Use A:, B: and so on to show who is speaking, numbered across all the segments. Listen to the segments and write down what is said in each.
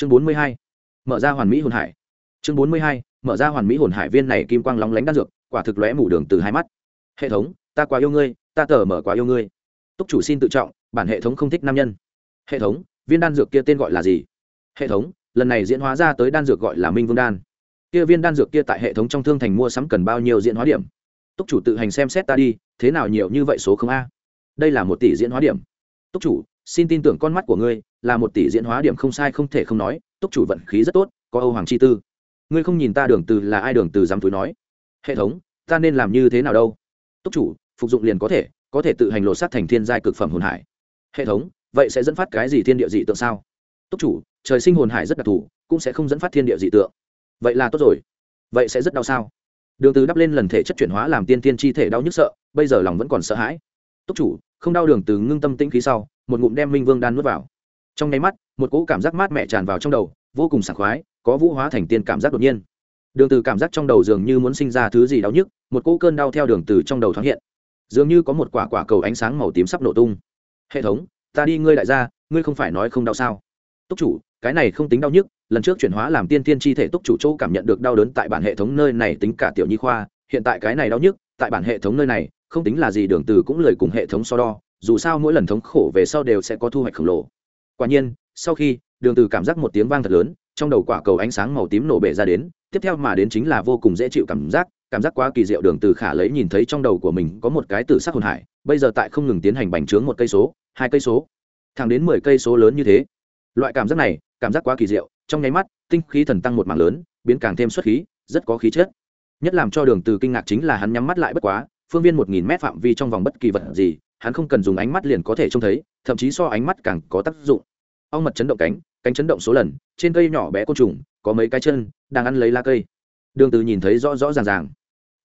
A: chương bốn mươi hai, mở ra hoàn mỹ hồn hải. Chương bốn mươi hai, mở ra hoàn mỹ hồn hải viên này kim quang lóng lánh đan dược, quả thực lóe mủ đường từ hai mắt. Hệ thống, ta quá yêu ngươi, ta tờ mở quá yêu ngươi. Túc chủ xin tự trọng, bản hệ thống không thích nam nhân. Hệ thống, viên đan dược kia tên gọi là gì? Hệ thống, lần này diễn hóa ra tới đan dược gọi là minh vương đan. Kia viên đan dược kia tại hệ thống trong thương thành mua sắm cần bao nhiêu diễn hóa điểm? Túc chủ tự hành xem xét ta đi, thế nào nhiều như vậy số không a? Đây là một tỷ diễn hóa điểm. Túc chủ xin tin tưởng con mắt của ngươi, là một tỷ diễn hóa điểm không sai không thể không nói, túc chủ vận khí rất tốt, có âu hoàng chi tư. Ngươi không nhìn ta đường từ là ai đường từ dám túi nói. Hệ thống, ta nên làm như thế nào đâu? Túc chủ, phục dụng liền có thể có thể tự hành lột sát thành thiên giai cực phẩm hồn hải. Hệ thống, vậy sẽ dẫn phát cái gì thiên địa dị tượng sao? Túc chủ, trời sinh hồn hải rất đặc thù, cũng sẽ không dẫn phát thiên địa dị tượng. Vậy là tốt rồi. Vậy sẽ rất đau sao? Đường từ đắp lên lần thể chất chuyển hóa làm tiên tiên chi thể đau nhức sợ, bây giờ lòng vẫn còn sợ hãi túc chủ, không đau đường từ ngưng tâm tĩnh khí sau, một ngụm đem minh vương đan nuốt vào. Trong nháy mắt, một cỗ cảm giác mát mẻ tràn vào trong đầu, vô cùng sảng khoái, có vũ hóa thành tiên cảm giác đột nhiên. Đường từ cảm giác trong đầu dường như muốn sinh ra thứ gì đau nhức, một cỗ cơn đau theo đường từ trong đầu thoáng hiện. Dường như có một quả quả cầu ánh sáng màu tím sắp nổ tung. Hệ thống, ta đi ngươi đại gia, ngươi không phải nói không đau sao? Túc chủ, cái này không tính đau nhức, lần trước chuyển hóa làm tiên tiên chi thể túc chủ châu cảm nhận được đau đớn tại bản hệ thống nơi này tính cả tiểu nhi khoa, hiện tại cái này đau nhức, tại bản hệ thống nơi này không tính là gì đường từ cũng lời cùng hệ thống so đo, dù sao mỗi lần thống khổ về sau đều sẽ có thu hoạch khổng lồ. Quả nhiên, sau khi, đường từ cảm giác một tiếng vang thật lớn, trong đầu quả cầu ánh sáng màu tím nổ bể ra đến, tiếp theo mà đến chính là vô cùng dễ chịu cảm giác cảm giác quá kỳ diệu đường từ khả lấy nhìn thấy trong đầu của mình có một cái tử sắc hồn hải, bây giờ tại không ngừng tiến hành bành trướng một cây số, hai cây số. Thẳng đến mười cây số lớn như thế, loại cảm giác này, cảm giác quá kỳ diệu, trong nháy mắt, tinh khí thần tăng một mảng lớn, biến càng thêm xuất khí, rất có khí chất. Nhất làm cho đường từ kinh ngạc chính là hắn nhắm mắt lại bất quá phương viên một nghìn mét phạm vi trong vòng bất kỳ vật gì, hắn không cần dùng ánh mắt liền có thể trông thấy, thậm chí so ánh mắt càng có tác dụng. Ong mật chấn động cánh cánh chấn động số lần, trên cây nhỏ bé côn trùng, có mấy cái chân, đang ăn lấy lá cây. Đường từ nhìn thấy rõ rõ ràng ràng.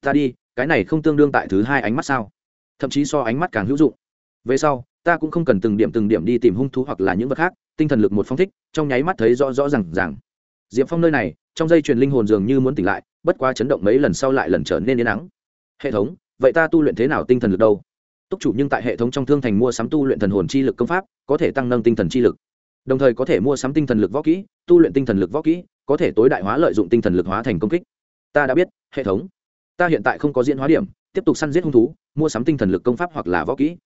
A: Ta đi, cái này không tương đương tại thứ hai ánh mắt sao? Thậm chí so ánh mắt càng hữu dụng. Về sau, ta cũng không cần từng điểm từng điểm đi tìm hung thú hoặc là những vật khác, tinh thần lực một phong thích, trong nháy mắt thấy rõ rõ ràng ràng. Diệp phong nơi này, trong dây truyền linh hồn dường như muốn tỉnh lại, bất quá chấn động mấy lần sau lại lần trở nên yên nắng. Hệ thống vậy ta tu luyện thế nào tinh thần lực đâu? Túc chủ nhưng tại hệ thống trong thương thành mua sắm tu luyện thần hồn chi lực công pháp, có thể tăng nâng tinh thần chi lực. Đồng thời có thể mua sắm tinh thần lực võ kỹ, tu luyện tinh thần lực võ kỹ, có thể tối đại hóa lợi dụng tinh thần lực hóa thành công kích. Ta đã biết, hệ thống. Ta hiện tại không có diễn hóa điểm, tiếp tục săn giết hung thú, mua sắm tinh thần lực công pháp hoặc là võ kỹ.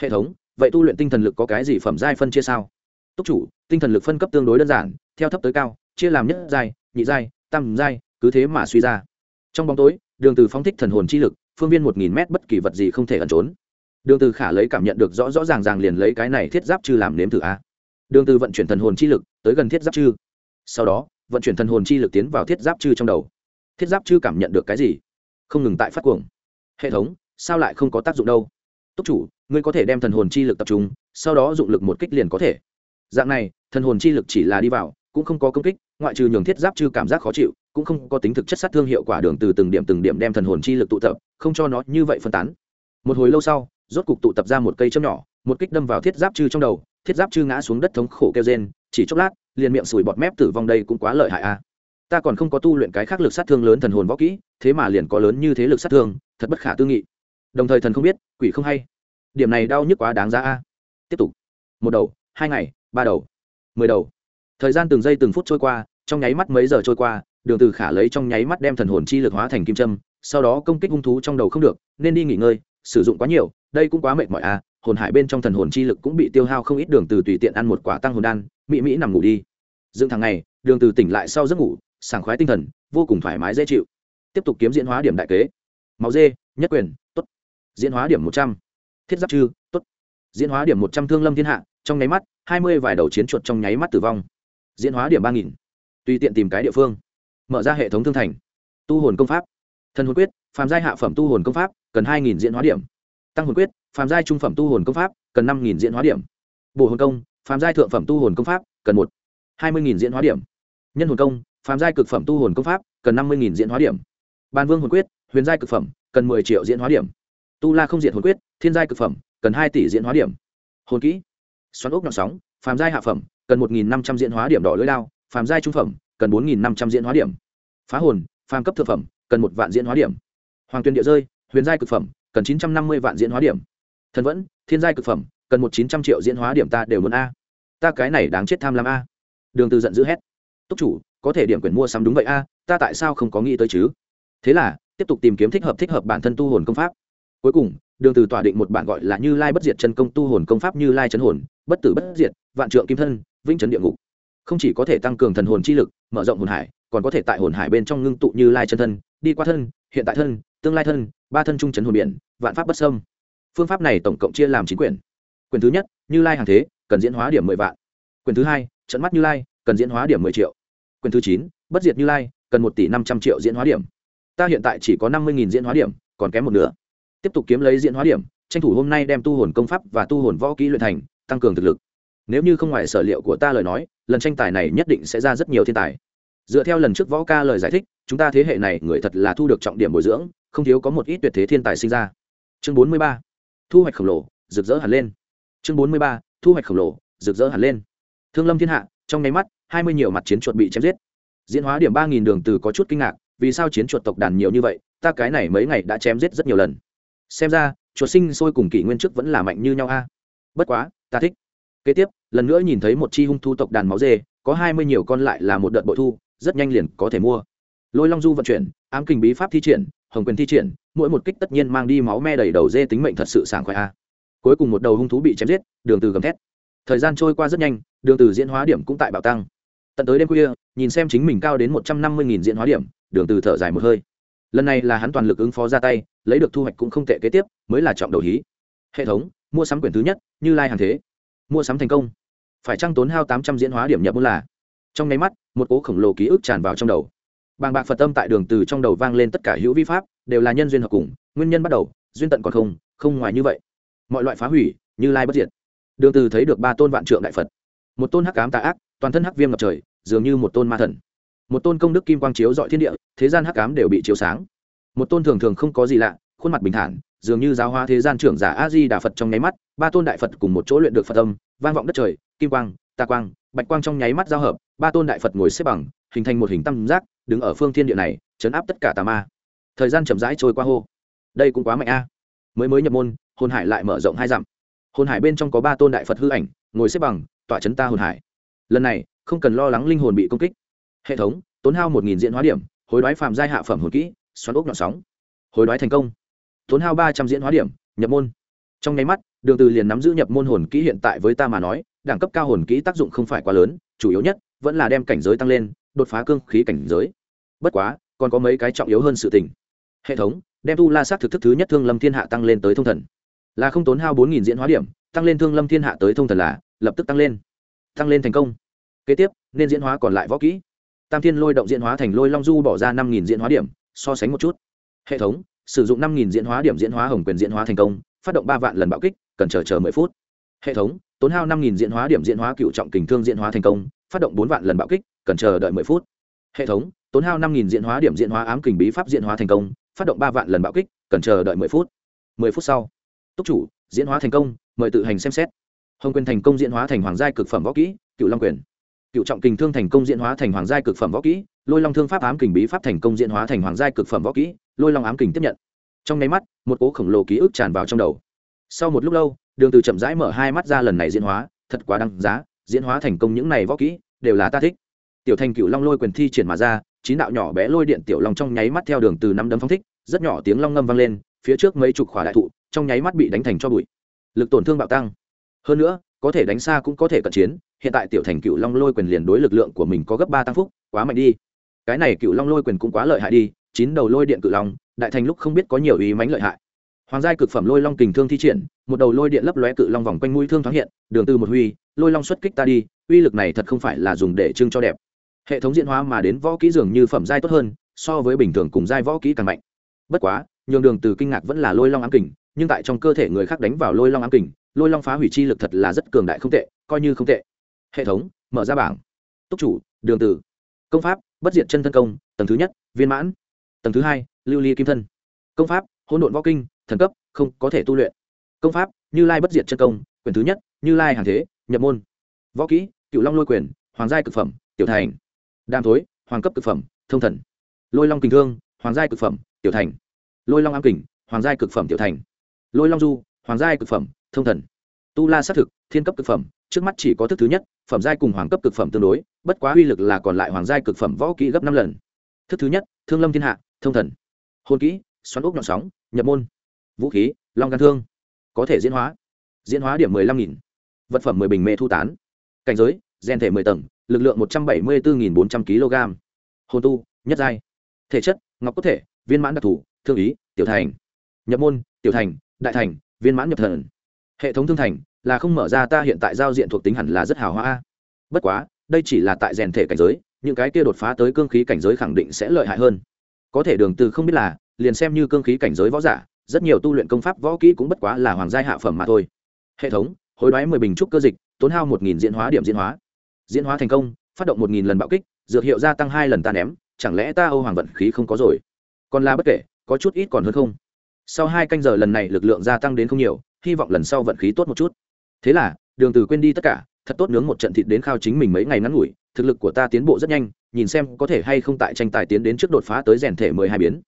A: Hệ thống, vậy tu luyện tinh thần lực có cái gì phẩm giai phân chia sao? Túc chủ, tinh thần lực phân cấp tương đối đơn giản, theo thấp tới cao, chia làm nhất giai, nhị giai, tam giai, cứ thế mà suy ra. Trong bóng tối, đường từ phóng thích thần hồn chi lực phương viên một nghìn mét bất kỳ vật gì không thể ẩn trốn. Đường từ khả lấy cảm nhận được rõ rõ ràng ràng liền lấy cái này thiết giáp chư làm nếm thử a. Đường từ vận chuyển thần hồn chi lực tới gần thiết giáp chư. Sau đó, vận chuyển thần hồn chi lực tiến vào thiết giáp chư trong đầu. Thiết giáp chư cảm nhận được cái gì? Không ngừng tại phát cuồng. Hệ thống, sao lại không có tác dụng đâu? Túc chủ, ngươi có thể đem thần hồn chi lực tập trung, sau đó dụng lực một kích liền có thể. Dạng này, thần hồn chi lực chỉ là đi vào, cũng không có công kích, ngoại trừ nhường thiết giáp chư cảm giác khó chịu, cũng không có tính thực chất sát thương hiệu quả đường từ từng điểm từng điểm đem thần hồn chi lực tụ tập không cho nó như vậy phân tán. Một hồi lâu sau, rốt cục tụ tập ra một cây châm nhỏ, một kích đâm vào thiết giáp chư trong đầu, thiết giáp chư ngã xuống đất thống khổ kêu rên, chỉ chốc lát, liền miệng sùi bọt mép tử vong đây cũng quá lợi hại a à. ta còn không có tu luyện cái khác lực sát thương lớn thần hồn võ kỹ, thế mà liền có lớn như thế lực sát thương, thật bất khả tư nghị. Đồng thời thần không biết, quỷ không hay. Điểm này đau nhức quá đáng giá a. Tiếp tục. Một đầu, hai ngày, ba đầu, mười đầu. Thời gian từng giây từng phút trôi qua, trong nháy mắt mấy giờ trôi qua, đường từ khả lấy trong nháy mắt đem thần hồn chi lực hóa thành kim châm sau đó công kích hung thú trong đầu không được, nên đi nghỉ ngơi, sử dụng quá nhiều, đây cũng quá mệt mỏi a hồn hải bên trong thần hồn chi lực cũng bị tiêu hao không ít, đường từ tùy tiện ăn một quả tăng hồn đan, mỹ mỹ nằm ngủ đi. Dựng thằng này đường từ tỉnh lại sau giấc ngủ, sảng khoái tinh thần, vô cùng thoải mái dễ chịu. Tiếp tục kiếm diễn hóa điểm đại kế. Máu dê, nhất quyền, tốt. Diễn hóa điểm một trăm. Thiết giáp chư, tốt. Diễn hóa điểm một trăm thương lâm thiên hạ, trong nháy mắt, hai mươi vài đầu chiến chuột trong nháy mắt tử vong. Diễn hóa điểm ba nghìn. Tùy tiện tìm cái địa phương. Mở ra hệ thống thương thành. Tu hồn công pháp thần hồn quyết, phàm giai hạ phẩm tu hồn công pháp, cần hai nghìn diễn hóa điểm. Tăng hồn quyết, phàm giai trung phẩm tu hồn công pháp, cần năm nghìn diễn hóa điểm. Bổ hồn công, phàm giai thượng phẩm tu hồn công pháp, cần một, hai mươi nghìn diễn hóa điểm. Nhân hồn công, phàm giai cực phẩm tu hồn công pháp, cần năm mươi nghìn diễn hóa điểm. Ban vương hồn quyết, huyền giai cực phẩm, cần mười triệu diễn hóa điểm. Tu la không diện hồn quyết, thiên giai cực phẩm, cần hai tỷ diễn hóa điểm. Hồn kỹ, xoắn ốc nhọn sóng, phàm giai hạ phẩm, cần một nghìn năm trăm diễn hóa điểm đỏ lưỡi lao phàm giai trung phẩm, cần bốn nghìn năm trăm diễn hóa điểm. Phá hồn, phàm cấp thực phẩm cần một vạn diễn hóa điểm. Hoàng tuyên địa rơi, huyền giai cực phẩm, cần chín trăm năm mươi vạn diễn hóa điểm. Thần vẫn, thiên giai cực phẩm, cần một chín trăm triệu diễn hóa điểm ta đều muốn a. Ta cái này đáng chết tham lam a. Đường từ giận dữ hét. Túc chủ, có thể điểm quyền mua sắm đúng vậy a, ta tại sao không có nghĩ tới chứ? Thế là, tiếp tục tìm kiếm thích hợp thích hợp bản thân tu hồn công pháp. Cuối cùng, đường từ tỏa định một bản gọi là như lai bất diệt chân công tu hồn công pháp như lai chấn hồn, bất tử bất diệt, vạn trượng kim thân, vĩnh chấn địa ngục. Không chỉ có thể tăng cường thần hồn chi lực, mở rộng hồn hải, còn có thể tại hồn hải bên trong ngưng tụ như lai chân thân đi qua thân, hiện tại thân, tương lai thân, ba thân trung chấn hồn biển, vạn pháp bất sâm phương pháp này tổng cộng chia làm chín quyển. Quyển thứ nhất, như lai hàng thế, cần diễn hóa điểm mười vạn. Quyển thứ hai, trận mắt như lai, cần diễn hóa điểm mười triệu. Quyển thứ chín, bất diệt như lai, cần một tỷ năm trăm triệu diễn hóa điểm. Ta hiện tại chỉ có năm mươi diễn hóa điểm, còn kém một nửa. Tiếp tục kiếm lấy diễn hóa điểm, tranh thủ hôm nay đem tu hồn công pháp và tu hồn võ kỹ luyện thành, tăng cường thực lực. Nếu như không ngoài sở liệu của ta lời nói, lần tranh tài này nhất định sẽ ra rất nhiều thiên tài dựa theo lần trước võ ca lời giải thích, chúng ta thế hệ này người thật là thu được trọng điểm bồi dưỡng, không thiếu có một ít tuyệt thế thiên tài sinh ra. Chương bốn mươi ba, thu hoạch khổng lồ, rực rỡ hẳn lên. Chương bốn mươi ba, thu hoạch khổng lồ, rực rỡ hẳn lên. Thương lâm thiên hạ, trong nháy mắt, hai mươi nhiều mặt chiến chuột bị chém giết. Diễn hóa điểm ba nghìn đường từ có chút kinh ngạc, vì sao chiến chuột tộc đàn nhiều như vậy, ta cái này mấy ngày đã chém giết rất nhiều lần. Xem ra, chuột sinh sôi cùng kỷ nguyên trước vẫn là mạnh như nhau a. Bất quá, ta thích. Kế tiếp, lần nữa nhìn thấy một chi hung thu tộc đàn máu dê, có hai mươi nhiều con lại là một đợt bội thu rất nhanh liền có thể mua. Lôi long du vận chuyển, ám kình bí pháp thi triển, hồng quyền thi triển, mỗi một kích tất nhiên mang đi máu me đầy đầu dê tính mệnh thật sự sảng khoái a. Cuối cùng một đầu hung thú bị chém giết, đường từ gầm thét. Thời gian trôi qua rất nhanh, đường từ diễn hóa điểm cũng tại bảo tăng. Tận tới đêm khuya, nhìn xem chính mình cao đến một trăm năm mươi diễn hóa điểm, đường từ thở dài một hơi. Lần này là hắn toàn lực ứng phó ra tay, lấy được thu hoạch cũng không tệ kế tiếp, mới là trọng đầu hí. Hệ thống, mua sắm quyển thứ nhất, như lai hàng thế. Mua sắm thành công. Phải trăng tốn hao tám trăm diễn hóa điểm nhập môn là? Trong nháy mắt, một cố khổng lồ ký ức tràn vào trong đầu. Bàng bạc phật tâm tại đường từ trong đầu vang lên tất cả hữu vi pháp, đều là nhân duyên hợp cùng, nguyên nhân bắt đầu, duyên tận còn không không ngoài như vậy. Mọi loại phá hủy, như lai bất diệt. Đường từ thấy được ba tôn vạn trượng đại phật. Một tôn hắc ám tà ác, toàn thân hắc viêm ngập trời, dường như một tôn ma thần. Một tôn công đức kim quang chiếu dọi thiên địa, thế gian hắc ám đều bị chiếu sáng. Một tôn thường thường không có gì lạ, khuôn mặt bình thản, dường như giáo hóa thế gian trưởng giả a di đà phật trong nháy mắt, ba tôn đại phật cùng một chỗ luyện được phật âm vang vọng đất trời, kim quang, tà quang bạch quang trong nháy mắt giao hợp, ba tôn đại phật ngồi xếp bằng, hình thành một hình tam giác, đứng ở phương thiên địa này, chấn áp tất cả tà ma. Thời gian chậm rãi trôi qua hô. Đây cũng quá mạnh a. Mới mới nhập môn, hồn hải lại mở rộng hai dặm. Hồn hải bên trong có ba tôn đại phật hư ảnh, ngồi xếp bằng tọa chấn ta hồn hải. Lần này, không cần lo lắng linh hồn bị công kích. Hệ thống, tốn hao một nghìn diễn hóa điểm, hối đoái phạm giai hạ phẩm hồn kỹ, xoắn ốc nhọn sóng. Hối đoái thành công. Tốn hao ba trăm diễn hóa điểm, nhập môn. Trong nháy mắt, đường từ liền nắm giữ nhập môn hồn kỹ hiện tại với ta mà nói đẳng cấp cao hồn kỹ tác dụng không phải quá lớn, chủ yếu nhất vẫn là đem cảnh giới tăng lên, đột phá cương khí cảnh giới. Bất quá, còn có mấy cái trọng yếu hơn sự tình. Hệ thống, đem tu la sát thực thức thứ nhất thương lâm thiên hạ tăng lên tới thông thần. Là không tốn hao bốn nghìn diễn hóa điểm, tăng lên thương lâm thiên hạ tới thông thần là lập tức tăng lên. Tăng lên thành công. Kế tiếp, nên diễn hóa còn lại võ kỹ. Tam thiên lôi động diễn hóa thành lôi long du bỏ ra năm nghìn diễn hóa điểm, so sánh một chút. Hệ thống, sử dụng năm nghìn diễn hóa điểm diễn hóa hồng quyền diễn hóa thành công, phát động ba vạn lần bạo kích, cần chờ chờ mười phút. Hệ thống tốn hao năm nghìn diễn hóa điểm diễn hóa cựu trọng kình thương diễn hóa thành công phát động bốn vạn lần bạo kích cần chờ đợi mười phút hệ thống tốn hao năm nghìn diễn hóa điểm diễn hóa ám kình bí pháp diễn hóa thành công phát động ba vạn lần bạo kích cần chờ đợi mười phút mười phút sau túc chủ diễn hóa thành công mời tự hành xem xét hồng quyền thành công diễn hóa thành hoàng giai cực phẩm võ kỹ cựu long quyền cựu trọng kình thương thành công diễn hóa thành hoàng giai cực phẩm võ kỹ lôi long thương pháp ám kình bí pháp thành công diễn hóa thành hoàng giai cực phẩm võ kỹ lôi long ám kình tiếp nhận trong nháy mắt một cố khổng lồ ký ức tràn vào trong đầu sau một lúc lâu đường từ chậm rãi mở hai mắt ra lần này diễn hóa, thật quá đăng giá, diễn hóa thành công những này võ kỹ, đều là ta thích. Tiểu thành cựu long lôi quyền thi triển mà ra, chín đạo nhỏ bé lôi điện tiểu long trong nháy mắt theo đường từ năm đấm phóng thích, rất nhỏ tiếng long ngâm vang lên, phía trước mấy chục khỏa đại thụ, trong nháy mắt bị đánh thành cho bụi. Lực tổn thương bạo tăng. Hơn nữa, có thể đánh xa cũng có thể cận chiến, hiện tại tiểu thành cựu long lôi quyền liền đối lực lượng của mình có gấp ba tăng phúc, quá mạnh đi. Cái này cựu long lôi quyền cũng quá lợi hại đi, chín đầu lôi điện cự long, đại thành lúc không biết có nhiều ý mánh lợi hại hoàng giai cực phẩm lôi long kình thương thi triển, một đầu lôi điện lấp lóe cự long vòng quanh mũi thương thoáng hiện, đường từ một huy, lôi long xuất kích ta đi, uy lực này thật không phải là dùng để trưng cho đẹp. Hệ thống diễn hóa mà đến võ kỹ dường như phẩm giai tốt hơn, so với bình thường cùng giai võ kỹ càng mạnh. Bất quá, nhường đường từ kinh ngạc vẫn là lôi long ám kình, nhưng tại trong cơ thể người khác đánh vào lôi long ám kình, lôi long phá hủy chi lực thật là rất cường đại không tệ, coi như không tệ. Hệ thống, mở ra bảng. Túc chủ, đường từ. Công pháp, bất diệt chân thân công, tầng thứ nhất, viên mãn. Tầng thứ hai, lưu ly kim thân. Công pháp, hỗn độn võ kinh thần cấp, không có thể tu luyện. Công pháp, như lai bất diệt chân công, quyền thứ nhất, như lai hàng thế, nhập môn. Võ kỹ, cựu long lôi quyền, hoàng giai cực phẩm, tiểu thành. Đam thối, hoàng cấp cực phẩm, thông thần. Lôi long kình thương, hoàng giai cực phẩm, tiểu thành. Lôi long ám kình, hoàng giai cực phẩm, tiểu thành. Lôi long du, hoàng giai cực phẩm, thông thần. Tu la xác thực, thiên cấp cực phẩm, trước mắt chỉ có thức thứ nhất, phẩm giai cùng hoàng cấp cực phẩm tương đối, bất quá uy lực là còn lại hoàng giai cực phẩm võ kỹ gấp năm lần. Thức thứ nhất, thương lâm thiên hạ, thông thần. Hôn kỹ, xoắn ốc nhọn sóng, nhập môn vũ khí, long gan thương, có thể diễn hóa. Diễn hóa điểm mười lăm nghìn, vật phẩm mười bình mê thu tán. Cảnh giới, gen thể mười tầng, lực lượng một trăm bảy mươi bốn bốn trăm kg hồn tu, nhất giai. Thể chất, ngọc có thể, viên mãn đặc thù, thương ý, tiểu thành. Nhập môn, tiểu thành, đại thành, viên mãn nhập thần. Hệ thống thương thành, là không mở ra ta hiện tại giao diện thuộc tính hẳn là rất hào hoa bất quá, đây chỉ là tại rèn thể cảnh giới, những cái kia đột phá tới cương khí cảnh giới khẳng định sẽ lợi hại hơn. Có thể đường từ không biết là, liền xem như cương khí cảnh giới võ giả rất nhiều tu luyện công pháp võ kỹ cũng bất quá là hoàng giai hạ phẩm mà thôi. Hệ thống, hối đoái mười bình trúc cơ dịch, tốn hao một nghìn diễn hóa điểm diễn hóa. Diễn hóa thành công, phát động một nghìn lần bạo kích, dược hiệu gia tăng hai lần ta ném, chẳng lẽ ta âu hoàng vận khí không có rồi? Còn là bất kể, có chút ít còn hơn không? Sau hai canh giờ lần này lực lượng gia tăng đến không nhiều, hy vọng lần sau vận khí tốt một chút. Thế là, đường từ quên đi tất cả, thật tốt nướng một trận thịt đến khao chính mình mấy ngày ngắn ngủi, thực lực của ta tiến bộ rất nhanh, nhìn xem có thể hay không tại tranh tài tiến đến trước đột phá tới rèn thể mười hai biến.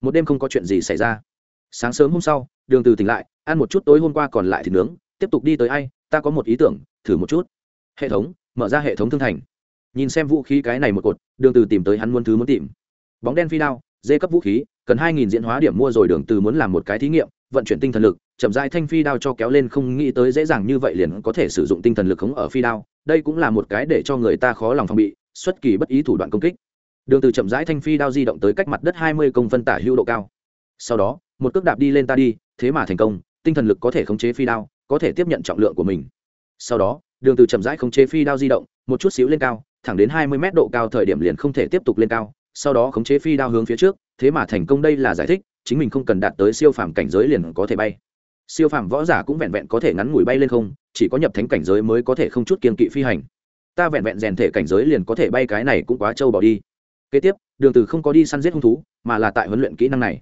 A: Một đêm không có chuyện gì xảy ra sáng sớm hôm sau, đường từ tỉnh lại, ăn một chút tối hôm qua còn lại thịt nướng, tiếp tục đi tới ai, ta có một ý tưởng, thử một chút. Hệ thống, mở ra hệ thống thương thành. Nhìn xem vũ khí cái này một cột, đường từ tìm tới hắn muốn thứ muốn tìm. Bóng đen phi đao, dê cấp vũ khí, cần hai nghìn diễn hóa điểm mua rồi đường từ muốn làm một cái thí nghiệm, vận chuyển tinh thần lực, chậm rãi thanh phi đao cho kéo lên không nghĩ tới dễ dàng như vậy liền có thể sử dụng tinh thần lực khống ở phi đao, đây cũng là một cái để cho người ta khó lòng phòng bị, xuất kỳ bất ý thủ đoạn công kích. Đường từ chậm rãi thanh phi đao di động tới cách mặt đất hai mươi công phân tả hữu độ cao. Sau đó một cước đạp đi lên ta đi, thế mà thành công, tinh thần lực có thể khống chế phi đao, có thể tiếp nhận trọng lượng của mình. Sau đó, đường từ chậm rãi khống chế phi đao di động, một chút xíu lên cao, thẳng đến hai mươi mét độ cao thời điểm liền không thể tiếp tục lên cao, sau đó khống chế phi đao hướng phía trước, thế mà thành công đây là giải thích, chính mình không cần đạt tới siêu phàm cảnh giới liền có thể bay. Siêu phàm võ giả cũng vẹn vẹn có thể ngắn ngủi bay lên không, chỉ có nhập thánh cảnh giới mới có thể không chút kiên kỵ phi hành. Ta vẹn vẹn rèn thể cảnh giới liền có thể bay cái này cũng quá trâu bỏ đi. Kế tiếp, đường từ không có đi săn giết hung thú, mà là tại huấn luyện kỹ năng này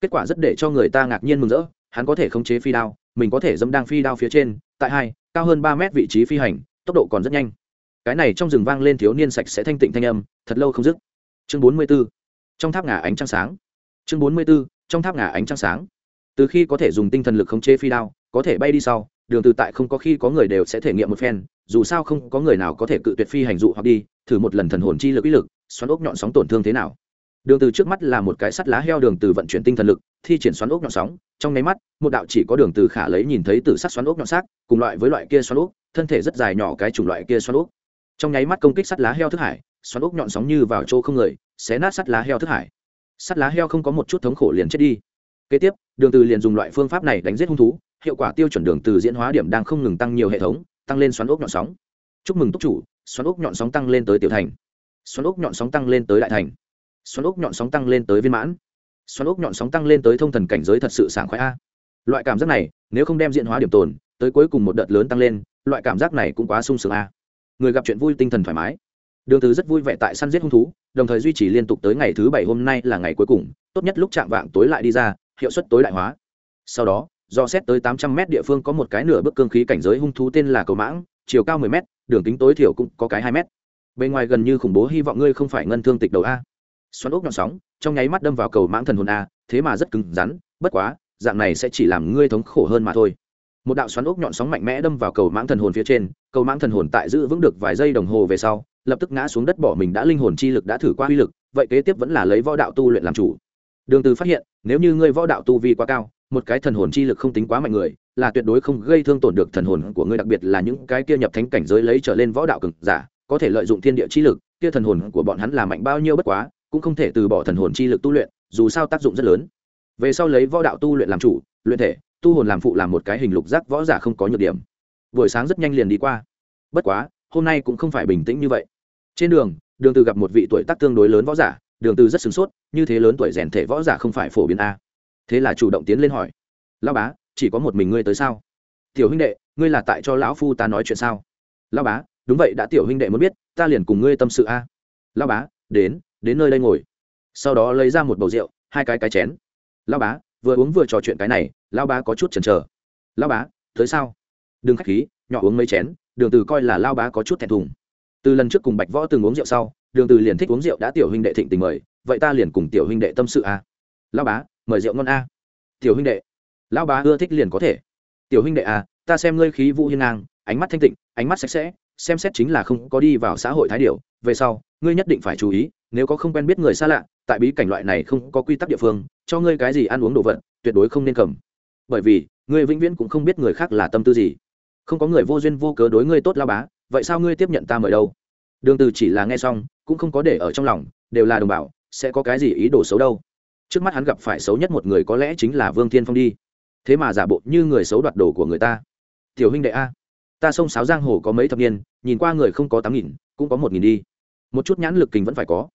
A: kết quả rất để cho người ta ngạc nhiên mừng rỡ, hắn có thể khống chế phi đao, mình có thể dẫm đang phi đao phía trên, tại hai, cao hơn ba mét vị trí phi hành, tốc độ còn rất nhanh cái này trong rừng vang lên thiếu niên sạch sẽ thanh tịnh thanh âm, thật lâu không dứt chương bốn mươi 44. trong tháp ngà ánh trăng sáng chương bốn mươi 44. trong tháp ngà ánh trăng sáng từ khi có thể dùng tinh thần lực khống chế phi đao, có thể bay đi sau, đường từ tại không có khi có người đều sẽ thể nghiệm một phen, dù sao không có người nào có thể cự tuyệt phi hành dụ hoặc đi, thử một lần thần hồn chi lực ý lực, xoắn ốc nhọn sóng tổn thương thế nào đường từ trước mắt là một cái sắt lá heo đường từ vận chuyển tinh thần lực, thi triển xoắn ốc nhọn sóng. Trong nháy mắt, một đạo chỉ có đường từ khả lấy nhìn thấy từ sắt xoắn ốc nhọn sắc cùng loại với loại kia xoắn ốc, thân thể rất dài nhỏ cái chủng loại kia xoắn ốc. Trong nháy mắt công kích sắt lá heo thức hải, xoắn ốc nhọn sóng như vào chỗ không người, xé nát sắt lá heo thức hải. Sắt lá heo không có một chút thống khổ liền chết đi. Kế tiếp, đường từ liền dùng loại phương pháp này đánh giết hung thú, hiệu quả tiêu chuẩn đường từ diễn hóa điểm đang không ngừng tăng nhiều hệ thống, tăng lên xoắn ốc nhọn sóng. Chúc mừng túc chủ, xoắn ốc nhọn sóng tăng lên tới tiểu thành. Xoắn ốc nhọn sóng tăng lên tới đại thành xoắn ốc nhọn sóng tăng lên tới viên mãn. Xoắn ốc nhọn sóng tăng lên tới thông thần cảnh giới thật sự sảng khoái a. Loại cảm giác này, nếu không đem diện hóa điểm tồn, tới cuối cùng một đợt lớn tăng lên, loại cảm giác này cũng quá sung sướng a. Người gặp chuyện vui tinh thần thoải mái. Đường từ rất vui vẻ tại săn giết hung thú, đồng thời duy trì liên tục tới ngày thứ bảy hôm nay là ngày cuối cùng, tốt nhất lúc chạm vạng tối lại đi ra, hiệu suất tối đại hóa. Sau đó, do xét tới tám trăm mét địa phương có một cái nửa bước cương khí cảnh giới hung thú tên là cầu mãng, chiều cao mười mét, đường kính tối thiểu cũng có cái hai mét. Bên ngoài gần như khủng bố, hy vọng ngươi không phải ngân thương tịch đầu a xoắn ốc nhọn sóng, trong nháy mắt đâm vào cầu mãng thần hồn a, thế mà rất cứng rắn, bất quá, dạng này sẽ chỉ làm ngươi thống khổ hơn mà thôi. Một đạo xoắn ốc nhọn sóng mạnh mẽ đâm vào cầu mãng thần hồn phía trên, cầu mãng thần hồn tại giữ vững được vài giây đồng hồ về sau, lập tức ngã xuống đất bỏ mình đã linh hồn chi lực đã thử qua uy lực, vậy kế tiếp vẫn là lấy võ đạo tu luyện làm chủ. Đường từ phát hiện, nếu như ngươi võ đạo tu vi quá cao, một cái thần hồn chi lực không tính quá mạnh người, là tuyệt đối không gây thương tổn được thần hồn của ngươi, đặc biệt là những cái kia nhập thánh cảnh giới lấy trở lên võ đạo cường giả, có thể lợi dụng thiên địa chi lực, kia thần hồn của bọn hắn là mạnh bao nhiêu bất quá cũng không thể từ bỏ thần hồn chi lực tu luyện, dù sao tác dụng rất lớn. Về sau lấy võ đạo tu luyện làm chủ, luyện thể, tu hồn làm phụ làm một cái hình lục giác võ giả không có nhược điểm. Buổi sáng rất nhanh liền đi qua. Bất quá, hôm nay cũng không phải bình tĩnh như vậy. Trên đường đường từ gặp một vị tuổi tác tương đối lớn võ giả, đường từ rất sửng sốt, như thế lớn tuổi rèn thể võ giả không phải phổ biến a. Thế là chủ động tiến lên hỏi. Lão bá, chỉ có một mình ngươi tới sao? Tiểu huynh đệ, ngươi là tại cho lão phu ta nói chuyện sao? Lão bá, đúng vậy, đã tiểu huynh đệ muốn biết, ta liền cùng ngươi tâm sự a. Lão bá, đến đến nơi đây ngồi. Sau đó lấy ra một bầu rượu, hai cái cái chén. Lão bá, vừa uống vừa trò chuyện cái này, lão bá có chút chần chờ. Lão bá, tới sao? Đừng khách khí, nhỏ uống mấy chén, đường từ coi là lão bá có chút thẹn thùng. Từ lần trước cùng bạch võ từng uống rượu sau, đường từ liền thích uống rượu đã tiểu huynh đệ thịnh tình mời, vậy ta liền cùng tiểu huynh đệ tâm sự a lão bá, mời rượu ngon a tiểu huynh đệ, lão bá ưa thích liền có thể. Tiểu huynh đệ a ta xem ngươi khí vũ hiên ngang, ánh mắt thanh tịnh, ánh mắt sạch sẽ, xem xét chính là không có đi vào xã hội thái điệu về sau, ngươi nhất định phải chú ý nếu có không quen biết người xa lạ, tại bí cảnh loại này không có quy tắc địa phương, cho ngươi cái gì ăn uống đồ vật, tuyệt đối không nên cầm. Bởi vì, ngươi vĩnh viễn cũng không biết người khác là tâm tư gì. Không có người vô duyên vô cớ đối ngươi tốt lao bá, vậy sao ngươi tiếp nhận ta mời đâu? Đường từ chỉ là nghe xong, cũng không có để ở trong lòng, đều là đồng bào, sẽ có cái gì ý đồ xấu đâu? Trước mắt hắn gặp phải xấu nhất một người có lẽ chính là vương thiên phong đi. Thế mà giả bộ như người xấu đoạt đồ của người ta. Tiểu huynh đệ a, ta sông sáo giang hồ có mấy thập niên, nhìn qua người không có tám nghìn, cũng có một nghìn đi. Một chút nhãn lực kình vẫn phải có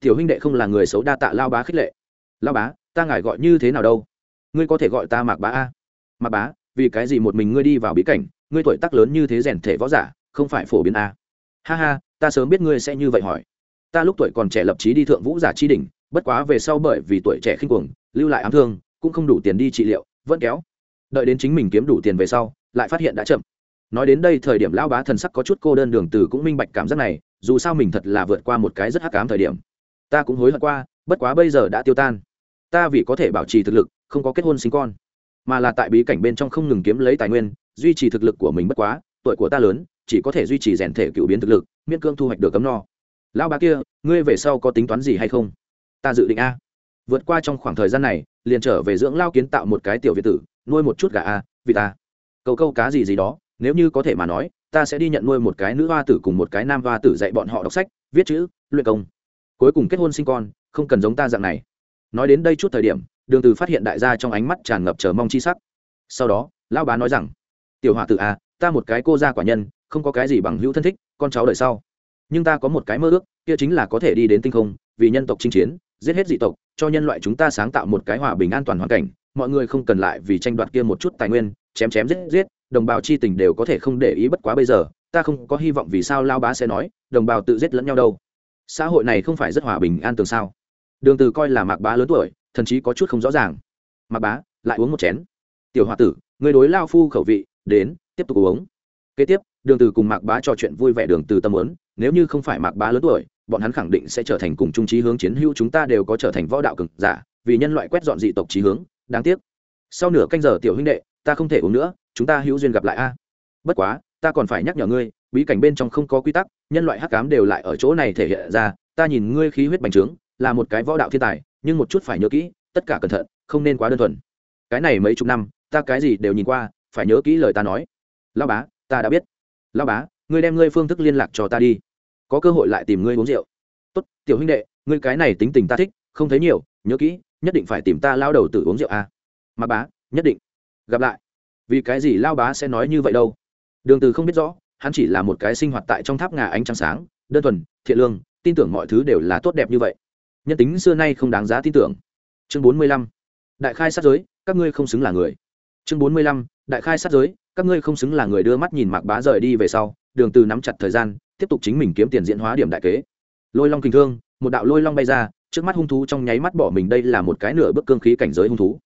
A: tiểu huynh đệ không là người xấu đa tạ lao bá khích lệ. Lao bá, ta ngài gọi như thế nào đâu? Ngươi có thể gọi ta mạc bá a. Mạc bá, vì cái gì một mình ngươi đi vào bí cảnh, ngươi tuổi tác lớn như thế rèn thể võ giả, không phải phổ biến a. Ha ha, ta sớm biết ngươi sẽ như vậy hỏi. Ta lúc tuổi còn trẻ lập trí đi thượng vũ giả chi đỉnh, bất quá về sau bởi vì tuổi trẻ khinh cuồng, lưu lại ám thương, cũng không đủ tiền đi trị liệu, vẫn kéo. Đợi đến chính mình kiếm đủ tiền về sau, lại phát hiện đã chậm. Nói đến đây thời điểm lão bá thần sắc có chút cô đơn đường từ cũng minh bạch cảm giác này, dù sao mình thật là vượt qua một cái rất hắc ám thời điểm ta cũng hối hận qua, bất quá bây giờ đã tiêu tan. Ta vì có thể bảo trì thực lực, không có kết hôn sinh con, mà là tại bí cảnh bên trong không ngừng kiếm lấy tài nguyên, duy trì thực lực của mình bất quá, tuổi của ta lớn, chỉ có thể duy trì rèn thể cựu biến thực lực, miễn cương thu hoạch được cấm no. Lão bá kia, ngươi về sau có tính toán gì hay không? Ta dự định a. Vượt qua trong khoảng thời gian này, liền trở về dưỡng lao kiến tạo một cái tiểu việt tử, nuôi một chút gà a, vì ta. Câu câu cá gì gì đó, nếu như có thể mà nói, ta sẽ đi nhận nuôi một cái nữ hoa tử cùng một cái nam hoa tử dạy bọn họ đọc sách, viết chữ, luyện công cuối cùng kết hôn sinh con, không cần giống ta dạng này. Nói đến đây chút thời điểm, đường từ phát hiện đại gia trong ánh mắt tràn ngập chờ mong chi sắc. Sau đó, lão bá nói rằng, tiểu hòa tử a ta một cái cô gia quả nhân, không có cái gì bằng hữu thân thích, con cháu đời sau. Nhưng ta có một cái mơ ước, kia chính là có thể đi đến tinh không, vì nhân tộc chinh chiến, giết hết dị tộc, cho nhân loại chúng ta sáng tạo một cái hòa bình an toàn hoàn cảnh. Mọi người không cần lại vì tranh đoạt kia một chút tài nguyên, chém chém giết giết, đồng bào chi tình đều có thể không để ý bất quá bây giờ. Ta không có hy vọng vì sao lao bá sẽ nói, đồng bào tự giết lẫn nhau đâu xã hội này không phải rất hòa bình an tường sao? Đường từ coi là mạc bá lớn tuổi thậm chí có chút không rõ ràng. Mạc bá, lại uống một chén. Tiểu hòa tử, người đối lao phu khẩu vị, đến, tiếp tục uống. Kế tiếp, đường từ cùng mạc bá trò chuyện vui vẻ đường từ tâm muốn, nếu như không phải mạc bá lớn tuổi, bọn hắn khẳng định sẽ trở thành cùng trung trí hướng chiến hữu chúng ta đều có trở thành võ đạo cường giả, vì nhân loại quét dọn dị tộc trí hướng. Đáng tiếc, sau nửa canh giờ tiểu huynh đệ, ta không thể uống nữa, chúng ta hữu duyên gặp lại a. Bất quá, ta còn phải nhắc nhở ngươi bí cảnh bên trong không có quy tắc, nhân loại hắc cám đều lại ở chỗ này thể hiện ra, ta nhìn ngươi khí huyết bành trướng, là một cái võ đạo thiên tài, nhưng một chút phải nhớ kỹ, tất cả cẩn thận, không nên quá đơn thuần. Cái này mấy chục năm, ta cái gì đều nhìn qua, phải nhớ kỹ lời ta nói. Lao bá, ta đã biết. Lao bá, ngươi đem ngươi phương thức liên lạc cho ta đi. Có cơ hội lại tìm ngươi uống rượu. Tốt, tiểu huynh đệ, ngươi cái này tính tình ta thích, không thấy nhiều, nhớ kỹ, nhất định phải tìm ta lao đầu tử uống rượu à. mà bá, nhất định. Gặp lại. Vì cái gì lao bá sẽ nói như vậy đâu? Đường từ không biết rõ hắn chỉ là một cái sinh hoạt tại trong tháp ngà ánh trăng sáng, đơn thuần, thiện lương, tin tưởng mọi thứ đều là tốt đẹp như vậy. Nhân tính xưa nay không đáng giá tin tưởng. Chương 45. đại khai sát giới, các ngươi không xứng là người. Chương 45. đại khai sát giới, các ngươi không xứng là người đưa mắt nhìn mạc bá rời đi về sau, đường từ nắm chặt thời gian, tiếp tục chính mình kiếm tiền diễn hóa điểm đại kế. Lôi long kinh thương, một đạo lôi long bay ra, trước mắt hung thú trong nháy mắt bỏ mình, đây là một cái nửa bước cương khí cảnh giới hung thú.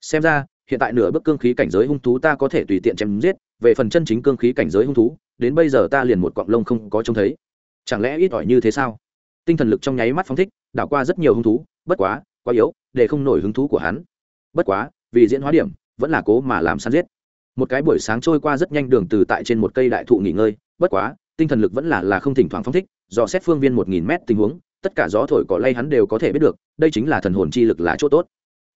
A: Xem ra, hiện tại nửa bước cương khí cảnh giới hung thú ta có thể tùy tiện chém giết, về phần chân chính cương khí cảnh giới hung thú đến bây giờ ta liền một quặng lông không có trông thấy. Chẳng lẽ ít ỏi như thế sao? Tinh thần lực trong nháy mắt phóng thích, đảo qua rất nhiều hung thú, bất quá quá yếu, để không nổi hứng thú của hắn. Bất quá, vì diễn hóa điểm, vẫn là cố mà làm săn giết. Một cái buổi sáng trôi qua rất nhanh đường từ tại trên một cây đại thụ nghỉ ngơi, bất quá, tinh thần lực vẫn là là không thỉnh thoảng phóng thích, do xét phương viên một nghìn mét tình huống, tất cả gió thổi cỏ lay hắn đều có thể biết được, đây chính là thần hồn chi lực là chỗ tốt.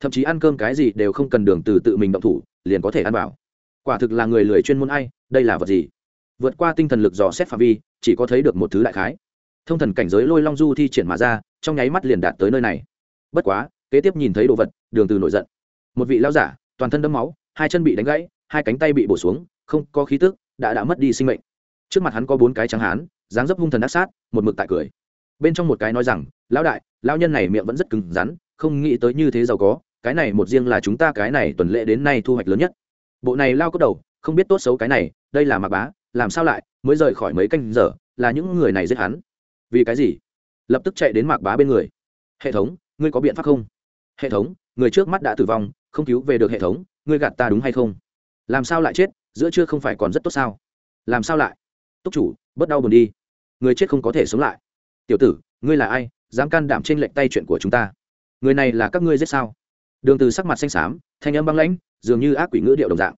A: Thậm chí ăn cơm cái gì đều không cần đường từ tự mình động thủ, liền có thể ăn vào. Quả thực là người lười chuyên môn ai, đây là vật gì? Vượt qua tinh thần lực dò xét phạm vi, chỉ có thấy được một thứ đại khái. Thông thần cảnh giới lôi long du thi triển mà ra, trong nháy mắt liền đạt tới nơi này. Bất quá, kế tiếp nhìn thấy đồ vật, đường từ nổi giận. Một vị lão giả, toàn thân đẫm máu, hai chân bị đánh gãy, hai cánh tay bị bổ xuống, không có khí tức, đã đã mất đi sinh mệnh. Trước mặt hắn có bốn cái trắng hán, dáng dấp hung thần ác sát, một mực tại cười. Bên trong một cái nói rằng, lão đại, lão nhân này miệng vẫn rất cứng rắn, không nghĩ tới như thế giàu có, cái này một riêng là chúng ta cái này tuần lễ đến nay thu hoạch lớn nhất. Bộ này lao cốt đầu, không biết tốt xấu cái này, đây là mà bá làm sao lại, mới rời khỏi mấy canh giờ, là những người này giết hắn. Vì cái gì? Lập tức chạy đến mạc bá bên người. Hệ thống, ngươi có biện pháp không? Hệ thống, người trước mắt đã tử vong, không cứu về được hệ thống, ngươi gạt ta đúng hay không? Làm sao lại chết, giữa chưa không phải còn rất tốt sao? Làm sao lại? Túc chủ, bớt đau buồn đi. Người chết không có thể sống lại. Tiểu tử, ngươi là ai, dám can đảm trên lệnh tay chuyện của chúng ta? Người này là các ngươi giết sao? Đường từ sắc mặt xanh xám, thanh âm băng lãnh, dường như ác quỷ ngữ điệu đồng dạng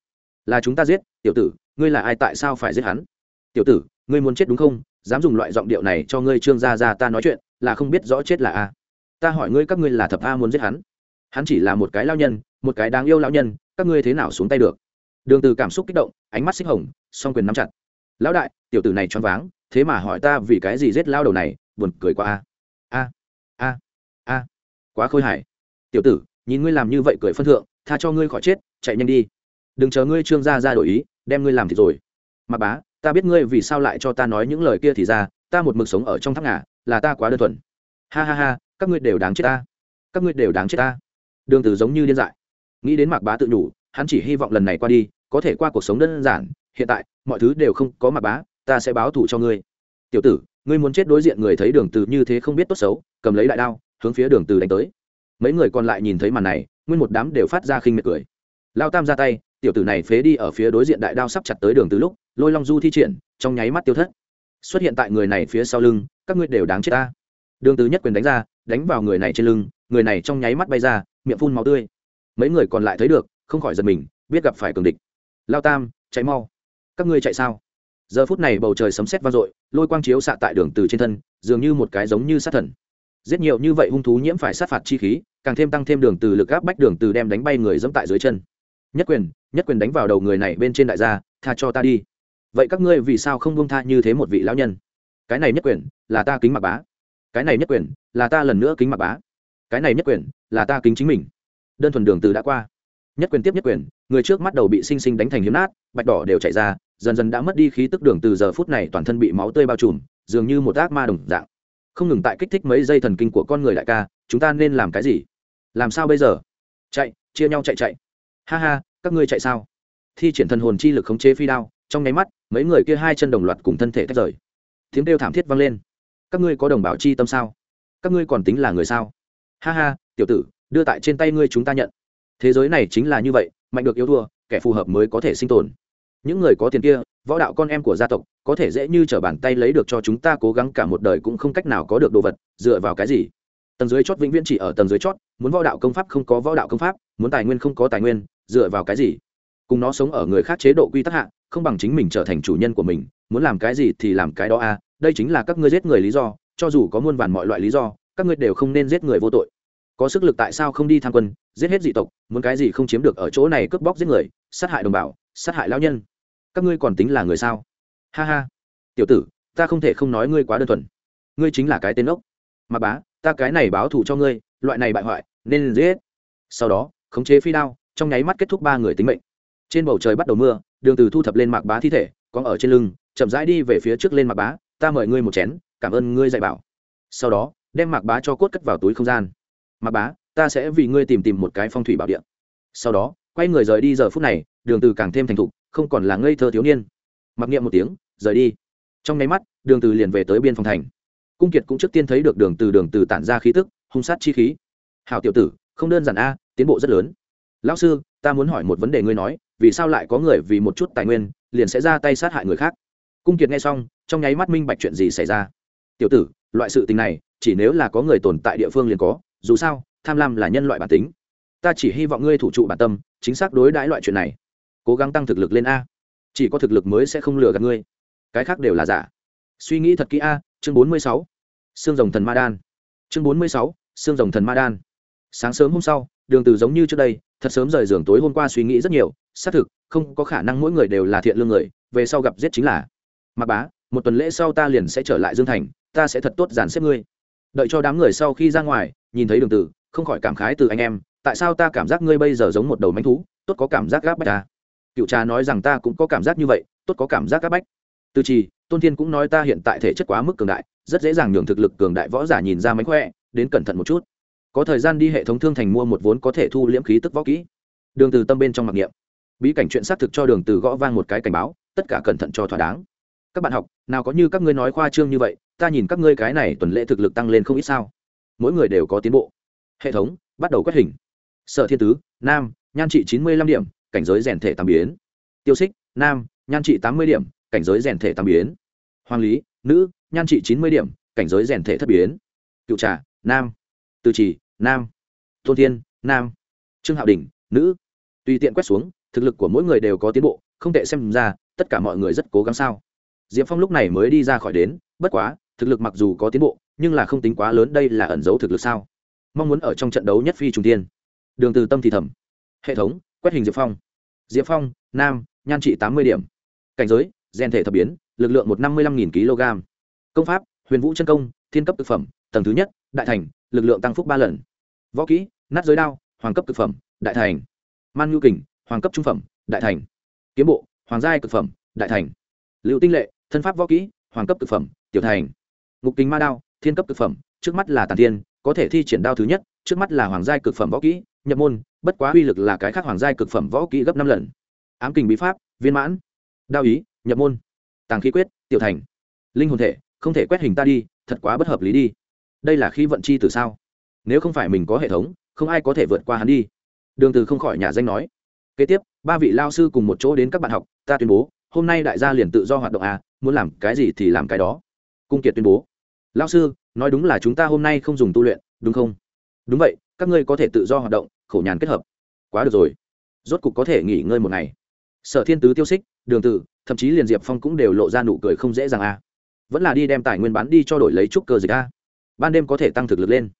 A: là chúng ta giết, tiểu tử, ngươi là ai, tại sao phải giết hắn? Tiểu tử, ngươi muốn chết đúng không? Dám dùng loại giọng điệu này cho ngươi trương gia ra ta nói chuyện, là không biết rõ chết là a ta hỏi ngươi các ngươi là thập a muốn giết hắn. Hắn chỉ là một cái lao nhân, một cái đáng yêu lão nhân, các ngươi thế nào xuống tay được? Đường từ cảm xúc kích động, ánh mắt xích hồng, song quyền nắm chặt. Lão đại, tiểu tử này choáng váng, thế mà hỏi ta vì cái gì giết lao đầu này, buồn cười quá a. A a a. Quá khôi hài. Tiểu tử, nhìn ngươi làm như vậy cười phân thượng, tha cho ngươi khỏi chết, chạy nhanh đi đừng chờ ngươi trương gia ra đổi ý, đem ngươi làm thì rồi. Mà bá, ta biết ngươi vì sao lại cho ta nói những lời kia thì ra, ta một mực sống ở trong tháp ngà, là ta quá đơn thuần. Ha ha ha, các ngươi đều đáng chết ta. Các ngươi đều đáng chết ta. Đường từ giống như điên dại. Nghĩ đến mạc bá tự nhủ, hắn chỉ hy vọng lần này qua đi, có thể qua cuộc sống đơn giản, hiện tại, mọi thứ đều không có mạc bá, ta sẽ báo thù cho ngươi. Tiểu tử, ngươi muốn chết đối diện người thấy đường từ như thế không biết tốt xấu, cầm lấy đại đao, hướng phía đường từ đánh tới. Mấy người còn lại nhìn thấy màn này, nguyên một đám đều phát ra khinh miệt cười. Lao tam ra tay tiểu tử này phế đi ở phía đối diện đại đao sắp chặt tới đường từ lúc, lôi long du thi triển, trong nháy mắt tiêu thất. Xuất hiện tại người này phía sau lưng, các ngươi đều đáng chết ta. Đường từ nhất quyền đánh ra, đánh vào người này trên lưng, người này trong nháy mắt bay ra, miệng phun máu tươi. Mấy người còn lại thấy được, không khỏi giật mình, biết gặp phải cường địch. Lao tam, chạy mau. Các ngươi chạy sao? Giờ phút này bầu trời sấm sét vang dội, lôi quang chiếu xạ tại đường từ trên thân, dường như một cái giống như sát thần. Giết nhiều như vậy hung thú nhiễm phải sát phạt chi khí, càng thêm tăng thêm đường từ lực áp bách đường từ đem đánh bay người dẫm tại dưới chân. Nhất quyền nhất quyền đánh vào đầu người này bên trên đại gia, tha cho ta đi. Vậy các ngươi vì sao không buông tha như thế một vị lão nhân? Cái này nhất quyền là ta kính mặc bá. Cái này nhất quyền là ta lần nữa kính mặc bá. Cái này nhất quyền là ta kính chính mình. Đơn thuần đường từ đã qua. Nhất quyền tiếp nhất quyền, người trước mắt đầu bị sinh sinh đánh thành hiếm nát, bạch đỏ đều chảy ra, dần dần đã mất đi khí tức đường từ giờ phút này toàn thân bị máu tươi bao trùm, dường như một ác ma đồng dạng. Không ngừng tại kích thích mấy dây thần kinh của con người đại ca, chúng ta nên làm cái gì? Làm sao bây giờ? Chạy, chia nhau chạy chạy. Ha ha các ngươi chạy sao? Thi triển thần hồn chi lực khống chế phi đao, trong nháy mắt, mấy người kia hai chân đồng loạt cùng thân thể tách rời. Tiếng kêu thảm thiết vang lên. Các ngươi có đồng bào chi tâm sao? Các ngươi còn tính là người sao? Ha ha, tiểu tử, đưa tại trên tay ngươi chúng ta nhận. Thế giới này chính là như vậy, mạnh được yếu thua, kẻ phù hợp mới có thể sinh tồn. Những người có tiền kia, võ đạo con em của gia tộc, có thể dễ như t r ở bàn tay lấy được cho chúng ta cố gắng cả một đời cũng không cách nào có được đồ vật, dựa vào cái gì? Tầng dưới chót vĩnh viễn chỉ ở tầng dưới chót, muốn võ đạo công pháp không có võ đạo công pháp, muốn tài nguyên không có tài nguyên dựa vào cái gì? Cùng nó sống ở người khác chế độ quy tắc hạ, không bằng chính mình trở thành chủ nhân của mình, muốn làm cái gì thì làm cái đó a đây chính là các ngươi giết người lý do, cho dù có muôn vàn mọi loại lý do, các ngươi đều không nên giết người vô tội. Có sức lực tại sao không đi tham quân, giết hết dị tộc, muốn cái gì không chiếm được ở chỗ này cướp bóc giết người, sát hại đồng bào, sát hại lão nhân. Các ngươi còn tính là người sao? Ha ha. Tiểu tử, ta không thể không nói ngươi quá đơn thuần. Ngươi chính là cái tên ốc. Mà bá, ta cái này báo thù cho ngươi, loại này bại hoại, nên giết. Sau đó, khống chế phi đao trong nháy mắt kết thúc ba người tính mệnh. Trên bầu trời bắt đầu mưa, đường từ thu thập lên mạc bá thi thể, có ở trên lưng, chậm rãi đi về phía trước lên mạc bá, ta mời ngươi một chén, cảm ơn ngươi dạy bảo. Sau đó, đem mạc bá cho cốt cất vào túi không gian. Mạc bá, ta sẽ vì ngươi tìm tìm một cái phong thủy bảo địa. Sau đó, quay người rời đi giờ phút này, đường từ càng thêm thành thục, không còn là ngây thơ thiếu niên. Mặc niệm một tiếng, rời đi. Trong nháy mắt, đường từ liền về tới biên phòng thành. Cung kiệt cũng trước tiên thấy được đường từ đường từ tản ra khí tức, hung sát chi khí. Hảo tiểu tử, không đơn giản a, tiến bộ rất lớn lão sư, ta muốn hỏi một vấn đề ngươi nói, vì sao lại có người vì một chút tài nguyên, liền sẽ ra tay sát hại người khác? Cung kiệt nghe xong, trong nháy mắt minh bạch chuyện gì xảy ra. Tiểu tử, loại sự tình này, chỉ nếu là có người tồn tại địa phương liền có, dù sao, tham lam là nhân loại bản tính. Ta chỉ hy vọng ngươi thủ trụ bản tâm, chính xác đối đãi loại chuyện này. Cố gắng tăng thực lực lên a. Chỉ có thực lực mới sẽ không lừa gạt ngươi. Cái khác đều là giả. Suy nghĩ thật kỹ a, chương bốn mươi sáu. Xương rồng thần ma đan. Chương bốn mươi sáu, xương rồng thần ma đan. Sáng sớm hôm sau, đường từ giống như trước đây thật sớm rời giường tối hôm qua suy nghĩ rất nhiều xác thực không có khả năng mỗi người đều là thiện lương người về sau gặp giết chính là. Mặc bá một tuần lễ sau ta liền sẽ trở lại dương thành ta sẽ thật tốt dàn xếp ngươi. Đợi cho đám người sau khi ra ngoài nhìn thấy đường tử, không khỏi cảm khái từ anh em tại sao ta cảm giác ngươi bây giờ giống một đầu mánh thú tốt có cảm giác gáp bách ta? Cựu cha nói rằng ta cũng có cảm giác như vậy tốt có cảm giác gáp bách. Từ trì tôn thiên cũng nói ta hiện tại thể chất quá mức cường đại rất dễ dàng nhường thực lực cường đại võ giả nhìn ra mánh khỏe đến cẩn thận một chút có thời gian đi hệ thống thương thành mua một vốn có thể thu liễm khí tức võ kỹ. Đường từ tâm bên trong mặc niệm. Bí cảnh chuyện xác thực cho đường từ gõ vang một cái cảnh báo, tất cả cẩn thận cho thỏa đáng. Các bạn học, nào có như các ngươi nói khoa trương như vậy, ta nhìn các ngươi cái này tuần lễ thực lực tăng lên không ít sao. Mỗi người đều có tiến bộ. Hệ thống, bắt đầu quét hình. Sở thiên tứ, nam, nhan trị chín mươi lăm điểm, cảnh giới rèn thể tam biến. Tiêu xích nam, nhan trị tám mươi điểm, cảnh giới rèn thể tam biến. Hoàng lý, nữ, nhan trị chín mươi điểm, cảnh giới rèn thể thất biến. Cựu trà, nam. Từ trì nam, tôn thiên, nam, trương hạo đình, nữ. Tùy tiện quét xuống, thực lực của mỗi người đều có tiến bộ, không tệ xem ra, tất cả mọi người rất cố gắng sao. Diệp phong lúc này mới đi ra khỏi đến, bất quá, thực lực mặc dù có tiến bộ, nhưng là không tính quá lớn, đây là ẩn dấu thực lực sao? Mong muốn ở trong trận đấu nhất phi Trung tiên đường từ tâm thì thầm. Hệ thống, quét hình diệp phong. Diệp phong, nam, nhan trị tám mươi điểm. Cảnh giới, gen thể thập biến, lực lượng một năm mươi năm kg. Công pháp, huyền vũ chân công, thiên cấp thực phẩm, tầng thứ nhất, đại thành lực lượng tăng phúc ba lần. Võ kỹ, nát giới đao, hoàng cấp thực phẩm, đại thành. Man nhu kình, hoàng cấp trung phẩm, đại thành. Kiếm bộ, hoàng giai cực phẩm, đại thành. Liệu tinh lệ, thân pháp võ kỹ, hoàng cấp cực phẩm, tiểu thành. Ngục kính ma đao, thiên cấp cực phẩm, trước mắt là tàn thiên, có thể thi triển đao thứ nhất, trước mắt là hoàng giai cực phẩm võ kỹ, nhập môn, bất quá uy lực là cái khác hoàng giai cực phẩm võ kỹ gấp năm lần. Ám kình bí pháp, viên mãn. Đao ý, nhập môn. Tàng khí quyết, tiểu thành. Linh hồn thể, không thể quét hình ta đi, thật quá bất hợp lý đi đây là khi vận chi từ sao? Nếu không phải mình có hệ thống, không ai có thể vượt qua hắn đi. Đường từ không khỏi nhà danh nói. Kế tiếp, ba vị lao sư cùng một chỗ đến các bạn học, ta tuyên bố, hôm nay đại gia liền tự do hoạt động à muốn làm cái gì thì làm cái đó. Cung kiệt tuyên bố. Lao sư, nói đúng là chúng ta hôm nay không dùng tu luyện, đúng không? Đúng vậy, các ngươi có thể tự do hoạt động, khổ nhàn kết hợp. Quá được rồi. Rốt cục có thể nghỉ ngơi một ngày. Sở thiên tứ tiêu xích, đường tử thậm chí liền diệp phong cũng đều lộ ra nụ cười không dễ dàng à. vẫn là đi đem tài nguyên bán đi cho đổi lấy chút cơ dịch a ban đêm có thể tăng thực lực lên.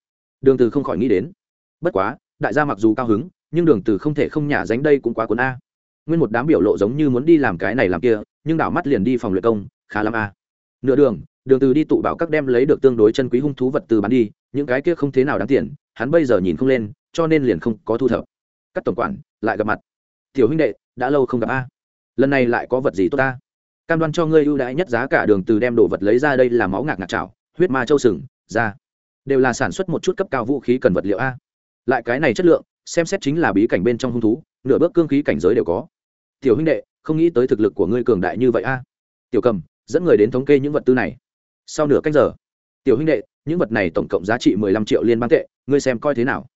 A: Đường từ không khỏi nghĩ đến. Bất quá, đại gia mặc dù cao hứng, nhưng đường từ không thể không nhả dánh đây cũng quá cuốn a. Nguyên một đám biểu lộ giống như muốn đi làm cái này làm kia, nhưng đảo mắt liền đi phòng luyện công, khá lắm a. Nửa đường đường từ đi tụ bảo các đem lấy được tương đối chân quý hung thú vật từ bán đi, những cái kia không thế nào đáng tiền, hắn bây giờ nhìn không lên, cho nên liền không có thu thập. Các tổng quản, lại gặp mặt. Tiểu huynh đệ, đã lâu không gặp a. Lần này lại có vật gì tốt ta? Cam đoan cho ngươi ưu đãi nhất giá cả đường từ đem đồ vật lấy ra đây là máu ngạc ngạc chảo, huyết ma châu sừng ra. Đều là sản xuất một chút cấp cao vũ khí cần vật liệu a. Lại cái này chất lượng, xem xét chính là bí cảnh bên trong hung thú, nửa bước cương khí cảnh giới đều có. Tiểu huynh đệ, không nghĩ tới thực lực của ngươi cường đại như vậy a. Tiểu cầm, dẫn người đến thống kê những vật tư này. Sau nửa cách giờ, tiểu huynh đệ, những vật này tổng cộng giá trị mười lăm triệu liên bang tệ, ngươi xem coi thế nào?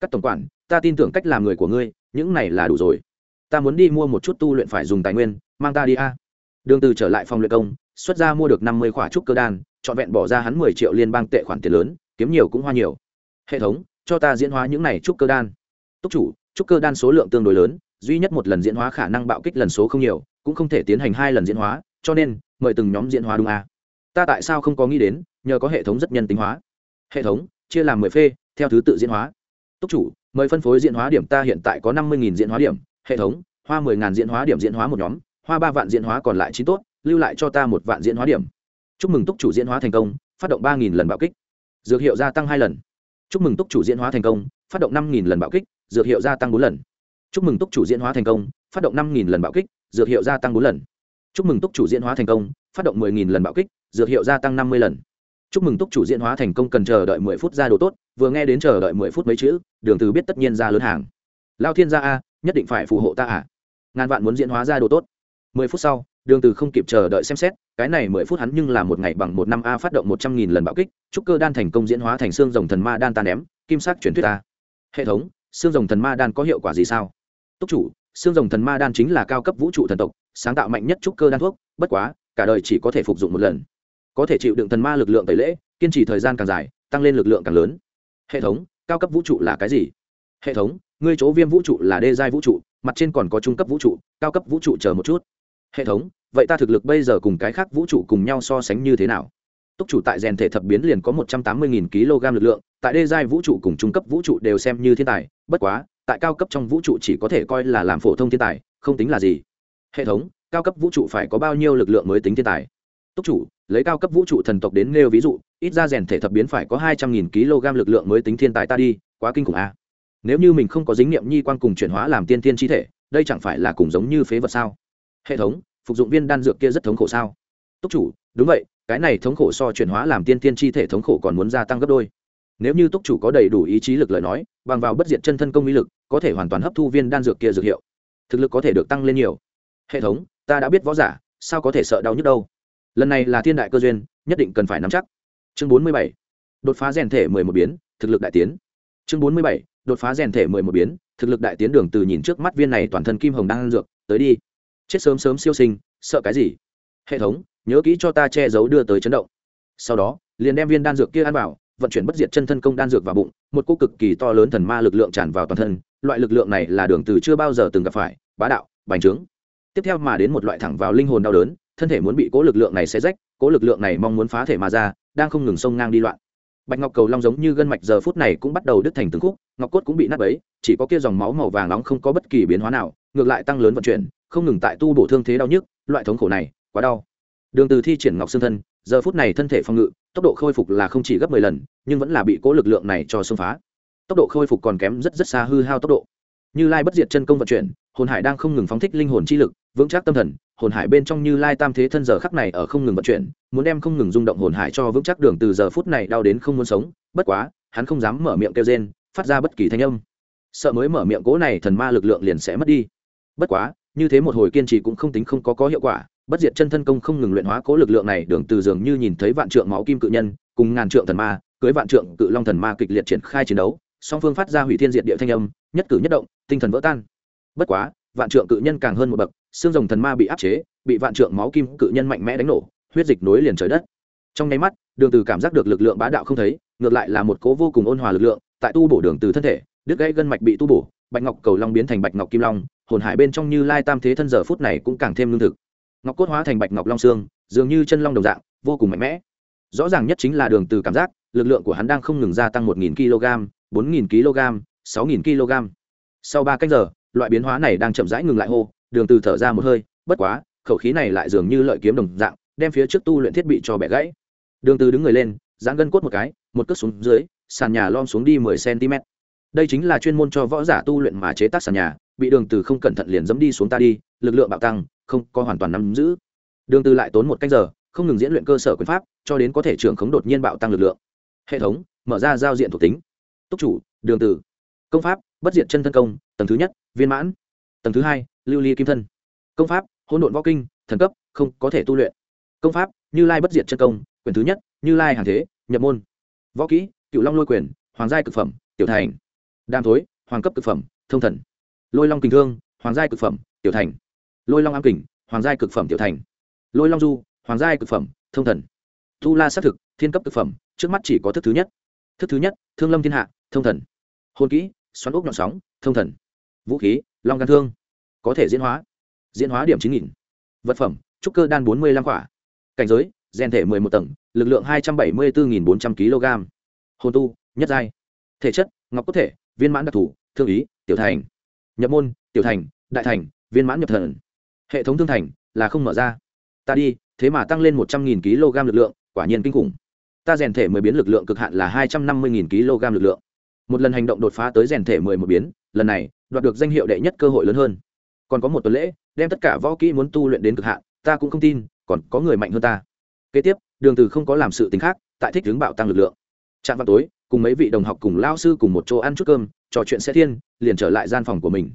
A: Các tổng quản, ta tin tưởng cách làm người của ngươi, những này là đủ rồi. Ta muốn đi mua một chút tu luyện phải dùng tài nguyên, mang ta đi a. Đường từ trở lại phòng luyện công, xuất ra mua được năm mươi khỏa trúc cơ đan trọn vẹn bỏ ra hắn mười triệu liên bang tệ khoản tiền lớn, kiếm nhiều cũng hoa nhiều. Hệ thống, cho ta diễn hóa những này trúc cơ đan. Túc chủ, trúc cơ đan số lượng tương đối lớn, duy nhất một lần diễn hóa khả năng bạo kích lần số không nhiều, cũng không thể tiến hành hai lần diễn hóa, cho nên, mời từng nhóm diễn hóa đúng a. Ta tại sao không có nghĩ đến, nhờ có hệ thống rất nhân tính hóa. Hệ thống, chia làm mười phê, theo thứ tự diễn hóa. Túc chủ, mời phân phối diễn hóa điểm ta hiện tại có năm mươi diễn hóa điểm. Hệ thống, hoa mười ngàn diễn hóa điểm diễn hóa một nhóm, hoa ba vạn diễn hóa còn lại chín tốt, lưu lại cho ta một vạn diễn hóa điểm chúc mừng túc chủ diễn hóa thành công, phát động ba lần bạo kích. Dược hiệu gia tăng hai lần. Chúc mừng túc chủ diễn hóa thành công, phát động năm nghìn lần bạo kích, dược hiệu gia tăng bốn lần. Chúc mừng túc chủ diễn hóa thành công, phát động năm nghìn lần bạo kích, dược hiệu gia tăng bốn lần. Chúc mừng túc chủ diễn hóa thành công, phát động mười lần bạo kích, dược hiệu gia tăng năm mươi lần. Chúc mừng túc chủ diễn hóa thành công cần chờ đợi mười phút ra đồ tốt, vừa nghe đến chờ đợi mười phút mấy chữ, đường từ biết tất nhiên ra lớn hàng. Lao thiên gia a, nhất định phải phù hộ ta à. Ngàn vạn muốn diễn hóa ra đồ tốt. Mười phút sau đường từ không kịp chờ đợi xem xét, cái này mười phút hắn nhưng là một ngày bằng một năm a phát động một trăm nghìn lần bạo kích trúc cơ đan thành công diễn hóa thành xương rồng thần ma đan tan ném, kim sắc truyền thuyết a hệ thống, xương rồng thần ma đan có hiệu quả gì sao? Túc chủ, xương rồng thần ma đan chính là cao cấp vũ trụ thần tộc, sáng tạo mạnh nhất trúc cơ đan thuốc, bất quá, cả đời chỉ có thể phục dụng một lần. Có thể chịu đựng thần ma lực lượng tẩy lễ, kiên trì thời gian càng dài, tăng lên lực lượng càng lớn. Hệ thống, cao cấp vũ trụ là cái gì? Hệ thống, ngươi chỗ viêm vũ trụ là đê giai vũ trụ, mặt trên còn có trung cấp vũ trụ, cao cấp vũ trụ chờ một chút hệ thống, vậy ta thực lực bây giờ cùng cái khác vũ trụ cùng nhau so sánh như thế nào? Túc chủ tại rèn thể thập biến liền có một trăm tám mươi kg lực lượng, tại đê giai vũ trụ cùng trung cấp vũ trụ đều xem như thiên tài, bất quá, tại cao cấp trong vũ trụ chỉ có thể coi là làm phổ thông thiên tài, không tính là gì. Hệ thống, cao cấp vũ trụ phải có bao nhiêu lực lượng mới tính thiên tài? Túc chủ, lấy cao cấp vũ trụ thần tộc đến nêu ví dụ, ít ra rèn thể thập biến phải có hai trăm nghìn kg lực lượng mới tính thiên tài ta đi, quá kinh khủng a. Nếu như mình không có dính niệm nhi quan cùng chuyển hóa làm tiên tiên chi thể, đây chẳng phải là cùng giống như phế vật sao? Hệ thống, phục dụng viên đan dược kia rất thống khổ sao? Túc chủ, đúng vậy, cái này thống khổ so chuyển hóa làm tiên tiên chi thể thống khổ còn muốn gia tăng gấp đôi. Nếu như túc chủ có đầy đủ ý chí lực lời nói, bằng vào bất diệt chân thân công uy lực, có thể hoàn toàn hấp thu viên đan dược kia dược hiệu. Thực lực có thể được tăng lên nhiều. Hệ thống, ta đã biết võ giả, sao có thể sợ đau nhức đâu? Lần này là thiên đại cơ duyên, nhất định cần phải nắm chắc. Chương bốn mươi bảy. Đột phá rèn thể mười một biến, thực lực đại tiến. Chương bốn mươi bảy. Đột phá rèn thể mười một biến, thực lực đại tiến đường từ nhìn trước mắt viên này toàn thân kim hồng đang ăn dược, tới đi chết sớm sớm siêu sinh, sợ cái gì? Hệ thống, nhớ kỹ cho ta che giấu đưa tới chấn động. Sau đó, liền đem viên đan dược kia ăn vào, vận chuyển bất diệt chân thân công đan dược vào bụng, một cô cực kỳ to lớn thần ma lực lượng tràn vào toàn thân, loại lực lượng này là đường từ chưa bao giờ từng gặp phải, bá đạo, bành trướng. Tiếp theo mà đến một loại thẳng vào linh hồn đau đớn, thân thể muốn bị cố lực lượng này xé rách cố lực lượng này mong muốn phá thể mà ra, đang không ngừng xông ngang đi loạn. Bạch ngọc cầu long giống như gân mạch giờ phút này cũng bắt đầu đứt thành từng khúc, ngọc cốt cũng bị nát bấy, chỉ có kia dòng máu màu vàng nóng không có bất kỳ biến hóa nào, ngược lại tăng lớn vận chuyển không ngừng tại tu bổ thương thế đau nhức, loại thống khổ này, quá đau. Đường từ thi triển ngọc xương thân, giờ phút này thân thể phòng ngự, tốc độ khôi phục là không chỉ gấp 10 lần, nhưng vẫn là bị cố lực lượng này cho xông phá. Tốc độ khôi phục còn kém rất rất xa hư hao tốc độ. Như lai bất diệt chân công vận chuyển, hồn hải đang không ngừng phóng thích linh hồn chi lực, vững chắc tâm thần, hồn hải bên trong như lai tam thế thân giờ khắc này ở không ngừng vận chuyển, muốn đem không ngừng rung động hồn hải cho vững chắc đường từ giờ phút này đau đến không muốn sống, bất quá, hắn không dám mở miệng kêu rên, phát ra bất kỳ thanh âm. Sợ mới mở miệng cố này thần ma lực lượng liền sẽ mất đi. Bất quá như thế một hồi kiên trì cũng không tính không có có hiệu quả, bất diệt chân thân công không ngừng luyện hóa cố lực lượng này, đường từ dường như nhìn thấy vạn trượng máu kim cự nhân, cùng ngàn trượng thần ma, cưới vạn trượng cự long thần ma kịch liệt triển khai chiến đấu, song phương phát ra hủy thiên diệt địa thanh âm, nhất cử nhất động, tinh thần vỡ tan. Bất quá, vạn trượng cự nhân càng hơn một bậc, xương rồng thần ma bị áp chế, bị vạn trượng máu kim cự nhân mạnh mẽ đánh nổ, huyết dịch nối liền trời đất. Trong nháy mắt, đường từ cảm giác được lực lượng bá đạo không thấy, ngược lại là một cố vô cùng ôn hòa lực lượng, tại tu bổ đường từ thân thể, đứt gãy gân mạch bị tu bổ, bạch ngọc cầu long biến thành bạch ngọc kim long hồn hải bên trong như lai tam thế thân giờ phút này cũng càng thêm lương thực. Ngọc cốt hóa thành bạch ngọc long xương, dường như chân long đồng dạng, vô cùng mạnh mẽ. Rõ ràng nhất chính là đường từ cảm giác, lực lượng của hắn đang không ngừng gia tăng một nghìn kg, bốn nghìn kg, sáu nghìn kg. Sau ba cách giờ, loại biến hóa này đang chậm rãi ngừng lại hô, đường từ thở ra một hơi, bất quá, khẩu khí này lại dường như lợi kiếm đồng dạng, đem phía trước tu luyện thiết bị cho bẻ gãy. Đường từ đứng người lên, giãn gân cốt một cái, một cước xuống dưới, sàn nhà lom xuống đi 10 cm đây chính là chuyên môn cho võ giả tu luyện mà chế tác sàn nhà, bị đường từ không cẩn thận liền dẫm đi xuống ta đi, lực lượng bạo tăng, không, có hoàn toàn nắm giữ. Đường từ lại tốn một canh giờ, không ngừng diễn luyện cơ sở quyền pháp, cho đến có thể trưởng khống đột nhiên bạo tăng lực lượng. Hệ thống, mở ra giao diện thuộc tính. Túc chủ, đường từ. Công pháp, bất diệt chân thân công, tầng thứ nhất, viên mãn. Tầng thứ hai, lưu ly kim thân. Công pháp, hỗn độn võ kinh, thần cấp, không, có thể tu luyện. Công pháp, như lai bất diệt chân công, quyền thứ nhất, như lai hàng thế, nhập môn. Võ kỹ cựu long lôi quyền, hoàng giai cực phẩm, tiểu thành đam thối, hoàng cấp cực phẩm, thông thần. Lôi long kình thương, hoàng giai cực phẩm, tiểu thành. Lôi long am kình, hoàng giai cực phẩm, tiểu thành. Lôi long du, hoàng giai cực phẩm, thông thần. Tu la xác thực, thiên cấp cực phẩm, trước mắt chỉ có thức thứ nhất. Thức thứ nhất, thương lâm thiên hạ, thông thần. Hôn kỹ, xoắn ốc nhọn sóng, thông thần. Vũ khí, long gan thương, có thể diễn hóa. Diễn hóa điểm chín nghìn. Vật phẩm, trúc cơ đan bốn mươi năm quả cảnh giới, gen thể mười một tầng, lực lượng hai trăm bảy mươi bốn bốn trăm kg hồn tu, nhất giai. Thể chất, ngọc cốt thể viên mãn đặc thù, thương ý, tiểu thành. Nhập môn, tiểu thành, đại thành, viên mãn nhập thần. Hệ thống thương thành là không mở ra. Ta đi, thế mà tăng lên một trăm nghìn kg lực lượng, quả nhiên kinh khủng. Ta rèn thể mười biến lực lượng cực hạn là hai trăm năm mươi nghìn kg lực lượng. Một lần hành động đột phá tới rèn thể mười một biến, lần này, đoạt được danh hiệu đệ nhất cơ hội lớn hơn. Còn có một tuần lễ, đem tất cả võ kỹ muốn tu luyện đến cực hạn, ta cũng không tin, còn có người mạnh hơn ta. Kế tiếp, đường từ không có làm sự tính khác, tại thích hướng bạo tăng lực lượng. Trạm vào tối cùng mấy vị đồng học cùng lao sư cùng một chỗ ăn chút cơm, trò chuyện sẽ thiên, liền trở lại gian phòng của mình.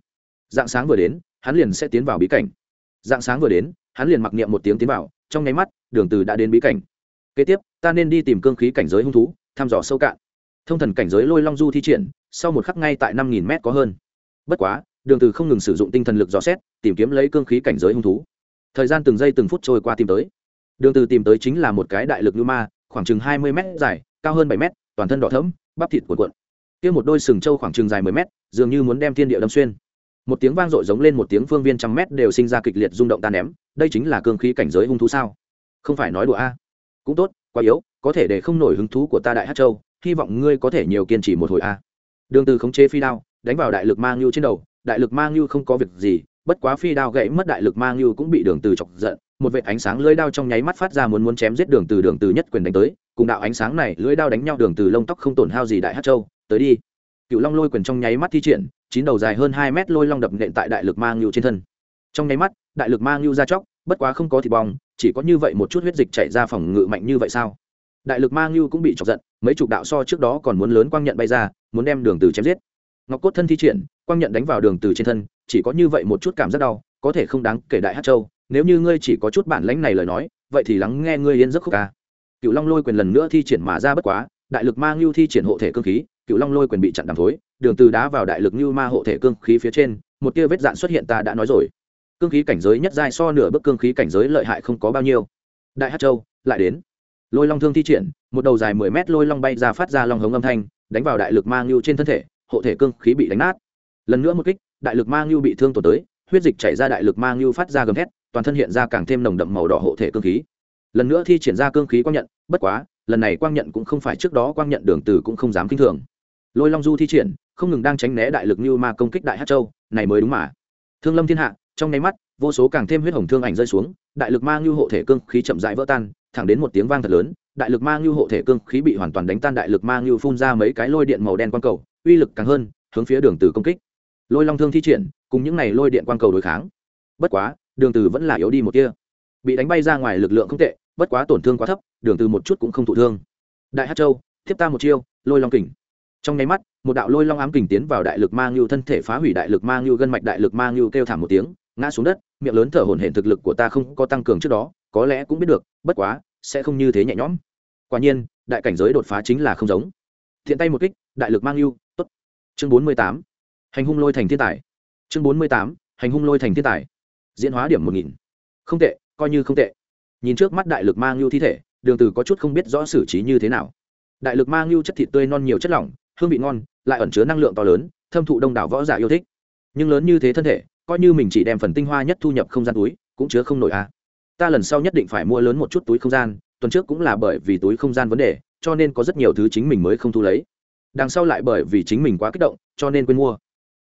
A: Dạng sáng vừa đến, hắn liền sẽ tiến vào bí cảnh. Dạng sáng vừa đến, hắn liền mặc niệm một tiếng tiến vào, trong nháy mắt, đường từ đã đến bí cảnh. Kế tiếp, ta nên đi tìm cương khí cảnh giới hung thú, thăm dò sâu cạn. Thông thần cảnh giới lôi long du thi triển, sau một khắc ngay tại năm nghìn mét có hơn. Bất quá, đường từ không ngừng sử dụng tinh thần lực dò xét, tìm kiếm lấy cương khí cảnh giới hung thú. Thời gian từng giây từng phút trôi qua tìm tới. Đường từ tìm tới chính là một cái đại lực lưu ma, khoảng chừng hai mươi mét dài, cao hơn bảy mét toàn thân đỏ thẫm, bắp thịt cuộn cuộn. Kia một đôi sừng trâu khoảng chừng dài mười mét, dường như muốn đem thiên địa đâm xuyên. Một tiếng vang dội giống lên một tiếng phương viên trăm mét đều sinh ra kịch liệt rung động tan ném, đây chính là cương khí cảnh giới hung thú sao? Không phải nói đùa a. À? Cũng tốt, quá yếu, có thể để không nổi hứng thú của ta đại hát châu, hy vọng ngươi có thể nhiều kiên trì một hồi a. À? Đường từ khống chế phi đao, đánh vào đại lực mang lưu trên đầu, đại lực mang lưu không có việc gì, bất quá phi đao gãy mất đại lực mang lưu cũng bị đường từ chọc giận một vệt ánh sáng lưỡi đao trong nháy mắt phát ra muốn muốn chém giết đường từ đường từ nhất quyền đánh tới, cùng đạo ánh sáng này lưỡi đao đánh nhau đường từ lông tóc không tổn hao gì đại hắc châu, tới đi. Cựu long lôi quyền trong nháy mắt thi triển, chín đầu dài hơn hai mét lôi long đập nện tại đại lực mang lưu trên thân. Trong nháy mắt, đại lực mang lưu ra chóc, bất quá không có thịt bong, chỉ có như vậy một chút huyết dịch chảy ra phòng ngự mạnh như vậy sao? Đại lực mang lưu cũng bị chọc giận, mấy chục đạo so trước đó còn muốn lớn quang nhận bay ra, muốn đem đường từ chém giết. Ngọc cốt thân thi triển, quang nhận đánh vào đường từ trên thân, chỉ có như vậy một chút cảm giác đau, có thể không đáng kể đại hát châu nếu như ngươi chỉ có chút bản lãnh này lời nói, vậy thì lắng nghe ngươi yên giấc khúc ca. Cựu long lôi quyền lần nữa thi triển mà ra bất quá, đại lực Ma Ngưu thi triển hộ thể cương khí, cựu long lôi quyền bị chặn đằng thối, đường từ đá vào đại lực ngưu ma hộ thể cương khí phía trên, một tia vết dạn xuất hiện ta đã nói rồi. Cương khí cảnh giới nhất giai so nửa bước cương khí cảnh giới lợi hại không có bao nhiêu. Đại hát châu, lại đến. Lôi long thương thi triển, một đầu dài mười mét lôi long bay ra phát ra long hống âm thanh, đánh vào đại lực Ma Ngưu trên thân thể, hộ thể cương khí bị đánh nát. Lần nữa một kích, đại lực Ma Ngưu bị thương tổn tới, huyết dịch chảy ra đại lực Ma Ngưu phát ra gầm thét toàn thân hiện ra càng thêm nồng đậm màu đỏ hộ thể cương khí. Lần nữa thi triển ra cương khí quang nhận, bất quá, lần này quang nhận cũng không phải trước đó quang nhận đường từ cũng không dám kinh thường. Lôi long du thi triển, không ngừng đang tránh né đại lực như ma công kích đại hát châu, này mới đúng mà. Thương lâm thiên hạ, trong nháy mắt, vô số càng thêm huyết hồng thương ảnh rơi xuống, đại lực mang như hộ thể cương khí chậm rãi vỡ tan, thẳng đến một tiếng vang thật lớn, đại lực mang như hộ thể cương khí bị hoàn toàn đánh tan đại lực mang như phun ra mấy cái lôi điện màu đen quang cầu, uy lực càng hơn, hướng phía đường từ công kích. Lôi long thương thi triển, cùng những này lôi điện quang cầu đối kháng. Bất quá đường từ vẫn là yếu đi một tia bị đánh bay ra ngoài lực lượng không tệ, bất quá tổn thương quá thấp, đường từ một chút cũng không thụ thương. Đại hát châu tiếp ta một chiêu, lôi long kình. Trong nháy mắt, một đạo lôi long ám kình tiến vào đại lực mang lưu thân thể phá hủy đại lực mang lưu gân mạch đại lực mang lưu kêu thảm một tiếng, ngã xuống đất, miệng lớn thở hổn hển thực lực của ta không có tăng cường trước đó, có lẽ cũng biết được, bất quá, sẽ không như thế nhẹ nhõm. Quả nhiên, đại cảnh giới đột phá chính là không giống. Thiện tay một kích, đại lực mang lưu tốt. Chương bốn mươi tám. Hành hung lôi thành thiên tài. Chương bốn mươi tám. Hành hung lôi thành thiên tài diễn hóa điểm một nghìn. Không tệ, coi như không tệ. Nhìn trước mắt đại lực mang lưu thi thể, đường từ có chút không biết rõ xử trí như thế nào. Đại lực mang lưu chất thịt tươi non nhiều chất lỏng, hương vị ngon, lại ẩn chứa năng lượng to lớn, thâm thụ đông đảo võ giả yêu thích. Nhưng lớn như thế thân thể, coi như mình chỉ đem phần tinh hoa nhất thu nhập không gian túi, cũng chứa không nổi à. ta lần sau nhất định phải mua lớn một chút túi không gian, tuần trước cũng là bởi vì túi không gian vấn đề, cho nên có rất nhiều thứ chính mình mới không thu lấy. Đằng sau lại bởi vì chính mình quá kích động, cho nên quên mua.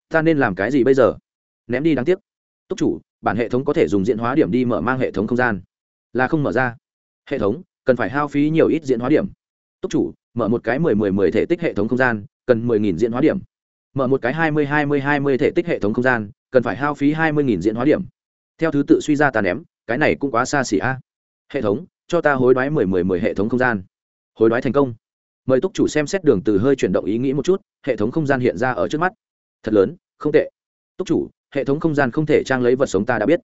A: Ta nên làm cái gì bây giờ? Ném đi đáng tiếc. Túc chủ bản hệ thống có thể dùng diễn hóa điểm đi mở mang hệ thống không gian. Là không mở ra. Hệ thống, cần phải hao phí nhiều ít diễn hóa điểm. Túc chủ, mở một cái mười mười mười thể tích hệ thống không gian, cần mười nghìn diễn hóa điểm. Mở một cái hai mươi hai mươi hai mươi thể tích hệ thống không gian, cần phải hao phí hai mươi nghìn diễn hóa điểm. Theo thứ tự suy ra tàn ném, cái này cũng quá xa xỉ a. Hệ thống, cho ta hối đoái mười mười mười hệ thống không gian. Hối đoái thành công. Mời túc chủ xem xét đường từ hơi chuyển động ý nghĩ một chút, hệ thống không gian hiện ra ở trước mắt. Thật lớn, không tệ. Túc chủ hệ thống không gian không thể trang lấy vật sống ta đã biết.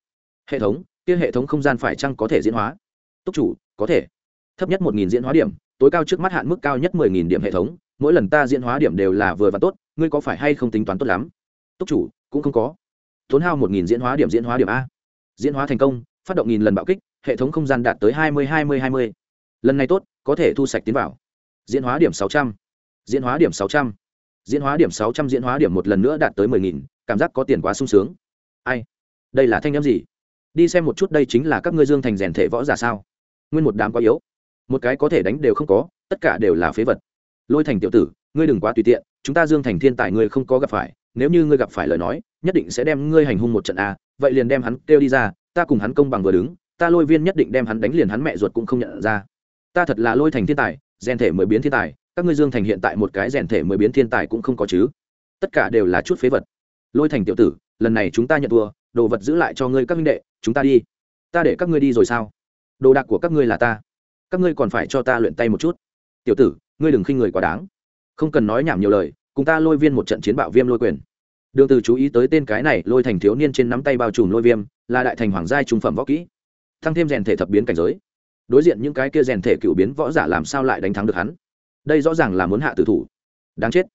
A: Hệ thống, kia hệ thống không gian phải chăng có thể diễn hóa? Túc chủ, có thể. Thấp nhất một nghìn diễn hóa điểm, tối cao trước mắt hạn mức cao nhất mười nghìn điểm hệ thống, mỗi lần ta diễn hóa điểm đều là vừa và tốt, ngươi có phải hay không tính toán tốt lắm? Túc chủ, cũng không có. Tốn hao một nghìn diễn hóa điểm diễn hóa điểm a. Diễn hóa thành công, phát động nghìn lần bạo kích, hệ thống không gian đạt tới hai mươi hai mươi hai mươi. Lần này tốt, có thể thu sạch tiến vào. Diễn hóa điểm sáu trăm. Diễn hóa điểm sáu trăm diễn hóa điểm sáu trăm, diễn hóa điểm một lần nữa đạt tới mười nghìn, cảm giác có tiền quá sung sướng. Ai? Đây là thanh â m gì? Đi xem một chút đây chính là các ngươi dương thành rèn thể võ giả sao? Nguyên một đám quá yếu. Một cái có thể đánh đều không có, tất cả đều là phế vật. Lôi thành tiểu tử, ngươi đừng quá tùy tiện, chúng ta dương thành thiên tài ngươi không có gặp phải, nếu như ngươi gặp phải lời nói, nhất định sẽ đem ngươi hành hung một trận a, vậy liền đem hắn kêu đi ra, ta cùng hắn công bằng vừa đứng, ta lôi viên nhất định đem hắn đánh liền hắn mẹ ruột cũng không nhận ra. Ta thật là lôi thành thiên tài, rèn thể mới biến thiên tài các ngươi dương thành hiện tại một cái rèn thể mười biến thiên tài cũng không có chứ. Tất cả đều là chút phế vật. Lôi thành tiểu tử, lần này chúng ta nhận thua, đồ vật giữ lại cho ngươi các minh đệ, chúng ta đi. Ta để các ngươi đi rồi sao? Đồ đạc của các ngươi là ta. Các ngươi còn phải cho ta luyện tay một chút. Tiểu tử, ngươi đừng khinh người quá đáng. Không cần nói nhảm nhiều lời, cùng ta lôi viên một trận chiến bạo viêm lôi quyền. Đường từ chú ý tới tên cái này, lôi thành thiếu niên trên nắm tay bao trùm lôi viêm, là đại thành hoàng giai trung phẩm võ kỹ. Thăng thêm rèn thể thập biến cảnh giới. Đối diện những cái kia rèn thể cựu biến võ giả làm sao lại đánh thắng được hắn? Đây rõ ràng là muốn hạ tử thủ. Đáng chết.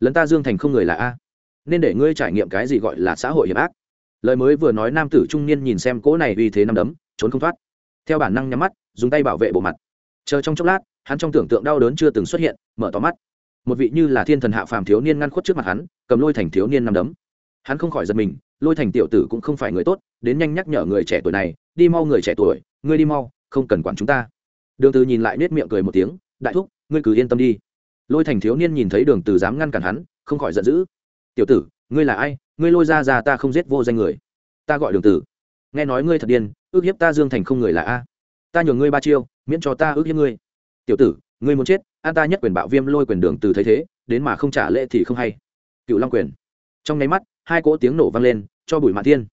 A: Lấn ta dương thành không người là a. Nên để ngươi trải nghiệm cái gì gọi là xã hội hiểm ác. Lời mới vừa nói nam tử trung niên nhìn xem cỗ này uy thế năm đấm, trốn không thoát. Theo bản năng nhắm mắt, dùng tay bảo vệ bộ mặt. Chờ trong chốc lát, hắn trong tưởng tượng đau đớn chưa từng xuất hiện, mở tỏ mắt. Một vị như là thiên thần hạ phàm thiếu niên ngăn khuất trước mặt hắn, cầm lôi thành thiếu niên năm đấm. Hắn không khỏi giật mình, lôi thành tiểu tử cũng không phải người tốt, đến nhanh nhắc nhở người trẻ tuổi này, đi mau người trẻ tuổi, ngươi đi mau, không cần quản chúng ta. Đường từ nhìn lại nết miệng cười một tiếng đại thúc, ngươi cứ yên tâm đi. Lôi thành thiếu niên nhìn thấy đường từ dám ngăn cản hắn, không khỏi giận dữ. Tiểu tử, ngươi là ai? Ngươi lôi ra ra ta không giết vô danh người. Ta gọi đường tử nghe nói ngươi thật điên, ước hiếp ta dương thành không người là a. Ta nhường ngươi ba chiêu, miễn cho ta ước hiếp ngươi. Tiểu tử, ngươi muốn chết, an ta nhất quyền bạo viêm lôi quyền đường từ thấy thế, đến mà không trả lễ thì không hay. Cựu long quyền. Trong nháy mắt, hai cỗ tiếng nổ vang lên, cho bụi mạn thiên.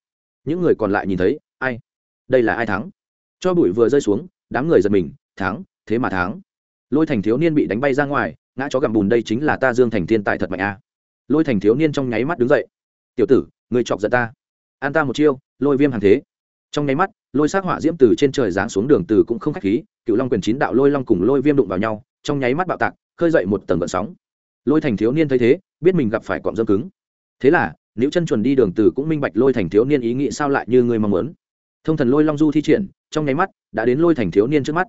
A: Những người còn lại nhìn thấy, ai? Đây là ai thắng? Cho bụi vừa rơi xuống, đám người giật mình, thắng, thế mà thắng lôi thành thiếu niên bị đánh bay ra ngoài, ngã chó gặm bùn đây chính là ta dương thành thiên tài thật mạnh a. Lôi thành thiếu niên trong nháy mắt đứng dậy. Tiểu tử, người chọc giận ta. An ta một chiêu, lôi viêm hàng thế. Trong nháy mắt, lôi sát họa diễm từ trên trời giáng xuống đường từ cũng không khách khí, cựu long quyền chín đạo lôi long cùng lôi viêm đụng vào nhau, trong nháy mắt bạo tạc, khơi dậy một tầng gợn sóng. Lôi thành thiếu niên thấy thế, biết mình gặp phải cọm dâm cứng. Thế là, nếu chân chuẩn đi đường từ cũng minh bạch lôi thành thiếu niên ý nghĩ sao lại như người mong muốn. Thông thần lôi long du thi triển, trong nháy mắt, đã đến lôi thành thiếu niên trước mắt.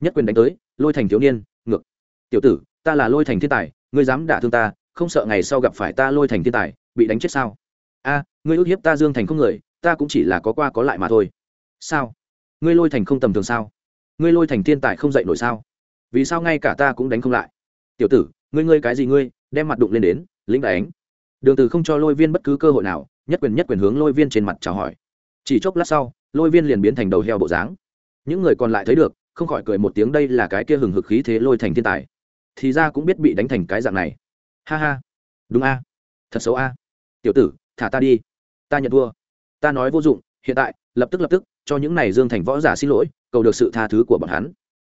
A: Nhất quyền đánh tới lôi thành thiếu niên, ngược. Tiểu tử, ta là lôi thành thiên tài, ngươi dám đả thương ta, không sợ ngày sau gặp phải ta lôi thành thiên tài, bị đánh chết sao? A, ngươi ước hiếp ta dương thành không người, ta cũng chỉ là có qua có lại mà thôi. Sao? Ngươi lôi thành không tầm thường sao? Ngươi lôi thành thiên tài không dậy nổi sao? Vì sao ngay cả ta cũng đánh không lại? Tiểu tử, ngươi ngươi cái gì ngươi, đem mặt đụng lên đến, lĩnh đánh. Đường từ không cho lôi viên bất cứ cơ hội nào, nhất quyền nhất quyền hướng lôi viên trên mặt chào hỏi. Chỉ chốc lát sau, lôi viên liền biến thành đầu heo bộ dáng. Những người còn lại thấy được không khỏi cười một tiếng đây là cái kia hừng hực khí thế lôi thành thiên tài. Thì ra cũng biết bị đánh thành cái dạng này. Ha ha. Đúng a. Thật xấu a. Tiểu tử, thả ta đi. Ta nhận thua. Ta nói vô dụng, hiện tại, lập tức lập tức, cho những này dương thành võ giả xin lỗi, cầu được sự tha thứ của bọn hắn.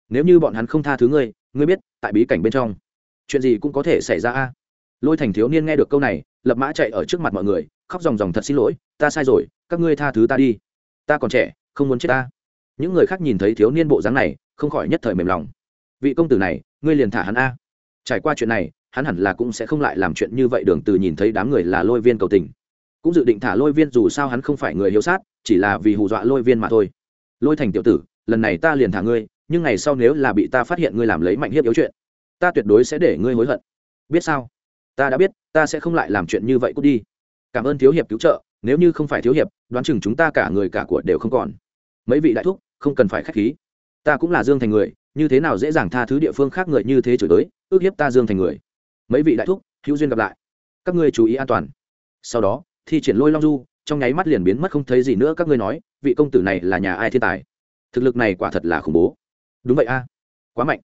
A: Nếu như bọn hắn không tha thứ ngươi ngươi biết, tại bí cảnh bên trong, chuyện gì cũng có thể xảy ra a. Lôi thành thiếu niên nghe được câu này, lập mã chạy ở trước mặt mọi người, khóc ròng ròng thật xin lỗi, ta sai rồi, các ngươi tha thứ ta đi. Ta còn trẻ, không muốn chết ta những người khác nhìn thấy thiếu niên bộ dáng này, không khỏi nhất thời mềm lòng. Vị công tử này, ngươi liền thả hắn a. Trải qua chuyện này, hắn hẳn là cũng sẽ không lại làm chuyện như vậy đường từ nhìn thấy đám người là lôi viên cầu tình. Cũng dự định thả lôi viên dù sao hắn không phải người hiếu sát, chỉ là vì hù dọa lôi viên mà thôi. Lôi thành tiểu tử, lần này ta liền thả ngươi, nhưng ngày sau nếu là bị ta phát hiện ngươi làm lấy mạnh hiếp yếu chuyện, ta tuyệt đối sẽ để ngươi hối hận. Biết sao? Ta đã biết, ta sẽ không lại làm chuyện như vậy cút đi. Cảm ơn thiếu hiệp cứu trợ, nếu như không phải thiếu hiệp, đoán chừng chúng ta cả người cả của đều không còn. Mấy vị đại thúc không cần phải k h á c h khí. Ta cũng là dương thành người, như thế nào dễ dàng tha thứ địa phương khác người như thế chửi tới ước hiếp ta dương thành người. Mấy vị đại thúc, hữu duyên gặp lại. Các ngươi chú ý an toàn. Sau đó, thi triển lôi long du, trong nháy mắt liền biến mất không thấy gì nữa, các ngươi nói, vị công tử này là nhà ai thiên tài? Thực lực này quả thật là khủng bố. Đúng vậy a, quá mạnh.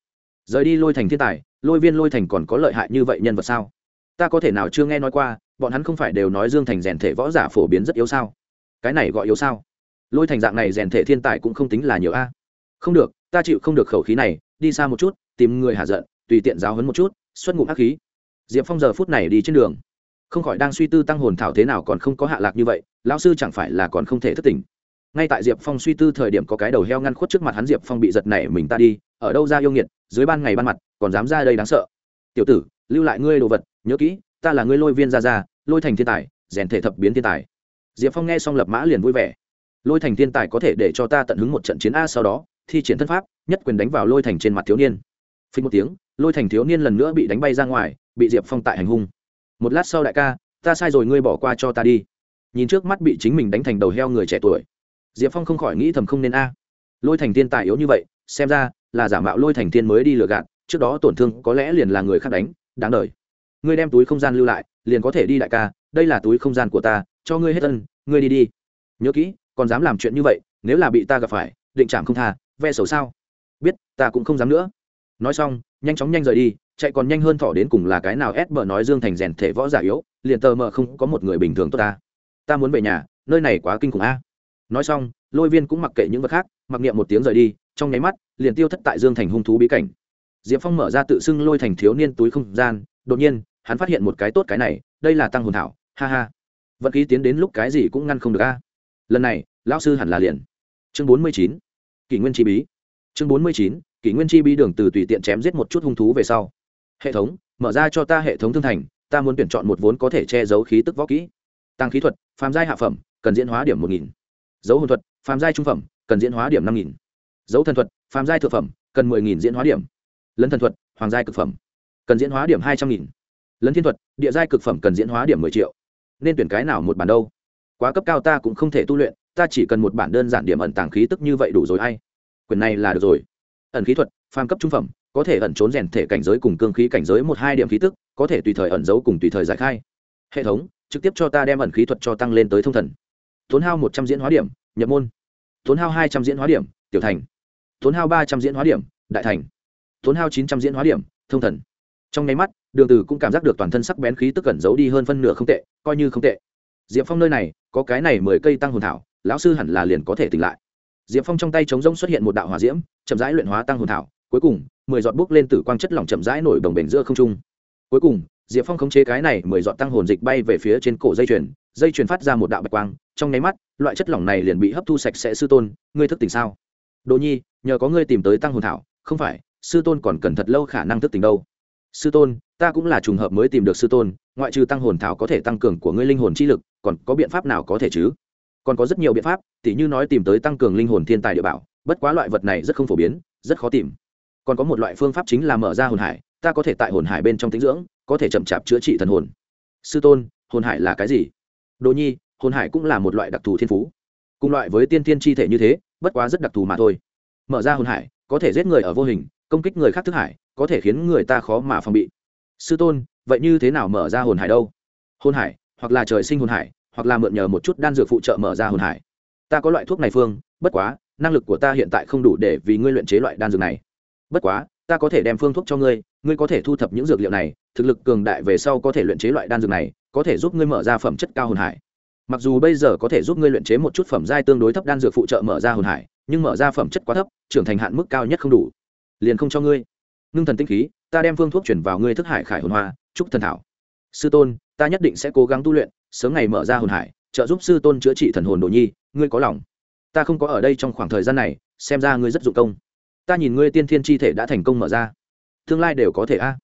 A: Rời đi lôi thành thiên tài, lôi viên lôi thành còn có lợi hại như vậy nhân vật sao? Ta có thể nào chưa nghe nói qua, bọn hắn không phải đều nói dương thành rèn thể võ giả phổ biến rất yếu sao? Cái này gọi yếu sao? Lôi thành dạng này rèn thể thiên tài cũng không tính là nhiều a. Không được, ta chịu không được khẩu khí này, đi xa một chút, tìm người hạ giận, tùy tiện giáo hấn một chút, xuất ngụm ác khí. Diệp phong giờ phút này đi trên đường. Không khỏi đang suy tư tăng hồn thảo thế nào còn không có hạ lạc như vậy, lão sư chẳng phải là còn không thể thất tình ngay tại diệp phong suy tư thời điểm có cái đầu heo ngăn khuất trước mặt hắn diệp phong bị giật này mình ta đi, ở đâu ra yêu nghiệt, dưới ban ngày ban mặt, còn dám ra đây đáng sợ. Tiểu tử, lưu lại ngươi đồ vật, nhớ kỹ, ta là ngươi lôi viên ra ra lôi thành thiên tài, rèn thể thập biến thiên tài. Diệp phong nghe xong lập mã liền vui vẻ lôi thành thiên tài có thể để cho ta tận hứng một trận chiến a sau đó, thi triển thân pháp, nhất quyền đánh vào lôi thành trên mặt thiếu niên. Phí một tiếng, lôi thành thiếu niên lần nữa bị đánh bay ra ngoài, bị diệp phong tại hành hung. Một lát sau đại ca, ta sai rồi, ngươi bỏ qua cho ta đi. Nhìn trước mắt bị chính mình đánh thành đầu heo người trẻ tuổi. Diệp phong không khỏi nghĩ thầm không nên a. Lôi thành thiên tài yếu như vậy, xem ra là giả mạo lôi thành thiên mới đi lừa gạt, trước đó tổn thương có lẽ liền là người khác đánh, đáng đời. Ngươi đem túi không gian lưu lại, liền có thể đi đại ca, đây là túi không gian của ta, cho ngươi hết tân ngươi đi đi. Nhớ kỹ còn dám làm chuyện như vậy, nếu là bị ta gặp phải, định chạm không tha, ve sầu sao? Biết, ta cũng không dám nữa. Nói xong, nhanh chóng nhanh rời đi, chạy còn nhanh hơn thỏ đến cùng là cái nào ép bờ nói dương thành rèn thể võ giả yếu, liền tờ mờ không có một người bình thường tốt ta. Ta muốn về nhà, nơi này quá kinh khủng a. Nói xong, lôi viên cũng mặc kệ những vật khác, mặc niệm một tiếng rời đi, trong nháy mắt, liền tiêu thất tại dương thành hung thú bí cảnh. Diệp phong mở ra tự xưng lôi thành thiếu niên túi không gian, đột nhiên, hắn phát hiện một cái tốt cái này, đây là tăng hồn thảo, ha ha. Vật khí tiến đến lúc cái gì cũng ngăn không được a lần này, lão sư hẳn là liền. Chương bốn mươi chín, kỷ nguyên chi bí. Chương bốn mươi chín, kỷ nguyên chi bí đường từ tùy tiện chém giết một chút hung thú về sau. Hệ thống, mở ra cho ta hệ thống thương thành, ta muốn tuyển chọn một vốn có thể che giấu khí tức võ kỹ. Tăng khí thuật, phàm giai hạ phẩm, cần diễn hóa điểm một nghìn. Dấu hồn thuật, phàm giai trung phẩm, cần diễn hóa điểm năm nghìn. Dấu thần thuật, phàm giai thượng phẩm, cần mười nghìn diễn hóa điểm. Lấn thần thuật, hoàng giai cực phẩm, cần diễn hóa điểm hai trăm nghìn. Lấn thiên thuật, địa giai cực phẩm cần diễn hóa điểm mười triệu. Nên tuyển cái nào một bản đâu? Quá cấp cao ta cũng không thể tu luyện, ta chỉ cần một bản đơn giản điểm ẩn tàng khí tức như vậy đủ rồi hay quyền này là được rồi. Ẩn khí thuật, phàm cấp trung phẩm, có thể ẩn trốn rèn thể cảnh giới cùng cương khí cảnh giới một hai điểm khí tức, có thể tùy thời ẩn giấu cùng tùy thời giải khai. Hệ thống, trực tiếp cho ta đem ẩn khí thuật cho tăng lên tới thông thần. Tốn hao một trăm diễn hóa điểm, nhập môn. Tốn hao hai trăm diễn hóa điểm, tiểu thành. Tốn hao ba trăm diễn hóa điểm, đại thành. Tốn hao chín trăm diễn hóa điểm, thông thần. Trong nháy mắt, đường từ cũng cảm giác được toàn thân sắc bén khí tức cẩn giấu đi hơn phân nửa không tệ, coi như không tệ diệp phong nơi này, có cái này mười cây tăng hồn thảo, lão sư hẳn là liền có thể tỉnh lại. Diệp phong trong tay chống rông xuất hiện một đạo hỏa diễm, chậm rãi luyện hóa tăng hồn thảo, cuối cùng, mười giọt bốc lên tử quang chất lỏng chậm rãi nổi đồng bền giữa không trung. Cuối cùng, diệp phong khống chế cái này mười giọt tăng hồn dịch bay về phía trên cổ dây chuyền dây chuyền phát ra một đạo bạch quang, trong nháy mắt, loại chất lỏng này liền bị hấp thu sạch sẽ sư tôn, ngươi thức tỉnh sao? Đồ nhi, nhờ có ngươi tìm tới tăng hồn thảo, không phải, sư tôn còn cần thật lâu khả năng thức tỉnh đâu. Sư tôn, ta cũng là trùng hợp mới tìm được sư tôn, ngoại trừ tăng hồn thảo có thể tăng cường của ngươi linh hồn chi lực còn có biện pháp nào có thể chứ? Còn có rất nhiều biện pháp, tỉ như nói tìm tới tăng cường linh hồn thiên tài địa bảo, bất quá loại vật này rất không phổ biến, rất khó tìm. Còn có một loại phương pháp chính là mở ra hồn hải, ta có thể tại hồn hải bên trong tính dưỡng, có thể chậm chạp chữa trị thần hồn. Sư tôn, hồn hải là cái gì? Đồ nhi, hồn hải cũng là một loại đặc thù thiên phú. Cùng loại với tiên thiên chi thể như thế, bất quá rất đặc thù mà thôi. Mở ra hồn hải, có thể giết người ở vô hình, công kích người khác thức hải, có thể khiến người ta khó mà phòng bị. Sư tôn, vậy như thế nào mở ra hồn hải đâu? Hồn hải hoặc là trời sinh hồn hải, hoặc là mượn nhờ một chút đan dược phụ trợ mở ra hồn hải. Ta có loại thuốc này phương, bất quá, năng lực của ta hiện tại không đủ để vì ngươi luyện chế loại đan dược này. Bất quá, ta có thể đem phương thuốc cho ngươi ngươi có thể thu thập những dược liệu này, thực lực cường đại về sau có thể luyện chế loại đan dược này, có thể giúp ngươi mở ra phẩm chất cao hồn hải. Mặc dù bây giờ có thể giúp ngươi luyện chế một chút phẩm giai tương đối thấp đan dược phụ trợ mở ra hồn hải, nhưng mở ra phẩm chất quá thấp, trưởng thành hạn mức cao nhất không đủ. Liền không cho ngươi. Ngưng thần tinh khí, ta đem phương thuốc chuyển vào ngươi thức hải khải hồn hoa trúc thần thảo. Sư tôn ta nhất định sẽ cố gắng tu luyện, sớm ngày mở ra hồn hải, trợ giúp sư tôn chữa trị thần hồn đồ nhi, ngươi có lòng. Ta không có ở đây trong khoảng thời gian này, xem ra ngươi rất dụng công. Ta nhìn ngươi tiên thiên chi thể đã thành công mở ra. Tương lai đều có thể a.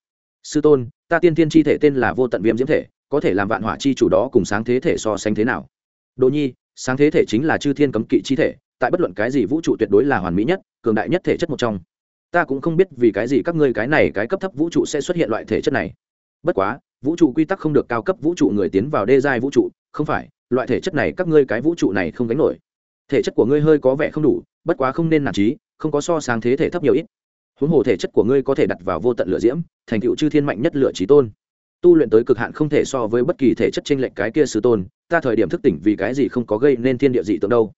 A: Sư tôn, ta tiên thiên chi thể tên là vô tận viêm diễm thể, có thể làm vạn hỏa chi chủ đó cùng sáng thế thể so sánh thế nào? Đồ nhi, sáng thế thể chính là chư thiên cấm kỵ chi thể, tại bất luận cái gì vũ trụ tuyệt đối là hoàn mỹ nhất, cường đại nhất thể chất một trong. Ta cũng không biết vì cái gì các ngươi cái này cái cấp thấp vũ trụ sẽ xuất hiện loại thể chất này. Bất quá vũ trụ quy tắc không được cao cấp vũ trụ người tiến vào đê giai vũ trụ, không phải, loại thể chất này các ngươi cái vũ trụ này không gánh nổi. Thể chất của ngươi hơi có vẻ không đủ, bất quá không nên nản trí không có so sáng thế thể thấp nhiều ít. Huống hồ thể chất của ngươi có thể đặt vào vô tận lửa diễm, thành tựu chư thiên mạnh nhất lửa trí tôn. Tu luyện tới cực hạn không thể so với bất kỳ thể chất tranh lệch cái kia sư tôn, ta thời điểm thức tỉnh vì cái gì không có gây nên thiên địa dị tượng đâu.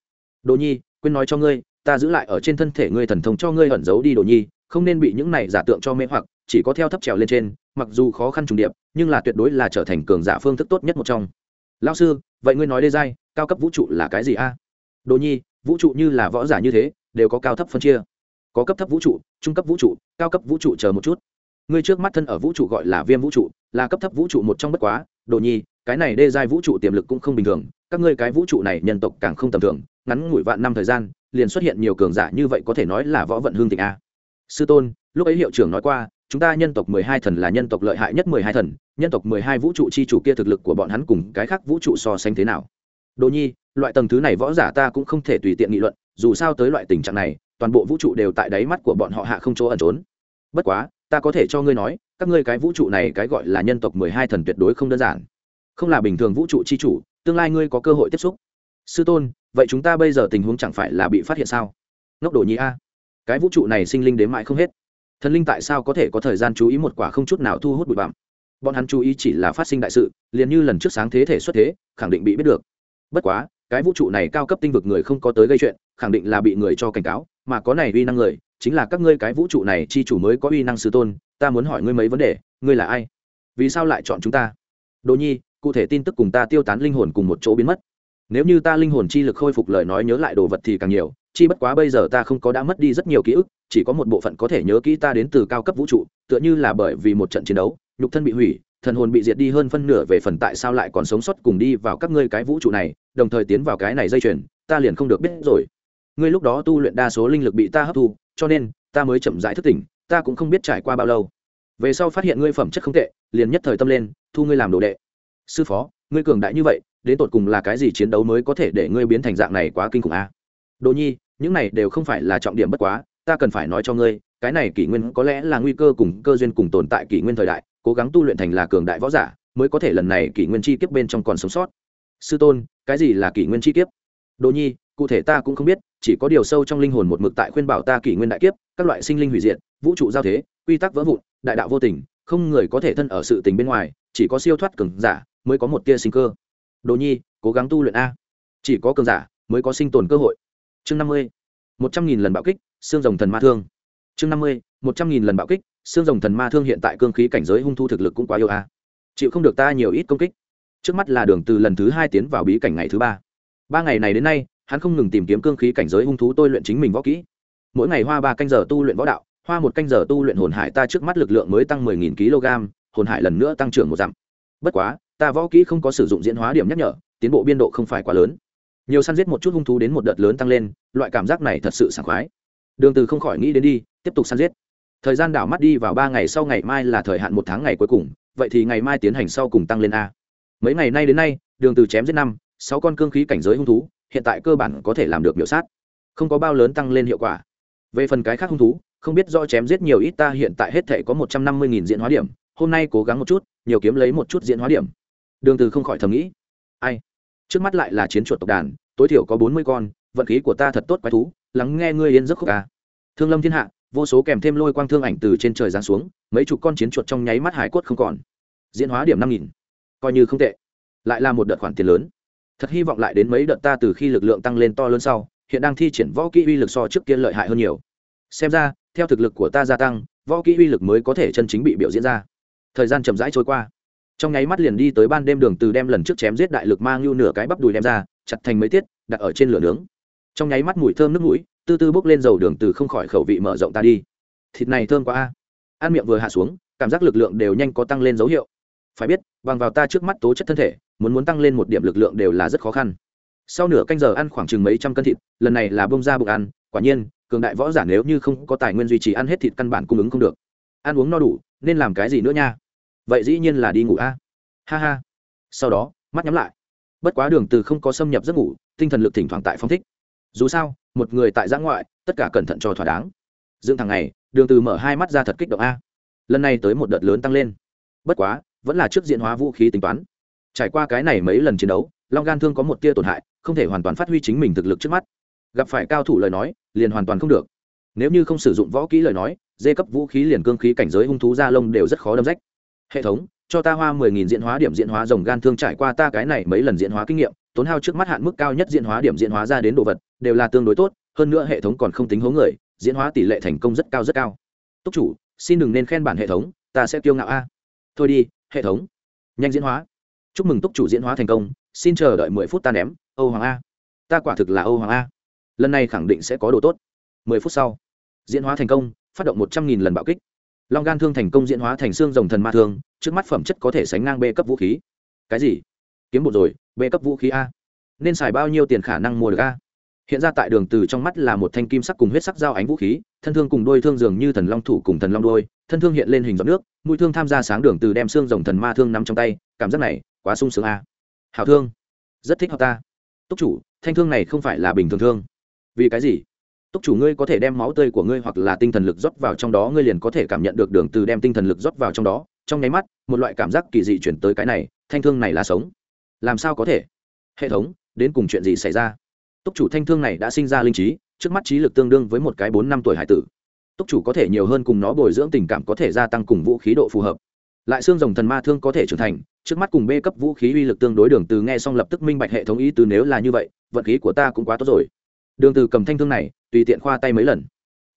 A: Đồ nhi, quên nói cho ngươi, ta giữ lại ở trên thân thể ngươi thần thông cho ngươi ẩn giấu đi, đồ nhi, không nên bị những này giả tượng cho mê hoặc, chỉ có theo thấp trèo lên trên mặc dù khó khăn trùng điệp, nhưng là tuyệt đối là trở thành cường giả phương thức tốt nhất một trong. Lao sư, vậy ngươi nói đê giai, cao cấp vũ trụ là cái gì a? Đồ nhi, vũ trụ như là võ giả như thế, đều có cao thấp phân chia. Có cấp thấp vũ trụ, trung cấp vũ trụ, cao cấp vũ trụ chờ một chút. Ngươi trước mắt thân ở vũ trụ gọi là viêm vũ trụ, là cấp thấp vũ trụ một trong bất quá. Đồ nhi, cái này đê giai vũ trụ tiềm lực cũng không bình thường, các ngươi cái vũ trụ này nhân tộc càng không tầm thường, ngắn ngủi vạn năm thời gian, liền xuất hiện nhiều cường giả như vậy có thể nói là võ vận hương thịnh a. Sư tôn, lúc ấy hiệu trưởng nói qua chúng ta nhân tộc mười hai thần là nhân tộc lợi hại nhất mười hai thần, nhân tộc mười hai vũ trụ chi chủ kia thực lực của bọn hắn cùng cái khác vũ trụ so sánh thế nào? Đồ nhi, loại tầng thứ này võ giả ta cũng không thể tùy tiện nghị luận, dù sao tới loại tình trạng này, toàn bộ vũ trụ đều tại đáy mắt của bọn họ hạ không chỗ ẩn trốn. Bất quá, ta có thể cho ngươi nói, các ngươi cái vũ trụ này cái gọi là nhân tộc mười hai thần tuyệt đối không đơn giản. Không là bình thường vũ trụ chi chủ, tương lai ngươi có cơ hội tiếp xúc. Sư tôn, vậy chúng ta bây giờ tình huống chẳng phải là bị phát hiện sao? Ngốc đồ nhi a, cái vũ trụ này sinh linh đến mãi không hết thần linh tại sao có thể có thời gian chú ý một quả không chút nào thu hút bụi bặm? Bọn hắn chú ý chỉ là phát sinh đại sự, liền như lần trước sáng thế thể xuất thế, khẳng định bị biết được. Bất quá, cái vũ trụ này cao cấp tinh vực người không có tới gây chuyện, khẳng định là bị người cho cảnh cáo, mà có này uy năng người, chính là các ngươi cái vũ trụ này chi chủ mới có uy năng sư tôn, ta muốn hỏi ngươi mấy vấn đề, ngươi là ai? Vì sao lại chọn chúng ta? Đồ nhi, cụ thể tin tức cùng ta tiêu tán linh hồn cùng một chỗ biến mất nếu như ta linh hồn chi lực khôi phục lời nói nhớ lại đồ vật thì càng nhiều, chi bất quá bây giờ ta không có đã mất đi rất nhiều ký ức, chỉ có một bộ phận có thể nhớ kỹ ta đến từ cao cấp vũ trụ, tựa như là bởi vì một trận chiến đấu, nhục thân bị hủy, thần hồn bị diệt đi hơn phân nửa về phần tại sao lại còn sống sót cùng đi vào các ngươi cái vũ trụ này, đồng thời tiến vào cái này dây chuyền, ta liền không được biết rồi. Ngươi lúc đó tu luyện đa số linh lực bị ta hấp thu, cho nên, ta mới chậm rãi thức tỉnh, ta cũng không biết trải qua bao lâu. Về sau phát hiện ngươi phẩm chất không tệ, liền nhất thời tâm lên, thu ngươi làm đồ đệ. Sư phó, ngươi cường đại như vậy đến tột cùng là cái gì chiến đấu mới có thể để ngươi biến thành dạng này quá kinh khủng a à? đồ nhi, những này đều không phải là trọng điểm bất quá, ta cần phải nói cho ngươi, cái này kỷ nguyên có lẽ là nguy cơ cùng cơ duyên cùng tồn tại kỷ nguyên thời đại, cố gắng tu luyện thành là cường đại võ giả, mới có thể lần này kỷ nguyên chi kiếp bên trong còn sống sót. Sư tôn, cái gì là kỷ nguyên chi kiếp? Đồ nhi, cụ thể ta cũng không biết, chỉ có điều sâu trong linh hồn một mực tại khuyên bảo ta kỷ nguyên đại kiếp, các loại sinh linh hủy diệt, vũ trụ giao thế, quy tắc vỡ vụn, đại đạo vô tình, không người có thể thân ở sự tình bên ngoài, chỉ có siêu thoát cường giả, mới có một tia sinh cơ đồ nhi, cố gắng tu luyện a. Chỉ có cường giả mới có sinh tồn cơ hội. Chương năm mươi, một trăm nghìn lần bạo kích, xương rồng thần ma thương. Chương năm mươi, một trăm nghìn lần bạo kích, xương rồng thần ma thương hiện tại cương khí cảnh giới hung thu thực lực cũng quá yêu a. Chịu không được ta nhiều ít công kích. Trước mắt là đường từ lần thứ hai tiến vào bí cảnh ngày thứ ba. Ba ngày này đến nay, hắn không ngừng tìm kiếm cương khí cảnh giới hung thú tôi luyện chính mình võ kỹ. Mỗi ngày hoa ba canh giờ tu luyện võ đạo, hoa một canh giờ tu luyện hồn hải ta trước mắt lực lượng mới tăng mười nghìn kg hồn hải lần nữa tăng trưởng một dặm. Bất quá ta võ kỹ không có sử dụng diễn hóa điểm nhắc nhở, tiến bộ biên độ không phải quá lớn. Nhiều săn giết một chút hung thú đến một đợt lớn tăng lên, loại cảm giác này thật sự sảng khoái. Đường từ không khỏi nghĩ đến đi, tiếp tục săn giết. Thời gian đảo mắt đi vào ba ngày sau ngày mai là thời hạn một tháng ngày cuối cùng, vậy thì ngày mai tiến hành sau cùng tăng lên a. Mấy ngày nay đến nay, đường từ chém giết năm, sáu con cương khí cảnh giới hung thú, hiện tại cơ bản có thể làm được biểu sát. Không có bao lớn tăng lên hiệu quả. Về phần cái khác hung thú, không biết do chém giết nhiều ít ta hiện tại hết thể có một trăm năm mươi nghìn diễn hóa điểm, hôm nay cố gắng một chút, nhiều kiếm lấy một chút diễn hóa điểm đường từ không khỏi thầm nghĩ. Ai? Trước mắt lại là chiến chuột tộc đàn, tối thiểu có bốn mươi con, vận khí của ta thật tốt quái thú, lắng nghe ngươi yên giấc khúc ca. Thương lâm thiên hạ, vô số kèm thêm lôi quang thương ảnh từ trên trời giáng xuống, mấy chục con chiến chuột trong nháy mắt hải cốt không còn. Diễn hóa điểm năm nghìn. Coi như không tệ. Lại là một đợt khoản tiền lớn. Thật hy vọng lại đến mấy đợt ta từ khi lực lượng tăng lên to lớn sau, hiện đang thi triển võ kỹ uy lực so trước kia lợi hại hơn nhiều. Xem ra, theo thực lực của ta gia tăng, võ kỹ uy lực mới có thể chân chính bị biểu diễn ra. Thời gian chậm rãi trôi qua trong nháy mắt liền đi tới ban đêm đường từ đem lần trước chém giết đại lực mang lưu nửa cái bắp đùi đem ra, chặt thành mấy tiết, đặt ở trên lửa nướng. Trong nháy mắt mùi thơm nước mũi tư tư bốc lên dầu đường từ không khỏi khẩu vị mở rộng ta đi. Thịt này thơm quá a. Ăn miệng vừa hạ xuống, cảm giác lực lượng đều nhanh có tăng lên dấu hiệu. Phải biết, bằng vào ta trước mắt tố chất thân thể, muốn muốn tăng lên một điểm lực lượng đều là rất khó khăn. Sau nửa canh giờ ăn khoảng chừng mấy trăm cân thịt, lần này là bông ra bụng ăn, quả nhiên, cường đại võ giả nếu như không có tài nguyên duy trì ăn hết thịt căn bản cung ứng không được. Ăn uống no đủ, nên làm cái gì nữa nha? Vậy dĩ nhiên là đi ngủ a. Ha ha. Sau đó, mắt nhắm lại. Bất quá đường từ không có xâm nhập giấc ngủ, tinh thần lực thỉnh thoảng tại phong thích. Dù sao, một người tại giã ngoại, tất cả cẩn thận cho thỏa đáng. Dựng thằng này đường từ mở hai mắt ra thật kích động a. Lần này tới một đợt lớn tăng lên. Bất quá, vẫn là trước diện hóa vũ khí tính toán. Trải qua cái này mấy lần chiến đấu, long gan thương có một tia tổn hại, không thể hoàn toàn phát huy chính mình thực lực trước mắt. Gặp phải cao thủ lời nói, liền hoàn toàn không được. Nếu như không sử dụng võ kỹ lời nói, dê cấp vũ khí liền cương khí cảnh giới hung thú da lông đều rất khó đâm rách hệ thống, cho ta hoa mười nghìn diễn hóa điểm diễn hóa rồng gan thương trải qua ta cái này mấy lần diễn hóa kinh nghiệm, tốn hao trước mắt hạn mức cao nhất diễn hóa điểm diễn hóa ra đến đồ vật, đều là tương đối tốt, hơn nữa hệ thống còn không tính hố người, diễn hóa tỷ lệ thành công rất cao rất cao. Túc chủ, xin đừng nên khen bản hệ thống, ta sẽ kiêu ngạo a. Thôi đi, hệ thống. Nhanh diễn hóa. Chúc mừng túc chủ diễn hóa thành công, xin chờ đợi mười phút ta ném, âu hoàng a. Ta quả thực là âu hoàng a. Lần này khẳng định sẽ có đồ tốt. Mười phút sau, diễn hóa thành công, phát động một trăm nghìn lần bạo kích long gan thương thành công diễn hóa thành xương rồng thần ma thương, trước mắt phẩm chất có thể sánh ngang b cấp vũ khí. Cái gì? Kiếm một rồi b cấp vũ khí a. Nên xài bao nhiêu tiền khả năng mua được a? Hiện ra tại đường từ trong mắt là một thanh kim sắc cùng huyết sắc giao ánh vũ khí, thân thương cùng đôi thương dường như thần long thủ cùng thần long đôi, thân thương hiện lên hình giọt nước, mũi thương tham gia sáng đường từ đem xương rồng thần ma thương nắm trong tay, cảm giác này quá sung sướng a. Hảo thương. Rất thích hợp ta. Túc chủ, thanh thương này không phải là bình thường thương. Vì cái gì? Túc chủ ngươi có thể đem máu tươi của ngươi hoặc là tinh thần lực rót vào trong đó, ngươi liền có thể cảm nhận được đường từ đem tinh thần lực rót vào trong đó. Trong nháy mắt, một loại cảm giác kỳ dị chuyển tới cái này, thanh thương này là sống. Làm sao có thể? Hệ thống, đến cùng chuyện gì xảy ra? Túc chủ thanh thương này đã sinh ra linh trí, trước mắt trí lực tương đương với một cái bốn năm tuổi hải tử. Túc chủ có thể nhiều hơn cùng nó bồi dưỡng tình cảm có thể gia tăng cùng vũ khí độ phù hợp. Lại xương rồng thần ma thương có thể trưởng thành, trước mắt cùng b cấp vũ khí uy lực tương đối đường từ nghe xong lập tức minh bạch hệ thống ý từ nếu là như vậy, vận khí của ta cũng quá tốt rồi. Đường từ cầm thanh thương này tùy tiện khoa tay mấy lần.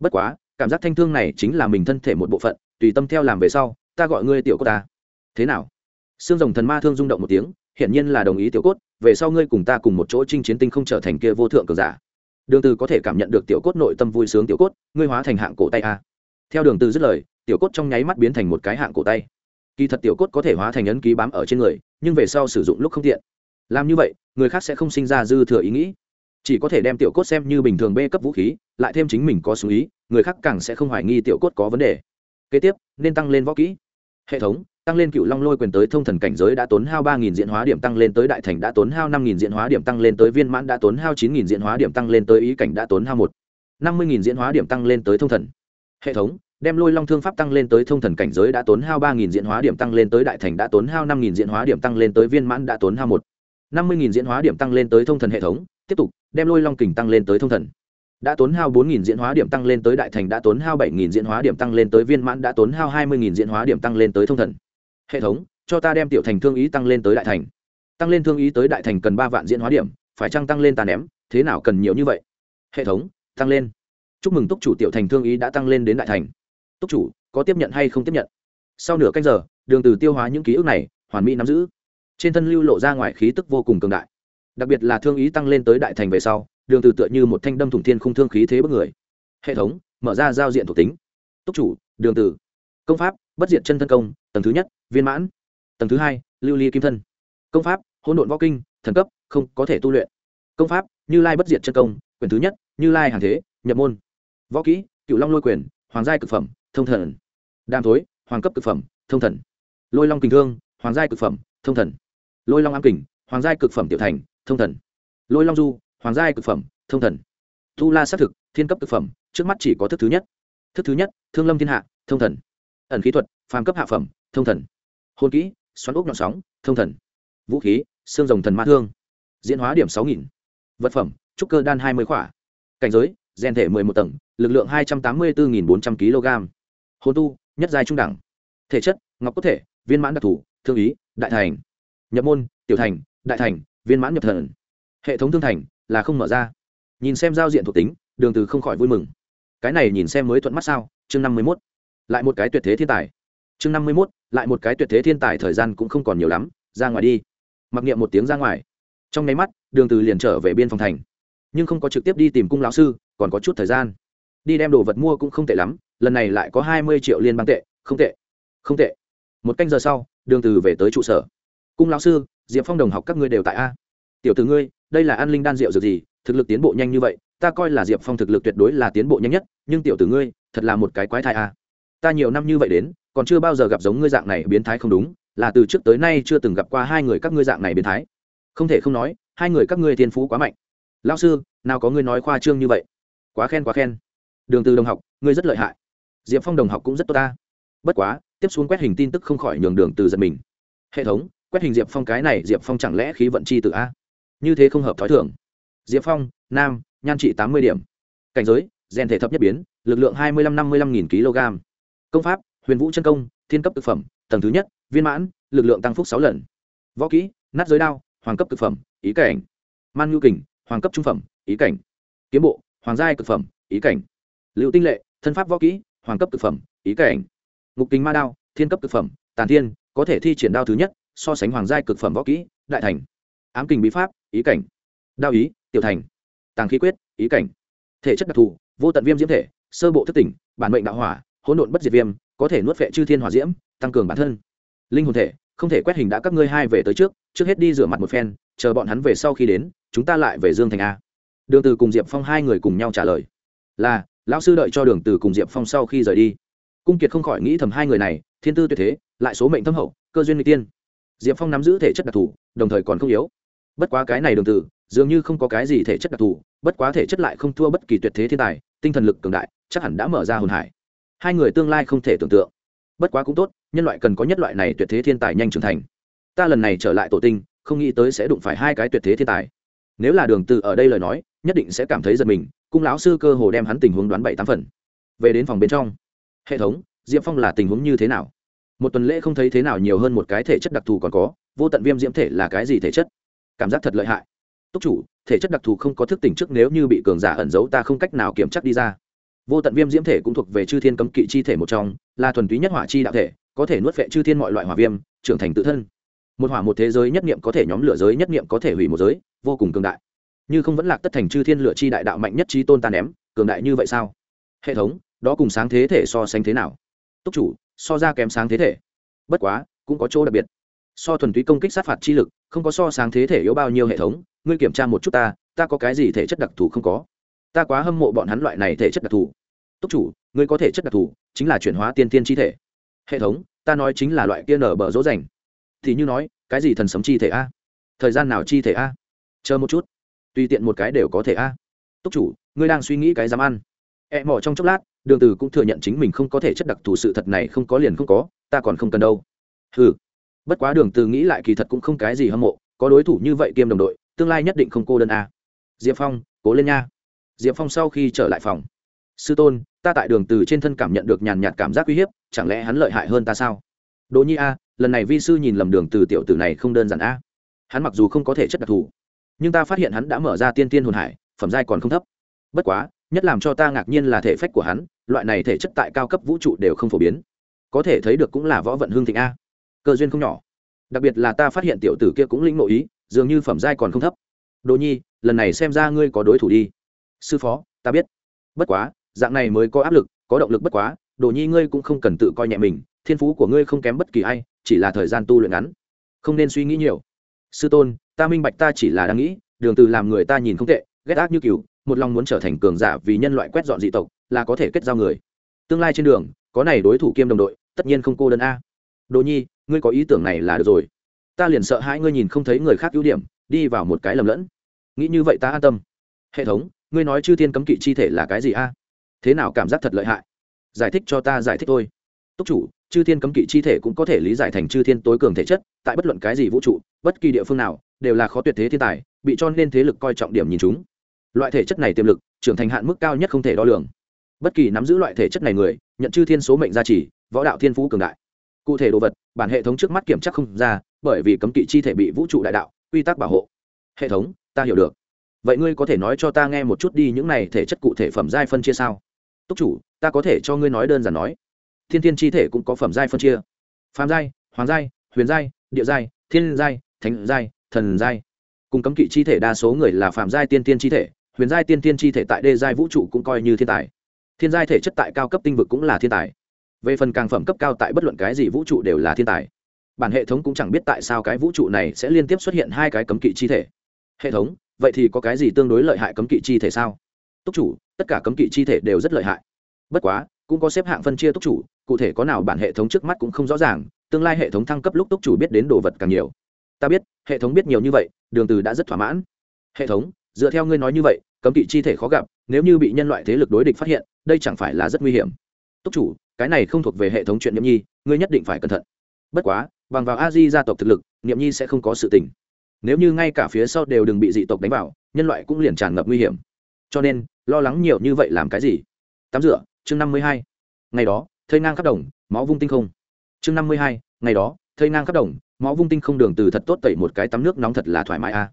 A: Bất quá, cảm giác thanh thương này chính là mình thân thể một bộ phận, tùy tâm theo làm về sau, ta gọi ngươi tiểu cốt ta. Thế nào? Xương rồng thần ma thương rung động một tiếng, hiển nhiên là đồng ý tiểu cốt, về sau ngươi cùng ta cùng một chỗ chinh chiến tinh không trở thành kia vô thượng cường giả. Đường từ có thể cảm nhận được tiểu cốt nội tâm vui sướng tiểu cốt, ngươi hóa thành hạng cổ tay a. Theo đường từ dứt lời, tiểu cốt trong nháy mắt biến thành một cái hạng cổ tay. Kỳ thật tiểu cốt có thể hóa thành ấn ký bám ở trên người, nhưng về sau sử dụng lúc không tiện. Làm như vậy, người khác sẽ không sinh ra dư thừa ý nghĩ chỉ có thể đem tiểu cốt xem như bình thường b cấp vũ khí lại thêm chính mình có súng ý người khác càng sẽ không hoài nghi tiểu cốt có vấn đề kế tiếp nên tăng lên võ kỹ hệ thống tăng lên cựu long lôi quyền tới thông thần cảnh giới đã tốn hao ba nghìn diễn hóa điểm tăng lên tới đại thành đã tốn hao năm nghìn diễn hóa điểm tăng lên tới viên mãn đã tốn hao chín nghìn diễn hóa điểm tăng lên tới ý cảnh đã tốn hao một năm mươi nghìn diễn hóa điểm tăng lên tới thông thần hệ thống đem lôi long thương pháp tăng lên tới thông thần cảnh giới đã tốn hao ba nghìn diễn hóa điểm tăng lên tới đại thành đã tốn hao năm nghìn diễn hóa điểm tăng lên tới viên mãn đã tốn hao một năm mươi nghìn diễn hóa điểm tăng lên tới thông thần hệ thống tiếp tục, đem lôi long kình tăng lên tới thông thần. Đã tốn hao bốn nghìn diễn hóa điểm tăng lên tới đại thành, đã tốn hao bảy nghìn diễn hóa điểm tăng lên tới viên mãn, đã tốn hao hai mươi nghìn diễn hóa điểm tăng lên tới thông thần. Hệ thống, cho ta đem tiểu thành thương ý tăng lên tới đại thành. Tăng lên thương ý tới đại thành cần ba vạn diễn hóa điểm, phải chăng tăng lên tàn ném? Thế nào cần nhiều như vậy? Hệ thống, tăng lên. Chúc mừng túc chủ tiểu thành thương ý đã tăng lên đến đại thành. Túc chủ, có tiếp nhận hay không tiếp nhận? Sau nửa canh giờ, đường từ tiêu hóa những ký ức này, hoàn mỹ nắm giữ. Trên thân lưu lộ ra ngoài khí tức vô cùng cường đại đặc biệt là thương ý tăng lên tới đại thành về sau, đường từ tựa như một thanh đâm thủng thiên khung thương khí thế bất người. Hệ thống, mở ra giao diện thuộc tính. Túc chủ, đường từ. Công pháp, bất diệt chân thân công, tầng thứ nhất, viên mãn. Tầng thứ hai, lưu ly kim thân. Công pháp, hỗn độn võ kinh, thần cấp, không có thể tu luyện. Công pháp, như lai bất diệt chân công, quyền thứ nhất, như lai hàng thế, nhập môn. Võ kỹ, cựu long lôi quyền, hoàng giai cực phẩm, thông thần. Đam thối, hoàng cấp cực phẩm, thông thần. Lôi long kình thương, hoàng giai cực phẩm, thông thần. Lôi long am kình, hoàng giai cực phẩm tiểu thành thông thần. Lôi long du, hoàng giai cực phẩm, thông thần. Tu la xác thực, thiên cấp cực phẩm, trước mắt chỉ có thức thứ nhất. Thức thứ nhất, thương lâm thiên hạ, thông thần. Ẩn khí thuật, phàm cấp hạ phẩm, thông thần. Hôn kỹ, xoắn ốc nhọn sóng, thông thần. Vũ khí, xương rồng thần ma thương. Diễn hóa điểm sáu nghìn. Vật phẩm, trúc cơ đan hai mươi khỏa. Cảnh giới, gen thể mười một tầng, lực lượng hai trăm tám mươi bốn bốn trăm kg. Hôn tu, nhất giai trung đẳng. Thể chất, ngọc cốt thể, viên mãn đặc thù, thương ý, đại thành. Nhập môn, tiểu thành, đại thành viên mãn nhập thần. Hệ thống thương thành là không mở ra. Nhìn xem giao diện thuộc tính, đường từ không khỏi vui mừng. Cái này nhìn xem mới thuận mắt sao? Chương năm mươi mốt. Lại một cái tuyệt thế thiên tài. Chương năm mươi mốt, lại một cái tuyệt thế thiên tài thời gian cũng không còn nhiều lắm, ra ngoài đi. Mặc niệm một tiếng ra ngoài. Trong nháy mắt, đường từ liền trở về biên phòng thành. Nhưng không có trực tiếp đi tìm cung lão sư, còn có chút thời gian. Đi đem đồ vật mua cũng không tệ lắm, lần này lại có hai mươi triệu liên bang tệ. Không tệ. Không tệ. Một canh giờ sau, đường từ về tới trụ sở. Cung lão sư diệp phong đồng học các ngươi đều tại a. Tiểu tử ngươi, đây là an linh đan rượu dược gì, thực lực tiến bộ nhanh như vậy, ta coi là diệp phong thực lực tuyệt đối là tiến bộ nhanh nhất, nhưng tiểu tử ngươi, thật là một cái quái thai a. Ta nhiều năm như vậy đến, còn chưa bao giờ gặp giống ngươi dạng này biến thái không đúng, là từ trước tới nay chưa từng gặp qua hai người các ngươi dạng này biến thái. Không thể không nói, hai người các ngươi thiên phú quá mạnh. Lão sư, nào có ngươi nói khoa trương như vậy? Quá khen quá khen. Đường từ đồng học, ngươi rất lợi hại. Diệp phong đồng học cũng rất tốt ta bất quá, tiếp xuống quét hình tin tức không khỏi nhường đường từ giật mình. Hệ thống quét hình diệp phong cái này, diệp phong chẳng lẽ khí vận chi tự a? Như thế không hợp thói thường. Diệp phong, nam, nhan trị tám mươi điểm. Cảnh giới, gen thể thập nhất biến, lực lượng hai mươi năm năm mươi năm nghìn kg. Công pháp, huyền vũ chân công, thiên cấp thực phẩm, tầng thứ nhất, viên mãn, lực lượng tăng phúc sáu lần. Võ kỹ, nát giới đao, hoàng cấp thực phẩm, ý cảnh. Man nhu kình, hoàng cấp trung phẩm, ý cảnh. Kiếm bộ, hoàng giai thực phẩm, ý cảnh. Liệu tinh lệ, thân pháp võ kỹ, hoàng cấp thực phẩm, ý cảnh. Ngục kính ma đao, thiên cấp thực phẩm, tàn thiên, có thể thi triển đao thứ nhất so sánh hoàng giai cực phẩm võ kỹ, đại thành. Ám kình bí pháp, ý cảnh. Đao ý, tiểu thành. Tàng khí quyết, ý cảnh. Thể chất đặc thù, vô tận viêm diễm thể, sơ bộ thất tỉnh, bản mệnh đạo hỏa, hỗn độn bất diệt viêm, có thể nuốt vệ chư thiên hỏa diễm, tăng cường bản thân. Linh hồn thể, không thể quét hình đã các ngươi hai về tới trước trước hết đi rửa mặt một phen, chờ bọn hắn về sau khi đến, chúng ta lại về dương thành a. Đường từ cùng diệp phong hai người cùng nhau trả lời. Là, lão sư đợi cho đường từ cùng diệp phong sau khi rời đi. Cung kiệt không khỏi nghĩ thầm hai người này, thiên tư tuyệt thế, lại số mệnh thâm hậu, cơ duyên n tiên diệp phong nắm giữ thể chất đặc thù, đồng thời còn không yếu. Bất quá cái này đường từ, dường như không có cái gì thể chất đặc thù, bất quá thể chất lại không thua bất kỳ tuyệt thế thiên tài, tinh thần lực cường đại, chắc hẳn đã mở ra hồn hải. Hai người tương lai không thể tưởng tượng. Bất quá cũng tốt, nhân loại cần có nhất loại này tuyệt thế thiên tài nhanh trưởng thành. Ta lần này trở lại tổ tinh, không nghĩ tới sẽ đụng phải hai cái tuyệt thế thiên tài. Nếu là đường từ ở đây lời nói, nhất định sẽ cảm thấy giật mình, cung lão sư cơ hồ đem hắn tình huống đoán bảy tám phần. Về đến phòng bên trong. Hệ thống, diệp phong là tình huống như thế nào? Một tuần lễ không thấy thế nào nhiều hơn một cái thể chất đặc thù còn có, vô tận viêm diễm thể là cái gì thể chất? Cảm giác thật lợi hại. Túc chủ, thể chất đặc thù không có thức tỉnh trước nếu như bị cường giả ẩn giấu ta không cách nào kiểm chắc đi ra. Vô tận viêm diễm thể cũng thuộc về chư thiên cấm kỵ chi thể một trong, là thuần túy nhất hỏa chi đạo thể, có thể nuốt vệ chư thiên mọi loại hỏa viêm, trưởng thành tự thân. Một hỏa một thế giới nhất niệm có thể nhóm lửa giới nhất niệm có thể hủy một giới, vô cùng cường đại. Như không vẫn lạc tất thành chư thiên lửa chi đại đạo mạnh nhất trí tôn ta ném, cường đại như vậy sao? Hệ thống, đó cùng sáng thế thể so sánh thế nào? Túc chủ so ra kém sáng thế thể. Bất quá, cũng có chỗ đặc biệt. So thuần túy công kích sát phạt chi lực, không có so sáng thế thể yếu bao nhiêu hệ thống, ngươi kiểm tra một chút ta ta có cái gì thể chất đặc thù không có? Ta quá hâm mộ bọn hắn loại này thể chất đặc thù. Túc chủ, ngươi có thể chất đặc thù, chính là chuyển hóa tiên tiên chi thể. Hệ thống, ta nói chính là loại kia nở bờ dỗ dành. Thì như nói, cái gì thần sấm chi thể a? Thời gian nào chi thể a? Chờ một chút. Tùy tiện một cái đều có thể a. Túc chủ, ngươi đang suy nghĩ cái dám ăn. Ẹ、e、mỏ trong chốc lát đường từ cũng thừa nhận chính mình không có thể chất đặc thù sự thật này không có liền không có, ta còn không cần đâu. Hừ. Bất quá đường từ nghĩ lại kỳ thật cũng không cái gì hâm mộ, có đối thủ như vậy kiêm đồng đội, tương lai nhất định không cô đơn a. Diệp phong, cố lên nha. Diệp phong sau khi trở lại phòng. Sư tôn, ta tại đường từ trên thân cảm nhận được nhàn nhạt cảm giác uy hiếp, chẳng lẽ hắn lợi hại hơn ta sao? Đỗ nhi a, lần này vi sư nhìn lầm đường từ tiểu tử này không đơn giản a. Hắn mặc dù không có thể chất đặc thù, nhưng ta phát hiện hắn đã mở ra tiên tiên hồn hải, phẩm giai còn không thấp. Bất quá nhất làm cho ta ngạc nhiên là thể phách của hắn, loại này thể chất tại cao cấp vũ trụ đều không phổ biến. Có thể thấy được cũng là võ vận hương thịnh a. Cơ duyên không nhỏ. Đặc biệt là ta phát hiện tiểu tử kia cũng lĩnh nội ý, dường như phẩm giai còn không thấp. Đồ nhi, lần này xem ra ngươi có đối thủ đi. Sư phó, ta biết. Bất quá, dạng này mới có áp lực, có động lực bất quá, đồ nhi ngươi cũng không cần tự coi nhẹ mình, thiên phú của ngươi không kém bất kỳ ai, chỉ là thời gian tu luyện ngắn. Không nên suy nghĩ nhiều. Sư tôn, ta minh bạch ta chỉ là đang nghĩ, đường từ làm người ta nhìn không tệ, ghét ác như cừu một lòng muốn trở thành cường giả vì nhân loại quét dọn dị tộc, là có thể kết giao người. Tương lai trên đường, có này đối thủ kiêm đồng đội, tất nhiên không cô đơn a. Đồ nhi, ngươi có ý tưởng này là được rồi. Ta liền sợ hai ngươi nhìn không thấy người khác ưu điểm, đi vào một cái lầm lẫn. Nghĩ như vậy ta an tâm. Hệ thống, ngươi nói chư thiên cấm kỵ chi thể là cái gì a? Thế nào cảm giác thật lợi hại? Giải thích cho ta giải thích thôi. Túc chủ, chư thiên cấm kỵ chi thể cũng có thể lý giải thành chư thiên tối cường thể chất, tại bất luận cái gì vũ trụ, bất kỳ địa phương nào, đều là khó tuyệt thế thiên tài, bị cho nên thế lực coi trọng điểm nhìn chúng loại thể chất này tiềm lực, trưởng thành hạn mức cao nhất không thể đo lường. Bất kỳ nắm giữ loại thể chất này người, nhận chư thiên số mệnh gia trì, võ đạo thiên phú cường đại. Cụ thể đồ vật, bản hệ thống trước mắt kiểm tra không ra, bởi vì cấm kỵ chi thể bị vũ trụ đại đạo, quy tắc bảo hộ. Hệ thống, ta hiểu được. Vậy ngươi có thể nói cho ta nghe một chút đi những này thể chất cụ thể phẩm giai phân chia sao? Túc chủ, ta có thể cho ngươi nói đơn giản nói. Thiên thiên chi thể cũng có phẩm giai phân chia. Phàm giai, hoàng giai, huyền giai, địa giai, thiên giai, thánh giai, thần giai. Cùng cấm kỵ chi thể đa số người là phàm giai tiên tiên chi thể huyền giai tiên tiên chi thể tại đê giai vũ trụ cũng coi như thiên tài. Thiên giai thể chất tại cao cấp tinh vực cũng là thiên tài. Về phần càng phẩm cấp cao tại bất luận cái gì vũ trụ đều là thiên tài. Bản hệ thống cũng chẳng biết tại sao cái vũ trụ này sẽ liên tiếp xuất hiện hai cái cấm kỵ chi thể. Hệ thống, vậy thì có cái gì tương đối lợi hại cấm kỵ chi thể sao? Túc chủ, tất cả cấm kỵ chi thể đều rất lợi hại. Bất quá, cũng có xếp hạng phân chia túc chủ, cụ thể có nào bản hệ thống trước mắt cũng không rõ ràng, tương lai hệ thống thăng cấp lúc túc chủ biết đến đồ vật càng nhiều. Ta biết, hệ thống biết nhiều như vậy, đường từ đã rất thỏa mãn. Hệ thống, dựa theo ngươi nói như vậy cấm kỵ chi thể khó gặp, nếu như bị nhân loại thế lực đối địch phát hiện, đây chẳng phải là rất nguy hiểm. Túc chủ, cái này không thuộc về hệ thống chuyện nhậm nhi, ngươi nhất định phải cẩn thận. Bất quá, bằng vào a di gia tộc thực lực nhậm nhi sẽ không có sự tình. Nếu như ngay cả phía sau đều đừng bị dị tộc đánh vào, nhân loại cũng liền tràn ngập nguy hiểm. Cho nên, lo lắng nhiều như vậy làm cái gì? Tắm rửa, chương năm mươi hai. Ngày đó thơi ngang khắp đồng, máu vung tinh không. Chương năm mươi hai, ngày đó thơi ngang khắp đồng, máu vung tinh không đường từ thật tốt tẩy một cái tắm nước nóng thật là thoải mái a.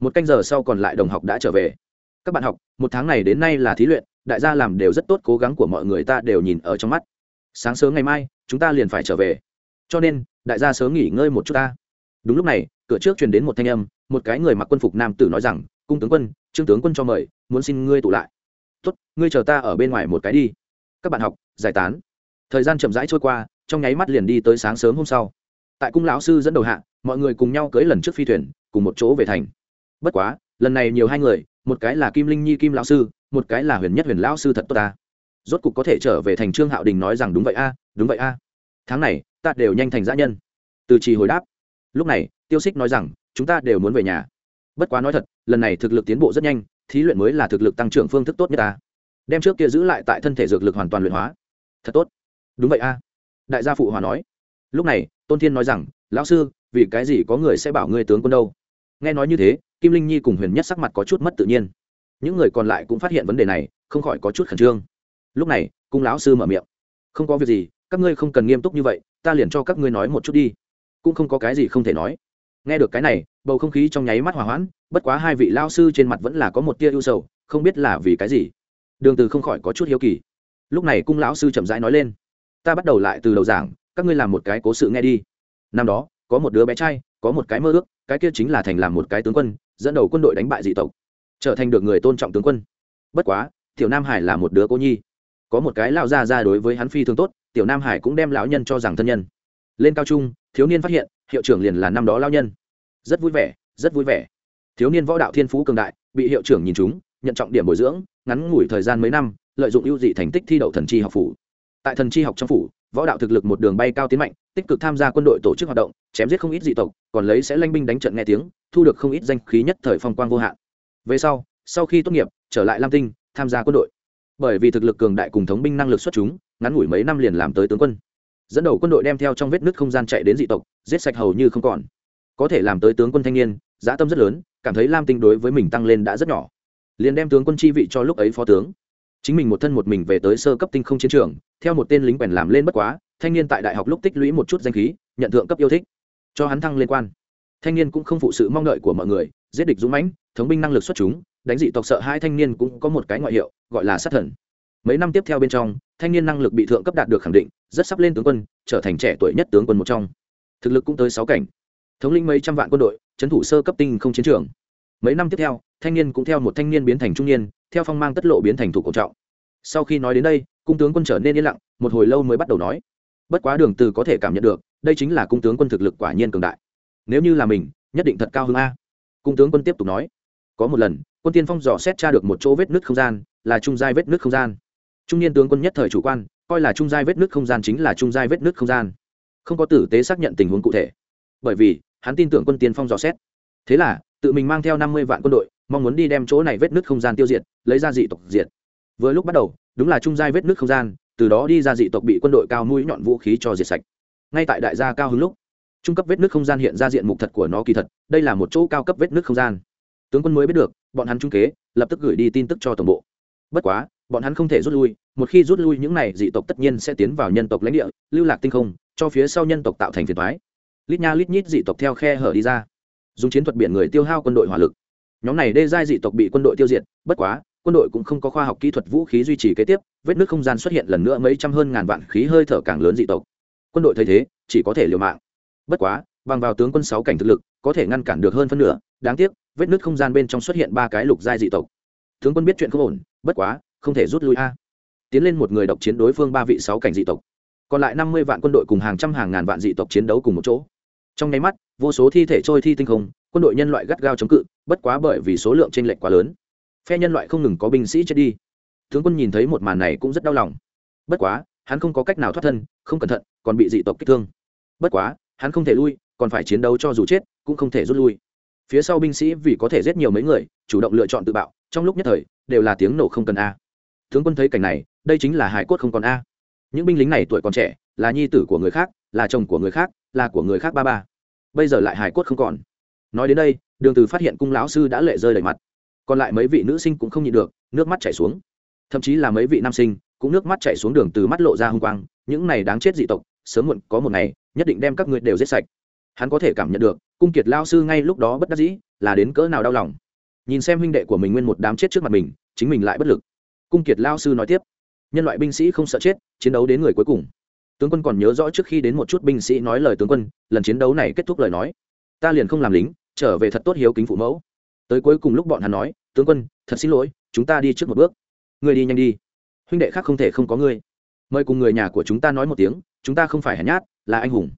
A: Một canh giờ sau còn lại đồng học đã trở về các bạn học, một tháng này đến nay là thí luyện, đại gia làm đều rất tốt, cố gắng của mọi người ta đều nhìn ở trong mắt. Sáng sớm ngày mai, chúng ta liền phải trở về. Cho nên, đại gia sớm nghỉ ngơi một chút ta. Đúng lúc này, cửa trước truyền đến một thanh âm, một cái người mặc quân phục nam tử nói rằng, cung tướng quân, trương tướng quân cho mời, muốn xin ngươi tụ lại. Tốt, ngươi chờ ta ở bên ngoài một cái đi. Các bạn học, giải tán. Thời gian chậm rãi trôi qua, trong nháy mắt liền đi tới sáng sớm hôm sau. Tại cung lão sư dẫn đầu hạ, mọi người cùng nhau cưới lần trước phi thuyền, cùng một chỗ về thành. Bất quá, lần này nhiều hai người một cái là kim linh nhi kim lão sư, một cái là huyền nhất huyền lão sư thật tốt ta. Rốt cục có thể trở về thành trương hạo đình nói rằng đúng vậy a, đúng vậy a. Tháng này, ta đều nhanh thành giã nhân. Từ trì hồi đáp. Lúc này, tiêu xích nói rằng, chúng ta đều muốn về nhà. Bất quá nói thật, lần này thực lực tiến bộ rất nhanh, thí luyện mới là thực lực tăng trưởng phương thức tốt nhất ta. Đem trước kia giữ lại tại thân thể dược lực hoàn toàn luyện hóa. Thật tốt. Đúng vậy a. Đại gia phụ hòa nói. Lúc này, tôn thiên nói rằng, lão sư, vì cái gì có người sẽ bảo ngươi tướng quân đâu? Nghe nói như thế kim linh nhi cùng huyền nhất sắc mặt có chút mất tự nhiên. Những người còn lại cũng phát hiện vấn đề này, không khỏi có chút khẩn trương. Lúc này, cung lão sư mở miệng. Không có việc gì, các ngươi không cần nghiêm túc như vậy, ta liền cho các ngươi nói một chút đi. Cũng không có cái gì không thể nói. Nghe được cái này, bầu không khí trong nháy mắt hòa hoãn, bất quá hai vị lao sư trên mặt vẫn là có một tia ưu sầu, không biết là vì cái gì. Đường từ không khỏi có chút hiếu kỳ. Lúc này cung lão sư chậm rãi nói lên. Ta bắt đầu lại từ đầu giảng, các ngươi làm một cái cố sự nghe đi. Năm đó, có một đứa bé trai, có một cái mơ ước, cái kia chính là thành làm một cái tướng quân dẫn đầu quân đội đánh bại dị tộc, trở thành được người tôn trọng tướng quân. Bất quá, tiểu nam hải là một đứa cô nhi. Có một cái lao ra ra đối với hắn phi thường tốt, tiểu nam hải cũng đem lão nhân cho rằng thân nhân. Lên cao trung, thiếu niên phát hiện, hiệu trưởng liền là năm đó lao nhân. Rất vui vẻ, rất vui vẻ. Thiếu niên võ đạo thiên phú cường đại, bị hiệu trưởng nhìn chúng nhận trọng điểm bồi dưỡng, ngắn ngủi thời gian mấy năm, lợi dụng ưu dị thành tích thi đậu thần tri học phủ. Tại thần tri học trong phủ, võ đạo thực lực một đường bay cao tiến mạnh tích cực tham gia quân đội tổ chức hoạt động, chém giết không ít dị tộc, còn lấy sẽ lanh binh đánh trận nghe tiếng, thu được không ít danh khí nhất thời phong quang vô hạn. Về sau sau khi tốt nghiệp, trở lại lam tinh, tham gia quân đội. Bởi vì thực lực cường đại cùng thống binh năng lực xuất chúng, ngắn ngủi mấy năm liền làm tới tướng quân. Dẫn đầu quân đội đem theo trong vết nứt không gian chạy đến dị tộc, giết sạch hầu như không còn. Có thể làm tới tướng quân thanh niên, dã tâm rất lớn, cảm thấy lam tinh đối với mình tăng lên đã rất nhỏ. Liền đem tướng quân chi vị cho lúc ấy phó tướng. Chính mình một thân một mình về tới sơ cấp tinh không chiến trường, theo một tên lính quèn làm lên bất quá thanh niên tại đại học lúc tích lũy một chút danh khí, nhận thượng cấp yêu thích, cho hắn thăng lên quan. Thanh niên cũng không phụ sự mong đợi của mọi người, giết địch dũng mãnh, thống binh năng lực xuất chúng, đánh dị tộc sợ hai thanh niên cũng có một cái ngoại hiệu, gọi là sát thần. Mấy năm tiếp theo bên trong, thanh niên năng lực bị thượng cấp đạt được khẳng định, rất sắp lên tướng quân, trở thành trẻ tuổi nhất tướng quân một trong. Thực lực cũng tới sáu cảnh. Thống lĩnh mấy trăm vạn quân đội trấn thủ sơ cấp tinh không chiến trường. Mấy năm tiếp theo, thanh niên cũng theo một thanh niên biến thành trung niên, theo phong mang tất lộ biến thành thủ cổ trọng. Sau khi nói đến đây, cung tướng quân trở nên yên lặng, một hồi lâu mới bắt đầu nói bất quá đường từ có thể cảm nhận được, đây chính là cung tướng quân thực lực quả nhiên cường đại. Nếu như là mình, nhất định thật cao hơn a. Cung tướng quân tiếp tục nói, có một lần, quân tiên phong dò xét tra được một chỗ vết nứt không gian, là trung giai vết nứt không gian. Trung niên tướng quân nhất thời chủ quan, coi là trung giai vết nứt không gian chính là trung giai vết nứt không gian. Không có tử tế xác nhận tình huống cụ thể. Bởi vì, hắn tin tưởng quân tiên phong dò xét. Thế là, tự mình mang theo năm mươi vạn quân đội, mong muốn đi đem chỗ này vết nứt không gian tiêu diệt, lấy ra dị tộc diệt. Vừa lúc bắt đầu, đúng là trung giai vết nứt không gian từ đó đi ra dị tộc bị quân đội cao mũi nhọn vũ khí cho diệt sạch. Ngay tại đại gia cao hứng lúc, trung cấp vết nứt không gian hiện ra diện mục thật của nó kỳ thật, đây là một chỗ cao cấp vết nứt không gian. Tướng quân mới biết được, bọn hắn trung kế, lập tức gửi đi tin tức cho tổng bộ. Bất quá, bọn hắn không thể rút lui, một khi rút lui những này dị tộc tất nhiên sẽ tiến vào nhân tộc lãnh địa, lưu lạc tinh không, cho phía sau nhân tộc tạo thành phiền thoái lít nha lít nhít dị tộc theo khe hở đi ra. Dùng chiến thuật biển người tiêu hao quân đội hỏa lực. Nhóm này đê giai dị tộc bị quân đội tiêu diệt, bất quá quân đội cũng không có khoa học kỹ thuật vũ khí duy trì kế tiếp, vết nước không gian xuất hiện lần nữa mấy trăm hơn ngàn vạn khí hơi thở càng lớn dị tộc. Quân đội thấy thế, chỉ có thể liều mạng. Bất quá, bằng vào tướng quân sáu cảnh thực lực, có thể ngăn cản được hơn phân nửa, đáng tiếc, vết nước không gian bên trong xuất hiện ba cái lục giai dị tộc. Tướng quân biết chuyện không ổn, bất quá, không thể rút lui a. Tiến lên một người độc chiến đối phương ba vị sáu cảnh dị tộc. Còn lại năm mươi vạn quân đội cùng hàng trăm hàng ngàn vạn dị tộc chiến đấu cùng một chỗ. Trong nháy mắt, vô số thi thể trôi thi tinh không, quân đội nhân loại gắt gao chống cự, bất quá bởi vì số lượng t r ê n lệch quá lớn phe nhân loại không ngừng có binh sĩ chết đi. Tướng quân nhìn thấy một màn này cũng rất đau lòng. Bất quá, hắn không có cách nào thoát thân, không cẩn thận, còn bị dị tộc kích thương. Bất quá, hắn không thể lui, còn phải chiến đấu cho dù chết, cũng không thể rút lui. Phía sau binh sĩ vì có thể giết nhiều mấy người, chủ động lựa chọn tự bạo, trong lúc nhất thời, đều là tiếng nổ không cần a. Tướng quân thấy cảnh này, đây chính là hải cốt không còn a. Những binh lính này tuổi còn trẻ, là nhi tử của người khác, là chồng của người khác, là của người khác ba ba. Bây giờ lại hải cốt không còn. Nói đến đây, đường từ phát hiện cung lão sư đã lệ rơi đầy mặt còn lại mấy vị nữ sinh cũng không nhịn được, nước mắt chảy xuống. Thậm chí là mấy vị nam sinh cũng nước mắt chảy xuống đường từ mắt lộ ra hung quang, những này đáng chết dị tộc, sớm muộn có một ngày, nhất định đem các ngươi đều giết sạch. Hắn có thể cảm nhận được, cung kiệt lao sư ngay lúc đó bất đắc dĩ, là đến cỡ nào đau lòng. Nhìn xem huynh đệ của mình nguyên một đám chết trước mặt mình, chính mình lại bất lực. Cung kiệt lao sư nói tiếp, nhân loại binh sĩ không sợ chết, chiến đấu đến người cuối cùng. Tướng quân còn nhớ rõ trước khi đến một chút binh sĩ nói lời tướng quân, lần chiến đấu này kết thúc lời nói. Ta liền không làm lính, trở về thật tốt hiếu kính phụ mẫu tới cuối cùng lúc bọn hắn nói, tướng quân, thật xin lỗi, chúng ta đi trước một bước. Ngươi đi nhanh đi. Huynh đệ khác không thể không có ngươi. Mời cùng người nhà của chúng ta nói một tiếng, chúng ta không phải hèn nhát, là anh hùng.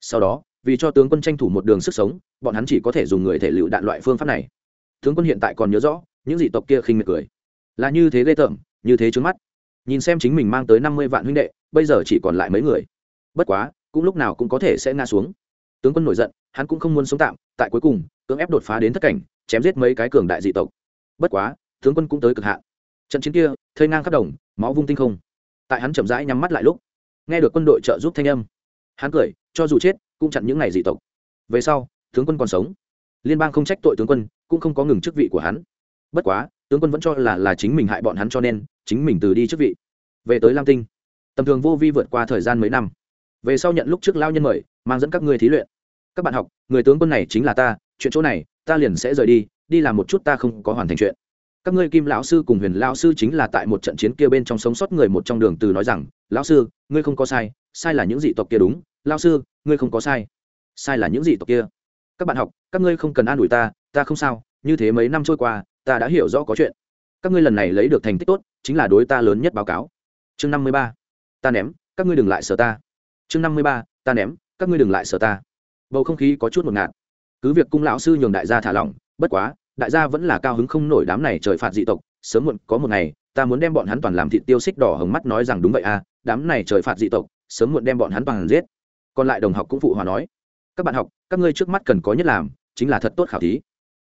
A: Sau đó, vì cho tướng quân tranh thủ một đường sức sống, bọn hắn chỉ có thể dùng người thể lựu đạn loại phương pháp này. Tướng quân hiện tại còn nhớ rõ, những dị tộc kia khinh miệt cười. Là như thế ghê tởm, như thế trước mắt. Nhìn xem chính mình mang tới năm mươi vạn huynh đệ, bây giờ chỉ còn lại mấy người. Bất quá, cũng lúc nào cũng có thể sẽ ngã xuống. Tướng quân nổi giận, hắn cũng không muốn sống tạm, tại cuối cùng, cưỡng ép đột phá đến thất cảnh chém giết mấy cái cường đại dị tộc. Bất quá, tướng quân cũng tới cực hạn. Trận chiến kia thơi ngang khắp đồng, máu vung tinh không. Tại hắn chậm rãi nhắm mắt lại lúc, nghe được quân đội trợ giúp thanh âm, hắn cười, cho dù chết, cũng chặn những ngày dị tộc. Về sau, tướng quân còn sống. Liên bang không trách tội tướng quân, cũng không có ngừng chức vị của hắn. Bất quá, tướng quân vẫn cho là là chính mình hại bọn hắn cho nên, chính mình từ đi chức vị. Về tới lam tinh, tầm thường vô vi vượt qua thời gian mấy năm. Về sau nhận lúc trước lao nhân mời, mang dẫn các ngươi thí luyện. Các bạn học, người tướng quân này chính là ta, chuyện chỗ này ta liền sẽ rời đi đi làm một chút ta không có hoàn thành chuyện. Các ngươi kim lão sư cùng huyền lão sư chính là tại một trận chiến kia bên trong sống sót người một trong đường từ nói rằng, lão sư, ngươi không có sai sai là những dị tộc kia đúng. Lão sư, ngươi không có sai sai là những dị tộc kia. Các bạn học, các ngươi không cần an ủi ta ta không sao, như thế mấy năm trôi qua, ta đã hiểu rõ có chuyện. Các ngươi lần này lấy được thành tích tốt, chính là đối ta lớn nhất báo cáo. Chương năm mươi ba. Ta ném, các ngươi đừng lại sợ ta. Chương năm mươi ba. Ta ném, các ngươi đừng lại sợ ta. Bầu không khí có chút một ngạt cứ việc cung lão sư nhường đại gia thả lỏng, bất quá, đại gia vẫn là cao hứng không nổi đám này trời phạt dị tộc. Sớm muộn, có một ngày, ta muốn đem bọn hắn toàn làm thịt tiêu xích đỏ hồng mắt nói rằng đúng vậy à đám này trời phạt dị tộc, sớm muộn đem bọn hắn toàn giết. Còn lại đồng học cũng phụ hòa nói, các bạn học, các ngươi trước mắt cần có nhất làm, chính là thật tốt khảo thí.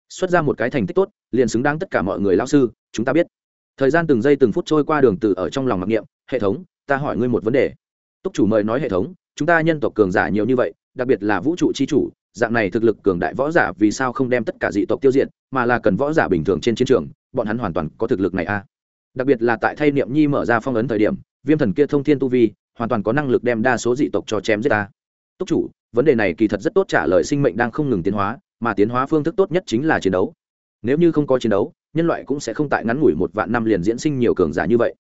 A: Xuất ra một cái thành tích tốt, liền xứng đáng tất cả mọi người lao sư, chúng ta biết. Thời gian từng giây từng phút trôi qua đường từ ở trong lòng mặc niệm, hệ thống, ta hỏi ngươi một vấn đề. Túc chủ mời nói hệ thống, chúng ta nhân tộc cường giả nhiều như vậy đặc biệt là vũ trụ chi chủ, dạng này thực lực cường đại võ giả vì sao không đem tất cả dị tộc tiêu diệt, mà là cần võ giả bình thường trên chiến trường, bọn hắn hoàn toàn có thực lực này a à? đặc biệt là tại thay niệm nhi mở ra phong ấn thời điểm, viêm thần kia thông thiên tu vi, hoàn toàn có năng lực đem đa số dị tộc cho chém giết ta túc chủ, vấn đề này kỳ thật rất tốt trả lời sinh mệnh đang không ngừng tiến hóa, mà tiến hóa phương thức tốt nhất chính là chiến đấu. Nếu như không có chiến đấu, nhân loại cũng sẽ không tại ngắn ngủi một vạn năm liền diễn sinh nhiều cường giả như vậy.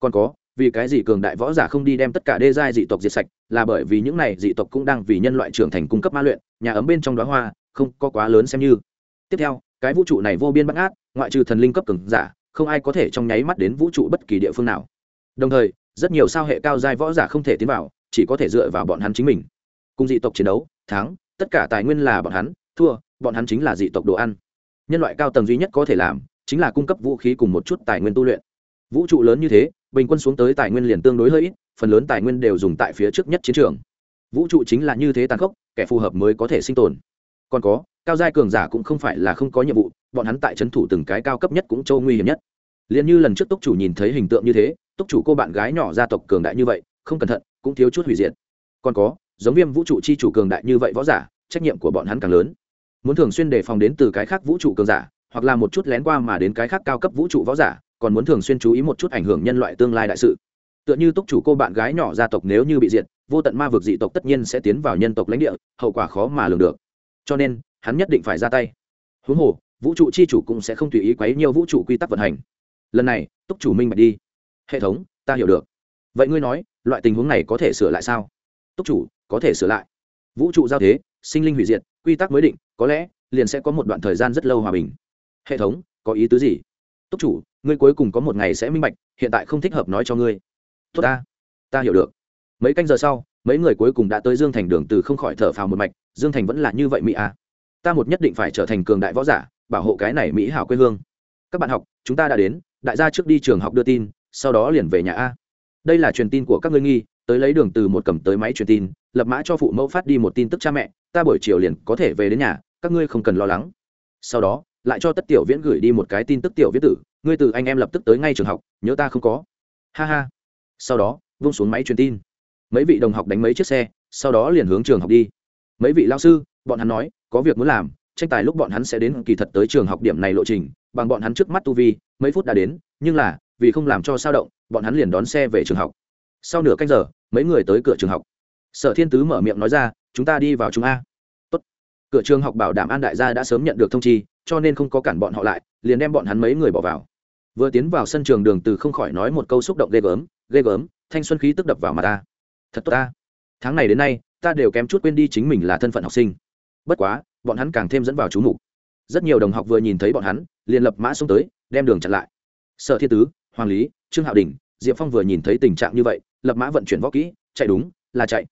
A: Còn có vì cái gì cường đại võ giả không đi đem tất cả đê giai dị tộc diệt sạch, là bởi vì những này dị tộc cũng đang vì nhân loại trưởng thành cung cấp ma luyện, nhà ấm bên trong đó hoa, không có quá lớn xem như. Tiếp theo, cái vũ trụ này vô biên bắt át ngoại trừ thần linh cấp cường giả, không ai có thể trong nháy mắt đến vũ trụ bất kỳ địa phương nào. Đồng thời, rất nhiều sao hệ cao giai võ giả không thể tiến vào, chỉ có thể dựa vào bọn hắn chính mình. Cùng dị tộc chiến đấu, thắng, tất cả tài nguyên là bọn hắn, thua, bọn hắn chính là dị tộc đồ ăn. Nhân loại cao tầng duy nhất có thể làm, chính là cung cấp vũ khí cùng một chút tài nguyên tu luyện. Vũ trụ lớn như thế bình quân xuống tới tài nguyên liền tương đối hơi ít, phần lớn tài nguyên đều dùng tại phía trước nhất chiến trường. Vũ trụ chính là như thế tàn khốc, kẻ phù hợp mới có thể sinh tồn. Còn có, cao giai cường giả cũng không phải là không có nhiệm vụ, bọn hắn tại c h ấ n thủ từng cái cao cấp nhất cũng châu nguy hiểm nhất. Liền như lần trước túc chủ nhìn thấy hình tượng như thế, túc chủ cô bạn gái nhỏ gia tộc cường đại như vậy, không cẩn thận, cũng thiếu chút hủy diệt. Còn có, giống viêm vũ trụ chi chủ cường đại như vậy võ giả, trách nhiệm của bọn hắn càng lớn. Muốn thường xuyên đề phòng đến từ cái khác vũ trụ cường giả, hoặc là một chút lén qua mà đến cái khác cao cấp vũ trụ võ giả còn muốn thường xuyên chú ý một chút ảnh hưởng nhân loại tương lai đại sự. Tựa như túc chủ cô bạn gái nhỏ gia tộc nếu như bị diệt, vô tận ma vực dị tộc tất nhiên sẽ tiến vào nhân tộc lãnh địa, hậu quả khó mà lường được. Cho nên, hắn nhất định phải ra tay. Huống hồ, vũ trụ chi chủ cũng sẽ không tùy ý quấy nhiều vũ trụ quy tắc vận hành. Lần này, túc chủ minh bạch đi. Hệ thống, ta hiểu được. Vậy ngươi nói, loại tình huống này có thể sửa lại sao? Túc chủ, có thể sửa lại. Vũ trụ giao thế, sinh linh hủy diệt, quy tắc mới định, có lẽ, liền sẽ có một đoạn thời gian rất lâu hòa bình. Hệ thống, có ý tứ gì? Túc chủ ngươi cuối cùng có một ngày sẽ minh bạch, hiện tại không thích hợp nói cho ngươi. Tốt ta ta hiểu được. Mấy canh giờ sau, mấy người cuối cùng đã tới dương thành đường từ không khỏi thở phào một mạch, dương thành vẫn là như vậy mỹ à. ta một nhất định phải trở thành cường đại võ giả, bảo hộ cái này mỹ hảo quê hương. Các bạn học, chúng ta đã đến, đại gia trước đi trường học đưa tin, sau đó liền về nhà a. Đây là truyền tin của các ngươi nghi, tới lấy đường từ một cầm tới máy truyền tin, lập mã cho phụ mẫu phát đi một tin tức cha mẹ, ta buổi chiều liền có thể về đến nhà, các ngươi không cần lo lắng. Sau đó, lại cho tất tiểu viễn gửi đi một cái tin tức tiểu viễn tử ngươi từ anh em lập tức tới ngay trường học, nhớ ta không có. Ha ha. Sau đó, vung xuống máy truyền tin. Mấy vị đồng học đánh mấy chiếc xe, sau đó liền hướng trường học đi. Mấy vị lao sư, bọn hắn nói, có việc muốn làm, tranh tài lúc bọn hắn sẽ đến kỳ thật tới trường học điểm này lộ trình, bằng bọn hắn trước mắt tu vi, mấy phút đã đến, nhưng là, vì không làm cho sao động, bọn hắn liền đón xe về trường học. Sau nửa canh giờ, mấy người tới cửa trường học. Sở thiên tứ mở miệng nói ra, chúng ta đi vào chúng a. Tốt. cửa trường học bảo đảm an đại gia đã sớm nhận được thông chi, cho nên không có cản bọn họ lại, liền đem bọn hắn mấy người bỏ vào vừa tiến vào sân trường đường từ không khỏi nói một câu xúc động ghê gớm ghê gớm, thanh xuân khí tức đập vào mặt ta. Thật tốt ta. Tháng này đến nay, ta đều kém chút quên đi chính mình là thân phận học sinh. Bất quá, bọn hắn càng thêm dẫn vào chú mục. Rất nhiều đồng học vừa nhìn thấy bọn hắn, liền lập mã xuống tới, đem đường chặn lại. Sở thiên tứ, hoàng lý, trương hạo đình, diệp phong vừa nhìn thấy tình trạng như vậy, lập mã vận chuyển võ kỹ, chạy đúng, là chạy.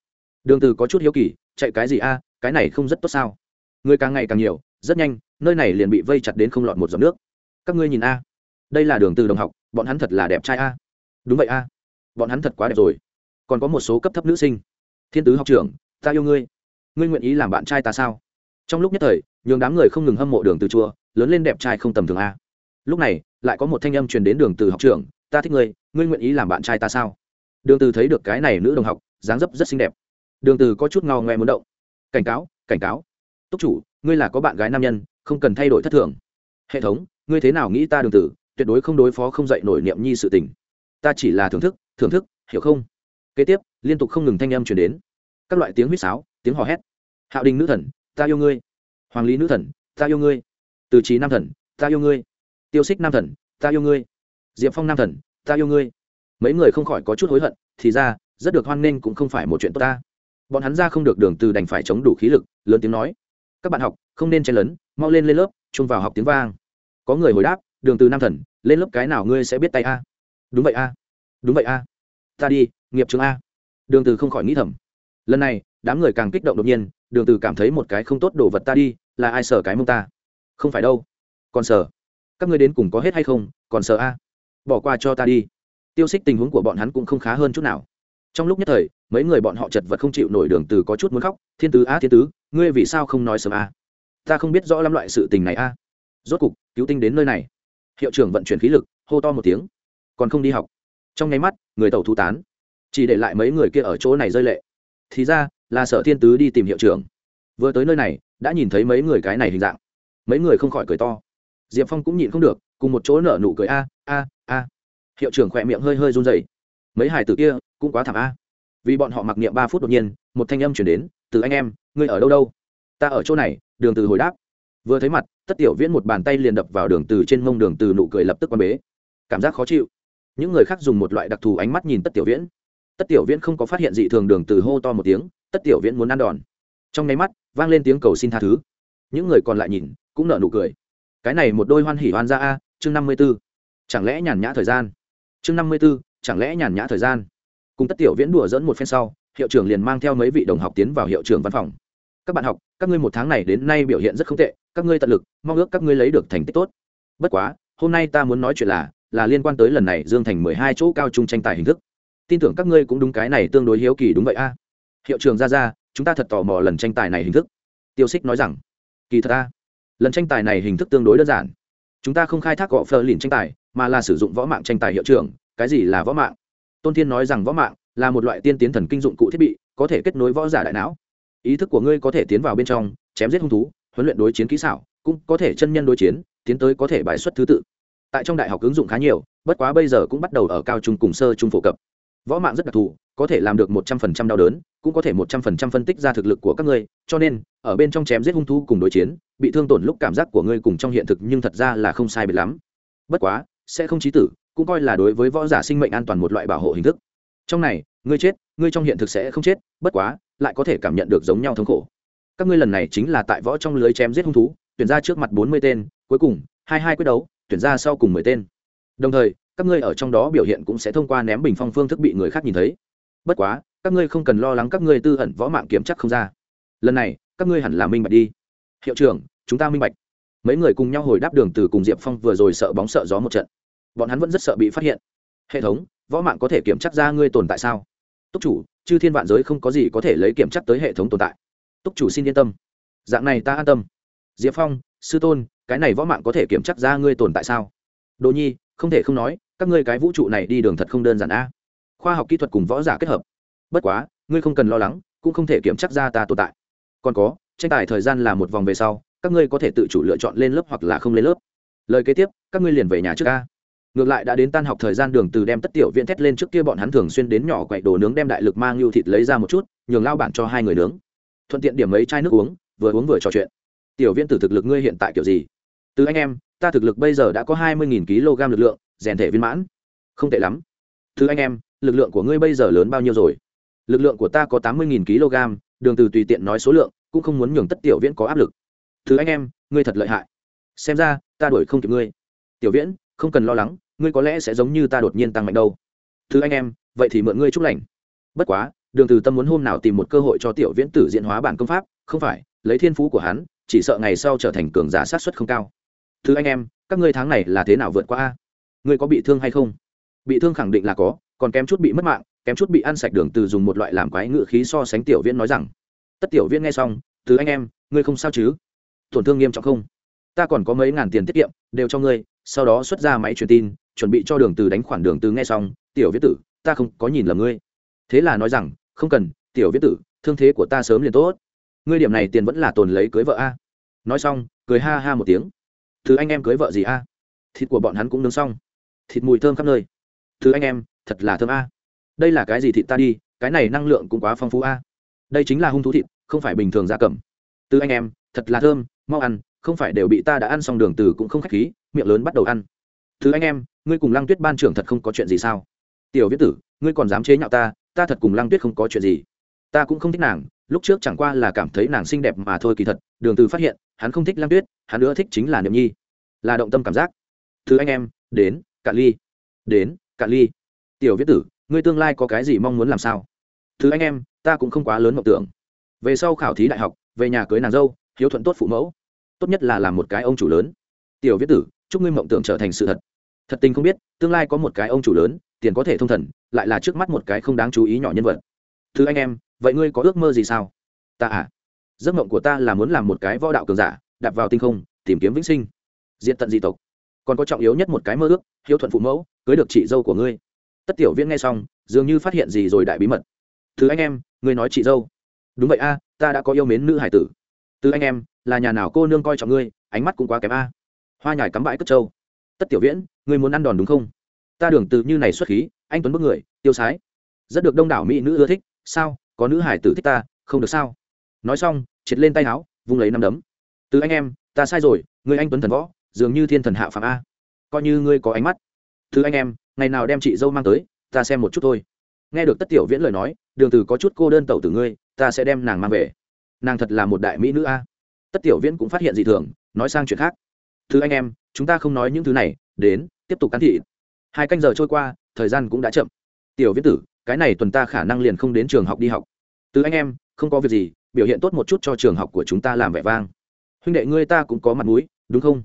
A: Đường từ có chút hiếu kỳ, chạy cái gì a, cái này không rất tốt sao? Người càng ngày càng nhiều, rất nhanh, nơi này liền bị vây chặt đến không lọt một giọt nước. Các ngươi nhìn a đây là đường từ đồng học bọn hắn thật là đẹp trai a. Đúng vậy a. Bọn hắn thật quá đẹp rồi. Còn có một số cấp thấp nữ sinh. Thiên tứ học trưởng ta yêu ngươi. Ngươi nguyện ý làm bạn trai ta sao? Trong lúc nhất thời nhường đám người không ngừng hâm mộ đường từ chùa, lớn lên đẹp trai không tầm thường a. Lúc này lại có một thanh âm truyền đến đường từ học trưởng ta thích ngươi ngươi nguyện ý làm bạn trai ta sao? Đường từ thấy được cái này nữ đồng học dáng dấp rất xinh đẹp. Đường từ có chút ngao ngoe muốn động. Cảnh cáo cảnh cáo. Túc chủ ngươi là có bạn gái nam nhân không cần thay đổi thất thường. Hệ thống ngươi thế nào nghĩ ta đường từ? Tuyệt đối không đối phó không dạy nổi niệm nhi sự tình. Ta chỉ là thưởng thức thưởng thức, hiểu không? Kế tiếp, liên tục không ngừng thanh âm truyền đến. Các loại tiếng huýt sáo, tiếng hò hét. Hạo đình nữ thần, ta yêu ngươi. Hoàng lý nữ thần, ta yêu ngươi. Từ trí nam thần, ta yêu ngươi. Tiêu xích nam thần, ta yêu ngươi. Diệp phong nam thần, ta yêu ngươi. Mấy người không khỏi có chút hối hận, thì ra, rất được hoan nghênh cũng không phải một chuyện tốt ta. Bọn hắn ra không được đường từ đành phải chống đủ khí lực, lớn tiếng nói. Các bạn học, không nên chen lấn, mau lên lên lớp, chung vào học tiếng vang. Có người hồi đáp đường từ nam thần, lên lớp cái nào ngươi sẽ biết tay a? Đúng vậy a. Đúng vậy a. Ta đi, nghiệp trường a. Đường từ không khỏi nghĩ thầm. Lần này, đám người càng kích động đột nhiên, đường từ cảm thấy một cái không tốt đổ vật ta đi, là ai sở cái mông ta? Không phải đâu. Còn sở các ngươi đến cùng có hết hay không, còn sở a? Bỏ qua cho ta đi. Tiêu xích tình huống của bọn hắn cũng không khá hơn chút nào. Trong lúc nhất thời, mấy người bọn họ chật vật không chịu nổi đường từ có chút muốn khóc, thiên tứ a thiên tứ, ngươi vì sao không nói sớm a? Ta không biết rõ lắm loại sự tình này a. Rốt cục, cứu tinh đến nơi này hiệu trưởng vận chuyển khí lực, hô to một tiếng. Còn không đi học. Trong nháy mắt, người tàu thu tán. Chỉ để lại mấy người kia ở chỗ này rơi lệ. Thì ra, là sở thiên tứ đi tìm hiệu trưởng. Vừa tới nơi này, đã nhìn thấy mấy người cái này hình dạng. Mấy người không khỏi cười to. Diệp phong cũng nhịn không được, cùng một chỗ nở nụ cười, a a a. Hiệu trưởng khỏe miệng hơi hơi run dày mấy hải tử kia, cũng quá thảm a. Vì bọn họ mặc niệm ba phút đột nhiên, một thanh âm chuyển đến, từ anh em, ngươi ở đâu đâu? Ta ở chỗ này, đường từ hồi đáp vừa thấy mặt tất tiểu viễn một bàn tay liền đập vào đường từ trên mông đường từ nụ cười lập tức quan bế. Cảm giác khó chịu. Những người khác dùng một loại đặc thù ánh mắt nhìn tất tiểu viễn. Tất tiểu viễn không có phát hiện dị thường đường từ hô to một tiếng tất tiểu viễn muốn ăn đòn. Trong nháy mắt vang lên tiếng cầu xin tha thứ. Những người còn lại nhìn cũng nở nụ cười. Cái này một đôi hoan hỉ hoan ra a chương năm mươi 54. chẳng lẽ nhàn nhã thời gian? Chương năm mươi 54, chẳng lẽ nhàn nhã thời gian? Cùng tất tiểu viễn đùa dẫn một phen sau hiệu trưởng liền mang theo mấy vị đồng học tiến vào hiệu trưởng văn phòng các bạn học, các ngươi một tháng này đến nay biểu hiện rất không tệ, các ngươi tận lực, mong ước các ngươi lấy được thành tích tốt. Bất quá, hôm nay ta muốn nói chuyện là là liên quan tới lần này dương thành mười hai chỗ cao trung tranh tài hình thức. Tin tưởng các ngươi cũng đúng cái này tương đối hiếu kỳ đúng vậy a. Hiệu trường ra ra, chúng ta thật tò mò lần tranh tài này hình thức. Tiêu xích nói rằng, kỳ thật a, lần tranh tài này hình thức tương đối đơn giản. Chúng ta không khai thác gọ phờ lìn tranh tài, mà là sử dụng võ mạng tranh tài hiệu trưởng, cái gì là võ mạng? Tôn thiên nói rằng võ mạng là một loại tiên tiến thần kinh dụng cụ thiết bị, có thể kết nối võ giả đại não ý thức của ngươi có thể tiến vào bên trong, chém giết hung thú, huấn luyện đối chiến kỹ xảo, cũng có thể chân nhân đối chiến, tiến tới có thể bài xuất thứ tự. Tại trong đại học ứng dụng khá nhiều, bất quá bây giờ cũng bắt đầu ở cao trung cùng sơ trung phổ cập. Võ mạng rất đặc thù, có thể làm được một trăm phần trăm đau đớn, cũng có thể một trăm phần trăm phân tích ra thực lực của các ngươi, cho nên, ở bên trong chém giết hung thú cùng đối chiến, bị thương tổn lúc cảm giác của ngươi cùng trong hiện thực nhưng thật ra là không sai biệt lắm. Bất quá, sẽ không chí tử, cũng coi là đối với võ giả sinh mệnh an toàn một loại bảo hộ hình thức. Trong này, ngươi chết, ngươi trong hiện thực sẽ không chết, bất quá lại có thể cảm nhận được giống nhau thống khổ. Các ngươi lần này chính là tại võ trong lưới chém giết hung thú, tuyển ra trước mặt bốn mươi tên, cuối cùng, hai hai quyết đấu, tuyển ra sau cùng mười tên. Đồng thời, các ngươi ở trong đó biểu hiện cũng sẽ thông qua ném bình phong phương thức bị người khác nhìn thấy. Bất quá, các ngươi không cần lo lắng các ngươi tư ẩn võ mạng kiếm chắc không ra. Lần này, các ngươi hẳn là minh bạch đi. Hiệu trưởng, chúng ta minh bạch. Mấy người cùng nhau hồi đáp đường từ cùng diệp phong vừa rồi sợ bóng sợ gió một trận. Bọn hắn vẫn rất sợ bị phát hiện. Hệ thống, võ mạng có thể kiểm chắc ra ngươi tồn tại sao? Túc chủ chư thiên vạn giới không có gì có thể lấy kiểm chắc tới hệ thống tồn tại. Túc chủ xin yên tâm. Dạng này ta an tâm. Diệp phong, sư tôn, cái này võ mạng có thể kiểm chắc ra ngươi tồn tại sao? Đồ nhi, không thể không nói, các ngươi cái vũ trụ này đi đường thật không đơn giản a. Khoa học kỹ thuật cùng võ giả kết hợp. Bất quá, ngươi không cần lo lắng, cũng không thể kiểm chắc ra ta tồn tại. Còn có, tranh tài thời gian là một vòng về sau, các ngươi có thể tự chủ lựa chọn lên lớp hoặc là không lên lớp. Lời kế tiếp, các ngươi liền về nhà trước a ngược lại đã đến tan học thời gian đường từ đem tất tiểu viện thét lên trước kia bọn hắn thường xuyên đến nhỏ quậy đồ nướng đem đại lực mang lưu thịt lấy ra một chút, nhường lao bản cho hai người nướng. Thuận tiện điểm mấy chai nước uống, vừa uống vừa trò chuyện. Tiểu viện tử thực lực ngươi hiện tại kiểu gì? Từ anh em, ta thực lực bây giờ đã có hai mươi kg lực lượng, rèn thể viên mãn. Không tệ lắm. Thứ anh em, lực lượng của ngươi bây giờ lớn bao nhiêu rồi? Lực lượng của ta có tám mươi kg, đường từ tùy tiện nói số lượng, cũng không muốn nhường tất tiểu viễn có áp lực. Thứ anh em, ngươi thật lợi hại. Xem ra, ta đuổi không kịp ngươi. Tiểu viễn không cần lo lắng ngươi có lẽ sẽ giống như ta đột nhiên tăng mạnh đâu. Thứ anh em, vậy thì mượn ngươi chúc lành. Bất quá, đường từ tâm muốn hôm nào tìm một cơ hội cho tiểu viễn tử diễn hóa bản công pháp, không phải, lấy thiên phú của hắn, chỉ sợ ngày sau trở thành cường giả sát suất không cao. Thứ anh em, các ngươi tháng này là thế nào vượt qua a? Ngươi có bị thương hay không? Bị thương khẳng định là có, còn kém chút bị mất mạng, kém chút bị ăn sạch đường từ dùng một loại làm quái ngựa khí so sánh tiểu viễn nói rằng. Tất tiểu viễn nghe xong, thứ anh em, ngươi không sao chứ? Tổn thương nghiêm trọng không? Ta còn có mấy ngàn tiền tiết kiệm, đều cho ngươi, sau đó xuất ra máy truyền tin, chuẩn bị cho đường từ đánh khoản đường từ nghe xong, tiểu Viết tử, ta không có nhìn lầm ngươi. Thế là nói rằng, không cần, tiểu Viết tử, thương thế của ta sớm liền tốt. Ngươi điểm này tiền vẫn là tồn lấy cưới vợ a. Nói xong, cười ha ha một tiếng. Thứ anh em cưới vợ gì a? Thịt của bọn hắn cũng nướng xong. Thịt mùi thơm khắp nơi. Thứ anh em, thật là thơm a. Đây là cái gì thịt ta đi, cái này năng lượng cũng quá phong phú a. Đây chính là hung thú thịt, không phải bình thường gia cầm. Từ anh em, thật là thơm, mau ăn không phải đều bị ta đã ăn xong đường từ cũng không khách khí, miệng lớn bắt đầu ăn. Thứ anh em, ngươi cùng lăng tuyết ban trưởng thật không có chuyện gì sao? Tiểu viết tử, ngươi còn dám chế nhạo ta ta thật cùng lăng tuyết không có chuyện gì. Ta cũng không thích nàng, lúc trước chẳng qua là cảm thấy nàng xinh đẹp mà thôi kỳ thật, đường từ phát hiện, hắn không thích lăng tuyết, hắn nữa thích chính là niệm nhi. Là động tâm cảm giác. Thứ anh em, đến cạn ly. Đến cạn ly. Tiểu viết tử, ngươi tương lai có cái gì mong muốn làm sao? Thứ anh em, ta cũng không quá lớn mộng tưởng. Về sau khảo thí đại học, về nhà cưới nàng dâu, hiếu thuận tốt phụ mẫu tốt nhất là làm một cái ông chủ lớn. Tiểu viết tử, chúc ngươi mộng tưởng trở thành sự thật. Thật tình không biết, tương lai có một cái ông chủ lớn, tiền có thể thông thần, lại là trước mắt một cái không đáng chú ý nhỏ nhân vật. Thứ anh em, vậy ngươi có ước mơ gì sao? Ta à giấc mộng của ta là muốn làm một cái võ đạo cường giả, đạp vào tinh không, tìm kiếm vĩnh sinh. Diện tận di tộc. Còn có trọng yếu nhất một cái mơ ước, hiếu thuận phụ mẫu, cưới được chị dâu của ngươi. Tất tiểu viễn nghe xong, dường như phát hiện gì rồi đại bí mật. Thứ anh em, ngươi nói chị dâu. Đúng vậy a, ta đã có yêu mến nữ hải tử từ anh em, là nhà nào cô nương coi trọng ngươi, ánh mắt cũng quá kém a. Hoa nhài cắm bãi cất trâu. Tất tiểu viễn, ngươi muốn ăn đòn đúng không? Ta đường từ như này xuất khí, anh tuấn bức người, tiêu sái. Rất được đông đảo mỹ nữ ưa thích, sao? Có nữ hải tử thích ta, không được sao? Nói xong, triệt lên tay áo, vung lấy năm đấm. Từ anh em, ta sai rồi người anh tuấn thần võ, dường như thiên thần hạ phạm a. Coi như ngươi có ánh mắt. Thứ anh em, ngày nào đem chị dâu mang tới, ta xem một chút thôi. Nghe được tất tiểu viễn lời nói, đường từ có chút cô đơn tẩu từ ngươi, ta sẽ đem nàng mang về nàng thật là một đại mỹ nữ a. Tất tiểu viễn cũng phát hiện dị thường, nói sang chuyện khác. Thứ anh em, chúng ta không nói những thứ này, đến, tiếp tục cắn thị hai canh giờ trôi qua, thời gian cũng đã chậm. Tiểu viễn tử, cái này tuần ta khả năng liền không đến trường học đi học. Từ anh em, không có việc gì, biểu hiện tốt một chút cho trường học của chúng ta làm vẻ vang. Huynh đệ ngươi ta cũng có mặt mũi, đúng không?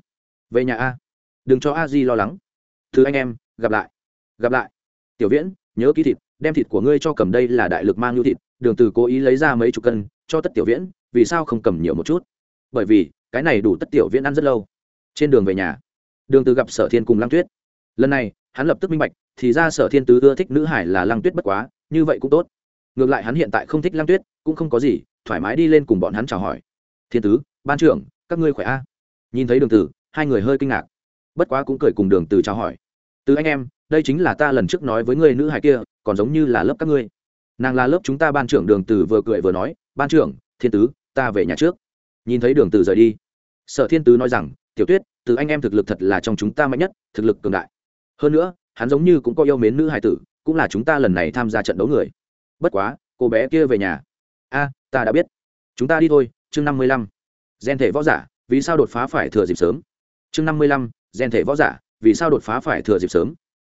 A: Về nhà a. Đừng cho a di lo lắng. Thứ anh em, gặp lại. Gặp lại. Tiểu viễn, nhớ ký thịt, đem thịt của ngươi cho cầm đây là đại lực mang nhu thịt, đường từ cố ý lấy ra mấy chục cân cho tất tiểu viễn, vì sao không cầm nhiều một chút? Bởi vì, cái này đủ tất tiểu viễn ăn rất lâu. Trên đường về nhà, đường từ gặp sở thiên cùng lăng tuyết. Lần này, hắn lập tức minh bạch, thì ra sở thiên tứ ưa thích nữ hải là lăng tuyết bất quá, như vậy cũng tốt. Ngược lại hắn hiện tại không thích lăng tuyết, cũng không có gì, thoải mái đi lên cùng bọn hắn chào hỏi. Thiên tứ, ban trưởng, các ngươi khỏe a? Nhìn thấy đường tử hai người hơi kinh ngạc. Bất quá cũng cười cùng đường từ chào hỏi. Từ anh em, đây chính là ta lần trước nói với người nữ hải kia, còn giống như là lớp các ngươi. Nàng là lớp chúng ta ban trưởng đường từ vừa cười vừa nói ban trưởng, thiên tứ, ta về nhà trước. Nhìn thấy đường từ rời đi, sở thiên tứ nói rằng, tiểu tuyết, từ anh em thực lực thật là trong chúng ta mạnh nhất, thực lực cường đại. Hơn nữa, hắn giống như cũng có yêu mến nữ hài tử, cũng là chúng ta lần này tham gia trận đấu người. Bất quá, cô bé kia về nhà. A, ta đã biết. Chúng ta đi thôi, chương năm mươi lăm. Gen thể võ giả, vì sao đột phá phải thừa dịp sớm? Chương năm mươi lăm, gen thể võ giả, vì sao đột phá phải thừa dịp sớm?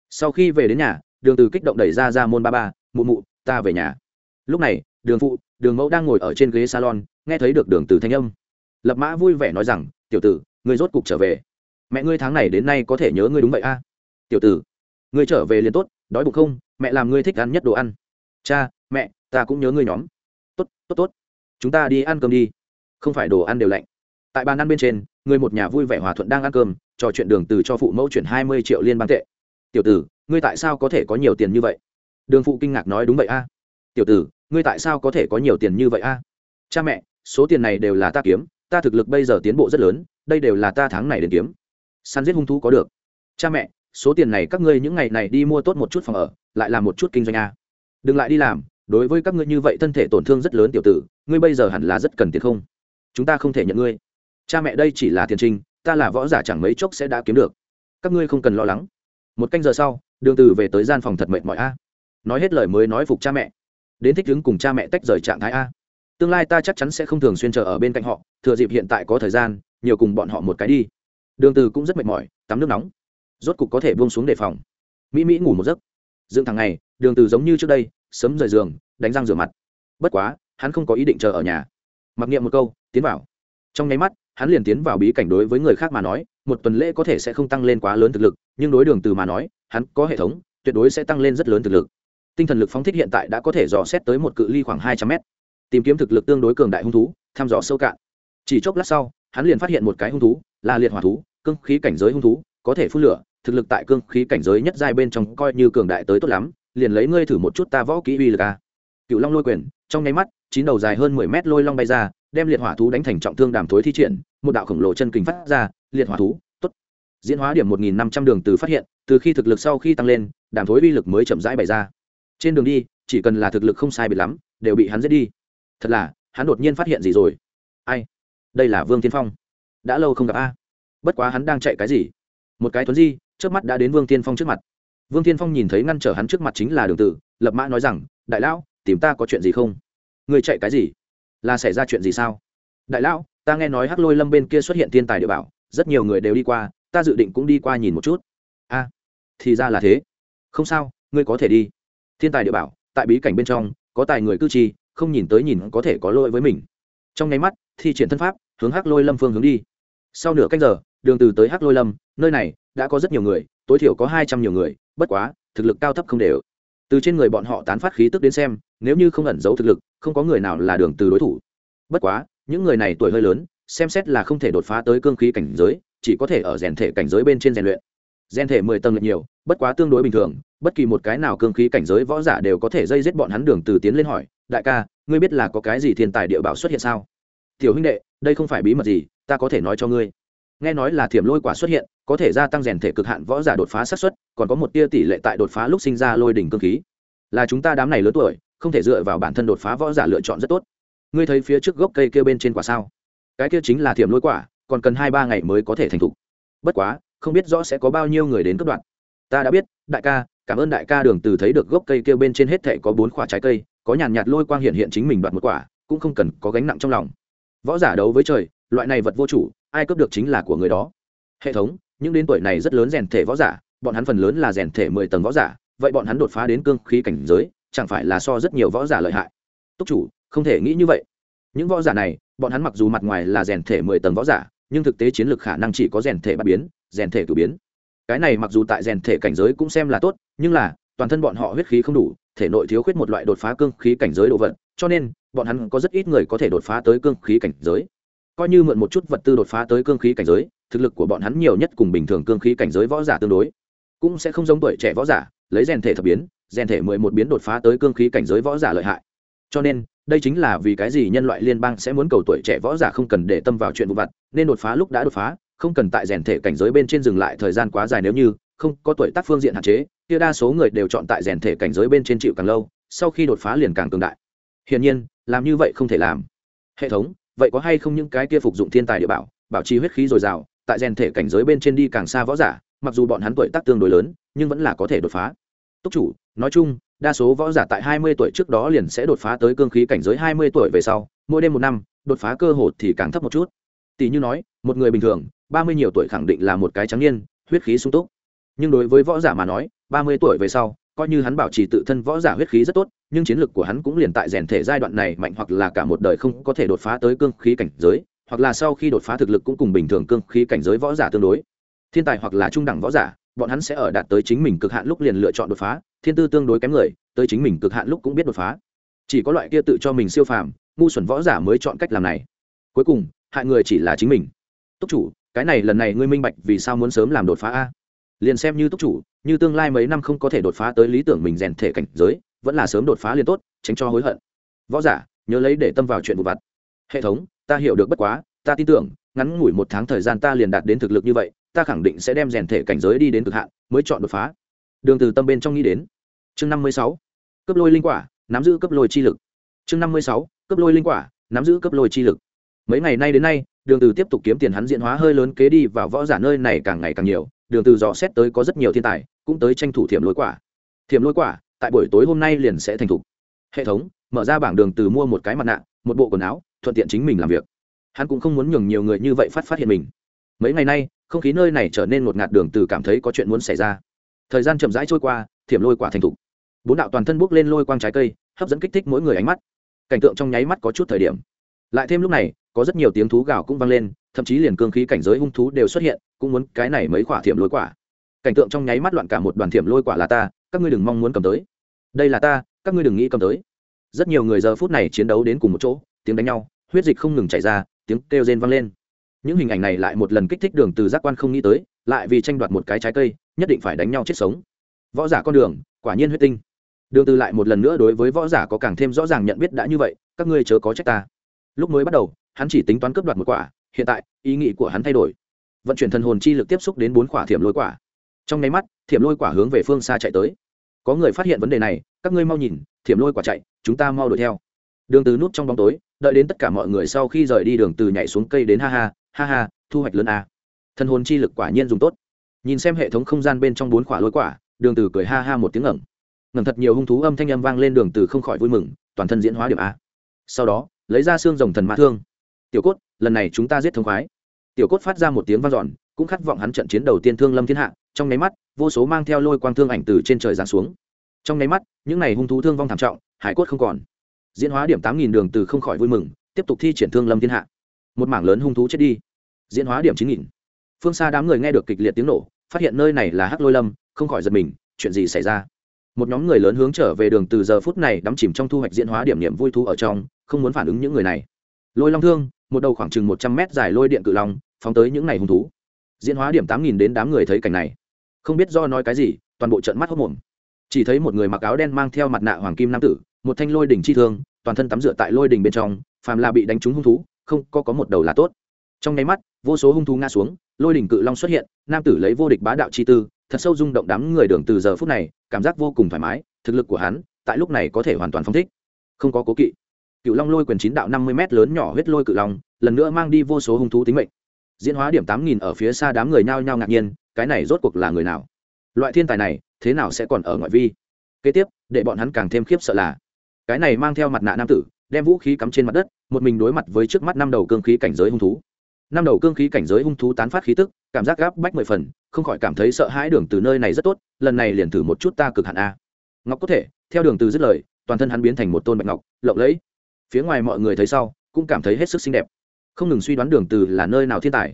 A: Sau khi về đến nhà, đường từ kích động đẩy ra ra môn ba ba, mụ mụ, ta về nhà. Lúc này, đường phụ đường mẫu đang ngồi ở trên ghế salon, nghe thấy được đường từ thanh âm. Lập mã vui vẻ nói rằng, tiểu tử, ngươi rốt cục trở về. Mẹ ngươi tháng này đến nay có thể nhớ ngươi đúng vậy a? Tiểu tử, ngươi trở về liền tốt, đói bụng không? Mẹ làm ngươi thích ăn nhất đồ ăn. Cha, mẹ, ta cũng nhớ ngươi nhóm. Tốt tốt tốt. Chúng ta đi ăn cơm đi. Không phải đồ ăn đều lạnh. Tại bàn ăn bên trên, người một nhà vui vẻ hòa thuận đang ăn cơm, trò chuyện đường từ cho phụ mẫu chuyển hai mươi triệu liên bang tệ. Tiểu tử, ngươi tại sao có thể có nhiều tiền như vậy? Đường phụ kinh ngạc nói, đúng vậy a. Tiểu tử ngươi tại sao có thể có nhiều tiền như vậy a? Cha mẹ, số tiền này đều là ta kiếm, ta thực lực bây giờ tiến bộ rất lớn, đây đều là ta tháng này đến kiếm. Săn giết hung thú có được. Cha mẹ, số tiền này các ngươi những ngày này đi mua tốt một chút phòng ở, lại làm một chút kinh doanh a. Đừng lại đi làm, đối với các ngươi như vậy thân thể tổn thương rất lớn tiểu tử, ngươi bây giờ hẳn là rất cần tiền không? Chúng ta không thể nhận ngươi. Cha mẹ đây chỉ là tiền trinh, ta là võ giả chẳng mấy chốc sẽ đã kiếm được. Các ngươi không cần lo lắng. Một canh giờ sau, đường từ về tới gian phòng thật mệt mỏi a. Nói hết lời mới nói phục cha mẹ đến thích đứng cùng cha mẹ tách rời trạng thái a. Tương lai ta chắc chắn sẽ không thường xuyên chờ ở bên cạnh họ, thừa dịp hiện tại có thời gian, nhiều cùng bọn họ một cái đi. Đường từ cũng rất mệt mỏi, tắm nước nóng. Rốt cục có thể buông xuống đề phòng. Mỹ mỹ ngủ một giấc. Dựng thằng này đường từ giống như trước đây, sớm rời giường, đánh răng rửa mặt. Bất quá, hắn không có ý định chờ ở nhà. Mặc niệm một câu, tiến vào. Trong nháy mắt, hắn liền tiến vào bí cảnh đối với người khác mà nói, một tuần lễ có thể sẽ không tăng lên quá lớn thực lực, nhưng đối đường từ mà nói, hắn có hệ thống, tuyệt đối sẽ tăng lên rất lớn thực lực tinh thần lực phóng thích hiện tại đã có thể dò xét tới một cự ly khoảng hai trăm mét. Tìm kiếm thực lực tương đối cường đại hung thú, thăm dò sâu cạn. Chỉ chốc lát sau, hắn liền phát hiện một cái hung thú, là liệt hỏa thú, cương khí cảnh giới hung thú, có thể phun lửa, thực lực tại cương khí cảnh giới nhất giai bên trong coi như cường đại tới tốt lắm, liền lấy ngươi thử một chút ta võ kỹ uy lực a. Cựu long lôi quyền, trong nháy mắt, chín đầu dài hơn mười mét lôi long bay ra, đem liệt hỏa thú đánh thành trọng thương đàm thối thi triển, một đạo khổng lồ chân kình phát ra, liệt hỏa thú, tốt. Diễn hóa điểm một nghìn năm trăm đường từ phát hiện, từ khi thực lực sau khi tăng lên, đàm thối uy lực mới chậm rãi bày ra trên đường đi, chỉ cần là thực lực không sai biệt lắm, đều bị hắn giết đi. Thật là, hắn đột nhiên phát hiện gì rồi? Ai? Đây là vương tiên phong. Đã lâu không gặp a. Bất quá hắn đang chạy cái gì? Một cái thuấn di trước mắt đã đến vương tiên phong trước mặt. Vương tiên phong nhìn thấy ngăn trở hắn trước mặt chính là đường tử, lập mã nói rằng, đại lão, tìm ta có chuyện gì không? Người chạy cái gì? Là xảy ra chuyện gì sao? Đại lão, ta nghe nói hắc lôi lâm bên kia xuất hiện thiên tài địa bảo, rất nhiều người đều đi qua, ta dự định cũng đi qua nhìn một chút. A, thì ra là thế. Không sao, ngươi có thể đi thiên tài địa bảo, tại bí cảnh bên trong, có tài người cư trì, không nhìn tới nhìn có thể có lỗi với mình. Trong nháy mắt, thi triển thân pháp, hướng hắc lôi lâm phương hướng đi. Sau nửa cách giờ, đường từ tới hắc lôi lâm, nơi này đã có rất nhiều người, tối thiểu có hai trăm nhiều người, bất quá, thực lực cao thấp không đều. Từ trên người bọn họ tán phát khí tức đến xem, nếu như không ẩn giấu thực lực, không có người nào là đường từ đối thủ. Bất quá, những người này tuổi hơi lớn, xem xét là không thể đột phá tới cương khí cảnh giới, chỉ có thể ở rèn thể cảnh giới bên trên rèn luyện. Rèn thể mười tầng lệch nhiều, bất quá tương đối bình thường bất kỳ một cái nào cương khí cảnh giới võ giả đều có thể dây giết bọn hắn đường từ tiến lên hỏi, đại ca, ngươi biết là có cái gì thiên tài địa bảo xuất hiện sao? Tiểu huynh đệ, đây không phải bí mật gì, ta có thể nói cho ngươi. Nghe nói là thiểm lôi quả xuất hiện, có thể gia tăng rèn thể cực hạn võ giả đột phá xác suất, còn có một tia tỷ lệ tại đột phá lúc sinh ra lôi đỉnh cương khí. Là chúng ta đám này lớn tuổi, không thể dựa vào bản thân đột phá võ giả lựa chọn rất tốt. Ngươi thấy phía trước gốc cây kia bên trên quả sao? Cái kia chính là thiểm lôi quả, còn cần hai ba ngày mới có thể thành thục. Bất quá, không biết rõ sẽ có bao nhiêu người đến cấp đoạn. Ta đã biết, đại ca cảm ơn đại ca đường từ thấy được gốc cây kia bên trên hết thảy có bốn quả trái cây, có nhàn nhạt lôi quang hiện hiện chính mình đoạt một quả, cũng không cần có gánh nặng trong lòng. Võ giả đấu với trời, loại này vật vô chủ, ai cướp được chính là của người đó. Hệ thống, những đến tuổi này rất lớn rèn thể võ giả, bọn hắn phần lớn là rèn thể mười tầng võ giả, vậy bọn hắn đột phá đến cương khí cảnh giới, chẳng phải là so rất nhiều võ giả lợi hại? Túc chủ, không thể nghĩ như vậy. Những võ giả này, bọn hắn mặc dù mặt ngoài là rèn thể mười tầng võ giả, nhưng thực tế chiến lược khả năng chỉ có rèn thể bát biến, rèn thể cử biến cái này mặc dù tại rèn thể cảnh giới cũng xem là tốt nhưng là toàn thân bọn họ huyết khí không đủ thể nội thiếu khuyết một loại đột phá cương khí cảnh giới độ vật, cho nên bọn hắn có rất ít người có thể đột phá tới cương khí cảnh giới. Coi như mượn một chút vật tư đột phá tới cương khí cảnh giới thực lực của bọn hắn nhiều nhất cùng bình thường cương khí cảnh giới võ giả tương đối. Cũng sẽ không giống tuổi trẻ võ giả lấy rèn thể thập biến rèn thể mười một biến đột phá tới cương khí cảnh giới võ giả lợi hại. Cho nên đây chính là vì cái gì nhân loại liên bang sẽ muốn cầu tuổi trẻ võ giả không cần để tâm vào chuyện vụ vặt nên đột phá lúc đã đột phá không cần tại rèn thể cảnh giới bên trên dừng lại thời gian quá dài nếu như, không có tuổi tác phương diện hạn chế, kia đa số người đều chọn tại rèn thể cảnh giới bên trên chịu càng lâu, sau khi đột phá liền càng cường đại. Hiển nhiên, làm như vậy không thể làm. Hệ thống, vậy có hay không những cái kia phục dụng thiên tài địa bảo bảo trì huyết khí dồi dào, tại rèn thể cảnh giới bên trên đi càng xa võ giả, mặc dù bọn hắn tuổi tác tương đối lớn, nhưng vẫn là có thể đột phá. Túc chủ, nói chung, đa số võ giả tại hai mươi tuổi trước đó liền sẽ đột phá tới cương khí cảnh giới hai mươi tuổi về sau, mỗi đêm một năm, đột phá cơ hội thì càng thấp một chút tỷ như nói, một người bình thường, ba mươi nhiều tuổi khẳng định là một cái trắng niên, huyết khí sung túc. Nhưng đối với võ giả mà nói, ba mươi tuổi về sau, coi như hắn bảo trì tự thân võ giả huyết khí rất tốt, nhưng chiến lược của hắn cũng liền tại rèn thể giai đoạn này mạnh hoặc là cả một đời không có thể đột phá tới cương khí cảnh giới, hoặc là sau khi đột phá thực lực cũng cùng bình thường cương khí cảnh giới võ giả tương đối. Thiên tài hoặc là trung đẳng võ giả, bọn hắn sẽ ở đạt tới chính mình cực hạn lúc liền lựa chọn đột phá, thiên tư tương đối kém người, tới chính mình cực hạn lúc cũng biết đột phá. Chỉ có loại kia tự cho mình siêu phàm, ngu xuẩn võ giả mới chọn cách làm này. Cuối cùng hại người chỉ là chính mình. Túc chủ, cái này lần này ngươi minh bạch vì sao muốn sớm làm đột phá a? Liền xem như túc chủ, như tương lai mấy năm không có thể đột phá tới lý tưởng mình rèn thể cảnh giới, vẫn là sớm đột phá liền tốt, tránh cho hối hận. Võ giả, nhớ lấy để tâm vào chuyện vụ vặt. Hệ thống, ta hiểu được bất quá, ta tin tưởng, ngắn ngủi một tháng thời gian ta liền đạt đến thực lực như vậy, ta khẳng định sẽ đem rèn thể cảnh giới đi đến cực hạn, mới chọn đột phá. Đường từ tâm bên trong nghĩ đến. Chương năm mươi sáu. Cấp lôi linh quả, nắm giữ cấp lôi chi lực. Chương năm mươi sáu. Cấp lôi linh quả, nắm giữ cấp lôi chi lực mấy ngày nay đến nay, đường từ tiếp tục kiếm tiền hắn diễn hóa hơi lớn kế đi vào võ giả nơi này càng ngày càng nhiều, đường từ dò xét tới có rất nhiều thiên tài, cũng tới tranh thủ thiểm lôi quả. Thiểm lôi quả, tại buổi tối hôm nay liền sẽ thành thục. Hệ thống, mở ra bảng đường từ mua một cái mặt nạ, một bộ quần áo, thuận tiện chính mình làm việc. Hắn cũng không muốn nhường nhiều người như vậy phát phát hiện mình. Mấy ngày nay, không khí nơi này trở nên một ngạt đường từ cảm thấy có chuyện muốn xảy ra. Thời gian chậm rãi trôi qua, thiểm lôi quả thành thục. Bốn đạo toàn thân bước lên lôi quang trái cây, hấp dẫn kích thích mỗi người ánh mắt. Cảnh tượng trong nháy mắt có chút thời điểm. Lại thêm lúc này có rất nhiều tiếng thú gào cũng vang lên, thậm chí liền cương khí cảnh giới hung thú đều xuất hiện, cũng muốn cái này mấy quả thiểm lôi quả. Cảnh tượng trong nháy mắt loạn cả một đoàn thiểm lôi quả là ta, các ngươi đừng mong muốn cầm tới. Đây là ta, các ngươi đừng nghĩ cầm tới. Rất nhiều người giờ phút này chiến đấu đến cùng một chỗ, tiếng đánh nhau, huyết dịch không ngừng chảy ra, tiếng kêu rên vang lên. Những hình ảnh này lại một lần kích thích đường từ giác quan không nghĩ tới, lại vì tranh đoạt một cái trái cây, nhất định phải đánh nhau chết sống. Võ giả con đường, quả nhiên huyết tinh. Đường từ lại một lần nữa đối với võ giả có càng thêm rõ ràng nhận biết đã như vậy, các ngươi chớ có trách ta. Lúc mới bắt đầu hắn chỉ tính toán cướp đoạt một quả, hiện tại, ý nghĩ của hắn thay đổi. Vận chuyển thần hồn chi lực tiếp xúc đến bốn quả thiểm lôi quả. Trong nháy mắt, thiểm lôi quả hướng về phương xa chạy tới. Có người phát hiện vấn đề này, các ngươi mau nhìn, thiểm lôi quả chạy, chúng ta mau đuổi theo. Đường từ nút trong bóng tối, đợi đến tất cả mọi người sau khi rời đi, đường từ nhảy xuống cây đến ha ha ha ha, thu hoạch lớn a. Thần hồn chi lực quả nhiên dùng tốt. Nhìn xem hệ thống không gian bên trong bốn quả lôi quả, đường từ cười ha ha một tiếng ngẩng. Ngẩng thật nhiều hung thú âm thanh âm vang lên, đường từ không khỏi vui mừng, toàn thân diễn hóa điểm a. Sau đó, lấy ra xương rồng thần ma thương tiểu cốt, lần này chúng ta giết thông khoái. Tiểu cốt phát ra một tiếng vang dọn, cũng khát vọng hắn trận chiến đầu tiên thương lâm thiên hạ, trong nháy mắt, vô số mang theo lôi quang thương ảnh từ trên trời giáng xuống. Trong nháy mắt, những này hung thú thương vong thảm trọng, hải cốt không còn. Diễn hóa điểm tám nghìn đường từ không khỏi vui mừng, tiếp tục thi triển thương lâm thiên hạ. Một mảng lớn hung thú chết đi. Diễn hóa điểm chín nghìn. Phương xa đám người nghe được kịch liệt tiếng nổ, phát hiện nơi này là hắc lôi lâm, không khỏi giật mình, chuyện gì xảy ra? Một nhóm người lớn hướng trở về đường từ giờ phút này đắm chìm trong thu hoạch diễn hóa điểm niệm vui thú ở trong, không muốn phản ứng những người này. Lôi long thương một đầu khoảng chừng một trăm mét dài lôi điện cự long, phóng tới những này hung thú. Diễn hóa điểm tám nghìn đến đám người thấy cảnh này. Không biết do nói cái gì, toàn bộ trận mắt hốc mồm chỉ thấy một người mặc áo đen mang theo mặt nạ hoàng kim nam tử, một thanh lôi đỉnh chi thương, toàn thân tắm rửa tại lôi đỉnh bên trong, phàm là bị đánh trúng hung thú, không có có một đầu là tốt. Trong nháy mắt, vô số hung thú ngã xuống, lôi đỉnh cự long xuất hiện, nam tử lấy vô địch bá đạo chi tư, thật sâu rung động đám người đường từ giờ phút này, cảm giác vô cùng thoải mái, thực lực của hắn, tại lúc này có thể hoàn toàn phong thích. Không có cố kỵ cựu long lôi quyền chín đạo năm mươi m lớn nhỏ huyết lôi cự long, lần nữa mang đi vô số hung thú tính mệnh. Diễn hóa điểm tám nghìn ở phía xa đám người nhao nhao ngạc nhiên, cái này rốt cuộc là người nào? Loại thiên tài này, thế nào sẽ còn ở ngoại vi? Kế tiếp, để bọn hắn càng thêm khiếp sợ là, cái này mang theo mặt nạ nam tử, đem vũ khí cắm trên mặt đất, một mình đối mặt với trước mắt năm đầu cương khí cảnh giới hung thú. Năm đầu cương khí cảnh giới hung thú tán phát khí tức, cảm giác gáp bách mười phần, không khỏi cảm thấy sợ hãi đường từ nơi này rất tốt, lần này liền thử một chút ta cực hạn a. Ngọc có thể, theo đường từ dứt lời, toàn thân hắn biến thành một tôn bạch ngọc, lộng lẫy phía ngoài mọi người thấy sau, cũng cảm thấy hết sức xinh đẹp. Không ngừng suy đoán đường từ là nơi nào thiên tài.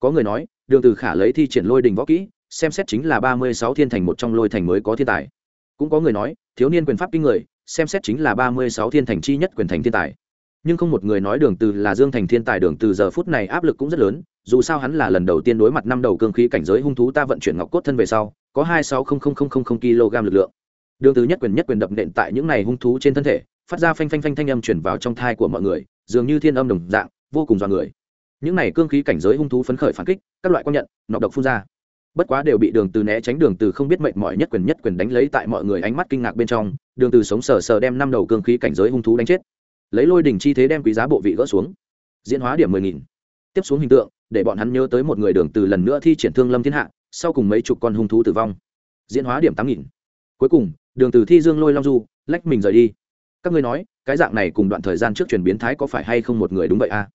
A: Có người nói, đường từ khả lấy thi triển lôi đình võ kỹ, xem xét chính là ba mươi sáu thiên thành một trong lôi thành mới có thiên tài. Cũng có người nói, thiếu niên quyền pháp kinh người, xem xét chính là ba mươi sáu thiên thành chi nhất quyền thành thiên tài. Nhưng không một người nói đường từ là dương thành thiên tài đường từ giờ phút này áp lực cũng rất lớn, dù sao hắn là lần đầu tiên đối mặt năm đầu cương khí cảnh giới hung thú ta vận chuyển ngọc cốt thân về sau, có hai sáu không không không không không kg lực lượng đường từ nhất quyền nhất quyền đập nện tại những này hung thú trên thân thể, phát ra phanh phanh phanh thanh âm truyền vào trong thai của mọi người, dường như thiên âm đồng dạng, vô cùng dọa người. Những này cương khí cảnh giới hung thú phấn khởi phản kích, các loại quan nhận, nọc độc phun ra. Bất quá đều bị đường từ né tránh, đường từ không biết mệnh mọi nhất quyền nhất quyền đánh lấy tại mọi người ánh mắt kinh ngạc bên trong, đường từ sống sờ sờ đem năm đầu cương khí cảnh giới hung thú đánh chết. Lấy lôi đỉnh chi thế đem quý giá bộ vị gỡ xuống. Diễn hóa điểm mười nghìn. Tiếp xuống hình tượng, để bọn hắn nhớ tới một người đường từ lần nữa thi triển thương lâm thiên hạ, sau cùng mấy chục con hung thú tử vong. Diễn hóa điểm tám nghìn. Cuối cùng đường từ thi dương lôi long du, lách mình rời đi. Các ngươi nói, cái dạng này cùng đoạn thời gian trước truyền biến thái có phải hay không một người đúng vậy a? À?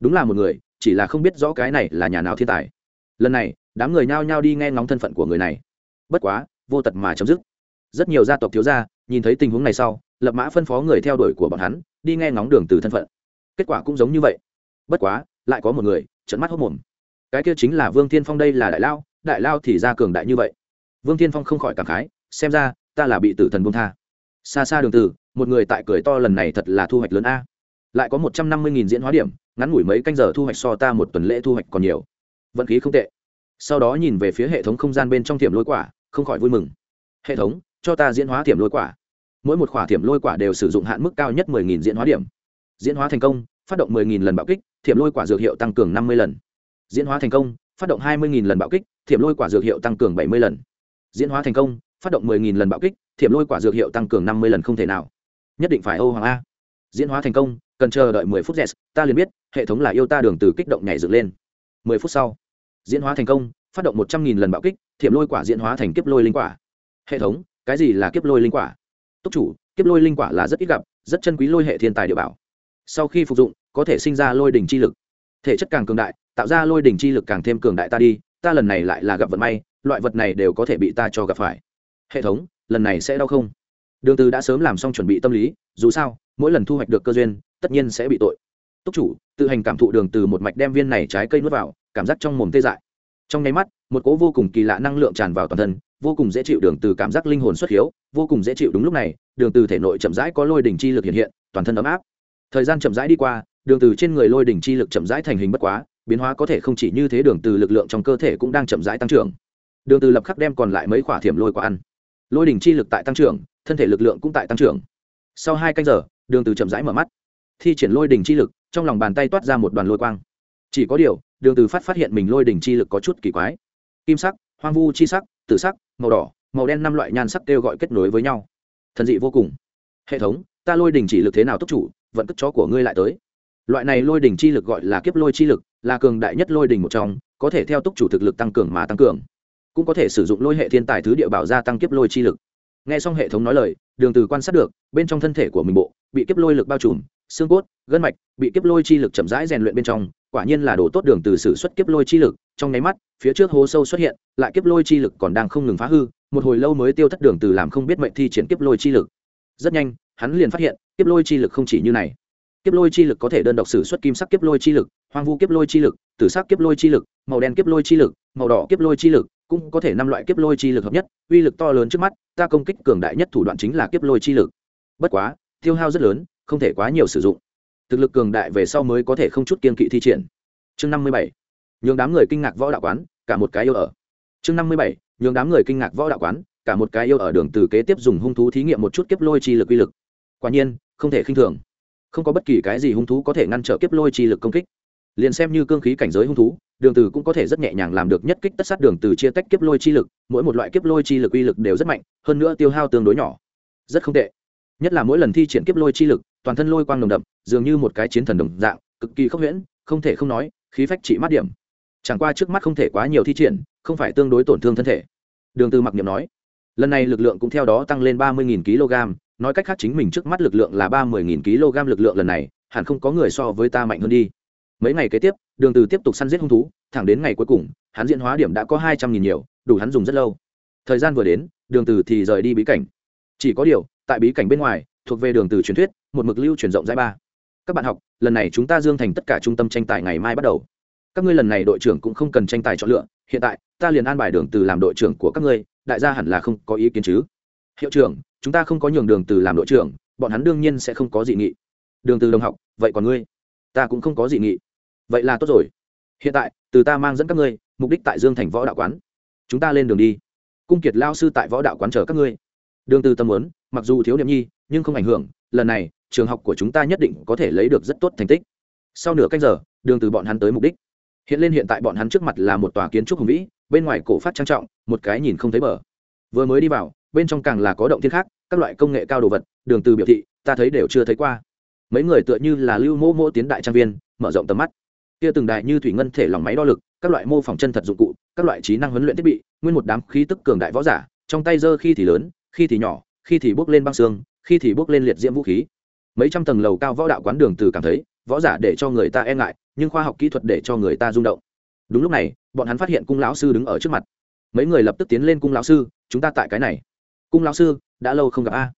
A: đúng là một người, chỉ là không biết rõ cái này là nhà nào thiên tài. Lần này, đám người nhao nhao đi nghe ngóng thân phận của người này. Bất quá, vô tật mà chấm dứt. Rất nhiều gia tộc thiếu gia, nhìn thấy tình huống này sau, lập mã phân phó người theo đuổi của bọn hắn, đi nghe ngóng đường từ thân phận. Kết quả cũng giống như vậy. Bất quá, lại có một người, trợn mắt hốt mồm. Cái kia chính là vương thiên phong đây là đại lao đại lao thì ra cường đại như vậy. Vương thiên phong không khỏi cảm khái, xem ra ta là bị tử thần buông tha. Xa xa đường từ một người tại cười to lần này thật là thu hoạch lớn a. Lại có một trăm năm mươi nghìn diễn hóa điểm, ngắn ngủi mấy canh giờ thu hoạch so ta một tuần lễ thu hoạch còn nhiều. Vận khí không tệ. Sau đó nhìn về phía hệ thống không gian bên trong tiềm lôi quả, không khỏi vui mừng. Hệ thống, cho ta diễn hóa tiềm lôi quả. Mỗi một khỏa tiềm lôi quả đều sử dụng hạn mức cao nhất mười nghìn diễn hóa điểm. Diễn hóa thành công, phát động mười nghìn lần bạo kích thiểm lôi quả dược hiệu tăng cường năm mươi lần. Diễn hóa thành công, phát động hai mươi nghìn lần bạo kích thiểm lôi quả dược hiệu tăng cường bảy mươi lần. Diễn hóa thành công phát động mười nghìn lần bạo kích, thiểm lôi quả dược hiệu tăng cường năm mươi lần không thể nào. Nhất định phải âu hoàng a. Diễn hóa thành công, cần chờ đợi mười phút z ta liền biết, hệ thống là yêu ta đường từ kích động nhảy dựng lên. Mười phút sau, diễn hóa thành công, phát động một trăm nghìn lần bạo kích, thiểm lôi quả diễn hóa thành kiếp lôi linh quả. Hệ thống, cái gì là kiếp lôi linh quả? Túc chủ, kiếp lôi linh quả là rất ít gặp, rất chân quý lôi hệ thiên tài địa bảo. Sau khi phục dụng, có thể sinh ra lôi đỉnh chi lực. Thể chất càng cường đại, tạo ra lôi đỉnh chi lực càng thêm cường đại ta đi, ta lần này lại là gặp vận may, loại vật này đều có thể bị ta cho gặp phải hệ thống, lần này sẽ đau không? Đường từ đã sớm làm xong chuẩn bị tâm lý, dù sao, mỗi lần thu hoạch được cơ duyên, tất nhiên sẽ bị tội. Túc chủ, tự hành cảm thụ đường từ một mạch đem viên này trái cây nuốt vào, cảm giác trong mồm tê dại. Trong nháy mắt, một cỗ vô cùng kỳ lạ năng lượng tràn vào toàn thân, vô cùng dễ chịu đường từ cảm giác linh hồn xuất hiếu, vô cùng dễ chịu đúng lúc này, đường từ thể nội chậm rãi có lôi đỉnh chi lực hiện hiện, toàn thân ấm áp. Thời gian chậm rãi đi qua, đường từ trên người lôi đỉnh chi lực chậm rãi thành hình bất quá, biến hóa có thể không chỉ như thế đường từ lực lượng trong cơ thể cũng đang chậm rãi tăng trưởng. Đường từ lập khắc đem còn lại mấy quả thiểm lôi quả ăn lôi đỉnh chi lực tại tăng trưởng, thân thể lực lượng cũng tại tăng trưởng. Sau hai canh giờ, đường từ chậm rãi mở mắt. Thi triển lôi đỉnh chi lực, trong lòng bàn tay toát ra một đoàn lôi quang. Chỉ có điều, đường từ phát phát hiện mình lôi đỉnh chi lực có chút kỳ quái. Kim sắc, hoang vu chi sắc, tử sắc, màu đỏ, màu đen năm loại nhan sắc kêu gọi kết nối với nhau. Thần dị vô cùng. Hệ thống, ta lôi đỉnh chỉ lực thế nào tốt chủ, vận cất chó của ngươi lại tới. Loại này lôi đỉnh chi lực gọi là kiếp lôi chi lực, là cường đại nhất lôi đỉnh một trong, có thể theo túc chủ thực lực tăng cường mà tăng cường cũng có thể sử dụng lôi hệ thiên tài thứ địa bảo gia tăng kiếp lôi chi lực nghe xong hệ thống nói lời đường từ quan sát được bên trong thân thể của mình bộ bị kiếp lôi lực bao trùm xương cốt gân mạch bị kiếp lôi chi lực chậm rãi rèn luyện bên trong quả nhiên là đồ tốt đường từ sử xuất kiếp lôi chi lực trong nháy mắt phía trước hố sâu xuất hiện lại kiếp lôi chi lực còn đang không ngừng phá hư một hồi lâu mới tiêu thất đường từ làm không biết mệnh thi triển kiếp lôi chi lực rất nhanh hắn liền phát hiện kiếp lôi chi lực không chỉ như này kiếp lôi chi lực có thể đơn độc sử xuất kim sắc kiếp lôi chi lực hoang vu kiếp lôi chi lực tử sắc kiếp lôi chi lực màu đen kiếp lôi chi lực màu đỏ kiếp lôi chi lực cũng có thể năm loại kiếp lôi chi lực hợp nhất, uy lực to lớn trước mắt, ta công kích cường đại nhất thủ đoạn chính là kiếp lôi chi lực. Bất quá, tiêu hao rất lớn, không thể quá nhiều sử dụng. Thực lực cường đại về sau mới có thể không chút kiên kỵ thi triển. Chương năm mươi bảy, nhường đám người kinh ngạc võ đạo quán, cả một cái yêu ở. Chương năm mươi bảy, nhường đám người kinh ngạc võ đạo quán, cả một cái yêu ở đường từ kế tiếp dùng hung thú thí nghiệm một chút kiếp lôi chi lực uy lực. Quả nhiên, không thể khinh thường. Không có bất kỳ cái gì hung thú có thể ngăn trở kiếp lôi chi lực công kích. Liền xem như cương khí cảnh giới hung thú đường từ cũng có thể rất nhẹ nhàng làm được nhất kích tất sát đường từ chia tách kiếp lôi chi lực, mỗi một loại kiếp lôi chi lực uy lực đều rất mạnh, hơn nữa tiêu hao tương đối nhỏ. Rất không tệ. Nhất là mỗi lần thi triển kiếp lôi chi lực, toàn thân lôi quang nồng đậm, dường như một cái chiến thần đồng dạng, cực kỳ khốc huyễn, không thể không nói, khí phách trị mát điểm. Chẳng qua trước mắt không thể quá nhiều thi triển, không phải tương đối tổn thương thân thể. Đường từ mặc niệm nói, lần này lực lượng cũng theo đó tăng lên ba mươi kg, nói cách khác chính mình trước mắt lực lượng là ba mươi kg lực lượng lần này, hẳn không có người so với ta mạnh hơn đi mấy ngày kế tiếp, đường từ tiếp tục săn giết hung thú, thẳng đến ngày cuối cùng, hắn diễn hóa điểm đã có hai trăm nghìn nhiều, đủ hắn dùng rất lâu. Thời gian vừa đến, đường từ thì rời đi bí cảnh. Chỉ có điều, tại bí cảnh bên ngoài, thuộc về đường từ truyền thuyết, một mực lưu truyền rộng rãi ba. Các bạn học, lần này chúng ta dương thành tất cả trung tâm tranh tài ngày mai bắt đầu. Các ngươi lần này đội trưởng cũng không cần tranh tài chọn lựa, hiện tại, ta liền an bài đường từ làm đội trưởng của các ngươi, đại gia hẳn là không có ý kiến chứ. Hiệu trưởng, chúng ta không có nhường đường từ làm đội trưởng, bọn hắn đương nhiên sẽ không có dị nghị. Đường từ đồng học, vậy còn ngươi? Ta cũng không có dị nghị vậy là tốt rồi. Hiện tại, từ ta mang dẫn các ngươi, mục đích tại dương thành võ đạo quán. Chúng ta lên đường đi. Cung kiệt lao sư tại võ đạo quán chờ các ngươi. Đường từ tâm muốn, mặc dù thiếu niệm nhi, nhưng không ảnh hưởng, lần này, trường học của chúng ta nhất định có thể lấy được rất tốt thành tích. Sau nửa canh giờ, đường từ bọn hắn tới mục đích. Hiện lên hiện tại bọn hắn trước mặt là một tòa kiến trúc hùng vĩ, bên ngoài cổ phát trang trọng, một cái nhìn không thấy bờ. Vừa mới đi vào, bên trong càng là có động thiên khác, các loại công nghệ cao đồ vật, đường từ biểu thị, ta thấy đều chưa thấy qua. Mấy người tựa như là lưu mô mô tiến đại trang viên, mở rộng tầm mắt kia từng đại như thủy ngân thể lòng máy đo lực, các loại mô phỏng chân thật dụng cụ, các loại trí năng huấn luyện thiết bị, nguyên một đám khí tức cường đại võ giả, trong tay dơ khi thì lớn, khi thì nhỏ, khi thì bước lên băng xương, khi thì bước lên liệt diễm vũ khí. Mấy trăm tầng lầu cao võ đạo quán đường từ cảm thấy, võ giả để cho người ta e ngại, nhưng khoa học kỹ thuật để cho người ta rung động. Đúng lúc này, bọn hắn phát hiện cung lão sư đứng ở trước mặt. Mấy người lập tức tiến lên cung lão sư, chúng ta tại cái này. Cung lão sư, đã lâu không gặp a.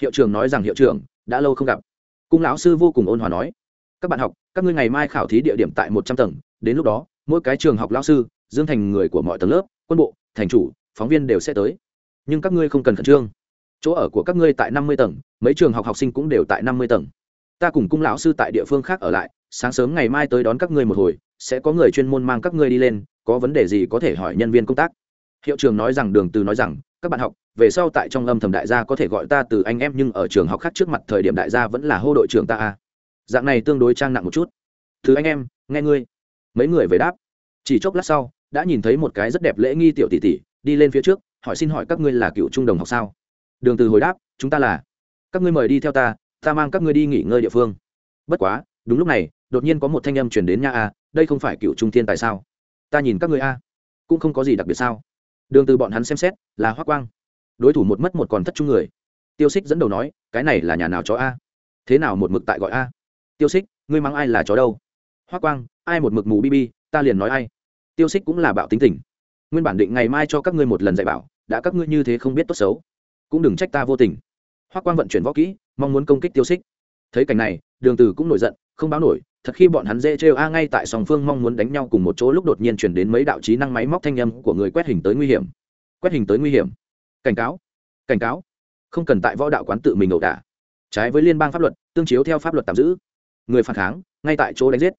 A: Hiệu trưởng nói rằng, hiệu trưởng, đã lâu không gặp. Cung lão sư vô cùng ôn hòa nói, các bạn học các ngươi ngày mai khảo thí địa điểm tại một trăm tầng, đến lúc đó, mỗi cái trường học lão sư, dương thành người của mọi tầng lớp, quân bộ, thành chủ, phóng viên đều sẽ tới. Nhưng các ngươi không cần khẩn trương. Chỗ ở của các ngươi tại năm mươi tầng, mấy trường học học sinh cũng đều tại năm mươi tầng. Ta cùng cung lão sư tại địa phương khác ở lại, sáng sớm ngày mai tới đón các ngươi một hồi, sẽ có người chuyên môn mang các ngươi đi lên, có vấn đề gì có thể hỏi nhân viên công tác. Hiệu trường nói rằng đường từ nói rằng, các bạn học, về sau tại trong âm thầm đại gia có thể gọi ta từ anh em, nhưng ở trường học khác trước mặt thời điểm đại gia vẫn là hô đội trưởng ta a dạng này tương đối trang nặng một chút. Thứ anh em, nghe ngươi. Mấy người về đáp. Chỉ chốc lát sau, đã nhìn thấy một cái rất đẹp lễ nghi tiểu tỷ tỷ, đi lên phía trước, hỏi xin hỏi các ngươi là cựu trung đồng học sao? Đường từ hồi đáp, chúng ta là. Các ngươi mời đi theo ta ta mang các ngươi đi nghỉ ngơi địa phương. Bất quá, đúng lúc này, đột nhiên có một thanh âm truyền đến nha a, đây không phải cựu trung thiên tại sao? Ta nhìn các ngươi a, cũng không có gì đặc biệt sao? Đường từ bọn hắn xem xét, là hoắc quang. Đối thủ một mất một còn thất trung người. Tiêu xích dẫn đầu nói, cái này là nhà nào chó a? Thế nào một mực tại gọi a? Tiêu xích ngươi mắng ai là chó đâu? Hoắc quang, ai một mực mù bb ta liền nói ai. Tiêu xích cũng là bạo tính tình. Nguyên bản định ngày mai cho các ngươi một lần dạy bảo, đã các ngươi như thế không biết tốt xấu. Cũng đừng trách ta vô tình. Hoắc quang vận chuyển võ kỹ, mong muốn công kích tiêu xích thấy cảnh này, đường từ cũng nổi giận, không báo nổi, thật khi bọn hắn dễ trêu a, ngay tại song phương mong muốn đánh nhau cùng một chỗ lúc đột nhiên chuyển đến mấy đạo trí năng máy móc thanh âm của người quét hình tới nguy hiểm. Quét hình tới nguy hiểm. Cảnh cáo. Cảnh cáo. Không cần tại võ đạo quán tự mình ẩu đả. Trái với liên bang pháp luật, tương chiếu theo pháp luật tạm giữ người phản kháng, ngay tại chỗ đánh giết.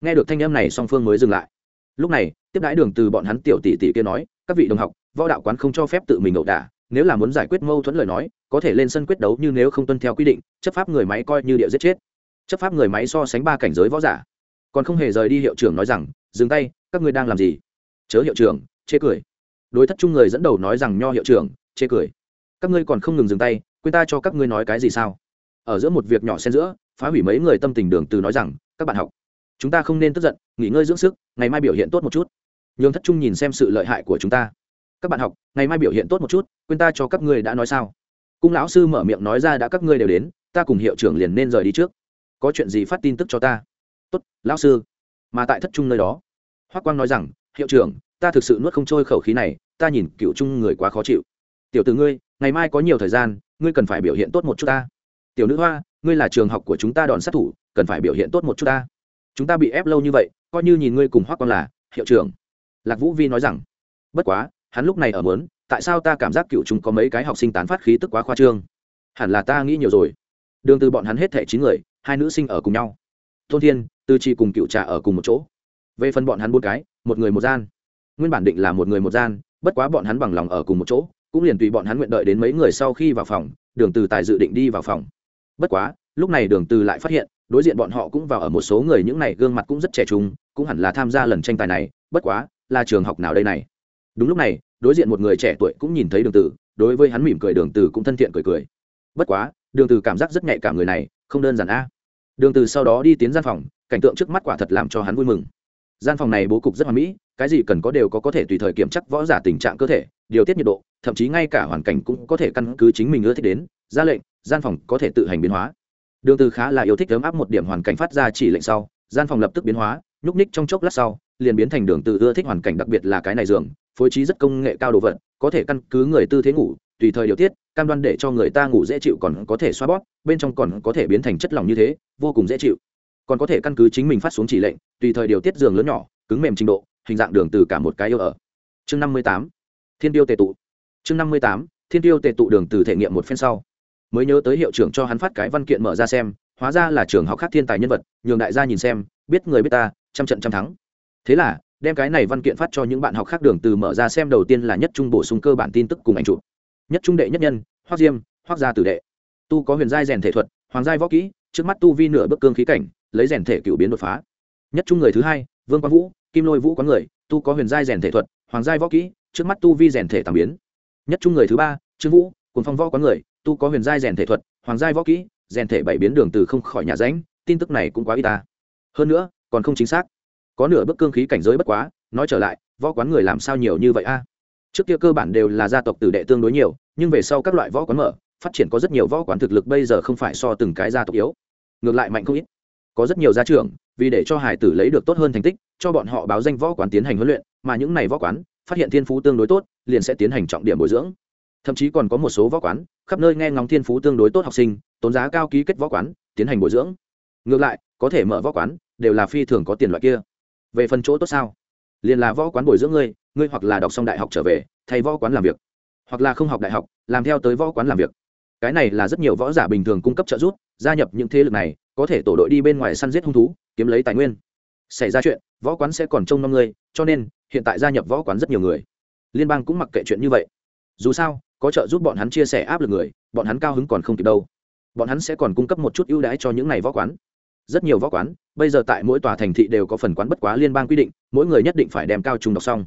A: Nghe được thanh âm này, song phương mới dừng lại. Lúc này, tiếp đãi đường từ bọn hắn tiểu tỷ tỷ kia nói, các vị đồng học, võ đạo quán không cho phép tự mình ẩu đả, nếu là muốn giải quyết mâu thuẫn lời nói, có thể lên sân quyết đấu như nếu không tuân theo quy định, chấp pháp người máy coi như địa giết chết. Chấp pháp người máy so sánh ba cảnh giới võ giả. Còn không hề rời đi hiệu trưởng nói rằng, dừng tay, các ngươi đang làm gì? Chớ hiệu trưởng, chê cười. Đối thất trung người dẫn đầu nói rằng, nho hiệu trưởng, chê cười. Các ngươi còn không ngừng dừng tay, quên ta cho các ngươi nói cái gì sao? Ở giữa một việc nhỏ xen giữa phá hủy mấy người tâm tình đường từ nói rằng, các bạn học, chúng ta không nên tức giận, nghỉ ngơi dưỡng sức, ngày mai biểu hiện tốt một chút. Nhường thất trung nhìn xem sự lợi hại của chúng ta. Các bạn học, ngày mai biểu hiện tốt một chút, quên ta cho các ngươi đã nói sao? Cung lão sư mở miệng nói ra đã các ngươi đều đến, ta cùng hiệu trưởng liền nên rời đi trước. Có chuyện gì phát tin tức cho ta? Tốt, lão sư. Mà tại thất trung nơi đó hoắc quang nói rằng, hiệu trưởng, ta thực sự nuốt không trôi khẩu khí này, ta nhìn cựu trung người quá khó chịu. Tiểu t ử ngươi, ngày mai có nhiều thời gian, ngươi cần phải biểu hiện tốt một chút ta. Tiểu nữ hoa ngươi là trường học của chúng ta đòn sát thủ, cần phải biểu hiện tốt một chút ta. Chúng ta bị ép lâu như vậy, coi như nhìn ngươi cùng hoác con là, hiệu trưởng. Lạc vũ vi nói rằng. Bất quá, hắn lúc này ở mớn tại sao ta cảm giác cựu chúng có mấy cái học sinh tán phát khí tức quá khoa trương? Hẳn là ta nghĩ nhiều rồi. Đường từ bọn hắn hết thẻ chín người, hai nữ sinh ở cùng nhau. Tôn thiên tư chi cùng cựu trà ở cùng một chỗ. Về phần bọn hắn bốn cái, một người một gian. Nguyên bản định là một người một gian, bất quá bọn hắn bằng lòng ở cùng một chỗ, cũng liền tùy bọn hắn nguyện đợi đến mấy người sau khi vào phòng, đường từ tài dự định đi vào phòng bất quá, lúc này đường từ lại phát hiện, đối diện bọn họ cũng vào ở một số người những này gương mặt cũng rất trẻ trung, cũng hẳn là tham gia lần tranh tài này, bất quá, là trường học nào đây này? Đúng lúc này, đối diện một người trẻ tuổi cũng nhìn thấy đường từ, đối với hắn mỉm cười đường từ cũng thân thiện cười cười. Bất quá, đường từ cảm giác rất nhạy cảm người này, không đơn giản a. Đường từ sau đó đi tiến gian phòng, cảnh tượng trước mắt quả thật làm cho hắn vui mừng. Gian phòng này bố cục rất hoàn mỹ, cái gì cần có đều có có thể tùy thời kiểm chắc võ giả tình trạng cơ thể, điều tiết nhiệt độ, thậm chí ngay cả hoàn cảnh cũng có thể căn cứ chính mình ưa thích đến, ra lệnh gian phòng có thể tự hành biến hóa. Đường từ khá là yêu thích ấm áp một điểm hoàn cảnh phát ra chỉ lệnh sau, gian phòng lập tức biến hóa, nhúc ních trong chốc lát sau, liền biến thành đường từ ưa thích hoàn cảnh đặc biệt là cái này giường, phối trí rất công nghệ cao đồ vật, có thể căn cứ người tư thế ngủ, tùy thời điều tiết, cam đoan để cho người ta ngủ dễ chịu còn có thể xoa bóp, bên trong còn có thể biến thành chất lỏng như thế, vô cùng dễ chịu. Còn có thể căn cứ chính mình phát xuống chỉ lệnh, tùy thời điều tiết giường lớn nhỏ, cứng mềm trình độ, hình dạng đường từ cả một cái yêu ở. Chương năm mươi tám, thiên tiêu tề tụ. Chương năm mươi tám, thiên tiêu tề tụ đường từ thể nghiệm một phen sau mới nhớ tới hiệu trưởng cho hắn phát cái văn kiện mở ra xem, hóa ra là trường học khác thiên tài nhân vật, nhường đại gia nhìn xem, biết người biết ta, trăm trận trăm thắng. Thế là, đem cái này văn kiện phát cho những bạn học khác đường từ mở ra xem đầu tiên là nhất trung bổ sung cơ bản tin tức cùng ảnh chụp. Nhất trung đệ nhất nhân hoắc diêm hoắc gia tử đệ. Tu có huyền giai rèn thể thuật, hoàng giai võ kỹ, trước mắt tu vi nửa bước cương khí cảnh, lấy rèn thể cựu biến đột phá. Nhất trung người thứ hai, vương quang vũ, kim lôi vũ có người, tu có huyền giai rèn thể thuật, hoàng giai võ kỹ, trước mắt tu vi rèn thể tàng biến. Nhất trung người thứ ba, trương vũ cùng phong võ có người tu có huyền giai rèn thể thuật, hoàng giai võ kỹ, rèn thể bảy biến đường từ không khỏi nhà ránh, tin tức này cũng quá y ta. Hơn nữa, còn không chính xác. Có nửa bức cương khí cảnh giới bất quá, nói trở lại, võ quán người làm sao nhiều như vậy a? Trước kia cơ bản đều là gia tộc tử đệ tương đối nhiều, nhưng về sau các loại võ quán mở, phát triển có rất nhiều võ quán thực lực bây giờ không phải so từng cái gia tộc yếu. Ngược lại mạnh không ít. Có rất nhiều gia trưởng, vì để cho hải tử lấy được tốt hơn thành tích, cho bọn họ báo danh võ quán tiến hành huấn luyện, mà những này võ quán, phát hiện thiên phú tương đối tốt, liền sẽ tiến hành trọng điểm bồi dưỡng thậm chí còn có một số võ quán khắp nơi nghe ngóng thiên phú tương đối tốt học sinh tốn giá cao ký kết võ quán tiến hành bồi dưỡng. Ngược lại có thể mở võ quán đều là phi thường có tiền loại kia. Về phần chỗ tốt sao? Liền là võ quán bồi dưỡng ngươi ngươi hoặc là đọc xong đại học trở về thay võ quán làm việc. Hoặc là không học đại học làm theo tới võ quán làm việc. Cái này là rất nhiều võ giả bình thường cung cấp trợ giúp gia nhập những thế lực này có thể tổ đội đi bên ngoài săn giết hung thú kiếm lấy tài nguyên. Xảy ra chuyện võ quán sẽ còn trông năm ngươi, cho nên hiện tại gia nhập võ quán rất nhiều người. Liên bang cũng mặc kệ chuyện như vậy dù sao, có trợ giúp bọn hắn chia sẻ áp lực người, bọn hắn cao hứng còn không kịp đâu. Bọn hắn sẽ còn cung cấp một chút ưu đãi cho những này võ quán. Rất nhiều võ quán, bây giờ tại mỗi tòa thành thị đều có phần quán bất quá liên bang quy định, mỗi người nhất định phải đem cao trung đọc xong.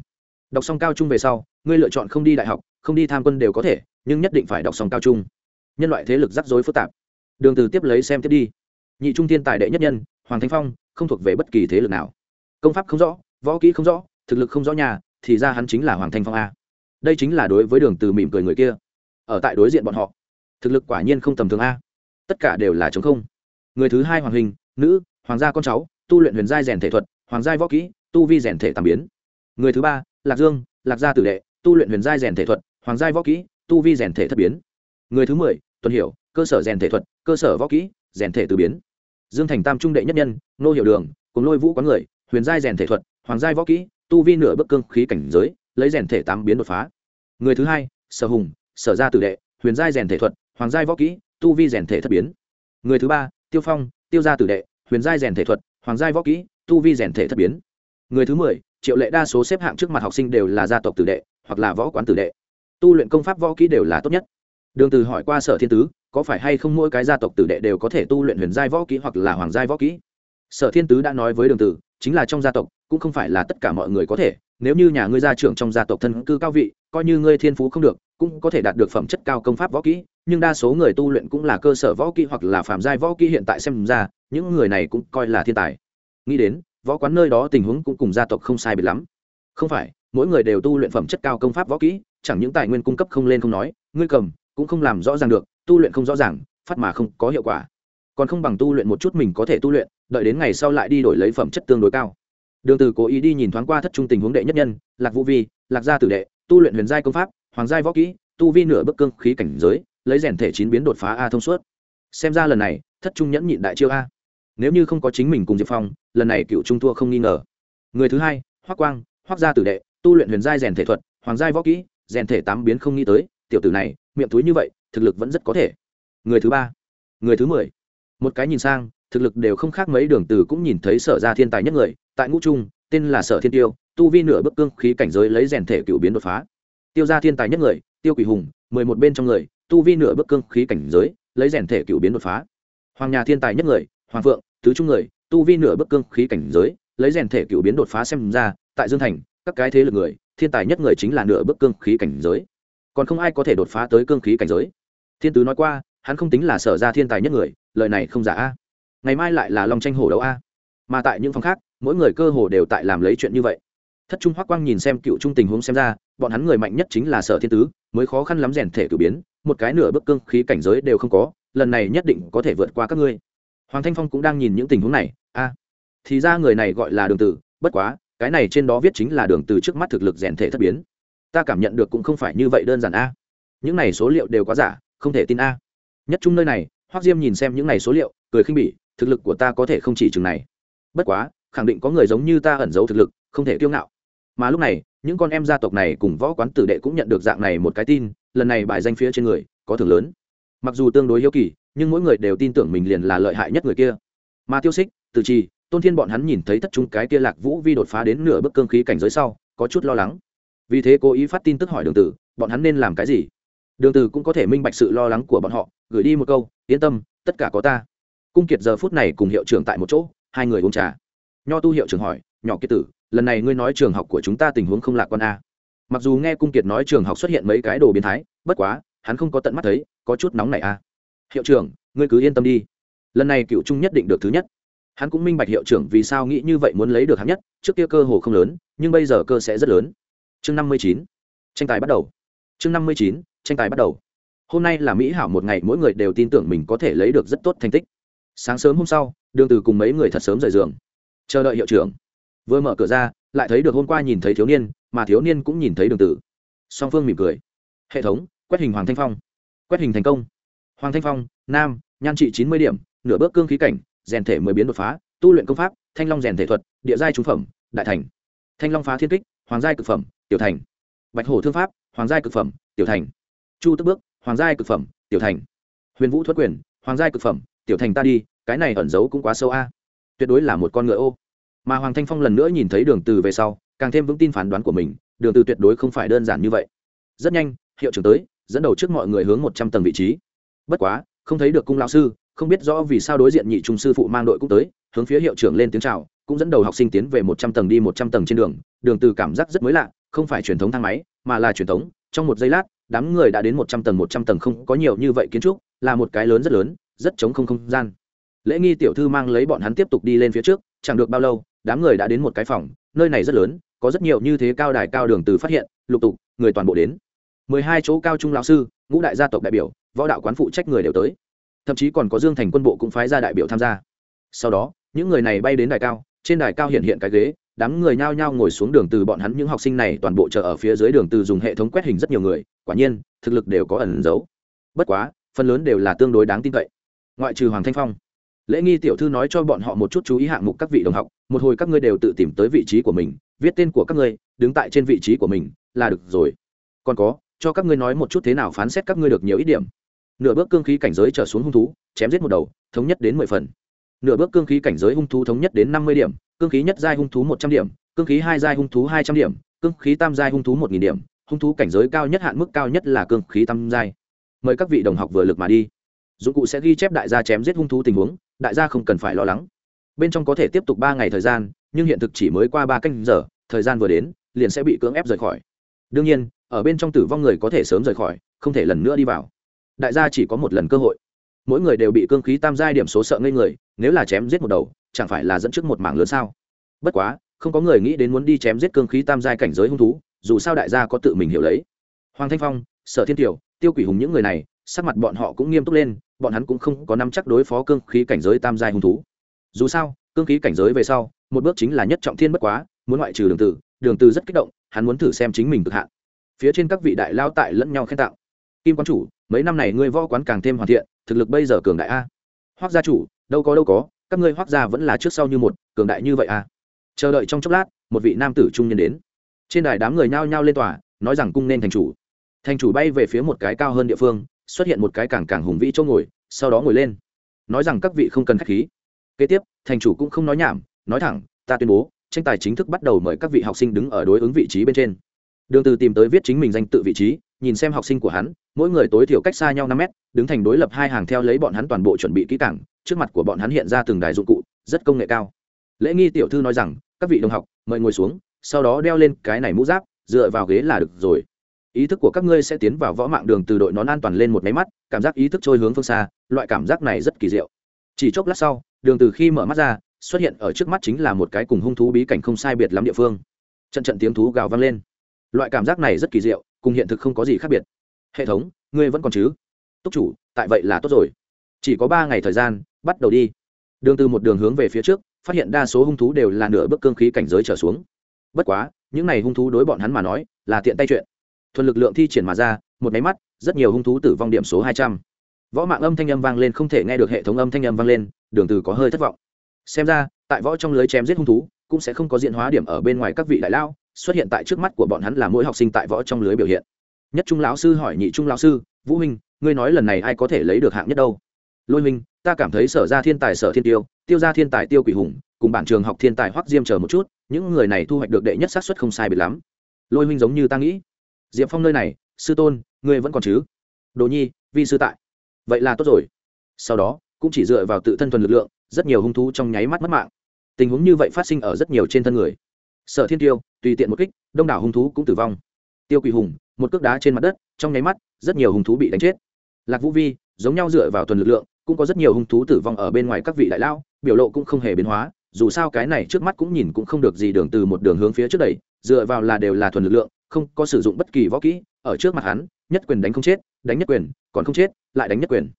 A: Đọc xong cao trung về sau, ngươi lựa chọn không đi đại học, không đi tham quân đều có thể, nhưng nhất định phải đọc xong cao trung. Nhân loại thế lực rắc rối phức tạp. Đường từ tiếp lấy xem tiếp đi. Nhị trung thiên tài đệ nhất nhân, hoàng thanh phong, không thuộc về bất kỳ thế lực nào. Công pháp không rõ, võ kỹ không rõ, thực lực không rõ nhà, thì ra hắn chính là hoàng thanh phong a đây chính là đối với đường từ mỉm cười người kia. Ở tại đối diện bọn họ, thực lực quả nhiên không tầm thường a. Tất cả đều là chống không. Người thứ hai hoàng hình, nữ, hoàng gia con cháu, tu luyện huyền giai rèn thể thuật, hoàng giai võ kỹ, tu vi rèn thể tàm biến. Người thứ ba, lạc dương, lạc gia tử đệ, tu luyện huyền giai rèn thể thuật, hoàng giai võ kỹ, tu vi rèn thể thất biến. Người thứ mười, tuần hiểu, cơ sở rèn thể thuật, cơ sở võ kỹ, rèn thể từ biến. Dương thành tam trung đệ nhất nhân nô hiểu đường, cùng lôi vũ quán người, huyền giai rèn thể thuật, hoàng giai võ kỹ, tu vi nửa bức cương khí cảnh giới lấy rèn thể tám biến đột phá. Người thứ hai, sở hùng, sở gia tử đệ, huyền giai rèn thể thuật, hoàng giai võ kỹ, tu vi rèn thể thất biến. Người thứ ba, tiêu phong, tiêu gia tử đệ, huyền giai rèn thể thuật, hoàng giai võ kỹ, tu vi rèn thể thất biến. Người thứ mười, triệu lệ đa số xếp hạng trước mặt học sinh đều là gia tộc tử đệ, hoặc là võ quán tử đệ. Tu luyện công pháp võ kỹ đều là tốt nhất. Đường từ hỏi qua sở thiên tứ, có phải hay không mỗi cái gia tộc tử đệ đều có thể tu luyện huyền giai võ kỹ hoặc là hoàng giai võ kỹ? Sở thiên tứ đã nói với đường từ, chính là trong gia tộc, cũng không phải là tất cả mọi người có thể nếu như nhà ngươi gia trưởng trong gia tộc thân cư cao vị, coi như ngươi thiên phú không được, cũng có thể đạt được phẩm chất cao công pháp võ kỹ, nhưng đa số người tu luyện cũng là cơ sở võ kỹ hoặc là phạm giai võ kỹ hiện tại xem ra, những người này cũng coi là thiên tài. Nghĩ đến, võ quán nơi đó tình huống cũng cùng gia tộc không sai biệt lắm. Không phải, mỗi người đều tu luyện phẩm chất cao công pháp võ kỹ, chẳng những tài nguyên cung cấp không lên không nói, ngươi cầm, cũng không làm rõ ràng được, tu luyện không rõ ràng, phát mà không có hiệu quả. Còn không bằng tu luyện một chút mình có thể tu luyện, đợi đến ngày sau lại đi đổi lấy phẩm chất tương đối cao đường từ cố ý đi nhìn thoáng qua thất trung tình huống đệ nhất nhân, lạc vũ vi, lạc gia tử đệ, tu luyện huyền giai công pháp, hoàng giai võ kỹ, tu vi nửa bức cương khí cảnh giới, lấy rèn thể chín biến đột phá a thông suốt. Xem ra lần này, thất trung nhẫn nhịn đại chiêu a. Nếu như không có chính mình cùng diệp phong, lần này cựu trung thua không nghi ngờ. Người thứ hai, hoắc quang, hoắc gia tử đệ, tu luyện huyền giai rèn thể thuật, hoàng giai võ kỹ, rèn thể tám biến không nghĩ tới, tiểu tử này, miệng túi như vậy, thực lực vẫn rất có thể. Người thứ ba, người thứ mười. Một cái nhìn sang, thực lực đều không khác mấy đường từ cũng nhìn thấy sở ra thiên tài nhất người tại ngũ trung, tên là sở thiên tiêu, tu vi nửa bức cương khí cảnh giới lấy rèn thể cựu biến đột phá. Tiêu ra thiên tài nhất người, tiêu quỷ hùng, mười một bên trong người, tu vi nửa bức cương khí cảnh giới, lấy rèn thể cựu biến đột phá. Hoàng nhà thiên tài nhất người, hoàng phượng, tứ trung người, tu vi nửa bức cương khí cảnh giới, lấy rèn thể cựu biến đột phá xem ra, tại dương thành, các cái thế lực người, thiên tài nhất người chính là nửa bức cương khí cảnh giới. Còn không ai có thể đột phá tới cương khí cảnh giới. Thiên tứ nói qua, hắn không tính là sở ra thiên tài nhất người, lời này không giả a. Ngày mai lại là long tranh hổ đấu a. Mà tại những phòng khác mỗi người cơ hồ đều tại làm lấy chuyện như vậy. Thất trung hoắc quang nhìn xem cựu trung tình huống xem ra, bọn hắn người mạnh nhất chính là sở thiên tứ, mới khó khăn lắm rèn thể cử biến, một cái nửa bước cương khí cảnh giới đều không có, lần này nhất định có thể vượt qua các ngươi. Hoàng thanh phong cũng đang nhìn những tình huống này, a, thì ra người này gọi là đường tử, bất quá, cái này trên đó viết chính là đường từ trước mắt thực lực rèn thể thất biến. Ta cảm nhận được cũng không phải như vậy đơn giản, a. Những này số liệu đều quá giả, không thể tin, a. Nhất trung nơi này hoắc diêm nhìn xem những này số liệu, cười khinh bỉ, thực lực của ta có thể không chỉ chừng này. Bất quá khẳng định có người giống như ta ẩn giấu thực lực, không thể kiêu ngạo. Mà lúc này, những con em gia tộc này cùng võ quán tử đệ cũng nhận được dạng này một cái tin, lần này bài danh phía trên người, có thưởng lớn. Mặc dù tương đối hiếu kỳ, nhưng mỗi người đều tin tưởng mình liền là lợi hại nhất người kia. Mà tiêu xích từ trì, tôn thiên bọn hắn nhìn thấy thất trung cái kia lạc vũ vi đột phá đến nửa bức cương khí cảnh giới sau, có chút lo lắng. Vì thế cố ý phát tin tức hỏi đường tử, bọn hắn nên làm cái gì? Đường tử cũng có thể minh bạch sự lo lắng của bọn họ, gửi đi một câu, yên tâm, tất cả có ta. Cung kiệt giờ phút này cùng hiệu trưởng tại một chỗ, hai người uống trà nho tu hiệu trưởng hỏi, nhỏ kiệt tử, lần này ngươi nói trường học của chúng ta tình huống không lạc quan a? Mặc dù nghe cung kiệt nói trường học xuất hiện mấy cái đồ biến thái, bất quá, hắn không có tận mắt thấy, có chút nóng này a. Hiệu trưởng, ngươi cứ yên tâm đi. Lần này cựu trung nhất định được thứ nhất. Hắn cũng minh bạch hiệu trưởng vì sao nghĩ như vậy muốn lấy được hạng nhất, trước kia cơ hồ không lớn, nhưng bây giờ cơ sẽ rất lớn. Chương năm mươi chín, tranh tài bắt đầu. Chương năm mươi chín, tranh tài bắt đầu. Hôm nay là mỹ hảo một ngày, mỗi người đều tin tưởng mình có thể lấy được rất tốt thành tích. Sáng sớm hôm sau, đường từ cùng mấy người thật sớm rời giường chờ đợi hiệu trưởng. Vừa mở cửa ra, lại thấy được hôm qua nhìn thấy thiếu niên, mà thiếu niên cũng nhìn thấy đường tử. Song phương mỉm cười. Hệ thống, quét hình hoàng thanh phong. Quét hình thành công. Hoàng thanh phong, nam, nhan trị chín mươi điểm, nửa bước cương khí cảnh, rèn thể mười biến đột phá, tu luyện công pháp, thanh long rèn thể thuật, địa giai trung phẩm, đại thành. Thanh long phá thiên kích, hoàng giai cực phẩm, tiểu thành. Bạch hổ thương pháp, hoàng giai cực phẩm, tiểu thành. Chu tức bước, hoàng giai cực phẩm, tiểu thành. Huyền vũ thuật quyền, hoàng giai cực phẩm, tiểu thành ta đi, cái này ẩn giấu cũng quá sâu a tuyệt đối là một con ngựa ô. Mà hoàng thanh phong lần nữa nhìn thấy đường từ về sau, càng thêm vững tin phán đoán của mình, đường từ tuyệt đối không phải đơn giản như vậy. Rất nhanh, hiệu trưởng tới, dẫn đầu trước mọi người hướng một trăm tầng vị trí. Bất quá, không thấy được cung lão sư, không biết rõ vì sao đối diện nhị trung sư phụ mang đội cũng tới, hướng phía hiệu trưởng lên tiếng chào, cũng dẫn đầu học sinh tiến về một trăm tầng đi một trăm tầng trên đường. Đường từ cảm giác rất mới lạ, không phải truyền thống thang máy, mà là truyền thống. Trong một giây lát, đám người đã đến một trăm tầng, một trăm tầng không có nhiều như vậy kiến trúc, là một cái lớn rất lớn, rất chống không không gian lễ nghi tiểu thư mang lấy bọn hắn tiếp tục đi lên phía trước, chẳng được bao lâu, đám người đã đến một cái phòng, nơi này rất lớn, có rất nhiều như thế cao đài cao đường từ phát hiện, lục tục, người toàn bộ đến. Mười hai chỗ cao trung lão sư, ngũ đại gia tộc đại biểu, võ đạo quán phụ trách người đều tới. Thậm chí còn có dương thành quân bộ cũng phái ra đại biểu tham gia. Sau đó, những người này bay đến đài cao, trên đài cao hiện hiện cái ghế, đám người nhao nhao ngồi xuống đường từ bọn hắn những học sinh này toàn bộ chờ ở phía dưới đường từ dùng hệ thống quét hình rất nhiều người, quả nhiên, thực lực đều có ẩn giấu bất quá, phần lớn đều là tương đối đáng tin cậy. Ngoại trừ hoàng thanh phong lễ nghi tiểu thư nói cho bọn họ một chút chú ý hạng mục các vị đồng học, một hồi các ngươi đều tự tìm tới vị trí của mình, viết tên của các ngươi, đứng tại trên vị trí của mình, là được rồi. Còn có, cho các ngươi nói một chút thế nào phán xét các ngươi được nhiều ít điểm. Nửa bước cương khí cảnh giới trở xuống hung thú, chém giết một đầu, thống nhất đến mười phần. Nửa bước cương khí cảnh giới hung thú thống nhất đến năm mươi điểm, cương khí nhất giai hung thú một trăm điểm, cương khí hai giai hung thú hai trăm điểm, cương khí tam giai hung thú một nghìn điểm, hung thú cảnh giới cao nhất hạn mức cao nhất là cương khí tam giai. Mời các vị đồng học vừa lực mà đi. Dụng cụ sẽ ghi chép đại gia chém giết hung thú tình huống đại gia không cần phải lo lắng. Bên trong có thể tiếp tục ba ngày thời gian, nhưng hiện thực chỉ mới qua ba canh giờ, thời gian vừa đến, liền sẽ bị cưỡng ép rời khỏi. Đương nhiên, ở bên trong tử vong người có thể sớm rời khỏi, không thể lần nữa đi vào. Đại gia chỉ có một lần cơ hội. Mỗi người đều bị cương khí tam giai điểm số sợ ngây người, nếu là chém giết một đầu, chẳng phải là dẫn trước một mảng lớn sao? Bất quá, không có người nghĩ đến muốn đi chém giết cương khí tam giai cảnh giới hung thú, dù sao đại gia có tự mình hiểu lấy. Hoàng thanh phong, sở thiên tiểu, tiêu quỷ hùng những người này sắc mặt bọn họ cũng nghiêm túc lên, bọn hắn cũng không có nắm chắc đối phó cương khí cảnh giới tam giai hung thú. Dù sao, cương khí cảnh giới về sau, một bước chính là nhất trọng thiên bất quá, muốn ngoại trừ đường từ đường từ rất kích động, hắn muốn thử xem chính mình cực hạn. Phía trên các vị đại lao tại lẫn nhau khen tạo kim quán chủ, mấy năm này ngươi võ quán càng thêm hoàn thiện, thực lực bây giờ cường đại a. Hoác gia chủ, đâu có đâu có, các ngươi hoác gia vẫn là trước sau như một, cường đại như vậy a. Chờ đợi trong chốc lát, một vị nam tử trung niên đến. Trên đài đám người nhao nhao lên tòa, nói rằng cung nên thành chủ. Thành chủ bay về phía một cái cao hơn địa phương xuất hiện một cái càng càng hùng vĩ chỗ ngồi, sau đó ngồi lên. Nói rằng các vị không cần k h á c h khí. Kế tiếp, thành chủ cũng không nói nhảm, nói thẳng, ta tuyên bố, tranh tài chính thức bắt đầu mời các vị học sinh đứng ở đối ứng vị trí bên trên. Đường từ tìm tới viết chính mình danh tự vị trí, nhìn xem học sinh của hắn, mỗi người tối thiểu cách xa nhau năm mét, đứng thành đối lập hai hàng theo lấy bọn hắn toàn bộ chuẩn bị kỹ càng, trước mặt của bọn hắn hiện ra từng đài dụng cụ, rất công nghệ cao. Lễ nghi tiểu thư nói rằng, các vị đồng học, mời ngồi xuống, sau đó đeo lên cái này mũ giáp, dựa vào ghế là được rồi ý thức của các ngươi sẽ tiến vào võ mạng đường từ đội nón an toàn lên một máy mắt, cảm giác ý thức trôi hướng phương xa, loại cảm giác này rất kỳ diệu. Chỉ chốc lát sau, đường từ khi mở mắt ra, xuất hiện ở trước mắt chính là một cái cùng hung thú bí cảnh không sai biệt lắm địa phương. Trận trận tiếng thú gào vang lên. Loại cảm giác này rất kỳ diệu, cùng hiện thực không có gì khác biệt. Hệ thống, ngươi vẫn còn chứ? Túc chủ, tại vậy là tốt rồi. Chỉ có ba ngày thời gian, bắt đầu đi. Đường từ một đường hướng về phía trước, phát hiện đa số hung thú đều là nửa bước cương khí cảnh giới trở xuống. Bất quá, những này hung thú đối bọn hắn mà nói, là tiện tay chuyện thuần lực lượng thi triển mà ra, một máy mắt, rất nhiều hung thú tử vong điểm số hai trăm. Võ mạng âm thanh âm vang lên không thể nghe được hệ thống âm thanh âm vang lên, đường từ có hơi thất vọng. Xem ra, tại võ trong lưới chém giết hung thú, cũng sẽ không có diện hóa điểm ở bên ngoài các vị đại lao xuất hiện tại trước mắt của bọn hắn là mỗi học sinh tại võ trong lưới biểu hiện. Nhất trung lão sư hỏi nhị trung lão sư, vũ huynh, ngươi nói lần này ai có thể lấy được hạng nhất đâu? Lôi huynh, ta cảm thấy sở ra thiên tài sở thiên tiêu tiêu ra thiên tài tiêu quỷ hùng, cùng bản trường học thiên tài hoắc diêm chờ một chút, những người này thu hoạch được đệ nhất xác suất không sai biệt lắm. Lôi huynh giống như ta nghĩ diệp phong nơi này, sư tôn, ngươi vẫn còn chứ? Đồ nhi, vi sư tại. Vậy là tốt rồi. Sau đó, cũng chỉ dựa vào tự thân thuần lực lượng, rất nhiều hung thú trong nháy mắt mất mạng. Tình huống như vậy phát sinh ở rất nhiều trên thân người. Sở thiên tiêu, tùy tiện một kích, đông đảo hung thú cũng tử vong. Tiêu quỳ hùng, một cước đá trên mặt đất, trong nháy mắt, rất nhiều hung thú bị đánh chết. Lạc vũ vi, giống nhau dựa vào thuần lực lượng, cũng có rất nhiều hung thú tử vong ở bên ngoài các vị đại lao biểu lộ cũng không hề biến hóa. Dù sao cái này trước mắt cũng nhìn cũng không được gì đường từ một đường hướng phía trước đẩy, dựa vào là đều là thuần lực lượng không có sử dụng bất kỳ võ kỹ, ở trước mặt hắn, nhất quyền đánh không chết, đánh nhất quyền, còn không chết, lại đánh nhất quyền.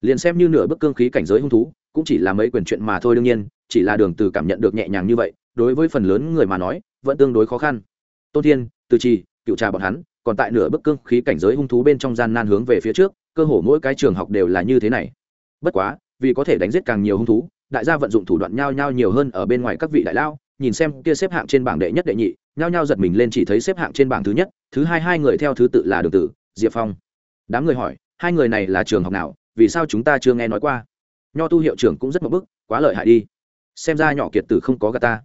A: Liền xem như nửa bước cương khí cảnh giới hung thú, cũng chỉ là mấy quyền chuyện mà thôi đương nhiên, chỉ là đường từ cảm nhận được nhẹ nhàng như vậy, đối với phần lớn người mà nói, vẫn tương đối khó khăn. Tôn thiên, từ trì, cựu trà bọn hắn, còn tại nửa bước cương khí cảnh giới hung thú bên trong gian nan hướng về phía trước, cơ hồ mỗi cái trường học đều là như thế này. Bất quá, vì có thể đánh giết càng nhiều hung thú, đại gia vận dụng thủ đoạn nhau nhau nhiều hơn ở bên ngoài các vị đại lao nhìn xem kia xếp hạng trên bảng đệ nhất đệ nhị, nhao nhao giật mình lên chỉ thấy xếp hạng trên bảng thứ nhất, thứ hai hai người theo thứ tự là đường tử, diệp phong. Đám người hỏi, hai người này là trường học nào, vì sao chúng ta chưa nghe nói qua? Nho tu hiệu trưởng cũng rất mập bức, quá lợi hại đi. Xem ra nhỏ kiệt tử không có gà ta.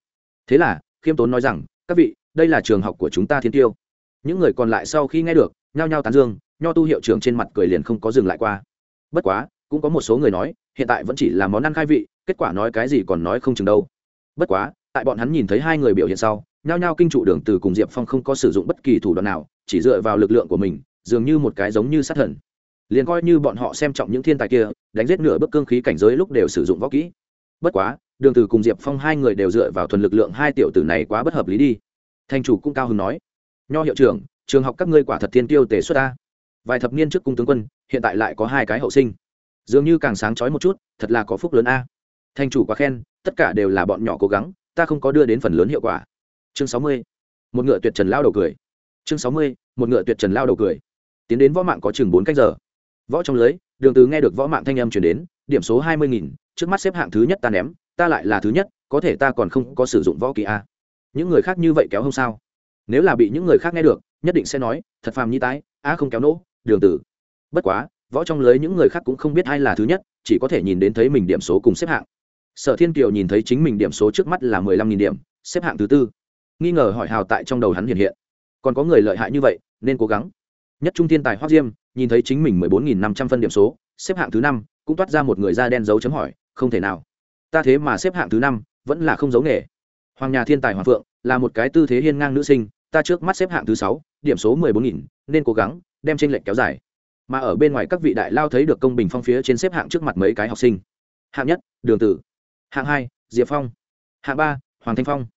A: Thế là, khiêm tốn nói rằng, các vị, đây là trường học của chúng ta thiên tiêu. Những người còn lại sau khi nghe được, nhao nhao tán dương, nho tu hiệu trưởng trên mặt cười liền không có dừng lại qua. Bất quá, cũng có một số người nói, hiện tại vẫn chỉ là món ăn khai vị, kết quả nói cái gì còn nói không chừng đâu. Bất quá tại bọn hắn nhìn thấy hai người biểu hiện sau, nhao nhao kinh trụ đường từ cùng diệp phong không có sử dụng bất kỳ thủ đoạn nào, chỉ dựa vào lực lượng của mình, dường như một cái giống như sát thần. Liền coi như bọn họ xem trọng những thiên tài kia, đánh giết nửa bước cương khí cảnh giới lúc đều sử dụng võ kỹ. Bất quá, đường từ cùng diệp phong hai người đều dựa vào thuần lực lượng hai tiểu tử này quá bất hợp lý đi. Thanh chủ cũng cao hứng nói, nho hiệu trưởng, trường học các ngươi quả thật thiên tiêu tề xuất ta vài thập niên trước cung tướng quân, hiện tại lại có hai cái hậu sinh. Dường như càng sáng chói một chút, thật là có phúc lớn a. Thanh chủ quá khen, tất cả đều là bọn nhỏ cố gắng ta không có đưa đến phần lớn hiệu quả. Chương sáu mươi, một ngựa tuyệt trần lao đầu cười. Chương sáu mươi, một ngựa tuyệt trần lao đầu cười. Tiến đến võ mạng có chừng bốn cách giờ. Võ trong lưới, đường từ nghe được võ mạng thanh âm truyền đến, điểm số hai mươi nghìn, trước mắt xếp hạng thứ nhất ta ném, ta lại là thứ nhất, có thể ta còn không có sử dụng võ kỳ a. Những người khác như vậy kéo không sao. Nếu là bị những người khác nghe được, nhất định sẽ nói, thật phàm nhi tái, a không kéo nỗ đường tử bất quá, võ trong lưới những người khác cũng không biết ai là thứ nhất, chỉ có thể nhìn đến thấy mình điểm số cùng xếp hạng sở thiên kiều nhìn thấy chính mình điểm số trước mắt là mười lăm nghìn điểm, xếp hạng thứ tư. Nghi ngờ hỏi hào tại trong đầu hắn hiện hiện. Còn có người lợi hại như vậy, nên cố gắng. Nhất trung thiên tài hoác diêm, nhìn thấy chính mình mười bốn nghìn năm trăm phân điểm số, xếp hạng thứ năm, cũng toát ra một người da đen dấu chấm hỏi, không thể nào. Ta thế mà xếp hạng thứ năm, vẫn là không giấu nghề. Hoàng nhà thiên tài hoàng phượng, là một cái tư thế hiên ngang nữ sinh, ta trước mắt xếp hạng thứ sáu, điểm số mười bốn nghìn, nên cố gắng, đem trên lệch kéo dài. Mà ở bên ngoài các vị đại lao thấy được công bình phong phía trên xếp hạng trước mặt mấy cái học sinh. Hạng nhất, đường tử hạng hai, diệp phong. Hạng ba, hoàng thanh phong.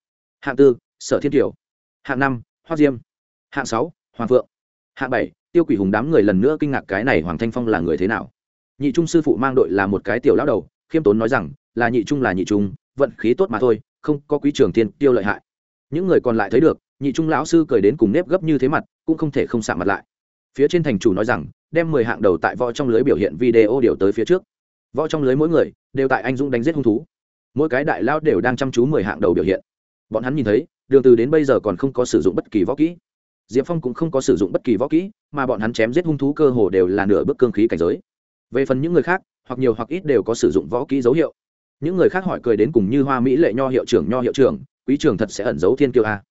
A: Hạng tư, sở thiên kiều. Hạng năm hoa diêm. Hạng sáu, hoàng phượng. Hạng bảy, tiêu quỷ hùng đám người lần nữa kinh ngạc cái này hoàng thanh phong là người thế nào. Nhị trung sư phụ mang đội là một cái tiểu lão đầu, khiêm tốn nói rằng, là nhị trung là nhị trung, vận khí tốt mà thôi, không có quý trường tiên tiêu lợi hại. Những người còn lại thấy được, nhị trung lão sư cười đến cùng nếp gấp như thế mặt, cũng không thể không sạm mặt lại. Phía trên thành chủ nói rằng, đem mười hạng đầu tại võ trong lưới biểu hiện video điều tới phía trước. Võ trong lưới mỗi người đều tại anh dũng đánh giết hung thú mỗi cái đại lao đều đang chăm chú mười hạng đầu biểu hiện. Bọn hắn nhìn thấy, đường từ đến bây giờ còn không có sử dụng bất kỳ võ kỹ. Diệp phong cũng không có sử dụng bất kỳ võ kỹ, mà bọn hắn chém giết hung thú cơ hồ đều là nửa bước cương khí cảnh giới. Về phần những người khác, hoặc nhiều hoặc ít đều có sử dụng võ kỹ dấu hiệu. Những người khác hỏi cười đến cùng như hoa mỹ lệ nho hiệu trưởng nho hiệu trưởng, quý trưởng thật sẽ ẩn giấu thiên kiêu a.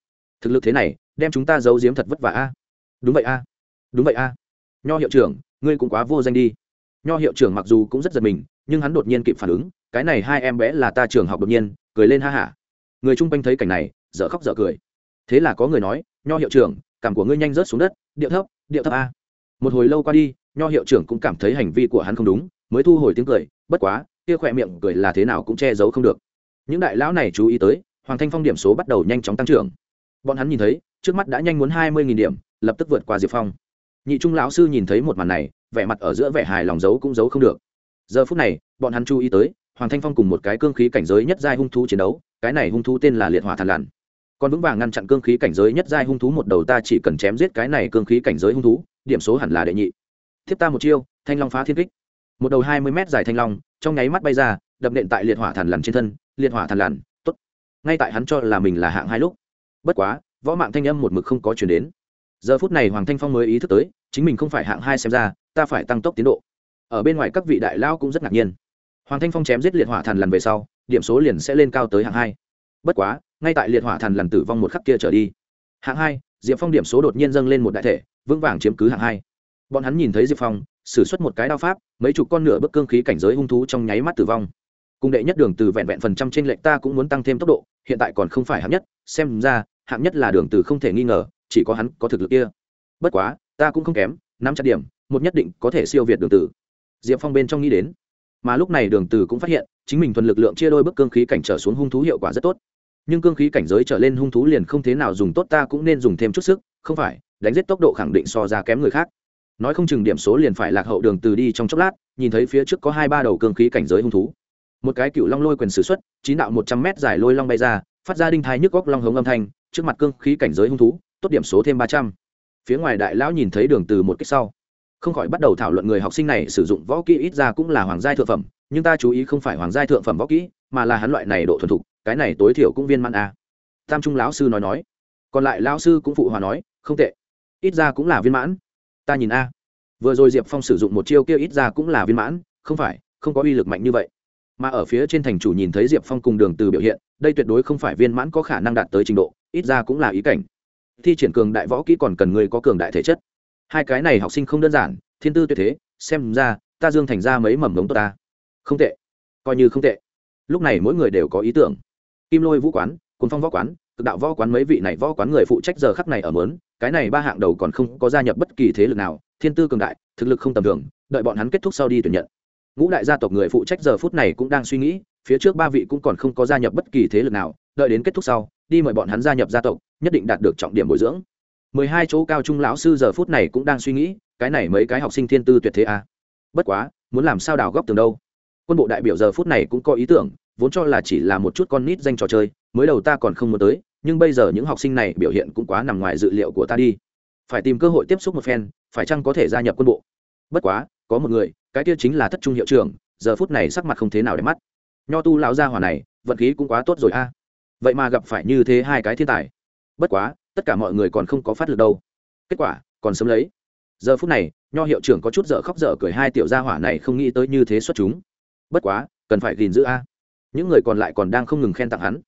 A: Thực lực thế này, đem chúng ta giấu giếm thật vất vả a. Đúng vậy a. Đúng vậy a. Nho hiệu trưởng, ngươi cũng quá vô danh đi. Nho hiệu trưởng mặc dù cũng rất giật mình, nhưng hắn đột nhiên kịp phản ứng cái này hai em bé là ta trường học đột nhiên, cười lên ha hả người chung quanh thấy cảnh này, dở khóc dở cười. Thế là có người nói, nho hiệu trưởng, cảm của ngươi nhanh rớt xuống đất, điệu thấp điệu thấp a. Một hồi lâu qua đi, nho hiệu trưởng cũng cảm thấy hành vi của hắn không đúng, mới thu hồi tiếng cười, bất quá, kia khỏe miệng cười là thế nào cũng che giấu không được. Những đại lão này chú ý tới, hoàng thanh phong điểm số bắt đầu nhanh chóng tăng trưởng. Bọn hắn nhìn thấy, trước mắt đã nhanh muốn hai mươi điểm, lập tức vượt qua diệp phong. Nhị trung lão sư nhìn thấy một màn này, vẻ mặt ở giữa vẻ hài lòng giấu cũng giấu không được. Giờ phút này, bọn hắn chú ý tới hoàng thanh phong cùng một cái cương khí cảnh giới nhất giai hung thú chiến đấu, cái này hung thú tên là liệt hỏa thàn lằn. Còn vững vàng ngăn chặn cương khí cảnh giới nhất giai hung thú một đầu ta chỉ cần chém giết cái này cương khí cảnh giới hung thú, điểm số hẳn là đệ nhị. Thiếp ta một chiêu, thanh long phá thiên kích. Một đầu hai mươi mét dài thanh long, trong nháy mắt bay ra, đập nện tại liệt hỏa thàn lằn trên thân. Liệt hỏa thàn lằn t ố t ngay tại hắn cho là mình là hạng hai lúc. Bất quá, võ mạng thanh âm một mực không có chuyển đến. Giờ phút này hoàng thanh phong mới ý thức tới, chính mình không phải hạng hai xem ra, ta phải tăng tốc tiến độ. Ở bên ngoài các vị đại lao cũng rất ngạc nhiên hoàng thanh phong chém giết liệt hỏa thần lần về sau, điểm số liền sẽ lên cao tới hạng hai. Bất quá, ngay tại liệt hỏa thần lần tử vong một khắc kia trở đi, hạng hai, diệp phong điểm số đột nhiên dâng lên một đại thể, vững vàng chiếm cứ hạng hai. Bọn hắn nhìn thấy diệp phong, sử xuất một cái đao pháp, mấy chục con nửa bức cương khí cảnh giới hung thú trong nháy mắt tử vong. Cung đệ nhất đường từ vẹn vẹn phần trăm trên lệch ta cũng muốn tăng thêm tốc độ, hiện tại còn không phải hạng nhất, xem ra, hạng nhất là đường từ không thể nghi ngờ, chỉ có hắn có thực lực kia. Bất quá, ta cũng không kém năm chặt điểm, một nhất định có thể siêu việt đường từ. Diệp phong bên trong nghĩ đến mà lúc này đường từ cũng phát hiện, chính mình thuần lực lượng chia đôi bức cương khí cảnh trở xuống hung thú hiệu quả rất tốt. Nhưng cương khí cảnh giới trở lên hung thú liền không thế nào dùng tốt, ta cũng nên dùng thêm chút sức, không phải, đánh giết tốc độ khẳng định so ra kém người khác. Nói không chừng điểm số liền phải lạc hậu đường từ đi trong chốc lát, nhìn thấy phía trước có hai ba đầu cương khí cảnh giới hung thú. Một cái cựu long lôi quyền sử xuất, chín đạo một trăm mét dài lôi long bay ra, phát ra đinh thai nhức góc long hống âm thanh, trước mặt cương khí cảnh giới hung thú, tốt điểm số thêm ba trăm. Phía ngoài đại lão nhìn thấy đường từ một cách sau không khỏi bắt đầu thảo luận người học sinh này sử dụng võ kỹ ít ra cũng là hoàng giai thượng phẩm, nhưng ta chú ý không phải hoàng giai thượng phẩm võ kỹ, mà là hắn loại này độ thuần thục, cái này tối thiểu cũng viên mãn a. Tam trung lão sư nói nói. Còn lại lão sư cũng phụ hòa nói, không tệ. Ít ra cũng là viên mãn. Ta nhìn a. Vừa rồi diệp phong sử dụng một chiêu kia ít ra cũng là viên mãn, không phải, không có uy lực mạnh như vậy. Mà ở phía trên thành chủ nhìn thấy diệp phong cùng đường từ biểu hiện, đây tuyệt đối không phải viên mãn có khả năng đạt tới trình độ, ít ra cũng là ý cảnh. Thi triển cường đại võ kỹ còn cần người có cường đại thể chất hai cái này học sinh không đơn giản, thiên tư tuyệt thế, xem ra, ta dương thành ra mấy mầm ngống tốt ta. Không tệ. Coi như không tệ. Lúc này mỗi người đều có ý tưởng. Kim lôi vũ quán cùng phong võ quán, cực đạo võ quán mấy vị này võ quán người phụ trách giờ khắc này ở mớn, cái này ba hạng đầu còn không có gia nhập bất kỳ thế lực nào, thiên tư cường đại, thực lực không tầm thường, đợi bọn hắn kết thúc sau đi tuyển nhận. Ngũ đại gia tộc người phụ trách giờ phút này cũng đang suy nghĩ, phía trước ba vị cũng còn không có gia nhập bất kỳ thế lực nào, đợi đến kết thúc sau, đi mời bọn hắn gia nhập gia tộc, nhất định đạt được trọng điểm bồi dưỡng mười hai chỗ cao trung lão sư giờ phút này cũng đang suy nghĩ, cái này mấy cái học sinh thiên tư tuyệt thế à. bất quá, muốn làm sao đào góc tường đâu? Quân bộ đại biểu giờ phút này cũng có ý tưởng, vốn cho là chỉ là một chút con nít danh trò chơi, mới đầu ta còn không muốn tới, nhưng bây giờ những học sinh này biểu hiện cũng quá nằm ngoài dự liệu của ta đi. Phải tìm cơ hội tiếp xúc một phen, phải chăng có thể gia nhập quân bộ? Bất quá, có một người, cái kia chính là thất trung hiệu trưởng, giờ phút này sắc mặt không thế nào để mắt. Nho tu lão gia hỏa này, vận khí cũng quá tốt rồi a. Vậy mà gặp phải như thế hai cái thiên tài. Bất quá tất cả mọi người còn không có phát lực đâu. Kết quả, còn sớm lấy. Giờ phút này, nho hiệu trưởng có chút dở khóc dở cười hai tiểu gia hỏa này không nghĩ tới như thế xuất chúng. Bất quá, cần phải gìn giữ a. Những người còn lại còn đang không ngừng khen tặng hắn.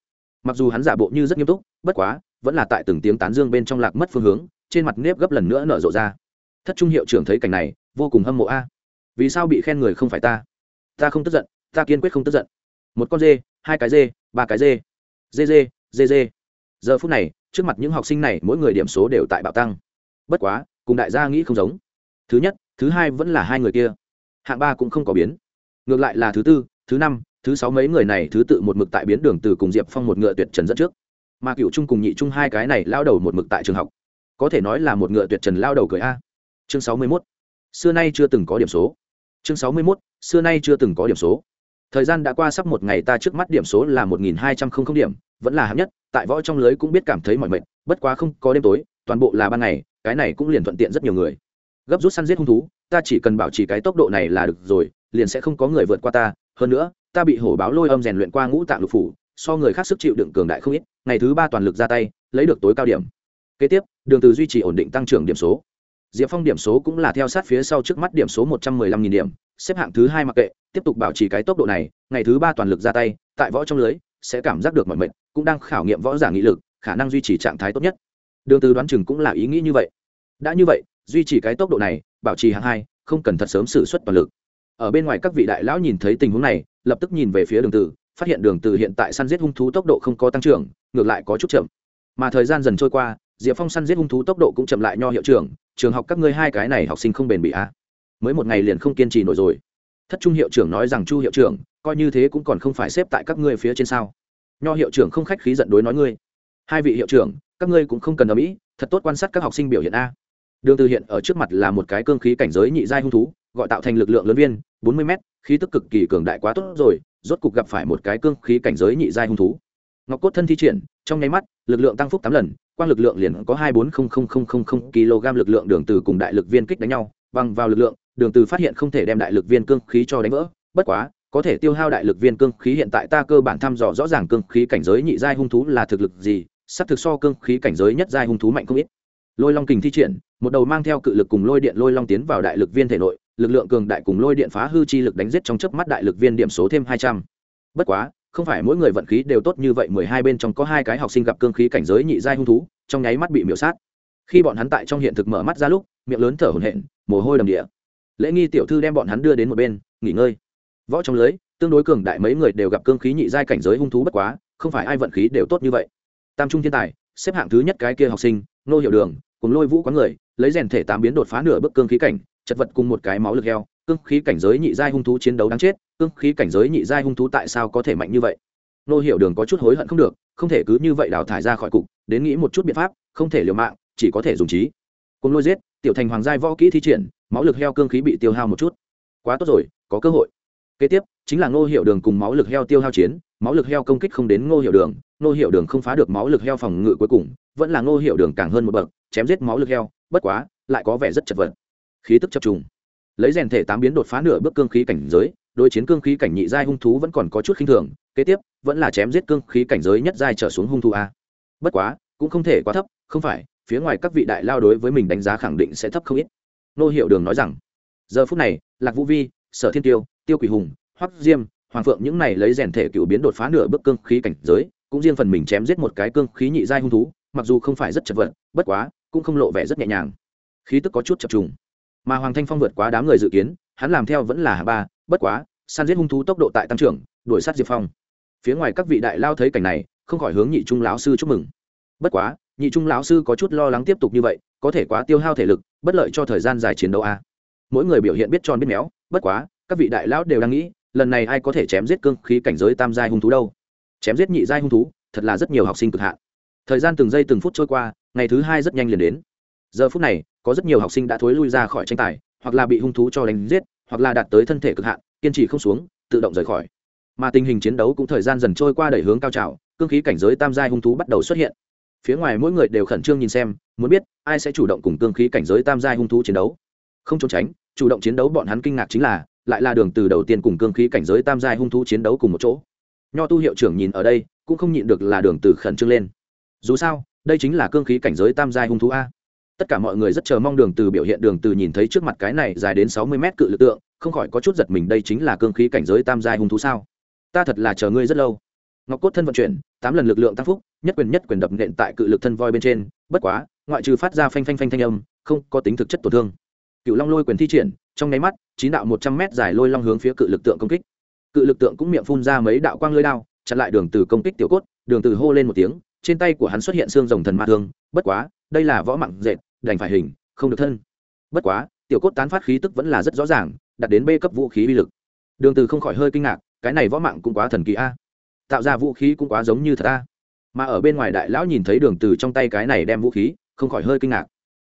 A: Mặc dù hắn giả bộ như rất nghiêm túc, bất quá, vẫn là tại từng tiếng tán dương bên trong lạc mất phương hướng, trên mặt nếp gấp lần nữa nở rộ ra. Thất trung hiệu trưởng thấy cảnh này, vô cùng hâm mộ a. Vì sao bị khen người không phải ta? Ta không tức giận, ta kiên quyết không tức giận. Một con dê, hai cái dê, ba cái dê. Dê dê dê dê. Giờ phút này trước mặt những học sinh này mỗi người điểm số đều tại bạo tăng. Bất quá, cùng đại gia nghĩ không giống. Thứ nhất, thứ hai vẫn là hai người kia. Hạng ba cũng không có biến. Ngược lại là thứ tư, thứ năm, thứ sáu mấy người này thứ tự một mực tại biến đường từ cùng diệp phong một ngựa tuyệt trần dẫn trước. Mà cựu trung cùng nhị trung hai cái này lao đầu một mực tại trường học. Có thể nói là một ngựa tuyệt trần lao đầu cười a. Chương sáu mươi mốt. Xưa nay chưa từng có điểm số. Chương sáu mươi mốt. Xưa nay chưa từng có điểm số. Thời gian đã qua sắp một ngày ta trước mắt điểm số là một nghìn hai trăm không điểm vẫn là hạng nhất, tại võ trong lưới cũng biết cảm thấy mọi mệt, bất quá không có đêm tối, toàn bộ là ban ngày, cái này cũng liền thuận tiện rất nhiều người. Gấp rút săn giết hung thú, ta chỉ cần bảo trì cái tốc độ này là được rồi, liền sẽ không có người vượt qua ta. Hơn nữa, ta bị hổ báo lôi âm rèn luyện qua ngũ tạng lục phủ, so người khác sức chịu đựng cường đại không ít, ngày thứ ba toàn lực ra tay, lấy được tối cao điểm. Kế tiếp, đường từ duy trì ổn định tăng trưởng điểm số. Diệp phong điểm số cũng là theo sát phía sau trước mắt điểm số một trăm mười lăm nghìn điểm, xếp hạng thứ hai mặc kệ, tiếp tục bảo trì cái tốc độ này, ngày thứ ba toàn lực ra tay, tại võ trong lưới, sẽ cảm giác được mọi mệnh cũng đang khảo nghiệm võ giả nghị lực, khả năng duy trì trạng thái tốt nhất. Đường từ đoán chừng cũng là ý nghĩ như vậy. Đã như vậy, duy trì cái tốc độ này, bảo trì hạng hai, không cần thật sớm sử xuất toàn lực. Ở bên ngoài các vị đại lão nhìn thấy tình huống này, lập tức nhìn về phía đường từ phát hiện đường từ hiện tại săn giết hung thú tốc độ không có tăng trưởng, ngược lại có chút chậm. Mà thời gian dần trôi qua, diệp phong săn giết hung thú tốc độ cũng chậm lại nho hiệu trưởng, trường học các ngươi hai cái này học sinh không bền bỉ a à. mới một ngày liền không kiên trì nổi rồi. Thất trung hiệu trưởng nói rằng chu hiệu trưởng, coi như thế cũng còn không phải xếp tại các ngươi phía trên sao nho hiệu trưởng không khách khí giận đối nói ngươi. Hai vị hiệu trưởng, các ngươi cũng không cần ở mỹ thật tốt quan sát các học sinh biểu hiện a. Đường từ hiện ở trước mặt là một cái cương khí cảnh giới nhị giai hung thú, gọi tạo thành lực lượng lớn viên, bốn mươi m khí tức cực kỳ cường đại quá tốt rồi, rốt cục gặp phải một cái cương khí cảnh giới nhị giai hung thú. Ngọc cốt thân thi triển, trong nháy mắt, lực lượng tăng phúc tám lần, quang lực lượng liền có hai bốn kg lực lượng đường từ cùng đại lực viên kích đánh nhau, bằng vào lực lượng, đường từ phát hiện không thể đem đại lực viên cương khí cho đánh vỡ, bất quá có thể tiêu hao đại lực viên cương khí hiện tại ta cơ bản thăm dò rõ ràng cương khí cảnh giới nhị giai hung thú là thực lực gì, sắp thực so cương khí cảnh giới nhất giai hung thú mạnh không ít. Lôi long kình thi triển, một đầu mang theo cự lực cùng lôi điện lôi long tiến vào đại lực viên thể nội, lực lượng cường đại cùng lôi điện phá hư chi lực đánh giết trong chớp mắt đại lực viên điểm số thêm hai trăm. Bất quá, không phải mỗi người vận khí đều tốt như vậy, mười hai bên trong có hai cái học sinh gặp cương khí cảnh giới nhị giai hung thú, trong nháy mắt bị miễu sát. Khi bọn hắn tại trong hiện thực mở mắt ra lúc, miệng lớn thở hổn hển, mồ hôi đầm địa. Lễ nghi tiểu thư đem bọn hắn đưa đến một bên, nghỉ ngơi võ trong lưới, tương đối cường đại mấy người đều gặp cương khí nhị giai cảnh giới hung thú bất quá, không phải ai vận khí đều tốt như vậy. Tam trung thiên tài, xếp hạng thứ nhất cái kia học sinh nô hiệu đường, cùng lôi vũ quán người, lấy rèn thể tám biến đột phá nửa bước cương khí cảnh, chật vật cùng một cái máu lực heo, cương khí cảnh giới nhị giai hung thú chiến đấu đáng chết, cương khí cảnh giới nhị giai hung thú tại sao có thể mạnh như vậy? Nô hiệu đường có chút hối hận không được, không thể cứ như vậy đào thải ra khỏi cục, đến nghĩ một chút biện pháp, không thể liều mạng, chỉ có thể dùng trí. Cùng lôi giết, tiểu thành hoàng giai võ kỹ thi triển, máu lực heo cương khí bị tiêu hao một chút. Quá tốt rồi, có cơ hội kế tiếp, chính là ngô hiệu đường cùng máu lực heo tiêu hao chiến, máu lực heo công kích không đến ngô hiệu đường, ngô hiệu đường không phá được máu lực heo phòng ngự cuối cùng, vẫn là ngô hiệu đường càng hơn một bậc, chém giết máu lực heo, bất quá, lại có vẻ rất chật vật. Khí tức chập trùng. Lấy rèn thể tám biến đột phá nửa bước cương khí cảnh giới, đối chiến cương khí cảnh nhị giai hung thú vẫn còn có chút khinh thường, kế tiếp, vẫn là chém giết cương khí cảnh giới nhất giai trở xuống hung thú a. Bất quá, cũng không thể quá thấp, không phải, phía ngoài các vị đại lao đối với mình đánh giá khẳng định sẽ thấp không ít. Nô hiệu đường nói rằng, giờ phút này, lạc vũ vi sở thiên tiêu tiêu quỷ hùng, hoắc diêm, hoàng phượng, những này lấy rèn thể cựu biến đột phá nửa bước cương khí cảnh giới, cũng riêng phần mình chém giết một cái cương khí nhị giai hung thú, mặc dù không phải rất chật vật, bất quá, cũng không lộ vẻ rất nhẹ nhàng. Khí tức có chút chập trùng. Mà hoàng thanh phong vượt quá đám người dự kiến, hắn làm theo vẫn là hạ ba, bất quá, săn giết hung thú tốc độ tại tăng trưởng, đuổi sát diệp phong. Phía ngoài các vị đại lao thấy cảnh này, không khỏi hướng nhị trung lão sư chúc mừng. Bất quá, nhị trung lão sư có chút lo lắng tiếp tục như vậy, có thể quá tiêu hao thể lực, bất lợi cho thời gian dài chiến đấu a mỗi người biểu hiện biết tròn biết méo, bất quá, các vị đại lão đều đang nghĩ, lần này ai có thể chém giết cương khí cảnh giới tam giai hung thú đâu? Chém giết nhị giai hung thú, thật là rất nhiều học sinh cực hạn. Thời gian từng giây từng phút trôi qua, ngày thứ hai rất nhanh liền đến. Giờ phút này, có rất nhiều học sinh đã thối lui ra khỏi tranh tài, hoặc là bị hung thú cho đánh giết, hoặc là đạt tới thân thể cực hạn, kiên trì không xuống, tự động rời khỏi. Mà tình hình chiến đấu cũng thời gian dần trôi qua đẩy hướng cao trào, cương khí cảnh giới tam giai hung thú bắt đầu xuất hiện. Phía ngoài mỗi người đều khẩn trương nhìn xem, muốn biết ai sẽ chủ động cùng cương khí cảnh giới tam giai hung thú chiến đấu không trốn tránh, chủ động chiến đấu bọn hắn kinh ngạc chính là, lại là đường từ đầu tiên cùng cương khí cảnh giới tam giai hung thú chiến đấu cùng một chỗ. Nho tu hiệu trưởng nhìn ở đây, cũng không nhịn được là đường từ khẩn trương lên. Dù sao, đây chính là cương khí cảnh giới tam giai hung thú a. Tất cả mọi người rất chờ mong đường từ biểu hiện đường từ nhìn thấy trước mặt cái này dài đến sáu mươi mét cự lực tượng, không khỏi có chút giật mình đây chính là cương khí cảnh giới tam giai hung thú sao? Ta thật là chờ ngươi rất lâu. Ngọc cốt thân vận chuyển, tám lần lực lượng tăng phúc, nhất quyền nhất quyền đập nện tại cự lực thân voi bên trên, bất quá, ngoại trừ phát ra phanh phanh phanh thanh âm, không có tính thực chất tổn thương cựu long lôi quyền thi triển, trong nháy mắt, chín đạo một trăm mét dài lôi long hướng phía cự lực tượng công kích. Cự lực tượng cũng miệng phun ra mấy đạo quang lưới đao, chặn lại đường từ công kích tiểu cốt, đường từ hô lên một tiếng, trên tay của hắn xuất hiện xương rồng thần ma thương, bất quá, đây là võ mặng dệt, đành phải hình, không được thân. Bất quá, tiểu cốt tán phát khí tức vẫn là rất rõ ràng, đạt đến b cấp vũ khí uy lực. Đường từ không khỏi hơi kinh ngạc, cái này võ mạng cũng quá thần kỳ a. Tạo ra vũ khí cũng quá giống như thật a. Mà ở bên ngoài đại lão nhìn thấy đường từ trong tay cái này đem vũ khí, không khỏi hơi kinh ngạc.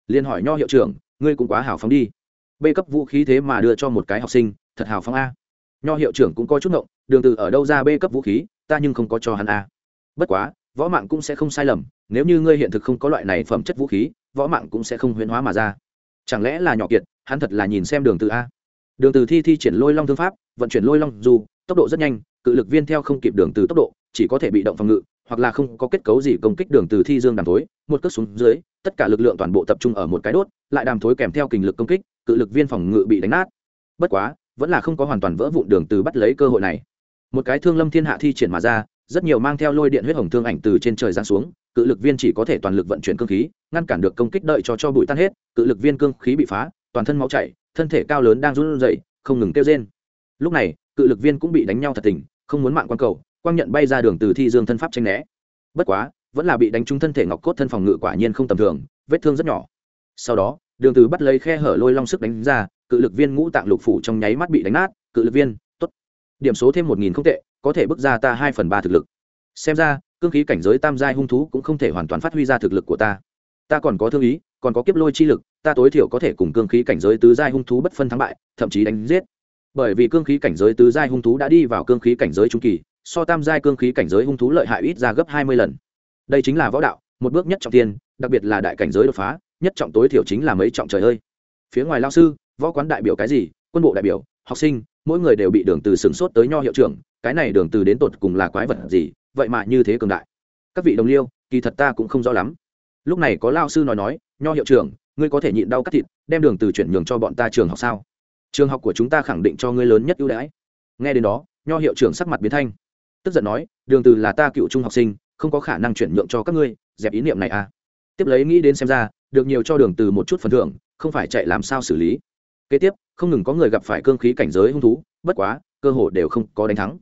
A: Liền hỏi nho hiệu trưởng ngươi cũng quá hào phóng đi. B cấp vũ khí thế mà đưa cho một cái học sinh, thật hào phóng a. Nho hiệu trưởng cũng có chút ngộng, đường từ ở đâu ra b cấp vũ khí, ta nhưng không có cho hắn a. Bất quá, võ mạng cũng sẽ không sai lầm, nếu như ngươi hiện thực không có loại này phẩm chất vũ khí, võ mạng cũng sẽ không huyễn hóa mà ra. Chẳng lẽ là nhỏ kiệt, hắn thật là nhìn xem đường từ a? Đường từ thi thi triển lôi long thương pháp, vận chuyển lôi long, dù, tốc độ rất nhanh, cự lực viên theo không kịp đường từ tốc độ, chỉ có thể bị động phòng ngự hoặc là không có kết cấu gì công kích đường từ thi dương đàm thối, một cước xuống dưới, tất cả lực lượng toàn bộ tập trung ở một cái đốt, lại đàm thối kèm theo kình lực công kích, cự lực viên phòng ngự bị đánh nát. Bất quá, vẫn là không có hoàn toàn vỡ vụn đường từ bắt lấy cơ hội này. Một cái thương lâm thiên hạ thi triển mà ra, rất nhiều mang theo lôi điện huyết hồng thương ảnh từ trên trời giáng xuống, cự lực viên chỉ có thể toàn lực vận chuyển cương khí, ngăn cản được công kích đợi cho cho bụi tan hết, cự lực viên cương khí bị phá, toàn thân máu chảy, thân thể cao lớn đang run rẩy, không ngừng kêu rên. Lúc này, cự lực viên cũng bị đánh nhau thật tình, không muốn mạng quan cầu quang nhận bay ra đường từ thi dương thân pháp tranh né. Bất quá, vẫn là bị đánh trúng thân thể ngọc cốt thân phòng ngự quả nhiên không tầm thường, vết thương rất nhỏ. Sau đó, đường từ bắt lấy khe hở lôi long sức đánh ra, cự lực viên ngũ tạng lục phủ trong nháy mắt bị đánh nát, cự lực viên, tốt. Điểm số thêm một nghìn không tệ, có thể bước ra ta hai phần ba thực lực. Xem ra, cương khí cảnh giới tam giai hung thú cũng không thể hoàn toàn phát huy ra thực lực của ta. Ta còn có thương ý, còn có kiếp lôi chi lực, ta tối thiểu có thể cùng cương khí cảnh giới tứ giai hung thú bất phân thắng bại, thậm chí đánh giết. Bởi vì cương khí cảnh giới tứ giai hung thú đã đi vào cương khí cảnh giới trung kỳ so tam giai cương khí cảnh giới hung thú lợi hại ít ra gấp hai mươi lần. Đây chính là võ đạo, một bước nhất trọng tiên đặc biệt là đại cảnh giới đột phá, nhất trọng tối thiểu chính là mấy trọng trời ơi. Phía ngoài lao sư, võ quán đại biểu cái gì, quân bộ đại biểu, học sinh, mỗi người đều bị đường từ sừng sốt tới nho hiệu trưởng, cái này đường từ đến tột cùng là quái vật gì, vậy mà như thế cường đại. Các vị đồng liêu, kỳ thật ta cũng không rõ lắm. Lúc này có lao sư nói nói, nho hiệu trưởng, ngươi có thể nhịn đau cắt thịt, đem đường từ chuyển nhường cho bọn ta trường học sao? Trường học của chúng ta khẳng định cho ngươi lớn nhất ưu đãi. Nghe đến đó, nho hiệu trưởng sắc mặt biến thanh tức giận nói, đường từ là ta cựu trung học sinh, không có khả năng chuyển nhượng cho các ngươi, dẹp ý niệm này à. Tiếp lấy nghĩ đến xem ra, được nhiều cho đường từ một chút phần thưởng, không phải chạy làm sao xử lý. Kế tiếp, không ngừng có người gặp phải cương khí cảnh giới hung thú, bất quá, cơ hội đều không có đánh thắng.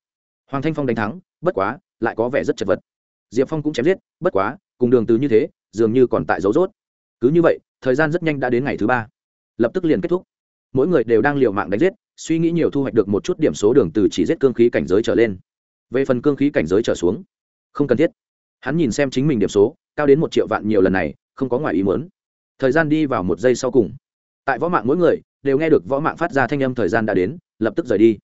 A: Hoàng thanh phong đánh thắng, bất quá, lại có vẻ rất chật vật. Diệp phong cũng chém giết, bất quá, cùng đường từ như thế, dường như còn tại dấu rốt cứ như vậy, thời gian rất nhanh đã đến ngày thứ ba. Lập tức liền kết thúc. Mỗi người đều đang liều mạng đánh giết, suy nghĩ nhiều thu hoạch được một chút điểm số đường từ chỉ giết cương khí cảnh giới trở lên về phần cương khí cảnh giới trở xuống, không cần thiết. Hắn nhìn xem chính mình điểm số, cao đến một triệu vạn nhiều lần này, không có ngoài ý muốn. Thời gian đi vào một giây sau cùng, tại võ mạng mỗi người đều nghe được võ mạng phát ra thanh âm thời gian đã đến, lập tức rời đi.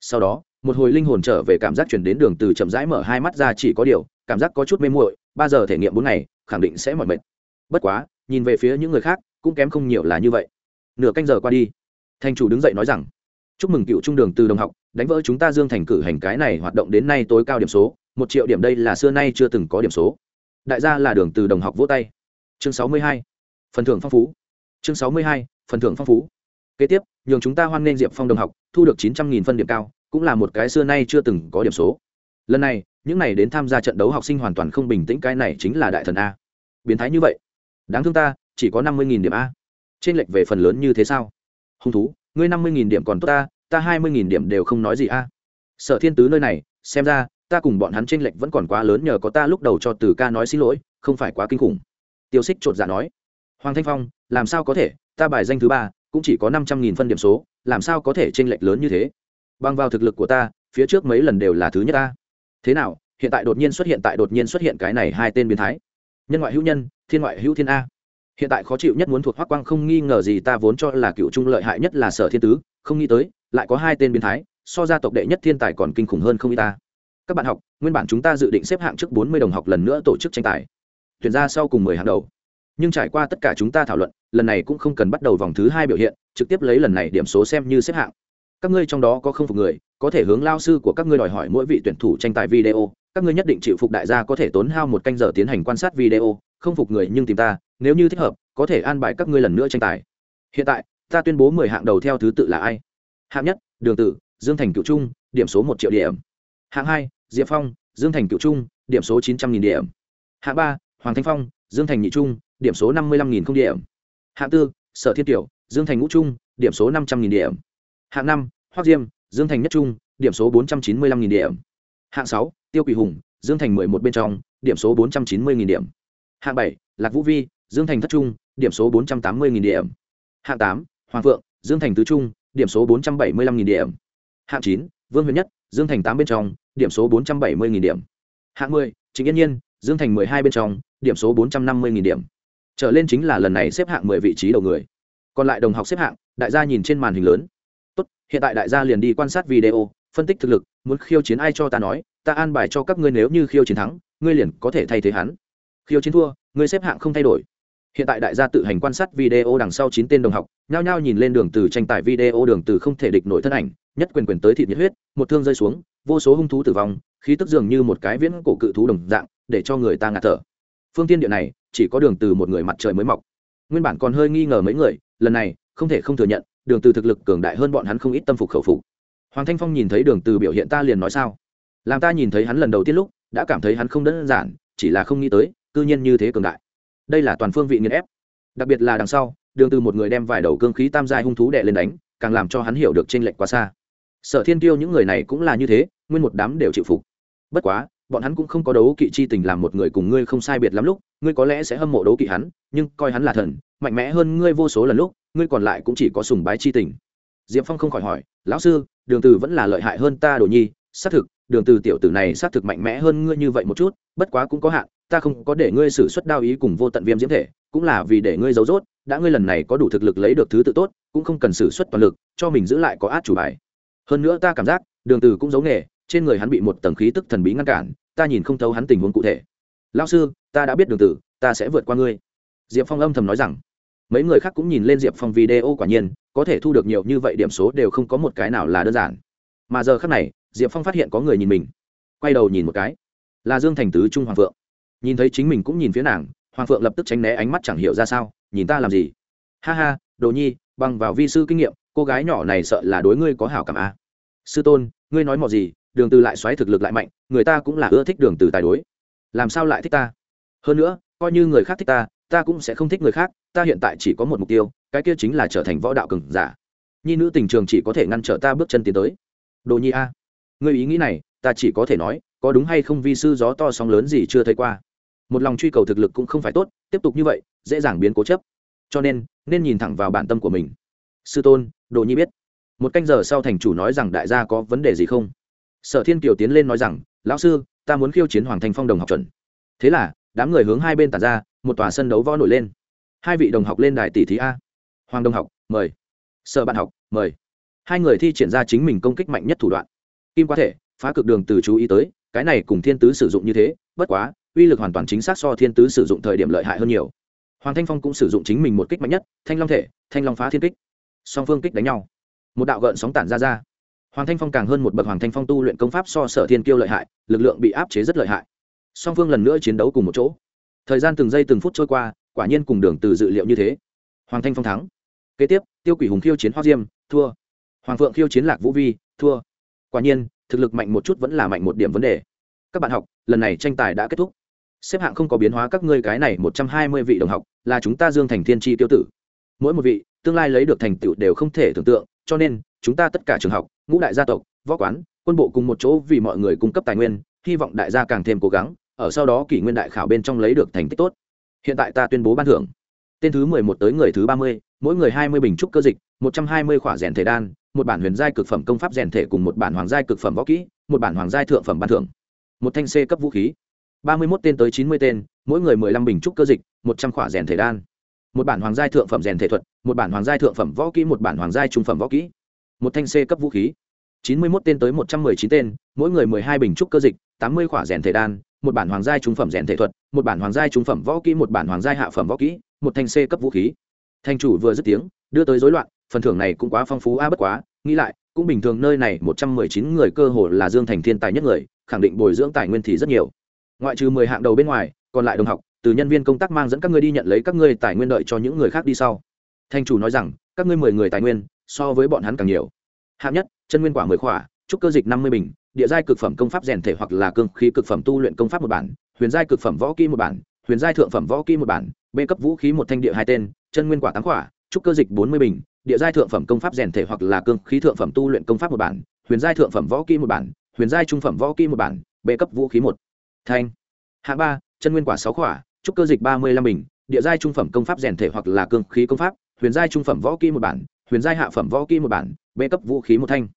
A: Sau đó, một hồi linh hồn trở về cảm giác chuyển đến đường từ chậm rãi mở hai mắt ra chỉ có điều, cảm giác có chút mê muội, ba giờ thể nghiệm bốn ngày, khẳng định sẽ mỏi mệt. Bất quá, nhìn về phía những người khác, cũng kém không nhiều là như vậy. Nửa canh giờ qua đi thành chủ đứng dậy nói rằng chúc mừng cựu trung đường từ đồng học, đánh vỡ chúng ta dương thành cử hành cái này hoạt động đến nay tối cao điểm số, một triệu điểm đây là xưa nay chưa từng có điểm số. Đại gia là đường từ đồng học vỗ tay. Chương sáu mươi hai, phần thưởng phong phú. Chương sáu mươi hai, phần thưởng phong phú. Kế tiếp, nhường chúng ta hoan nghênh diệp phong đồng học, thu được chín trăm nghìn phân điểm cao, cũng là một cái xưa nay chưa từng có điểm số. Lần này, những này đến tham gia trận đấu học sinh hoàn toàn không bình tĩnh, cái này chính là đại thần a. Biến thái như vậy. Đáng thương ta, chỉ có năm mươi điểm a. Trên lệch về phần lớn như thế sao? Hung thú ngươi năm mươi nghìn điểm còn tốt ta ta hai mươi nghìn điểm đều không nói gì a. Sở thiên tứ nơi này, xem ra, ta cùng bọn hắn trên lệch vẫn còn quá lớn nhờ có ta lúc đầu cho từ ca nói xin lỗi, không phải quá kinh khủng. Tiêu xích chột dạ nói. Hoàng thanh phong, làm sao có thể, ta bài danh thứ ba, cũng chỉ có năm trăm nghìn phân điểm số, làm sao có thể t r ê n lệch lớn như thế? Bằng vào thực lực của ta, phía trước mấy lần đều là thứ nhất ta. Thế nào, hiện tại đột nhiên xuất hiện tại đột nhiên xuất hiện cái này hai tên biến thái. Nhân ngoại hữu nhân, thiên ngoại hữu thiên a hiện tại khó chịu nhất muốn thuộc hoắc quang không nghi ngờ gì ta vốn cho là cựu trung lợi hại nhất là sở thiên tứ, không nghĩ tới, lại có hai tên biến thái, so ra tộc đệ nhất thiên tài còn kinh khủng hơn không y ta. Các bạn học, nguyên bản chúng ta dự định xếp hạng trước bốn mươi đồng học lần nữa tổ chức tranh tài. Tuyển ra sau cùng mười hàng đầu. Nhưng trải qua tất cả chúng ta thảo luận, lần này cũng không cần bắt đầu vòng thứ hai biểu hiện, trực tiếp lấy lần này điểm số xem như xếp hạng. Các ngươi trong đó có không phục người, có thể hướng lao sư của các ngươi đòi hỏi mỗi vị tuyển thủ tranh tài video, các ngươi nhất định chịu phục đại gia có thể tốn hao một canh giờ tiến hành quan sát video, không phục người nhưng tìm ta nếu như thích hợp, có thể an bài các ngươi lần nữa tranh tài. Hiện tại, ta tuyên bố mười hạng đầu theo thứ tự là ai? Hạng nhất, đường tử, dương thành cựu trung, điểm số một triệu điểm. Hạng hai, diệp phong, dương thành cựu trung, điểm số chín trăm nghìn điểm. Hạng ba, hoàng thanh phong, dương thành nhị trung, điểm số năm mươi năm nghìn không điểm. Hạng tư, sở thiên tiểu dương thành ngũ trung, điểm số năm trăm nghìn điểm. Hạng năm, hoác diêm, dương thành nhất trung, điểm số bốn trăm chín mươi năm nghìn điểm. Hạng sáu, tiêu quỷ hùng, dương thành mười một bên trong, điểm số bốn trăm chín mươi nghìn điểm. Hạng bảy, lạc vũ vi dương thành thất trung, điểm số bốn trăm tám mươi nghìn điểm. Hạng tám, hoàng phượng, dương thành tứ trung, điểm số bốn trăm bảy mươi năm nghìn điểm. Hạng chín, vương huyền nhất, dương thành tám bên trong, điểm số bốn trăm bảy mươi nghìn điểm. Hạng mười chính yên nhiên, dương thành mười hai bên trong, điểm số bốn trăm năm mươi nghìn điểm. Trở lên chính là lần này xếp hạng mười vị trí đầu người. Còn lại đồng học xếp hạng, đại gia nhìn trên màn hình lớn. Tốt, hiện tại đại gia liền đi quan sát video, phân tích thực lực, muốn khiêu chiến ai cho ta nói, ta an bài cho các ngươi nếu như khiêu chiến thắng, ngươi liền có thể thay thế hắn. Khiêu chiến thua, ngươi xếp hạng không thay đổi hiện tại đại gia tự hành quan sát video đằng sau chín tên đồng học, nhao nhao nhìn lên đường từ tranh tài video đường từ không thể địch nổi thân ảnh, nhất quyền quyền tới thịt nhiệt huyết, một thương rơi xuống, vô số hung thú tử vong, khí tức dường như một cái viễn cổ cự thú đồng dạng, để cho người ta ngạt thở. Phương tiên địa này, chỉ có đường từ một người mặt trời mới mọc. Nguyên bản còn hơi nghi ngờ mấy người, lần này, không thể không thừa nhận, đường từ thực lực cường đại hơn bọn hắn không ít tâm phục khẩu phục. Hoàng thanh phong nhìn thấy đường từ biểu hiện ta liền nói sao? Làm ta nhìn thấy hắn lần đầu tiên lúc, đã cảm thấy hắn không đơn giản, chỉ là không nghĩ tới, cư nhiên như thế cường đại đây là toàn phương vị nghiền ép. Đặc biệt là đằng sau, đường từ một người đem vài đầu cương khí tam giai hung thú đè lên đánh, càng làm cho hắn hiểu được trên lệnh quá xa. Sở thiên tiêu những người này cũng là như thế, nguyên một đám đều chịu phục. Bất quá, bọn hắn cũng không có đấu kỵ chi tình làm một người cùng ngươi không sai biệt lắm lúc, ngươi có lẽ sẽ hâm mộ đấu kỵ hắn, nhưng coi hắn là thần, mạnh mẽ hơn ngươi vô số lần lúc, ngươi còn lại cũng chỉ có sùng bái chi tình. Diệp phong không khỏi hỏi, lão sư, đường từ vẫn là lợi hại hơn ta đồ nhi, xác thực đường từ tiểu tử này xác thực mạnh mẽ hơn ngươi như vậy một chút, bất quá cũng có hạn, ta không có để ngươi sử xuất đao ý cùng vô tận viêm diễm thể, cũng là vì để ngươi giấu rốt, đã ngươi lần này có đủ thực lực lấy được thứ tự tốt, cũng không cần sử xuất toàn lực, cho mình giữ lại có át chủ bài. Hơn nữa ta cảm giác, đường từ cũng giấu nghề, trên người hắn bị một tầng khí tức thần bí ngăn cản, ta nhìn không thấu hắn tình huống cụ thể. Lão sư, ta đã biết đường tử ta sẽ vượt qua ngươi. Diệp phong âm thầm nói rằng. Mấy người khác cũng nhìn lên diệp phong video quả nhiên, có thể thu được nhiều như vậy điểm số đều không có một cái nào là đơn giản. Mà giờ khác này diệp phong phát hiện có người nhìn mình. Quay đầu nhìn một cái. Là dương thành tứ trung hoàng phượng. Nhìn thấy chính mình cũng nhìn phía nàng, hoàng phượng lập tức tránh né ánh mắt chẳng hiểu ra sao, nhìn ta làm gì? Ha ha, đồ nhi, bằng vào vi sư kinh nghiệm, cô gái nhỏ này sợ là đối ngươi có hảo cảm a à. sư tôn, ngươi nói mò gì, đường từ lại xoáy thực lực lại mạnh, người ta cũng là ưa thích đường từ tài đối. Làm sao lại thích ta? Hơn nữa, coi như người khác thích ta ta cũng sẽ không thích người khác, ta hiện tại chỉ có một mục tiêu, cái kia chính là trở thành võ đạo cường giả. Nhi nữ tình trường chỉ có thể ngăn trở ta bước chân tiến tới. Đồ nhi a người ý nghĩ này, ta chỉ có thể nói, có đúng hay không vi sư gió to sóng lớn gì chưa thấy qua. Một lòng truy cầu thực lực cũng không phải tốt, tiếp tục như vậy, dễ dàng biến cố chấp. Cho nên nên nhìn thẳng vào bản tâm của mình. Sư tôn, đồ nhi biết. Một canh giờ sau thành chủ nói rằng đại gia có vấn đề gì không? Sở thiên kiều tiến lên nói rằng, lão sư, ta muốn khiêu chiến hoàng thành phong đồng học chuẩn. Thế là, đám người hướng hai bên tàn ra, một tòa sân đấu võ nổi lên. Hai vị đồng học lên đài tỷ thí a. Hoàng đồng học, mời. Sở bạn học, mời. Hai người thi triển ra chính mình công kích mạnh nhất thủ đoạn kim quá thể, phá cực đường từ chú ý tới, cái này cùng thiên tứ sử dụng như thế, bất quá, uy lực hoàn toàn chính xác so thiên tứ sử dụng thời điểm lợi hại hơn nhiều. Hoàng thanh phong cũng sử dụng chính mình một kích mạnh nhất, thanh long thể, thanh long phá thiên kích. Song phương kích đánh nhau. Một đạo gợn sóng tản ra ra. Hoàng thanh phong càng hơn một bậc hoàng thanh phong tu luyện công pháp so sở thiên kiêu lợi hại, lực lượng bị áp chế rất lợi hại. Song phương lần nữa chiến đấu cùng một chỗ. Thời gian từng giây từng phút trôi qua, quả nhiên cùng đường từ dự liệu như thế. Hoàng thanh phong thắng. Kế tiếp, tiêu quỷ hùng khiêu chiến hoa diêm, thua. Hoàng phượng khiêu chiến lạc vũ vi, thua quả nhiên, thực lực mạnh một chút vẫn là mạnh một điểm vấn đề. Các bạn học, lần này tranh tài đã kết thúc. Xếp hạng không có biến hóa các ngươi cái này một trăm hai mươi vị đồng học, là chúng ta dương thành thiên tri tiêu tử. Mỗi một vị, tương lai lấy được thành tựu đều không thể tưởng tượng, cho nên, chúng ta tất cả trường học, ngũ đại gia tộc, võ quán, quân bộ cùng một chỗ vì mọi người cung cấp tài nguyên, hy vọng đại gia càng thêm cố gắng, ở sau đó kỷ nguyên đại khảo bên trong lấy được thành tích tốt. Hiện tại ta tuyên bố ban thưởng. Tên thứ mười một tới người thứ ba mươi, mỗi người hai mươi bình trúc cơ dịch, một trăm hai mươi khỏa rèn thể đan một bản huyền giai cực phẩm công pháp rèn thể cùng một bản hoàng giai cực phẩm võ kỹ, một bản hoàng giai thượng phẩm ban thưởng. Một thanh c cấp vũ khí. Ba mươi mốt tên tới chín mươi tên, mỗi người mười lăm bình trúc cơ dịch, một trăm khỏa rèn thể đan. Một bản hoàng giai thượng phẩm rèn thể thuật, một bản hoàng giai thượng phẩm võ kỹ, một bản hoàng giai trung phẩm võ kỹ. Một thanh c cấp vũ khí. Chín mươi mốt tên tới một trăm mười chín tên, mỗi người mười hai bình trúc cơ dịch, tám mươi khỏa rèn thể đan, một bản hoàng giai trung phẩm rèn thể thuật, một bản hoàng giai trung phẩm võ kỹ, một bản hoàng giai hạ phẩm võ kỹ, một thanh c cấp vũ khí. Thanh chủ vừa dứt tiếng, đưa tới rối loạn phần thưởng này cũng quá phong phú, a, bất quá, nghĩ lại, cũng bình thường nơi này một trăm mười chín người cơ hồ là dương thành thiên tài nhất người, khẳng định bồi dưỡng tài nguyên thì rất nhiều. Ngoại trừ mười hạng đầu bên ngoài, còn lại đồng học, từ nhân viên công tác mang dẫn các ngươi đi nhận lấy các ngươi tài nguyên đợi cho những người khác đi sau. Thanh chủ nói rằng, các ngươi mười người tài nguyên, so với bọn hắn càng nhiều. Hạng nhất, chân nguyên quả mười khỏa, trúc cơ dịch năm mươi bình, địa giai cực phẩm công pháp rèn thể hoặc là cương khí cực phẩm tu luyện công pháp một bản, huyền giai cực phẩm võ kỹ một bản, huyền giai thượng phẩm võ kỹ một bản b cấp vũ khí một thanh địa hai tên, chân nguyên quả tám khỏa, trúc cơ dịch bốn mươi bình địa giai thượng phẩm công pháp rèn thể hoặc là cương khí thượng phẩm tu luyện công pháp một bản, huyền giai thượng phẩm võ kỹ một bản, huyền giai trung phẩm võ kỹ một bản, bệ cấp vũ khí một. Thanh. Hạng ba, chân nguyên quả sáu khỏa, trúc cơ dịch ba mươi lăm bình, địa giai trung phẩm công pháp rèn thể hoặc là cương khí công pháp, huyền giai trung phẩm võ kỹ một bản, huyền giai hạ phẩm võ kỹ một bản, bệ cấp vũ khí một thanh.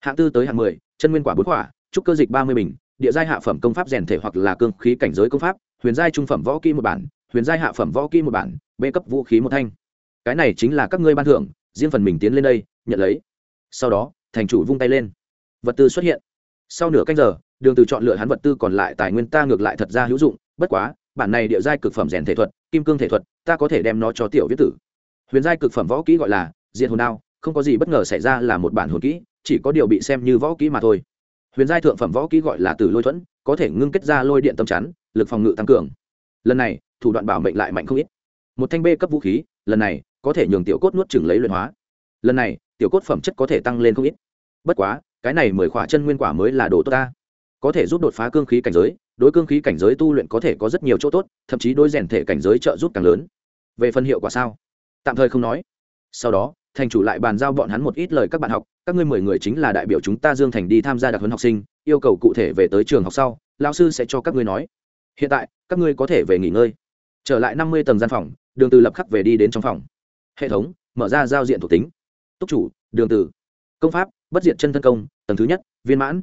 A: Hạng tư tới hạng mười, chân nguyên quả bốn quả trúc cơ dịch ba mươi bình, địa giai hạ phẩm công pháp rèn thể hoặc là cương khí cảnh giới công pháp, huyền giai trung phẩm võ kỹ một bản, huyền giai hạ phẩm võ kỹ một bản, bệ cấp vũ khí một thanh. Cái này chính là các ngươi ban thưởng riêng phần mình tiến lên đây, nhận lấy. Sau đó, thành chủ vung tay lên. Vật tư xuất hiện. Sau nửa canh giờ, đường từ chọn lựa hắn vật tư còn lại tài nguyên ta ngược lại thật ra hữu dụng, bất quá, bản này địa giai cực phẩm rèn thể thuật, kim cương thể thuật, ta có thể đem nó cho tiểu viết tử. Huyền giai cực phẩm võ kỹ gọi là diệt hồn đao, không có gì bất ngờ xảy ra là một bản hồn kỹ, chỉ có điều bị xem như võ kỹ mà thôi. Huyền giai thượng phẩm võ kỹ gọi là tử lôi thuẫn, có thể ngưng kết ra lôi điện tâm chắn, lực phòng ngự tăng cường. Lần này, thủ đoạn bảo mệnh lại mạnh không ít. Một thanh bê cấp vũ khí, lần này có thể nhường tiểu cốt nuốt chừng lấy luyện hóa. Lần này, tiểu cốt phẩm chất có thể tăng lên không ít. Bất quá, cái này mười khỏa chân nguyên quả mới là đồ tốt ta. Có thể giúp đột phá cương khí cảnh giới, đối cương khí cảnh giới tu luyện có thể có rất nhiều chỗ tốt, thậm chí đối rèn thể cảnh giới trợ giúp càng lớn. Về phần hiệu quả sao? Tạm thời không nói. Sau đó, thành chủ lại bàn giao bọn hắn một ít lời các bạn học, các ngươi mười người chính là đại biểu chúng ta dương thành đi tham gia đặc huấn học sinh, yêu cầu cụ thể về tới trường học sau lao sư sẽ cho các ngươi nói. Hiện tại, các ngươi có thể về nghỉ ngơi. Trở lại năm mươi tầng gian phòng, đường từ lập khắc về đi đến trong phòng hệ thống, mở ra giao diện thuộc tính. Túc chủ, đường từ công pháp, bất diện chân thân công, tầng thứ nhất, viên mãn.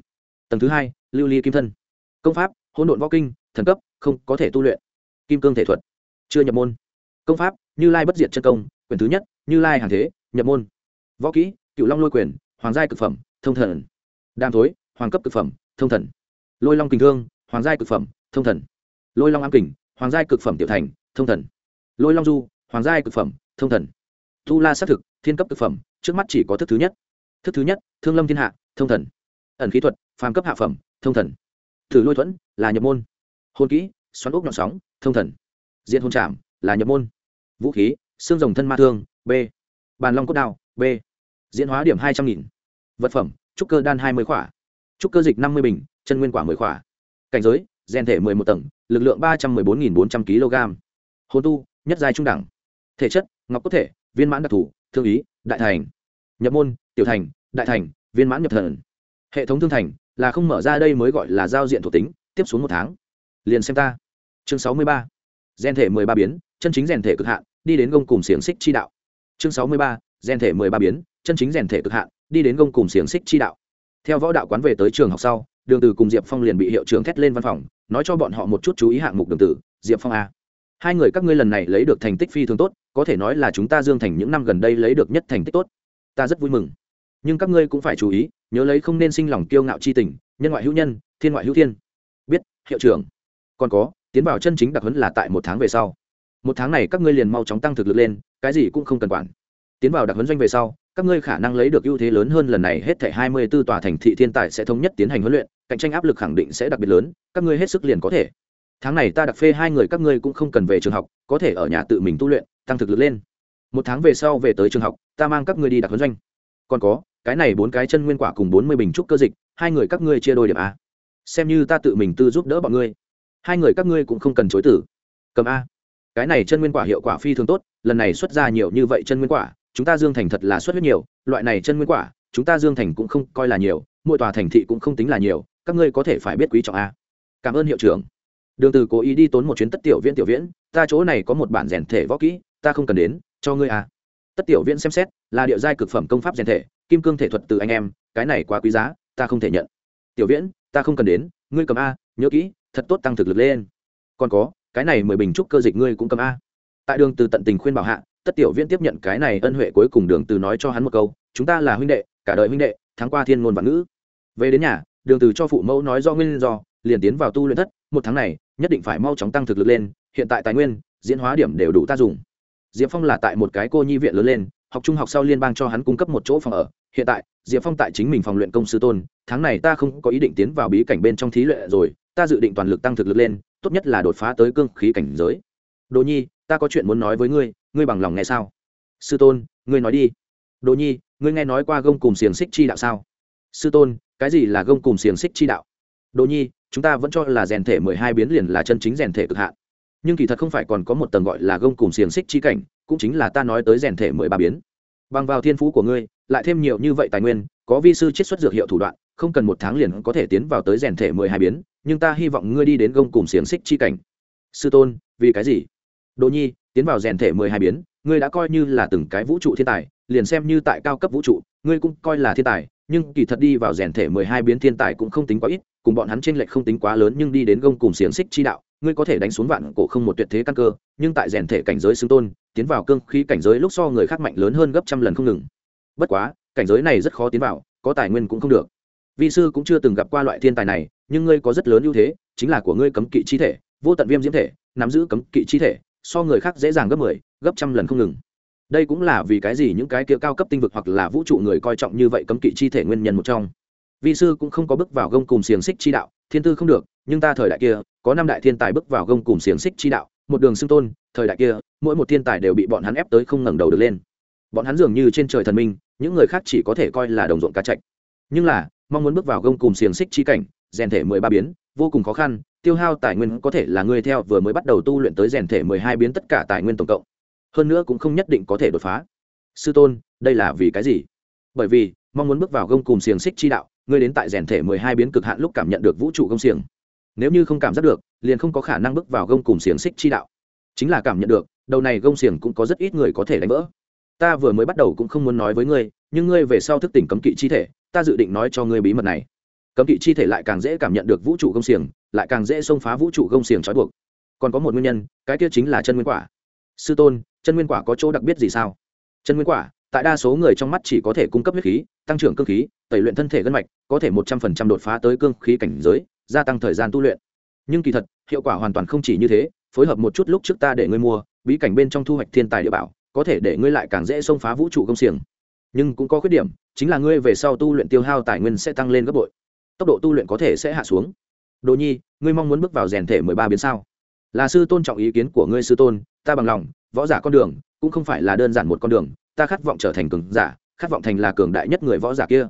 A: Tầng thứ hai, lưu ly kim thân. Công pháp, hỗn độn võ kinh, thần cấp, không có thể tu luyện. Kim cương thể thuật, chưa nhập môn. Công pháp, như lai bất diệt chân công, quyền thứ nhất, như lai hàng thế, nhập môn. Võ kỹ, cựu long lôi quyền, hoàng giai cực phẩm, thông thần. Đam thối, hoàng cấp cực phẩm, thông thần. Lôi long kình thương, hoàng giai cực phẩm, thông thần. Lôi long am kình, hoàng giai cực phẩm tiểu thành, thông thần. Lôi long du, hoàng giai cực phẩm, thông thần tu la xác thực, thiên cấp thực phẩm, trước mắt chỉ có thức thứ nhất. Thức thứ nhất, thương lâm thiên hạ, thông thần. Ẩn khí thuật, phàm cấp hạ phẩm, thông thần. Thử lôi thuẫn, là nhập môn. Hôn kỹ, xoắn ốc nhọn sóng, thông thần. Diện hôn trảm, là nhập môn. Vũ khí, xương rồng thân ma thương, b. Bàn long cốt đao, b. Diễn hóa điểm hai trăm nghìn. Vật phẩm, trúc cơ đan hai mươi khỏa. Trúc cơ dịch năm mươi bình, chân nguyên quả m ộ ư ơ i khỏa. Cảnh giới, gen thể m ộ ư ơ i một tầng, lực lượng ba trăm m ư ơ i bốn nghìn bốn trăm kg hồn tu, nhất giai trung đẳng. Thể chất, ngọc cốt thể viên mãn đặc thù, thương ý, đại thành. Nhập môn, tiểu thành, đại thành, viên mãn nhập thần. Hệ thống thương thành là không mở ra đây mới gọi là giao diện thuộc tính, tiếp xuống một tháng. Liền xem ta. Chương sáu mươi ba. Gen thể mười ba biến, chân chính rèn thể cực hạn, đi đến gông cùng xiềng xích chi đạo. Chương sáu mươi ba. Gen thể mười ba biến, chân chính rèn thể cực hạn, đi đến gông cùng xiềng xích chi đạo. Theo võ đạo quán về tới trường học sau, đường từ cùng diệp phong liền bị hiệu trưởng thét lên văn phòng, nói cho bọn họ một chút chú ý hạng mục đường tử, diệp phong a hai người các ngươi lần này lấy được thành tích phi thường tốt có thể nói là chúng ta dương thành những năm gần đây lấy được nhất thành tích tốt. Ta rất vui mừng. Nhưng các ngươi cũng phải chú ý nhớ lấy không nên sinh lòng kiêu ngạo chi tình nhân ngoại hữu nhân thiên ngoại hữu thiên. Biết hiệu trưởng. Còn có tiến vào chân chính đặc huấn là tại một tháng về sau. Một tháng này các ngươi liền mau chóng tăng thực lực lên cái gì cũng không cần quản. Tiến vào đặc huấn doanh về sau các ngươi khả năng lấy được ưu thế lớn hơn lần này hết thảy hai mươi 24 tòa thành thị thiên tài sẽ thống nhất tiến hành huấn luyện, cạnh tranh áp lực khẳng định sẽ đặc biệt lớn, các ngươi hết sức liền có thể. Tháng này ta đặc phê hai người các ngươi cũng không cần về trường học, có thể ở nhà tự mình tu luyện, tăng thực lực lên. Một tháng về sau về tới trường học, ta mang các ngươi đi đặc huấn doanh. Còn có, cái này bốn cái chân nguyên quả cùng bốn mươi bình trúc cơ dịch, hai người các ngươi chia đôi điểm a. Xem như ta tự mình tư giúp đỡ bọn ngươi. Hai người các ngươi cũng không cần chối từ. Cầm a. Cái này chân nguyên quả hiệu quả phi thường tốt, lần này xuất ra nhiều như vậy chân nguyên quả, chúng ta dương thành thật là xuất huyết nhiều loại này chân nguyên quả chúng ta dương thành cũng không coi là nhiều mỗi tòa thành thị cũng không tính là nhiều các ngươi có thể phải biết quý trọng a cảm ơn hiệu trưởng đường từ cố ý đi tốn một chuyến tất tiểu viễn tiểu viễn, ta chỗ này có một bản rèn thể võ kỹ, ta không cần đến, cho ngươi à? tất tiểu viễn xem xét, là điệu giai cực phẩm công pháp rèn thể, kim cương thể thuật từ anh em, cái này quá quý giá, ta không thể nhận. Tiểu viễn, ta không cần đến, ngươi cầm a, nhớ kỹ, thật tốt tăng thực lực lên. Còn có, cái này mười bình trúc cơ dịch ngươi cũng cầm a. Tại đường từ tận tình khuyên bảo hạ, tất tiểu viễn tiếp nhận cái này ân huệ cuối cùng đường từ nói cho hắn một câu, chúng ta là huynh đệ, cả đời huynh đệ tháng qua thiên ngôn vạn ngữ. Về đến nhà, đường từ cho phụ mẫu nói do nguyên do, liền tiến vào tu luyện thất một tháng này, nhất định phải mau chóng tăng thực lực lên, hiện tại tài nguyên, diễn hóa điểm đều đủ ta dùng. Diệp phong là tại một cái cô nhi viện lớn lên, học trung học sau liên bang cho hắn cung cấp một chỗ phòng ở. Hiện tại, diệp phong tại chính mình phòng luyện công sư tôn, tháng này ta không có ý định tiến vào bí cảnh bên trong thí luyện rồi, ta dự định toàn lực tăng thực lực lên, tốt nhất là đột phá tới cương khí cảnh giới. Đồ nhi, ta có chuyện muốn nói với ngươi ngươi bằng lòng nghe sao? Sư tôn, ngươi nói đi. Đồ nhi, ngươi nghe nói qua gông cùng xiềng xích chi đạo sao? Sư tôn, cái gì là gông cùng xiềng xích chi đạo? Đồ nhi chúng ta vẫn cho là rèn thể mười hai biến liền là chân chính rèn thể cực hạn. Nhưng kỳ thật không phải còn có một tầng gọi là gông cùng xiềng xích chi cảnh, cũng chính là ta nói tới rèn thể mười ba biến. Bằng vào thiên phú của ngươi, lại thêm nhiều như vậy tài nguyên, có vi sư chiết xuất dược hiệu thủ đoạn, không cần một tháng liền có thể tiến vào tới rèn thể mười hai biến, nhưng ta hy vọng ngươi đi đến gông cùng xiềng xích chi cảnh. Sư tôn, vì cái gì? Đồ nhi, tiến vào rèn thể mười hai biến, ngươi đã coi như là từng cái vũ trụ thiên tài liền xem như tại cao cấp vũ trụ ngươi cũng coi là thiên tài nhưng kỳ thật đi vào rèn thể mười hai biến thiên tài cũng không tính quá ít cùng bọn hắn t r ê n lệch không tính quá lớn nhưng đi đến gông cùng xiềng xích chi đạo ngươi có thể đánh xuống vạn cổ không một tuyệt thế căn cơ nhưng tại rèn thể cảnh giới xưng tôn tiến vào cương khí cảnh giới lúc so người khác mạnh lớn hơn gấp trăm lần không ngừng. Bất quá cảnh giới này rất khó tiến vào có tài nguyên cũng không được. Vi sư cũng chưa từng gặp qua loại thiên tài này nhưng ngươi có rất lớn ưu thế chính là của ngươi cấm kỵ chi thể vô tận viêm diễm thể nắm giữ cấm kỵ chi thể so người khác dễ dàng gấp mười 10, gấp trăm lần không ngừng đây cũng là vì cái gì những cái kia cao cấp tinh vực hoặc là vũ trụ người coi trọng như vậy cấm kỵ chi thể nguyên nhân một trong. Vị sư cũng không có bước vào gông cùng xiềng xích chi đạo, thiên tư không được, nhưng ta thời đại kia, có năm đại thiên tài bước vào gông cùng xiềng xích chi đạo, một đường xưng tôn, thời đại kia, mỗi một thiên tài đều bị bọn hắn ép tới không ngẩng đầu được lên. Bọn hắn dường như trên trời thần minh, những người khác chỉ có thể coi là đồng ruộng cá trạch nhưng là, mong muốn bước vào gông cùng xiềng xích chi cảnh, rèn thể mười ba biến, vô cùng khó khăn, tiêu hao tài nguyên có thể là người theo vừa mới bắt đầu tu luyện tới rèn thể mười hai biến tất cả tài nguyên tổng cộng hơn nữa cũng không nhất định có thể đột phá. Sư tôn, đây là vì cái gì? Bởi vì, mong muốn bước vào gông cùng xiềng xích chi đạo, ngươi đến tại rèn thể mười hai biến cực hạn lúc cảm nhận được vũ trụ gông xiềng. Nếu như không cảm giác được, liền không có khả năng bước vào gông cùng xiềng xích chi đạo. Chính là cảm nhận được, đầu này gông xiềng cũng có rất ít người có thể đánh vỡ. Ta vừa mới bắt đầu cũng không muốn nói với ngươi, nhưng ngươi về sau thức tỉnh cấm kỵ chi thể, ta dự định nói cho ngươi bí mật này. Cấm kỵ chi thể lại càng dễ cảm nhận được vũ trụ gông xiềng, lại càng dễ xông phá vũ trụ gông xiềng trói buộc. Còn có một nguyên nhân, cái kia chính là chân nguyên quả. Sư tôn chân nguyên quả có chỗ đặc biệt gì sao? Chân nguyên quả, tại đa số người trong mắt chỉ có thể cung cấp huyết khí, tăng trưởng cơ khí, tẩy luyện thân thể gân mạch, có thể một trăm phần trăm đột phá tới cương khí cảnh giới, gia tăng thời gian tu luyện. Nhưng kỳ thật, hiệu quả hoàn toàn không chỉ như thế, phối hợp một chút lúc trước ta để ngươi mua, bí cảnh bên trong thu hoạch thiên tài địa bảo, có thể để ngươi lại càng dễ xông phá vũ trụ công xiềng. Nhưng cũng có khuyết điểm, chính là ngươi về sau tu luyện tiêu hao tài nguyên sẽ tăng lên gấp bội. Tốc độ tu luyện có thể sẽ hạ xuống. Đồ nhi, ngươi mong muốn bước vào rèn thể mười ba biến sao? Là sư tôn trọng ý kiến của ngươi sư tôn, ta bằng lòng võ giả con đường, cũng không phải là đơn giản một con đường, ta khát vọng trở thành cường giả, khát vọng thành là cường đại nhất người võ giả kia.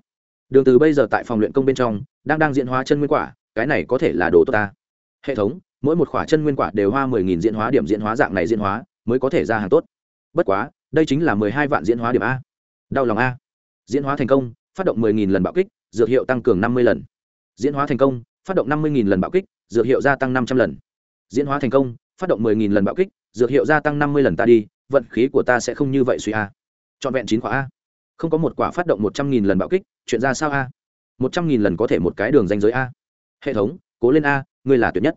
A: Đường từ bây giờ tại phòng luyện công bên trong, đang đang diễn hóa chân nguyên quả, cái này có thể là đồ tốt ta. Hệ thống, mỗi một khỏa chân nguyên quả đều hoa mười nghìn diễn hóa điểm diễn hóa dạng này diễn hóa, mới có thể ra hàng tốt. Bất quá, đây chính là mười hai vạn diễn hóa điểm a. Đau lòng a. Diễn hóa thành công, phát động 10.000 lần bạo kích, dược hiệu tăng cường 50 lần. Diễn hóa thành công, phát động 50.000 lần bạo kích, dược hiệu gia tăng 500 lần. Diễn hóa thành công, phát động 10.000 lần bạo kích dược hiệu gia tăng 50 lần ta đi, vận khí của ta sẽ không như vậy suy a. Chọn vẹn chín quả a. Không có một quả phát động 100.000 lần bạo kích, chuyện ra sao a? 100.000 lần có thể một cái đường danh giới a. Hệ thống, cố lên a, ngươi là tuyệt nhất.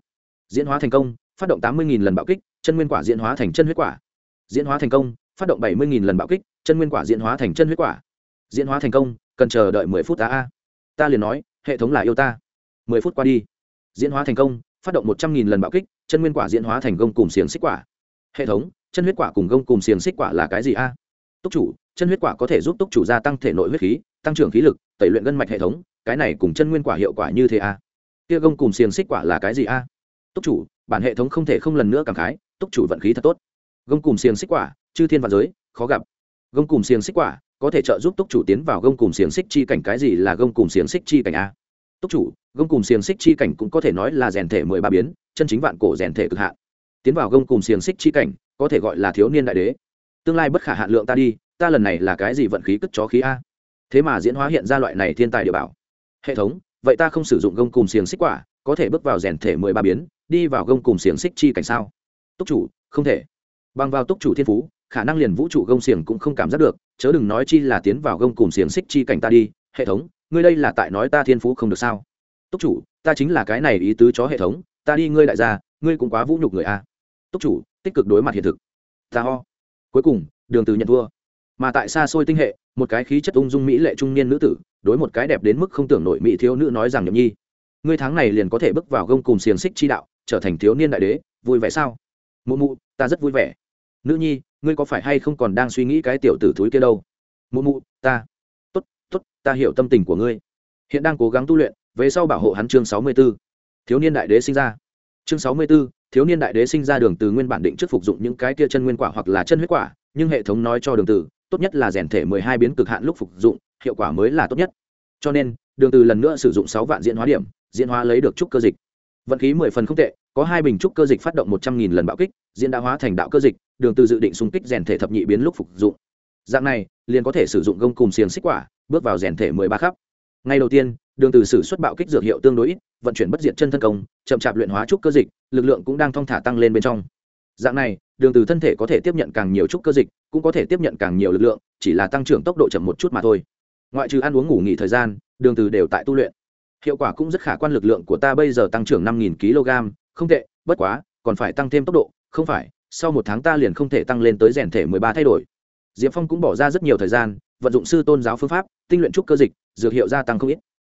A: Diễn hóa thành công, phát động 80.000 lần bạo kích, chân nguyên quả diễn hóa thành chân huyết quả. Diễn hóa thành công, phát động 70.000 lần bạo kích, chân nguyên quả diễn hóa thành chân huyết quả. Diễn hóa thành công, cần chờ đợi mười phút ta a. Ta liền nói, hệ thống là yêu ta. mười phút qua đi. Diễn hóa thành công, phát động một trăm nghìn lần bạo kích, chân nguyên quả diễn hóa thành công cùng xiềng xích quả hệ thống, chân huyết quả cùng gông cùng xiềng xích quả là cái gì a? Túc chủ, chân huyết quả có thể giúp túc chủ gia tăng thể nội huyết khí, tăng trưởng khí lực, tẩy luyện gân mạch hệ thống, cái này cùng chân nguyên quả hiệu quả như thế a? Kia gông cùng xiềng xích quả là cái gì a? Túc chủ, bản hệ thống không thể không lần nữa cảm khái, túc chủ vận khí thật tốt. Gông cùng xiềng xích quả, chư thiên và giới, khó gặp. Gông cùng xiềng xích quả, có thể trợ giúp túc chủ tiến vào gông cùng xiềng xích chi cảnh cái gì là gông cùng xiềng xích chi cảnh a? Túc chủ, gông cùng xiềng xích chi cảnh cũng có thể nói là rèn thể mười ba biến, chân chính vạn cổ rèn thể cực hạn tiến vào gông cùng xiềng xích chi cảnh, có thể gọi là thiếu niên đại đế. Tương lai bất khả hạn lượng ta đi, ta lần này là cái gì vận khí cất chó khí a? Thế mà diễn hóa hiện ra loại này thiên tài địa bảo. Hệ thống, vậy ta không sử dụng gông cùng xiềng xích quả, có thể bước vào rèn thể mười ba biến, đi vào gông cùng xiềng xích chi cảnh sao? Túc chủ, không thể. Bằng vào túc chủ thiên phú, khả năng liền vũ trụ gông xiềng cũng không cảm giác được, chớ đừng nói chi là tiến vào gông cùng xiềng xích chi cảnh ta đi. Hệ thống, ngươi đây là tại nói ta thiên phú không được sao? Túc chủ, ta chính là cái này ý tứ chó hệ thống, ta đi ngươi đại gia, ngươi cũng quá vũ nhục người a túc chủ tích cực đối mặt hiện thực. Ta ho. Cuối cùng đường từ nhận thua. Mà tại xa xôi tinh hệ một cái khí chất ung dung mỹ lệ trung niên nữ tử đối một cái đẹp đến mức không tưởng nổi mỹ thiếu nữ nói rằng nhậm nhi ngươi tháng này liền có thể bước vào gông cùng xiềng xích chi đạo trở thành thiếu niên đại đế vui vẻ sao? Mụ mụ ta rất vui vẻ. Nữ nhi ngươi có phải hay không còn đang suy nghĩ cái tiểu tử thúi kia đâu? Mụ mụ ta. Tốt tốt ta hiểu tâm tình của ngươi. Hiện đang cố gắng tu luyện về sau bảo hộ hắn chương sáu mươi 64. thiếu niên đại đế sinh ra. Chương sáu mươi 64, thiếu niên đại đế sinh ra đường từ nguyên bản định trước phục dụng những cái kia chân nguyên quả hoặc là chân huyết quả, nhưng hệ thống nói cho đường từ, tốt nhất là rèn thể mười hai biến cực hạn lúc phục dụng, hiệu quả mới là tốt nhất. Cho nên, đường từ lần nữa sử dụng sáu vạn diễn hóa điểm, diễn hóa lấy được trúc cơ dịch. Vận khí mười phần không tệ, có hai bình trúc cơ dịch phát động một trăm nghìn lần bạo kích, diễn đã hóa thành đạo cơ dịch, đường từ dự định xung kích rèn thể thập nhị biến lúc phục dụng. Dạng này, liền có thể sử dụng gông cùng xiềng xích quả, bước vào rèn thể mười ba khắp. Ngay đầu tiên đường từ sử xuất bạo kích dược hiệu tương đối ít, vận chuyển bất diệt chân thân công, chậm chạp luyện hóa trúc cơ dịch, lực lượng cũng đang thong thả tăng lên bên trong. Dạng này, đường từ thân thể có thể tiếp nhận càng nhiều trúc cơ dịch, cũng có thể tiếp nhận càng nhiều lực lượng, chỉ là tăng trưởng tốc độ chậm một chút mà thôi. Ngoại trừ ăn uống ngủ nghỉ thời gian, đường từ đều tại tu luyện. Hiệu quả cũng rất khả quan, lực lượng của ta bây giờ tăng trưởng năm nghìn kg, không tệ, bất quá, còn phải tăng thêm tốc độ, không phải, sau một tháng ta liền không thể tăng lên tới rèn thể mười ba thay đổi. Diệp phong cũng bỏ ra rất nhiều thời gian, vận dụng sư tôn giáo phương pháp, tinh luyện trúc cơ dịch, dược hiệu gia tăng không ít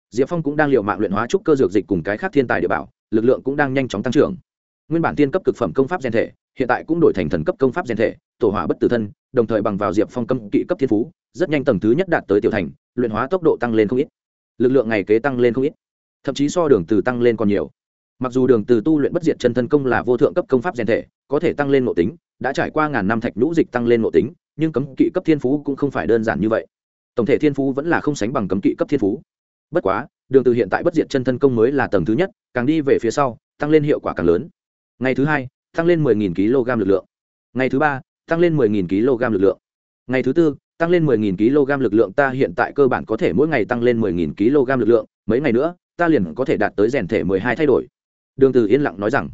A: diệp phong cũng đang l i ề u mạng luyện hóa trúc cơ dược dịch cùng cái khác thiên tài địa bảo, lực lượng cũng đang nhanh chóng tăng trưởng. Nguyên bản tiên cấp cực phẩm công pháp gen thể, hiện tại cũng đổi thành thần cấp công pháp gen thể, tổ hỏa bất tử thân, đồng thời bằng vào diệp phong cấm kỵ cấp thiên phú, rất nhanh tầng thứ nhất đạt tới tiểu thành, luyện hóa tốc độ tăng lên không ít. Lực lượng ngày kế tăng lên không ít, thậm chí so đường từ tăng lên còn nhiều. Mặc dù đường từ tu luyện bất diệt chân thân công là vô thượng cấp công pháp gen thể, có thể tăng lên nội tính, đã trải qua ngàn năm thạch nhũ dịch tăng lên nội tính, nhưng cấm kỵ cấp thiên phú cũng không phải đơn giản như vậy. Tổng thể thiên phú vẫn là không sánh bằng cấm kỵ cấp thiên phú bất quá, đường từ hiện tại bất diệt chân thân công mới là tầng thứ nhất, càng đi về phía sau, tăng lên hiệu quả càng lớn. Ngày thứ hai, tăng lên 10.000 kg lực lượng. Ngày thứ ba, tăng lên 10.000 kg lực lượng. Ngày thứ tư, tăng lên 10.000 kg lực lượng, ta hiện tại cơ bản có thể mỗi ngày tăng lên 10.000 kg lực lượng, mấy ngày nữa, ta liền có thể đạt tới rèn thể 12 thay đổi. Đường từ yên lặng nói rằng,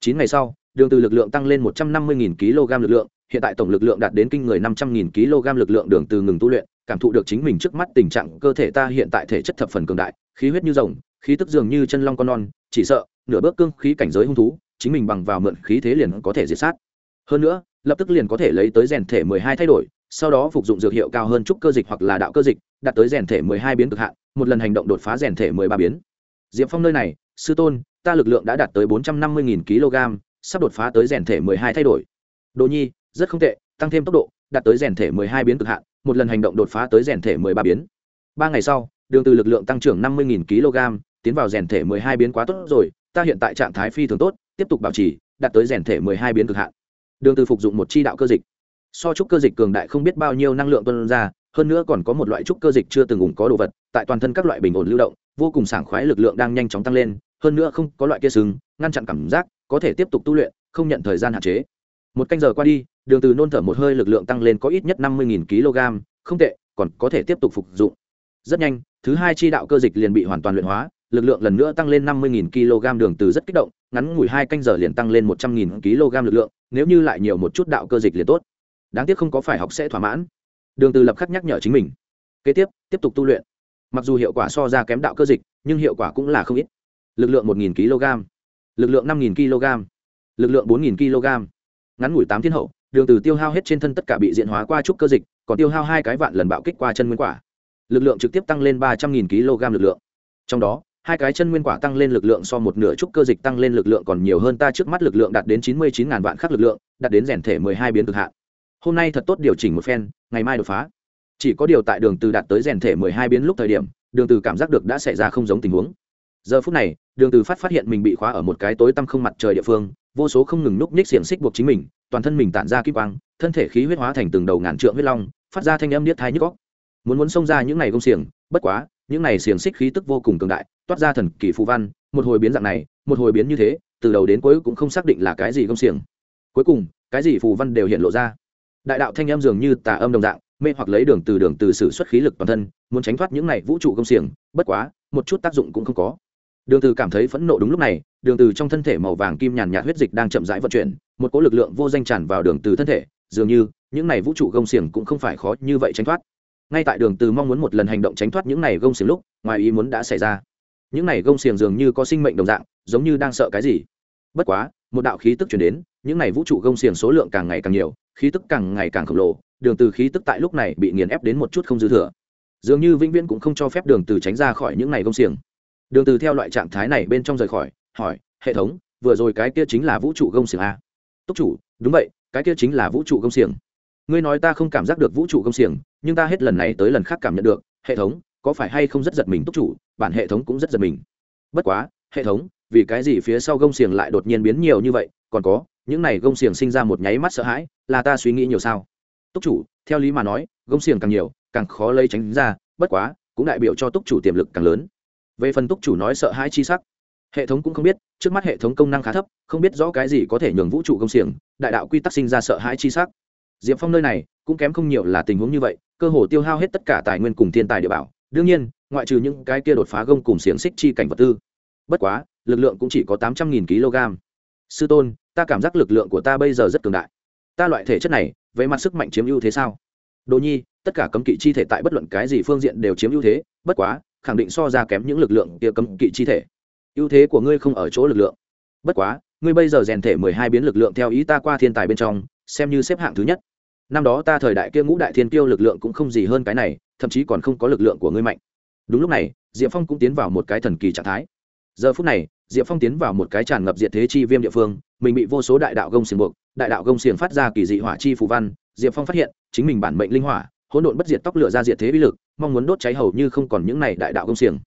A: chín ngày sau, đường từ lực lượng tăng lên 150.000 kg lực lượng, hiện tại tổng lực lượng đạt đến kinh người 500.000 kg lực lượng, đường từ ngừng tu luyện cảm thụ được chính mình trước mắt tình trạng cơ thể ta hiện tại thể chất thập phần cường đại, khí huyết như rồng, khí tức dường như chân long con non, chỉ sợ, nửa bước cương khí cảnh giới hung thú, chính mình bằng vào mượn khí thế liền có thể diệt sát. Hơn nữa, lập tức liền có thể lấy tới rèn thể 12 thay đổi, sau đó phục dụng dược hiệu cao hơn trúc cơ dịch hoặc là đạo cơ dịch, đạt tới rèn thể 12 biến cực hạn, một lần hành động đột phá rèn thể 13 biến. Diệp phong nơi này, sư tôn, ta lực lượng đã đạt tới 450.000 kg, sắp đột phá tới rèn thể 12 thay đổi. Đồ nhi, rất không tệ, tăng thêm tốc độ, đạt tới rèn thể 12 biến cực hạn một lần hành động đột phá tới rèn thể 13 biến. Ba ngày sau, đường từ lực lượng tăng trưởng 50.000 kg, tiến vào rèn thể 12 biến quá tốt rồi, ta hiện tại trạng thái phi thường tốt, tiếp tục bảo trì, đạt tới rèn thể 12 biến cực hạn. Đường từ phục dụng một chi đạo cơ dịch. So trúc cơ dịch cường đại không biết bao nhiêu năng lượng tuôn ra, hơn nữa còn có một loại trúc cơ dịch chưa từng ủng có đồ vật, tại toàn thân các loại bình ổn lưu động, vô cùng sảng khoái lực lượng đang nhanh chóng tăng lên, hơn nữa không có loại kia sừng, ngăn chặn cảm giác, có thể tiếp tục tu luyện, không nhận thời gian hạn chế một canh giờ qua đi, đường từ nôn thở một hơi lực lượng tăng lên có ít nhất năm mươi kg, không tệ, còn có thể tiếp tục phục dụng. Rất nhanh, thứ hai chi đạo cơ dịch liền bị hoàn toàn luyện hóa, lực lượng lần nữa tăng lên năm mươi kg, đường từ rất kích động, ngắn ngủi hai canh giờ liền tăng lên một trăm nghìn kg lực lượng, nếu như lại nhiều một chút đạo cơ dịch liền tốt. Đáng tiếc không có phải học sẽ thỏa mãn. Đường từ lập khắc nhắc nhở chính mình. Kế tiếp tiếp tục tu luyện. Mặc dù hiệu quả so ra kém đạo cơ dịch, nhưng hiệu quả cũng là không ít. Lực lượng một kg, lực lượng năm kg, lực lượng bốn kg ngắn ngủi tám thiên hậu, đường từ tiêu hao hết trên thân tất cả bị diện hóa qua trúc cơ dịch, còn tiêu hao hai cái vạn lần bạo kích qua chân nguyên quả. Lực lượng trực tiếp tăng lên ba trăm nghìn kg lực lượng. Trong đó, hai cái chân nguyên quả tăng lên lực lượng so một nửa trúc cơ dịch tăng lên lực lượng còn nhiều hơn ta trước mắt lực lượng đạt đến chín mươi chín ngàn vạn khắc lực lượng, đạt đến rèn thể mười hai biến cực hạn. Hôm nay thật tốt điều chỉnh một phen, ngày mai đột phá. Chỉ có điều tại đường từ đạt tới rèn thể mười hai biến lúc thời điểm, đường từ cảm giác được đã xảy ra không giống tình huống giờ phút này đường từ phát phát hiện mình bị khóa ở một cái tối tăm không mặt trời địa phương vô số không ngừng núp nhích xiềng xích buộc chính mình toàn thân mình tản ra kim quang thân thể khí huyết hóa thành từng đầu ngàn trượng huyết long phát ra thanh âm niết thai nhức óc, muốn muốn xông ra những này công xiềng bất quá những này xiềng xích khí tức vô cùng cường đại toát ra thần kỳ phù văn một hồi biến dạng này một hồi biến như thế từ đầu đến cuối cũng không xác định là cái gì công xiềng. Cuối cùng cái gì phù văn đều hiện lộ ra. Đại đạo thanh âm dường như tà âm đồng dạng mê hoặc lấy đường từ đường từ sử xuất khí lực toàn thân muốn tránh thoát những này vũ trụ công xiềng bất quá một chút tác dụng cũng không có đường từ cảm thấy phẫn nộ đúng lúc này, đường từ trong thân thể màu vàng kim nhàn nhạt huyết dịch đang chậm rãi vận chuyển, một cỗ lực lượng vô danh tràn vào đường từ thân thể, dường như, những này vũ trụ gông xiềng cũng không phải khó như vậy tránh thoát. Ngay tại đường từ mong muốn một lần hành động tránh thoát những này gông xiềng lúc, ngoài ý muốn đã xảy ra. Những này gông xiềng dường như có sinh mệnh đồng dạng, giống như đang sợ cái gì. Bất quá, một đạo khí tức truyền đến, những này vũ trụ gông xiềng số lượng càng ngày càng nhiều, khí tức càng ngày càng khổng lồ, đường từ khí tức tại lúc này bị nghiền ép đến một chút không dư thừa. Dường như vĩnh viễn cũng không cho phép đường từ tránh ra khỏi những này gông xiềng đường từ theo loại trạng thái này bên trong rời khỏi, hỏi, hệ thống, vừa rồi cái kia chính là vũ trụ gông xiềng a? Túc chủ, đúng vậy, cái kia chính là vũ trụ gông xiềng. Ngươi nói ta không cảm giác được vũ trụ gông xiềng, nhưng ta hết lần này tới lần khác cảm nhận được, hệ thống, có phải hay không rất giật mình, túc chủ? Bản hệ thống cũng rất giật mình. Bất quá, hệ thống, vì cái gì phía sau gông xiềng lại đột nhiên biến nhiều như vậy? Còn có, những này gông xiềng sinh ra một nháy mắt sợ hãi, là ta suy nghĩ nhiều sao? Túc chủ, theo lý mà nói, gông xiềng càng nhiều, càng khó lây tránh ra, bất quá, cũng đại biểu cho túc chủ tiềm lực càng lớn về phần túc chủ nói sợ hãi chi sắc, hệ thống cũng không biết, trước mắt hệ thống công năng khá thấp, không biết rõ cái gì có thể nhường vũ trụ công xiềng, đại đạo quy tắc sinh ra sợ hãi chi sắc. Diệp phong nơi này cũng kém không nhiều là tình huống như vậy, cơ hồ tiêu hao hết tất cả tài nguyên cùng thiên tài địa bảo. Đương nhiên, ngoại trừ những cái kia đột phá gông cùng xiềng xích chi cảnh vật tư. Bất quá, lực lượng cũng chỉ có tám trăm nghìn kg. Sư tôn, ta cảm giác lực lượng của ta bây giờ rất cường đại. Ta loại thể chất này, về mặt sức mạnh chiếm ưu thế sao? Đồ nhi, tất cả cấm kỵ chi thể tại bất luận cái gì phương diện đều chiếm ưu thế, bất quá khẳng định so ra kém những lực lượng kia cấm kỵ chi thể. Ưu thế của ngươi không ở chỗ lực lượng. Bất quá, ngươi bây giờ rèn thể mười hai biến lực lượng theo ý ta qua thiên tài bên trong, xem như xếp hạng thứ nhất. Năm đó ta thời đại kia ngũ đại thiên tiêu lực lượng cũng không gì hơn cái này, thậm chí còn không có lực lượng của ngươi mạnh. Đúng lúc này, diệp phong cũng tiến vào một cái thần kỳ trạng thái. Giờ phút này, diệp phong tiến vào một cái tràn ngập diệt thế chi viêm địa phương, mình bị vô số đại đạo gông xiềng buộc, đại đạo gông xiềng phát ra kỳ dị hỏa chi phù văn. Diệp phong phát hiện, chính mình bản mệnh linh hỏa hỗn độn bất diệt tóc lửa ra diệt thế uy lực, mong muốn đốt cháy hầu như không còn những này đại đạo công xiềng.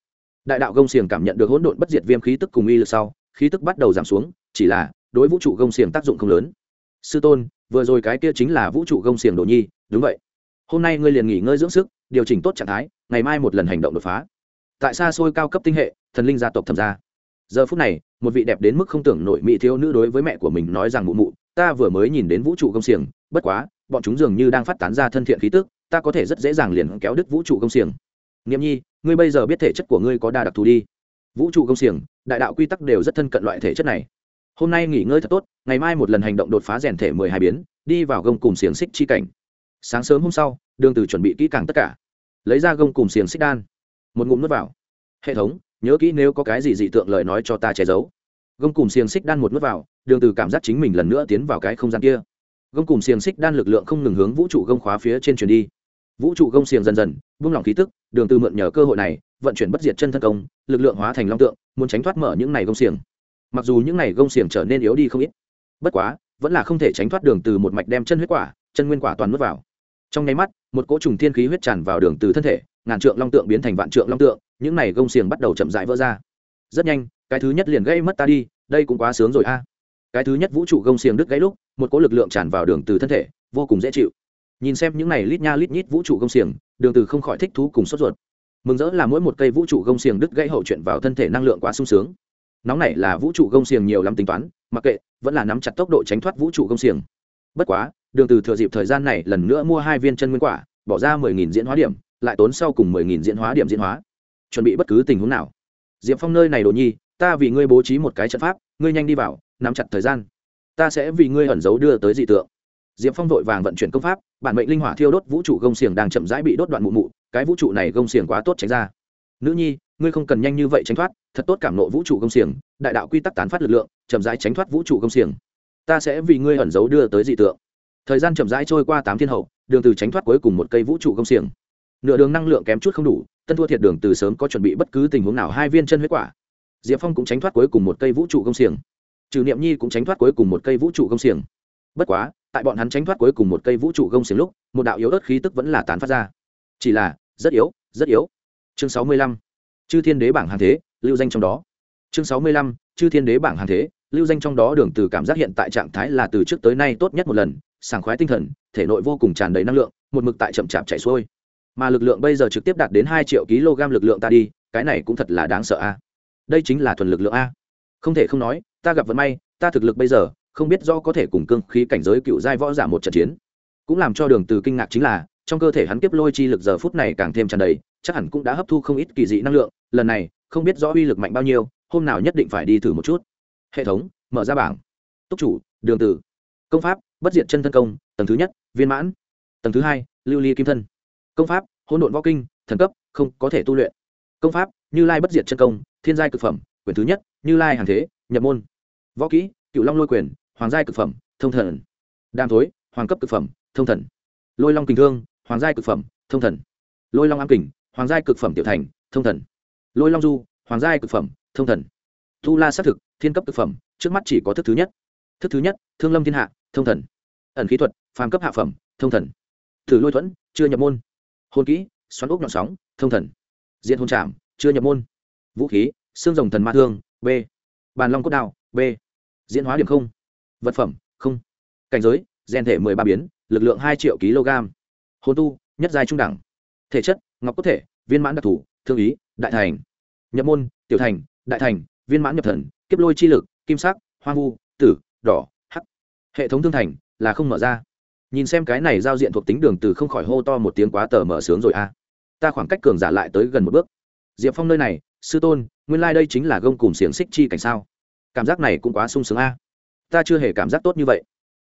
A: Đại đạo công xiềng cảm nhận được hỗn độn bất diệt viêm khí tức cùng uy lực sau, khí tức bắt đầu giảm xuống, chỉ là đối vũ trụ công xiềng tác dụng không lớn. Sư tôn, vừa rồi cái kia chính là vũ trụ công xiềng đồ nhi, đúng vậy. Hôm nay ngươi liền nghỉ ngơi dưỡng sức, điều chỉnh tốt trạng thái, ngày mai một lần hành động đột phá. Tại xa xôi cao cấp tinh hệ, thần linh gia tộc thẩm gia. Giờ phút này, một vị đẹp đến mức không tưởng nổi mỹ thiếu nữ đối với mẹ của mình nói rằng mụ mụ, ta vừa mới nhìn đến vũ trụ công xiềng, bất quá, bọn chúng dường như đang phát tán ra thân thiện khí tức ta có thể rất dễ dàng liền kéo đứt vũ trụ công xiềng. Nghiệm nhi, ngươi bây giờ biết thể chất của ngươi có đa đặc thù đi. Vũ trụ công xiềng, đại đạo quy tắc đều rất thân cận loại thể chất này. Hôm nay nghỉ ngơi thật tốt, ngày mai một lần hành động đột phá rèn thể mười hai biến, đi vào gông cùng xiềng xích chi cảnh. Sáng sớm hôm sau, đường từ chuẩn bị kỹ càng tất cả. Lấy ra gông cùng xiềng xích đan. Một ngụm nước vào. Hệ thống, nhớ kỹ nếu có cái gì dị tượng lời nói cho ta che giấu. Gông cùng xiềng xích đan một nước vào, đường từ cảm giác chính mình lần nữa tiến vào cái không gian kia. Gông cùng xiềng xích đan lực lượng không ngừng hướng vũ trụ gông khóa phía trên truyền đi vũ trụ gông xiềng dần dần, buông lỏng khí tức, đường từ mượn nhờ cơ hội này, vận chuyển bất diệt chân thân công, lực lượng hóa thành long tượng, muốn tránh thoát mở những này gông xiềng. Mặc dù những này gông xiềng trở nên yếu đi không ít, bất quá, vẫn là không thể tránh thoát đường từ một mạch đem chân huyết quả, chân nguyên quả toàn nuốt vào. Trong nháy mắt, một cỗ trùng thiên khí huyết tràn vào đường từ thân thể, ngàn trượng long tượng biến thành vạn trượng long tượng, những này gông xiềng bắt đầu chậm rãi vỡ ra. Rất nhanh, cái thứ nhất liền gây mất ta đi, đây cũng quá sướng rồi a. Cái thứ nhất vũ trụ gông xiềng đứt gãy lúc, một cỗ lực lượng tràn vào đường từ thân thể, vô cùng dễ chịu nhìn xem những này lít nha lít nhít vũ trụ gông xiềng, đường từ không khỏi thích thú cùng sốt ruột. Mừng rỡ là mỗi một cây vũ trụ gông xiềng đứt gãy hậu chuyện vào thân thể năng lượng quá sung sướng. Nóng này là vũ trụ gông xiềng nhiều lắm tính toán, mặc kệ, vẫn là nắm chặt tốc độ tránh thoát vũ trụ gông xiềng. Bất quá, đường từ thừa dịp thời gian này lần nữa mua hai viên chân nguyên quả, bỏ ra mười nghìn diễn hóa điểm, lại tốn sau cùng mười nghìn diễn hóa điểm diễn hóa. Chuẩn bị bất cứ tình huống nào. Diệp phong nơi này đồ nhi, ta vì ngươi bố trí một cái trận pháp, ngươi nhanh đi vào, nắm chặt thời gian. Ta sẽ vì ngươi ẩn giấu đưa tới dị tượng diệp phong vội vàng vận chuyển công pháp, bản mệnh linh hỏa thiêu đốt vũ trụ gông xiềng đang chậm rãi bị đốt đoạn mụ mụ, cái vũ trụ này gông xiềng quá tốt tránh ra. Nữ nhi, ngươi không cần nhanh như vậy tránh thoát, thật tốt cảm nộ vũ trụ gông xiềng, đại đạo quy tắc tán phát lực lượng, chậm rãi tránh thoát vũ trụ gông xiềng. Ta sẽ vì ngươi ẩn giấu đưa tới dị tượng. Thời gian chậm rãi trôi qua tám thiên hậu, đường từ tránh thoát cuối cùng một cây vũ trụ gông xiềng. Nửa đường năng lượng kém chút không đủ, tân thua thiệt đường từ sớm có chuẩn bị bất cứ tình huống nào hai viên chân huyết quả. Diệp phong cũng tránh thoát cuối cùng một cây vũ trụ gông xiềng. Trừ niệm nhi cũng tránh thoát cuối cùng một cây vũ trụ gông xiềng. Bất quá tại bọn hắn tránh thoát cuối cùng một cây vũ trụ gông xiềng lúc, một đạo yếu ớt khí tức vẫn là tán phát ra. Chỉ là, rất yếu rất yếu. Chương sáu mươi lăm, chư thiên đế bảng hàng thế, lưu danh trong đó. Chương sáu mươi lăm, chư thiên đế bảng hàng thế, lưu danh trong đó đường từ cảm giác hiện tại trạng thái là từ trước tới nay tốt nhất một lần, sảng khoái tinh thần, thể nội vô cùng tràn đầy năng lượng, một mực tại chậm chạp chạy xuôi. Mà lực lượng bây giờ trực tiếp đạt đến hai triệu kg lực lượng ta đi, cái này cũng thật là đáng sợ a. Đây chính là thuần lực lượng a. Không thể không nói, ta gặp vận may, ta thực lực bây giờ không biết do có thể cùng cương khí cảnh giới cựu giai võ giả một trận chiến. Cũng làm cho đường từ kinh ngạc chính là, trong cơ thể hắn kiếp lôi chi lực giờ phút này càng thêm tràn đầy, chắc hẳn cũng đã hấp thu không ít kỳ dị năng lượng, lần này, không biết rõ uy lực mạnh bao nhiêu, hôm nào nhất định phải đi thử một chút. Hệ thống, mở ra bảng. Túc chủ, đường từ. Công pháp, bất diệt chân thân công, tầng thứ nhất, viên mãn. Tầng thứ hai, lưu ly kim thân. Công pháp, hỗn độn võ kinh, thần cấp, không có thể tu luyện. Công pháp, như lai bất diệt chân công, thiên giai cực phẩm, quyển thứ nhất, như lai hàng thế, nhập môn. Võ kỹ cựu long lôi quyền hoàng giai cực phẩm thông thần. Đam thối hoàng cấp cực phẩm thông thần. Lôi long kình thương hoàng giai cực phẩm thông thần. Lôi long am kình hoàng giai cực phẩm tiểu thành thông thần. Lôi long du hoàng giai cực phẩm thông thần. Thu la xác thực thiên cấp cực phẩm trước mắt chỉ có thức thứ nhất. Thức thứ nhất thương lâm thiên hạ thông thần. Ẩn khí thuật phàm cấp hạ phẩm thông thần. Thử lôi thuẫn chưa nhập môn. Hôn kỹ xoắn ốc nhọn sóng thông thần. Diện hôn trảm chưa nhập môn. Vũ khí xương rồng thần ma thương b. Bàn long cốt Đao, b diễn hóa điểm không. Vật phẩm, không. Cảnh giới, gen thể mười ba biến, lực lượng hai triệu kg. Hôn tu, nhất giai trung đẳng. Thể chất, ngọc cốt thể, viên mãn đặc thù, thương ý, đại thành. Nhập môn, tiểu thành, đại thành, viên mãn nhập thần, kiếp lôi chi lực, kim sắc, hoang vu, tử, đỏ, hắc. Hệ thống thương thành là không mở ra. Nhìn xem cái này giao diện thuộc tính đường từ không khỏi hô to một tiếng quá tờ mở sướng rồi a. Ta khoảng cách cường giả lại tới gần một bước. Diệp phong nơi này, sư tôn, nguyên lai、like、đây chính là gông cùng xiềng xích chi cảnh sao? Cảm giác này cũng quá sung sướng a. Ta chưa hề cảm giác tốt như vậy.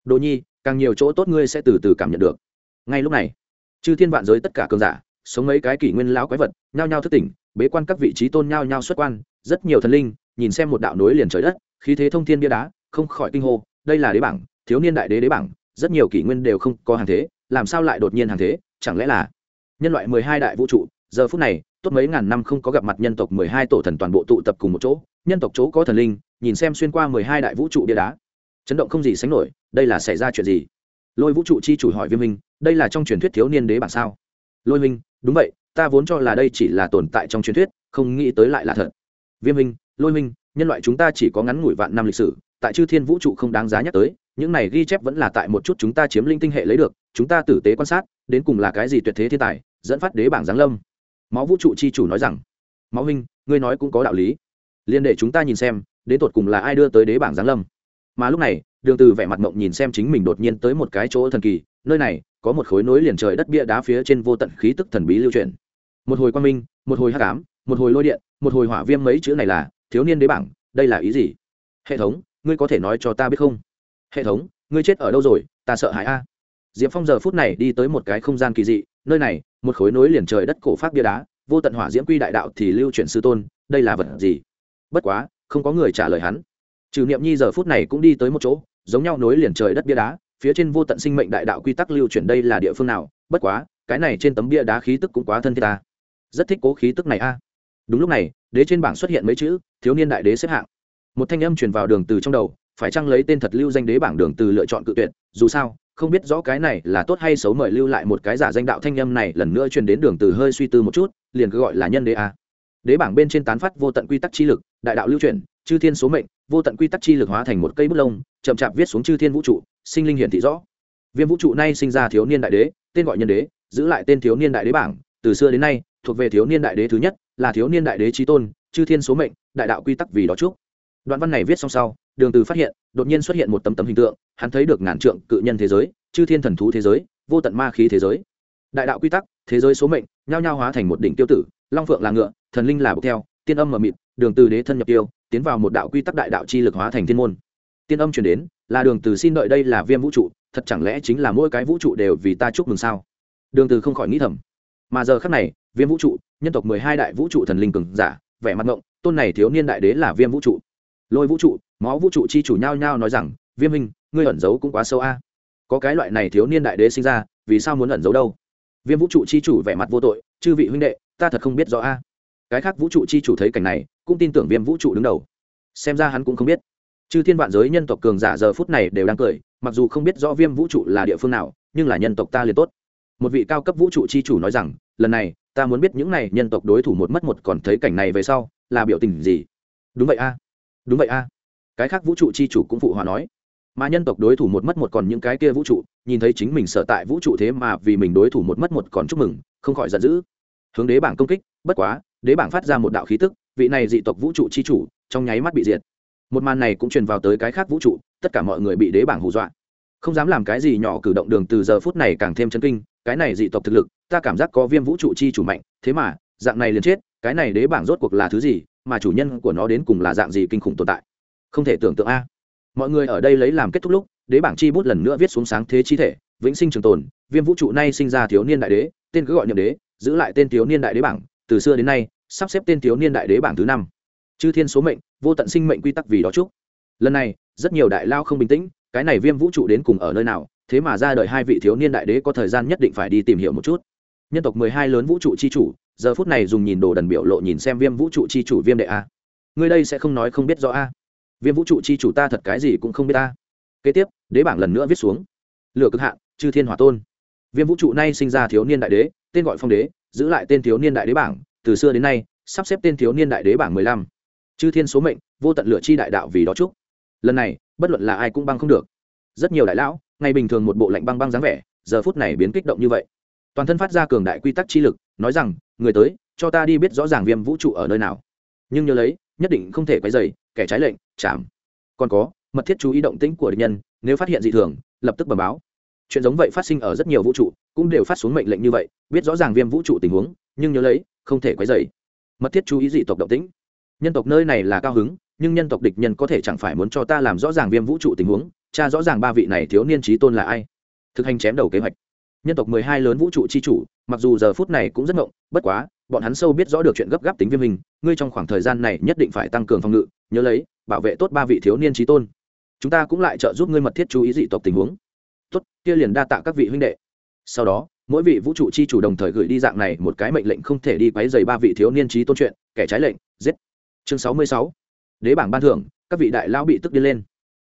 A: Đồ nhi, càng nhiều chỗ tốt ngươi sẽ từ từ cảm nhận được. Ngay lúc này, chư thiên vạn giới tất cả cường giả, sống mấy cái kỷ nguyên lão quái vật, nhao nhao thức tỉnh, bế quan các vị trí tôn nhao nhao xuất quan, rất nhiều thần linh, nhìn xem một đạo núi liền trời đất, khí thế thông thiên bia đá, không khỏi kinh hô, đây là đế bảng, thiếu niên đại đế đế bảng, rất nhiều kỷ nguyên đều không có hàng thế, làm sao lại đột nhiên hàng thế, chẳng lẽ là nhân loại mười hai đại vũ trụ giờ phút này, tốt mấy ngàn năm không có gặp mặt nhân tộc mười hai tổ thần toàn bộ tụ tập cùng một chỗ, nhân tộc chỗ có thần linh, nhìn xem xuyên qua mười hai đại vũ trụ bia đá. Chấn động không gì sánh nổi, đây là xảy ra chuyện gì? Lôi vũ trụ chi chủ hỏi viêm minh, đây là trong truyền thuyết thiếu niên đế bảng sao? Lôi minh, đúng vậy, ta vốn cho là đây chỉ là tồn tại trong truyền thuyết, không nghĩ tới lại là thật. Viêm minh, lôi minh, nhân loại chúng ta chỉ có ngắn ngủi vạn năm lịch sử, tại chư thiên vũ trụ không đáng giá nhắc tới, những này ghi chép vẫn là tại một chút chúng ta chiếm linh tinh hệ lấy được, chúng ta tử tế quan sát, đến cùng là cái gì tuyệt thế thiên tài, dẫn phát đế bảng giáng lâm máu vũ trụ chi chủ nói rằng, máu huynh, ngươi nói cũng có đạo lý. Liên để chúng ta nhìn xem, đến tột cùng là ai đưa tới đế bảng giáng lâm. Mà lúc này, đường từ vẻ mặt mộng nhìn xem chính mình đột nhiên tới một cái chỗ thần kỳ, nơi này có một khối nối liền trời đất bia đá phía trên vô tận khí tức thần bí lưu truyền. Một hồi quang minh, một hồi hắc ám, một hồi lôi điện, một hồi hỏa viêm mấy chữ này là, thiếu niên đế bảng, đây là ý gì? Hệ thống, ngươi có thể nói cho ta biết không? Hệ thống, ngươi chết ở đâu rồi? Ta sợ hãi a diệp phong giờ phút này đi tới một cái không gian kỳ dị, nơi này, một khối nối liền trời đất cổ phát bia đá, vô tận hỏa diễm quy đại đạo thì lưu chuyển sư tôn, đây là vật gì? Bất quá, không có người trả lời hắn. Trừ niệm nhi giờ phút này cũng đi tới một chỗ, giống nhau nối liền trời đất bia đá, phía trên vô tận sinh mệnh đại đạo quy tắc lưu chuyển đây là địa phương nào? Bất quá, cái này trên tấm bia đá khí tức cũng quá thân thiết ta. Rất thích cố khí tức này a. Đúng lúc này, đế trên bảng xuất hiện mấy chữ, thiếu niên đại đế xếp hạng. Một thanh âm truyền vào đường từ trong đầu, phải chăng lấy tên thật lưu danh đế bảng đường từ lựa chọn cự tuyệt, dù sao không biết rõ cái này là tốt hay xấu mời lưu lại một cái giả danh đạo thanh âm này lần nữa truyền đến đường từ hơi suy tư một chút, liền cứ gọi là nhân đế a. Đế bảng bên trên tán phát vô tận quy tắc chi lực, đại đạo lưu truyền chư thiên số mệnh, vô tận quy tắc chi lực hóa thành một cây bút lông, chậm chạp viết xuống chư thiên vũ trụ, sinh linh hiển thị rõ. Viêm vũ trụ nay sinh ra thiếu niên đại đế, tên gọi nhân đế, giữ lại tên thiếu niên đại đế bảng, từ xưa đến nay, thuộc về thiếu niên đại đế thứ nhất, là thiếu niên đại đế trí tôn, chư thiên số mệnh, đại đạo quy tắc vì đó trước đoạn văn này viết xong sau, đường từ phát hiện, đột nhiên xuất hiện một tấm tấm hình tượng, hắn thấy được ngàn trượng cự nhân thế giới, chư thiên thần thú thế giới, vô tận ma khí thế giới. Đại đạo quy tắc, thế giới số mệnh, nhao nhao hóa thành một đỉnh tiêu tử, long phượng là ngựa, thần linh là bọc theo tiên âm mờ mịt, đường từ đế thân nhập tiêu, tiến vào một đạo quy tắc đại đạo chi lực hóa thành thiên môn. Tiên âm truyền đến, là đường từ xin đợi đây là viêm vũ trụ, thật chẳng lẽ chính là mỗi cái vũ trụ đều vì ta chúc mừng sao? Đường từ không khỏi nghĩ thầm. Mà giờ khắc này, viêm vũ trụ, nhân tộc mười hai đại vũ trụ thần linh cường giả, vẻ mặt ngộng, tôn này thiếu niên đại đế là viêm vũ trụ lôi vũ trụ, máu vũ trụ chi chủ nhau nhau nói rằng, viêm minh ngươi ẩn giấu cũng quá sâu a. Có cái loại này thiếu niên đại đế sinh ra, vì sao muốn ẩn giấu đâu? Viêm vũ trụ chi chủ vẻ mặt vô tội, chư vị huynh đệ, ta thật không biết rõ a. Cái khác vũ trụ chi chủ thấy cảnh này, cũng tin tưởng viêm vũ trụ đứng đầu. Xem ra hắn cũng không biết. Chư thiên vạn giới nhân tộc cường giả giờ phút này đều đang cười, mặc dù không biết rõ viêm vũ trụ là địa phương nào, nhưng là nhân tộc ta liền tốt. Một vị cao cấp vũ trụ chi chủ nói rằng, lần này, ta muốn biết những này nhân tộc đối thủ một mất một còn thấy cảnh này về sau, là biểu tình gì? Đúng vậy a đúng vậy a. Cái khác vũ trụ chi chủ cũng phụ hòa nói. Mà nhân tộc đối thủ một mất một còn những cái kia vũ trụ, nhìn thấy chính mình sở tại vũ trụ thế mà vì mình đối thủ một mất một còn chúc mừng, không khỏi giận dữ. Hướng đế bảng công kích, bất quá, đế bảng phát ra một đạo khí tức, vị này dị tộc vũ trụ chi chủ, trong nháy mắt bị diệt. Một màn này cũng truyền vào tới cái khác vũ trụ, tất cả mọi người bị đế bảng hù dọa. Không dám làm cái gì nhỏ cử động đường từ giờ phút này càng thêm chấn kinh, cái này dị tộc thực lực, ta cảm giác có viêm vũ trụ chi chủ mạnh, thế mà, dạng này liền chết, cái này đế bảng rốt cuộc là thứ gì mà chủ nhân của nó đến cùng là dạng gì kinh khủng tồn tại? Không thể tưởng tượng a. Mọi người ở đây lấy làm kết thúc lúc, đế bảng chi bút lần nữa viết xuống sáng thế chi thể, vĩnh sinh trường tồn, viêm vũ trụ nay sinh ra thiếu niên đại đế, tên cứ gọi nhậm đế, giữ lại tên thiếu niên đại đế bảng, từ xưa đến nay, sắp xếp tên thiếu niên đại đế bảng thứ năm. Chư thiên số mệnh, vô tận sinh mệnh quy tắc vì đó chúc. Lần này, rất nhiều đại lao không bình tĩnh, cái này viêm vũ trụ đến cùng ở nơi nào, thế mà ra đời hai vị thiếu niên đại đế có thời gian nhất định phải đi tìm hiểu một chút nhân tộc mười hai lớn vũ trụ chi chủ, giờ phút này dùng nhìn đồ đần biểu lộ nhìn xem viêm vũ trụ chi chủ viêm đệ a. Ngươi đây sẽ không nói không biết rõ a. Viêm vũ trụ chi chủ ta thật cái gì cũng không biết ta kế tiếp, đế bảng lần nữa viết xuống. Lửa cực hạn, chư thiên hỏa tôn. Viêm vũ trụ nay sinh ra thiếu niên đại đế, tên gọi phong đế, giữ lại tên thiếu niên đại đế bảng, từ xưa đến nay, sắp xếp tên thiếu niên đại đế bảng mười lăm. Chư thiên số mệnh, vô tận lửa chi đại đạo vì đó chúc. Lần này, bất luận là ai cũng băng không được. Rất nhiều đại lão, ngày bình thường một bộ lạnh băng băng dáng vẻ, giờ phút này biến kích động như vậy toàn thân phát ra cường đại quy tắc chi lực, nói rằng, người tới, cho ta đi biết rõ ràng viêm vũ trụ ở nơi nào. Nhưng nhớ lấy, nhất định không thể quay dày kẻ trái lệnh, chạm. Còn có, mật thiết chú ý động tĩnh của địch nhân, nếu phát hiện dị thường, lập tức bẩm báo. Chuyện giống vậy phát sinh ở rất nhiều vũ trụ, cũng đều phát xuống mệnh lệnh như vậy, biết rõ ràng viêm vũ trụ tình huống, nhưng nhớ lấy, không thể quấy dày mật thiết chú ý dị tộc động tĩnh. Nhân tộc nơi này là cao hứng, nhưng nhân tộc địch nhân có thể chẳng phải muốn cho ta làm rõ ràng viêm vũ trụ tình huống cha rõ ràng ba vị này thiếu niên trí tôn là ai. Thực hành chém đầu kế hoạch nhân tộc mười hai lớn vũ trụ chi chủ, mặc dù giờ phút này cũng rất ngộng, bất quá, bọn hắn sâu biết rõ được chuyện gấp gáp tính viêm hình, ngươi trong khoảng thời gian này nhất định phải tăng cường phòng ngự, nhớ lấy, bảo vệ tốt ba vị thiếu niên trí tôn. Chúng ta cũng lại trợ giúp ngươi mật thiết chú ý dị tộc tình huống. Tốt, kia liền đa tạ các vị huynh đệ. Sau đó, mỗi vị vũ trụ chi chủ đồng thời gửi đi dạng này một cái mệnh lệnh không thể đi quấy dày ba vị thiếu niên trí tôn chuyện, kẻ trái lệnh, giết. Chương sáu mươi sáu, đế bảng ban thưởng, các vị đại lão bị tức điên lên.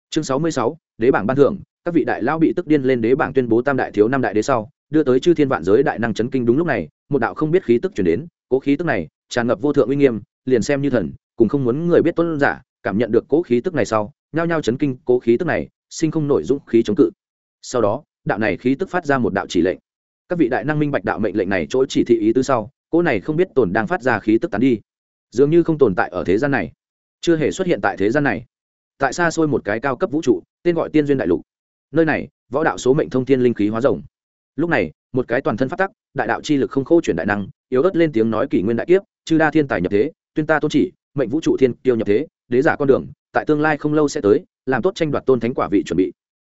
A: Chương sáu mươi sáu, đế bảng ban thưởng các vị đại lao bị tức điên lên đế bảng tuyên bố tam đại thiếu năm đại đế sau, đưa tới chư thiên vạn giới đại năng chấn kinh đúng lúc này, một đạo không biết khí tức chuyển đến, cố khí tức này tràn ngập vô thượng uy nghiêm, liền xem như thần, cùng không muốn người biết tuân giả, cảm nhận được cố khí tức này sau, nhao nhao chấn kinh cố khí tức này, sinh không nổi dũng khí chống cự. Sau đó, đạo này khí tức phát ra một đạo chỉ lệnh. Các vị đại năng minh bạch đạo mệnh lệnh này chỗ chỉ thị ý tứ sau cỗ này không biết tồn đang phát ra khí tức tán đi. Dường như không tồn tại ở thế gian này. Chưa hề xuất hiện tại thế gian này. Tại xa xôi một cái cao cấp vũ trụ, tên gọi tiên duyên đại lục nơi này, võ đạo số mệnh thông thiên linh khí hóa rồng. Lúc này, một cái toàn thân phát tắc, đại đạo chi lực không khô chuyển đại năng, yếu ớt lên tiếng nói kỷ nguyên đại kiếp, chư đa thiên tài nhập thế, tuyên ta tôn chỉ, mệnh vũ trụ thiên tiêu nhập thế, đế giả con đường, tại tương lai không lâu sẽ tới, làm tốt tranh đoạt tôn thánh quả vị chuẩn bị.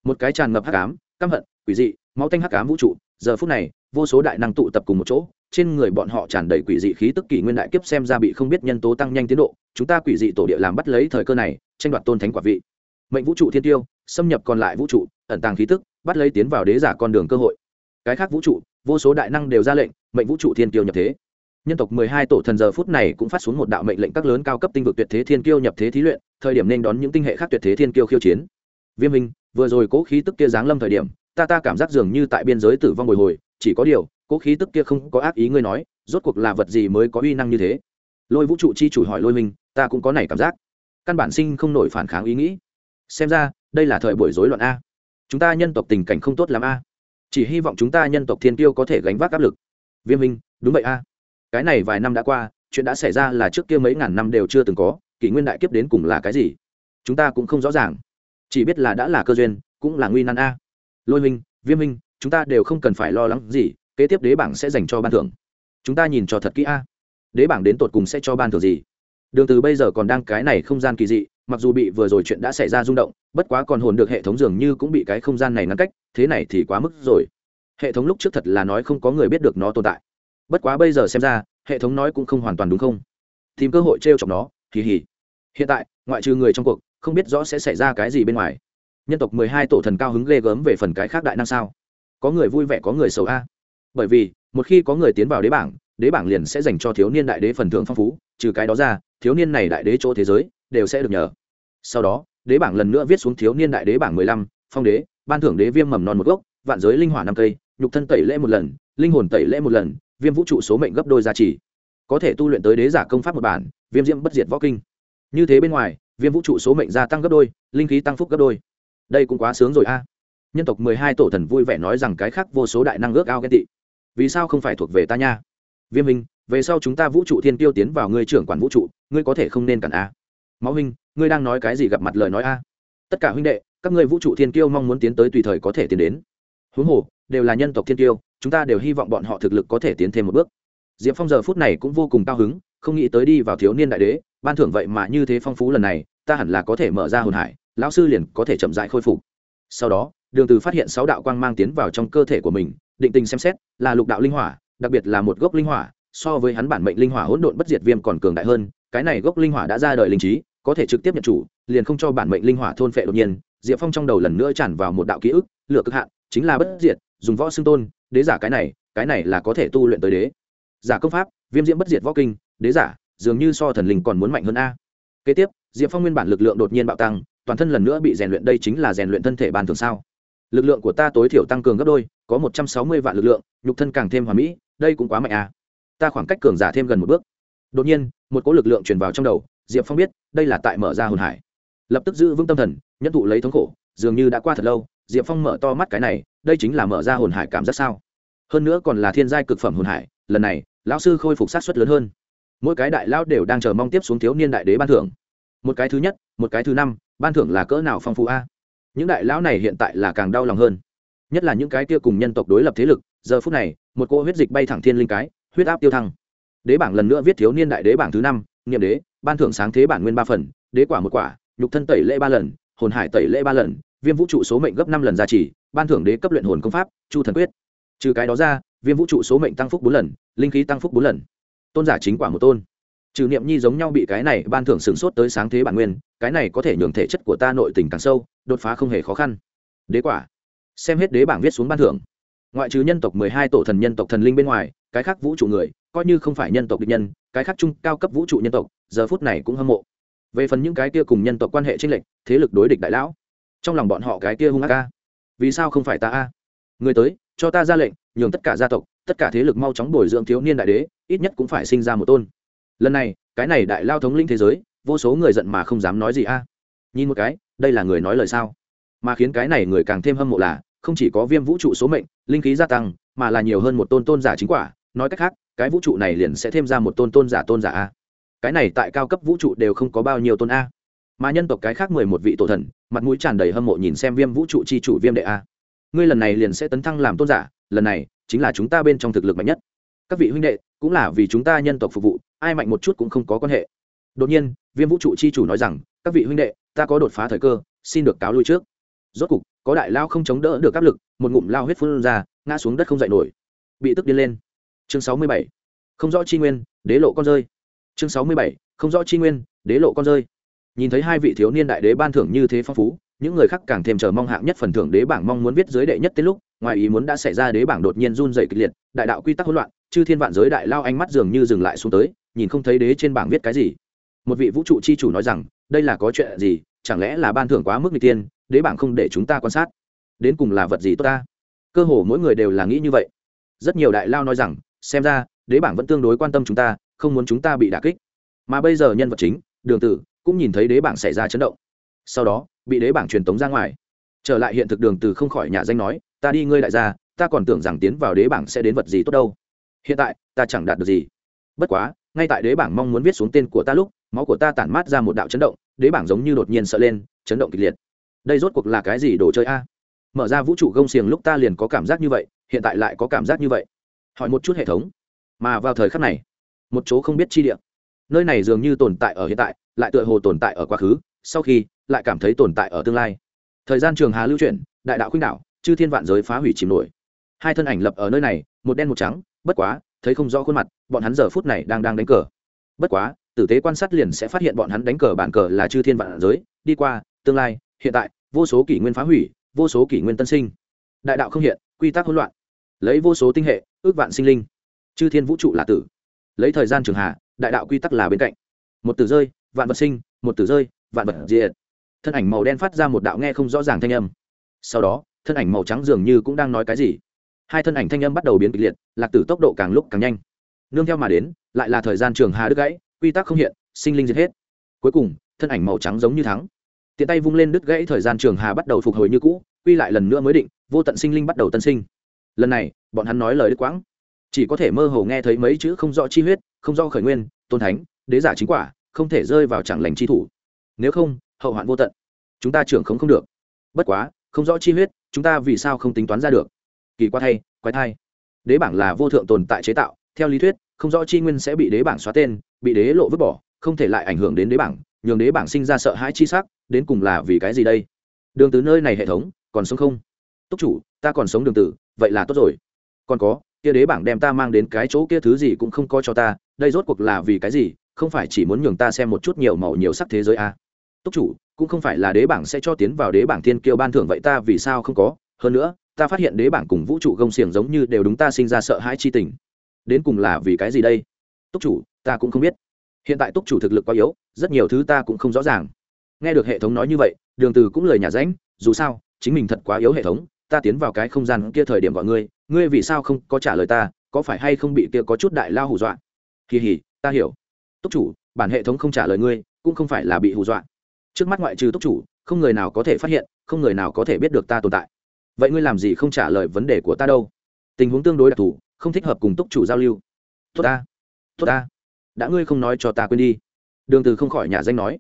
A: Một cái tràn ngập hắc ám, căm hận, quỷ dị, máu tanh hắc ám vũ trụ, giờ phút này, vô số đại năng tụ tập cùng một chỗ, trên người bọn họ tràn đầy quỷ dị khí tức kỷ nguyên đại kiếp xem ra bị không biết nhân tố tăng nhanh tiến độ, chúng ta quỷ dị tổ địa làm bắt lấy thời cơ này, tranh đoạt tôn thánh quả vị mệnh vũ trụ thiên tiêu, xâm nhập còn lại vũ trụ, ẩn tàng khí tức, bắt lấy tiến vào đế giả con đường cơ hội. Cái khác vũ trụ, vô số đại năng đều ra lệnh, mệnh vũ trụ thiên tiêu nhập thế. Nhân tộc mười hai tổ thần giờ phút này cũng phát xuống một đạo mệnh lệnh các lớn cao cấp tinh vực tuyệt thế thiên kiêu nhập thế thí luyện, thời điểm nên đón những tinh hệ khác tuyệt thế thiên kiêu khiêu chiến. Viêm minh, vừa rồi cố khí tức kia giáng lâm thời điểm, ta ta cảm giác dường như tại biên giới tử vong bồi hồi, chỉ có điều, cố khí tức kia không có ác ý ngươi nói, rốt cuộc là vật gì mới có uy năng như thế? Lôi vũ trụ chi chủ hỏi lôi minh, ta cũng có này cảm giác. Căn bản sinh không nổi phản kháng ý nghĩ xem ra, đây là thời buổi rối loạn a. Chúng ta nhân tộc tình cảnh không tốt l a. Chỉ hy vọng chúng ta nhân tộc thiên tiêu có thể gánh vác áp lực. Viêm minh, đúng vậy a. Cái này vài năm đã qua, chuyện đã xảy ra là trước kia mấy ngàn năm đều chưa từng có, kỷ nguyên đại kiếp đến cùng là cái gì? Chúng ta cũng không rõ ràng. Chỉ biết là đã là cơ duyên, cũng là nguy nan a. Lôi minh, viêm minh, chúng ta đều không cần phải lo lắng gì, kế tiếp đế bảng sẽ dành cho ban thưởng. Chúng ta nhìn cho thật kỹ a. Đế bảng đến tột cùng sẽ cho ban thưởng gì? Đường từ bây giờ còn đang cái này không gian kỳ dị mặc dù bị vừa rồi chuyện đã xảy ra rung động, bất quá còn hồn được hệ thống dường như cũng bị cái không gian này ngăn cách, thế này thì quá mức rồi. Hệ thống lúc trước thật là nói không có người biết được nó tồn tại. Bất quá bây giờ xem ra, hệ thống nói cũng không hoàn toàn đúng không? Tìm cơ hội t r e o chọc nó kỳ hỉ hiện tại, ngoại trừ người trong cuộc, không biết rõ sẽ xảy ra cái gì bên ngoài. Nhân tộc mười hai tổ thần cao hứng ghê gớm về phần cái khác đại năng sao? Có người vui vẻ, có người xấu a. Bởi vì, một khi có người tiến vào đế bảng đế bảng liền sẽ dành cho thiếu niên đại đế phần thưởng phong phú, trừ cái đó ra, thiếu niên này đại đế chỗ thế giới, đều sẽ được nhờ sau đó, đế bảng lần nữa viết xuống thiếu niên đại đế bảng mười lăm, phong đế, ban thưởng đế viêm mầm non một gốc, vạn giới linh hỏa năm cây, nhục thân tẩy lễ một lần, linh hồn tẩy lễ một lần, viêm vũ trụ số mệnh gấp đôi giá trị. Có thể tu luyện tới đế giả công pháp một bản, viêm diễm bất diệt võ kinh. Như thế bên ngoài, viêm vũ trụ số mệnh gia tăng gấp đôi, linh khí tăng phúc gấp đôi. Đây cũng quá sướng rồi a. Nhân tộc mười hai tổ thần vui vẻ nói rằng cái khác vô số đại năng ước ao ghen tị. Vì sao không phải thuộc về ta nha? Viêm minh, về sau chúng ta vũ trụ thiên tiêu tiến vào ngươi trưởng quản vũ trụ, ngươi có thể không nên cản a máu huynh ngươi đang nói cái gì gặp mặt lời nói a? Tất cả huynh đệ các ngươi vũ trụ thiên kiêu mong muốn tiến tới tùy thời có thể tiến đến. Huống hồ đều là nhân tộc thiên kiêu, chúng ta đều hy vọng bọn họ thực lực có thể tiến thêm một bước. Diệp phong giờ phút này cũng vô cùng cao hứng không nghĩ tới đi vào thiếu niên đại đế ban thưởng vậy mà như thế phong phú lần này ta hẳn là có thể mở ra hồn hải lão sư liền có thể chậm rãi khôi phục. Sau đó đường từ phát hiện sáu đạo quang mang tiến vào trong cơ thể của mình định tình xem xét là lục đạo linh hỏa đặc biệt là một gốc linh hỏa so với hắn bản mệnh linh hỏa hỗn độn bất diệt viêm còn cường đại hơn cái này gốc linh hỏa đã ra đời linh trí có thể trực tiếp nhận chủ, liền không cho bản mệnh linh hỏa thôn phệ đột nhiên, diệp phong trong đầu lần nữa tràn vào một đạo ký ức, lửa cực hạn, chính là bất diệt, dùng võ xưng tôn, đế giả cái này cái này là có thể tu luyện tới đế. Giả công pháp, viêm diễm bất diệt võ kinh, đế giả, dường như so thần linh còn muốn mạnh hơn a. Kế tiếp, diệp phong nguyên bản lực lượng đột nhiên bạo tăng, toàn thân lần nữa bị rèn luyện, đây chính là rèn luyện thân thể bàn thường sao? Lực lượng của ta tối thiểu tăng cường gấp đôi, có một trăm sáu mươi vạn lực lượng, nhục thân càng thêm hòa mỹ, đây cũng quá mạnh a. Ta khoảng cách cường giả thêm gần một bước. Đột nhiên, một cỗ lực lượng truyền vào trong đầu diệp phong biết, đây là tại mở ra hồn hải. Lập tức giữ vững tâm thần nhân thụ lấy thống khổ, dường như đã qua thật lâu, diệp phong mở to mắt cái này, đây chính là mở ra hồn hải cảm giác sao? Hơn nữa còn là thiên giai cực phẩm hồn hải, lần này, lão sư khôi phục sát xuất lớn hơn. Mỗi cái đại lão đều đang chờ mong tiếp xuống thiếu niên đại đế ban thưởng. Một cái thứ nhất, một cái thứ năm, ban thưởng là cỡ nào phong phú a? Những đại lão này hiện tại là càng đau lòng hơn. Nhất là những cái kia cùng nhân tộc đối lập thế lực, giờ phút này, một cô huyết dịch bay thẳng thiên linh cái, huyết áp tiêu thăng. Đế bảng lần nữa viết thiếu niên đại đế bảng thứ năm niệm đế, ban thưởng sáng thế bản nguyên ba phần, đế quả một quả, nhục thân tẩy lễ ba lần, hồn hải tẩy lễ ba lần, viêm vũ trụ số mệnh gấp năm lần gia trì, ban thưởng đế cấp luyện hồn công pháp, chu thần quyết. Trừ cái đó ra, viêm vũ trụ số mệnh tăng phúc bốn lần, linh khí tăng phúc bốn lần. Tôn giả chính quả một tôn. Trừ niệm nhi giống nhau bị cái này ban thưởng sửng sốt tới sáng thế bản nguyên, cái này có thể nhường thể chất của ta nội tình càng sâu, đột phá không hề khó khăn. Đế quả. Xem hết đế bảng viết xuống ban thưởng. Ngoại trừ nhân tộc mười hai tổ thần nhân tộc thần linh bên ngoài, cái khác vũ trụ người, coi như không phải nhân tộc địch nhân cái khác chung cao cấp vũ trụ nhân tộc, giờ phút này cũng hâm mộ. Về phần những cái kia cùng nhân tộc quan hệ tranh lệch, thế lực đối địch đại lão, trong lòng bọn họ cái kia hung ác ca vì sao không phải ta a? Người tới, cho ta ra lệnh, nhường tất cả gia tộc, tất cả thế lực mau chóng bồi dưỡng thiếu niên đại đế, ít nhất cũng phải sinh ra một tôn. Lần này, cái này đại lao thống linh thế giới, vô số người giận mà không dám nói gì a. Nhìn một cái, đây là người nói lời sao? Mà khiến cái này người càng thêm hâm mộ là, không chỉ có viêm vũ trụ số mệnh, linh khí gia tăng, mà là nhiều hơn một tôn tôn giả chính quả, nói cách khác cái vũ trụ này liền sẽ thêm ra một tôn tôn giả tôn giả a. Cái này tại cao cấp vũ trụ đều không có bao nhiêu tôn a. Mà nhân tộc cái khác mười một vị tổ thần, mặt mũi tràn đầy hâm mộ nhìn xem viêm vũ trụ chi chủ viêm đệ a. Ngươi lần này liền sẽ tấn thăng làm tôn giả, lần này chính là chúng ta bên trong thực lực mạnh nhất. Các vị huynh đệ, cũng là vì chúng ta nhân tộc phục vụ, ai mạnh một chút cũng không có quan hệ. Đột nhiên, viêm vũ trụ chi chủ nói rằng, các vị huynh đệ, ta có đột phá thời cơ, xin được cáo lui trước. Rốt cục, có đại lao không chống đỡ được áp lực, một ngụm lao huyết phun ra, ngã xuống đất không dậy nổi. Bị tức điên lên chương sáu mươi bảy. Không rõ chi nguyên, đế lộ con rơi. Chương sáu mươi bảy. Không rõ chi nguyên, đế lộ con rơi. Nhìn thấy hai vị thiếu niên đại đế ban thưởng như thế phong phú, những người khác càng thêm chờ mong hạng nhất phần thưởng đế bảng mong muốn viết giới đệ nhất tới lúc, ngoài ý muốn đã xảy ra đế bảng đột nhiên run dày kịch liệt, đại đạo quy tắc hỗn loạn, chư thiên vạn giới đại lao ánh mắt dường như dừng lại xuống tới, nhìn không thấy đế trên bảng viết cái gì. Một vị vũ trụ chi chủ nói rằng, đây là có chuyện gì? Chẳng lẽ là ban thưởng quá mức n tiên đế bảng không để chúng ta quan sát? Đến cùng là vật gì tốt ta? Cơ hồ mỗi người đều là nghĩ như vậy. Rất nhiều đại lao nói rằng xem ra, đế bảng vẫn tương đối quan tâm chúng ta, không muốn chúng ta bị đả kích. Mà bây giờ nhân vật chính, đường tử, cũng nhìn thấy đế bảng xảy ra chấn động. Sau đó, bị đế bảng truyền tống ra ngoài. Trở lại hiện thực đường từ không khỏi nhà danh nói, ta đi ngươi đại gia, ta còn tưởng rằng tiến vào đế bảng sẽ đến vật gì tốt đâu. Hiện tại, ta chẳng đạt được gì. Bất quá, ngay tại đế bảng mong muốn viết xuống tên của ta lúc, máu của ta tản mát ra một đạo chấn động, đế bảng giống như đột nhiên sợ lên, chấn động kịch liệt. Đây rốt cuộc là cái gì đồ chơi a? Mở ra vũ trụ gông xiềng lúc ta liền có cảm giác như vậy, hiện tại lại có cảm giác như vậy hỏi một chút hệ thống. Mà vào thời khắc này, một chỗ không biết chi địa. Nơi này dường như tồn tại ở hiện tại, lại tựa hồ tồn tại ở quá khứ, sau khi, lại cảm thấy tồn tại ở tương lai. Thời gian trường hà lưu chuyển, đại đạo khuynh đạo chư thiên vạn giới phá hủy chìm nổi. Hai thân ảnh lập ở nơi này, một đen một trắng, bất quá, thấy không rõ khuôn mặt, bọn hắn giờ phút này đang đang đánh cờ. Bất quá, tử tế quan sát liền sẽ phát hiện bọn hắn đánh cờ bản cờ là chư thiên vạn giới, đi qua, tương lai, hiện tại, vô số kỷ nguyên phá hủy, vô số kỷ nguyên tân sinh. Đại đạo không hiện, quy tắc hỗn loạn. Lấy vô số tinh hệ ước vạn sinh linh. Chư thiên vũ trụ là tử. Lấy thời gian trường hạ, đại đạo quy tắc là bên cạnh. Một tử rơi, vạn vật sinh, một tử rơi, vạn vật diệt. Thân ảnh màu đen phát ra một đạo nghe không rõ ràng thanh âm. Sau đó, thân ảnh màu trắng dường như cũng đang nói cái gì. Hai thân ảnh thanh âm bắt đầu biến kịch liệt, lạc tử tốc độ càng lúc càng nhanh. Nương theo mà đến, lại là thời gian trường hà đứt gãy, quy tắc không hiện, sinh linh diệt hết. Cuối cùng, thân ảnh màu trắng giống như thắng. Tiện tay vung lên đứt gãy thời gian trường hà bắt đầu phục hồi như cũ, quy lại lần nữa mới định, vô tận sinh linh bắt đầu tân sinh. Lần này bọn hắn nói lời đứt quãng. Chỉ có thể mơ hồ nghe thấy mấy chữ không rõ chi huyết, không rõ khởi nguyên, tôn thánh, đế giả chính quả, không thể rơi vào chẳng lành chi thủ. Nếu không, hậu hoạn vô tận. Chúng ta trưởng không không được. Bất quá, không rõ chi huyết, chúng ta vì sao không tính toán ra được? Kỳ quá thay, quái thai. Đế bảng là vô thượng tồn tại chế tạo, theo lý thuyết, không rõ chi nguyên sẽ bị đế bảng xóa tên, bị đế lộ vứt bỏ, không thể lại ảnh hưởng đến đế bảng, nhường đế bảng sinh ra sợ hãi chi sắc, đến cùng là vì cái gì đây? Đường từ nơi này hệ thống, còn sống không? Túc chủ, ta còn sống đường tử, vậy là tốt rồi còn có, kia đế bảng đem ta mang đến cái chỗ kia thứ gì cũng không có cho ta, đây rốt cuộc là vì cái gì, không phải chỉ muốn nhường ta xem một chút nhiều màu nhiều sắc thế giới à. túc chủ, cũng không phải là đế bảng sẽ cho tiến vào đế bảng thiên kiêu ban thưởng vậy ta vì sao không có? Hơn nữa, ta phát hiện đế bảng cùng vũ trụ gông xiềng giống như đều đúng ta sinh ra sợ hãi chi tình. Đến cùng là vì cái gì đây? Túc chủ, ta cũng không biết. Hiện tại túc chủ thực lực quá yếu, rất nhiều thứ ta cũng không rõ ràng. Nghe được hệ thống nói như vậy, đường từ cũng lời nhà ránh, dù sao, chính mình thật quá yếu hệ thống ta tiến vào cái không gian kia thời điểm gọi ngươi ngươi vì sao không có trả lời ta, có phải hay không bị kia có chút đại lao hù dọa? Kỳ hỉ ta hiểu. Túc chủ, bản hệ thống không trả lời ngươi, cũng không phải là bị hù dọa. Trước mắt ngoại trừ túc chủ, không người nào có thể phát hiện, không người nào có thể biết được ta tồn tại. Vậy ngươi làm gì không trả lời vấn đề của ta đâu? Tình huống tương đối đặc thù, không thích hợp cùng túc chủ giao lưu. Tốt ta tốt ta. Đã ngươi không nói cho ta quên đi. Đường từ không khỏi nhà danh nói.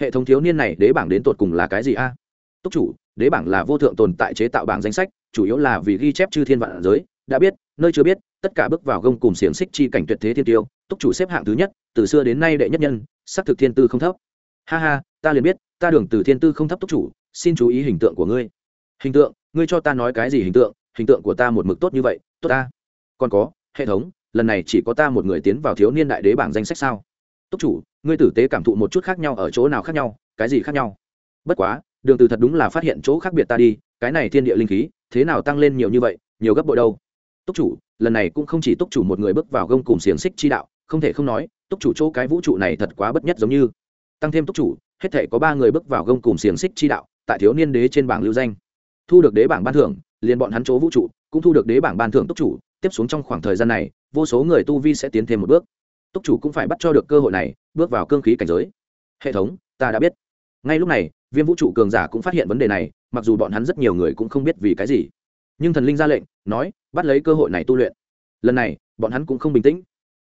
A: Hệ thống thiếu niên này đế bảng đến tột cùng là cái gì a? Túc chủ đế bảng là vô thượng tồn tại chế tạo bảng danh sách, chủ yếu là vì ghi chép chư thiên vạn giới. Đã biết, nơi chưa biết, tất cả bước vào gông cùng xiềng xích chi cảnh tuyệt thế thiên tiêu, túc chủ xếp hạng thứ nhất, từ xưa đến nay đệ nhất nhân, sắc thực thiên tư không thấp. Ha ha, ta liền biết, ta đường từ thiên tư không thấp túc chủ, xin chú ý hình tượng của ngươi. Hình tượng, ngươi cho ta nói cái gì hình tượng hình tượng của ta một mực tốt như vậy, tốt ta. Còn có, hệ thống, lần này chỉ có ta một người tiến vào thiếu niên đại đế bảng danh sách sao? Túc chủ, ngươi tử tế cảm thụ một chút khác nhau ở chỗ nào khác nhau, cái gì khác nhau? Bất quá đường từ thật đúng là phát hiện chỗ khác biệt ta đi, cái này thiên địa linh khí, thế nào tăng lên nhiều như vậy, nhiều gấp bội đâu. Túc chủ, lần này cũng không chỉ túc chủ một người bước vào gông cùng xiềng xích chi đạo, không thể không nói, túc chủ chỗ cái vũ trụ này thật quá bất nhất giống như. Tăng thêm túc chủ, hết thể có ba người bước vào gông cùng xiềng xích chi đạo, tại thiếu niên đế trên bảng lưu danh. Thu được đế bảng ban thưởng, liền bọn hắn chỗ vũ trụ, cũng thu được đế bảng ban thưởng túc chủ, tiếp xuống trong khoảng thời gian này, vô số người tu vi sẽ tiến thêm một bước. Túc chủ cũng phải bắt cho được cơ hội này, bước vào cương khí cảnh giới. Hệ thống, ta đã biết. Ngay lúc này viêm vũ trụ cường giả cũng phát hiện vấn đề này, mặc dù bọn hắn rất nhiều người cũng không biết vì cái gì. Nhưng thần linh ra lệnh, nói, bắt lấy cơ hội này tu luyện. Lần này, bọn hắn cũng không bình tĩnh.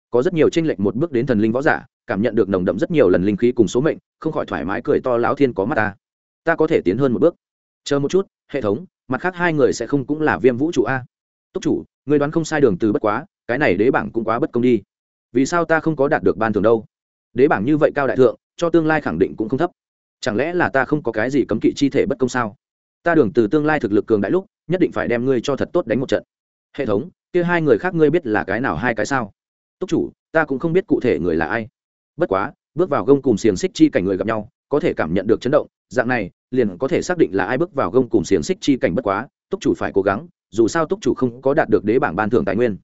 A: Có rất nhiều tranh lệch một bước đến thần linh võ giả, cảm nhận được nồng đậm rất nhiều lần linh khí cùng số mệnh, không khỏi thoải mái cười to láo thiên có mắt ta. Ta có thể tiến hơn một bước. Chờ một chút, hệ thống, mặt khác hai người sẽ không cũng là viêm vũ trụ a. Túc chủ người đoán không sai đường từ bất quá, cái này đế bảng cũng quá bất công đi. Vì sao ta không có đạt được ban thường đâu? Đế bảng như vậy cao đại thượng, cho tương lai khẳng định cũng không thấp chẳng lẽ là ta không có cái gì cấm kỵ chi thể bất công sao? Ta đường từ tương lai thực lực cường đại lúc, nhất định phải đem ngươi cho thật tốt đánh một trận. Hệ thống, kia hai người khác ngươi biết là cái nào hai cái sao? Túc chủ, ta cũng không biết cụ thể người là ai. Bất quá, bước vào gông cùng xiềng xích chi cảnh người gặp nhau, có thể cảm nhận được chấn động, dạng này, liền có thể xác định là ai bước vào gông cùng xiềng xích chi cảnh bất quá, túc chủ phải cố gắng, dù sao túc chủ không có đạt được đế bảng ban thưởng tài nguyên.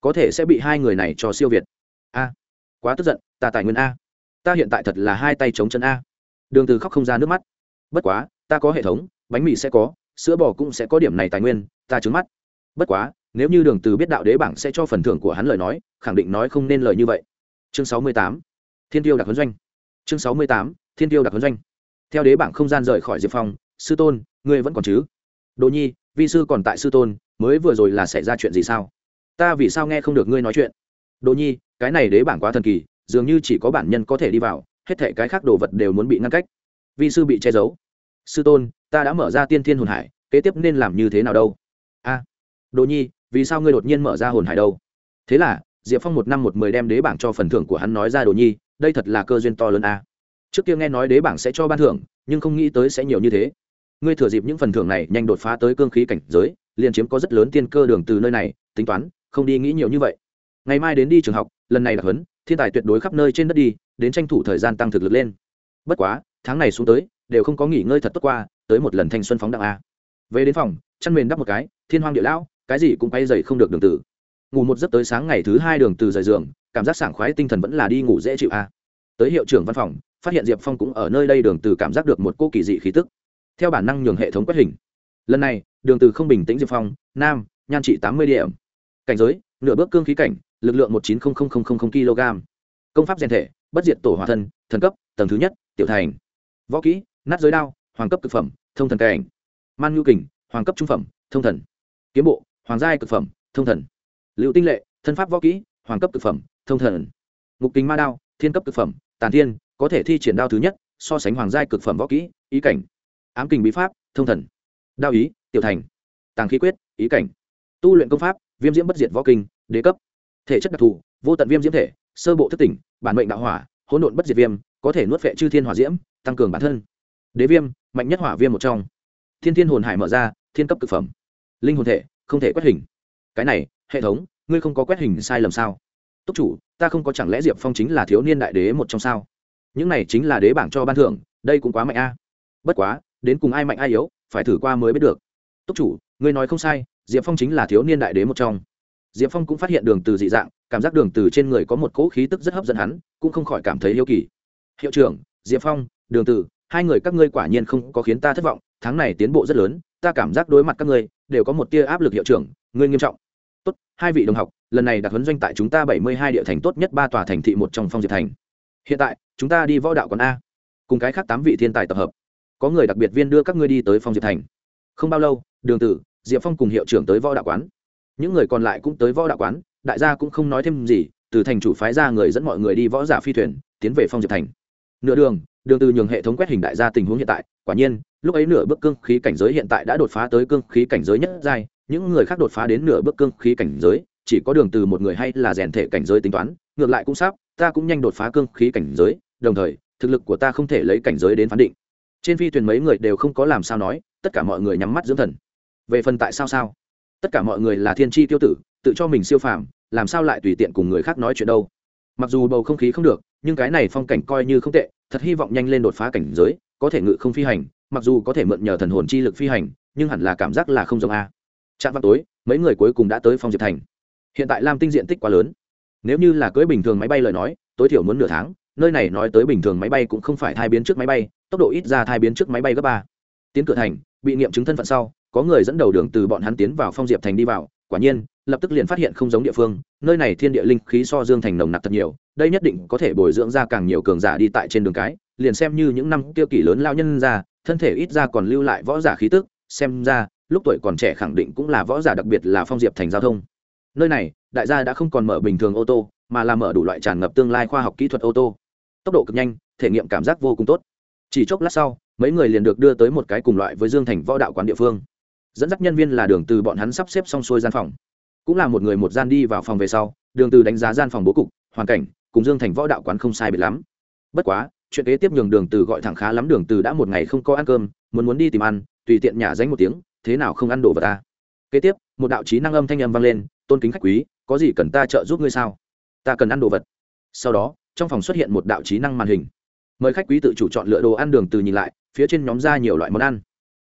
A: Có thể sẽ bị hai người này cho siêu việt. A, quá tức giận, ta tài nguyên a. Ta hiện tại thật là hai tay chống chân a đường từ khóc không ra nước mắt. Bất quá, ta có hệ thống, bánh mì sẽ có, sữa bò cũng sẽ có điểm này tài nguyên, ta trứng mắt. Bất quá, nếu như đường từ biết đạo đế bảng sẽ cho phần thưởng của hắn lời nói, khẳng định nói không nên lời như vậy. Chương 68 thiên tiêu đặc huấn doanh. Chương 68 thiên tiêu đặc huấn doanh. Theo đế bảng không gian rời khỏi diệp phong, sư tôn, ngươi vẫn còn chứ? Đồ nhi, vi sư còn tại sư tôn, mới vừa rồi là xảy ra chuyện gì sao? Ta vì sao nghe không được ngươi nói chuyện? Đồ nhi, cái này đế bảng quá thần kỳ, dường như chỉ có bản nhân có thể đi vào hết thể cái khác đồ vật đều muốn bị ngăn cách. Vi sư bị che giấu. Sư tôn, ta đã mở ra tiên thiên hồn hải, kế tiếp nên làm như thế nào đâu? A. Đồ nhi, vì sao ngươi đột nhiên mở ra hồn hải đâu? Thế là, diệp phong một năm một mười đem đế bảng cho phần thưởng của hắn nói ra, đồ nhi, đây thật là cơ duyên to lớn a. Trước kia nghe nói đế bảng sẽ cho ban thưởng, nhưng không nghĩ tới sẽ nhiều như thế. Ngươi thừa dịp những phần thưởng này nhanh đột phá tới cương khí cảnh giới, liền chiếm có rất lớn tiên cơ đường từ nơi này, tính toán, không đi nghĩ nhiều như vậy. Ngày mai đến đi trường học, lần này là huấn thiên tài tuyệt đối khắp nơi trên đất đi, đến tranh thủ thời gian tăng thực lực lên. Bất quá, tháng này xuống tới, đều không có nghỉ ngơi thật tốt qua, tới một lần thanh xuân phóng đặng a. Về đến phòng, chăn mền đắp một cái, thiên hoang địa lão, cái gì cũng bay dậy không được đường tử. Ngủ một giấc tới sáng ngày thứ hai đường từ rời giường, cảm giác sảng khoái tinh thần vẫn là đi ngủ dễ chịu a. Tới hiệu trưởng văn phòng, phát hiện diệp phong cũng ở nơi đây đường từ cảm giác được một cô kỳ dị khí tức. Theo bản năng nhường hệ thống quét hình. Lần này, đường từ không bình tĩnh diệp phong, nam, nhan trị tám mươi điểm. Cảnh giới, nửa bước cương khí cảnh lực lượng một chín kg. Công pháp rèn thể, bất diệt tổ hòa thân, thần cấp, tầng thứ nhất, tiểu thành. Võ kỹ, nát giới đao, hoàng cấp thực phẩm, thông thần cảnh. Man nhu kình, hoàng cấp trung phẩm, thông thần. Kiếm bộ, hoàng giai cực phẩm, thông thần. Liệu tinh lệ, thân pháp võ kỹ, hoàng cấp cực phẩm, thông thần. Ngục kính ma đao, thiên cấp cực phẩm, tàn thiên, có thể thi triển đao thứ nhất, so sánh hoàng giai cực phẩm võ kỹ, ý cảnh. Ám kình bí pháp, thông thần. Đao ý, tiểu thành. Tàng khí quyết, ý cảnh. Tu luyện công pháp, viêm diễm bất diệt võ kinh đế cấp thể chất đặc thù, vô tận viêm diễm thể, sơ bộ thất tỉnh, bản mệnh đạo hỏa, hỗn độn bất diệt viêm, có thể nuốt vệ chư thiên hỏa diễm, tăng cường bản thân. Đế viêm, mạnh nhất hỏa viêm một trong. Thiên thiên hồn hải mở ra, thiên cấp cực phẩm. Linh hồn thể, không thể quét hình. Cái này, hệ thống, ngươi không có quét hình sai lầm sao? Túc chủ, ta không có chẳng lẽ diệp phong chính là thiếu niên đại đế một trong sao? Những này chính là đế bảng cho ban thưởng, đây cũng quá mạnh a. Bất quá, đến cùng ai mạnh ai yếu, phải thử qua mới biết được. Túc chủ, ngươi nói không sai, diệp phong chính là thiếu niên đại đế một trong diệp phong cũng phát hiện đường từ dị dạng, cảm giác đường từ trên người có một cỗ khí tức rất hấp dẫn hắn, cũng không khỏi cảm thấy yêu kỳ. Hiệu trưởng, diệp phong, đường từ, hai người các ngươi quả nhiên không có khiến ta thất vọng, tháng này tiến bộ rất lớn, ta cảm giác đối mặt các ngươi, đều có một tia áp lực, hiệu trưởng, ngươi nghiêm trọng. Tốt, hai vị đồng học, lần này đặt huấn doanh tại chúng ta bảy mươi hai địa thành tốt nhất ba tòa thành thị một trong phong diệp thành. Hiện tại, chúng ta đi võ đạo quán a, cùng cái khác tám vị thiên tài tập hợp. Có người đặc biệt viên đưa các ngươi đi tới phong diệp thành. Không bao lâu, đường tử diệp phong cùng hiệu trưởng tới võ đạo quán những người còn lại cũng tới võ đạo quán, đại gia cũng không nói thêm gì, từ thành chủ phái ra người dẫn mọi người đi võ giả phi thuyền, tiến về phong diệp thành. Nửa đường đường từ nhường hệ thống quét hình đại gia tình huống hiện tại, quả nhiên, lúc ấy nửa bước cương khí cảnh giới hiện tại đã đột phá tới cương khí cảnh giới nhất giai, những người khác đột phá đến nửa bước cương khí cảnh giới, chỉ có đường từ một người hay là rèn thể cảnh giới tính toán, ngược lại cũng sắp, ta cũng nhanh đột phá cương khí cảnh giới, đồng thời, thực lực của ta không thể lấy cảnh giới đến phán định. Trên phi thuyền mấy người đều không có làm sao nói, tất cả mọi người nhắm mắt dưỡng thần. Về phần tại sao sao? Tất cả mọi người là thiên tri tiêu tử, tự cho mình siêu phàm, làm sao lại tùy tiện cùng người khác nói chuyện đâu? Mặc dù bầu không khí không được, nhưng cái này phong cảnh coi như không tệ, thật hy vọng nhanh lên đột phá cảnh giới, có thể ngự không phi hành, mặc dù có thể mượn nhờ thần hồn chi lực phi hành, nhưng hẳn là cảm giác là không giống a. Trạm vào tối, mấy người cuối cùng đã tới phong diệp thành. Hiện tại lam tinh diện tích quá lớn. Nếu như là cưới bình thường máy bay lời nói, tối thiểu muốn nửa tháng, nơi này nói tới bình thường máy bay cũng không phải thai biến trước máy bay, tốc độ ít ra thai biến trước máy bay gấp ba. Tiến cửa thành, bị nghiệm chứng thân phận sau có người dẫn đầu đường từ bọn hắn tiến vào phong diệp thành đi vào, quả nhiên, lập tức liền phát hiện không giống địa phương, nơi này thiên địa linh khí so dương thành nồng nặc thật nhiều, đây nhất định có thể bồi dưỡng ra càng nhiều cường giả đi tại trên đường cái, liền xem như những năm tiêu kỷ lớn lao nhân ra, thân thể ít ra còn lưu lại võ giả khí tức, xem ra, lúc tuổi còn trẻ khẳng định cũng là võ giả đặc biệt là phong diệp thành giao thông. Nơi này, đại gia đã không còn mở bình thường ô tô, mà là mở đủ loại tràn ngập tương lai khoa học kỹ thuật ô tô. Tốc độ cực nhanh, thể nghiệm cảm giác vô cùng tốt. Chỉ chốc lát sau, mấy người liền được đưa tới một cái cùng loại với dương thành võ đạo quán địa phương dẫn dắt nhân viên là đường từ bọn hắn sắp xếp xong xuôi gian phòng. Cũng là một người một gian đi vào phòng về sau, đường từ đánh giá gian phòng bố cục, hoàn cảnh, cùng dương thành võ đạo quán không sai biệt lắm. Bất quá, chuyện kế tiếp nhường đường từ gọi thẳng khá lắm, đường từ đã một ngày không có ăn cơm, muốn muốn đi tìm ăn, tùy tiện nhả danh một tiếng, thế nào không ăn đồ vật ta. Kế tiếp, một đạo trí năng âm thanh âm vang lên, tôn kính khách quý, có gì cần ta trợ giúp ngươi sao? Ta cần ăn đồ vật. Sau đó, trong phòng xuất hiện một đạo trí năng màn hình. Mời khách quý tự chủ chọn lựa đồ ăn, đường từ nhìn lại, phía trên nhóm ra nhiều loại món ăn.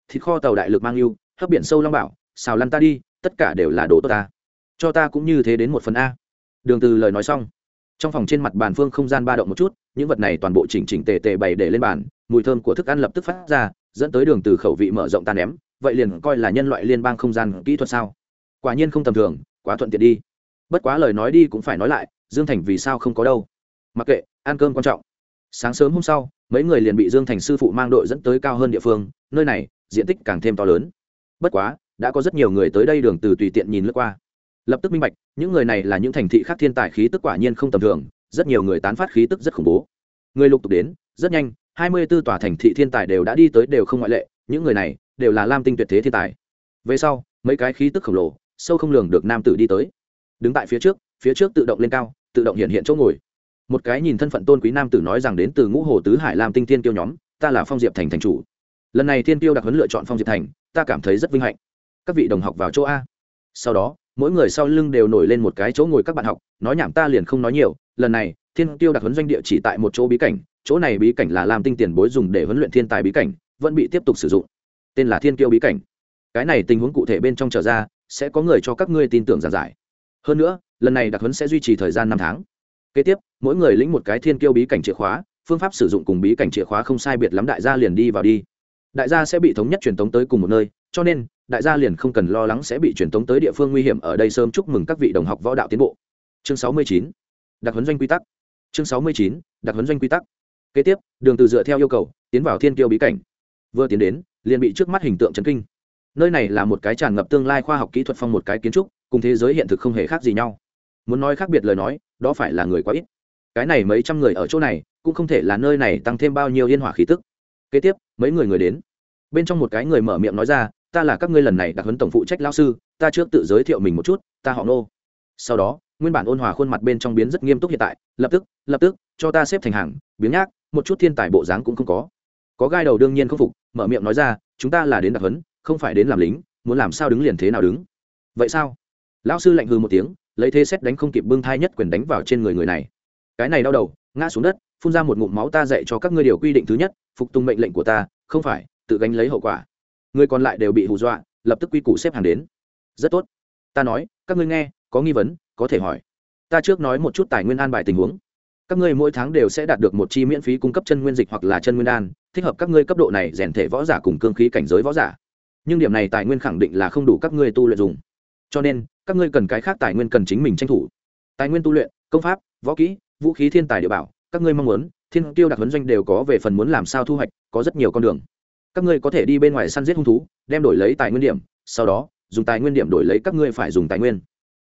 A: Thịt kho tàu đại lực mang yêu hấp biển sâu long bảo, xào lăn ta đi, tất cả đều là đồ tốt ta. Cho ta cũng như thế đến một phần a. Đường từ lời nói xong, trong phòng trên mặt bàn phương không gian ba động một chút, những vật này toàn bộ chỉnh chỉnh tề tề bày để lên bàn, mùi thơm của thức ăn lập tức phát ra, dẫn tới đường từ khẩu vị mở rộng tan ném, vậy liền coi là nhân loại liên bang không gian kỹ thuật sao? Quả nhiên không tầm thường, quá thuận tiện đi. Bất quá lời nói đi cũng phải nói lại, dương thành vì sao không có đâu? Mặc kệ, ăn cơm quan trọng. Sáng sớm hôm sau, mấy người liền bị dương thành sư phụ mang đội dẫn tới cao hơn địa phương, nơi này, diện tích càng thêm to lớn bất quá, đã có rất nhiều người tới đây đường từ tùy tiện nhìn lướt qua. Lập tức minh bạch, những người này là những thành thị khác thiên tài khí tức quả nhiên không tầm thường, rất nhiều người tán phát khí tức rất khủng bố. Người lục tục đến, rất nhanh, hai mươi 24 tòa thành thị thiên tài đều đã đi tới đều không ngoại lệ, những người này đều là lam tinh tuyệt thế thiên tài. Về sau, mấy cái khí tức khổng lồ, sâu không lường được nam tử đi tới. Đứng tại phía trước phía trước tự động lên cao, tự động hiện hiện chỗ ngồi. Một cái nhìn thân phận tôn quý nam tử nói rằng đến từ ngũ hồ tứ hải lam tinh thiên tiêu nhóm, ta là phong diệp thành thành chủ lần này thiên tiêu đặc huấn lựa chọn phong diệp thành, ta cảm thấy rất vinh hạnh. Các vị đồng học vào chỗ a. Sau đó, mỗi người sau lưng đều nổi lên một cái chỗ ngồi các bạn học, nói nhảm ta liền không nói nhiều. Lần này, thiên tiêu đặc huấn doanh địa chỉ tại một chỗ bí cảnh, chỗ này bí cảnh là làm tinh tiền bối dùng để huấn luyện thiên tài bí cảnh, vẫn bị tiếp tục sử dụng. Tên là thiên tiêu bí cảnh. Cái này tình huống cụ thể bên trong trở ra, sẽ có người cho các ngươi tin tưởng giảng giải. Hơn nữa, lần này đặc huấn sẽ duy trì thời gian năm tháng. Kế tiếp, mỗi người lĩnh một cái thiên Tiêu bí cảnh chìa khóa, phương pháp sử dụng cùng bí cảnh chìa khóa không sai biệt lắm đại gia liền đi vào đi đại gia sẽ bị thống nhất truyền tống tới cùng một nơi, cho nên, đại gia liền không cần lo lắng sẽ bị truyền tống tới địa phương nguy hiểm ở đây. Sớm chúc mừng các vị đồng học võ đạo tiến bộ. Chương sáu mươi chín, đặc huấn doanh quy tắc. Chương sáu mươi chín, đặc huấn doanh quy tắc. Kế tiếp, đường từ dựa theo yêu cầu, tiến vào thiên kiêu bí cảnh. Vừa tiến đến, liền bị trước mắt hình tượng chấn kinh. Nơi này là một cái tràn ngập tương lai khoa học kỹ thuật phong một cái kiến trúc, cùng thế giới hiện thực không hề khác gì nhau. Muốn nói khác biệt lời nói, đó phải là người quá ít. Cái này mấy trăm người ở chỗ này, cũng không thể là nơi này tăng thêm bao nhiêu yên hỏa khí tức kế tiếp, mấy người người đến. Bên trong một cái người mở miệng nói ra, ta là các ngươi lần này đặc huấn tổng phụ trách lao sư, ta trước tự giới thiệu mình một chút, ta họ nô sau đó, nguyên bản ôn hòa khuôn mặt bên trong biến rất nghiêm túc hiện tại, lập tức lập tức, cho ta xếp thành hàng biếng nhác, một chút thiên tài bộ dáng cũng không có. Có gai đầu đương nhiên không phục, mở miệng nói ra, chúng ta là đến đặc huấn, không phải đến làm lính, muốn làm sao đứng liền thế nào đứng? Vậy sao? Lão sư lạnh hư một tiếng, lấy thế xét đánh không kịp bưng thai nhất quyền đánh vào trên người người này. Cái này đau đầu, ngã xuống đất phun ra một ngụm máu ta dạy cho các ngươi điều quy định thứ nhất, phục tùng mệnh lệnh của ta, không phải, tự gánh lấy hậu quả. Người còn lại đều bị hù dọa, lập tức quy củ xếp hàng đến. Rất tốt. Ta nói, các ngươi nghe, có nghi vấn, có thể hỏi. Ta trước nói một chút tài nguyên an bài tình huống. Các ngươi mỗi tháng đều sẽ đạt được một chi miễn phí cung cấp chân nguyên dịch hoặc là chân nguyên đan, thích hợp các ngươi cấp độ này rèn thể võ giả cùng cương khí cảnh giới võ giả. Nhưng điểm này tài nguyên khẳng định là không đủ các ngươi tu luyện dùng. Cho nên, các ngươi cần cái khác tài nguyên cần chính mình tranh thủ. Tài nguyên tu luyện, công pháp, võ kỹ, vũ khí thiên tài địa bảo các ngươi mong muốn, thiên tiêu đặc huấn doanh đều có về phần muốn làm sao thu hoạch, có rất nhiều con đường. Các ngươi có thể đi bên ngoài săn giết hung thú, đem đổi lấy tài nguyên điểm, sau đó, dùng tài nguyên điểm đổi lấy các ngươi phải dùng tài nguyên.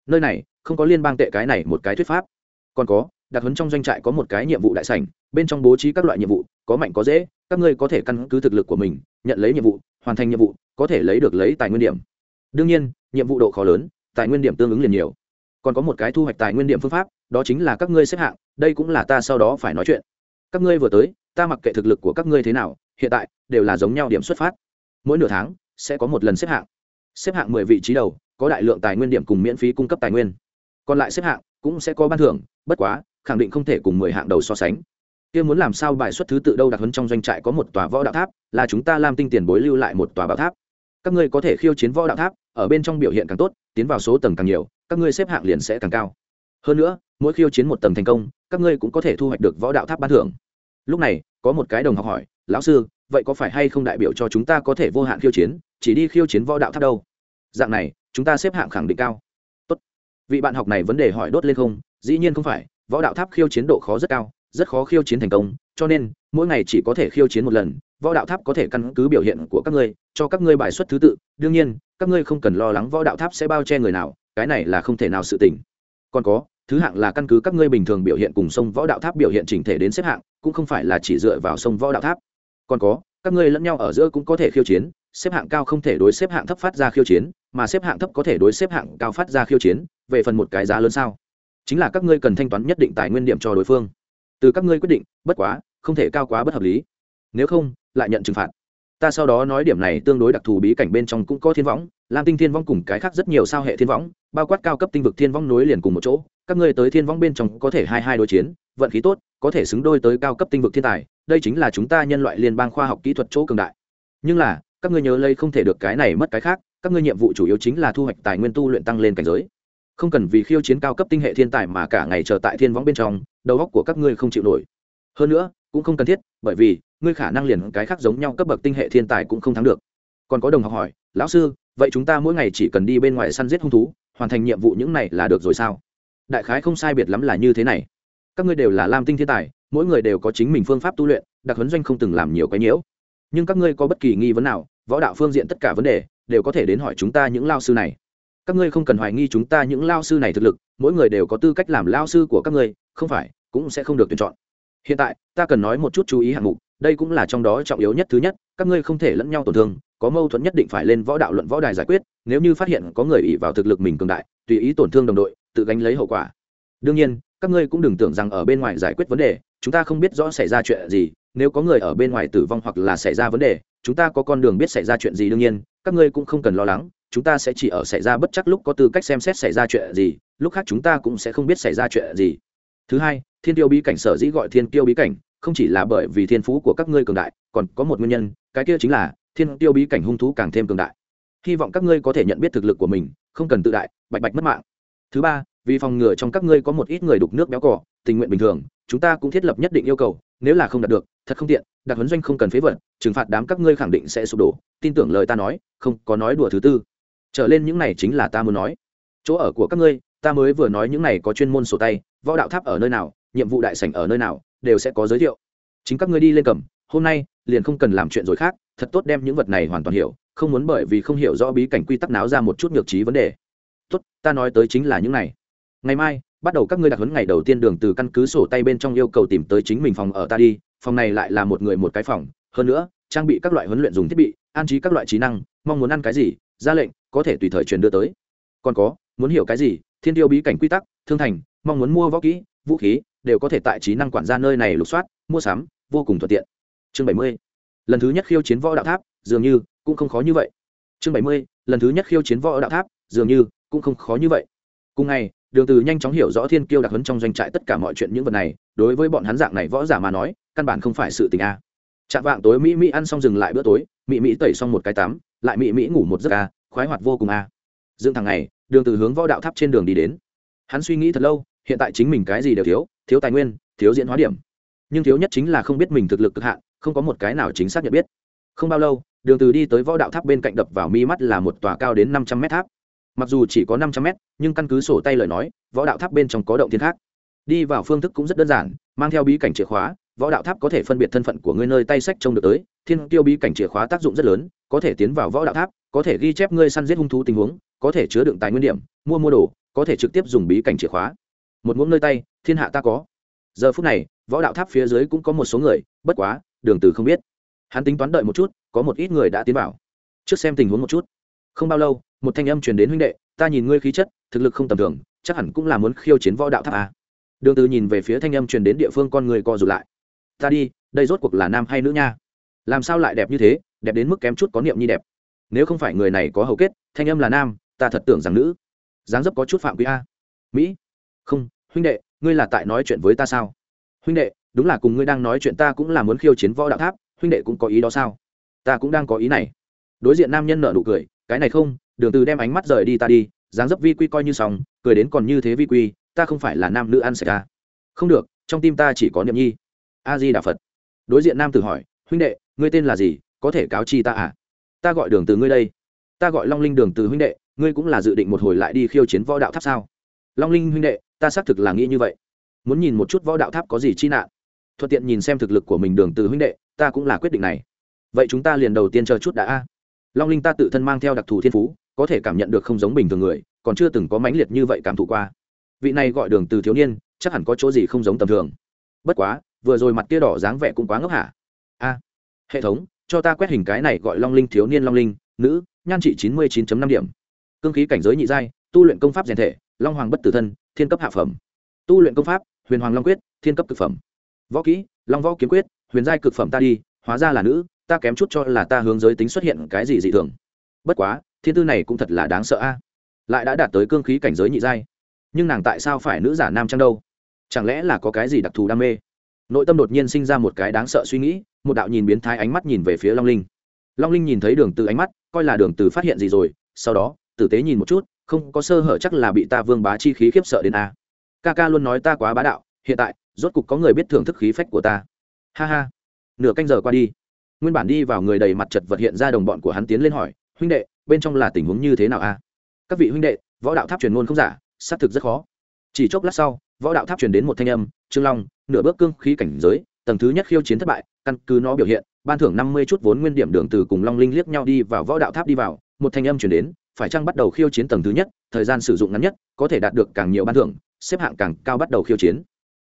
A: Nơi này, không có liên bang tệ cái này một cái thuyết pháp. Còn có, đặc huấn trong doanh trại có một cái nhiệm vụ đại sảnh, bên trong bố trí các loại nhiệm vụ, có mạnh có dễ, các ngươi có thể căn cứ thực lực của mình, nhận lấy nhiệm vụ, hoàn thành nhiệm vụ, có thể lấy được lấy tài nguyên điểm. Đương nhiên, nhiệm vụ độ khó lớn, tài nguyên điểm tương ứng liền nhiều còn có một cái thu hoạch tài nguyên điểm phương pháp, đó chính là các ngươi xếp hạng, đây cũng là ta sau đó phải nói chuyện. Các ngươi vừa tới, ta mặc kệ thực lực của các ngươi thế nào, hiện tại, đều là giống nhau điểm xuất phát. Mỗi nửa tháng, sẽ có một lần xếp hạng. Xếp hạng mười vị trí đầu, có đại lượng tài nguyên điểm cùng miễn phí cung cấp tài nguyên. Còn lại xếp hạng, cũng sẽ có ban thưởng, bất quá, khẳng định không thể cùng mười hạng đầu so sánh. Kia muốn làm sao bài xuất thứ tự đâu đặc hấn trong doanh trại có một tòa võ đạo tháp, là chúng ta làm tinh tiền bối lưu lại một tòa bảo tháp. Các ngươi có thể khiêu chiến võ đạo tháp, ở bên trong biểu hiện càng tốt, tiến vào số tầng càng nhiều các ngươi xếp hạng liền sẽ càng cao. Hơn nữa, mỗi khiêu chiến một tầng thành công, các ngươi cũng có thể thu hoạch được võ đạo tháp ban thưởng. Lúc này, có một cái đồng học hỏi, lão sư, vậy có phải hay không đại biểu cho chúng ta có thể vô hạn khiêu chiến, chỉ đi khiêu chiến võ đạo tháp đâu? Dạng này, chúng ta xếp hạng khẳng định cao. Tốt. vị bạn học này vấn đề hỏi đốt lên không, dĩ nhiên không phải, võ đạo tháp khiêu chiến độ khó rất cao, rất khó khiêu chiến thành công, cho nên, mỗi ngày chỉ có thể khiêu chiến một lần, võ đạo tháp có thể căn cứ biểu hiện của các ngươi, cho các ngươi bài xuất thứ tự. Đương nhiên, các ngươi không cần lo lắng võ đạo tháp sẽ bao che người nào cái này là không thể nào sự tỉnh còn có, thứ hạng là căn cứ các ngươi bình thường biểu hiện cùng sông võ đạo tháp biểu hiện chỉnh thể đến xếp hạng, cũng không phải là chỉ dựa vào sông võ đạo tháp. Còn có, các ngươi lẫn nhau ở giữa cũng có thể khiêu chiến, xếp hạng cao không thể đối xếp hạng thấp phát ra khiêu chiến, mà xếp hạng thấp có thể đối xếp hạng cao phát ra khiêu chiến, về phần một cái giá lớn sao? Chính là các ngươi cần thanh toán nhất định tài nguyên điểm cho đối phương. Từ các ngươi quyết định, bất quá, không thể cao quá bất hợp lý. Nếu không, lại nhận trừng phạt ta sau đó nói điểm này tương đối đặc thù bí cảnh bên trong cũng có thiên võng, lam tinh thiên võng cùng cái khác rất nhiều sao hệ thiên võng, bao quát cao cấp tinh vực thiên võng nối liền cùng một chỗ, các ngươi tới thiên võng bên trong có thể hai hai đối chiến, vận khí tốt, có thể xứng đôi tới cao cấp tinh vực thiên tài, đây chính là chúng ta nhân loại liên bang khoa học kỹ thuật chỗ cường đại. Nhưng là, các ngươi nhớ lấy không thể được cái này mất cái khác, các ngươi nhiệm vụ chủ yếu chính là thu hoạch tài nguyên tu luyện tăng lên cảnh giới. Không cần vì khiêu chiến cao cấp tinh hệ thiên tài mà cả ngày chờ tại thiên võng bên trong, đầu óc của các ngươi không chịu nổi. Hơn nữa, cũng không cần thiết, bởi vì ngươi khả năng liền cái khác giống nhau cấp bậc tinh hệ thiên tài cũng không thắng được. Còn có đồng học hỏi, lão sư, vậy chúng ta mỗi ngày chỉ cần đi bên ngoài săn giết hung thú, hoàn thành nhiệm vụ những này là được rồi sao? Đại khái không sai biệt lắm là như thế này. Các ngươi đều là lam tinh thiên tài, mỗi người đều có chính mình phương pháp tu luyện, đặc huấn doanh không từng làm nhiều cái nhiễu. Nhưng các ngươi có bất kỳ nghi vấn nào, võ đạo phương diện tất cả vấn đề, đều có thể đến hỏi chúng ta những lao sư này. Các ngươi không cần hoài nghi chúng ta những lao sư này thực lực, mỗi người đều có tư cách làm lao sư của các ngươi, không phải, cũng sẽ không được tuyển chọn. Hiện tại, ta cần nói một chút chú ý hạng mục đây cũng là trong đó trọng yếu nhất thứ nhất, các ngươi không thể lẫn nhau tổn thương, có mâu thuẫn nhất định phải lên võ đạo luận võ đài giải quyết, nếu như phát hiện có người ỉ vào thực lực mình cường đại, tùy ý tổn thương đồng đội, tự gánh lấy hậu quả. Đương nhiên, các ngươi cũng đừng tưởng rằng ở bên ngoài giải quyết vấn đề, chúng ta không biết rõ xảy ra chuyện gì, nếu có người ở bên ngoài tử vong hoặc là xảy ra vấn đề, chúng ta có con đường biết xảy ra chuyện gì đương nhiên, các ngươi cũng không cần lo lắng, chúng ta sẽ chỉ ở xảy ra bất chắc lúc có tư cách xem xét xảy ra chuyện gì, lúc khác chúng ta cũng sẽ không biết xảy ra chuyện gì. Thứ hai, thiên tiêu bí cảnh sở dĩ gọi thiên tiêu bí cảnh không chỉ là bởi vì thiên phú của các ngươi cường đại, còn có một nguyên nhân, cái kia chính là thiên tiêu bí cảnh hung thú càng thêm cường đại. Hy vọng các ngươi có thể nhận biết thực lực của mình, không cần tự đại, bạch bạch mất mạng. Thứ ba, vì phòng ngừa trong các ngươi có một ít người đục nước béo cỏ tình nguyện bình thường, chúng ta cũng thiết lập nhất định yêu cầu, nếu là không đạt được, thật không tiện, đặc huấn doanh không cần phế vật, trừng phạt đám các ngươi khẳng định sẽ sụp đổ. Tin tưởng lời ta nói, không có nói đùa thứ tư. Trở lên những này chính là ta muốn nói. Chỗ ở của các ngươi, ta mới vừa nói những này có chuyên môn sổ tay, võ đạo tháp ở nơi nào, nhiệm vụ đại sảnh ở nơi nào đều sẽ có giới thiệu. Chính các ngươi đi lên cầm, hôm nay liền không cần làm chuyện rồi khác, thật tốt đem những vật này hoàn toàn hiểu, không muốn bởi vì không hiểu rõ bí cảnh quy tắc náo ra một chút ngược trí vấn đề. Tốt, ta nói tới chính là những này. Ngày mai, bắt đầu các ngươi đặt huấn ngày đầu tiên đường từ căn cứ sổ tay bên trong yêu cầu tìm tới chính mình phòng ở ta đi, phòng này lại là một người một cái phòng. Hơn nữa, trang bị các loại huấn luyện dùng thiết bị, an trí các loại trí năng, mong muốn ăn cái gì, ra lệnh, có thể tùy thời truyền đưa tới. Còn có, muốn hiểu cái gì, thiên tiêu bí cảnh quy tắc, thương thành, mong muốn mua võ kỹ, vũ khí đều có thể tại trí năng quản gia nơi này lục soát, mua sắm, vô cùng thuận tiện. Chương bảy mươi, lần thứ nhất khiêu chiến võ đạo tháp, dường như cũng không khó như vậy. Chương bảy mươi, lần thứ nhất khiêu chiến võ đạo tháp, dường như cũng không khó như vậy. Cùng ngày, đường từ nhanh chóng hiểu rõ thiên kiêu đặc huấn trong doanh trại tất cả mọi chuyện những vật này, đối với bọn hắn dạng này võ giả mà nói, căn bản không phải sự tình a. Chạm vạng tối mỹ mỹ ăn xong dừng lại bữa tối, mỹ mỹ tẩy xong một cái tắm, lại mỹ mỹ ngủ một giấc a, khoái hoạt vô cùng a. Dương thằng này đường từ hướng võ đạo tháp trên đường đi đến. Hắn suy nghĩ thật lâu hiện tại chính mình cái gì đều thiếu thiếu tài nguyên, thiếu diễn hóa điểm. Nhưng thiếu nhất chính là không biết mình thực lực cực hạn, không có một cái nào chính xác nhận biết. Không bao lâu, đường từ đi tới võ đạo tháp bên cạnh đập vào mi mắt là một tòa cao đến 500 mét tháp. Mặc dù chỉ có 500 mét, nhưng căn cứ sổ tay lời nói, võ đạo tháp bên trong có động thiên khác. Đi vào phương thức cũng rất đơn giản, mang theo bí cảnh chìa khóa, võ đạo tháp có thể phân biệt thân phận của ngươi nơi tay sách trông được tới, thiên tiêu bí cảnh chìa khóa tác dụng rất lớn, có thể tiến vào võ đạo tháp, có thể ghi chép ngươi săn giết hung thú tình huống, có thể chứa đựng tài nguyên điểm, mua mua đồ, có thể trực tiếp dùng bí cảnh chìa khóa một muỗng nơi tay, thiên hạ ta có. Giờ phút này, võ đạo tháp phía dưới cũng có một số người, bất quá, đường từ không biết. Hắn tính toán đợi một chút, có một ít người đã tiến vào. Trước xem tình huống một chút. Không bao lâu, một thanh âm truyền đến huynh đệ, ta nhìn ngươi khí chất, thực lực không tầm thường, chắc hẳn cũng là muốn khiêu chiến võ đạo tháp à. đường từ nhìn về phía thanh âm truyền đến địa phương con người co rụt lại. Ta đi, đây rốt cuộc là nam hay nữ nha? Làm sao lại đẹp như thế, đẹp đến mức kém chút có niệm nhi đẹp. Nếu không phải người này có hầu kết, thanh âm là nam, ta thật tưởng rằng nữ. Dáng dấp có chút phạm quý a. Mỹ. Không huynh đệ, ngươi là tại nói chuyện với ta sao? Huynh đệ, đúng là cùng ngươi đang nói chuyện ta cũng là muốn khiêu chiến võ đạo tháp, huynh đệ cũng có ý đó sao? Ta cũng đang có ý này. Đối diện nam nhân nợ nụ cười, cái này không, đường từ đem ánh mắt rời đi ta đi, dáng dấp vi quy coi như xong, cười đến còn như thế vi quy, ta không phải là nam nữ ăn sạch ta không được, trong tim ta chỉ có niệm nhi. A di đà phật. Đối diện nam tử hỏi, huynh đệ, ngươi tên là gì? Có thể cáo chi ta à? Ta gọi đường từ ngươi đây. Ta gọi long linh đường từ huynh đệ, ngươi cũng là dự định một hồi lại đi khiêu chiến võ đạo tháp sao? Long linh huynh đệ, ta xác thực là nghĩ như vậy. Muốn nhìn một chút võ đạo tháp có gì chi nạn. Thuận tiện nhìn xem thực lực của mình đường từ huynh đệ, ta cũng là quyết định này. Vậy chúng ta liền đầu tiên chờ chút đã a. Long linh ta tự thân mang theo đặc thù thiên phú, có thể cảm nhận được không giống bình thường người, còn chưa từng có mãnh liệt như vậy cảm thụ qua. Vị này gọi đường từ thiếu niên, chắc hẳn có chỗ gì không giống tầm thường. Bất quá, vừa rồi mặt kia đỏ dáng vẻ cũng quá ngốc hả? A. Hệ thống, cho ta quét hình cái này gọi long linh thiếu niên long linh, nữ, nhan trị chín mươi 99 năm điểm. Cương khí cảnh giới nhị giai, tu luyện công pháp rèn thể long hoàng bất tử thân, thiên cấp hạ phẩm. Tu luyện công pháp, huyền hoàng long quyết, thiên cấp cực phẩm. Võ kỹ, long võ kiếm quyết, huyền giai cực phẩm ta đi, hóa ra là nữ, ta kém chút cho là ta hướng giới tính xuất hiện cái gì dị thường. Bất quá, thiên tư này cũng thật là đáng sợ a. Lại đã đạt tới cương khí cảnh giới nhị giai. Nhưng nàng tại sao phải nữ giả nam trang đâu? Chẳng lẽ là có cái gì đặc thù đam mê? Nội tâm đột nhiên sinh ra một cái đáng sợ suy nghĩ, một đạo nhìn biến thái ánh mắt nhìn về phía long linh. Long linh nhìn thấy đường từ ánh mắt, coi là đường từ phát hiện gì rồi, sau đó, tử tế nhìn một chút không có sơ hở chắc là bị ta vương bá chi khí khiếp sợ đến a. Ca ca luôn nói ta quá bá đạo, hiện tại, rốt cục có người biết thưởng thức khí phách của ta. Ha ha. Nửa canh giờ qua đi. Nguyên bản đi vào người đầy mặt chật vật hiện ra đồng bọn của hắn tiến lên hỏi, huynh đệ, bên trong là tình huống như thế nào a? Các vị huynh đệ, võ đạo tháp truyền ngôn không giả, xác thực rất khó. Chỉ chốc lát sau, võ đạo tháp truyền đến một thanh âm, trương long, nửa bước cương khí cảnh giới, tầng thứ nhất khiêu chiến thất bại, căn cứ nó biểu hiện, ban thưởng năm mươi chút vốn nguyên điểm đường từ cùng long linh liếc nhau đi vào võ đạo tháp đi vào một thanh âm truyền đến, phải chăng bắt đầu khiêu chiến tầng thứ nhất, thời gian sử dụng ngắn nhất, có thể đạt được càng nhiều ban thưởng, xếp hạng càng cao bắt đầu khiêu chiến.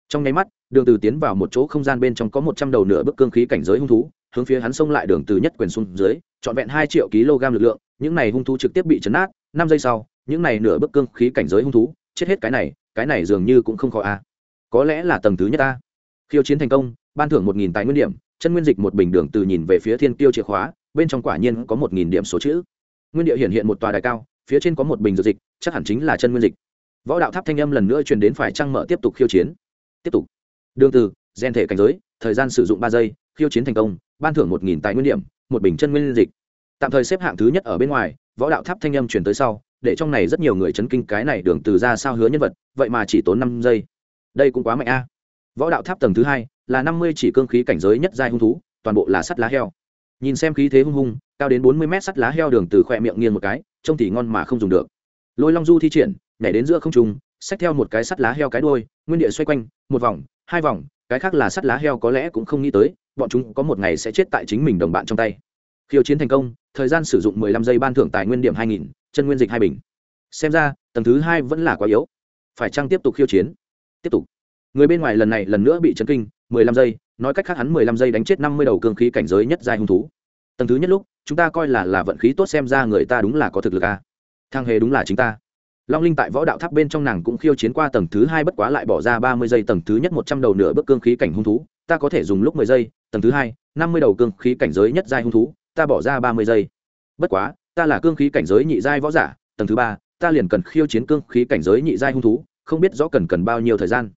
A: Trong nháy mắt, đường từ tiến vào một chỗ không gian bên trong có một trăm đầu nửa bức cương khí cảnh giới hung thú, hướng phía hắn xông lại đường từ nhất quyền xuống dưới, trọn vẹn hai triệu kg lực lượng, những này hung thú trực tiếp bị chấn nát năm giây sau, những này nửa bức cương khí cảnh giới hung thú, chết hết cái này cái này dường như cũng không khó a có lẽ là tầng thứ nhất a khiêu chiến thành công, ban thưởng một nghìn tài nguyên điểm, chân nguyên dịch một bình đường từ nhìn về phía thiên tiêu chìa khóa, bên trong quả nhiên có một nghìn điểm số chữ nguyên địa hiện hiện một tòa đài cao, phía trên có một bình dược dịch, chắc hẳn chính là chân nguyên dịch. Võ đạo tháp thanh âm lần nữa truyền đến phải trăng mở tiếp tục khiêu chiến. Tiếp tục. Đường từ, gen thể cảnh giới, thời gian sử dụng ba giây, khiêu chiến thành công, ban thưởng một nghìn tài nguyên điểm, một bình chân nguyên dịch. Tạm thời xếp hạng thứ nhất ở bên ngoài, võ đạo tháp thanh âm truyền tới sau, để trong này rất nhiều người chấn kinh cái này đường từ ra sao hứa nhân vật, vậy mà chỉ tốn năm giây. Đây cũng quá mạnh a. Võ đạo tháp tầng thứ hai, là năm mươi chỉ cương khí cảnh giới nhất giai hung thú, toàn bộ là sắt lá heo nhìn xem khí thế hung hung cao đến bốn mươi mét sắt lá heo đường từ khỏe miệng nghiêng một cái trông thì ngon mà không dùng được. Lôi long du thi triển nhảy đến giữa không trung xách theo một cái sắt lá heo cái đuôi nguyên địa xoay quanh một vòng hai vòng cái khác là sắt lá heo có lẽ cũng không nghĩ tới bọn chúng có một ngày sẽ chết tại chính mình đồng bạn trong tay. Khiêu chiến thành công thời gian sử dụng 15 giây ban thưởng tài nguyên điểm 2000, chân nguyên dịch hai bình. Xem ra tầng thứ hai vẫn là quá yếu. Phải chăng tiếp tục khiêu chiến? Tiếp tục. Người bên ngoài lần này lần nữa bị chấn kinh 15 giây, nói cách khác hắn 15 giây đánh chết 50 đầu cương khí cảnh giới nhất giai hung thú. Tầng thứ nhất lúc, chúng ta coi là là vận khí tốt xem ra người ta đúng là có thực lực a. À. thang hề đúng là chính ta. Long linh tại võ đạo tháp bên trong nàng cũng khiêu chiến qua tầng thứ hai bất quá lại bỏ ra ba mươi giây, tầng thứ nhất một trăm đầu nửa bước cương khí cảnh hung thú, ta có thể dùng lúc mười giây, tầng thứ hai, năm mươi đầu cương khí cảnh giới nhất giai hung thú, ta bỏ ra ba mươi giây. Bất quá, ta là cương khí cảnh giới nhị giai võ giả, tầng thứ ba, ta liền cần khiêu chiến cương khí cảnh giới nhị giai hung thú, không biết rõ cần cần bao nhiêu thời gian.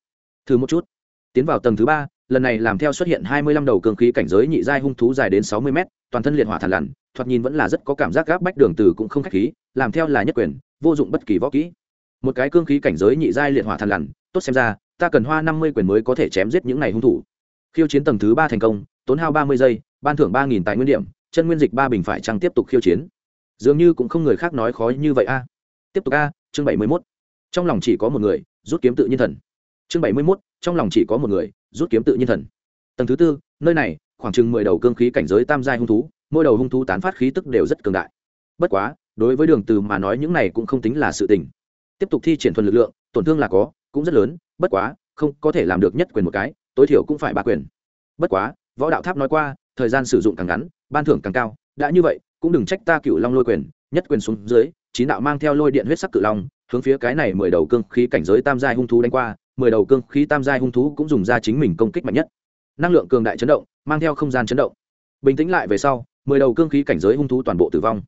A: Thử một chút. Tiến vào tầng thứ ba lần này làm theo xuất hiện hai mươi lăm đầu cương khí cảnh giới nhị giai hung thú dài đến sáu mươi mét, toàn thân liệt hỏa thản lằn, thoạt nhìn vẫn là rất có cảm giác gáp bách đường từ cũng không khách khí, làm theo là nhất quyền, vô dụng bất kỳ võ kỹ. Một cái cương khí cảnh giới nhị giai liệt hỏa thản lằn, tốt xem ra, ta cần hoa năm mươi quyền mới có thể chém giết những này hung thủ. Khiêu chiến tầng thứ ba thành công, tốn hao ba mươi giây, ban thưởng ba nghìn tài nguyên điểm, chân nguyên dịch ba bình phải chăng tiếp tục khiêu chiến? Dường như cũng không người khác nói khó như vậy a. Tiếp tục a, chương bảy mươi mốt. Trong lòng chỉ có một người, rút kiếm tự nhiên thần. Chương bảy mươi mốt, trong lòng chỉ có một người rút kiếm tự nhiên thần. Tầng thứ tư, nơi này, khoảng chừng mười đầu cương khí cảnh giới tam giai hung thú, mỗi đầu hung thú tán phát khí tức đều rất cường đại. Bất quá, đối với đường từ mà nói những này cũng không tính là sự tình. Tiếp tục thi triển thuần lực lượng, tổn thương là có, cũng rất lớn, bất quá, không có thể làm được nhất quyền một cái, tối thiểu cũng phải ba quyền. Bất quá, võ đạo tháp nói qua, thời gian sử dụng càng ngắn, ban thưởng càng cao, đã như vậy, cũng đừng trách ta cựu long lôi quyền, nhất quyền xuống dưới, chín đạo mang theo lôi điện huyết sắc cự long, hướng phía cái này mười đầu cương khí cảnh giới tam giai hung thú đánh qua mười đầu cương khí tam giai hung thú cũng dùng ra chính mình công kích mạnh nhất. Năng lượng cường đại chấn động, mang theo không gian chấn động. Bình tĩnh lại về sau, mười đầu cương khí cảnh giới hung thú toàn bộ tử vong.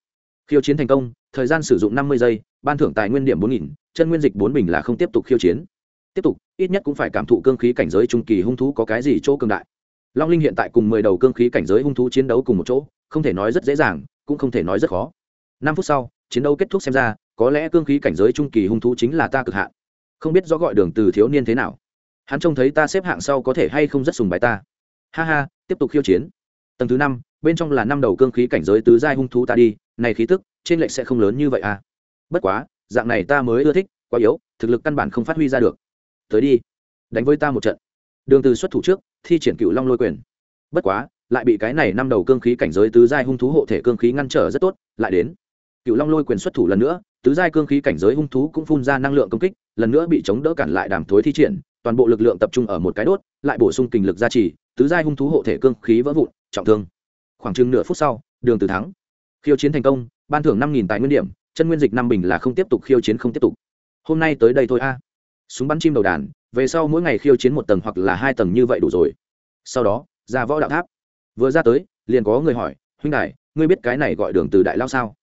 A: Khiêu chiến thành công, thời gian sử dụng năm mươi giây, ban thưởng tài nguyên điểm bốn nghìn, chân nguyên dịch bốn bình là không tiếp tục khiêu chiến. Tiếp tục, ít nhất cũng phải cảm thụ cương khí cảnh giới trung kỳ hung thú có cái gì chỗ cường đại. Long linh hiện tại cùng mười đầu cương khí cảnh giới hung thú chiến đấu cùng một chỗ, không thể nói rất dễ dàng, cũng không thể nói rất khó. Năm phút sau, chiến đấu kết thúc xem ra, có lẽ cương khí cảnh giới trung kỳ hung thú chính là ta cực hạn không biết rõ gọi đường từ thiếu niên thế nào. Hắn trông thấy ta xếp hạng sau có thể hay không rất sùng bài ta. Ha ha, tiếp tục khiêu chiến. Tầng thứ năm, bên trong là năm đầu cương khí cảnh giới tứ giai hung thú ta đi, này khí tức, trên lệch sẽ không lớn như vậy à. Bất quá, dạng này ta mới ưa thích, quá yếu, thực lực căn bản không phát huy ra được. Tới đi, đánh với ta một trận. Đường từ xuất thủ trước, thi triển cựu long lôi quyền. Bất quá, lại bị cái này năm đầu cương khí cảnh giới tứ giai hung thú hộ thể cương khí ngăn trở rất tốt, lại đến cựu long lôi quyền xuất thủ lần nữa, tứ giai cương khí cảnh giới hung thú cũng phun ra năng lượng công kích, lần nữa bị chống đỡ cản lại đàm thối thi triển, toàn bộ lực lượng tập trung ở một cái đốt, lại bổ sung kình lực gia trì, tứ giai hung thú hộ thể cương khí vỡ vụn, trọng thương. Khoảng chừng nửa phút sau, đường từ thắng. Khiêu chiến thành công, ban thưởng năm nghìn tài nguyên điểm, chân nguyên dịch năm bình là không tiếp tục, khiêu chiến không tiếp tục. Hôm nay tới đây thôi a. Súng bắn chim đầu đàn, về sau mỗi ngày khiêu chiến một tầng hoặc là hai tầng như vậy đủ rồi. Sau đó, ra võ đạo tháp. Vừa ra tới, liền có người hỏi, huynh đại ngươi biết cái này gọi đường từ đại lao sao?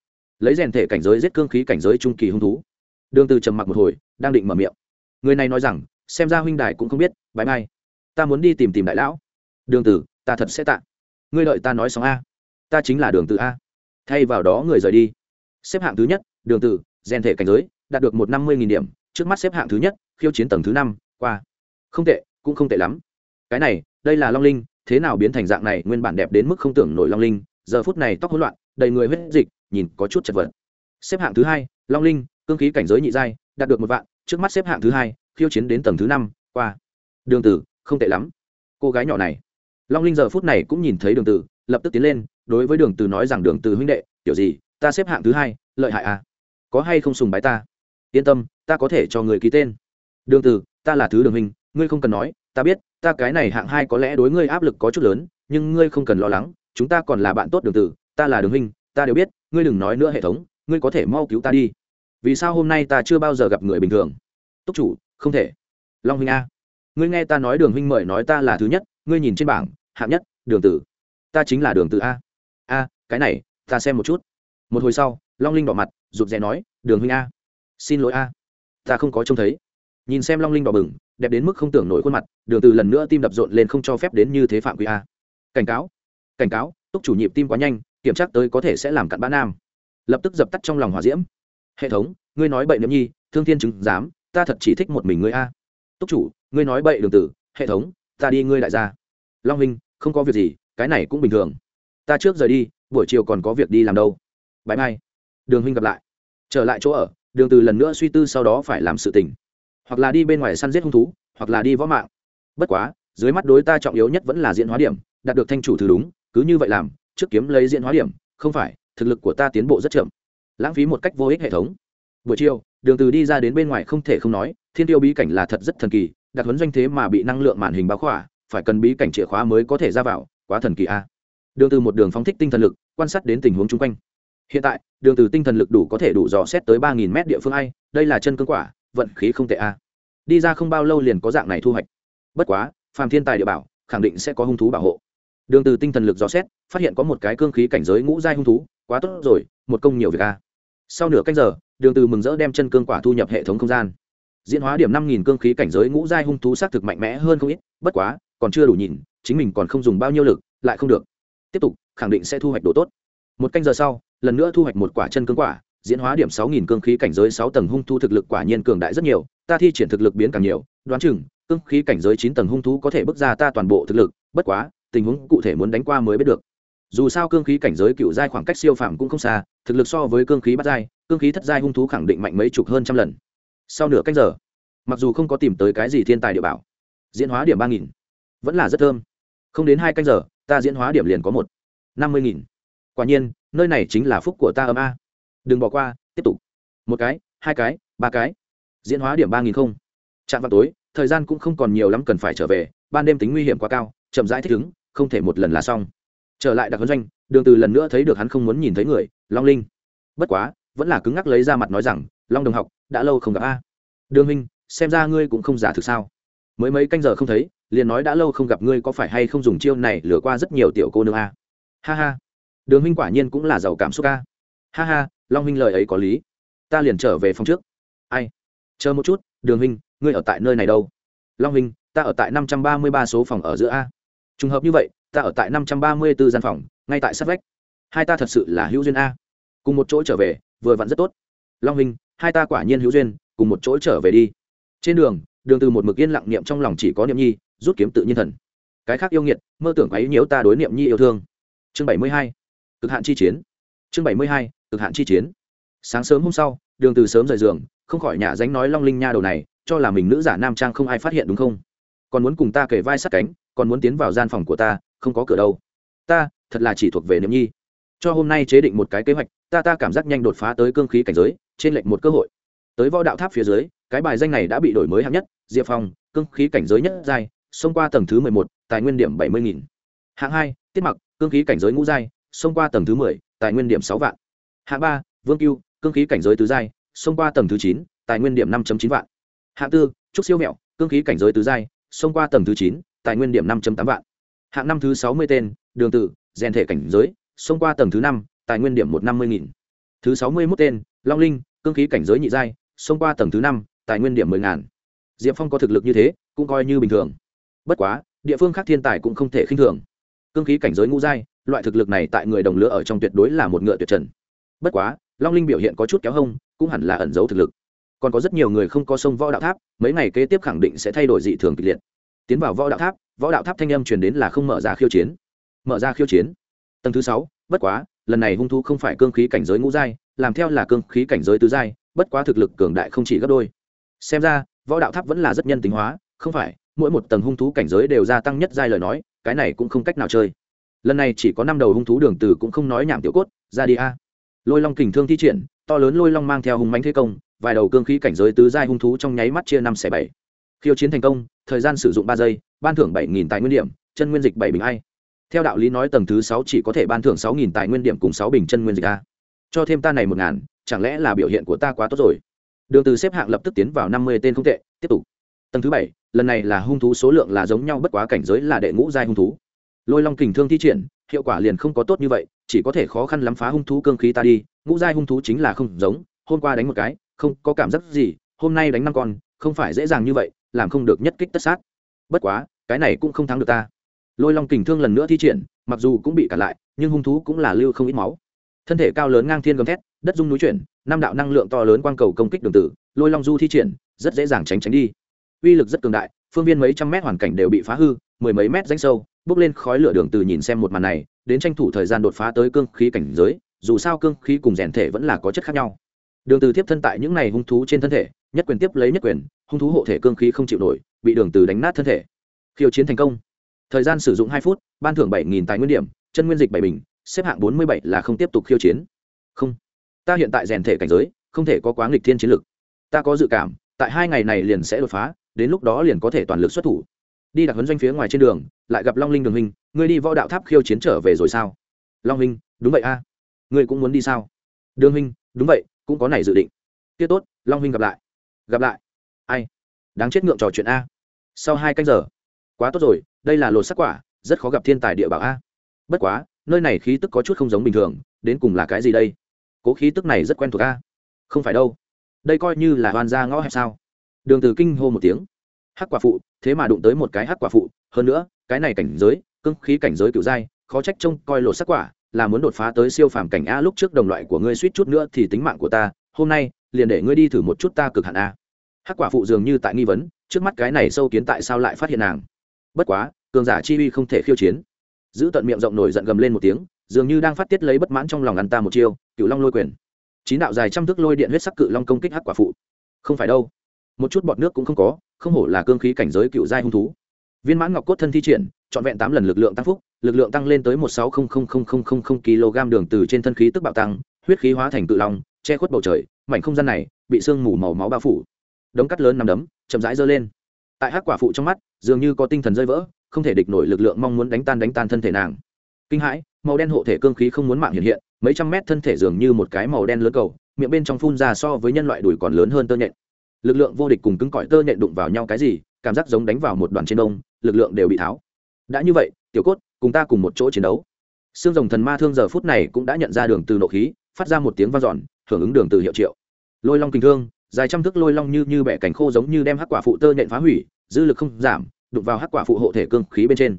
A: Lấy rèn thể cảnh giới giết cương khí cảnh giới trung kỳ hung thú. Đường từ trầm mặc một hồi, đang định mở miệng. Người này nói rằng, xem ra huynh đài cũng không biết bãi mai. Ta muốn đi tìm tìm đại lão. Đường từ ta thật sẽ tạ. Ngươi đợi ta nói xong a. Ta chính là đường từ a. Thay vào đó người rời đi. Xếp hạng thứ nhất, đường từ rèn thể cảnh giới, đạt được một năm mươi điểm, trước mắt xếp hạng thứ nhất, khiêu chiến tầng thứ năm, qua. Không tệ, cũng không tệ lắm. Cái này, đây là long linh, thế nào biến thành dạng này, nguyên bản đẹp đến mức không tưởng nổi long linh, giờ phút này tóc hỗn loạn, đầy người huyết dịch nhìn có chút chật vật. Xếp hạng thứ hai, long linh, cương khí cảnh giới nhị giai, đạt được một vạn, trước mắt xếp hạng thứ hai, khiêu chiến đến tầng thứ năm, qua. Đường tử, không tệ lắm. Cô gái nhỏ này. Long linh giờ phút này cũng nhìn thấy đường tử, lập tức tiến lên, đối với đường Tử nói rằng, đường Tử huynh đệ, tiểu gì, ta xếp hạng thứ hai, lợi hại à? Có hay không sùng bái ta? Yên tâm, ta có thể cho người ký tên. Đường Tử, ta là thứ đường huynh, ngươi không cần nói, ta biết, ta cái này hạng hai có lẽ đối ngươi áp lực có chút lớn, nhưng ngươi không cần lo lắng, chúng ta còn là bạn tốt đường Tử, ta là đường huynh ta đều biết, ngươi đừng nói nữa hệ thống, ngươi có thể mau cứu ta đi. Vì sao hôm nay ta chưa bao giờ gặp người bình thường? Túc chủ, không thể. Long huynh a, ngươi nghe ta nói đường huynh mời nói ta là thứ nhất, ngươi nhìn trên bảng, hạng nhất, đường tử. Ta chính là đường tử a. A, cái này, ta xem một chút. Một hồi sau, long linh đỏ mặt, rụt rè nói, đường huynh a, xin lỗi a. Ta không có trông thấy. Nhìn xem long linh đỏ bừng, đẹp đến mức không tưởng nổi khuôn mặt, đường từ lần nữa tim đập rộn lên không cho phép đến như thế phạm quy a. Cảnh cáo cảnh cáo, túc chủ nhịp tim quá nhanh kiểm tra tới có thể sẽ làm cặn bã nam. Lập tức dập tắt trong lòng hỏa diễm. Hệ thống, ngươi nói bậy niệm nhi, thương thiên chứng giám, ta thật chỉ thích một mình ngươi a. Túc chủ, ngươi nói bậy đường tử, hệ thống, ta đi ngươi đại gia. Long huynh, không có việc gì, cái này cũng bình thường. Ta trước rời đi, buổi chiều còn có việc đi làm đâu. Bãi mai. Đường huynh gặp lại. Trở lại chỗ ở, đường từ lần nữa suy tư sau đó phải làm sự tình. Hoặc là đi bên ngoài săn giết hung thú, hoặc là đi võ mạng. Bất quá, dưới mắt đối ta trọng yếu nhất vẫn là diễn hóa điểm, đạt được thanh chủ thứ đúng, cứ như vậy làm trước kiếm lấy diễn hóa điểm, không phải, thực lực của ta tiến bộ rất chậm. Lãng phí một cách vô ích hệ thống. Buổi chiều, đường từ đi ra đến bên ngoài không thể không nói, thiên tiêu bí cảnh là thật rất thần kỳ, đặc huấn doanh thế mà bị năng lượng màn hình bao khỏa, phải cần bí cảnh chìa khóa mới có thể ra vào, quá thần kỳ a. Đường từ một đường phóng thích tinh thần lực, quan sát đến tình huống chung quanh. Hiện tại, đường từ tinh thần lực đủ có thể đủ dò xét tới ba nghìn mét địa phương ai, đây là chân cương quả, vận khí không tệ a. Đi ra không bao lâu liền có dạng này thu hoạch. Bất quá, phàm thiên tài địa bảo, khẳng định sẽ có hung thú bảo hộ đường từ tinh thần lực dò xét, phát hiện có một cái cương khí cảnh giới ngũ giai hung thú, quá tốt rồi, một công nhiều việc a sau nửa canh giờ, đường từ mừng rỡ đem chân cương quả thu nhập hệ thống không gian. Diễn hóa điểm năm nghìn cương khí cảnh giới ngũ giai hung thú xác thực mạnh mẽ hơn không ít, bất quá, còn chưa đủ nhìn, chính mình còn không dùng bao nhiêu lực, lại không được. Tiếp tục, khẳng định sẽ thu hoạch đồ tốt. Một canh giờ sau, lần nữa thu hoạch một quả chân cương quả, diễn hóa điểm sáu nghìn cương khí cảnh giới sáu tầng hung thú thực lực quả nhiên cường đại rất nhiều, ta thi triển thực lực biến càng nhiều, đoán chừng, cương khí cảnh giới chín tầng hung thú có thể bước ra ta toàn bộ thực lực, bất quá tình huống cụ thể muốn đánh qua mới biết được. Dù sao cương khí cảnh giới cựu giai khoảng cách siêu phàm cũng không xa, thực lực so với cương khí bắt giai, cương khí thất giai hung thú khẳng định mạnh mấy chục hơn trăm lần. Sau nửa cách giờ, mặc dù không có tìm tới cái gì thiên tài địa bảo, diễn hóa điểm ba nghìn, vẫn là rất thơm. Không đến hai canh giờ, ta diễn hóa điểm liền có một, năm mươi nghìn. Quả nhiên, nơi này chính là phúc của ta âm a. Đừng bỏ qua, tiếp tục. Một cái, hai cái, ba cái. Diễn hóa điểm ba nghìn không. Chạm vào tối, thời gian cũng không còn nhiều lắm cần phải trở về, ban đêm tính nguy hiểm quá cao, chậm rãi thích ứng không thể một lần là xong. Trở lại đặc huấn doanh, đường từ lần nữa thấy được hắn không muốn nhìn thấy người, long linh. Bất quá, vẫn là cứng ngắc lấy ra mặt nói rằng, long đồng học, đã lâu không gặp a. Đường huynh, xem ra ngươi cũng không giả thực sao? Mới mấy canh giờ không thấy, liền nói đã lâu không gặp ngươi, có phải hay không dùng chiêu này lừa qua rất nhiều tiểu cô nương a? Ha ha. Đường huynh quả nhiên cũng là giàu cảm xúc a. Ha ha, long huynh lời ấy có lý. Ta liền trở về phòng trước. Ai? Chờ một chút, đường huynh, ngươi ở tại nơi này đâu? Long huynh, ta ở tại năm trăm ba mươi ba số phòng ở giữa a trùng hợp như vậy, ta ở tại năm trăm ba mươi b ố gian phòng, ngay tại sát vách. Hai ta thật sự là hữu duyên a. Cùng một chỗ trở về, vừa vặn rất tốt. Long hình hai ta quả nhiên hữu duyên, cùng một chỗ trở về đi. Trên đường đường từ một mực yên lặng niệm trong lòng chỉ có niệm nhi, rút kiếm tự nhiên thần. Cái khác yêu nghiệt, mơ tưởng ấy nhiễu ta đối niệm nhi yêu thương. Chương bảy mươi hai, cực hạn chi chiến. Chương bảy mươi hai, cực hạn chi chiến. Sáng sớm hôm sau, đường từ sớm rời giường, không khỏi nhả dánh nói long linh nha đầu này, cho là mình nữ giả nam trang không ai phát hiện đúng không? Còn muốn cùng ta kể vai sát cánh còn muốn tiến vào gian phòng của ta, không có cửa đâu. Ta, thật là chỉ thuộc về niệm nhi. Cho hôm nay chế định một cái kế hoạch, ta ta cảm giác nhanh đột phá tới cương khí cảnh giới, trên lệnh một cơ hội. Tới võ đạo tháp phía dưới, cái bài danh này đã bị đổi mới hạng nhất, diệp phong, cương khí cảnh giới nhất giai, xông qua tầng thứ mười một, tài nguyên điểm bảy mươi nghìn. Hạng hai, tiết mặc, cương khí cảnh giới ngũ giai, xông qua tầng thứ mười, tài nguyên điểm sáu vạn. Hạng ba, vương cưu, cương khí cảnh giới tứ giai, xông qua tầng thứ chín, tài nguyên điểm năm chín vạn. Hạng tư, trúc siêu mẹo, cương khí cảnh giới tứ giai, xông qua tầng thứ chín tài nguyên điểm năm tám vạn. Hạng năm thứ sáu mươi tên, đường tử, rèn thể cảnh giới, xông qua tầng thứ năm, tài nguyên điểm một năm mươi nghìn. Thứ sáu mươi mốt tên, long linh, cương khí cảnh giới nhị giai, xông qua tầng thứ năm, tài nguyên điểm mười ngàn. Diệp phong có thực lực như thế, cũng coi như bình thường. Bất quá, địa phương khác thiên tài cũng không thể khinh thường. Cương khí cảnh giới ngũ giai, loại thực lực này tại người đồng lứa ở trong tuyệt đối là một ngựa tuyệt trần. Bất quá, long linh biểu hiện có chút kéo hông, cũng hẳn là ẩn giấu thực lực. Còn có rất nhiều người không có sông võ đạo tháp, mấy ngày kế tiếp khẳng định sẽ thay đổi dị thường kịch liệt tiến vào võ đạo tháp, võ đạo tháp thanh âm truyền đến là không mở ra khiêu chiến. Mở ra khiêu chiến. Tầng thứ sáu, bất quá, lần này hung thu không phải cương khí cảnh giới ngũ giai, làm theo là cương khí cảnh giới tứ giai, bất quá thực lực cường đại không chỉ gấp đôi. Xem ra, võ đạo tháp vẫn là rất nhân tính hóa, không phải, mỗi một tầng hung thú cảnh giới đều gia tăng nhất giai lời nói, cái này cũng không cách nào chơi. Lần này chỉ có năm đầu hung thú đường từ cũng không nói nhảm tiểu cốt, ra đi a. Lôi long kình thương thi triển, to lớn lôi long mang theo hung mãnh thế công, vài đầu cương khí cảnh giới tứ giai hung thú trong nháy mắt chia năm xẻ bảy khiêu chiến thành công, thời gian sử dụng ba giây, ban thưởng bảy nghìn tài nguyên điểm, chân nguyên dịch bảy bình ai. Theo đạo lý nói tầng thứ sáu chỉ có thể ban thưởng sáu nghìn tài nguyên điểm cùng sáu bình chân nguyên dịch a. Cho thêm ta này một ngàn, chẳng lẽ là biểu hiện của ta quá tốt rồi? Đường từ xếp hạng lập tức tiến vào năm mươi tên không tệ, tiếp tục. Tầng thứ bảy, lần này là hung thú số lượng là giống nhau bất quá cảnh giới là đệ ngũ giai hung thú. Lôi long kình thương thi triển, hiệu quả liền không có tốt như vậy, chỉ có thể khó khăn lắm phá hung thú cương khí ta đi, ngũ giai hung thú chính là không giống, hôm qua đánh một cái, không có cảm giác gì, hôm nay đánh năm con, không phải dễ dàng như vậy làm không được nhất kích tất sát. Bất quá, cái này cũng không thắng được ta. Lôi long kình thương lần nữa thi triển, mặc dù cũng bị cản lại, nhưng hung thú cũng là lưu không ít máu. Thân thể cao lớn ngang thiên gầm thét, đất dung núi chuyển, năm đạo năng lượng to lớn quang cầu công kích đường tử, lôi long du thi triển, rất dễ dàng tránh tránh đi. Uy lực rất cường đại, phương viên mấy trăm mét hoàn cảnh đều bị phá hư, mười mấy mét danh sâu bước lên khói lửa đường từ nhìn xem một màn này, đến tranh thủ thời gian đột phá tới cương khí cảnh giới, dù sao cương khí cùng rèn thể vẫn là có chất khác nhau. Đường từ tiếp thân tại những này hung thú trên thân thể, nhất quyền tiếp lấy nhất quyền hung thú hộ thể cương khí không chịu nổi, bị đường từ đánh nát thân thể. Khiêu chiến thành công. Thời gian sử dụng hai phút, ban thưởng bảy nghìn tài nguyên điểm, chân nguyên dịch bảy bình, xếp hạng bốn mươi bảy là không tiếp tục khiêu chiến. Không. Ta hiện tại rèn thể cảnh giới, không thể có quá nghịch thiên chiến lực. Ta có dự cảm, tại hai ngày này liền sẽ đột phá, đến lúc đó liền có thể toàn lực xuất thủ. Đi đặt huấn doanh phía ngoài trên đường, lại gặp long linh đường hình ngươi đi võ đạo tháp khiêu chiến trở về rồi sao? Long hình đúng vậy a. Ngươi cũng muốn đi sao? Đường hình đúng vậy, cũng có này dự định. Tiết tốt, long huynh gặp lại. Gặp lại ai? Đáng chết ngượng trò chuyện a. Sau hai canh giờ. Quá tốt rồi, đây là lột sắc quả, rất khó gặp thiên tài địa bảo a. Bất quá, nơi này khí tức có chút không giống bình thường, đến cùng là cái gì đây? Cố khí tức này rất quen thuộc a. Không phải đâu. Đây coi như là hoàn gia ngõ hẹp sao? Đường từ kinh hô một tiếng. Hắc quả phụ, thế mà đụng tới một cái hắc quả phụ. Hơn nữa, cái này cảnh giới, cương khí cảnh giới cựu giai khó trách trông coi lột sắc quả, là muốn đột phá tới siêu phàm cảnh a lúc trước đồng loại của ngươi suýt chút nữa thì tính mạng của ta. Hôm nay, liền để ngươi đi thử một chút ta cực hạn a hắc quả phụ dường như tại nghi vấn, trước mắt cái này sâu kiến tại sao lại phát hiện nàng? Bất quá, cường giả chi uy không thể khiêu chiến. Giữ tận miệng rộng nổi giận gầm lên một tiếng, dường như đang phát tiết lấy bất mãn trong lòng ăn ta một chiêu, cựu long lôi quyền. Chín đạo dài trăm thước lôi điện huyết sắc cự long công kích hắc quả phụ. Không phải đâu. Một chút bọt nước cũng không có, không hổ là cương khí cảnh giới cựu giai hung thú. Viên mãn ngọc cốt thân thi triển, trọn vẹn tám lần lực lượng tăng phúc, lực lượng tăng lên tới một sáu không không không không không không kg đường từ trên thân khí tức bạo tăng, huyết khí hóa thành cự long, che khuất bầu trời, mảnh không gian này, bị sương mù màu máu bao phủ đống cắt lớn nằm đấm, chậm rãi giơ lên. Tại hắc quả phụ trong mắt, dường như có tinh thần rơi vỡ, không thể địch nổi lực lượng mong muốn đánh tan đánh tan thân thể nàng. Kinh hãi, màu đen hộ thể cương khí không muốn mạng hiện hiện, mấy trăm mét thân thể dường như một cái màu đen lớn cầu, miệng bên trong phun ra so với nhân loại đùi còn lớn hơn tơ nhện. Lực lượng vô địch cùng cứng cỏi tơ nhện đụng vào nhau cái gì, cảm giác giống đánh vào một đoàn trên đông, lực lượng đều bị tháo. Đã như vậy, tiểu cốt, cùng ta cùng một chỗ chiến đấu. Xương rồng thần ma thương giờ phút này cũng đã nhận ra đường từ nộ khí, phát ra một tiếng vang dọn, hưởng ứng đường từ hiệu triệu. Lôi long kinh thương dài trăm thước lôi long như như bẻ cánh khô giống như đem hắc quả phụ tơ nện phá hủy, dư lực không giảm, đụng vào hắc quả phụ hộ thể cương khí bên trên.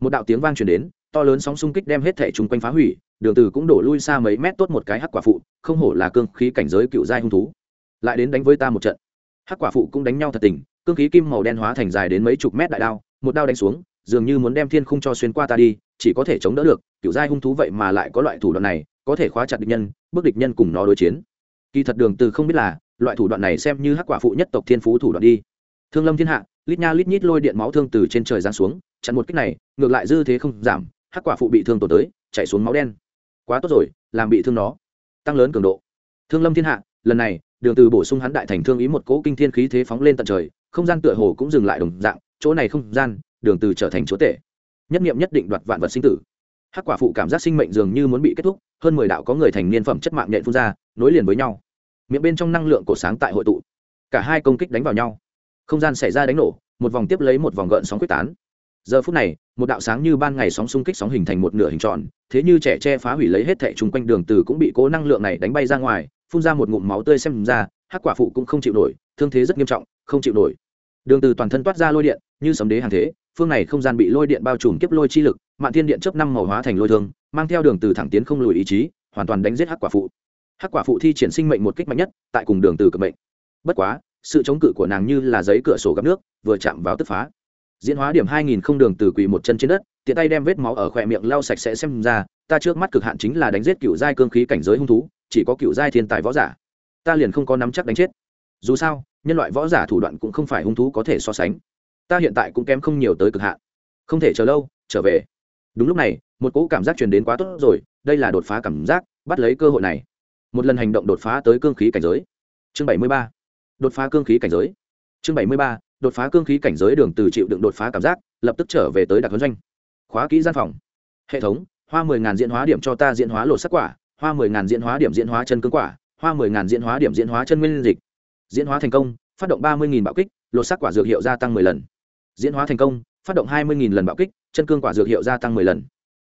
A: Một đạo tiếng vang truyền đến, to lớn sóng xung kích đem hết thể chung quanh phá hủy, đường từ cũng đổ lui xa mấy mét tốt một cái hắc quả phụ, không hổ là cương khí cảnh giới cựu giai hung thú. Lại đến đánh với ta một trận. Hắc quả phụ cũng đánh nhau thật tình, cương khí kim màu đen hóa thành dài đến mấy chục mét đại đao, một đao đánh xuống, dường như muốn đem thiên khung cho xuyên qua ta đi, chỉ có thể chống đỡ được, cựu giai hung thú vậy mà lại có loại thủ đoạn này, có thể khóa chặt địch nhân, bước địch nhân cùng nó đối chiến. Kỳ thật đường từ không biết là loại thủ đoạn này xem như hắc quả phụ nhất tộc thiên phú thủ đoạn đi. Thương lâm thiên hạ, lít nha lít nhít lôi điện máu thương từ trên trời giáng xuống, chặn một kích này, ngược lại dư thế không giảm, hắc quả phụ bị thương tổn tới chạy xuống máu đen. Quá tốt rồi, làm bị thương nó. Tăng lớn cường độ. Thương lâm thiên hạ, lần này, đường từ bổ sung hắn đại thành thương ý một cỗ kinh thiên khí thế phóng lên tận trời, không gian tựa hồ cũng dừng lại đồng dạng, chỗ này không gian, đường từ trở thành chúa tể nhất niệm nhất định đoạt vạn vật sinh tử. Hắc quả phụ cảm giác sinh mệnh dường như muốn bị kết thúc, hơn mười đạo có người thành niên phẩm chất mạng nhện phun ra, nối liền với nhau miệng bên trong năng lượng cổ sáng tại hội tụ. Cả hai công kích đánh vào nhau. Không gian xảy ra đánh nổ, một vòng tiếp lấy một vòng gợn sóng quyết tán. Giờ phút này, một đạo sáng như ban ngày sóng xung kích sóng hình thành một nửa hình tròn, thế như trẻ che phá hủy lấy hết thẻ chung quanh đường từ cũng bị cố năng lượng này đánh bay ra ngoài, phun ra một ngụm máu tươi xem ra, hắc quả phụ cũng không chịu nổi, thương thế rất nghiêm trọng, không chịu nổi. Đường từ toàn thân toát ra lôi điện, như sấm đế hàng thế, phương này không gian bị lôi điện bao trùm kiếp lôi chi lực mạng thiên điện chớp năm màu hóa thành lôi thương, mang theo đường từ thẳng tiến không lùi ý chí, hoàn toàn đánh giết hắc quả phụ hắc quả phụ thi triển sinh mệnh một kích mạnh nhất, tại cùng đường từ cực mệnh. Bất quá, sự chống cự của nàng như là giấy cửa sổ gặp nước, vừa chạm vào tức phá. Diễn hóa điểm hai nghìn không đường từ quỳ một chân trên đất, tiện tay đem vết máu ở khỏe miệng lau sạch sẽ xem ra, ta trước mắt cực hạn chính là đánh giết cựu giai cương khí cảnh giới hung thú, chỉ có cựu giai thiên tài võ giả. Ta liền không có nắm chắc đánh chết. Dù sao, nhân loại võ giả thủ đoạn cũng không phải hung thú có thể so sánh. Ta hiện tại cũng kém không nhiều tới cực hạn. Không thể chờ lâu, trở về. Đúng lúc này, một cỗ cảm giác truyền đến quá tốt rồi, đây là đột phá cảm giác, bắt lấy cơ hội này một lần hành động đột phá tới cương khí cảnh giới. Chương bảy mươi ba. Đột phá cương khí cảnh giới. Chương bảy mươi ba. Đột phá cương khí cảnh giới đường từ chịu đựng đột phá cảm giác, lập tức trở về tới đặc huấn doanh. Khóa kỹ gian phòng. Hệ thống, hoa mười ngàn diễn hóa điểm cho ta diễn hóa lột sắc quả, hoa mười ngàn diễn hóa điểm diễn hóa chân cương quả, hoa mười ngàn diễn hóa điểm diễn hóa chân nguyên dịch. Diễn hóa thành công, phát động ba mươi bạo kích, lột xác quả dược hiệu gia tăng 10 lần. Diễn hóa thành công, phát động hai mươi lần bạo kích, chân cương quả dược hiệu gia tăng 10 lần.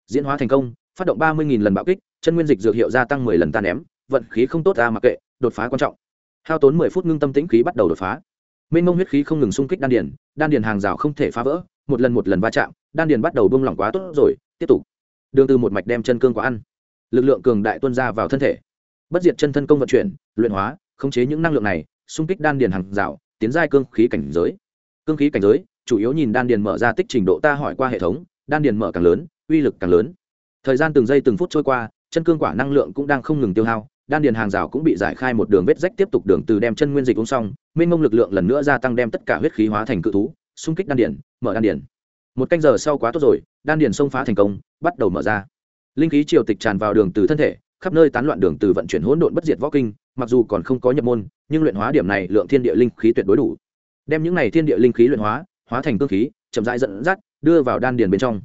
A: Diễn hóa thành công, phát động ba mươi lần bạo kích, chân nguyên dịch dược hiệu gia tăng 10 lần tan ném vận khí không tốt ra mặc kệ, đột phá quan trọng. Hao tốn mười phút ngưng tâm tĩnh khí bắt đầu đột phá. Mênh mông huyết khí không ngừng xung kích đan điền đan điền hàng rào không thể phá vỡ, một lần một lần va chạm, đan điền bắt đầu buông lỏng quá tốt rồi, tiếp tục. Đường từ một mạch đem chân cương quả ăn. Lực lượng cường đại tuôn ra vào thân thể. Bất diệt chân thân công vận chuyển, luyện hóa, khống chế những năng lượng này, xung kích đan điền hàng rào, tiến giai cương khí cảnh giới. Cương khí cảnh giới, chủ yếu nhìn đan điền mở ra tích trình độ ta hỏi qua hệ thống, đan điền mở càng lớn, uy lực càng lớn. Thời gian từng giây từng phút trôi qua, chân cương quả năng lượng cũng đang không ngừng tiêu hao đan điền hàng rào cũng bị giải khai một đường vết rách tiếp tục đường từ đem chân nguyên dịch uống xong, minh ngông lực lượng lần nữa gia tăng đem tất cả huyết khí hóa thành cự thú, xung kích đan điền, mở đan điền. Một canh giờ sau quá tốt rồi, đan điền xông phá thành công, bắt đầu mở ra. Linh khí triều tịch tràn vào đường từ thân thể, khắp nơi tán loạn đường từ vận chuyển hỗn độn bất diệt võ kinh, mặc dù còn không có nhập môn, nhưng luyện hóa điểm này lượng thiên địa linh khí tuyệt đối đủ. Đem những này thiên địa linh khí luyện hóa hóa thành cương khí, chậm rãi dẫn dắt, đưa vào đan điền bên trong.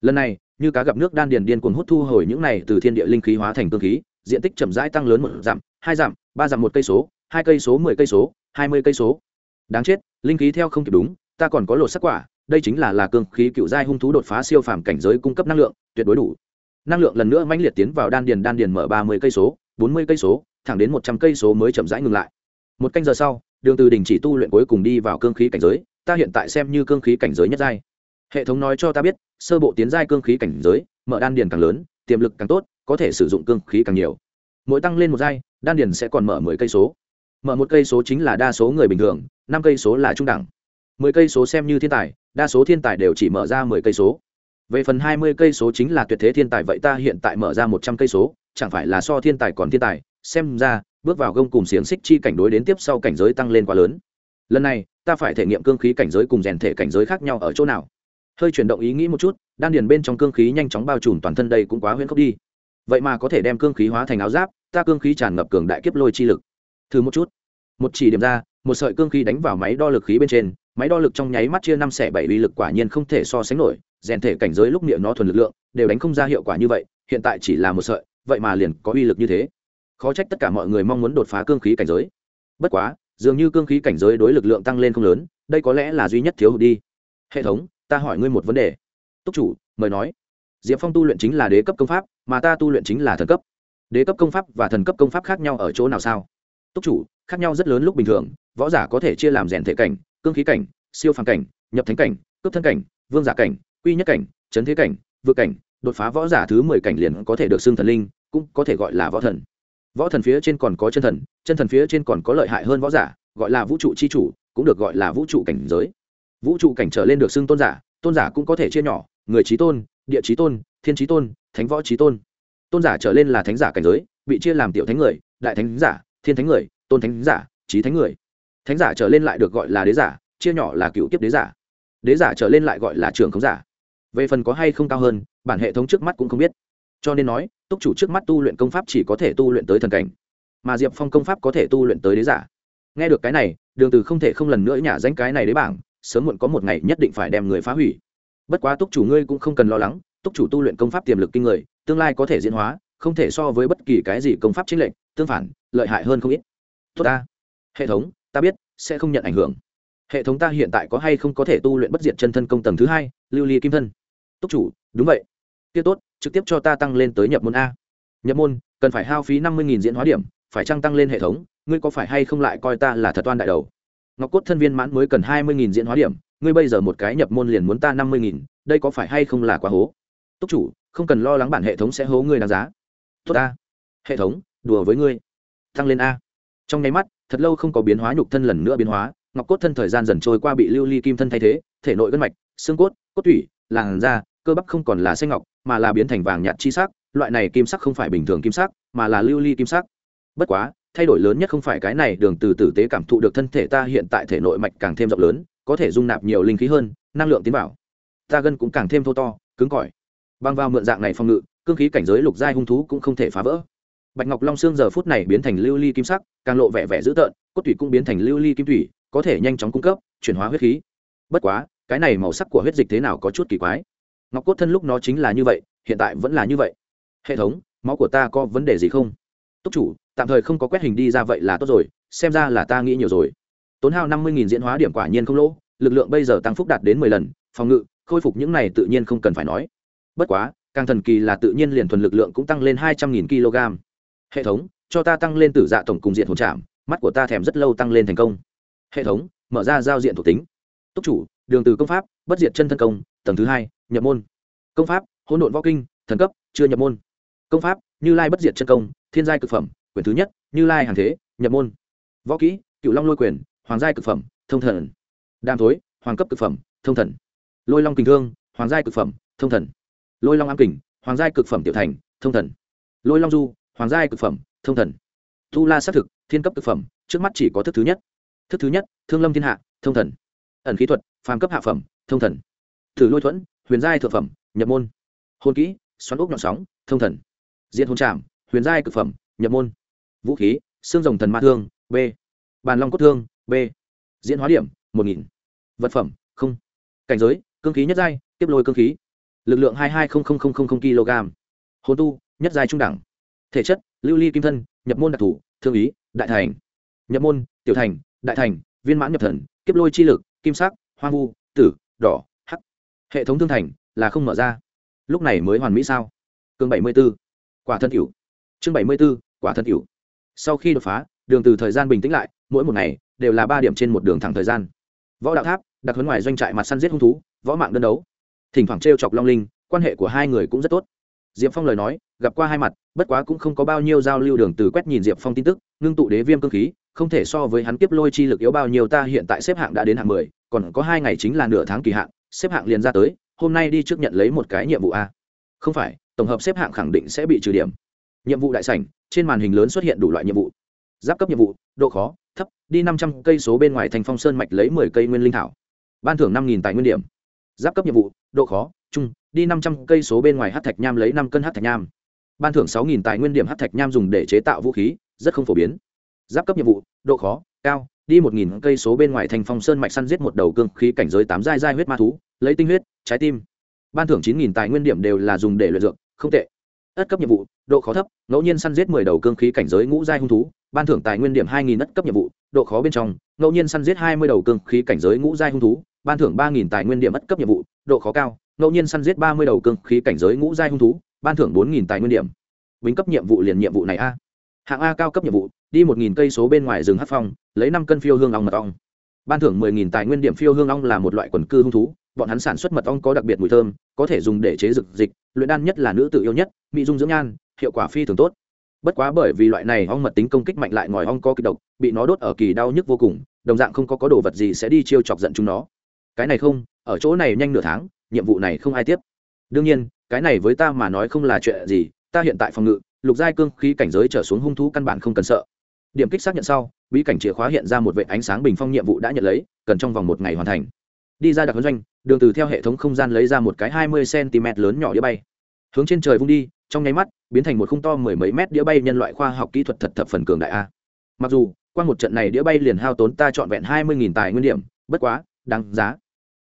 A: Lần này, như cá gặp nước đan điền điên cuồng hút thu hồi những này từ thiên địa linh khí hóa thành cương khí diện tích chậm rãi tăng lớn một dặm hai dặm ba dặm một cây số, hai cây số mười cây số, hai mươi cây số. Đáng chết, linh khí theo không kịp đúng, ta còn có lột sắc quả, đây chính là là cương khí cựu giai hung thú đột phá siêu phàm cảnh giới cung cấp năng lượng, tuyệt đối đủ. Năng lượng lần nữa mãnh liệt tiến vào đan điền đan điền mở ba mươi cây số, bốn mươi cây số, thẳng đến một trăm cây số mới chậm rãi ngừng lại. Một canh giờ sau, đường từ đình chỉ tu luyện cuối cùng đi vào cương khí cảnh giới, ta hiện tại xem như cương khí cảnh giới nhất giai. Hệ thống nói cho ta biết, sơ bộ tiến giai cương khí cảnh giới, mở đan điền càng lớn, tiềm lực càng tốt có thể sử dụng cương khí càng nhiều. Mỗi tăng lên một giai, đan điền sẽ còn mở mười cây số. Mở một cây số chính là đa số người bình thường, năm cây số là trung đẳng. Mười cây số xem như thiên tài, đa số thiên tài đều chỉ mở ra mười cây số. Về phần hai mươi cây số chính là tuyệt thế thiên tài vậy ta hiện tại mở ra một trăm cây số, chẳng phải là so thiên tài còn thiên tài. Xem ra, bước vào gông cùng xiềng xích chi cảnh đối đến tiếp sau cảnh giới tăng lên quá lớn. Lần này, ta phải thể nghiệm cương khí cảnh giới cùng rèn thể cảnh giới khác nhau ở chỗ nào. Hơi chuyển động ý nghĩ một chút, đan điền bên trong cương khí nhanh chóng bao trùm toàn thân đây cũng quá huyễn khốc đi vậy mà có thể đem cương khí hóa thành áo giáp, ta cương khí tràn ngập cường đại kiếp lôi chi lực. Thử một chút. Một chỉ điểm ra, một sợi cương khí đánh vào máy đo lực khí bên trên, máy đo lực trong nháy mắt chia năm xẻ bảy uy lực quả nhiên không thể so sánh nổi, rèn thể cảnh giới lúc miệng nó thuần lực lượng, đều đánh không ra hiệu quả như vậy, hiện tại chỉ là một sợi, vậy mà liền có uy lực như thế. Khó trách tất cả mọi người mong muốn đột phá cương khí cảnh giới. Bất quá, dường như cương khí cảnh giới đối lực lượng tăng lên không lớn, đây có lẽ là duy nhất thiếu hụt đi. Hệ thống, ta hỏi ngươi một vấn đề. Túc chủ, mời nói diệp phong tu luyện chính là đế cấp công pháp, mà ta tu luyện chính là thần cấp. Đế cấp công pháp và thần cấp công pháp khác nhau ở chỗ nào sao? Túc chủ, khác nhau rất lớn lúc bình thường, võ giả có thể chia làm rèn thể cảnh, cương khí cảnh, siêu phàm cảnh, nhập thánh cảnh, cướp thân cảnh, vương giả cảnh, quy nhất cảnh trấn thế cảnh vượt cảnh, đột phá võ giả thứ mười cảnh liền có thể được xưng thần linh, cũng có thể gọi là võ thần. Võ thần phía trên còn có chân thần chân thần phía trên còn có lợi hại hơn võ giả, gọi là vũ trụ c h i chủ, cũng được gọi là vũ trụ cảnh giới. Vũ trụ cảnh trở lên được xưng tôn giả tôn giả cũng có thể chia nhỏ, người trí tôn địa trí tôn, thiên trí tôn, thánh võ trí tôn. Tôn giả trở lên là thánh giả cảnh giới, bị chia làm tiểu thánh người, đại thánh giả, thiên thánh người, tôn thánh giả trí thánh người. Thánh giả trở lên lại được gọi là đế giả, chia nhỏ là cựu kiếp đế giả. Đế giả trở lên lại gọi là trường khống giả. Về phần có hay không cao hơn, bản hệ thống trước mắt cũng không biết. Cho nên nói, túc chủ trước mắt tu luyện công pháp chỉ có thể tu luyện tới thần cảnh, mà diệp phong công pháp có thể tu luyện tới đế giả. Nghe được cái này, đường từ không thể không lần nữa nhả danh cái này đế bảng, sớm muộn có một ngày nhất định phải đem người phá hủy bất quá túc chủ ngươi cũng không cần lo lắng, túc chủ tu luyện công pháp tiềm lực kinh người, tương lai có thể diễn hóa, không thể so với bất kỳ cái gì công pháp chính lệnh tương phản, lợi hại hơn không ít. Tốt ta. Hệ thống, ta biết, sẽ không nhận ảnh hưởng. Hệ thống ta hiện tại có hay không có thể tu luyện bất diệt chân thân công tầng thứ hai, lưu ly kim thân. Túc chủ, đúng vậy. Kia tốt, trực tiếp cho ta tăng lên tới nhập môn a. Nhập môn, cần phải hao phí năm mươi diễn hóa điểm, phải trăng tăng lên hệ thống, ngươi có phải hay không lại coi ta là thật toan đại đầu? Ngọc cốt thân viên mãn mới cần hai mươi diễn hóa điểm, ngươi bây giờ một cái nhập môn liền muốn ta năm mươi đây có phải hay không là quá hố? Túc chủ, không cần lo lắng bản hệ thống sẽ hố ngươi đáng giá. Tốt a hệ thống, đùa với ngươi. Tăng lên a. Trong nháy mắt, thật lâu không có biến hóa nhục thân lần nữa biến hóa, ngọc cốt thân thời gian dần trôi qua bị lưu ly kim thân thay thế, thể nội gân mạch, xương cốt cốt tủy, làn da, cơ bắp không còn là xanh ngọc, mà là biến thành vàng nhạt chi sắc, loại này kim sắc không phải bình thường kim sắc, mà là lưu ly kim sắc. Bất quá thay đổi lớn nhất không phải cái này, đường từ tử tế cảm thụ được thân thể ta hiện tại thể nội mạch càng thêm rộng lớn, có thể dung nạp nhiều linh khí hơn, năng lượng tiến vào. Ta gân cũng càng thêm thô to, cứng cỏi. Băng vào mượn dạng này phòng ngự, cương khí cảnh giới lục giai hung thú cũng không thể phá vỡ. Bạch ngọc long xương giờ phút này biến thành lưu ly kim sắc, càng lộ vẻ vẻ dữ tợn, cốt thủy cũng biến thành lưu ly kim thủy có thể nhanh chóng cung cấp, chuyển hóa huyết khí. Bất quá, cái này màu sắc của huyết dịch thế nào có chút kỳ quái. Ngọc cốt thân lúc nó chính là như vậy, hiện tại vẫn là như vậy. Hệ thống, máu của ta có vấn đề gì không? Túc chủ, tạm thời không có quét hình đi ra vậy là tốt rồi, xem ra là ta nghĩ nhiều rồi. Tốn hao năm mươi diễn hóa điểm quả nhiên không lỗ, lực lượng bây giờ tăng phúc đạt đến mười lần, phòng ngự, khôi phục những này tự nhiên không cần phải nói. Bất quá, càng thần kỳ là tự nhiên liền thuần lực lượng cũng tăng lên hai trăm nghìn kg. Hệ thống, cho ta tăng lên tử dạ tổng cùng diện hồn trạm mắt của ta thèm rất lâu tăng lên thành công. Hệ thống, mở ra giao diện thuộc tính. Túc chủ, đường từ công pháp, bất diệt chân thân công, tầng thứ hai, nhập môn. Công pháp, hỗn độn võ kinh, thần cấp, chưa nhập môn. Công pháp như lai bất diệt chân công, thiên giai cực phẩm, quyền thứ nhất, như lai hàng thế, nhập môn. Võ kỹ cựu long lôi quyền, hoàng giai cực phẩm, thông thần. Đam thối, hoàng cấp cực phẩm, thông thần. Lôi long kình thương, hoàng giai cực phẩm, thông thần. Lôi long am kình, hoàng giai cực phẩm tiểu thành, thông thần. Lôi long du, hoàng giai cực phẩm, thông thần. Thu la xác thực, thiên cấp cực phẩm, trước mắt chỉ có thức thứ nhất. Thức thứ nhất, thương lâm thiên hạ, thông thần. Ẩn khí thuật, phàm cấp hạ phẩm, thông thần. Thử lôi thuẫn, huyền giai thượng phẩm, nhập môn. Hôn kỹ, xoắn ốc nhọn sóng, thông thần diện hôn trạm huyền giai cực phẩm, nhập môn. Vũ khí, xương rồng thần ma thương, b. Bàn long cốt thương, b. Diễn hóa điểm, một nghìn. Vật phẩm, không. Cảnh giới, cương khí nhất giai, tiếp lôi cương khí. Lực lượng hai hai kg. Hồn tu, nhất giai trung đẳng. Thể chất, lưu ly kim thân, nhập môn đặc thù thương ý, đại thành. Nhập môn, tiểu thành, đại thành, viên mãn nhập thần, kiếp lôi chi lực, kim sắc, hoang vu, tử, đỏ, hắc. Hệ thống thương thành là không mở ra. Lúc này mới hoàn mỹ sao? Cương bảy mươi b ố quả thân hữu. Chương bảy mươi b ố quả thân hữu. Sau khi đột phá, đường từ thời gian bình tĩnh lại, mỗi một ngày đều là ba điểm trên một đường thẳng thời gian. Võ đạo tháp, đặc huấn ngoài doanh trại mặt săn giết hung thú, võ mạng đơn đấu. Thỉnh thoảng t chọc long linh, quan hệ của hai người cũng rất tốt. Diệp phong lời nói, gặp qua hai mặt, bất quá cũng không có bao nhiêu giao lưu đường từ quét nhìn diệp phong tin tức, ngưng tụ đế viêm cơ khí, không thể so với hắn kiếp lôi chi lực yếu bao nhiêu ta hiện tại xếp hạng đã đến hạng mười, còn có hai ngày chính là nửa tháng kỳ hạn, xếp hạng liền ra tới, hôm nay đi trước nhận lấy một cái nhiệm vụ a. Không phải tổng hợp xếp hạng khẳng định sẽ bị trừ điểm. Nhiệm vụ đại sảnh, trên màn hình lớn xuất hiện đủ loại nhiệm vụ. Giáp cấp nhiệm vụ, độ khó, thấp, đi năm trăm cây số bên ngoài thành phong sơn mạch lấy mười cây nguyên linh thảo. Ban thưởng năm nghìn tài nguyên điểm. Giáp cấp nhiệm vụ, độ khó, trung, đi năm trăm cây số bên ngoài hát thạch nham lấy năm cân hát thạch nham. Ban thưởng sáu nghìn tài nguyên điểm hát thạch nham dùng để chế tạo vũ khí, rất không phổ biến. Giáp cấp nhiệm vụ, độ khó, cao, đi một nghìn cây số bên ngoài thành phong sơn mạch săn giết một đầu cương khí cảnh giới tám giai giai huyết ma thú, lấy tinh huyết, trái tim. Ban thưởng chín nghìn tài nguyên điểm đều là dùng để luyện dược không tệ. Ất cấp nhiệm vụ, độ khó thấp, ngẫu nhiên săn giết mười đầu cương khí cảnh giới ngũ giai hung thú, ban thưởng tài nguyên điểm hai nghìn ất cấp nhiệm vụ, độ khó bên trong, ngẫu nhiên săn giết hai mươi đầu cương khí cảnh giới ngũ giai hung thú, ban thưởng ba nghìn tài nguyên điểm ất cấp nhiệm vụ, độ khó cao, ngẫu nhiên săn giết ba mươi đầu cương khí cảnh giới ngũ giai hung thú, ban thưởng bốn nghìn tài nguyên điểm. Vĩnh cấp nhiệm vụ liền nhiệm vụ này a. Hạng a cao cấp nhiệm vụ, đi một nghìn cây số bên ngoài rừng hát phong, lấy năm cân phiêu hương ong mật ong ban thưởng mười nghìn tài nguyên điểm phiêu hương ong là một loại quần cư hung thú, bọn hắn sản xuất mật ong có đặc biệt mùi thơm, có thể dùng để chế dược dịch, luyện đan nhất là nữ tự yêu nhất, mỹ dung dưỡng nhan, hiệu quả phi thường tốt. Bất quá bởi vì loại này ong mật tính công kích mạnh lại ngòi ong có kịch độc, bị nó đốt ở kỳ đau nhức vô cùng, đồng dạng không có có đồ vật gì sẽ đi chiêu chọc giận chúng nó. Cái này không, ở chỗ này nhanh nửa tháng, nhiệm vụ này không ai tiếp. Đương nhiên, cái này với ta mà nói không là chuyện gì, ta hiện tại phòng ngự, lục giai cương khí cảnh giới trở xuống hung thú căn bản không cần sợ. Điểm kích xác nhận sau bí cảnh chìa khóa hiện ra một vệ ánh sáng bình phong nhiệm vụ đã nhận lấy, cần trong vòng một ngày hoàn thành. Đi ra đặc huấn doanh, đường từ theo hệ thống không gian lấy ra một cái hai mươi cm lớn nhỏ đĩa bay. Hướng trên trời vung đi, trong nháy mắt, biến thành một khung to mười mấy mét đĩa bay nhân loại khoa học kỹ thuật thật thập phần cường đại a. Mặc dù, qua một trận này đĩa bay liền hao tốn ta trọn vẹn hai mươi nghìn tài nguyên điểm, bất quá, đáng giá.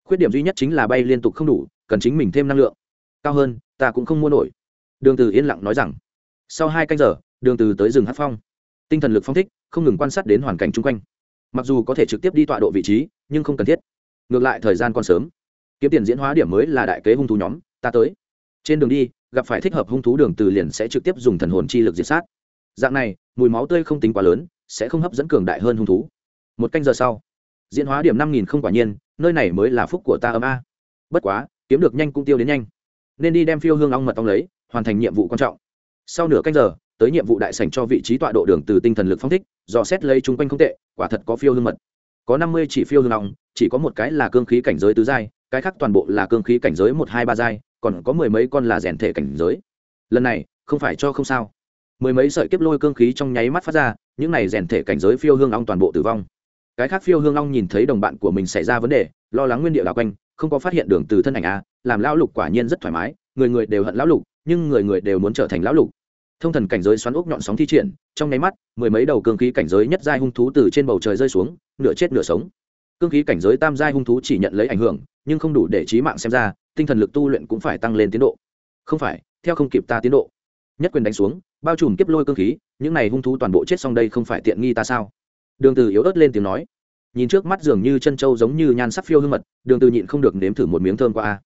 A: Khuyết điểm duy nhất chính là bay liên tục không đủ, cần chính mình thêm năng lượng. Cao hơn, ta cũng không mua nổi. Đường từ yên lặng nói rằng. Sau hai canh giờ, đường từ tới rừng hát phong tinh thần lực phong thích, không ngừng quan sát đến hoàn cảnh chung quanh. Mặc dù có thể trực tiếp đi tọa độ vị trí, nhưng không cần thiết. Ngược lại thời gian còn sớm. Kiếm tiền diễn hóa điểm mới là đại kế hung thú nhóm, ta tới. Trên đường đi, gặp phải thích hợp hung thú đường từ liền sẽ trực tiếp dùng thần hồn chi lực diệt sát. Dạng này, mùi máu tươi không tính quá lớn, sẽ không hấp dẫn cường đại hơn hung thú. Một canh giờ sau, diễn hóa điểm năm nghìn không quả nhiên, nơi này mới là phúc của ta âm a. Bất quá, kiếm được nhanh cũng tiêu đến nhanh. Nên đi đem phiêu hương ong mật ong lấy, hoàn thành nhiệm vụ quan trọng. Sau nửa canh giờ tới nhiệm vụ đại sảnh cho vị trí tọa độ đường từ tinh thần lực phong thích dò xét lấy chung quanh không tệ quả thật có phiêu hương mật. Có năm mươi chỉ phiêu hương long, chỉ có một cái là cương khí cảnh giới tứ giai cái khác toàn bộ là cương khí cảnh giới một hai ba giai còn có mười mấy con là rèn thể cảnh giới. Lần này không phải cho không sao. Mười mấy sợi kiếp lôi cương khí trong nháy mắt phát ra những này rèn thể cảnh giới phiêu hương ong toàn bộ tử vong. Cái khác phiêu hương ong nhìn thấy đồng bạn của mình xảy ra vấn đề lo lắng nguyên địa đảo quanh không có phát hiện đường từ thân ảnh a làm lão lục quả nhiên rất thoải mái người người đều hận lão lục nhưng người người đều muốn trở thành lão lục thông thần cảnh giới xoắn ốc nhọn sóng thi triển, trong nháy mắt, mười mấy đầu cương khí cảnh giới nhất giai hung thú từ trên bầu trời rơi xuống, nửa chết nửa sống. Cương khí cảnh giới tam giai hung thú chỉ nhận lấy ảnh hưởng, nhưng không đủ để trí mạng xem ra, tinh thần lực tu luyện cũng phải tăng lên tiến độ. Không phải, theo không kịp ta tiến độ. Nhất quyền đánh xuống, bao trùm kiếp lôi cương khí, những này hung thú toàn bộ chết xong đây không phải tiện nghi ta sao? Đường từ yếu ớt lên tiếng nói. Nhìn trước mắt dường như chân trâu giống như nhan sắc phiêu hương mật, đường từ nhịn không được nếm thử một miếng thơm qua a.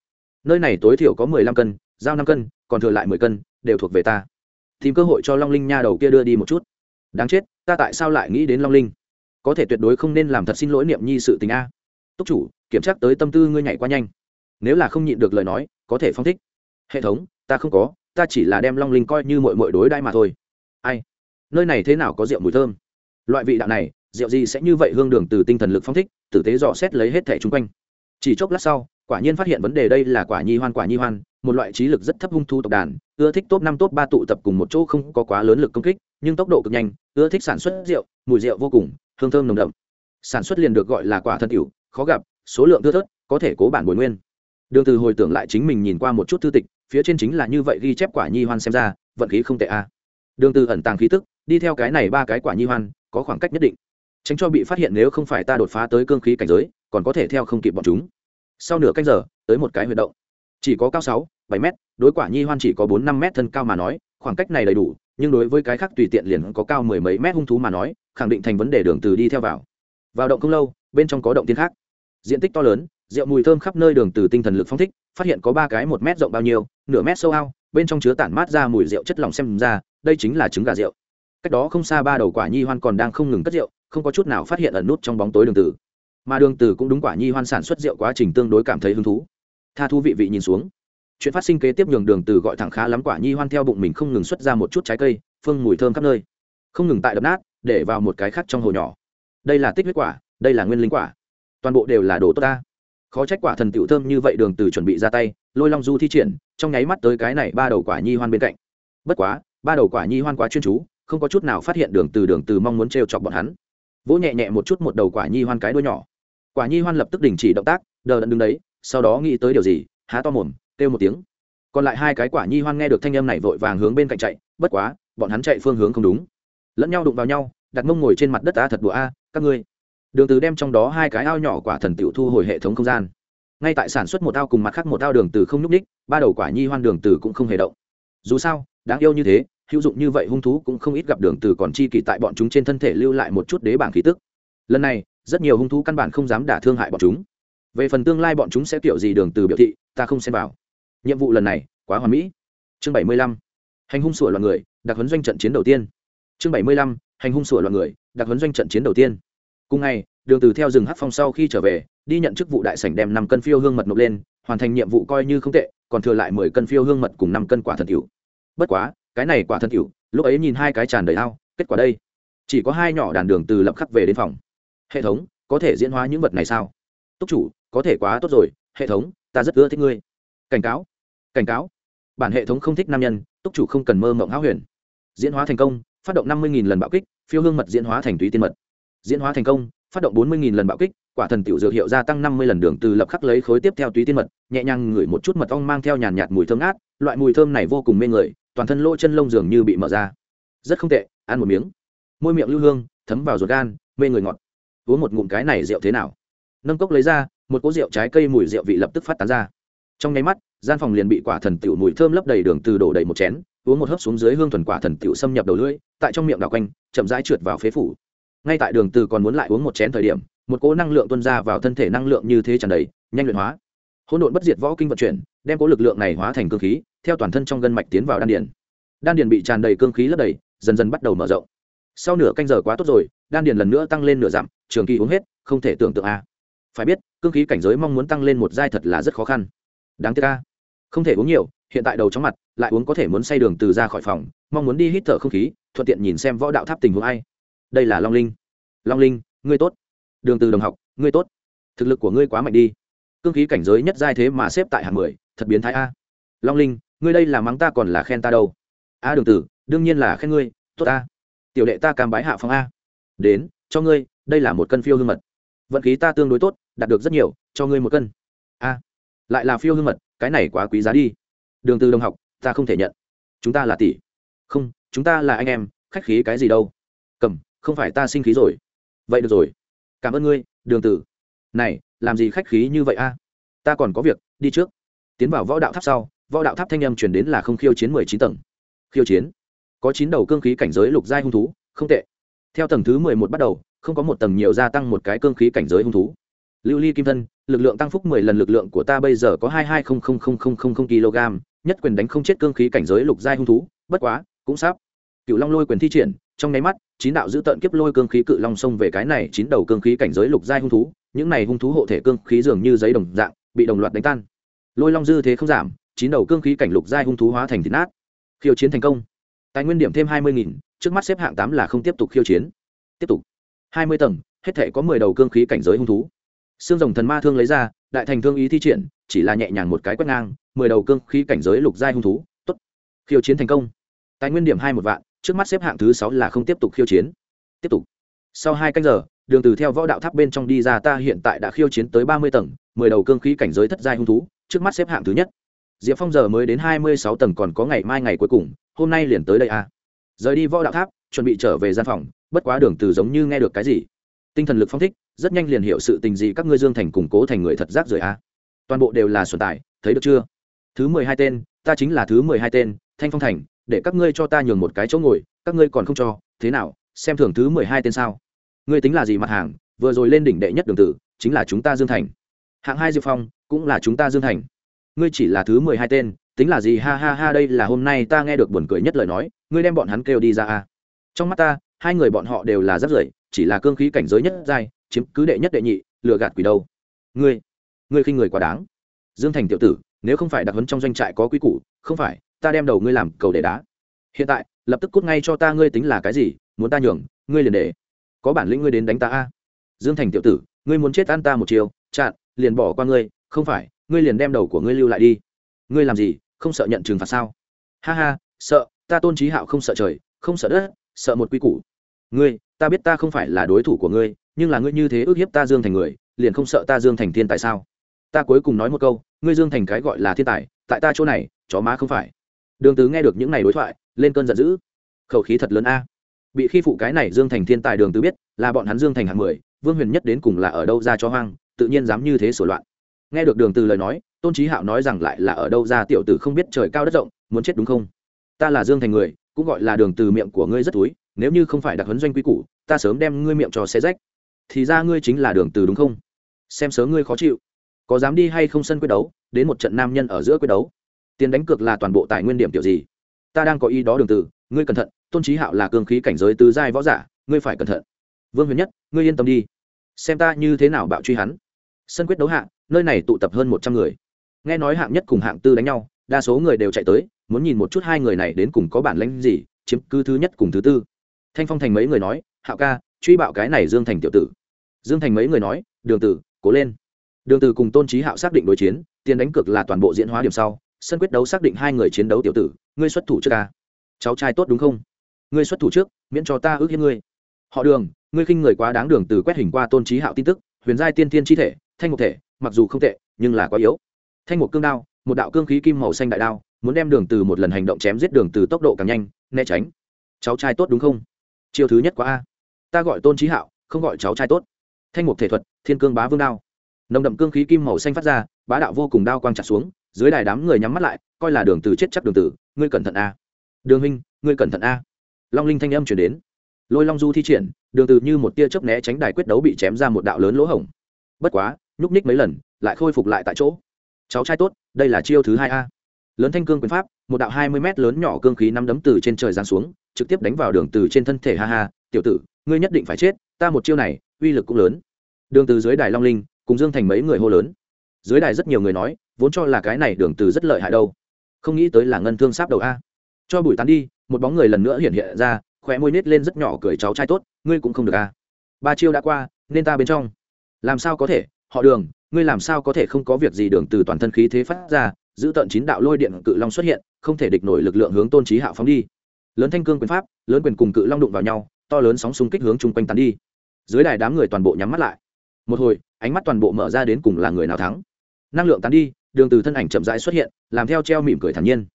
A: Nơi này tối thiểu có mười lăm cân, giao năm cân, còn thừa lại mười cân, đều thuộc về ta tìm cơ hội cho long linh nha đầu kia đưa đi một chút. Đáng chết, ta tại sao lại nghĩ đến long linh? Có thể tuyệt đối không nên làm thật xin lỗi niệm nhi sự tình a. Túc chủ, kiểm tra tới tâm tư ngươi nhảy qua nhanh. Nếu là không nhịn được lời nói, có thể phong thích. Hệ thống, ta không có, ta chỉ là đem long linh coi như mội mội đối đãi mà thôi. Ai? Nơi này thế nào có rượu mùi thơm? Loại vị đạo này, rượu gì sẽ như vậy hương đường từ tinh thần lực phong thích, tử tế dò xét lấy hết thẻ chung quanh. Chỉ chốc lát sau, quả nhiên phát hiện vấn đề đây là quả nhi hoan, quả nhi hoan một loại trí lực rất thấp hung thu tộc đàn, ưa thích top năm, top ba tụ tập cùng một chỗ không có quá lớn lực công kích, nhưng tốc độ cực nhanh, ưa thích sản xuất rượu, mùi rượu vô cùng, hương thơm nồng đậm. Sản xuất liền được gọi là quả thân cửu khó gặp, số lượng thưa thớt, có thể cố bản bồi nguyên. Đường từ hồi tưởng lại chính mình nhìn qua một chút thư tịch, phía trên chính là như vậy ghi chép quả nhi hoan xem ra, vận khí không tệ a. Đường từ ẩn tàng khí tức, đi theo cái này ba cái quả nhi hoan, có khoảng cách nhất định. Tránh cho bị phát hiện nếu không phải ta đột phá tới cương khí cảnh giới, còn có thể theo không kịp bọn chúng. Sau nửa canh giờ, tới một cái huyệt động chỉ có cao sáu, bảy mét, đối quả nhi hoan chỉ có bốn năm mét thân cao mà nói, khoảng cách này đầy đủ, nhưng đối với cái khác tùy tiện liền có cao mười mấy mét hung thú mà nói, khẳng định thành vấn đề đường từ đi theo vào. Vào động không lâu, bên trong có động tiên khác. Diện tích to lớn, rượu mùi thơm khắp nơi đường từ tinh thần lực phong thích, phát hiện có ba cái một mét rộng bao nhiêu, nửa mét sâu ao, bên trong chứa tản mát ra mùi rượu chất lỏng xem ra, đây chính là trứng gà rượu. Cách đó không xa ba đầu quả nhi hoan còn đang không ngừng cất rượu, không có chút nào phát hiện ẩn nút trong bóng tối đường tử mà đường tử cũng đúng quả nhi hoan sản xuất rượu quá trình tương đối cảm thấy hứng thú tha thu vị vị nhìn xuống. Chuyện phát sinh kế tiếp nhường đường tử gọi thẳng khá lắm quả nhi hoan theo bụng mình không ngừng xuất ra một chút trái cây, phương mùi thơm khắp nơi. Không ngừng tại đập nát, để vào một cái khác trong hồ nhỏ. Đây là tích huyết quả, đây là nguyên linh quả. Toàn bộ đều là đồ tốt ta. Khó trách quả thần tiểu thơm như vậy đường từ chuẩn bị ra tay, lôi long du thi triển, trong nháy mắt tới cái này ba đầu quả nhi hoan bên cạnh. Bất quá, ba đầu quả nhi hoan quá chuyên chú, không có chút nào phát hiện đường từ đường từ mong muốn trêu chọc bọn hắn. Vỗ nhẹ nhẹ một chút một đầu quả nhi hoan cái đuôi nhỏ. Quả nhi hoan lập tức đình chỉ động tác, đờ đẫn đứng đấy sau đó nghĩ tới điều gì, há to mồm, kêu một tiếng. Còn lại hai cái quả nhi hoan nghe được thanh âm này vội vàng hướng bên cạnh chạy, bất quá, bọn hắn chạy phương hướng không đúng. Lẫn nhau đụng vào nhau, đặt mông ngồi trên mặt đất a thật đùa a, các ngươi. Đường từ đem trong đó hai cái ao nhỏ quả thần tiểu thu hồi hệ thống không gian. Ngay tại sản xuất một ao cùng mặt khác một ao đường từ không nhúc ních ba đầu quả nhi hoan đường từ cũng không hề động. Dù sao, đáng yêu như thế, hữu dụng như vậy hung thú cũng không ít gặp đường từ còn chi kỳ tại bọn chúng trên thân thể lưu lại một chút đế bảng khí tức. Lần này, rất nhiều hung thú căn bản không dám đả thương hại bọn chúng về phần tương lai bọn chúng sẽ kiểu gì đường từ biểu thị, ta không xem vào. Nhiệm vụ lần này, quá hoàn mỹ. Chương 75. hành hung sủa loạn người, đặc huấn doanh trận chiến đầu tiên. Chương 75. hành hung sủa loạn người, đặc huấn doanh trận chiến đầu tiên. Cùng ngày, đường từ theo rừng hắc phong sau khi trở về, đi nhận chức vụ đại sảnh đem năm cân phiêu hương mật nộp lên, hoàn thành nhiệm vụ coi như không tệ, còn thừa lại mười cân phiêu hương mật cùng năm cân quả thần tiểu bất quá, cái này quả thần tiểu lúc ấy nhìn hai cái tràn đầy ao, kết quả đây. Chỉ có hai nhỏ đàn đường từ lập khắc về đến phòng. Hệ thống, có thể diễn hóa những vật này sao? Túc chủ, có thể quá tốt rồi, hệ thống, ta rất ưa thích ngươi. Cảnh cáo cảnh cáo. Bản hệ thống không thích nam nhân, túc chủ không cần mơ mộng háo huyền. Diễn hóa thành công, phát động năm mươi lần bạo kích, phiêu hương mật diễn hóa thành túy tiên mật. Diễn hóa thành công, phát động bốn mươi lần bạo kích, quả thần tiểu dược hiệu gia tăng năm mươi lần đường từ lập khắc lấy khối tiếp theo túy tiên mật, nhẹ nhàng ngửi một chút mật ong mang theo nhàn nhạt mùi thơm ngát, loại mùi thơm này vô cùng mê người, toàn thân lỗ chân lông dường như bị mở ra. Rất không tệ, ăn một miếng. Môi miệng lưu hương, thấm vào ruột gan, mê người ngọt. Uống một ngụm cái này rượu thế nào? Nâng cốc lấy ra, một cỗ rượu trái cây mùi rượu vị lập tức phát tán ra. Trong nháy mắt, gian phòng liền bị quả thần tiểu mùi thơm lấp đầy đường từ đổ đầy một chén, uống một hớp xuống dưới hương thuần quả thần tiểu xâm nhập đầu lưỡi, tại trong miệng đảo quanh, chậm rãi trượt vào phế phủ. Ngay tại đường từ còn muốn lại uống một chén thời điểm, một cỗ năng lượng tuôn ra vào thân thể năng lượng như thế tràn đầy, nhanh luyện hóa. Hỗn độn bất diệt võ kinh vận chuyển, đem cỗ lực lượng này hóa thành cương khí, theo toàn thân trong gân mạch tiến vào đan điền. Đan điền bị tràn đầy cương khí lấp đầy, dần dần bắt đầu mở rộng. Sau nửa canh giờ quá tốt rồi, đan điền lần nữa tăng lên nửa dặm, trường kỳ uống hết, không thể tưởng tượng a phải biết, cương khí cảnh giới mong muốn tăng lên một giai thật là rất khó khăn. Đáng tiếc a. Không thể uống nhiều, hiện tại đầu chóng mặt, lại uống có thể muốn say đường từ ra khỏi phòng, mong muốn đi hít thở không khí, thuận tiện nhìn xem võ đạo tháp tình huống ai. Đây là long linh. Long linh, ngươi tốt. Đường từ đồng học, ngươi tốt. Thực lực của ngươi quá mạnh đi. Cương khí cảnh giới nhất giai thế mà xếp tại hạng mười, thật biến thái a. Long linh, ngươi đây là mắng ta còn là khen ta đâu? A đường tử, đương nhiên là khen ngươi, tốt a. Tiểu đệ ta cam bái hạ phong a. Đến, cho ngươi, đây là một cân phiêu hương mật. Vận khí ta tương đối tốt đạt được rất nhiều, cho ngươi một cân. A, lại là phiêu hương mật, cái này quá quý giá đi. Đường từ đồng học, ta không thể nhận. Chúng ta là tỷ. Không, chúng ta là anh em, khách khí cái gì đâu. Cầm, không phải ta sinh khí rồi. Vậy được rồi. Cảm ơn ngươi, đường tử này, làm gì khách khí như vậy a? Ta còn có việc, đi trước. Tiến vào võ đạo tháp sau, võ đạo tháp thanh âm truyền đến là không khiêu chiến mười chín tầng. Khiêu chiến. Có chín đầu cương khí cảnh giới lục giai hung thú, không tệ. Theo tầng thứ mười một bắt đầu, không có một tầng nhiều gia tăng một cái cương khí cảnh giới hung thú lưu ly kim thân, lực lượng tăng phúc mười lần, lực lượng của ta bây giờ có hai hai không không không không không không kg, nhất quyền đánh không chết cương khí cảnh giới lục giai hung thú, bất quá, cũng sắp. Cựu long lôi quyền thi triển, trong nháy mắt, chín đạo giữ tận kiếp lôi cương khí cự long xông về cái này chín đầu cương khí cảnh giới lục giai hung thú, những này hung thú hộ thể cương khí dường như giấy đồng dạng, bị đồng loạt đánh tan. Lôi long dư thế không giảm, chín đầu cương khí cảnh lục giai hung thú hóa thành thịt nát. Khiêu chiến thành công. Tài nguyên điểm thêm hai mươi nghìn, trước mắt xếp hạng tám là không tiếp tục khiêu chiến. Tiếp tục. hai mươi tầng, hết thể có mười đầu cương khí cảnh giới hung thú xương rồng thần ma thương lấy ra, đại thành thương ý thi triển, chỉ là nhẹ nhàng một cái quét ngang, mười đầu cương khí cảnh giới lục giai hung thú, tốt. Khiêu chiến thành công. Tài nguyên điểm hai một vạn, trước mắt xếp hạng thứ sáu là không tiếp tục khiêu chiến. Tiếp tục. Sau hai canh giờ, đường từ theo võ đạo tháp bên trong đi ra ta hiện tại đã khiêu chiến tới ba mươi tầng, mười đầu cương khí cảnh giới thất giai hung thú, trước mắt xếp hạng thứ nhất. Diệp phong giờ mới đến hai mươi sáu tầng còn có ngày mai ngày cuối cùng, hôm nay liền tới đây à. Rời đi võ đạo tháp, chuẩn bị trở về gian phòng, bất quá đường từ giống như nghe được cái gì. Tinh thần lực phong thích rất nhanh liền hiểu sự tình gì các ngươi dương thành củng cố thành người thật giác rời à toàn bộ đều là xuân tài, thấy được chưa? Thứ mười hai tên, ta chính là thứ mười hai tên, thanh phong thành, để các ngươi cho ta nhường một cái chỗ ngồi, các ngươi còn không cho, thế nào, xem thường thứ mười hai tên sao? Ngươi tính là gì mặt hàng, vừa rồi lên đỉnh đệ nhất đường tử, chính là chúng ta dương thành. Hạng hai diệp phong, cũng là chúng ta dương thành. Ngươi chỉ là thứ mười hai tên, tính là gì? Ha ha ha, đây là hôm nay ta nghe được buồn cười nhất lời nói, ngươi đem bọn hắn kêu đi ra a. Trong mắt ta, hai người bọn họ đều là rất rưởi, chỉ là cương khí cảnh giới nhất giai chiếm cứ đệ nhất đệ nhị, lừa gạt quỷ đâu. Ngươi ngươi khinh người quá đáng. Dương thành tiểu tử, nếu không phải đặc huấn trong doanh trại có quy củ, không phải, ta đem đầu ngươi làm cầu để đá. Hiện tại, lập tức cút ngay cho ta ngươi tính là cái gì, muốn ta nhường, ngươi liền để. Có bản lĩnh ngươi đến đánh ta a. Dương thành tiểu tử, ngươi muốn chết ăn ta một chiều, chặn, liền bỏ qua ngươi, không phải, ngươi liền đem đầu của ngươi lưu lại đi. Ngươi làm gì, không sợ nhận trừng phạt sao? Ha ha, sợ, ta tôn trí hạo không sợ trời, không sợ đất, sợ một quy củ. Ngươi, ta biết ta không phải là đối thủ của ngươi nhưng là ngươi như thế ước hiếp ta dương thành người, liền không sợ ta dương thành thiên tài sao? Ta cuối cùng nói một câu, ngươi dương thành cái gọi là thiên tài, tại ta chỗ này, chó má không phải. Đường tứ nghe được những này đối thoại, lên cơn giận dữ. Khẩu khí thật lớn a. Bị khi phụ cái này dương thành thiên tài đường tứ biết, là bọn hắn dương thành hạng mười, vương huyền nhất đến cùng là ở đâu ra cho hoang, tự nhiên dám như thế sổ loạn. Nghe được đường từ lời nói, tôn trí hạo nói rằng lại là ở đâu ra tiểu tử không biết trời cao đất rộng, muốn chết đúng không? Ta là dương thành người, cũng gọi là đường từ miệng của ngươi rất túi, nếu như không phải đặc huấn doanh quy củ, ta sớm đem ngươi miệng cho xe rách thì ra ngươi chính là đường từ đúng không? Xem sớ ngươi khó chịu. Có dám đi hay không sân quyết đấu, đến một trận nam nhân ở giữa quyết đấu. Tiền đánh cược là toàn bộ tài nguyên điểm tiểu gì? Ta đang có ý đó đường từ, ngươi cẩn thận, tôn trí hạo là cương khí cảnh giới tứ giai võ giả, ngươi phải cẩn thận. Vương huyền nhất, ngươi yên tâm đi. Xem ta như thế nào bạo truy hắn. Sân quyết đấu hạng nơi này tụ tập hơn một trăm người. Nghe nói hạng nhất cùng hạng tư đánh nhau, đa số người đều chạy tới, muốn nhìn một chút hai người này đến cùng có bản lãnh gì, chiếm cứ thứ nhất cùng thứ tư. Thanh phong thành mấy người nói, hạo ca, truy bạo cái này dương thành tiểu tử dương thành mấy người nói, đường tử, cố lên. Đường tử cùng tôn trí hạo xác định đối chiến, tiền đánh cược là toàn bộ diễn hóa điểm sau, sân quyết đấu xác định hai người chiến đấu tiểu tử, ngươi xuất thủ trước ca cháu trai tốt đúng không? Ngươi xuất thủ trước, miễn cho ta ước hiếp ngươi. Họ đường, ngươi khinh người quá đáng. Đường từ quét hình qua tôn trí hạo tin tức, huyền giai tiên thiên chi thể, thanh ngục thể, mặc dù không tệ, nhưng là quá yếu. Thanh ngục cương đao, một đạo cương khí kim màu xanh đại đao, muốn đem đường từ một lần hành động chém giết đường từ tốc độ càng nhanh, né tránh. Cháu trai tốt đúng không? Chiêu thứ nhất quá a. Ta gọi tôn trí hạo, không gọi cháu trai tốt thanh mục thể thuật, thiên cương bá vương đao. Nồng đậm cương khí kim màu xanh phát ra, bá đạo vô cùng đao quang chặt xuống, dưới đài đám người nhắm mắt lại, coi là đường từ chết chắc đường tử, ngươi cẩn thận a. Đường huynh, ngươi cẩn thận a. Long linh thanh âm truyền đến. Lôi long du thi triển, đường từ như một tia chớp né tránh đài quyết đấu bị chém ra một đạo lớn lỗ hổng. Bất quá, nhúc nhích mấy lần, lại khôi phục lại tại chỗ. Cháu trai tốt, đây là chiêu thứ hai a. Lớn thanh cương quyền pháp, một đạo hai mươi mét lớn nhỏ cương khí năm đấm từ trên trời giáng xuống, trực tiếp đánh vào đường từ trên thân thể, ha ha, tiểu tử, ngươi nhất định phải chết, ta một chiêu này uy lực cũng lớn. Đường từ dưới đài long linh, cùng dương thành mấy người hô lớn. Dưới đài rất nhiều người nói, vốn cho là cái này đường từ rất lợi hại đâu. Không nghĩ tới là ngân thương sáp đầu a. Cho bụi tán đi, một bóng người lần nữa hiện hiện ra, khóe môi nết lên rất nhỏ cười cháu trai tốt, ngươi cũng không được a. Ba chiêu đã qua, nên ta bên trong. Làm sao có thể, họ đường, ngươi làm sao có thể không có việc gì đường từ toàn thân khí thế phát ra, giữ tận chín đạo lôi điện cự long xuất hiện, không thể địch nổi lực lượng hướng tôn trí hạo phóng đi. Lớn thanh cương quyền pháp, lớn quyền cùng cự long đụng vào nhau, to lớn sóng xung kích hướng chung quanh tán đi dưới đài đám người toàn bộ nhắm mắt lại. Một hồi, ánh mắt toàn bộ mở ra đến cùng là người nào thắng. Năng lượng tán đi, đường từ thân ảnh chậm rãi xuất hiện, làm theo treo mỉm cười thản nhiên.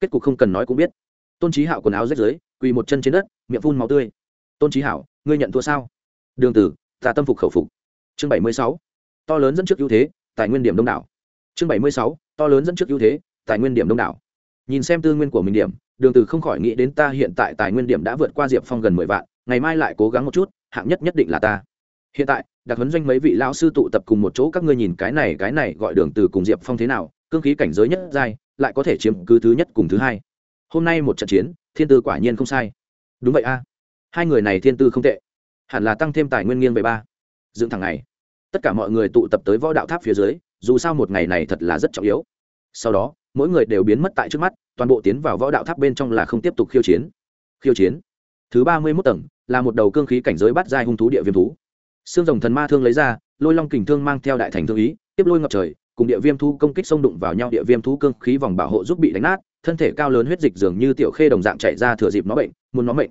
A: Kết cục không cần nói cũng biết. Tôn trí hạo quần áo rách rưới, quỳ một chân trên đất, miệng phun máu tươi. Tôn trí hảo ngươi nhận thua sao? Đường tử, ta tâm phục khẩu phục. Chương bảy mươi sáu, to lớn dẫn trước ưu thế, tài nguyên điểm đông đảo. Chương bảy mươi sáu, to lớn dẫn trước ưu thế, tài nguyên điểm đông đảo. Nhìn xem tư nguyên của mình điểm, đường từ không khỏi nghĩ đến ta hiện tại tài nguyên điểm đã vượt qua diệp phong gần mười vạn, ngày mai lại cố gắng một chút hạng nhất nhất định là ta. Hiện tại đặc huấn doanh mấy vị lão sư tụ tập cùng một chỗ, các ngươi nhìn cái này cái này gọi đường từ cùng diệp phong thế nào, cương khí cảnh giới nhất giai, lại có thể chiếm cứ thứ nhất cùng thứ hai. Hôm nay một trận chiến, thiên tư quả nhiên không sai. Đúng vậy a. Hai người này thiên tư không tệ. Hẳn là tăng thêm tài nguyên nghiêng về ba. Dựng thằng này tất cả mọi người tụ tập tới võ đạo tháp phía dưới, dù sao một ngày này thật là rất trọng yếu. Sau đó, mỗi người đều biến mất tại trước mắt, toàn bộ tiến vào võ đạo tháp bên trong là không tiếp tục khiêu chiến. Khiêu chiến thứ ba mươi mốt tầng, là một đầu cương khí cảnh giới bắt giai hung thú địa viêm thú. Xương rồng thần ma thương lấy ra, lôi long kình thương mang theo đại thành thương ý, tiếp lôi ngập trời, cùng địa viêm thú công kích xông đụng vào nhau, địa viêm thú cương khí vòng bảo hộ giúp bị đánh nát, thân thể cao lớn huyết dịch dường như tiểu khê đồng dạng chạy ra thừa dịp nó bệnh, muốn nó bệnh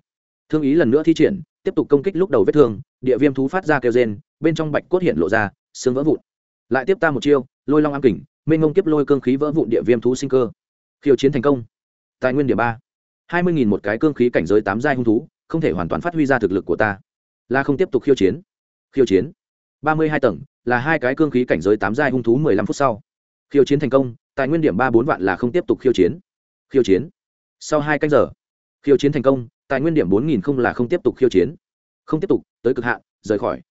A: thương ý lần nữa thi triển, tiếp tục công kích lúc đầu vết thương, địa viêm thú phát ra kêu rên, bên trong bạch cốt hiện lộ ra, xương vỡ vụn. Lại tiếp ta một chiêu, lôi long ám kình, mênh ngông kiếp lôi cương khí vỡ vụn địa viêm thú sinh cơ. Khiêu chiến thành công. Tài nguyên điểm ba. hai mươi nghìn một cái cương khí cảnh giới tám giai hung thú không thể hoàn toàn phát huy ra thực lực của ta. Là không tiếp tục khiêu chiến. Khiêu chiến. ba mươi hai tầng, là hai cái cương khí cảnh giới tám giai hung thú mười lăm phút sau. Khiêu chiến thành công tài nguyên điểm ba bốn vạn là không tiếp tục khiêu chiến. Khiêu chiến. Sau hai canh giờ, khiêu chiến thành công tài nguyên điểm bốn nghìn không là không tiếp tục khiêu chiến. Không tiếp tục, tới cực hạn, rời khỏi.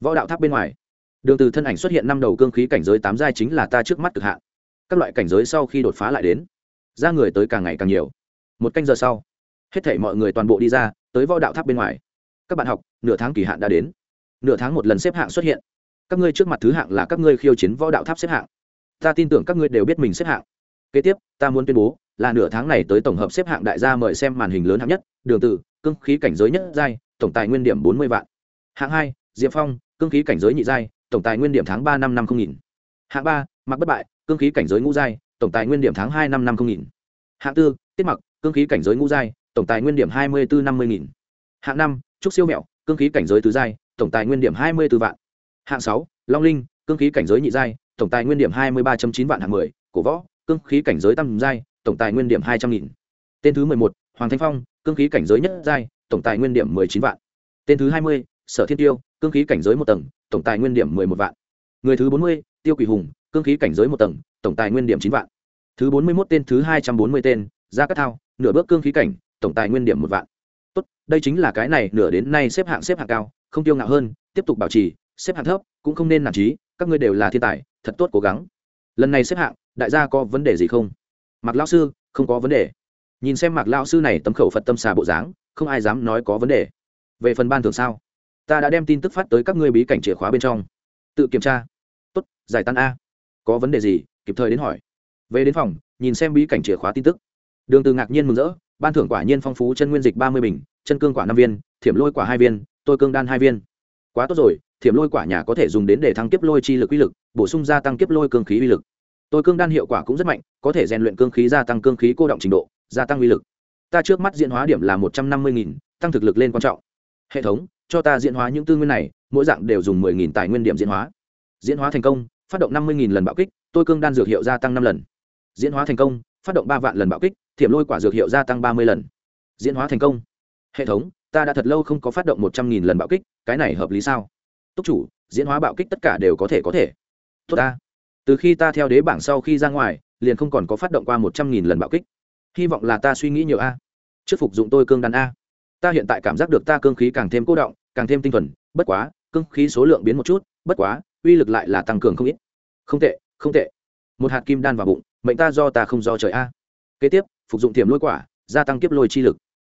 A: Võ đạo tháp bên ngoài. Đường từ thân ảnh xuất hiện năm đầu cương khí cảnh giới tám giai chính là ta trước mắt cực hạn. Các loại cảnh giới sau khi đột phá lại đến, ra người tới càng ngày càng nhiều. Một canh giờ sau hết thảy mọi người toàn bộ đi ra, tới võ đạo tháp bên ngoài. Các bạn học, nửa tháng kỳ hạn đã đến. Nửa tháng một lần xếp hạng xuất hiện. Các ngươi trước mặt thứ hạng là các ngươi khiêu chiến võ đạo tháp xếp hạng. Ta tin tưởng các ngươi đều biết mình xếp hạng. Kế tiếp, ta muốn tuyên bố là nửa tháng này tới tổng hợp xếp hạng đại gia mời xem màn hình lớn hạng nhất, đường tử, cương khí cảnh giới nhất giai, tổng tài nguyên điểm bốn mươi vạn. Hạng hai, diệp phong, cương khí cảnh giới nhị giai, tổng tài nguyên điểm tháng ba năm năm không nghìn. Hạng ba mặc bất bại, cương khí cảnh giới ngũ giai, tổng tài nguyên điểm tháng hai năm năm không nghìn. Hạng tư, tiết mặc, cương khí cảnh giới ngũ giai tổng tài nguyên điểm hai mươi bốn năm mươi nghìn. Hạng năm, trúc siêu mẹo, cương khí cảnh giới tứ giai, tổng tài nguyên điểm hai mươi b ố vạn. Hạng sáu, long linh, cương khí cảnh giới nhị giai, tổng tài nguyên điểm hai mươi ba chín vạn hạng mười. Cổ võ, cương khí cảnh giới tam giai, tổng tài nguyên điểm hai trăm nghìn. Tên thứ mười một, hoàng thanh phong, cương khí cảnh giới nhất giai, tổng tài nguyên điểm mười chín vạn. Tên thứ hai mươi, sở thiên tiêu, cương khí cảnh giới một tầng, tổng tài nguyên điểm mười một vạn. Người thứ bốn mươi, tiêu quỷ hùng, cương khí cảnh giới một tầng, tổng tài nguyên điểm chín vạn. Thứ bốn mươi một tên thứ hai trăm bốn mươi tên, gia cát thao, nửa bước cương khí cảnh tổng tài nguyên điểm một vạn. Tốt, đây chính là cái này, nửa đến nay xếp hạng xếp hạng cao, không tiêu ngạo hơn, tiếp tục bảo trì, xếp hạng thấp, cũng không nên nản trí, các ngươi đều là thiên tài, thật tốt cố gắng. Lần này xếp hạng, đại gia có vấn đề gì không? Mặc lão sư, không có vấn đề. Nhìn xem mặc lão sư này tấm khẩu phật tâm xà bộ dáng, không ai dám nói có vấn đề. Về phần ban thường sao? Ta đã đem tin tức phát tới các ngươi bí cảnh chìa khóa bên trong. Tự kiểm tra. Tốt, giải tán a. Có vấn đề gì? Kịp thời đến hỏi. Về đến phòng, nhìn xem bí cảnh chìa khóa tin tức. Đường từ ngạc nhiên mừng rỡ ban thưởng quả nhiên phong phú chân nguyên dịch ba mươi bình, chân cương quả năm viên, thiểm lôi quả hai viên, tôi cương đan hai viên. Quá tốt rồi, thiểm lôi quả nhà có thể dùng đến để thăng kiếp lôi chi lực uy lực, bổ sung gia tăng kiếp lôi cương khí uy lực. Tôi cương đan hiệu quả cũng rất mạnh, có thể rèn luyện cương khí gia tăng cương khí cô động trình độ, gia tăng uy lực. Ta trước mắt diễn hóa điểm là một trăm năm mươi nghìn, tăng thực lực lên quan trọng. Hệ thống, cho ta diễn hóa những tư nguyên này, mỗi dạng đều dùng mười nghìn tài nguyên điểm diễn hóa. Diễn hóa thành công, phát động năm mươi nghìn lần bạo kích, tôi cương đan dược hiệu gia tăng năm lần. Diễn hóa thành công, phát động ba vạn lần bạo kích thiểm lôi quả dược hiệu gia tăng ba mươi lần. Diễn hóa thành công. Hệ thống, ta đã thật lâu không có phát động một trăm nghìn lần bạo kích, cái này hợp lý sao? Túc chủ, diễn hóa bạo kích tất cả đều có thể có thể. Tốt ta. Từ khi ta theo đế bảng sau khi ra ngoài, liền không còn có phát động qua một trăm nghìn lần bạo kích. Hy vọng là ta suy nghĩ nhiều a. Trước phục dụng tôi cương đan a. Ta hiện tại cảm giác được ta cương khí càng thêm cố động, càng thêm tinh thuần, bất quá, cương khí số lượng biến một chút, bất quá, uy lực lại là tăng cường không ít. Không tệ không tệ. Một hạt kim đan vào bụng, mệnh ta do ta không do trời a. Kế tiếp phục dụng thiểm lôi quả, gia tăng kiếp lôi chi lực.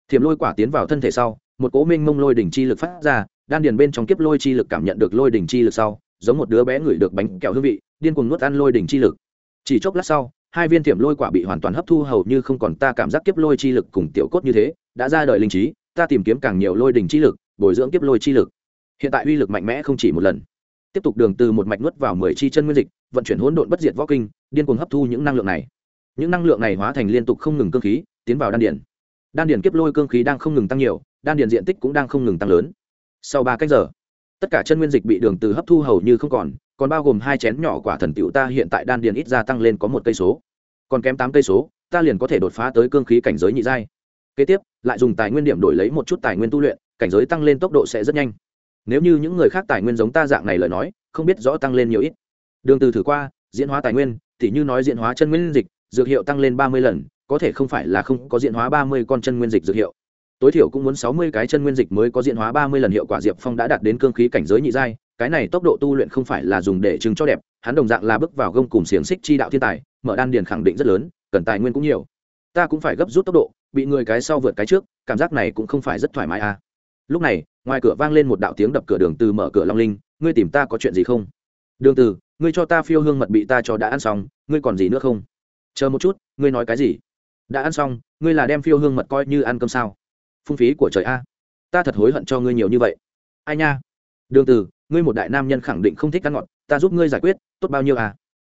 A: Thiểm lôi quả tiến vào thân thể sau, một cố minh mông lôi đỉnh chi lực phát ra, đan điền bên trong kiếp lôi chi lực cảm nhận được lôi đỉnh chi lực sau, giống một đứa bé ngửi được bánh kẹo hương vị, điên cuồng nuốt ăn lôi đỉnh chi lực. Chỉ chốc lát sau, hai viên thiểm lôi quả bị hoàn toàn hấp thu hầu như không còn ta cảm giác kiếp lôi chi lực cùng tiểu cốt như thế, đã ra đời linh trí, ta tìm kiếm càng nhiều lôi đỉnh chi lực, bồi dưỡng kiếp lôi chi lực. Hiện tại uy lực mạnh mẽ không chỉ một lần. Tiếp tục đường từ một mạch nuốt vào mười chi chân nguyên dịch, vận chuyển hỗn độn bất diệt võ kinh, điên cuồng hấp thu những năng lượng này những năng lượng này hóa thành liên tục không ngừng cương khí, tiến vào đan điền. Đan điền kiếp lôi cương khí đang không ngừng tăng nhiều, đan điền diện tích cũng đang không ngừng tăng lớn. Sau ba cách giờ, tất cả chân nguyên dịch bị đường từ hấp thu hầu như không còn còn bao gồm hai chén nhỏ quả thần tiểu ta hiện tại đan điền ít ra tăng lên có một cây số. Còn kém tám cây số, ta liền có thể đột phá tới cương khí cảnh giới nhị giai. Kế tiếp, lại dùng tài nguyên điểm đổi lấy một chút tài nguyên tu luyện, cảnh giới tăng lên tốc độ sẽ rất nhanh. Nếu như những người khác tài nguyên giống ta dạng này lời nói, không biết rõ tăng lên nhiều ít. Đường từ thử qua, diễn hóa tài nguyên, tỉ như nói diễn hóa chân nguyên dịch dược hiệu tăng lên ba mươi lần, có thể không phải là không có diện hóa ba mươi con chân nguyên dịch dược hiệu. Tối thiểu cũng muốn sáu mươi cái chân nguyên dịch mới có diện hóa ba mươi lần hiệu quả diệp phong đã đạt đến cương khí cảnh giới nhị giai, cái này tốc độ tu luyện không phải là dùng để chứng cho đẹp, hắn đồng dạng là bước vào gông cùng xiềng xích chi đạo thiên tài, mở đan điền khẳng định rất lớn, cần tài nguyên cũng nhiều. Ta cũng phải gấp rút tốc độ, bị người cái sau vượt cái trước, cảm giác này cũng không phải rất thoải mái à. Lúc này, ngoài cửa vang lên một đạo tiếng đập cửa đường từ mở cửa long linh, ngươi tìm ta có chuyện gì không? Đường từ, ngươi cho ta phiêu hương mật bị ta cho đã ăn xong, ngươi còn gì nữa không? Chờ một chút, ngươi nói cái gì? Đã ăn xong, ngươi là đem phiêu hương mật coi như ăn cơm sao? Phung phí của trời a. Ta thật hối hận cho ngươi nhiều như vậy. Ai nha? Đường từ ngươi một đại nam nhân khẳng định không thích ăn ngọt, ta giúp ngươi giải quyết, tốt bao nhiêu à?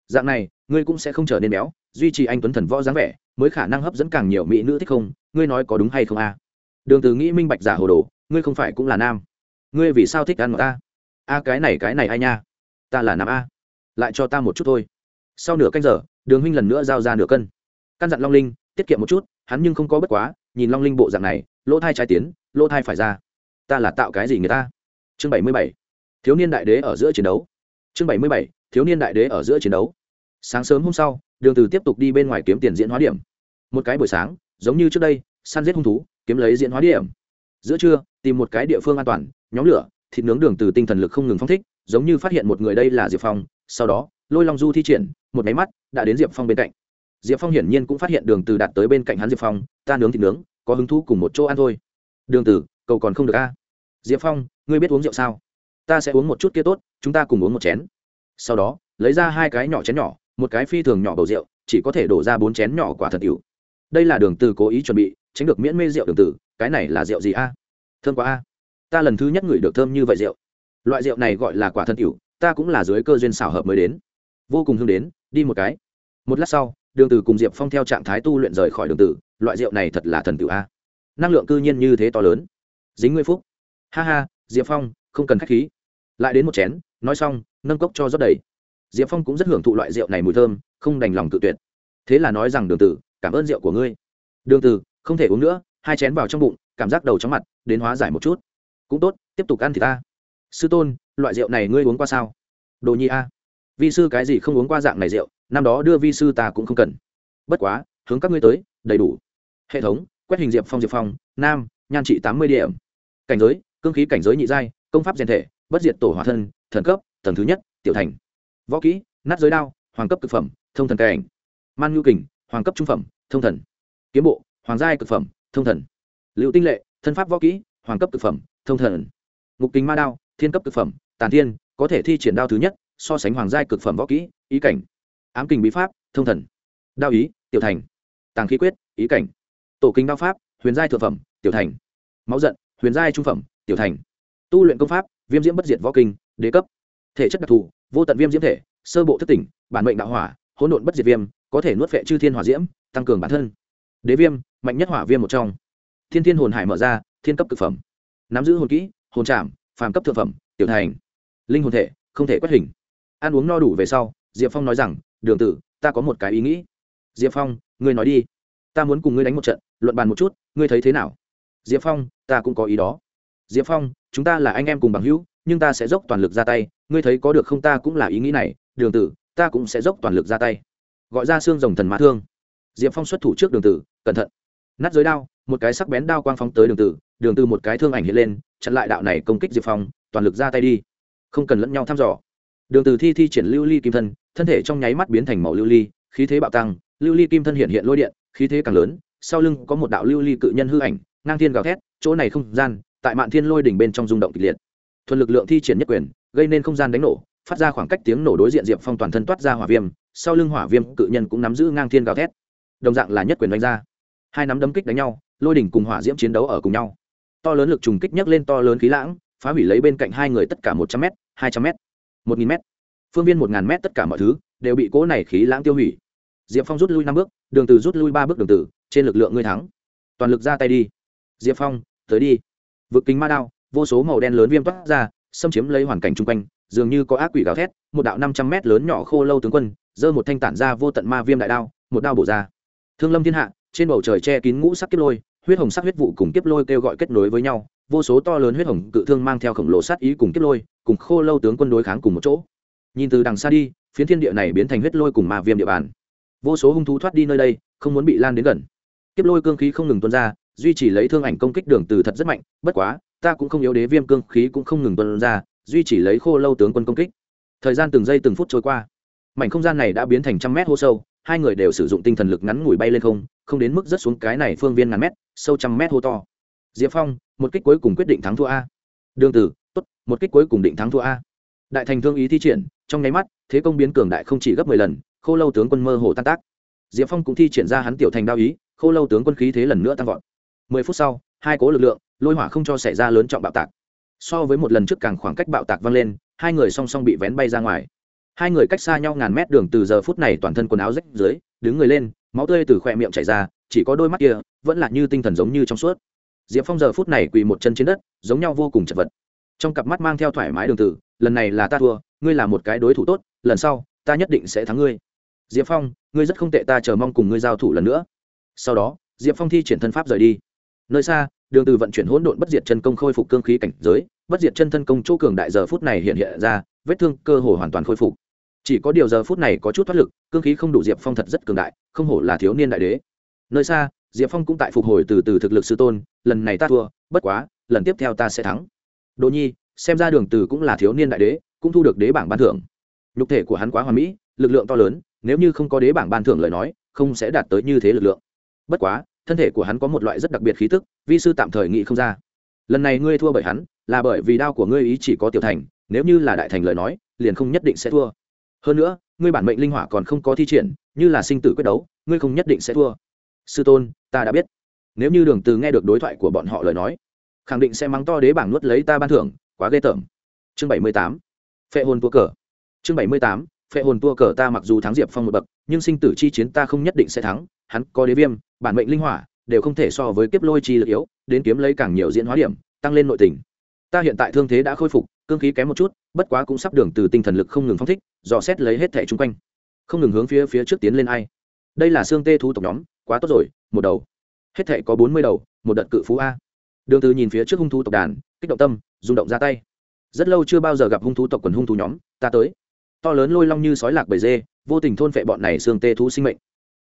A: Dạng này, ngươi cũng sẽ không trở nên béo, duy trì anh tuấn thần võ dáng vẻ, mới khả năng hấp dẫn càng nhiều mỹ nữ thích không? Ngươi nói có đúng hay không à đường từ nghĩ minh bạch giả hồ đồ, ngươi không phải cũng là nam. Ngươi vì sao thích ăn ngọt ta? A, cái này cái này ai nha? Ta là nam a. Lại cho ta một chút thôi. Sau nửa canh giờ đường huynh lần nữa giao ra nửa cân. Căn dặn long linh, tiết kiệm một chút, hắn nhưng không có bất quá, nhìn long linh bộ dạng này, lỗ thai trái tiến, lỗ thai phải ra. Ta là tạo cái gì người ta? Chương bảy mươi bảy, thiếu niên đại đế ở giữa chiến đấu. Chương bảy mươi bảy, thiếu niên đại đế ở giữa chiến đấu. Sáng sớm hôm sau, đường từ tiếp tục đi bên ngoài kiếm tiền diễn hóa điểm. Một cái buổi sáng, giống như trước đây, săn giết hung thú, kiếm lấy diễn hóa điểm. Giữa trưa, tìm một cái địa phương an toàn, nhóm lửa, thịt nướng đường từ tinh thần lực không ngừng phong thích, giống như phát hiện một người đây là diệp phong, sau đó lôi long du thi triển, một máy mắt, đã đến diệp phong bên cạnh. Diệp phong hiển nhiên cũng phát hiện đường từ đạt tới bên cạnh hắn diệp phong, ta nướng thịt nướng, có hứng thú cùng một chỗ ăn thôi. Đường từ cầu còn không được a? Diệp phong, ngươi biết uống rượu sao? Ta sẽ uống một chút kia tốt, chúng ta cùng uống một chén. Sau đó, lấy ra hai cái nhỏ chén nhỏ, một cái phi thường nhỏ bầu rượu, chỉ có thể đổ ra bốn chén nhỏ quả thật cửu đây là đường từ cố ý chuẩn bị, tránh được miễn mê rượu đường từ, cái này là rượu gì a? Thơm quá a. Ta lần thứ nhất ngửi được thơm như vậy rượu. Loại rượu này gọi là quả thân yểu. ta cũng là dưới cơ duyên xảo hợp mới đến vô cùng hương đến, đi một cái. Một lát sau, đường tử cùng diệp phong theo trạng thái tu luyện rời khỏi đường tử, loại rượu này thật là thần tử a. Năng lượng cư nhiên như thế to lớn. Dính ngươi phúc. Ha ha, diệp phong, không cần khách khí. Lại đến một chén, nói xong, nâng cốc cho rót đầy. Diệp phong cũng rất hưởng thụ loại rượu này mùi thơm, không đành lòng tự tuyệt. Thế là nói rằng đường tử, cảm ơn rượu của ngươi. Đường tử, không thể uống nữa, hai chén vào trong bụng, cảm giác đầu chóng mặt, đến hóa giải một chút. Cũng tốt, tiếp tục ăn thì ta. Sư tôn, loại rượu này ngươi uống qua sao? Đồ nhi a vi sư cái gì không uống qua dạng này rượu, năm đó đưa vi sư ta cũng không cần. Bất quá, hướng các ngươi tới, đầy đủ. Hệ thống, quét hình diệp phong diệp phong, nam, nhan trị tám mươi điểm. Cảnh giới, cương khí cảnh giới nhị giai, công pháp rèn thể, bất diệt tổ hòa thân, thần cấp, tầng thứ nhất, tiểu thành. Võ kỹ, nát giới đao, hoàng cấp thực phẩm, thông thần cảnh. Man nhu kình, hoàng cấp trung phẩm, thông thần. Kiếm bộ, hoàng giai cực phẩm, thông thần. Liệu tinh lệ, thân pháp võ kỹ, hoàng cấp cực phẩm, thông thần. Ngục kính ma đao, thiên cấp cực phẩm, tàn thiên, có thể thi triển đao thứ nhất so sánh hoàng giai cực phẩm võ kỹ, ý cảnh. Ám kình bí pháp, thông thần. Đao ý, tiểu thành. Tàng khí quyết, ý cảnh. Tổ kinh đao pháp, huyền giai thượng phẩm, tiểu thành. Máu giận, huyền giai trung phẩm, tiểu thành. Tu luyện công pháp, viêm diễm bất diệt võ kinh đế cấp. Thể chất đặc thù, vô tận viêm diễm thể, sơ bộ thất tỉnh, bản mệnh đạo hỏa, hỗn độn bất diệt viêm, có thể nuốt vệ chư thiên hỏa diễm, tăng cường bản thân. Đế viêm, mạnh nhất hỏa viêm một trong. Thiên thiên hồn hải mở ra, thiên cấp cực phẩm. Nắm giữ hồn kỹ, hồn trảm, phàm cấp thượng phẩm, tiểu thành. Linh hồn thể, không thể quét hình ăn uống no đủ về sau, diệp phong nói rằng, đường tử, ta có một cái ý nghĩ. Diệp phong, ngươi nói đi. Ta muốn cùng ngươi đánh một trận, luận bàn một chút, ngươi thấy thế nào? Diệp phong, ta cũng có ý đó. Diệp phong, chúng ta là anh em cùng bằng hữu, nhưng ta sẽ dốc toàn lực ra tay. Ngươi thấy có được không ta cũng là ý nghĩ này. Đường tử, ta cũng sẽ dốc toàn lực ra tay. Gọi ra xương rồng thần mã thương. Diệp phong xuất thủ trước đường tử, cẩn thận. Nát giới đao, một cái sắc bén đao quang phóng tới đường tử. Đường tử một cái thương ảnh hiện lên, chặn lại đạo này công kích diệp phong, toàn lực ra tay đi. Không cần lẫn nhau thăm dò đường từ thi thi triển lưu ly kim thân thân thể trong nháy mắt biến thành màu lưu ly, khí thế bạo tăng, lưu ly kim thân hiện hiện lôi điện, khí thế càng lớn, sau lưng có một đạo lưu ly cự nhân hư ảnh, ngang thiên gào thét, chỗ này không gian, tại mạn thiên lôi đỉnh bên trong rung động kịch liệt. Thuần lực lượng thi triển nhất quyền, gây nên không gian đánh nổ, phát ra khoảng cách tiếng nổ đối diện diệp phong toàn thân toát ra hỏa viêm, sau lưng hỏa viêm cự nhân cũng nắm giữ ngang thiên gào thét. Đồng dạng là nhất quyền đánh ra. Hai nắm đấm kích đánh nhau, lôi đỉnh cùng hỏa diễm chiến đấu ở cùng nhau. To lớn lực trùng kích nhấc lên to lớn khí lãng, phá hủy lấy bên cạnh hai người tất cả một trăm m hai trăm m một nghìn m phương viên một ngàn m tất cả mọi thứ đều bị cỗ này khí lãng tiêu hủy. Diệp phong rút lui năm bước, đường từ rút lui ba bước đường từ, trên lực lượng ngươi thắng. Toàn lực ra tay đi. Diệp phong, tới đi. Vực kính ma đao, vô số màu đen lớn viêm toát ra, xâm chiếm lấy hoàn cảnh chung quanh, dường như có ác quỷ gào thét, một đạo năm trăm mét lớn nhỏ khô lâu tướng quân, giơ một thanh tản ra vô tận ma viêm đại đao, một đao bổ ra. Thương lâm thiên hạ, trên bầu trời che kín ngũ sắc kiếp lôi, huyết hồng sắc huyết vụ cùng kiếp lôi kêu gọi kết nối với nhau vô số to lớn huyết hồng cự thương mang theo khổng lồ sát ý cùng kiếp lôi, cùng khô lâu tướng quân đối kháng cùng một chỗ. Nhìn từ đằng xa đi, phiến thiên địa này biến thành huyết lôi cùng ma viêm địa bàn. Vô số hung thú thoát đi nơi đây, không muốn bị lan đến gần. Kiếp lôi cương khí không ngừng tuôn ra, duy trì lấy thương ảnh công kích đường từ thật rất mạnh, bất quá, ta cũng không yếu đế viêm cương khí cũng không ngừng tuân ra, duy trì lấy khô lâu tướng quân công kích. Thời gian từng giây từng phút trôi qua, mảnh không gian này đã biến thành trăm mét hô sâu, hai người đều sử dụng tinh thần lực ngắn ngủi bay lên không không đến mức rất xuống cái này phương viên ngàn mét, sâu trăm mét hô to. Diệp phong một kích cuối cùng quyết định thắng thua a. Đường tử, tốt, một kích cuối cùng định thắng thua a. Đại thành thương ý thi triển, trong nháy mắt, thế công biến cường đại không chỉ gấp mười lần, khô lâu tướng quân mơ hồ tan tác. Diệp phong cũng thi triển ra hắn tiểu thành đao ý, khô lâu tướng quân khí thế lần nữa tăng vọt. Mười phút sau, hai cố lực lượng, lôi hỏa không cho xảy ra lớn trọng bạo tạc. So với một lần trước càng khoảng cách bạo tạc vang lên, hai người song song bị vén bay ra ngoài. Hai người cách xa nhau ngàn mét đường từ giờ phút này toàn thân quần áo rách dưới đứng người lên, máu tươi từ khoe miệng chảy ra, chỉ có đôi mắt kia, vẫn là như tinh thần giống như trong suốt diệp phong giờ phút này quỳ một chân trên đất, giống nhau vô cùng chật vật. Trong cặp mắt mang theo thoải mái đường tử, lần này là ta thua, ngươi là một cái đối thủ tốt, lần sau, ta nhất định sẽ thắng ngươi. Diệp phong, ngươi rất không tệ, ta chờ mong cùng ngươi giao thủ lần nữa. Sau đó, diệp phong thi triển thân pháp rời đi. Nơi xa, đường từ vận chuyển hỗn độn bất diệt chân công khôi phục cương khí cảnh giới, bất diệt chân thân công chỗ cường đại giờ phút này hiện hiện ra, vết thương cơ hồ hoàn toàn khôi phục. Chỉ có điều giờ phút này có chút thoát lực, cương khí không đủ diệp phong thật rất cường đại, không hổ là thiếu niên đại đế. Nơi xa diệp phong cũng tại phục hồi từ từ thực lực sư tôn, lần này ta thua, bất quá, lần tiếp theo ta sẽ thắng. Đỗ nhi, xem ra đường từ cũng là thiếu niên đại đế, cũng thu được đế bảng ban thưởng. Nhục thể của hắn quá hoàn mỹ, lực lượng to lớn, nếu như không có đế bảng ban thưởng lời nói, không sẽ đạt tới như thế lực lượng. Bất quá, thân thể của hắn có một loại rất đặc biệt khí tức, vi sư tạm thời nghĩ không ra. Lần này ngươi thua bởi hắn, là bởi vì đao của ngươi ý chỉ có tiểu thành, nếu như là đại thành lời nói, liền không nhất định sẽ thua. Hơn nữa, ngươi bản mệnh linh hỏa còn không có thi triển, như là sinh tử quyết đấu, ngươi không nhất định sẽ thua sư tôn, ta đã biết nếu như đường từ nghe được đối thoại của bọn họ lời nói, khẳng định sẽ mắng to đế bảng nuốt lấy ta ban thưởng, quá ghê tởm chương 78. phệ hồn tua cờ chương 78. phệ hồn tua cờ ta mặc dù thắng diệp phong một bậc, nhưng sinh tử chi chiến ta không nhất định sẽ thắng, hắn có đế viêm, bản mệnh linh hỏa, đều không thể so với kiếp lôi chi lực yếu, đến kiếm lấy càng nhiều diễn hóa điểm, tăng lên nội tình ta hiện tại thương thế đã khôi phục, cương khí kém một chút, bất quá cũng sắp đường từ tinh thần lực không ngừng phong thích, dò xét lấy hết thẻ chung quanh không ngừng hướng phía phía trước tiến lên ai đây là xương tê thú tộc nhóm quá tốt rồi, một đầu. Hết thẻ có bốn mươi đầu, một đợt cự phú a. Đường từ nhìn phía trước hung thú tộc đàn, kích động tâm, rung động ra tay. Rất lâu chưa bao giờ gặp hung thú tộc quần hung thú nhóm, ta tới. To lớn lôi long như sói lạc bầy dê, vô tình thôn phệ bọn này xương tê thú sinh mệnh.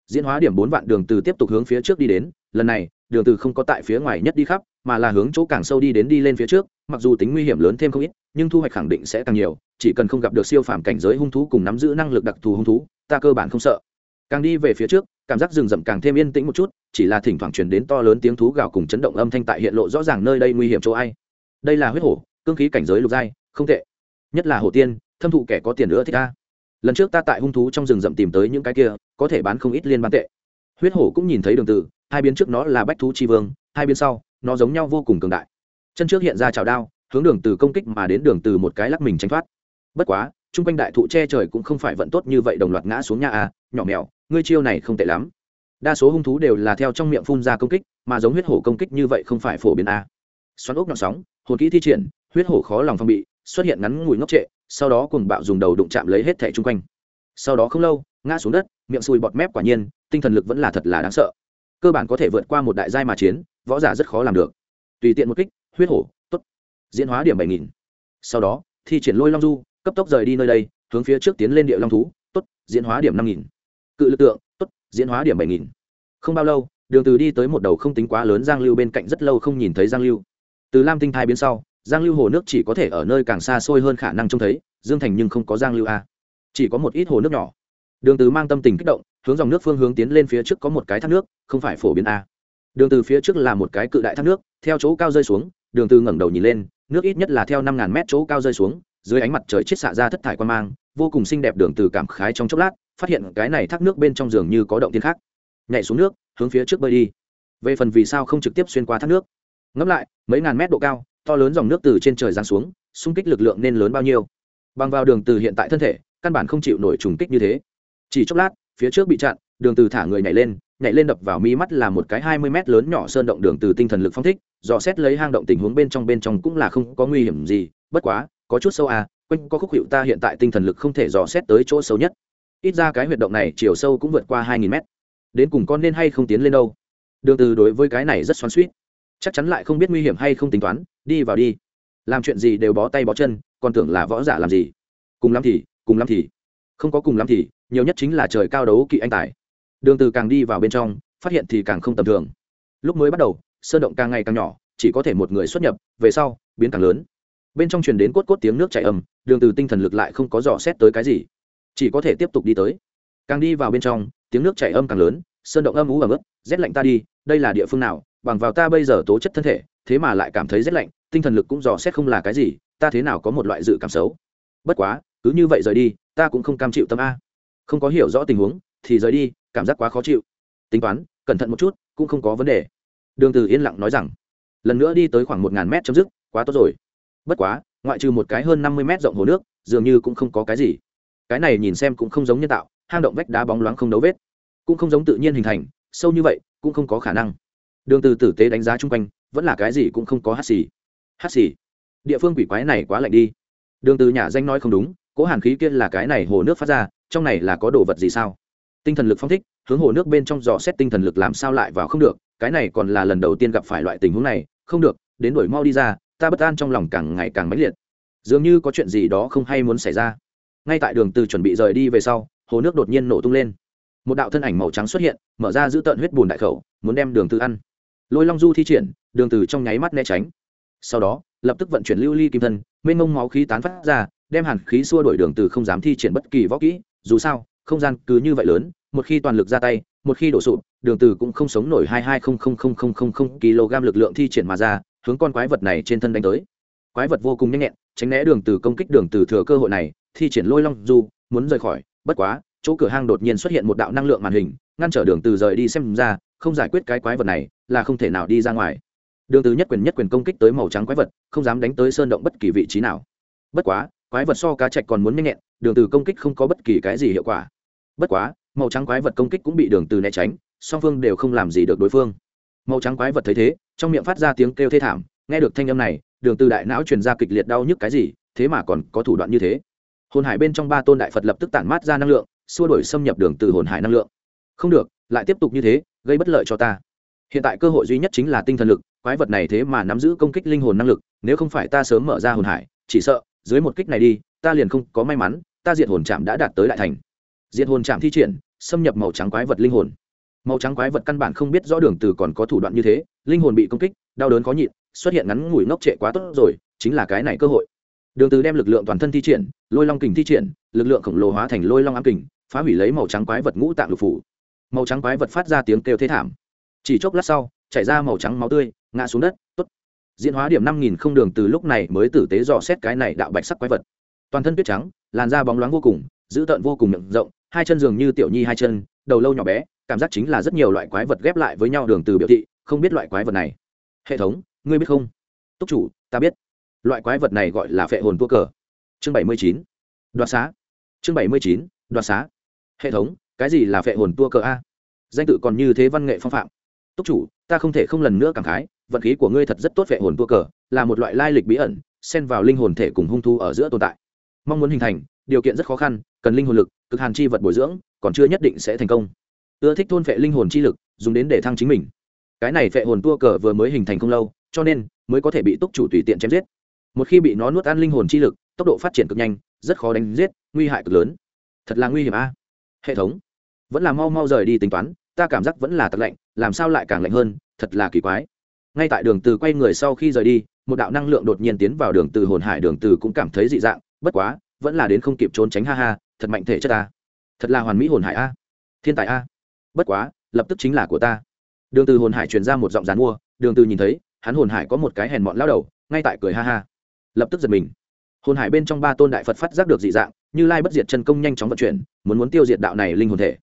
A: Diễn hóa điểm bốn vạn đường từ tiếp tục hướng phía trước đi đến, lần này, đường từ không có tại phía ngoài nhất đi khắp, mà là hướng chỗ càng sâu đi đến đi lên phía trước, mặc dù tính nguy hiểm lớn thêm không ít, nhưng thu hoạch khẳng định sẽ càng nhiều, chỉ cần không gặp được siêu phàm cảnh giới hung thú cùng nắm giữ năng lực đặc thù hung thú, ta cơ bản không sợ càng đi về phía trước, cảm giác rừng rậm càng thêm yên tĩnh một chút, chỉ là thỉnh thoảng truyền đến to lớn tiếng thú gào cùng chấn động âm thanh tại hiện lộ rõ ràng nơi đây nguy hiểm chỗ ai. Đây là huyết hổ, cương khí cảnh giới lục giai, không tệ. Nhất là hổ tiên, thâm thụ kẻ có tiền nữa thích ta lần trước ta tại hung thú trong rừng rậm tìm tới những cái kia, có thể bán không ít liên bán tệ. Huyết hổ cũng nhìn thấy đường từ hai biến trước nó là bách thú chi vương, hai biến sau, nó giống nhau vô cùng cường đại. Chân trước hiện ra chảo đao, hướng đường từ công kích mà đến đường từ một cái lắc mình tránh thoát. Bất quá trung quanh đại thụ che trời cũng không phải vận tốt như vậy đồng loạt ngã xuống nhà a, nhỏ mèo ngươi chiêu này không tệ lắm. Đa số hung thú đều là theo trong miệng phun ra công kích, mà giống huyết hổ công kích như vậy không phải phổ biến a. Xoắn ốc nhọn sóng, hồn kỹ thi triển, huyết hổ khó lòng phòng bị, xuất hiện ngắn ngủi ngốc trệ, sau đó cùng bạo dùng đầu đụng chạm lấy hết thẻ chung quanh. Sau đó không lâu, ngã xuống đất, miệng sùi bọt mép quả nhiên, tinh thần lực vẫn là thật là đáng sợ. Cơ bản có thể vượt qua một đại giai mà chiến, võ giả rất khó làm được. Tùy tiện một kích, huyết hổ, tốt. Diễn hóa điểm bảy nghìn. Sau đó, thi triển lôi long du cấp tốc rời đi nơi đây, hướng phía trước tiến lên địa long thú, tốt, diễn hóa điểm năm nghìn. Cự lực tượng, tốt, diễn hóa điểm bảy nghìn. Không bao lâu, đường từ đi tới một đầu không tính quá lớn giang lưu bên cạnh rất lâu không nhìn thấy giang lưu. Từ lam tinh thai biến sau, giang lưu hồ nước chỉ có thể ở nơi càng xa xôi hơn khả năng trông thấy, dương thành nhưng không có giang lưu a. Chỉ có một ít hồ nước nhỏ. Đường từ mang tâm tình kích động, hướng dòng nước phương hướng tiến lên phía trước có một cái thác nước, không phải phổ biến a. Đường từ phía trước là một cái cự đại thác nước, theo chỗ cao rơi xuống, đường từ ngẩng đầu nhìn lên, nước ít nhất là theo năm ngàn mét chỗ cao rơi xuống dưới ánh mặt trời chết xạ ra thất thải quan mang, vô cùng xinh đẹp đường từ cảm khái trong chốc lát, phát hiện cái này thác nước bên trong giường như có động thiên khác. Nhảy xuống nước, hướng phía trước bơi đi. Về phần vì sao không trực tiếp xuyên qua thác nước? Ngẫm lại, mấy ngàn mét độ cao, to lớn dòng nước từ trên trời giáng xuống, xung kích lực lượng nên lớn bao nhiêu? Bằng vào đường từ hiện tại thân thể, căn bản không chịu nổi trùng kích như thế. Chỉ chốc lát, phía trước bị chặn, đường từ thả người nhảy lên nhảy lên đập vào mi mắt là một cái hai mươi mét lớn nhỏ sơn động đường từ tinh thần lực phong thích, dò xét lấy hang động tình huống bên trong bên trong cũng là không có nguy hiểm gì, bất quá có chút sâu à quanh có khúc hiệu ta hiện tại tinh thần lực không thể dò xét tới chỗ sâu nhất. Ít ra cái huyệt động này chiều sâu cũng vượt qua hai nghìn mét. Đến cùng con nên hay không tiến lên đâu? Đường từ đối với cái này rất xoắn suýt chắc chắn lại không biết nguy hiểm hay không tính toán, đi vào đi. Làm chuyện gì đều bó tay bó chân, còn tưởng là võ giả làm gì? Cùng lắm thì, cùng lắm thì. Không có cùng lắm thì, nhiều nhất chính là trời cao đấu kỵ anh tài. Đường từ càng đi vào bên trong, phát hiện thì càng không tầm thường. Lúc mới bắt đầu, sơn động càng ngày càng nhỏ, chỉ có thể một người xuất nhập, về sau, biến càng lớn bên trong truyền đến cốt cốt tiếng nước chảy ầm đường từ tinh thần lực lại không có dò xét tới cái gì. Chỉ có thể tiếp tục đi tới. Càng đi vào bên trong, tiếng nước chảy âm càng lớn, sơn động âm ú ẩm ướt, rét lạnh ta đi, đây là địa phương nào, bằng vào ta bây giờ tố chất thân thể, thế mà lại cảm thấy rét lạnh, tinh thần lực cũng dò xét không là cái gì, ta thế nào có một loại dự cảm xấu? Bất quá, cứ như vậy rời đi, ta cũng không cam chịu tâm a. Không có hiểu rõ tình huống, thì rời đi, cảm giác quá khó chịu. Tính toán, cẩn thận một chút, cũng không có vấn đề. Đường từ yên lặng nói rằng, lần nữa đi tới khoảng một ngàn mét chấm dứt, quá tốt rồi bất quá, ngoại trừ một cái hơn năm mươi mét rộng hồ nước, dường như cũng không có cái gì. Cái này nhìn xem cũng không giống nhân tạo, hang động vách đá bóng loáng không đấu vết. Cũng không giống tự nhiên hình thành, sâu như vậy, cũng không có khả năng. Đường từ tử tế đánh giá chung quanh, vẫn là cái gì cũng không có hát xì. Hát xì. Địa phương quỷ quái này quá lạnh đi. Đường từ nhà danh nói không đúng, cố hàn khí kia là cái này hồ nước phát ra, trong này là có đồ vật gì sao? Tinh thần lực phong thích, hướng hồ nước bên trong dò xét tinh thần lực làm sao lại vào không được, cái này còn là lần đầu tiên gặp phải loại tình huống này, không được, đến đuổi mau đi ra ta bất an trong lòng càng ngày càng mãnh liệt. Dường như có chuyện gì đó không hay muốn xảy ra. Ngay tại đường từ chuẩn bị rời đi về sau, hồ nước đột nhiên nổ tung lên. Một đạo thân ảnh màu trắng xuất hiện, mở ra giữ tận huyết bùn đại khẩu, muốn đem đường từ ăn. Lôi long du thi triển, đường từ trong nháy mắt né tránh. Sau đó, lập tức vận chuyển lưu ly kim thân, mênh mông máu khí tán phát ra, đem hàn khí xua đuổi đường từ không dám thi triển bất kỳ võ kỹ. Dù sao, không gian cứ như vậy lớn, một khi toàn lực ra tay, một khi đổ sụp, đường từ cũng không sống nổi hai hai không không không không không không kg lực lượng thi triển mà ra hướng con quái vật này trên thân đánh tới. Quái vật vô cùng nhanh nhẹn, tránh né đường từ công kích đường từ thừa cơ hội này, thi triển lôi long du muốn rời khỏi. Bất quá, chỗ cửa hang đột nhiên xuất hiện một đạo năng lượng màn hình, ngăn trở đường từ rời đi xem ra, không giải quyết cái quái vật này là không thể nào đi ra ngoài. Đường từ nhất quyền nhất quyền công kích tới màu trắng quái vật, không dám đánh tới sơn động bất kỳ vị trí nào. Bất quá, quái vật so cá trạch còn muốn nhanh nhẹn, đường từ công kích không có bất kỳ cái gì hiệu quả. Bất quá, màu trắng quái vật công kích cũng bị đường từ né tránh, song phương đều không làm gì được đối phương. Màu trắng quái vật thấy thế trong miệng phát ra tiếng kêu thê thảm, nghe được thanh âm này, đường từ đại não truyền ra kịch liệt đau nhức cái gì, thế mà còn có thủ đoạn như thế. Hồn hải bên trong ba tôn đại phật lập tức tản mát ra năng lượng, xua đuổi xâm nhập đường từ hồn hải năng lượng. Không được, lại tiếp tục như thế, gây bất lợi cho ta. Hiện tại cơ hội duy nhất chính là tinh thần lực, quái vật này thế mà nắm giữ công kích linh hồn năng lực, nếu không phải ta sớm mở ra hồn hải, chỉ sợ, dưới một kích này đi, ta liền không có may mắn, ta diệt hồn chạm đã đạt tới đại thành. Diệt hồn chạm thi triển, xâm nhập màu trắng quái vật linh hồn màu trắng quái vật căn bản không biết rõ đường từ còn có thủ đoạn như thế, linh hồn bị công kích, đau đớn khó nhịn, xuất hiện ngắn ngủi ngốc trệ quá tốt rồi, chính là cái này cơ hội. Đường từ đem lực lượng toàn thân thi triển, lôi long kình thi triển, lực lượng khổng lồ hóa thành lôi long ám kình, phá hủy lấy màu trắng quái vật ngũ tạng lục phủ. Màu trắng quái vật phát ra tiếng kêu thế thảm. Chỉ chốc lát sau, chảy ra màu trắng máu tươi, ngã xuống đất, tốt. Diễn hóa điểm năm nghìn không đường từ lúc này mới tử tế dò xét cái này đạo bạch sắc quái vật. Toàn thân tuyết trắng, làn da bóng loáng vô cùng, dữ tợn vô cùng miệng rộng, hai chân dường như tiểu nhi hai chân, đầu lâu nhỏ bé cảm giác chính là rất nhiều loại quái vật ghép lại với nhau đường từ biểu thị, không biết loại quái vật này. Hệ thống, ngươi biết không? Túc chủ, ta biết. Loại quái vật này gọi là phệ hồn tua cờ. Chương bảy mươi chín. Đoạt xá. Chương bảy mươi chín, đoạt xá. Hệ thống, cái gì là phệ hồn tua cờ a? Danh tự còn như thế văn nghệ phong phạm. Túc chủ, ta không thể không lần nữa cảm khái, vận khí của ngươi thật rất tốt phệ hồn tua cờ, là một loại lai lịch bí ẩn, xen vào linh hồn thể cùng hung thu ở giữa tồn tại. Mong muốn hình thành, điều kiện rất khó khăn, cần linh hồn lực, cực hàn chi vật bồi dưỡng, còn chưa nhất định sẽ thành công ưa thích thôn phệ linh hồn chi lực, dùng đến để thăng chính mình. Cái này phệ hồn tua cờ vừa mới hình thành không lâu, cho nên mới có thể bị túc chủ tùy tiện chém giết. Một khi bị nó nuốt ăn linh hồn chi lực, tốc độ phát triển cực nhanh, rất khó đánh giết, nguy hại cực lớn. Thật là nguy hiểm a. Hệ thống, vẫn là mau mau rời đi tính toán, ta cảm giác vẫn là thật lạnh, làm sao lại càng lạnh hơn, thật là kỳ quái. Ngay tại đường từ quay người sau khi rời đi, một đạo năng lượng đột nhiên tiến vào đường từ hồn hải đường từ cũng cảm thấy dị dạng, bất quá, vẫn là đến không kịp trốn tránh, ha ha, thật mạnh thể chất ta. Thật là hoàn mỹ hồn hải a. Thiên tài a bất quá, lập tức chính là của ta. Đường từ hồn hải truyền ra một giọng dán mua, đường từ nhìn thấy, hắn hồn hải có một cái hèn mọn lao đầu, ngay tại cười ha ha. Lập tức giật mình. Hồn hải bên trong ba tôn đại phật phát giác được dị dạng, như lai bất diệt chân công nhanh chóng vận chuyển, muốn muốn tiêu diệt đạo này linh hồn thể.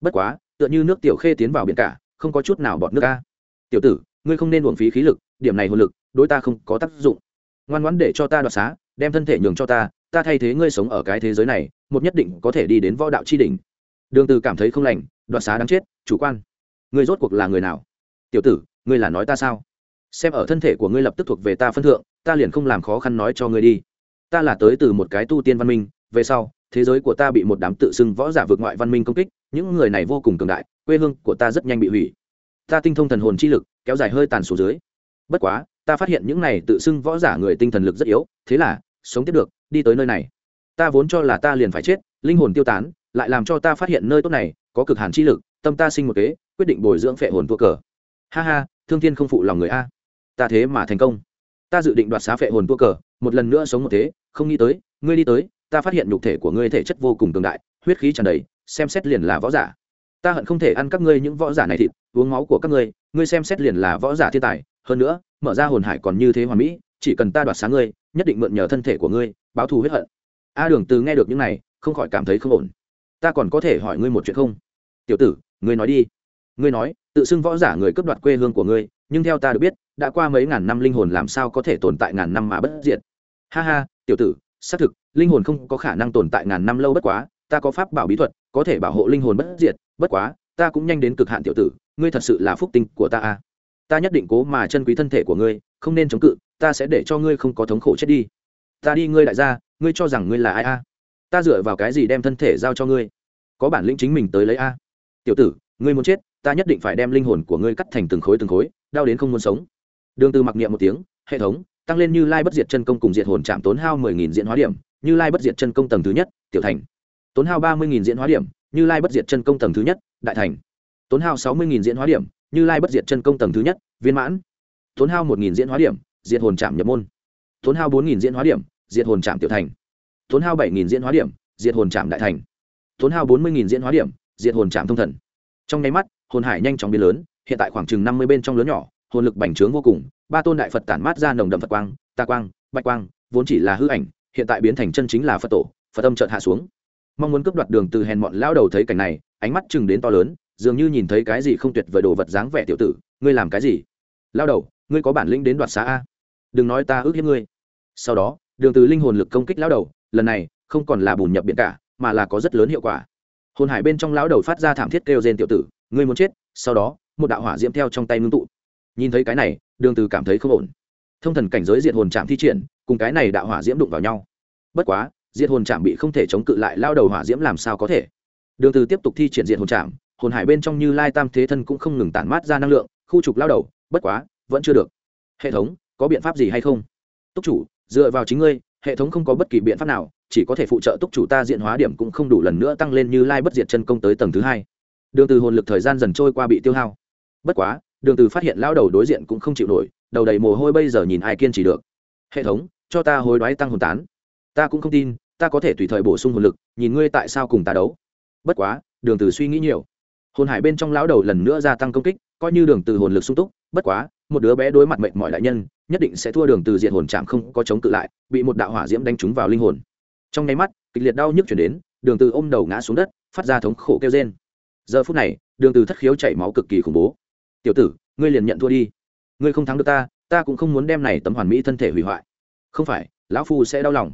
A: Bất quá, tựa như nước tiểu khê tiến vào biển cả, không có chút nào bọt nước ca tiểu tử, ngươi không nên uổng phí khí lực, điểm này hồn lực, đối ta không có tác dụng. Ngoan ngoãn để cho ta đoạt xá, đem thân thể nhường cho ta ta thay thế ngươi sống ở cái thế giới này, một nhất định có thể đi đến võ đạo chi đỉnh. Đường từ cảm thấy không lành đoạt xá đáng chết, chủ quan. Ngươi rốt cuộc là người nào? Tiểu tử, ngươi là nói ta sao? Xem ở thân thể của ngươi lập tức thuộc về ta phân thượng, ta liền không làm khó khăn nói cho ngươi đi. Ta là tới từ một cái tu tiên văn minh, về sau, thế giới của ta bị một đám tự xưng võ giả vượt ngoại văn minh công kích, những người này vô cùng cường đại, quê hương của ta rất nhanh bị hủy. Ta tinh thông thần hồn chi lực, kéo dài hơi tàn xuống dưới. Bất quá, ta phát hiện những này tự xưng võ giả người tinh thần lực rất yếu, thế là, sống tiếp được, đi tới nơi này. Ta vốn cho là ta liền phải chết, linh hồn tiêu tán, lại làm cho ta phát hiện nơi tốt này có cực hàn chi lực, tâm ta sinh một kế, quyết định bồi dưỡng phệ hồn thua cờ. Ha ha, thương thiên không phụ lòng người a. Ta thế mà thành công. Ta dự định đoạt xá phệ hồn thua cờ, một lần nữa sống một thế, không nghĩ tới, ngươi đi tới, ta phát hiện nhục thể của ngươi thể chất vô cùng cường đại, huyết khí tràn đầy, xem xét liền là võ giả. Ta hận không thể ăn các ngươi những võ giả này thịt, uống máu của các ngươi ngươi xem xét liền là võ giả thiên tài. Hơn nữa, mở ra hồn hải còn như thế hoàn mỹ, chỉ cần ta đoạt sáng ngươi, nhất định mượn nhờ thân thể của ngươi, báo thù huyết hận. A đường từ nghe được những này, không khỏi cảm thấy không ổn. Ta còn có thể hỏi ngươi một chuyện không? Tiểu tử, ngươi nói đi. Ngươi nói, tự xưng võ giả người cướp đoạt quê hương của ngươi, nhưng theo ta được biết, đã qua mấy ngàn năm linh hồn làm sao có thể tồn tại ngàn năm mà bất diệt. Ha ha, tiểu tử, xác thực, linh hồn không có khả năng tồn tại ngàn năm lâu bất quá, ta có pháp bảo bí thuật, có thể bảo hộ linh hồn bất diệt, bất quá, ta cũng nhanh đến cực hạn tiểu tử, ngươi thật sự là phúc tinh của ta a ta nhất định cố mà chân quý thân thể của ngươi, không nên chống cự, ta sẽ để cho ngươi không có thống khổ chết đi. Ta đi, ngươi đại gia, ngươi cho rằng ngươi là ai a ta dựa vào cái gì đem thân thể giao cho ngươi? Có bản lĩnh chính mình tới lấy a tiểu tử, ngươi muốn chết, ta nhất định phải đem linh hồn của ngươi cắt thành từng khối từng khối, đau đến không muốn sống. Đường từ mặc niệm một tiếng, hệ thống, tăng lên như lai bất diệt chân công cùng diệt hồn chạm tốn hao mười nghìn diễn hóa điểm, như lai bất diệt chân công tầng thứ nhất, tiểu thành. Tốn hao ba mươi nghìn diễn hóa điểm, như lai bất diệt chân công tầng thứ nhất, đại thành. Tốn hao sáu mươi nghìn diễn hóa điểm, như lai bất diệt chân công tầng thứ nhất, viên mãn. Tốn hao một nghìn diễn hóa điểm, diệt hồn chạm nhập môn. Tốn hao bốn nghìn diễn hóa điểm, diệt hồn chạm tiểu thành. Tốn hao bảy nghìn diễn hóa điểm, diệt hồn chạm đại thành. Tốn hao bốn mươi nghìn diễn hóa điểm diệt hồn chạm thông thần. Trong nháy mắt, hồn hải nhanh chóng biến lớn, hiện tại khoảng chừng năm mươi bên trong lớn nhỏ, hồn lực bành trướng vô cùng, ba tôn đại phật tản mát ra nồng đậm phật quang ta quang, bạch quang, vốn chỉ là hư ảnh, hiện tại biến thành chân chính là phật tổ, phật âm chợt hạ xuống. Mong muốn cướp đoạt đường từ hèn mọn lao đầu thấy cảnh này, ánh mắt chừng đến to lớn, dường như nhìn thấy cái gì không tuyệt vời đồ vật dáng vẻ tiểu tử, ngươi làm cái gì? Lao đầu, ngươi có bản lĩnh đến đoạt xá a? Đừng nói ta ước hiếp ngươi. Sau đó, đường từ linh hồn lực công kích lao đầu, lần này không còn là bùn nhập biển cả, mà là có rất lớn hiệu quả hồn hải bên trong lão đầu phát ra thảm thiết kêu rên tiểu tử, ngươi muốn chết, sau đó, một đạo hỏa diễm theo trong tay ngưng tụ. Nhìn thấy cái này, đường từ cảm thấy không ổn. Thông thần cảnh giới diệt hồn chạm thi triển, cùng cái này đạo hỏa diễm đụng vào nhau. Bất quá, diệt hồn chạm bị không thể chống cự lại lao đầu hỏa diễm làm sao có thể? Đường từ tiếp tục thi triển diệt hồn chạm hồn hải bên trong như lai tam thế thân cũng không ngừng tản mát ra năng lượng, khu trục lao đầu, bất quá, vẫn chưa được. Hệ thống, có biện pháp gì hay không? Túc chủ, dựa vào chính ngươi, hệ thống không có bất kỳ biện pháp nào chỉ có thể phụ trợ túc chủ ta diện hóa điểm cũng không đủ lần nữa tăng lên như lai bất diệt chân công tới tầng thứ hai. Đường từ hồn lực thời gian dần trôi qua bị tiêu hao. Bất quá, đường từ phát hiện lão đầu đối diện cũng không chịu nổi, đầu đầy mồ hôi bây giờ nhìn ai kiên trì được. Hệ thống, cho ta hối đoái tăng hồn tán. Ta cũng không tin, ta có thể tùy thời bổ sung hồn lực, nhìn ngươi tại sao cùng ta đấu. Bất quá, đường từ suy nghĩ nhiều. Hồn hải bên trong lão đầu lần nữa gia tăng công kích, coi như đường từ hồn lực sung túc, bất quá, một đứa bé đối mặt mệnh mọi đại nhân, nhất định sẽ thua đường từ diện hồn chạm không có chống cự lại, bị một đạo hỏa diễm đánh trúng vào linh hồn trong nháy mắt, kịch liệt đau nhức chuyển đến, đường từ ôm đầu ngã xuống đất, phát ra thống khổ kêu rên. Giờ phút này, đường từ thất khiếu chảy máu cực kỳ khủng bố. Tiểu tử, ngươi liền nhận thua đi. Ngươi không thắng được ta ta cũng không muốn đem này tấm hoàn mỹ thân thể hủy hoại. Không phải, lão phu sẽ đau lòng.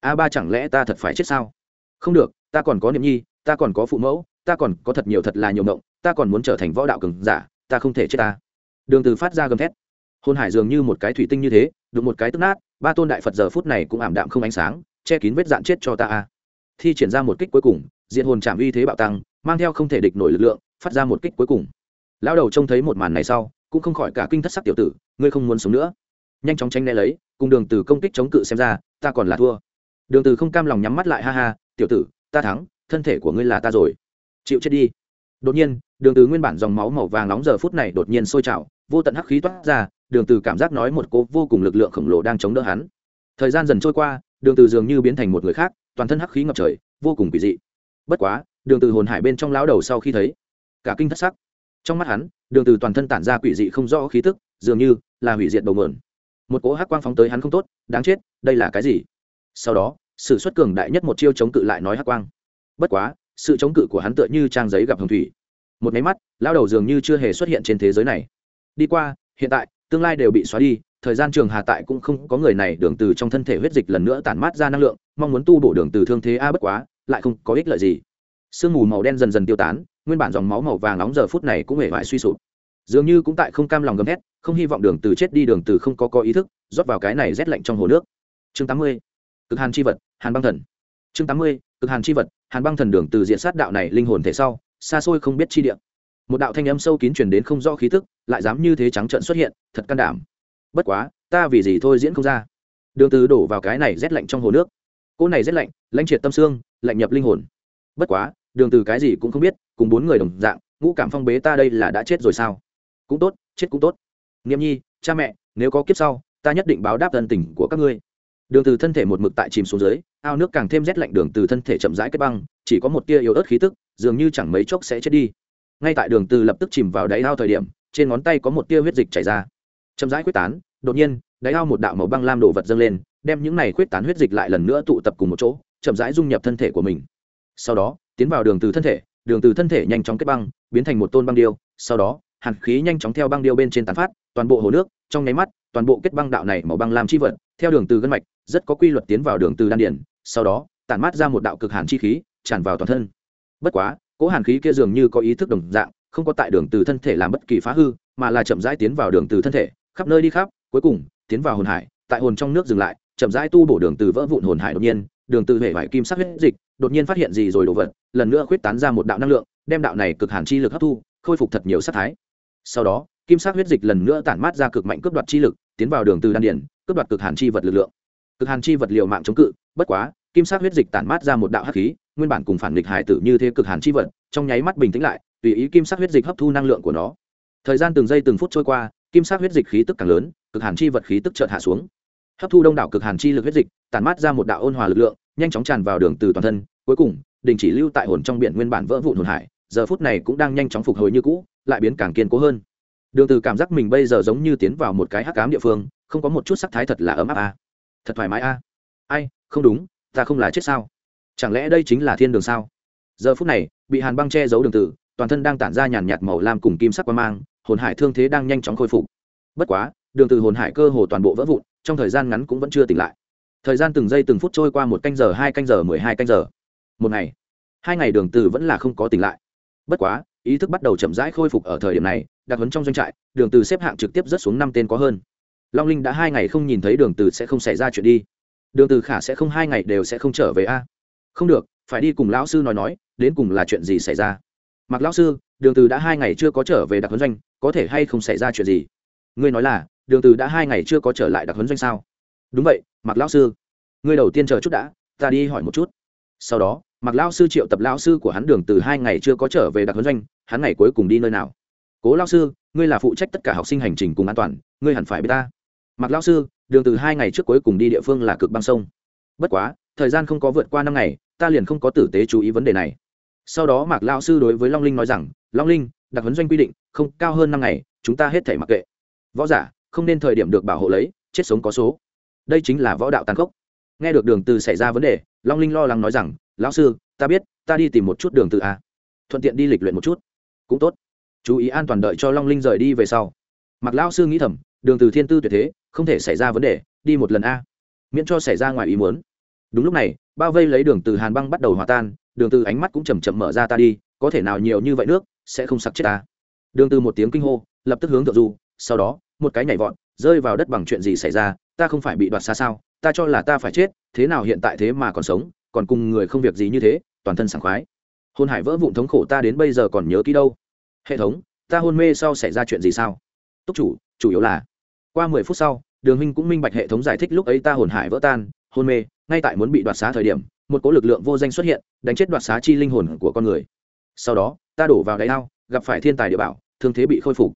A: A ba chẳng lẽ ta thật phải chết sao? Không được, ta còn có niệm nhi, ta còn có phụ mẫu, ta còn có thật nhiều thật là nhiều mộng, ta còn muốn trở thành võ đạo cường giả, ta không thể chết ta. Đường từ phát ra gầm thét. Hôn hải dường như một cái thủy tinh như thế, đụng một cái tức nát, ba tôn đại phật giờ phút này cũng ảm đạm không ánh sáng che kín vết dạn chết cho ta a. Thi triển ra một kích cuối cùng, diện hồn chạm uy thế bạo tăng, mang theo không thể địch nổi lực lượng, phát ra một kích cuối cùng. Lão đầu trông thấy một màn này sau, cũng không khỏi cả kinh thất sắc tiểu tử, ngươi không muốn sống nữa. Nhanh chóng tranh né lấy, cùng đường từ công kích chống cự xem ra, ta còn là thua. Đường từ không cam lòng nhắm mắt lại, ha ha, tiểu tử, ta thắng, thân thể của ngươi là ta rồi. Chịu chết đi. Đột nhiên, đường từ nguyên bản dòng máu màu vàng nóng giờ phút này đột nhiên sôi trào, vô tận hắc khí toát ra, đường từ cảm giác nói một cố vô cùng lực lượng khổng lồ đang chống đỡ hắn. Thời gian dần trôi qua đường từ dường như biến thành một người khác, toàn thân hắc khí ngập trời, vô cùng kỳ dị. Bất quá, đường từ hồn hải bên trong lão đầu sau khi thấy, cả kinh thất sắc. Trong mắt hắn, đường từ toàn thân tản ra quỷ dị không rõ khí tức, dường như là hủy diệt đầu mượn. Một cỗ hắc quang phóng tới hắn không tốt, đáng chết, đây là cái gì? Sau đó, sự xuất cường đại nhất một chiêu chống cự lại nói hắc quang. Bất quá, sự chống cự của hắn tựa như trang giấy gặp hồng thủy. Một máy mắt, lão đầu dường như chưa hề xuất hiện trên thế giới này. Đi qua, hiện tại, tương lai đều bị xóa đi thời gian trường hà tại cũng không có người này đường từ trong thân thể huyết dịch lần nữa tản mát ra năng lượng, mong muốn tu bổ đường từ thương thế a bất quá, lại không có ích lợi gì sương mù màu đen dần dần tiêu tán, nguyên bản dòng máu màu vàng nóng giờ phút này cũng hề vải suy sụp dường như cũng tại không cam lòng gầm hét không hy vọng đường từ chết đi đường từ không có có ý thức, rót vào cái này rét lạnh trong hồ nước chương 80. cực hàn chi vật, hàn băng thần chương 80. cực hàn chi vật, hàn băng thần đường từ diện sát đạo này linh hồn thể sau, xa xôi không biết chi địa một đạo thanh âm sâu kín truyền đến không rõ khí tức, lại dám như thế trắng trợn xuất hiện, thật can đảm bất quá, ta vì gì thôi diễn không ra. Đường từ đổ vào cái này rét lạnh trong hồ nước. Cô này rét lạnh, lãnh triệt tâm xương, lạnh nhập linh hồn. Bất quá, đường từ cái gì cũng không biết, cùng bốn người đồng dạng, ngũ cảm phong bế ta đây là đã chết rồi sao? Cũng tốt, chết cũng tốt. Nghiêm nhi, cha mẹ, nếu có kiếp sau, ta nhất định báo đáp ân tình của các ngươi. Đường từ thân thể một mực tại chìm xuống dưới, ao nước càng thêm rét lạnh, đường từ thân thể chậm rãi kết băng, chỉ có một tia yếu ớt khí tức, dường như chẳng mấy chốc sẽ chết đi. Ngay tại đường từ lập tức chìm vào đáy ao thời điểm, trên ngón tay có một tia huyết dịch chảy ra chậm rãi quyết tán, đột nhiên, đáy ao một đạo màu băng lam đổ vật dâng lên, đem những này quyết tán huyết dịch lại lần nữa tụ tập cùng một chỗ, chậm rãi dung nhập thân thể của mình. Sau đó, tiến vào đường từ thân thể, đường từ thân thể nhanh chóng kết băng, biến thành một tôn băng điêu. Sau đó, hàn khí nhanh chóng theo băng điêu bên trên tán phát, toàn bộ hồ nước, trong nháy mắt, toàn bộ kết băng đạo này màu băng lam chi vật, theo đường từ gân mạch, rất có quy luật tiến vào đường từ đan điển sau đó, tản mát ra một đạo cực hàn chi khí, tràn vào toàn thân. Bất quá, cỗ hàn khí kia dường như có ý thức đồng dạng, không có tại đường từ thân thể làm bất kỳ phá hư, mà là chậm rãi tiến vào đường từ thân thể khắp nơi đi khắp, cuối cùng, tiến vào hồn hải, tại hồn trong nước dừng lại, chậm rãi tu bổ đường từ vỡ vụn hồn hải đột nhiên, đường từ hệ vải kim sắc huyết dịch, đột nhiên phát hiện gì rồi đồ vật, lần nữa khuyết tán ra một đạo năng lượng, đem đạo này cực hàn chi lực hấp thu, khôi phục thật nhiều sát thái. Sau đó, kim sắc huyết dịch lần nữa tản mát ra cực mạnh cướp đoạt chi lực, tiến vào đường từ đan điển, cướp đoạt cực hàn chi vật lực lượng. Cực hàn chi vật liều mạng chống cự, bất quá, kim sắc huyết dịch tản mát ra một đạo hắc khí, nguyên bản cùng phản nghịch hải tử như thế cực hàn chi vật, trong nháy mắt bình tĩnh lại, tùy ý kim sắc huyết dịch hấp thu năng lượng của nó. Thời gian từng giây từng phút trôi qua kim sắc huyết dịch khí tức càng lớn, cực hàn chi vật khí tức chợt hạ xuống. Hấp thu đông đảo cực hàn chi lực huyết dịch, tản mát ra một đạo ôn hòa lực lượng, nhanh chóng tràn vào đường từ toàn thân. Cuối cùng, đình chỉ lưu tại hồn trong biển nguyên bản vỡ vụn hồn hải, giờ phút này cũng đang nhanh chóng phục hồi như cũ, lại biến càng kiên cố hơn. Đường từ cảm giác mình bây giờ giống như tiến vào một cái hắc ám địa phương, không có một chút sắc thái thật là ấm áp a. À. thật thoải mái a. À. ai, không đúng, ta không là chết sao? Chẳng lẽ đây chính là thiên đường sao? Giờ phút này, bị hàn băng che giấu đường tử toàn thân đang tản ra nhàn nhạt màu lam cùng kim sắc quang mang, hồn hải thương thế đang nhanh chóng khôi phục. Bất quá, đường từ hồn hải cơ hồ toàn bộ vỡ vụn, trong thời gian ngắn cũng vẫn chưa tỉnh lại. Thời gian từng giây từng phút trôi qua một canh giờ, hai canh giờ, mười hai canh giờ. Một ngày, hai ngày đường từ vẫn là không có tỉnh lại. Bất quá, ý thức bắt đầu chậm rãi khôi phục ở thời điểm này, đặc huấn trong doanh trại, đường từ xếp hạng trực tiếp rất xuống năm tên có hơn. Long linh đã hai ngày không nhìn thấy đường từ sẽ không xảy ra chuyện đi. Đường từ khả sẽ không, hai ngày đều sẽ không trở về a. Không được, phải đi cùng lão sư nói nói, đến cùng là chuyện gì xảy ra? Mặc lão sư, đường từ đã hai ngày chưa có trở về đặc huấn doanh, có thể hay không xảy ra chuyện gì? Ngươi nói là, đường từ đã hai ngày chưa có trở lại đặc huấn doanh sao? Đúng vậy mặc lão sư. Ngươi đầu tiên chờ chút đã, ta đi hỏi một chút. Sau đó mặc lão sư triệu tập lão sư của hắn đường từ hai ngày chưa có trở về đặc huấn doanh, hắn ngày cuối cùng đi nơi nào? Cố lão sư, ngươi là phụ trách tất cả học sinh hành trình cùng an toàn, ngươi hẳn phải biết ta. Mặc lão sư, đường từ hai ngày trước cuối cùng đi địa phương là cực băng sông. Bất quá, thời gian không có vượt qua năm ngày, ta liền không có tử tế chú ý vấn đề này sau đó mạc lao sư đối với long linh nói rằng, long linh, đặc huấn doanh quy định, không cao hơn năm ngày, chúng ta hết thể mặc kệ. Võ giả, không nên thời điểm được bảo hộ lấy, chết sống có số. Đây chính là võ đạo tàn khốc. Nghe được đường từ xảy ra vấn đề, long linh lo lắng nói rằng, lão sư, ta biết, ta đi tìm một chút đường từ a thuận tiện đi lịch luyện một chút. Cũng tốt. Chú ý an toàn đợi cho long linh rời đi về sau. Mặc lão sư nghĩ thầm, đường từ thiên tư tuyệt thế, không thể xảy ra vấn đề, đi một lần a. Miễn cho xảy ra ngoài ý muốn đúng lúc này, bao vây lấy đường từ hàn băng bắt đầu hòa tan, đường từ ánh mắt cũng chậm chậm mở ra ta đi, có thể nào nhiều như vậy nước, sẽ không sặc chết ta? Đường từ một tiếng kinh hô, lập tức hướng thượng du, sau đó, một cái nhảy vọt, rơi vào đất bằng chuyện gì xảy ra, ta không phải bị đoạt xa sao, ta cho là ta phải chết, thế nào hiện tại thế mà còn sống, còn cùng người không việc gì như thế, toàn thân sảng khoái. Hôn hải vỡ vụn thống khổ ta đến bây giờ còn nhớ kỹ đâu. Hệ thống, ta hôn mê sau xảy ra chuyện gì sao? Túc chủ chủ yếu là, qua mười phút sau, đường huynh cũng minh bạch hệ thống giải thích lúc ấy ta hồn hải vỡ tan, hôn mê ngay tại muốn bị đoạt xá thời điểm, một cỗ lực lượng vô danh xuất hiện, đánh chết đoạt xá chi linh hồn của con người. Sau đó, ta đổ vào đáy ao, gặp phải thiên tài địa bảo, thương thế bị khôi phục.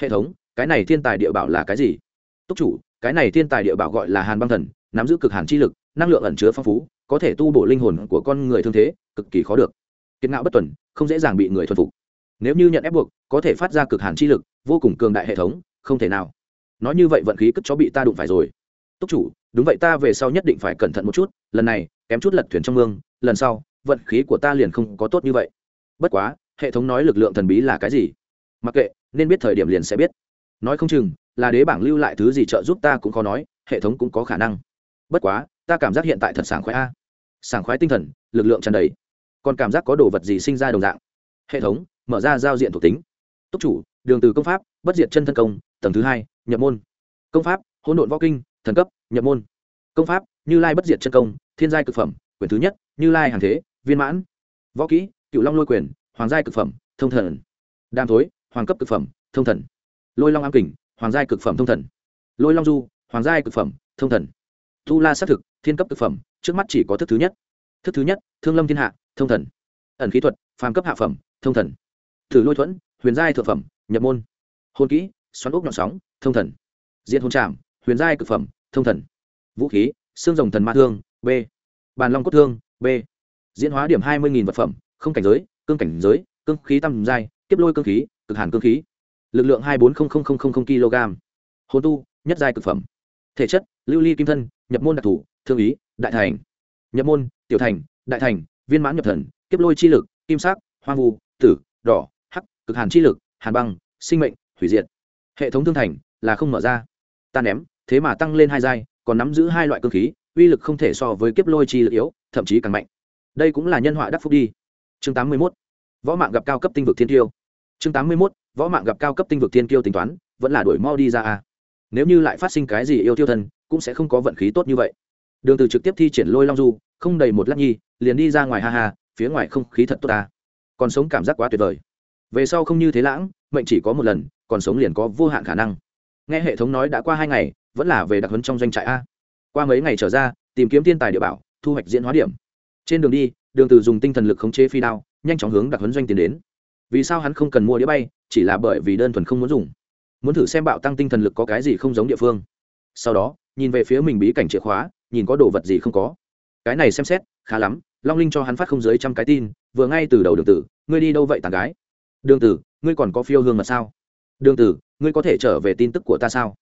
A: Hệ thống, cái này thiên tài địa bảo là cái gì? Túc chủ, cái này thiên tài địa bảo gọi là hàn băng thần, nắm giữ cực hàn chi lực, năng lượng ẩn chứa phong phú, có thể tu bổ linh hồn của con người thương thế, cực kỳ khó được. Kiệt ngạo bất tuần, không dễ dàng bị người thuần phục. Nếu như nhận ép buộc, có thể phát ra cực hàn chi lực, vô cùng cường đại hệ thống, không thể nào. Nói như vậy vận khí cất chó bị ta đụng phải rồi túc chủ, đúng vậy ta về sau nhất định phải cẩn thận một chút, lần này, kém chút lật thuyền trong mương, lần sau, vận khí của ta liền không có tốt như vậy. Bất quá, hệ thống nói lực lượng thần bí là cái gì? Mặc kệ, nên biết thời điểm liền sẽ biết. Nói không chừng, là đế bảng lưu lại thứ gì trợ giúp ta cũng khó nói, hệ thống cũng có khả năng. Bất quá, ta cảm giác hiện tại thật sảng khoái a. Sảng khoái tinh thần, lực lượng tràn đầy. Còn cảm giác có đồ vật gì sinh ra đồng dạng. Hệ thống, mở ra giao diện thuộc tính. Túc chủ, đường từ công pháp, bất diệt chân thân công, tầng thứ hai, nhập môn. Công pháp, hỗn độn võ kinh thần cấp, nhập môn. Công pháp, như lai bất diệt chân công, thiên giai cực phẩm quyền thứ nhất, như lai hàng thế, viên mãn. Võ kỹ, cựu long lôi quyền, hoàng giai cực phẩm, thông thần. Đam thối, hoàng cấp cực phẩm, thông thần. Lôi long am kình, hoàng giai cực phẩm, thông thần. Lôi long du, hoàng giai cực phẩm, thông thần. Tu la xác thực, thiên cấp cực phẩm, trước mắt chỉ có thức thứ nhất. Thức thứ nhất, thương lâm thiên hạ, thông thần. Ẩn khí thuật, phàm cấp hạ phẩm, thông thần. Thử lôi thuẫn, huyền giai thượng phẩm, nhập môn. Hôn kỹ, xoắn ốc nhọn sóng, thông thần. Diện hôn trảm huyền giai cực phẩm, thông thần. Vũ khí, xương rồng thần ma thương, b. Bàn long cốt thương, b. Diễn hóa điểm hai mươi vật phẩm, không cảnh giới, cương cảnh giới, cương khí tăm giai tiếp lôi cương khí, cực hàn cương khí. Lực lượng hai bốn kg. Hồn tu, nhất giai cực phẩm. Thể chất, lưu ly kim thân, nhập môn đặc thù thương ý, đại thành. Nhập môn, tiểu thành, đại thành, viên mãn nhập thần, kiếp lôi chi lực, kim sắc, hoang vu, tử, đỏ, hắc, cực hàn chi lực, hàn băng, sinh mệnh, hủy diệt. Hệ thống thương thành là không mở ra. Ta ném thế mà tăng lên hai giai, còn nắm giữ hai loại cơ khí, uy lực không thể so với kiếp lôi chi lực yếu, thậm chí càng mạnh. Đây cũng là nhân họa đắc phúc đi. Chương tám mươi 81. võ mạng gặp cao cấp tinh vực thiên tiêu chương tám mươi 81. võ mạng gặp cao cấp tinh vực thiên tiêu tính toán, vẫn là đổi mau đi ra a. Nếu như lại phát sinh cái gì yêu tiêu thân cũng sẽ không có vận khí tốt như vậy. Đường từ trực tiếp thi triển lôi long du, không đầy một lát nhi, liền đi ra ngoài ha ha, phía ngoài không khí thật tốt ta. Còn sống cảm giác quá tuyệt vời. Về sau không như thế lãng, mệnh chỉ có một lần, còn sống liền có vô hạn khả năng. Nghe hệ thống nói đã qua hai ngày vẫn là về đặc huấn trong doanh trại a. Qua mấy ngày trở ra, tìm kiếm thiên tài địa bảo, thu hoạch diễn hóa điểm. Trên đường đi, đường từ dùng tinh thần lực khống chế phi đao, nhanh chóng hướng đặc huấn doanh tiến đến. Vì sao hắn không cần mua đĩa bay, chỉ là bởi vì đơn thuần không muốn dùng. Muốn thử xem bạo tăng tinh thần lực có cái gì không giống địa phương. Sau đó, nhìn về phía mình bí cảnh chìa khóa, nhìn có đồ vật gì không có. Cái này xem xét, khá lắm, long linh cho hắn phát không dưới trăm cái tin, vừa ngay từ đầu đường tử, ngươi đi đâu vậy tàn gái? Đường tử, ngươi còn có phiêu hương mà sao? Đường tử, ngươi có thể trở về tin tức của ta sao?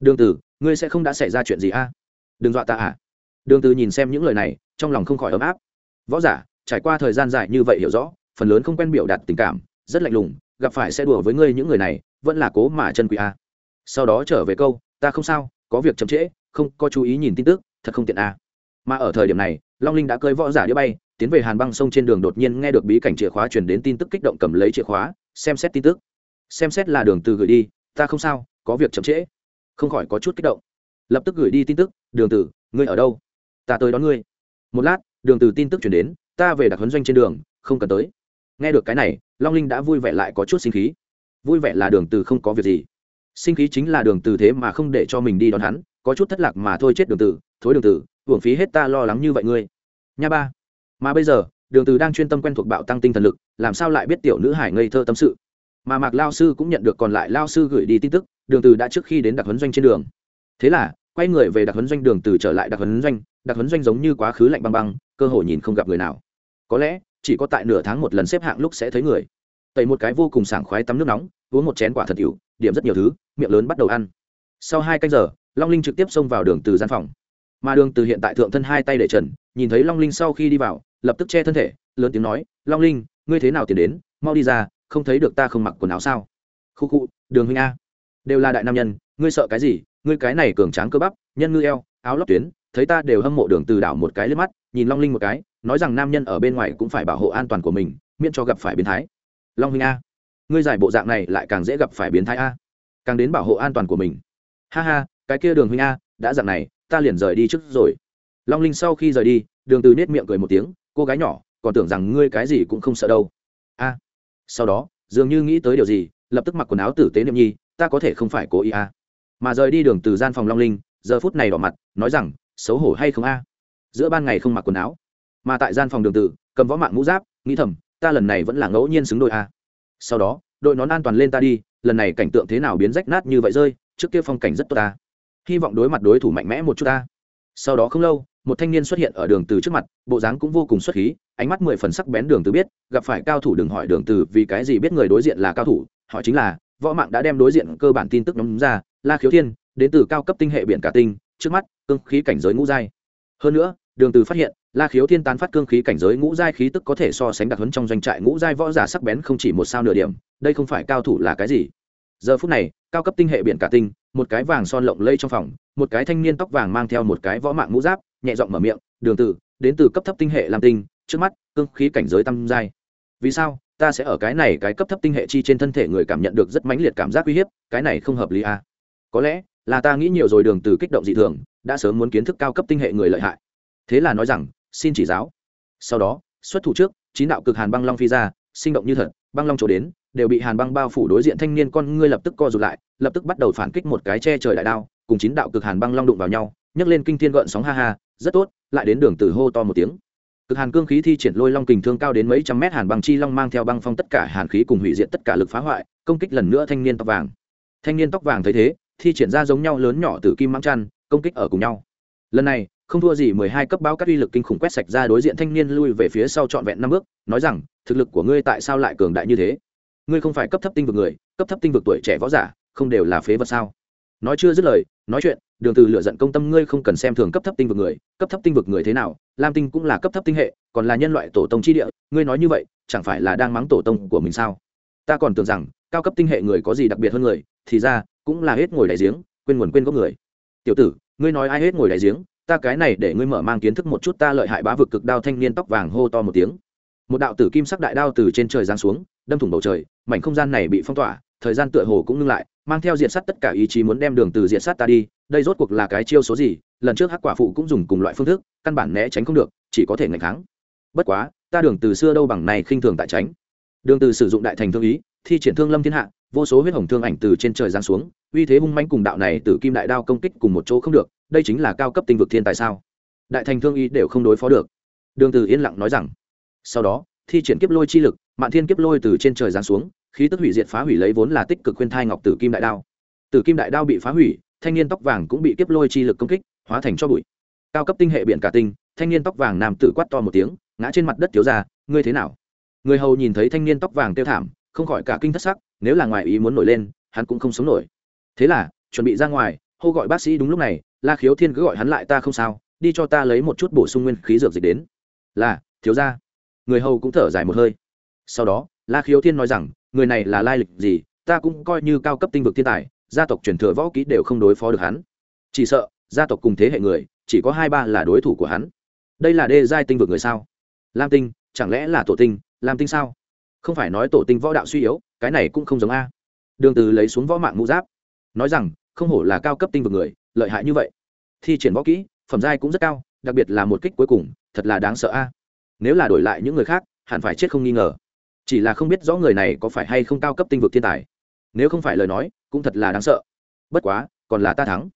A: Đường tử ngươi sẽ không đã xảy ra chuyện gì a? À? đừng dọa ta à? Đường Từ nhìn xem những lời này, trong lòng không khỏi ấm áp. Võ giả, trải qua thời gian dài như vậy hiểu rõ, phần lớn không quen biểu đạt tình cảm, rất lạnh lùng, gặp phải sẽ đùa với ngươi những người này, vẫn là cố mà chân quý a. Sau đó trở về câu, ta không sao, có việc chậm trễ, không có chú ý nhìn tin tức, thật không tiện a. Mà ở thời điểm này, long linh đã cơi võ giả đĩa bay, tiến về hàn băng sông trên đường đột nhiên nghe được bí cảnh chìa khóa truyền đến tin tức kích động cầm lấy chìa khóa, xem xét tin tức. Xem xét là đường từ gửi đi, ta không sao, có việc chậm trễ không khỏi có chút kích động. Lập tức gửi đi tin tức đường Tử, ngươi ở đâu? Ta tới đón ngươi. Một lát đường Tử tin tức truyền đến ta về đặc huấn doanh trên đường không cần tới. Nghe được cái này long linh đã vui vẻ lại có chút sinh khí. Vui vẻ là đường từ không có việc gì. Sinh khí chính là đường từ thế mà không để cho mình đi đón hắn có chút thất lạc mà thôi chết đường Tử, thối đường Tử, hưởng phí hết ta lo lắng như vậy ngươi. Nha ba. Mà bây giờ đường từ đang chuyên tâm quen thuộc bạo tăng tinh thần lực làm sao lại biết tiểu nữ hải ngây thơ tâm sự? Mà mạc lao sư cũng nhận được còn lại lao sư gửi đi tin tức đường từ đã trước khi đến đặc huấn doanh trên đường. Thế là quay người về đặc huấn doanh đường từ trở lại đặc huấn doanh đặc huấn doanh giống như quá khứ lạnh băng băng cơ hội nhìn không gặp người nào. Có lẽ chỉ có tại nửa tháng một lần xếp hạng lúc sẽ thấy người. Tẩy một cái vô cùng sảng khoái tắm nước nóng uống một chén quả thật hữu, điểm rất nhiều thứ miệng lớn bắt đầu ăn. Sau hai canh giờ long linh trực tiếp xông vào đường từ gian phòng. Mà đường từ hiện tại thượng thân hai tay để trần nhìn thấy long linh sau khi đi vào lập tức che thân thể lớn tiếng nói long linh ngươi thế nào tiến đến? Mau đi ra không thấy được ta không mặc quần áo sao? Khu khu đường huynh a đều là đại nam nhân, ngươi sợ cái gì? Ngươi cái này cường tráng cơ bắp, nhân ngư eo, áo lóc tuyến, thấy ta đều hâm mộ đường từ đảo một cái lên mắt, nhìn long linh một cái, nói rằng nam nhân ở bên ngoài cũng phải bảo hộ an toàn của mình, miễn cho gặp phải biến thái. Long huynh a, ngươi giải bộ dạng này lại càng dễ gặp phải biến thái a, càng đến bảo hộ an toàn của mình. Ha ha, cái kia đường huynh a, đã dạng này, ta liền rời đi trước rồi. Long linh sau khi rời đi, đường từ nết miệng cười một tiếng, cô gái nhỏ, còn tưởng rằng ngươi cái gì cũng không sợ đâu. A, sau đó, dường như nghĩ tới điều gì, lập tức mặc quần áo tử tế niệm nhi ta có thể không phải cố ý à. mà rời đi đường từ gian phòng long linh, giờ phút này đỏ mặt, nói rằng, xấu hổ hay không a? Giữa ban ngày không mặc quần áo, mà tại gian phòng đường tử, cầm võ mạng mũ giáp, nghĩ thầm, ta lần này vẫn là ngẫu nhiên xứng đôi a. Sau đó, đội nón an toàn lên ta đi, lần này cảnh tượng thế nào biến rách nát như vậy rơi, trước kia phong cảnh rất tốt ta hy vọng đối mặt đối thủ mạnh mẽ một chút ta sau đó không lâu, một thanh niên xuất hiện ở đường từ trước mặt, bộ dáng cũng vô cùng xuất khí, ánh mắt mười phần sắc bén đường từ biết, gặp phải cao thủ đừng hỏi đường từ vì cái gì biết người đối diện là cao thủ, hỏi chính là võ mạng đã đem đối diện cơ bản tin tức nhóm ra, la khiếu thiên, đến từ cao cấp tinh hệ biển cả tinh, trước mắt, cương khí cảnh giới ngũ giai. Hơn nữa, đường từ phát hiện, la khiếu thiên tán phát cương khí cảnh giới ngũ giai khí tức có thể so sánh đặc huấn trong doanh trại ngũ giai võ giả sắc bén không chỉ một sao nửa điểm, đây không phải cao thủ là cái gì? Giờ phút này, cao cấp tinh hệ biển cả tinh, một cái vàng son lộng lây trong phòng, một cái thanh niên tóc vàng mang theo một cái võ mạng mũ giáp, nhẹ giọng mở miệng, đường từ đến từ cấp thấp tinh hệ lam tinh, trước mắt, cương khí cảnh giới tam giai. Vì sao? Ta sẽ ở cái này cái cấp thấp tinh hệ chi trên thân thể người cảm nhận được rất mãnh liệt cảm giác uy hiếp, cái này không hợp lý à? Có lẽ là ta nghĩ nhiều rồi đường từ kích động dị thường, đã sớm muốn kiến thức cao cấp tinh hệ người lợi hại. Thế là nói rằng, xin chỉ giáo. Sau đó, xuất thủ trước, chín đạo cực hàn băng long phi ra, sinh động như thật, băng long chỗ đến, đều bị hàn băng bao phủ đối diện thanh niên con ngươi lập tức co rụt lại, lập tức bắt đầu phản kích một cái che trời đại đao, cùng chín đạo cực hàn băng long đụng vào nhau, nhấc lên kinh thiên gợn sóng ha ha, rất tốt, lại đến đường từ hô to một tiếng cực hàn cương khí thi triển lôi long kình thương cao đến mấy trăm mét, hàn băng chi long mang theo băng phong tất cả hàn khí cùng hủy diệt tất cả lực phá hoại, công kích lần nữa thanh niên tóc vàng. Thanh niên tóc vàng thấy thế, thi triển ra giống nhau lớn nhỏ từ kim mang chăn, công kích ở cùng nhau. Lần này, không thua gì mười hai cấp báo các uy lực kinh khủng quét sạch ra đối diện thanh niên lui về phía sau trọn vẹn năm bước, nói rằng, thực lực của ngươi tại sao lại cường đại như thế? Ngươi không phải cấp thấp tinh vực người, cấp thấp tinh vực tuổi trẻ võ giả, không đều là phế vật sao? Nói chưa dứt lời, nói chuyện, đường từ lựa giận công tâm ngươi không cần xem thường cấp thấp tinh vực người, cấp thấp tinh vực người thế nào, lam tinh cũng là cấp thấp tinh hệ, còn là nhân loại tổ tông chi địa, ngươi nói như vậy, chẳng phải là đang mắng tổ tông của mình sao? Ta còn tưởng rằng, cao cấp tinh hệ người có gì đặc biệt hơn người, thì ra, cũng là hết ngồi đại giếng, quên nguồn quên gốc người. Tiểu tử, ngươi nói ai hết ngồi đại giếng, ta cái này để ngươi mở mang kiến thức một chút ta lợi hại bá vực cực đao thanh niên tóc vàng hô to một tiếng. Một đạo tử kim sắc đại đao từ trên trời giáng xuống, đâm thủng bầu trời, mảnh không gian này bị phong tỏa, thời gian tựa hồ cũng ngưng lại mang theo diện sát tất cả ý chí muốn đem đường từ diện sát ta đi, đây rốt cuộc là cái chiêu số gì? Lần trước hắc quả phụ cũng dùng cùng loại phương thức, căn bản né tránh không được, chỉ có thể nghịch kháng. Bất quá, ta đường từ xưa đâu bằng này khinh thường tại tránh. Đường từ sử dụng đại thành thương ý, thi triển thương lâm thiên hạ, vô số huyết hồng thương ảnh từ trên trời giáng xuống, uy thế hung manh cùng đạo này từ kim đại đao công kích cùng một chỗ không được, đây chính là cao cấp tinh vực thiên tài sao? Đại thành thương ý đều không đối phó được. Đường từ yên lặng nói rằng, sau đó, thi triển kiếp lôi chi lực, mạn thiên kiếp lôi từ trên trời giáng xuống khí tức hủy diệt phá hủy lấy vốn là tích cực khuyên thai ngọc tử kim đại đao. Tử kim đại đao bị phá hủy, thanh niên tóc vàng cũng bị kiếp lôi chi lực công kích, hóa thành cho bụi. Cao cấp tinh hệ biển cả tinh, thanh niên tóc vàng nam tử quát to một tiếng, ngã trên mặt đất thiếu ra ngươi thế nào? Người hầu nhìn thấy thanh niên tóc vàng tiêu thảm, không khỏi cả kinh thất sắc, nếu là ngoài ý muốn nổi lên, hắn cũng không sống nổi. Thế là, chuẩn bị ra ngoài, hô gọi bác sĩ đúng lúc này, la khiếu thiên cứ gọi hắn lại ta không sao, đi cho ta lấy một chút bổ sung nguyên khí dược dịch đến. Là, thiếu ra người hầu cũng thở dài một hơi sau đó, la khiếu thiên nói rằng, người này là lai lịch gì, ta cũng coi như cao cấp tinh vực thiên tài, gia tộc truyền thừa võ kỹ đều không đối phó được hắn. Chỉ sợ, gia tộc cùng thế hệ người, chỉ có hai ba là đối thủ của hắn. Đây là đê giai tinh vực người sao? Lam tinh, chẳng lẽ là tổ tinh? Lam tinh sao? Không phải nói tổ tinh võ đạo suy yếu, cái này cũng không giống a. Đường từ lấy xuống võ mạng mũ giáp, nói rằng, không hổ là cao cấp tinh vực người, lợi hại như vậy. Thi triển võ kỹ, phẩm giai cũng rất cao, đặc biệt là một kích cuối cùng, thật là đáng sợ a. Nếu là đổi lại những người khác, hẳn phải chết không nghi ngờ chỉ là không biết rõ người này có phải hay không cao cấp tinh vực thiên tài. Nếu không phải lời nói, cũng thật là đáng sợ. Bất quá, còn là ta thắng.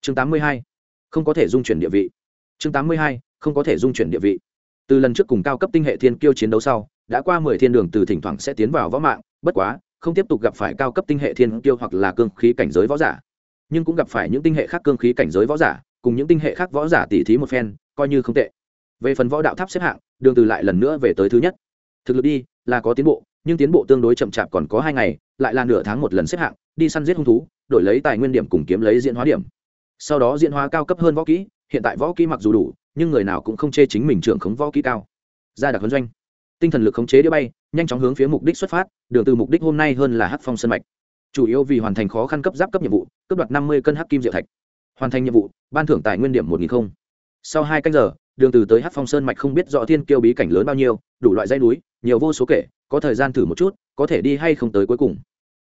A: Chương 82. không có thể dung chuyển địa vị. Chương 82. không có thể dung chuyển địa vị. Từ lần trước cùng cao cấp tinh hệ thiên kiêu chiến đấu sau, đã qua mười thiên đường từ thỉnh thoảng sẽ tiến vào võ mạng, bất quá, không tiếp tục gặp phải cao cấp tinh hệ thiên kiêu hoặc là cương khí cảnh giới võ giả. Nhưng cũng gặp phải những tinh hệ khác cương khí cảnh giới võ giả, cùng những tinh hệ khác võ giả tỉ thí một phen, coi như không tệ. Về phần võ đạo tháp xếp hạng, đường từ lại lần nữa về tới thứ nhất thực lực đi, là có tiến bộ, nhưng tiến bộ tương đối chậm chạp còn có hai ngày, lại là nửa tháng một lần xếp hạng, đi săn giết hung thú, đổi lấy tài nguyên điểm cùng kiếm lấy diễn hóa điểm. Sau đó diễn hóa cao cấp hơn võ kỹ, hiện tại võ kỹ mặc dù đủ, nhưng người nào cũng không chê chính mình trưởng khống võ kỹ cao. Ra đặc huấn doanh. Tinh thần lực khống chế đĩa bay, nhanh chóng hướng phía mục đích xuất phát, đường từ mục đích hôm nay hơn là hắc phong sân mạch. Chủ yếu vì hoàn thành khó khăn cấp giáp cấp nhiệm vụ cấp đoạt năm mươi cân hắc kim diệu thạch. Hoàn thành nhiệm vụ, ban thưởng tài nguyên điểm một nghìn không. Sau hai canh giờ, đường từ tới hắc phong sơn mạch không biết rõ thiên kiêu bí cảnh lớn bao nhiêu, đủ loại dây núi nhiều vô số kể, có thời gian thử một chút, có thể đi hay không tới cuối cùng.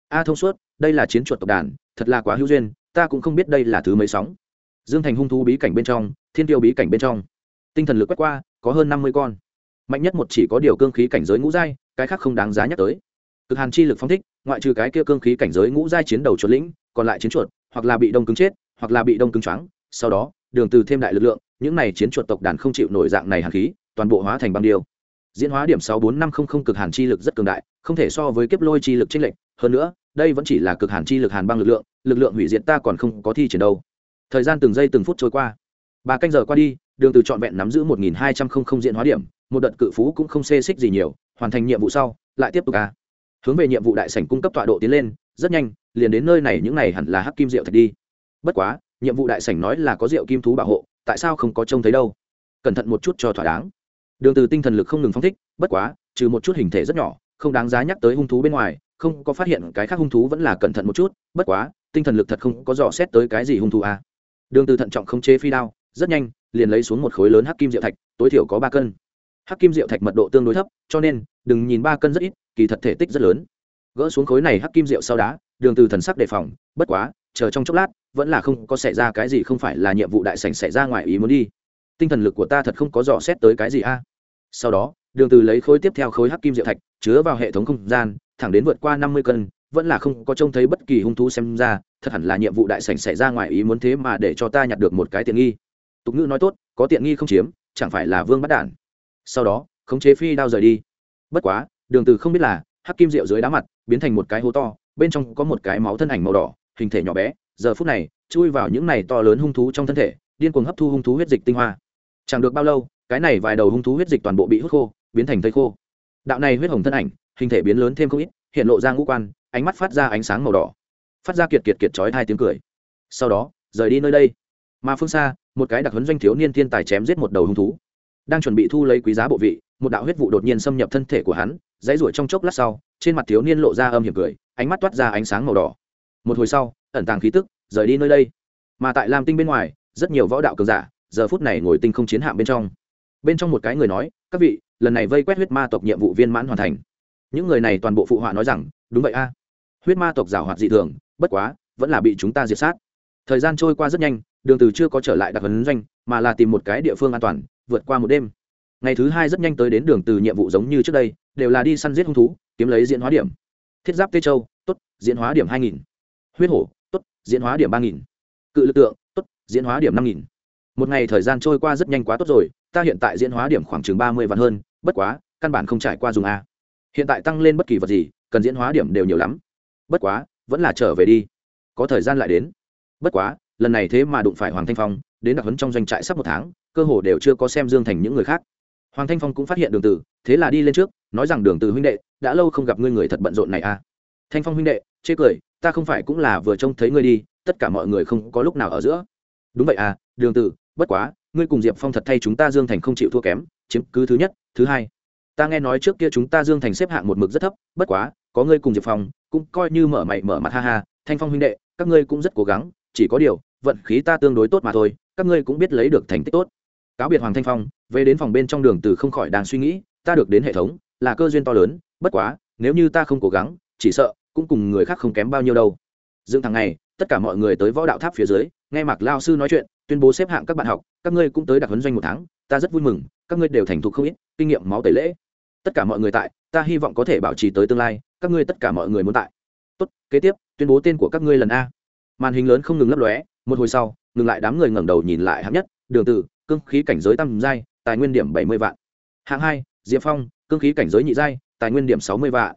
A: A thông suốt, đây là chiến chuột tộc đàn, thật là quá hữu duyên, ta cũng không biết đây là thứ mấy sóng. Dương thành hung thú bí cảnh bên trong, thiên tiêu bí cảnh bên trong. Tinh thần lực quét qua, có hơn năm mươi con. Mạnh nhất một chỉ có điều cương khí cảnh giới ngũ giai, cái khác không đáng giá nhắc tới. Cực hàn chi lực phong thích, ngoại trừ cái kia cương khí cảnh giới ngũ giai chiến đầu chuột lĩnh, còn lại chiến chuột, hoặc là bị đông cứng chết, hoặc là bị đông cứng choáng. Sau đó, đường từ thêm đại lực lượng, những này chiến chuột tộc đàn không chịu nổi dạng này hàn khí, toàn bộ hóa thành băng điêu diễn hóa điểm sáu bốn năm không không cực hàn chi lực rất cường đại, không thể so với kiếp lôi chi lực chênh lệch. Hơn nữa, đây vẫn chỉ là cực hàn chi lực hàn băng lực lượng lực lượng hủy diệt ta còn không có thi triển đâu. Thời gian từng giây từng phút trôi qua. Ba canh giờ qua đi, đường từ trọn vẹn nắm giữ một nghìn hai trăm không không diễn hóa điểm, một đợt cự phú cũng không xê xích gì nhiều, hoàn thành nhiệm vụ sau, lại tiếp tục a. Hướng về nhiệm vụ đại sảnh cung cấp tọa độ tiến lên, rất nhanh, liền đến nơi này, những này hẳn là hắc kim diệu thạch đi. Bất quá, nhiệm vụ đại sảnh nói là có rượu kim thú bảo hộ, tại sao không có trông thấy đâu? Cẩn thận một chút cho thỏa đáng đường từ tinh thần lực không ngừng phóng thích, bất quá, trừ một chút hình thể rất nhỏ, không đáng giá nhắc tới hung thú bên ngoài, không có phát hiện cái khác hung thú vẫn là cẩn thận một chút, bất quá, tinh thần lực thật không có dò xét tới cái gì hung thú à. đường từ thận trọng không chế phi đao, rất nhanh, liền lấy xuống một khối lớn hắc kim diệu thạch, tối thiểu có ba cân. Hắc kim diệu thạch mật độ tương đối thấp, cho nên, đừng nhìn ba cân rất ít, kỳ thật thể tích rất lớn. Gỡ xuống khối này hắc kim diệu sau đá, đường từ thần sắc đề phòng, bất quá, chờ trong chốc lát, vẫn là không có xảy ra cái gì không phải là nhiệm vụ đại sảnh xảy ra ngoài ý muốn đi tinh thần lực của ta thật không có dò xét tới cái gì a. Sau đó, đường từ lấy khối tiếp theo khối hắc kim diệu thạch, chứa vào hệ thống không gian, thẳng đến vượt qua năm mươi cân, vẫn là không có trông thấy bất kỳ hung thú xem ra, thật hẳn là nhiệm vụ đại sảnh xảy ra ngoài ý muốn thế mà để cho ta nhặt được một cái tiện nghi. Tục ngữ nói tốt, có tiện nghi không chiếm, chẳng phải là vương bắt đản sau đó, khống chế phi đao rời đi. Bất quá, đường từ không biết là, hắc kim diệu dưới đá mặt, biến thành một cái hố to, bên trong có một cái máu thân ảnh màu đỏ, hình thể nhỏ bé, giờ phút này, chui vào những này to lớn hung thú trong thân thể, điên cuồng hấp thu hung thú huyết dịch tinh hoa chẳng được bao lâu, cái này vài đầu hung thú huyết dịch toàn bộ bị hút khô, biến thành thây khô. Đạo này huyết hồng thân ảnh, hình thể biến lớn thêm không ít, hiện lộ ra ngũ quan, ánh mắt phát ra ánh sáng màu đỏ. Phát ra kiệt kiệt kiệt chói hai tiếng cười. Sau đó, rời đi nơi đây. Mà phương xa, một cái đặc huấn doanh thiếu niên thiên tài chém giết một đầu hung thú. Đang chuẩn bị thu lấy quý giá bộ vị, một đạo huyết vụ đột nhiên xâm nhập thân thể của hắn, dãy ruổi trong chốc lát sau, trên mặt thiếu niên lộ ra âm hiểm cười, ánh mắt toát ra ánh sáng màu đỏ. Một hồi sau, ẩn tàng khí tức, rời đi nơi đây. Mà tại lam tinh bên ngoài, rất nhiều võ đạo cường giả giờ phút này ngồi tinh không chiến hạm bên trong. Bên trong một cái người nói, các vị, lần này vây quét huyết ma tộc nhiệm vụ viên mãn hoàn thành. Những người này toàn bộ phụ họa nói rằng, đúng vậy a. Huyết ma tộc giảo hoạt dị thường, bất quá, vẫn là bị chúng ta diệt sát. Thời gian trôi qua rất nhanh, đường từ chưa có trở lại đặc huấn doanh, mà là tìm một cái địa phương an toàn, vượt qua một đêm. Ngày thứ hai rất nhanh tới đến đường từ nhiệm vụ giống như trước đây, đều là đi săn giết hung thú, kiếm lấy diễn hóa điểm. Thiết giáp tê châu, tốt, diễn hóa điểm hai nghìn. Huyết hổ, tốt, diễn hóa điểm ba nghìn. Cự lực tượng, tốt, diễn hóa điểm năm nghìn một ngày thời gian trôi qua rất nhanh quá tốt rồi, ta hiện tại diễn hóa điểm khoảng chừng ba mươi vạn hơn, bất quá, căn bản không trải qua dùng a. Hiện tại tăng lên bất kỳ vật gì, cần diễn hóa điểm đều nhiều lắm. Bất quá, vẫn là trở về đi. Có thời gian lại đến. Bất quá, lần này thế mà đụng phải hoàng thanh phong, đến đặc huấn trong doanh trại sắp một tháng, cơ hồ đều chưa có xem dương thành những người khác. Hoàng thanh phong cũng phát hiện đường từ thế là đi lên trước, nói rằng đường từ huynh đệ, đã lâu không gặp ngươi người thật bận rộn này à. Thanh phong huynh đệ, chê cười, ta không phải cũng là vừa trông thấy ngươi đi, tất cả mọi người không có lúc nào ở giữa. Đúng vậy à đường từ bất quá, ngươi cùng diệp phong thật thay chúng ta dương thành không chịu thua kém, chiếm cứ thứ nhất, thứ hai. Ta nghe nói trước kia chúng ta dương thành xếp hạng một mực rất thấp, bất quá, có ngươi cùng diệp phong, cũng coi như mở mày, mở mặt ha ha, thanh phong huynh đệ, các ngươi cũng rất cố gắng, chỉ có điều, vận khí ta tương đối tốt mà thôi, các ngươi cũng biết lấy được thành tích tốt. Cáo biệt hoàng thanh phong, về đến phòng bên trong đường từ không khỏi đang suy nghĩ, ta được đến hệ thống, là cơ duyên to lớn, bất quá, nếu như ta không cố gắng, chỉ sợ, cũng cùng người khác không kém bao nhiêu đâu. Dựng thằng này, tất cả mọi người tới võ đạo tháp phía dưới, nghe mạc lao sư nói chuyện tuyên bố xếp hạng các bạn học, các ngươi cũng tới đặc huấn doanh một tháng, ta rất vui mừng, các ngươi đều thành thục không ít, kinh nghiệm máu tẩy lễ. Tất cả mọi người tại, ta hy vọng có thể bảo trì tới tương lai, các ngươi tất cả mọi người muốn tại. Tốt, kế tiếp, tuyên bố tên của các ngươi lần a. Màn hình lớn không ngừng lấp lóe, một hồi sau, ngừng lại đám người ngẩng đầu nhìn lại hạng nhất, đường tử, cương khí cảnh giới tam giai, tài nguyên điểm bảy mươi vạn. Hạng hai, diệp phong, cương khí cảnh giới nhị giai, tài nguyên điểm sáu mươi vạn.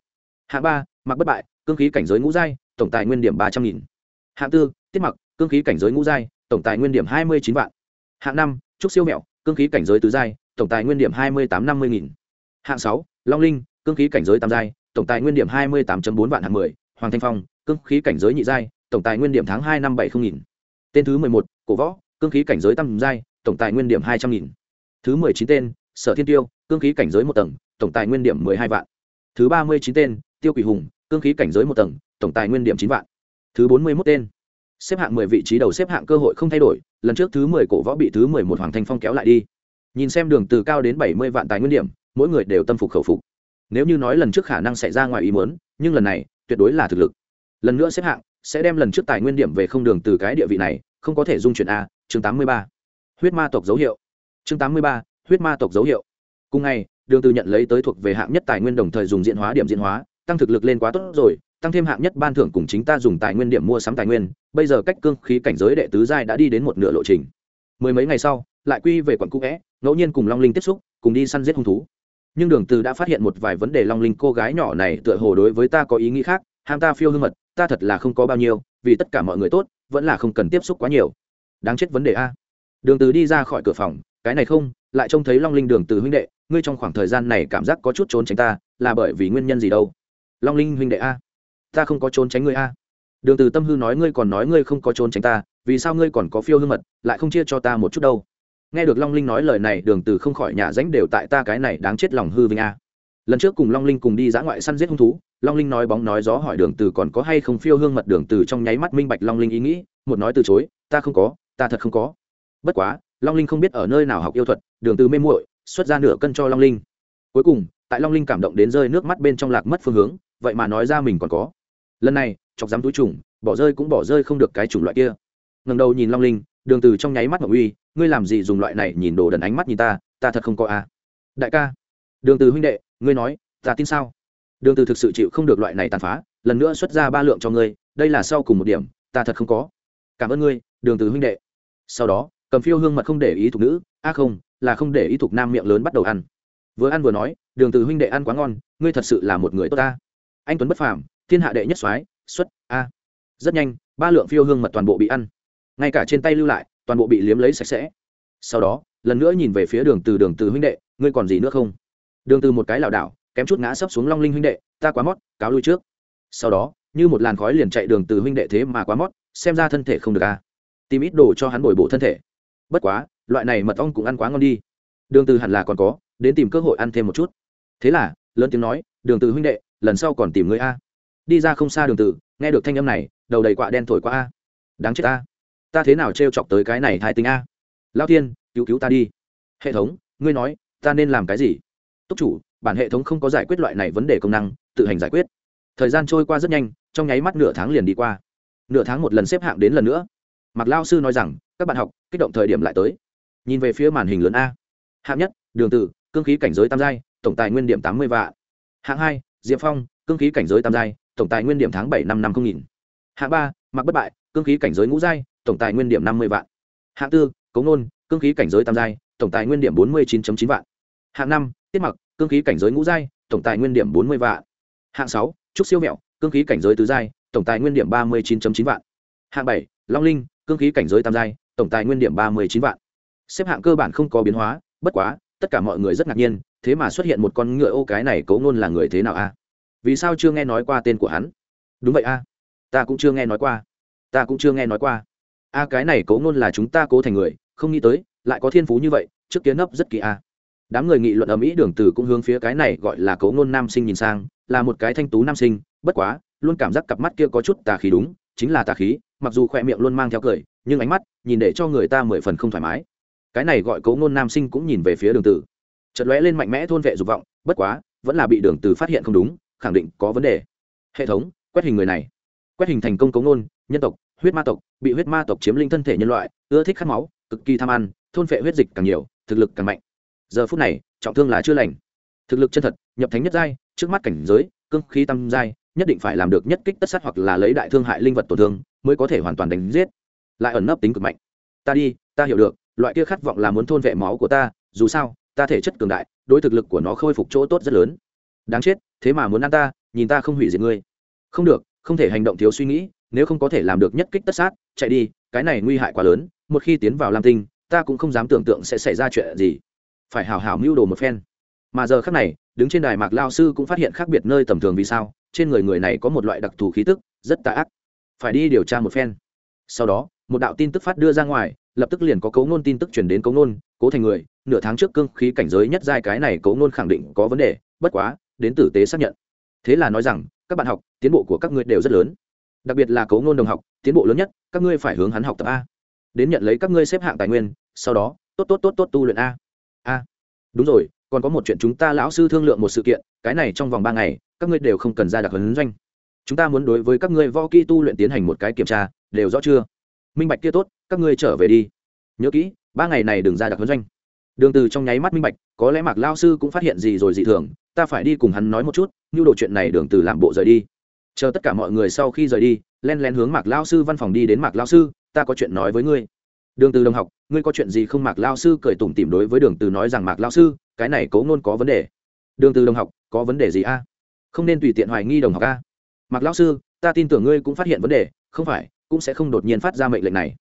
A: Hạng ba mặc bất bại, cương khí cảnh giới ngũ giai, tổng tài nguyên điểm ba trăm nghìn. Hạng tư, tiết mặc, cương khí cảnh giới ngũ giai tổng tài nguyên điểm hai mươi chín vạn. Hạng năm, trúc siêu mẹo, cương khí cảnh giới tứ giai, tổng tài nguyên điểm hai mươi tám năm mươi nghìn. Hạng sáu, long linh, cương khí cảnh giới tam giai, tổng tài nguyên điểm hai mươi tám bốn vạn hạng mười. Hoàng thanh phong, cương khí cảnh giới nhị giai, tổng tài nguyên điểm tháng hai năm bảy không nghìn. Tên thứ mười một, cổ võ, cương khí cảnh giới tam giai, tổng tài nguyên điểm hai trăm nghìn. Thứ mười chín tên, sở thiên tiêu, cương khí cảnh giới một tầng, tổng tài nguyên điểm mười hai vạn. Thứ ba mươi chín tên, tiêu quỷ hùng, cương khí cảnh giới một tầng, tổng tài nguyên điểm chín vạn. Thứ bốn mươi mốt tên xếp hạng mười vị trí đầu xếp hạng cơ hội không thay đổi, lần trước thứ mười cổ võ bị thứ mười một hoàng thanh phong kéo lại đi. Nhìn xem đường từ cao đến bảy mươi vạn tài nguyên điểm, mỗi người đều tâm phục khẩu phục. Nếu như nói lần trước khả năng xảy ra ngoài ý muốn, nhưng lần này, tuyệt đối là thực lực. Lần nữa xếp hạng, sẽ đem lần trước tài nguyên điểm về không đường từ cái địa vị này, không có thể dung chuyển a, chương tám mươi ba. Huyết ma tộc dấu hiệu. Chương tám mươi ba, huyết ma tộc dấu hiệu. Cùng ngày, đường từ nhận lấy tới thuộc về hạng nhất tài nguyên đồng thời dùng diễn hóa điểm diễn hóa, tăng thực lực lên quá tốt rồi tăng thêm hạng nhất ban thưởng cùng chính ta dùng tài nguyên điểm mua sắm tài nguyên, bây giờ cách cương khí cảnh giới đệ tứ giai đã đi đến một nửa lộ trình. Mười mấy ngày sau, lại quy về quận cũ vẽ, ngẫu nhiên cùng long linh tiếp xúc, cùng đi săn giết hung thú. Nhưng đường từ đã phát hiện một vài vấn đề long linh cô gái nhỏ này tựa hồ đối với ta có ý nghĩ khác, ham ta phiêu hương mật, ta thật là không có bao nhiêu, vì tất cả mọi người tốt, vẫn là không cần tiếp xúc quá nhiều. Đáng chết vấn đề a. Đường từ đi ra khỏi cửa phòng, cái này không, lại trông thấy long linh đường từ huynh đệ, ngươi trong khoảng thời gian này cảm giác có chút trốn tránh ta, là bởi vì nguyên nhân gì đâu? Long linh huynh đệ a ta không có trốn tránh ngươi a. Đường từ tâm hư nói ngươi còn nói ngươi không có trốn tránh ta, vì sao ngươi còn có phiêu hương mật, lại không chia cho ta một chút đâu? Nghe được long linh nói lời này, đường từ không khỏi nhả ránh đều tại ta cái này đáng chết lòng hư vinh a. Lần trước cùng long linh cùng đi dã ngoại săn giết hung thú, long linh nói bóng nói gió hỏi đường từ còn có hay không phiêu hương mật, đường từ trong nháy mắt minh bạch long linh ý nghĩ, một nói từ chối, ta không có, ta thật không có. Bất quá, long linh không biết ở nơi nào học yêu thuật, đường từ mê muội, xuất ra nửa cân cho long linh. Cuối cùng, tại long linh cảm động đến rơi nước mắt bên trong lạc mất phương hướng, vậy mà nói ra mình còn có lần này, chọc dám túi trùng, bỏ rơi cũng bỏ rơi không được cái chủng loại kia. Ngần đầu nhìn long linh, đường từ trong nháy mắt ngọc uy, ngươi làm gì dùng loại này nhìn đồ đần ánh mắt nhìn ta ta thật không có a. À. đại ca, đường từ huynh đệ, ngươi nói, ta tin sao? Đường từ thực sự chịu không được loại này tàn phá, lần nữa xuất ra ba lượng cho ngươi, đây là sau cùng một điểm, ta thật không có. Cảm ơn ngươi, đường từ huynh đệ. Sau đó, cầm phiêu hương mật không để ý thuộc nữ, a không, là không để ý thuộc nam miệng lớn bắt đầu ăn. Vừa ăn vừa nói, đường từ huynh đệ ăn quá ngon, ngươi thật sự là một người tốt ta. Anh tuấn bất phàm thiên hạ đệ nhất soái, xuất, a. Rất nhanh, ba lượng phiêu hương mật toàn bộ bị ăn. Ngay cả trên tay lưu lại, toàn bộ bị liếm lấy sạch sẽ. Sau đó, lần nữa nhìn về phía đường từ đường từ huynh đệ, ngươi còn gì nữa không? Đường từ một cái lảo đảo, kém chút ngã sấp xuống long linh huynh đệ, ta quá mót, cáo lui trước. Sau đó, như một làn khói liền chạy đường từ huynh đệ thế mà quá mót, xem ra thân thể không được a. Tìm ít đồ cho hắn bồi bổ thân thể. Bất quá, loại này mật ong cũng ăn quá ngon đi. Đường từ hẳn là còn có, đến tìm cơ hội ăn thêm một chút. Thế là, lớn tiếng nói, đường từ huynh đệ, lần sau còn tìm ngươi a đi ra không xa đường tử, nghe được thanh âm này, đầu đầy quạ đen thổi qua a. Đáng chết ta. Ta thế nào trêu chọc tới cái này thai tính a? Lao thiên, cứu cứu ta đi. Hệ thống, ngươi nói, ta nên làm cái gì? Túc chủ, bản hệ thống không có giải quyết loại này vấn đề công năng, tự hành giải quyết. Thời gian trôi qua rất nhanh, trong nháy mắt nửa tháng liền đi qua. Nửa tháng một lần xếp hạng đến lần nữa. Mặc lao sư nói rằng, các bạn học, kích động thời điểm lại tới. Nhìn về phía màn hình lớn a. Hạng nhất, đường tử, cương khí cảnh giới tam giai, tổng tài nguyên điểm tám mươi vạn. Hạng hai, diệp phong, cương khí cảnh giới tam giai tổng tài nguyên điểm tháng bảy năm năm không nghìn. Hạng ba, mặc bất bại, cương khí cảnh giới ngũ giai, tổng tài nguyên điểm năm mươi vạn. Hạng tư cống nôn, cương khí cảnh giới tam giai, tổng tài nguyên điểm bốn mươi chín chín vạn. Hạng năm, tiết mặc, cương khí cảnh giới ngũ giai, tổng tài nguyên điểm bốn mươi vạn. Hạng sáu, trúc siêu mẹo, cương khí cảnh giới tứ giai, tổng tài nguyên điểm ba mươi chín chín vạn. Hạng bảy, long linh, cương khí cảnh giới tam giai, tổng tài nguyên điểm ba mươi chín vạn. Xếp hạng cơ bản không có biến hóa, bất quá, tất cả mọi người rất ngạc nhiên, thế mà xuất hiện một con ngựa, ô, cái này cấu ngôn là người thế nào a? Vì sao chưa nghe nói qua tên của hắn? Đúng vậy a, ta cũng chưa nghe nói qua. Ta cũng chưa nghe nói qua. A, cái này cố ngôn là chúng ta cố thành người, không nghĩ tới, lại có thiên phú như vậy, trước kiến nấp rất kỳ a. Đám người nghị luận ở mỹ đường từ cũng hướng phía cái này gọi là cố ngôn nam sinh nhìn sang, là một cái thanh tú nam sinh, bất quá, luôn cảm giác cặp mắt kia có chút tà khí đúng, chính là tà khí, mặc dù khỏe miệng luôn mang theo cười, nhưng ánh mắt, nhìn để cho người ta mười phần không thoải mái. Cái này gọi cố ngôn nam sinh cũng nhìn về phía đường tử. Chợt lóe lên mạnh mẽ thôn vệ dục vọng, bất quá, vẫn là bị đường tử phát hiện không đúng khẳng định có vấn đề. Hệ thống, quét hình người này. Quét hình thành công cống nôn nhân tộc, huyết ma tộc, bị huyết ma tộc chiếm linh thân thể nhân loại, ưa thích khát máu, cực kỳ tham ăn, thôn phệ huyết dịch càng nhiều, thực lực càng mạnh. Giờ phút này, trọng thương là chưa lành. Thực lực chân thật, nhập thánh nhất giai, trước mắt cảnh giới, cương khí tam giai, nhất định phải làm được nhất kích tất sát hoặc là lấy đại thương hại linh vật tổn thương, mới có thể hoàn toàn đánh giết. Lại ẩn nấp tính cực mạnh. Ta đi, ta hiểu được, loại kia khát vọng là muốn thôn vệ máu của ta, dù sao, ta thể chất cường đại, đối thực lực của nó khôi phục chỗ tốt rất lớn. Đáng chết thế mà muốn ăn ta, nhìn ta không hủy diệt ngươi. Không được, không thể hành động thiếu suy nghĩ, nếu không có thể làm được nhất kích tất sát, chạy đi, cái này nguy hại quá lớn, một khi tiến vào lam tinh, ta cũng không dám tưởng tượng sẽ xảy ra chuyện gì. Phải hào hào mưu đồ một phen. Mà giờ khác này, đứng trên đài mạc lao sư cũng phát hiện khác biệt nơi tầm thường vì sao, trên người người này có một loại đặc thù khí tức, rất tà ác. Phải đi điều tra một phen. Sau đó, một đạo tin tức phát đưa ra ngoài, lập tức liền có cấu ngôn tin tức chuyển đến cấu ngôn, cố thành người, nửa tháng trước cương khí cảnh giới nhất giai cái này cấu ngôn khẳng định có vấn đề, bất quá đến tử tế xác nhận. Thế là nói rằng, các bạn học, tiến bộ của các ngươi đều rất lớn. Đặc biệt là cấu ngôn đồng học, tiến bộ lớn nhất, các ngươi phải hướng hắn học tập a. Đến nhận lấy các ngươi xếp hạng tài nguyên, sau đó, tốt tốt tốt tốt tu luyện a. A. Đúng rồi, còn có một chuyện chúng ta lão sư thương lượng một sự kiện, cái này trong vòng ba ngày, các ngươi đều không cần ra đặc huấn doanh. Chúng ta muốn đối với các ngươi võ kỹ tu luyện tiến hành một cái kiểm tra, đều rõ chưa? Minh bạch kia tốt, các ngươi trở về đi. Nhớ kỹ, ba ngày này đừng ra đặc huấn doanh. Đường từ trong nháy mắt minh bạch, có lẽ mạc lao sư cũng phát hiện gì rồi dị thường ta phải đi cùng hắn nói một chút như đồ chuyện này đường từ làm bộ rời đi. Chờ tất cả mọi người sau khi rời đi, len len hướng mạc lao sư văn phòng đi đến mạc lao sư, ta có chuyện nói với ngươi. Đường từ đồng học, ngươi có chuyện gì không? Mạc lao sư cười tủm tỉm đối với đường từ nói rằng, mạc lao sư, cái này cố ngôn có vấn đề. Đường từ đồng học, có vấn đề gì a? Không nên tùy tiện hoài nghi đồng học a. Mạc lao sư, ta tin tưởng ngươi cũng phát hiện vấn đề, không phải, cũng sẽ không đột nhiên phát ra mệnh lệnh này.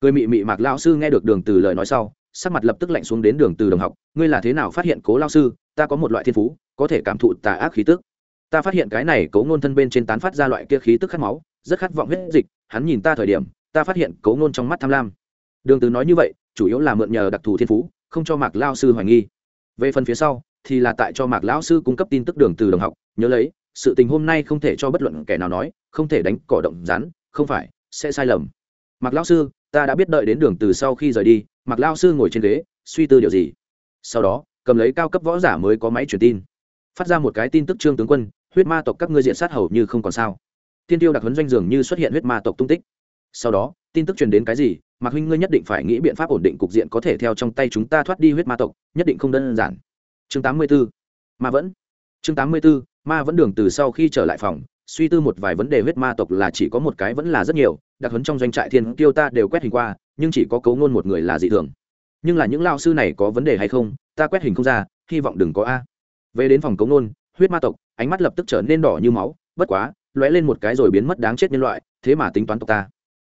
A: Cười mị mị mạc lao sư nghe được đường từ lời nói sau, sắc mặt lập tức lạnh xuống đến đường từ đồng học, ngươi là thế nào phát hiện cố lao sư? Ta có một loại thiên phú có thể cảm thụ tà ác khí tức. Ta phát hiện cái này cố ngôn thân bên trên tán phát ra loại kia khí tức khát máu, rất khát vọng huyết dịch, hắn nhìn ta thời điểm, ta phát hiện cố ngôn trong mắt tham lam. Đường từ nói như vậy, chủ yếu là mượn nhờ đặc thù thiên phú, không cho mạc lao sư hoài nghi. Về phần phía sau, thì là tại cho mạc lão sư cung cấp tin tức đường từ đồng học, nhớ lấy, sự tình hôm nay không thể cho bất luận kẻ nào nói, không thể đánh cỏ động rắn, không phải, sẽ sai lầm. Mạc lão sư, ta đã biết đợi đến đường từ sau khi rời đi, mạc lão sư ngồi trên ghế, suy tư điều gì? Sau đó, cầm lấy cao cấp võ giả mới có máy truyền tin phát ra một cái tin tức trương tướng quân huyết ma tộc các ngươi diện sát hầu như không còn sao. Thiên tiêu đặc huấn doanh dường như xuất hiện huyết ma tộc tung tích. Sau đó tin tức truyền đến cái gì? Mạc huynh ngươi nhất định phải nghĩ biện pháp ổn định cục diện có thể theo trong tay chúng ta thoát đi huyết ma tộc nhất định không đơn giản. Chương 84. ma vẫn. Chương 84, ma vẫn đường từ sau khi trở lại phòng suy tư một vài vấn đề huyết ma tộc là chỉ có một cái vẫn là rất nhiều đặc huấn trong doanh trại thiên tiêu ta đều quét hình qua nhưng chỉ có cấu ngôn một người là dị thường. Nhưng là những lao sư này có vấn đề hay không ta quét hình không ra hy vọng đừng có a về đến phòng cống nôn, huyết ma tộc, ánh mắt lập tức trở nên đỏ như máu, bất quá, lóe lên một cái rồi biến mất đáng chết nhân loại, thế mà tính toán tộc ta.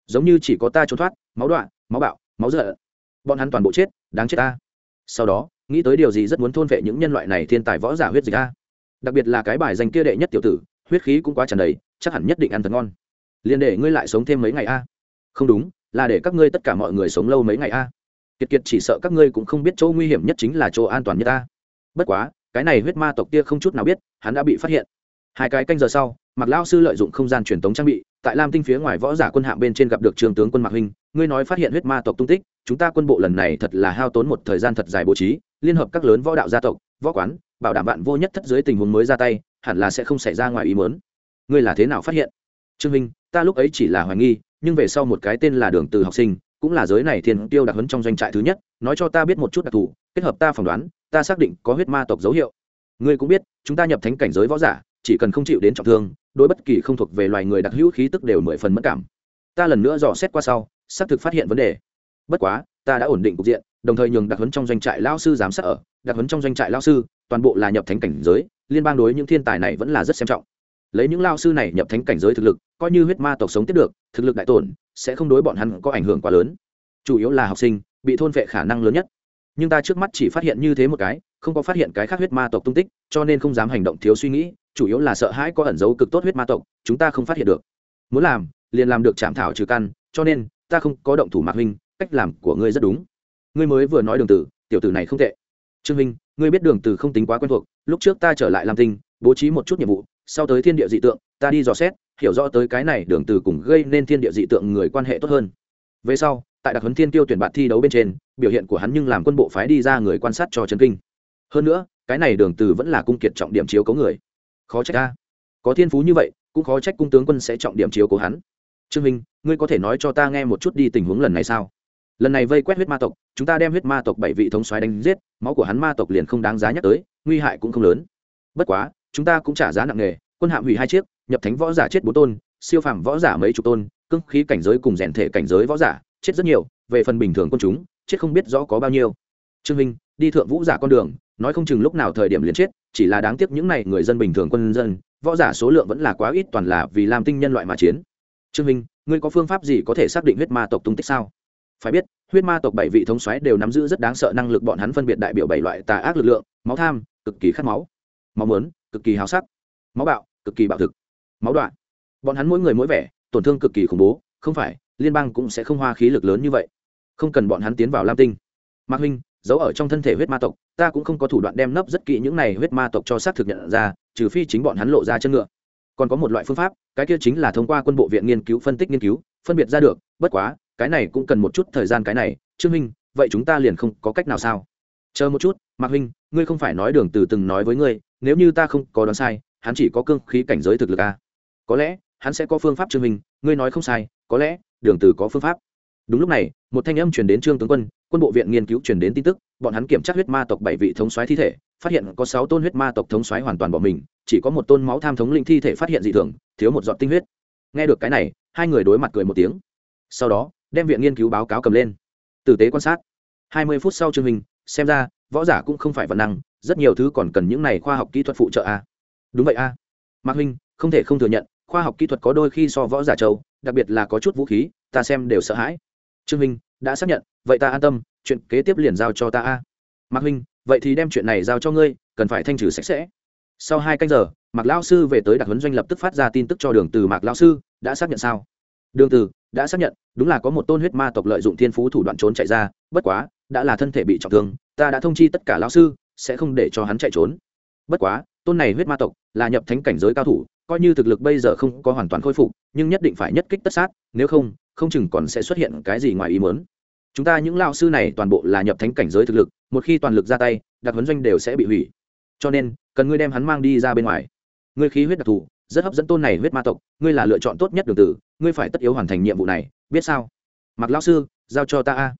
A: Giống như chỉ có ta trốn thoát, máu đoạn máu bạo, máu dợ bọn hắn toàn bộ chết, đáng chết ta. Sau đó, nghĩ tới điều gì rất muốn thôn vệ những nhân loại này thiên tài võ giả huyết dịch a. Đặc biệt là cái bài danh kia đệ nhất tiểu tử, huyết khí cũng quá tràn đầy, chắc hẳn nhất định ăn thật ngon. Liền để ngươi lại sống thêm mấy ngày a. Không đúng, là để các ngươi tất cả mọi người sống lâu mấy ngày a. Kiệt kiệt chỉ sợ các ngươi cũng không biết chỗ nguy hiểm nhất chính là chỗ an toàn nhất ta. Bất quá cái này huyết ma tộc kia không chút nào biết, hắn đã bị phát hiện. Hai cái canh giờ sau mặc lao sư lợi dụng không gian truyền tống trang bị, tại lam tinh phía ngoài võ giả quân hạng bên trên gặp được trường tướng quân mạc huynh, ngươi nói phát hiện huyết ma tộc tung tích, chúng ta quân bộ lần này thật là hao tốn một thời gian thật dài bố trí, liên hợp các lớn võ đạo gia tộc, võ quán, bảo đảm bạn vô nhất thất dưới tình huống mới ra tay, hẳn là sẽ không xảy ra ngoài ý mớn ngươi là thế nào phát hiện? Trương minh ta lúc ấy chỉ là hoài nghi, nhưng về sau một cái tên là đường từ học sinh, cũng là giới này thiên tiêu đặc huấn trong doanh trại thứ nhất, nói cho ta biết một chút đặc thù kết hợp ta phỏng đoán, ta xác định có huyết ma tộc dấu hiệu. Ngươi cũng biết, chúng ta nhập thánh cảnh giới võ giả, chỉ cần không chịu đến trọng thương, đối bất kỳ không thuộc về loài người đặc hữu khí tức đều mười phần mất cảm. Ta lần nữa dò xét qua sau, xác thực phát hiện vấn đề. Bất quá, ta đã ổn định cục diện, đồng thời nhường đặc huấn trong doanh trại lao sư giám sát ở. Đặc huấn trong doanh trại lao sư, toàn bộ là nhập thánh cảnh giới, liên bang đối những thiên tài này vẫn là rất xem trọng. Lấy những lao sư này nhập thánh cảnh giới thực lực, coi như huyết ma tộc sống tiếp được, thực lực đại tổn, sẽ không đối bọn hắn có ảnh hưởng quá lớn. Chủ yếu là học sinh, bị thôn vệ khả năng lớn nhất nhưng ta trước mắt chỉ phát hiện như thế một cái, không có phát hiện cái khác huyết ma tộc tung tích, cho nên không dám hành động thiếu suy nghĩ, chủ yếu là sợ hãi có ẩn dấu cực tốt huyết ma tộc, chúng ta không phát hiện được. Muốn làm, liền làm được chạm thảo trừ căn, cho nên, ta không có động thủ mạc huynh, cách làm của ngươi rất đúng. Ngươi mới vừa nói đường tử, tiểu tử này không tệ. Trương huynh, ngươi biết đường tử không tính quá quen thuộc, lúc trước ta trở lại làm tinh, bố trí một chút nhiệm vụ, sau tới thiên địa dị tượng, ta đi dò xét, hiểu rõ tới cái này đường từ cùng gây nên thiên địa dị tượng người quan hệ tốt hơn. Về sau, tại đặc huấn thiên tiêu tuyển bạn thi đấu bên trên biểu hiện của hắn nhưng làm quân bộ phái đi ra người quan sát cho chân kinh. Hơn nữa, cái này đường từ vẫn là cung kiệt trọng điểm chiếu cố người. Khó trách ta có thiên phú như vậy, cũng khó trách cung tướng quân sẽ trọng điểm chiếu cố hắn. Trương minh, ngươi có thể nói cho ta nghe một chút đi tình huống lần này sao? Lần này vây quét huyết ma tộc, chúng ta đem huyết ma tộc bảy vị thống soái đánh giết, máu của hắn ma tộc liền không đáng giá nhắc tới, nguy hại cũng không lớn. Bất quá, chúng ta cũng trả giá nặng nề, quân hạm hủy hai chiếc, nhập thánh võ giả chết bốn tôn, siêu phàm võ giả mấy chục tôn cưng khí cảnh giới cùng rèn thể cảnh giới võ giả chết rất nhiều, về phần bình thường quân chúng chết không biết rõ có bao nhiêu. Trương minh, đi thượng vũ giả con đường, nói không chừng lúc nào thời điểm liền chết, chỉ là đáng tiếc những này người dân bình thường quân dân, võ giả số lượng vẫn là quá ít, toàn là vì làm tinh nhân loại mà chiến. Trương minh, ngươi có phương pháp gì có thể xác định huyết ma tộc tung tích sao? Phải biết, huyết ma tộc bảy vị thống soái đều nắm giữ rất đáng sợ năng lực bọn hắn phân biệt đại biểu bảy loại tà ác lực lượng, máu tham, cực kỳ khát máu. Máu mớn, cực kỳ hào sắc. Máu bạo, cực kỳ bạo thực. Máu đoạn bọn hắn mỗi người mỗi vẻ, tổn thương cực kỳ khủng bố, không phải, liên bang cũng sẽ không hoa khí lực lớn như vậy không cần bọn hắn tiến vào lam tinh mạc huynh giấu ở trong thân thể huyết ma tộc ta cũng không có thủ đoạn đem nấp rất kỹ những này huyết ma tộc cho xác thực nhận ra trừ phi chính bọn hắn lộ ra chân ngựa còn có một loại phương pháp cái kia chính là thông qua quân bộ viện nghiên cứu phân tích nghiên cứu phân biệt ra được bất quá cái này cũng cần một chút thời gian cái này trương minh vậy chúng ta liền không có cách nào sao chờ một chút mạc huynh ngươi không phải nói đường từ từng nói với ngươi nếu như ta không có đoán sai hắn chỉ có cương khí cảnh giới thực lực à? có lẽ hắn sẽ có phương pháp trương minh ngươi nói không sai có lẽ đường từ có phương pháp đúng lúc này, một thanh âm truyền đến trương tướng quân quân bộ viện nghiên cứu truyền đến tin tức, bọn hắn kiểm tra huyết ma tộc bảy vị thống soái thi thể, phát hiện có sáu tôn huyết ma tộc thống soái hoàn toàn bỏ mình, chỉ có một tôn máu tham thống linh thi thể phát hiện dị thường, thiếu một giọt tinh huyết. Nghe được cái này, hai người đối mặt cười một tiếng. Sau đó, đem viện nghiên cứu báo cáo cầm lên. Tử tế quan sát. Hai mươi phút sau chương hình xem ra, võ giả cũng không phải vật năng, rất nhiều thứ còn cần những này khoa học kỹ thuật phụ trợ a đúng vậy a mạc huynh, không thể không thừa nhận, khoa học kỹ thuật có đôi khi so võ giả châu đặc biệt là có chút vũ khí, ta xem đều sợ hãi trương minh đã xác nhận, vậy ta an tâm, chuyện kế tiếp liền giao cho ta a. Mạc minh vậy thì đem chuyện này giao cho ngươi, cần phải thanh trừ sạch sẽ. Sau hai canh giờ, mạc lao sư về tới đặc huấn doanh lập tức phát ra tin tức cho đường từ mạc lao sư, đã xác nhận sao? Đường từ, đã xác nhận, đúng là có một tôn huyết ma tộc lợi dụng thiên phú thủ đoạn trốn chạy ra, bất quá, đã là thân thể bị trọng thương, ta đã thông chi tất cả lao sư, sẽ không để cho hắn chạy trốn. Bất quá, tôn này huyết ma tộc là nhập thánh cảnh giới cao thủ coi như thực lực bây giờ không có hoàn toàn khôi phục, nhưng nhất định phải nhất kích tất sát, nếu không không chừng còn sẽ xuất hiện cái gì ngoài ý muốn. Chúng ta những lao sư này toàn bộ là nhập thánh cảnh giới thực lực, một khi toàn lực ra tay, đặc huấn doanh đều sẽ bị hủy. Cho nên, cần ngươi đem hắn mang đi ra bên ngoài. Ngươi khí huyết đặc thù, rất hấp dẫn tôn này huyết ma tộc, ngươi là lựa chọn tốt nhất đường tử, ngươi phải tất yếu hoàn thành nhiệm vụ này, biết sao? Mặc lao sư, giao cho ta a.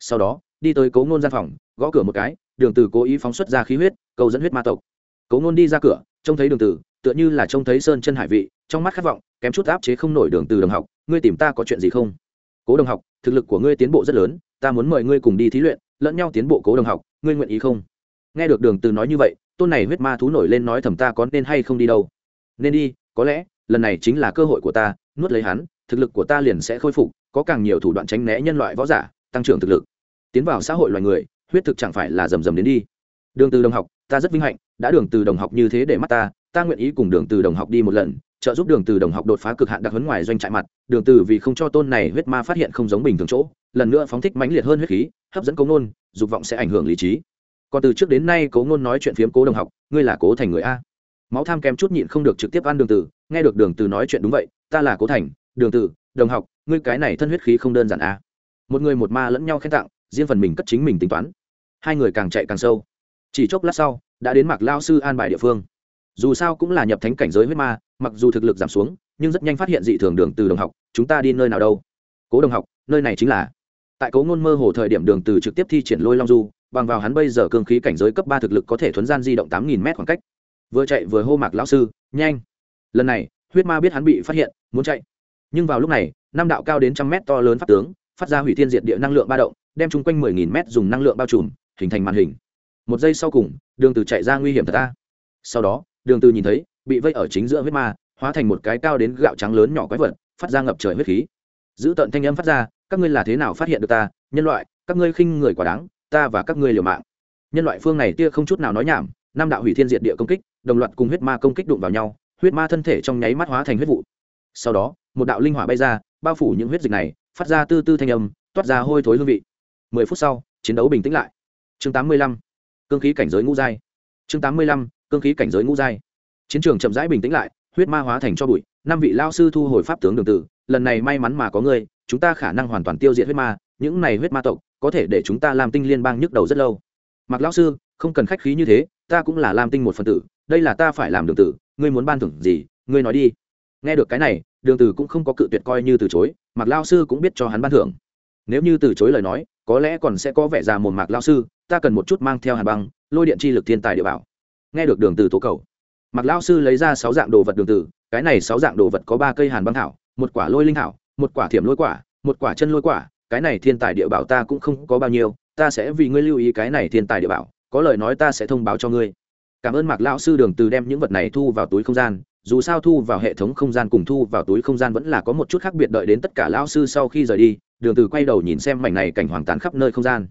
A: Sau đó, đi tới cố ngôn gian phòng, gõ cửa một cái, đường tử cố ý phóng xuất ra khí huyết, cầu dẫn huyết ma tộc. Cố ngôn đi ra cửa, trông thấy đường tử tựa như là trông thấy sơn chân hải vị, trong mắt khát vọng, kém chút áp chế không nổi đường từ đồng học, ngươi tìm ta có chuyện gì không? Cố đồng học, thực lực của ngươi tiến bộ rất lớn, ta muốn mời ngươi cùng đi thí luyện, lẫn nhau tiến bộ cố đồng học, ngươi nguyện ý không? Nghe được đường từ nói như vậy, tôn này huyết ma thú nổi lên nói thầm ta có nên hay không đi đâu? Nên đi, có lẽ, lần này chính là cơ hội của ta, nuốt lấy hắn, thực lực của ta liền sẽ khôi phục, có càng nhiều thủ đoạn tránh né nhân loại võ giả, tăng trưởng thực lực. Tiến vào xã hội loài người, huyết thực chẳng phải là rầm rầm đến đi. Đường từ đồng học, ta rất vinh hạnh, đã đường từ đồng học như thế để mắt ta ta nguyện ý cùng đường từ đồng học đi một lần, trợ giúp đường từ đồng học đột phá cực hạn đặc huấn ngoài doanh trại mặt. Đường từ vì không cho tôn này huyết ma phát hiện không giống bình thường chỗ, lần nữa phóng thích mãnh liệt hơn huyết khí, hấp dẫn cố ngôn, dục vọng sẽ ảnh hưởng lý trí. Còn từ trước đến nay cố ngôn nói chuyện phiếm cố đồng học, ngươi là cố thành người a. Máu tham kém chút nhịn không được trực tiếp ăn đường từ, nghe được đường từ nói chuyện đúng vậy, ta là cố thành, đường từ, đồng học, ngươi cái này thân huyết khí không đơn giản a. Một người một ma lẫn nhau khen tặng, riêng phần mình cất chính mình tính toán. Hai người càng chạy càng sâu. Chỉ chốc lát sau, đã đến mạc lao sư an bài địa phương dù sao cũng là nhập thánh cảnh giới huyết ma, mặc dù thực lực giảm xuống, nhưng rất nhanh phát hiện dị thường đường từ đồng học, chúng ta đi nơi nào đâu? Cố đồng học, nơi này chính là. Tại cố ngôn mơ hồ thời điểm đường từ trực tiếp thi triển lôi long du, bằng vào hắn bây giờ cương khí cảnh giới cấp ba thực lực có thể thuấn gian di động tám nghìn mét khoảng cách. Vừa chạy vừa hô mạc lão sư, nhanh! Lần này, huyết ma biết hắn bị phát hiện, muốn chạy. Nhưng vào lúc này, năm đạo cao đến trăm mét to lớn phát tướng, phát ra hủy thiên diệt địa năng lượng ba động, đem chung quanh mười nghìn mét dùng năng lượng bao trùm, hình thành màn hình. Một giây sau cùng, đường từ chạy ra nguy hiểm thật ta. Sau đó đường từ nhìn thấy, bị vây ở chính giữa huyết ma, hóa thành một cái cao đến gạo trắng lớn nhỏ quái vật, phát ra ngập trời huyết khí. Giữ tận thanh âm phát ra, các ngươi là thế nào phát hiện được ta? Nhân loại, các ngươi khinh người quá đáng, ta và các ngươi liều mạng. Nhân loại phương này tia không chút nào nói nhảm, năm đạo hủy thiên diệt địa công kích, đồng loạt cùng huyết ma công kích đụng vào nhau, huyết ma thân thể trong nháy mắt hóa thành huyết vụ. Sau đó, một đạo linh hỏa bay ra, bao phủ những huyết dịch này, phát ra tư tư thanh âm, toát ra hôi thối hương vị. Mười phút sau, chiến đấu bình tĩnh lại. Chương tám mươi lăm, cương khí cảnh giới ngũ giai. Chương tám mươi lăm cương khí cảnh giới ngũ giai. Chiến trường chậm rãi bình tĩnh lại, huyết ma hóa thành cho bụi, năm vị lao sư thu hồi pháp tướng đường tử, lần này may mắn mà có ngươi, chúng ta khả năng hoàn toàn tiêu diệt huyết ma, những này huyết ma tộc, có thể để chúng ta làm tinh liên bang nhức đầu rất lâu. Mặc lão sư, không cần khách khí như thế, ta cũng là làm tinh một phần tử, đây là ta phải làm đường tử, ngươi muốn ban thưởng gì, ngươi nói đi. Nghe được cái này, đường tử cũng không có cự tuyệt coi như từ chối mặc lao sư cũng biết cho hắn ban thưởng. Nếu như từ chối lời nói, có lẽ còn sẽ có vẻ già mồm mạc lao sư, ta cần một chút mang theo hàn băng, lôi điện chi lực thiên tài địa bảo nghe được đường từ tố cầu. Mặc lão sư lấy ra sáu dạng đồ vật đường từ, cái này sáu dạng đồ vật có ba cây hàn băng thảo, một quả lôi linh thảo, một quả thiểm lôi quả, một quả chân lôi quả, cái này thiên tài địa bảo ta cũng không có bao nhiêu, ta sẽ vì ngươi lưu ý cái này thiên tài địa bảo, có lời nói ta sẽ thông báo cho ngươi. Cảm ơn mạc lão sư đường từ đem những vật này thu vào túi không gian, dù sao thu vào hệ thống không gian cùng thu vào túi không gian vẫn là có một chút khác biệt đợi đến tất cả lão sư sau khi rời đi, đường từ quay đầu nhìn xem mảnh này cảnh hoàng tàn khắp nơi không gian.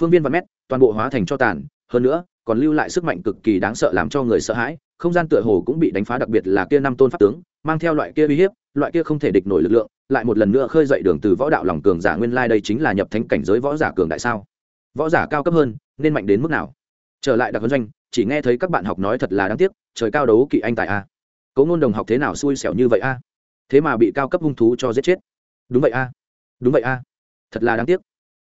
A: Phương viên và mét, toàn bộ hóa thành cho tàn, hơn nữa còn lưu lại sức mạnh cực kỳ đáng sợ làm cho người sợ hãi, không gian tựa hồ cũng bị đánh phá đặc biệt là kia năm tôn pháp tướng, mang theo loại kia uy hiếp, loại kia không thể địch nổi lực lượng, lại một lần nữa khơi dậy đường từ võ đạo lòng cường giả nguyên lai đây chính là nhập thánh cảnh giới võ giả cường đại sao? Võ giả cao cấp hơn, nên mạnh đến mức nào? Trở lại đặc huấn doanh, chỉ nghe thấy các bạn học nói thật là đáng tiếc, trời cao đấu kỵ anh tại a. Cố ngôn đồng học thế nào xui xẻo như vậy a? Thế mà bị cao cấp hung thú cho giết chết. Đúng vậy a. Đúng vậy a. Thật là đáng tiếc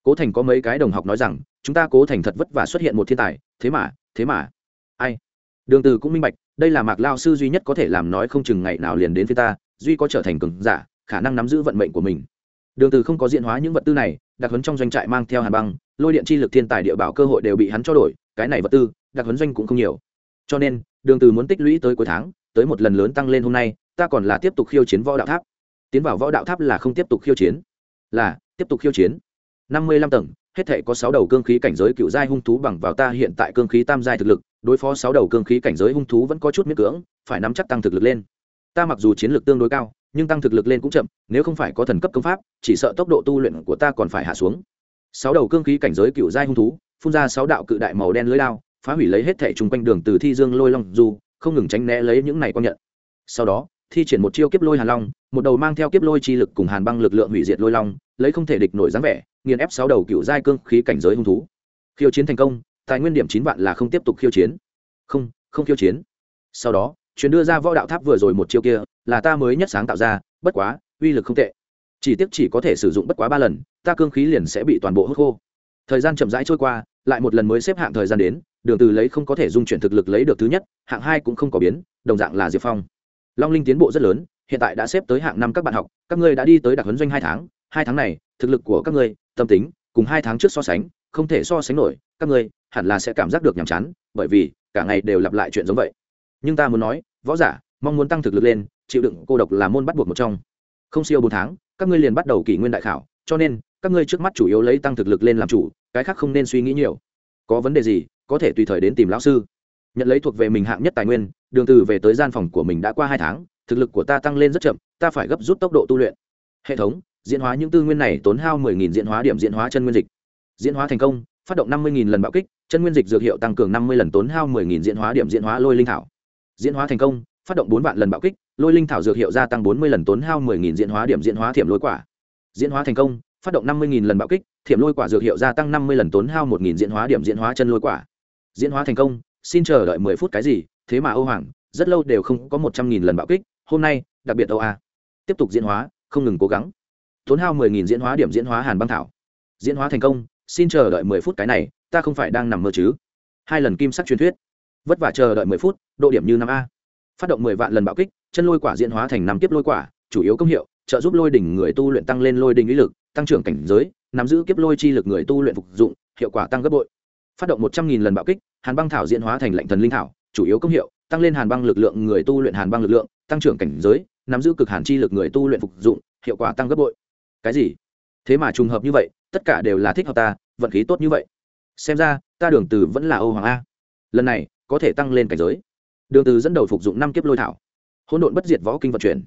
A: cố thành có mấy cái đồng học nói rằng, chúng ta cố thành thật vất vả xuất hiện một thiên tài, thế mà thế mà. Ai? Đường từ cũng minh bạch, đây là mạc lao sư duy nhất có thể làm nói không chừng ngày nào liền đến phía ta, duy có trở thành cường giả, khả năng nắm giữ vận mệnh của mình. Đường từ không có diện hóa những vật tư này đặc huấn trong doanh trại mang theo hàn băng, lôi điện chi lực thiên tài địa bảo cơ hội đều bị hắn cho đổi, cái này vật tư đặc huấn doanh cũng không nhiều. Cho nên, đường từ muốn tích lũy tới cuối tháng, tới một lần lớn tăng lên hôm nay, ta còn là tiếp tục khiêu chiến võ đạo tháp. Tiến vào võ đạo tháp là không tiếp tục khiêu chiến. Là, tiếp tục khiêu chiến năm mươi lăm tầng, hết thể có sáu đầu cương khí cảnh giới cựu giai hung thú bằng vào ta hiện tại cương khí tam giai thực lực, đối phó sáu đầu cương khí cảnh giới hung thú vẫn có chút miễn cưỡng, phải nắm chắc tăng thực lực lên. Ta mặc dù chiến lược tương đối cao, nhưng tăng thực lực lên cũng chậm, nếu không phải có thần cấp công pháp, chỉ sợ tốc độ tu luyện của ta còn phải hạ xuống. Sáu đầu cương khí cảnh giới cựu giai hung thú, phun ra sáu đạo cự đại màu đen lưới lao phá hủy lấy hết thể chung quanh đường từ thi dương lôi long du, không ngừng tránh né lấy những này quan nhận. Sau đó, thi triển một chiêu kiếp lôi hàn long, một đầu mang theo kiếp lôi chi lực cùng hàn băng lực lượng hủy diệt lôi long, lấy không thể địch nổi dáng vẻ nghiền ép sáu đầu cựu giai cương khí cảnh giới hung thú. Khiêu chiến thành công, tài nguyên điểm chín vạn là không tiếp tục khiêu chiến. Không không khiêu chiến. Sau đó, chuyến đưa ra võ đạo tháp vừa rồi một chiêu kia, là ta mới nhất sáng tạo ra, bất quá, uy lực không tệ. Chỉ tiếc chỉ có thể sử dụng bất quá ba lần, ta cương khí liền sẽ bị toàn bộ hút khô. Thời gian chậm rãi trôi qua, lại một lần mới xếp hạng thời gian đến, đường từ lấy không có thể dung chuyển thực lực lấy được thứ nhất, hạng hai cũng không có biến, đồng dạng là diệp phong. Long linh tiến bộ rất lớn, hiện tại đã xếp tới hạng năm các bạn học, các ngươi đã đi tới đặc huấn doanh hai tháng hai tháng này, thực lực của các ngươi tâm tính, cùng hai tháng trước so sánh, không thể so sánh nổi, các ngươi hẳn là sẽ cảm giác được nhàm chán, bởi vì cả ngày đều lặp lại chuyện giống vậy. Nhưng ta muốn nói, võ giả, mong muốn tăng thực lực lên, chịu đựng cô độc là môn bắt buộc một trong. Không siêu bốn tháng, các ngươi liền bắt đầu kỷ nguyên đại khảo, cho nên, các ngươi trước mắt chủ yếu lấy tăng thực lực lên làm chủ, cái khác không nên suy nghĩ nhiều. Có vấn đề gì, có thể tùy thời đến tìm lão sư. Nhận lấy thuộc về mình hạng nhất tài nguyên, đường từ về tới gian phòng của mình đã qua hai tháng, thực lực của ta tăng lên rất chậm, ta phải gấp rút tốc độ tu luyện. Hệ thống diễn hóa những tư nguyên này tốn hao 10.000 diễn hóa điểm diễn hóa chân nguyên dịch. Diễn hóa thành công, phát động 50.000 lần bạo kích, chân nguyên dịch dược hiệu tăng cường 50 lần tốn hao 10.000 diễn hóa điểm diễn hóa lôi linh thảo. Diễn hóa thành công, phát động bốn vạn lần bạo kích, lôi linh thảo dược hiệu gia tăng 40 lần tốn hao 10.000 diễn hóa điểm diễn hóa thiểm lôi quả. Diễn hóa thành công, phát động 50.000 lần bạo kích, thiểm lôi quả dược hiệu gia tăng 50 lần tốn hao 1.000 diễn hóa điểm diễn hóa chân lôi quả. Diễn hóa thành công, xin chờ đợi 10 phút cái gì, thế mà Âu Hoàng, rất lâu đều không có 100.000 lần bạo kích, hôm nay, đặc biệt Âu A. Tiếp tục diễn hóa, không ngừng cố gắng tốn hao mười nghìn diễn hóa điểm diễn hóa hàn băng thảo. Diễn hóa thành công, xin chờ đợi mười phút cái này, ta không phải đang nằm mơ chứ. Hai lần kim sắc truyền thuyết. Vất vả chờ đợi mười phút, độ điểm như năm a. Phát động mười vạn lần bạo kích, chân lôi quả diễn hóa thành năm tiếp lôi quả, chủ yếu công hiệu, trợ giúp lôi đỉnh người tu luyện tăng lên lôi đỉnh ý lực, tăng trưởng cảnh giới, nắm giữ kiếp lôi chi lực người tu luyện phục dụng, hiệu quả tăng gấp bội. Phát động một trăm nghìn lần bạo kích, hàn băng thảo diễn hóa thành lệnh thần linh thảo, chủ yếu công hiệu, tăng lên hàn băng lực lượng người tu luyện hàn băng lực lượng, tăng trưởng cảnh giới, nắm giữ cực hàn chi lực người tu luyện phục dụng, hiệu quả tăng gấp bội cái gì? Thế mà trùng hợp như vậy, tất cả đều là thích hợp ta, vận khí tốt như vậy. Xem ra, ta đường từ vẫn là ô hoàng a. Lần này, có thể tăng lên cảnh giới. Đường từ dẫn đầu phục dụng năm kiếp lôi thảo. Hỗn độn bất diệt võ kinh vận chuyển.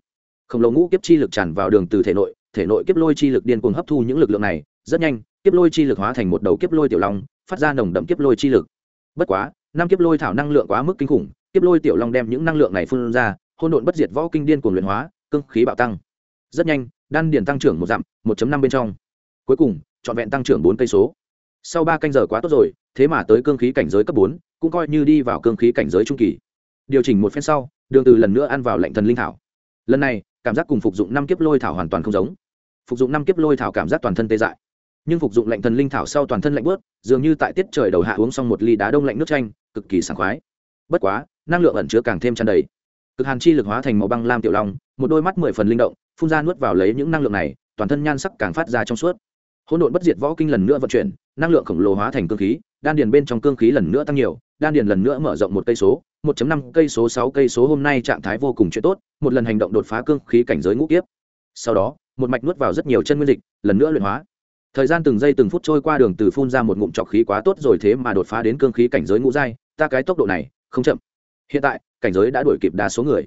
A: Khổng lồ ngũ kiếp chi lực tràn vào đường từ thể nội thể nội kiếp lôi chi lực điên cuồng hấp thu những lực lượng này, rất nhanh, kiếp lôi chi lực hóa thành một đầu kiếp lôi tiểu long, phát ra nồng đậm kiếp lôi chi lực. Bất quá, năm kiếp lôi thảo năng lượng quá mức kinh khủng, kiếp lôi tiểu long đem những năng lượng này phun ra, hỗn độn bất diệt võ kinh điên cuồng luyện hóa, cương khí bạo tăng. Rất nhanh đan điển tăng trưởng một dặm, một năm bên trong. Cuối cùng, trọn vẹn tăng trưởng bốn cây số. Sau ba canh giờ quá tốt rồi, thế mà tới cương khí cảnh giới cấp bốn, cũng coi như đi vào cương khí cảnh giới trung kỳ. Điều chỉnh một phen sau, đường từ lần nữa ăn vào lệnh thần linh thảo. Lần này, cảm giác cùng phục dụng năm kiếp lôi thảo hoàn toàn không giống. Phục dụng năm kiếp lôi thảo cảm giác toàn thân tê dại. Nhưng phục dụng lệnh thần linh thảo sau toàn thân lạnh bớt dường như tại tiết trời đầu hạ uống xong một ly đá đông lạnh nước chanh, cực kỳ sảng khoái. Bất quá, năng lượng ẩn chứa càng thêm tràn đầy. Cực hàn chi lực hóa thành màu băng lam tiểu long, một đôi mắt mười phần linh động phun ra nuốt vào lấy những năng lượng này, toàn thân nhan sắc càng phát ra trong suốt. Hỗn độn bất diệt võ kinh lần nữa vận chuyển, năng lượng khổng lồ hóa thành cương khí, đan điền bên trong cương khí lần nữa tăng nhiều, đan điền lần nữa mở rộng một cây số 1.5 cây số 6 cây số, hôm nay trạng thái vô cùng chuyện tốt, một lần hành động đột phá cương khí cảnh giới ngũ kiếp. Sau đó, một mạch nuốt vào rất nhiều chân nguyên dịch, lần nữa luyện hóa. Thời gian từng giây từng phút trôi qua đường từ phun ra một ngụm trọc khí quá tốt rồi thế mà đột phá đến cương khí cảnh giới ngũ giai, ta cái tốc độ này không chậm. Hiện tại, cảnh giới đã đuổi kịp đa số người.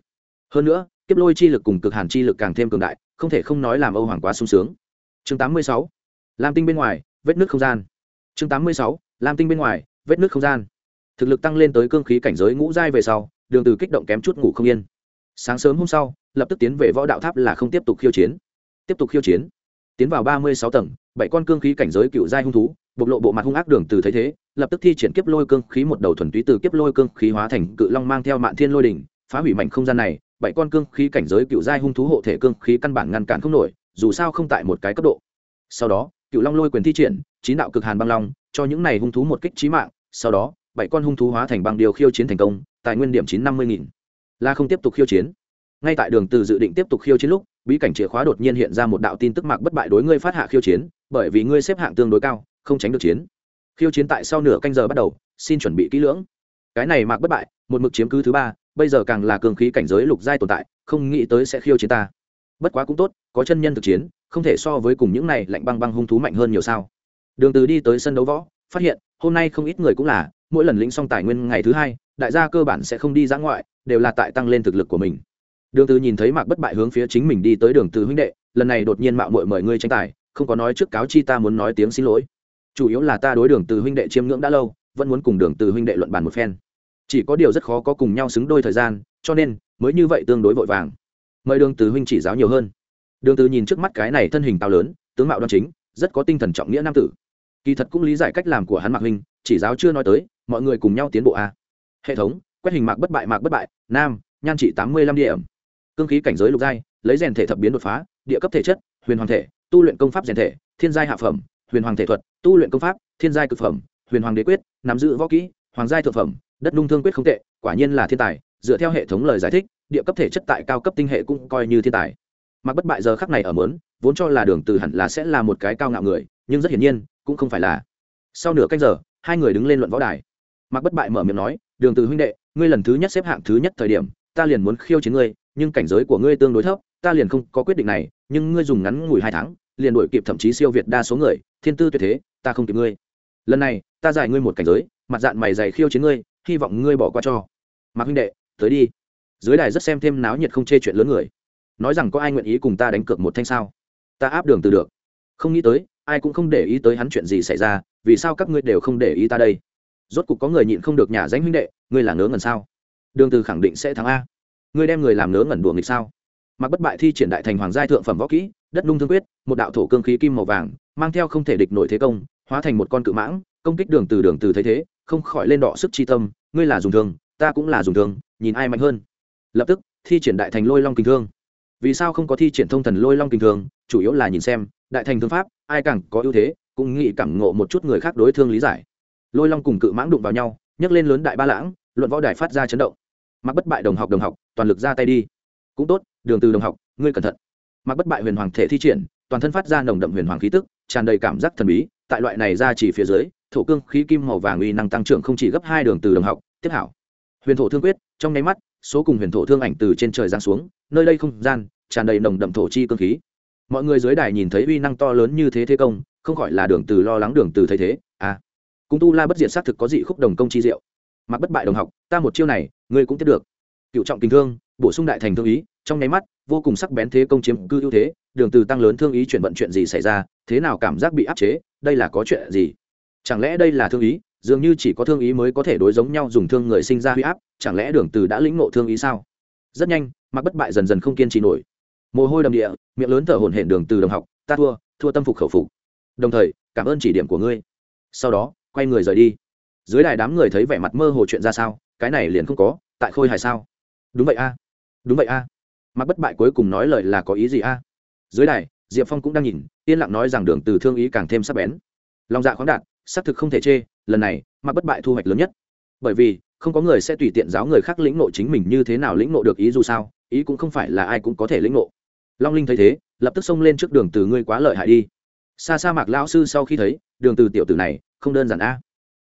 A: Hơn nữa kiếp lôi chi lực cùng cực hàn chi lực càng thêm cường đại, không thể không nói làm âu hoàng quá sung sướng. Chương 86 lam tinh bên ngoài, vết nước không gian. Chương 86 lam tinh bên ngoài, vết nước không gian. Thực lực tăng lên tới cương khí cảnh giới ngũ giai về sau, đường từ kích động kém chút ngủ không yên. Sáng sớm hôm sau, lập tức tiến về võ đạo tháp là không tiếp tục khiêu chiến. Tiếp tục khiêu chiến. Tiến vào ba mươi sáu tầng, bảy con cương khí cảnh giới cựu giai hung thú, bộc lộ bộ mặt hung ác đường từ thấy thế, lập tức thi triển kiếp lôi cương khí một đầu thuần túy từ kiếp lôi cương khí hóa thành cự long mang theo mạn thiên lôi đỉnh, phá hủy mảnh không gian này bảy con cương khí cảnh giới cựu giai hung thú hộ thể cương khí căn bản ngăn cản không nổi, dù sao không tại một cái cấp độ. Sau đó, cựu long lôi quyền thi triển, chín đạo cực hàn băng long, cho những này hung thú một kích chí mạng, sau đó, bảy con hung thú hóa thành băng điều khiêu chiến thành công tại nguyên điểm chín năm mươi nghìn. La không tiếp tục khiêu chiến. Ngay tại đường từ dự định tiếp tục khiêu chiến lúc, bí cảnh chìa khóa đột nhiên hiện ra một đạo tin tức mạc bất bại đối ngươi phát hạ khiêu chiến, bởi vì ngươi xếp hạng tương đối cao, không tránh được chiến. Khiêu chiến tại sau nửa canh giờ bắt đầu, xin chuẩn bị kỹ lưỡng. Cái này mạc bất bại, một mực chiếm cứ thứ ba bây giờ càng là cường khí cảnh giới lục giai tồn tại, không nghĩ tới sẽ khiêu chiến ta. Bất quá cũng tốt, có chân nhân thực chiến, không thể so với cùng những này lạnh băng băng hung thú mạnh hơn nhiều sao. Đường từ đi tới sân đấu võ, phát hiện, hôm nay không ít người cũng là, mỗi lần lĩnh xong tài nguyên ngày thứ hai, đại gia cơ bản sẽ không đi ra ngoại, đều là tại tăng lên thực lực của mình. Đường từ nhìn thấy mạc bất bại hướng phía chính mình đi tới đường từ huynh đệ, lần này đột nhiên mạo muội mời ngươi tranh tài, không có nói trước cáo chi ta muốn nói tiếng xin lỗi. Chủ yếu là ta đối đường từ huynh đệ chiêm ngưỡng đã lâu, vẫn muốn cùng đường từ huynh đệ luận bàn một phen chỉ có điều rất khó có cùng nhau xứng đôi thời gian, cho nên mới như vậy tương đối vội vàng. Mời đường từ huynh chỉ giáo nhiều hơn. Đường từ nhìn trước mắt cái này thân hình cao lớn, tướng mạo đoan chính, rất có tinh thần trọng nghĩa nam tử. Kỳ thật cũng lý giải cách làm của hắn mạc huynh, chỉ giáo chưa nói tới, mọi người cùng nhau tiến bộ a. Hệ thống, quét hình mạc bất bại, mạc bất bại, nam, nhan trị tám mươi lăm điểm. Cương khí cảnh giới lục giai, lấy rèn thể thập biến đột phá, địa cấp thể chất, huyền hoàng thể, tu luyện công pháp rèn thể, thiên giai hạ phẩm, huyền hoàng thể thuật, tu luyện công pháp, thiên giai cực phẩm, huyền hoàng đế quyết, nắm giữ võ kỹ, hoàng giai thượng phẩm đất nung thương quyết không tệ, quả nhiên là thiên tài, dựa theo hệ thống lời giải thích, địa cấp thể chất tại cao cấp tinh hệ cũng coi như thiên tài. Mặc bất bại giờ khắc này ở mớn, vốn cho là đường từ hẳn là sẽ là một cái cao ngạo người, nhưng rất hiển nhiên, cũng không phải là. Sau nửa canh giờ, hai người đứng lên luận võ đài. Mặc bất bại mở miệng nói, đường từ huynh đệ, ngươi lần thứ nhất xếp hạng thứ nhất thời điểm, ta liền muốn khiêu chiến ngươi, nhưng cảnh giới của ngươi tương đối thấp, ta liền không có quyết định này, nhưng ngươi dùng ngắn ngủi hai tháng, liền đuổi kịp thậm chí siêu việt đa số người, thiên tư tuyệt thế, ta không kịp ngươi. Lần này, ta giải ngươi một cảnh giới, mặt dạng mày dày khiêu chiến ngươi hy vọng ngươi bỏ qua cho. Mạc huynh đệ, tới đi. Dưới đài rất xem thêm náo nhiệt không chê chuyện lớn người. Nói rằng có ai nguyện ý cùng ta đánh cược một thanh sao? Ta áp đường từ được. Không nghĩ tới, ai cũng không để ý tới hắn chuyện gì xảy ra, vì sao các ngươi đều không để ý ta đây? Rốt cuộc có người nhịn không được nhà danh huynh đệ, ngươi là ngớ ngẩn sao? Đường từ khẳng định sẽ thắng a. Ngươi đem người làm ngớ ngẩn đùa nghịch sao? Mặc bất bại thi triển đại thành hoàng giai thượng phẩm võ kỹ, đất nung thương quyết, một đạo thổ cương khí kim màu vàng, mang theo không thể địch nổi thế công, hóa thành một con cự mãng, công kích đường từ đường từ thấy thế không khỏi lên đọ sức chi tâm, ngươi là dùng thương, ta cũng là dùng thương, nhìn ai mạnh hơn. Lập tức, thi triển đại thành lôi long kinh thương. Vì sao không có thi triển thông thần lôi long kinh thương? Chủ yếu là nhìn xem, đại thành thương pháp, ai càng có ưu thế, cũng nghĩ cảm ngộ một chút người khác đối thương lý giải. Lôi long cùng cự mãng đụng vào nhau, nhấc lên lớn đại ba lãng, luận võ đài phát ra chấn động. Mặc bất bại đồng học đồng học, toàn lực ra tay đi. Cũng tốt, đường từ đồng học, ngươi cẩn thận. Mặc bất bại huyền hoàng thể thi triển, toàn thân phát ra nồng đậm huyền hoàng khí tức, tràn đầy cảm giác thần bí, tại loại này ra chỉ phía dưới thổ cương khí kim màu vàng uy năng tăng trưởng không chỉ gấp hai đường từ đồng học, tiếp hảo. Huyền thổ thương quyết, trong nháy mắt, số cùng huyền thổ thương ảnh từ trên trời giáng xuống, nơi đây không gian, tràn đầy nồng đậm thổ chi cương khí. Mọi người dưới đài nhìn thấy uy năng to lớn như thế thế công, không khỏi là đường từ lo lắng đường từ thấy thế à. Cung tu la bất diệt xác thực có dị khúc đồng công chi diệu. Mặc bất bại đồng học, ta một chiêu này, ngươi cũng tiếp được. Cựu trọng tình thương, bổ sung đại thành thương ý, trong nháy mắt, vô cùng sắc bén thế công chiếm cư ưu thế, đường từ tăng lớn thương ý chuyển vận chuyện gì xảy ra, thế nào cảm giác bị áp chế, đây là có chuyện gì? Chẳng lẽ đây là thương ý, dường như chỉ có thương ý mới có thể đối giống nhau dùng thương người sinh ra huy áp, chẳng lẽ đường từ đã lĩnh ngộ thương ý sao? Rất nhanh mặc bất bại dần dần không kiên trì nổi. Mồ hôi đầm địa, miệng lớn thở hổn hển đường từ đồng học, ta thua thua tâm phục khẩu phục. Đồng thời, cảm ơn chỉ điểm của ngươi. Sau đó, quay người rời đi. Dưới đài đám người thấy vẻ mặt mơ hồ chuyện ra sao, cái này liền không có, tại khôi hài sao? Đúng vậy a. Đúng vậy a. À. mặc bất bại cuối cùng nói lời là có ý gì a? Dưới đài, diệp phong cũng đang nhìn, yên lặng nói rằng đường từ thương ý càng thêm sắc bén. Lòng dạ khoáng đạt xác thực không thể chê, lần này mặc bất bại thu hoạch lớn nhất. Bởi vì, không có người sẽ tùy tiện giáo người khác lĩnh nộ chính mình như thế nào lĩnh nộ được ý dù sao, ý cũng không phải là ai cũng có thể lĩnh nộ long linh thấy thế, lập tức xông lên trước đường từ ngươi quá lợi hại đi. Xa xa mạc lão sư sau khi thấy, đường từ tiểu tử này, không đơn giản a.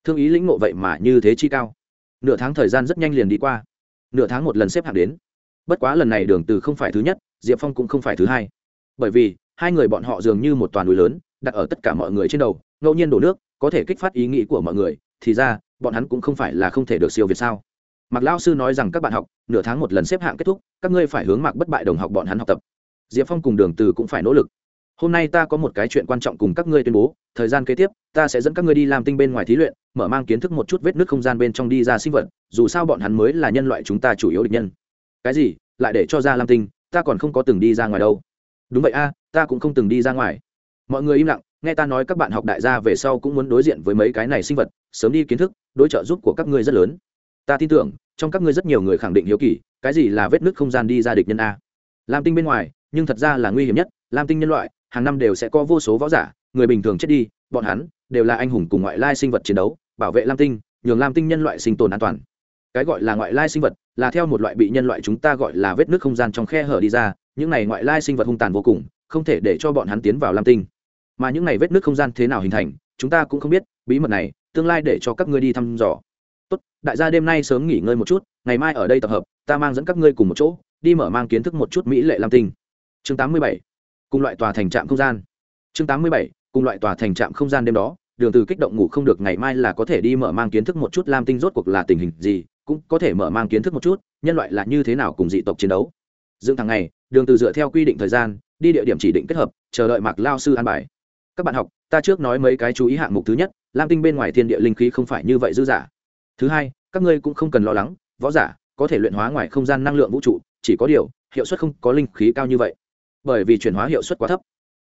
A: Thương ý lĩnh ngộ vậy mà như thế chi cao. Nửa tháng thời gian rất nhanh liền đi qua. Nửa tháng một lần xếp hạng đến. Bất quá lần này đường từ không phải thứ nhất, diệp phong cũng không phải thứ hai. Bởi vì, hai người bọn họ dường như một toàn núi lớn, đặt ở tất cả mọi người trên đầu, ngẫu nhiên đổ nước có thể kích phát ý nghĩ của mọi người, thì ra, bọn hắn cũng không phải là không thể được siêu việt sao? Mạc lão sư nói rằng các bạn học, nửa tháng một lần xếp hạng kết thúc, các ngươi phải hướng mạc bất bại đồng học bọn hắn học tập. Diệp phong cùng đường từ cũng phải nỗ lực. Hôm nay ta có một cái chuyện quan trọng cùng các ngươi tuyên bố, thời gian kế tiếp, ta sẽ dẫn các ngươi đi làm tinh bên ngoài thí luyện, mở mang kiến thức một chút vết nước không gian bên trong đi ra sinh vật, dù sao bọn hắn mới là nhân loại chúng ta chủ yếu địch nhân. Cái gì? Lại để cho ra lam tinh, ta còn không có từng đi ra ngoài đâu. Đúng vậy a, ta cũng không từng đi ra ngoài. Mọi người im lặng nghe ta nói các bạn học đại gia về sau cũng muốn đối diện với mấy cái này sinh vật, sớm đi kiến thức, đối trợ giúp của các ngươi rất lớn. Ta tin tưởng, trong các ngươi rất nhiều người khẳng định hiếu kỳ, cái gì là vết nước không gian đi ra địch nhân a? Lam tinh bên ngoài, nhưng thật ra là nguy hiểm nhất, lam tinh nhân loại, hàng năm đều sẽ có vô số võ giả, người bình thường chết đi, bọn hắn đều là anh hùng cùng ngoại lai sinh vật chiến đấu, bảo vệ lam tinh, nhường lam tinh nhân loại sinh tồn an toàn. Cái gọi là ngoại lai sinh vật là theo một loại bị nhân loại chúng ta gọi là vết nước không gian trong khe hở đi ra, những này ngoại lai sinh vật hung tàn vô cùng, không thể để cho bọn hắn tiến vào lam tinh mà những này vết nước không gian thế nào hình thành, chúng ta cũng không biết, bí mật này, tương lai để cho các ngươi đi thăm dò tốt, đại gia đêm nay sớm nghỉ ngơi một chút, ngày mai ở đây tập hợp, ta mang dẫn các ngươi cùng một chỗ, đi mở mang kiến thức một chút mỹ lệ lam tinh chương 87. cùng loại tòa thành trạm không gian chương 87. cùng loại tòa thành trạm không gian đêm đó, đường từ kích động ngủ không được ngày mai là có thể đi mở mang kiến thức một chút lam tinh rốt cuộc là tình hình gì, cũng có thể mở mang kiến thức một chút, nhân loại là như thế nào cùng dị tộc chiến đấu dựng thằng này đường từ dựa theo quy định thời gian, đi địa điểm chỉ định kết hợp, chờ đợi mạc lao sư an bài các bạn học, ta trước nói mấy cái chú ý hạng mục thứ nhất, lam tinh bên ngoài thiên địa linh khí không phải như vậy dư giả thứ hai, các ngươi cũng không cần lo lắng, võ giả có thể luyện hóa ngoài không gian năng lượng vũ trụ, chỉ có điều, hiệu suất không có linh khí cao như vậy. Bởi vì chuyển hóa hiệu suất quá thấp.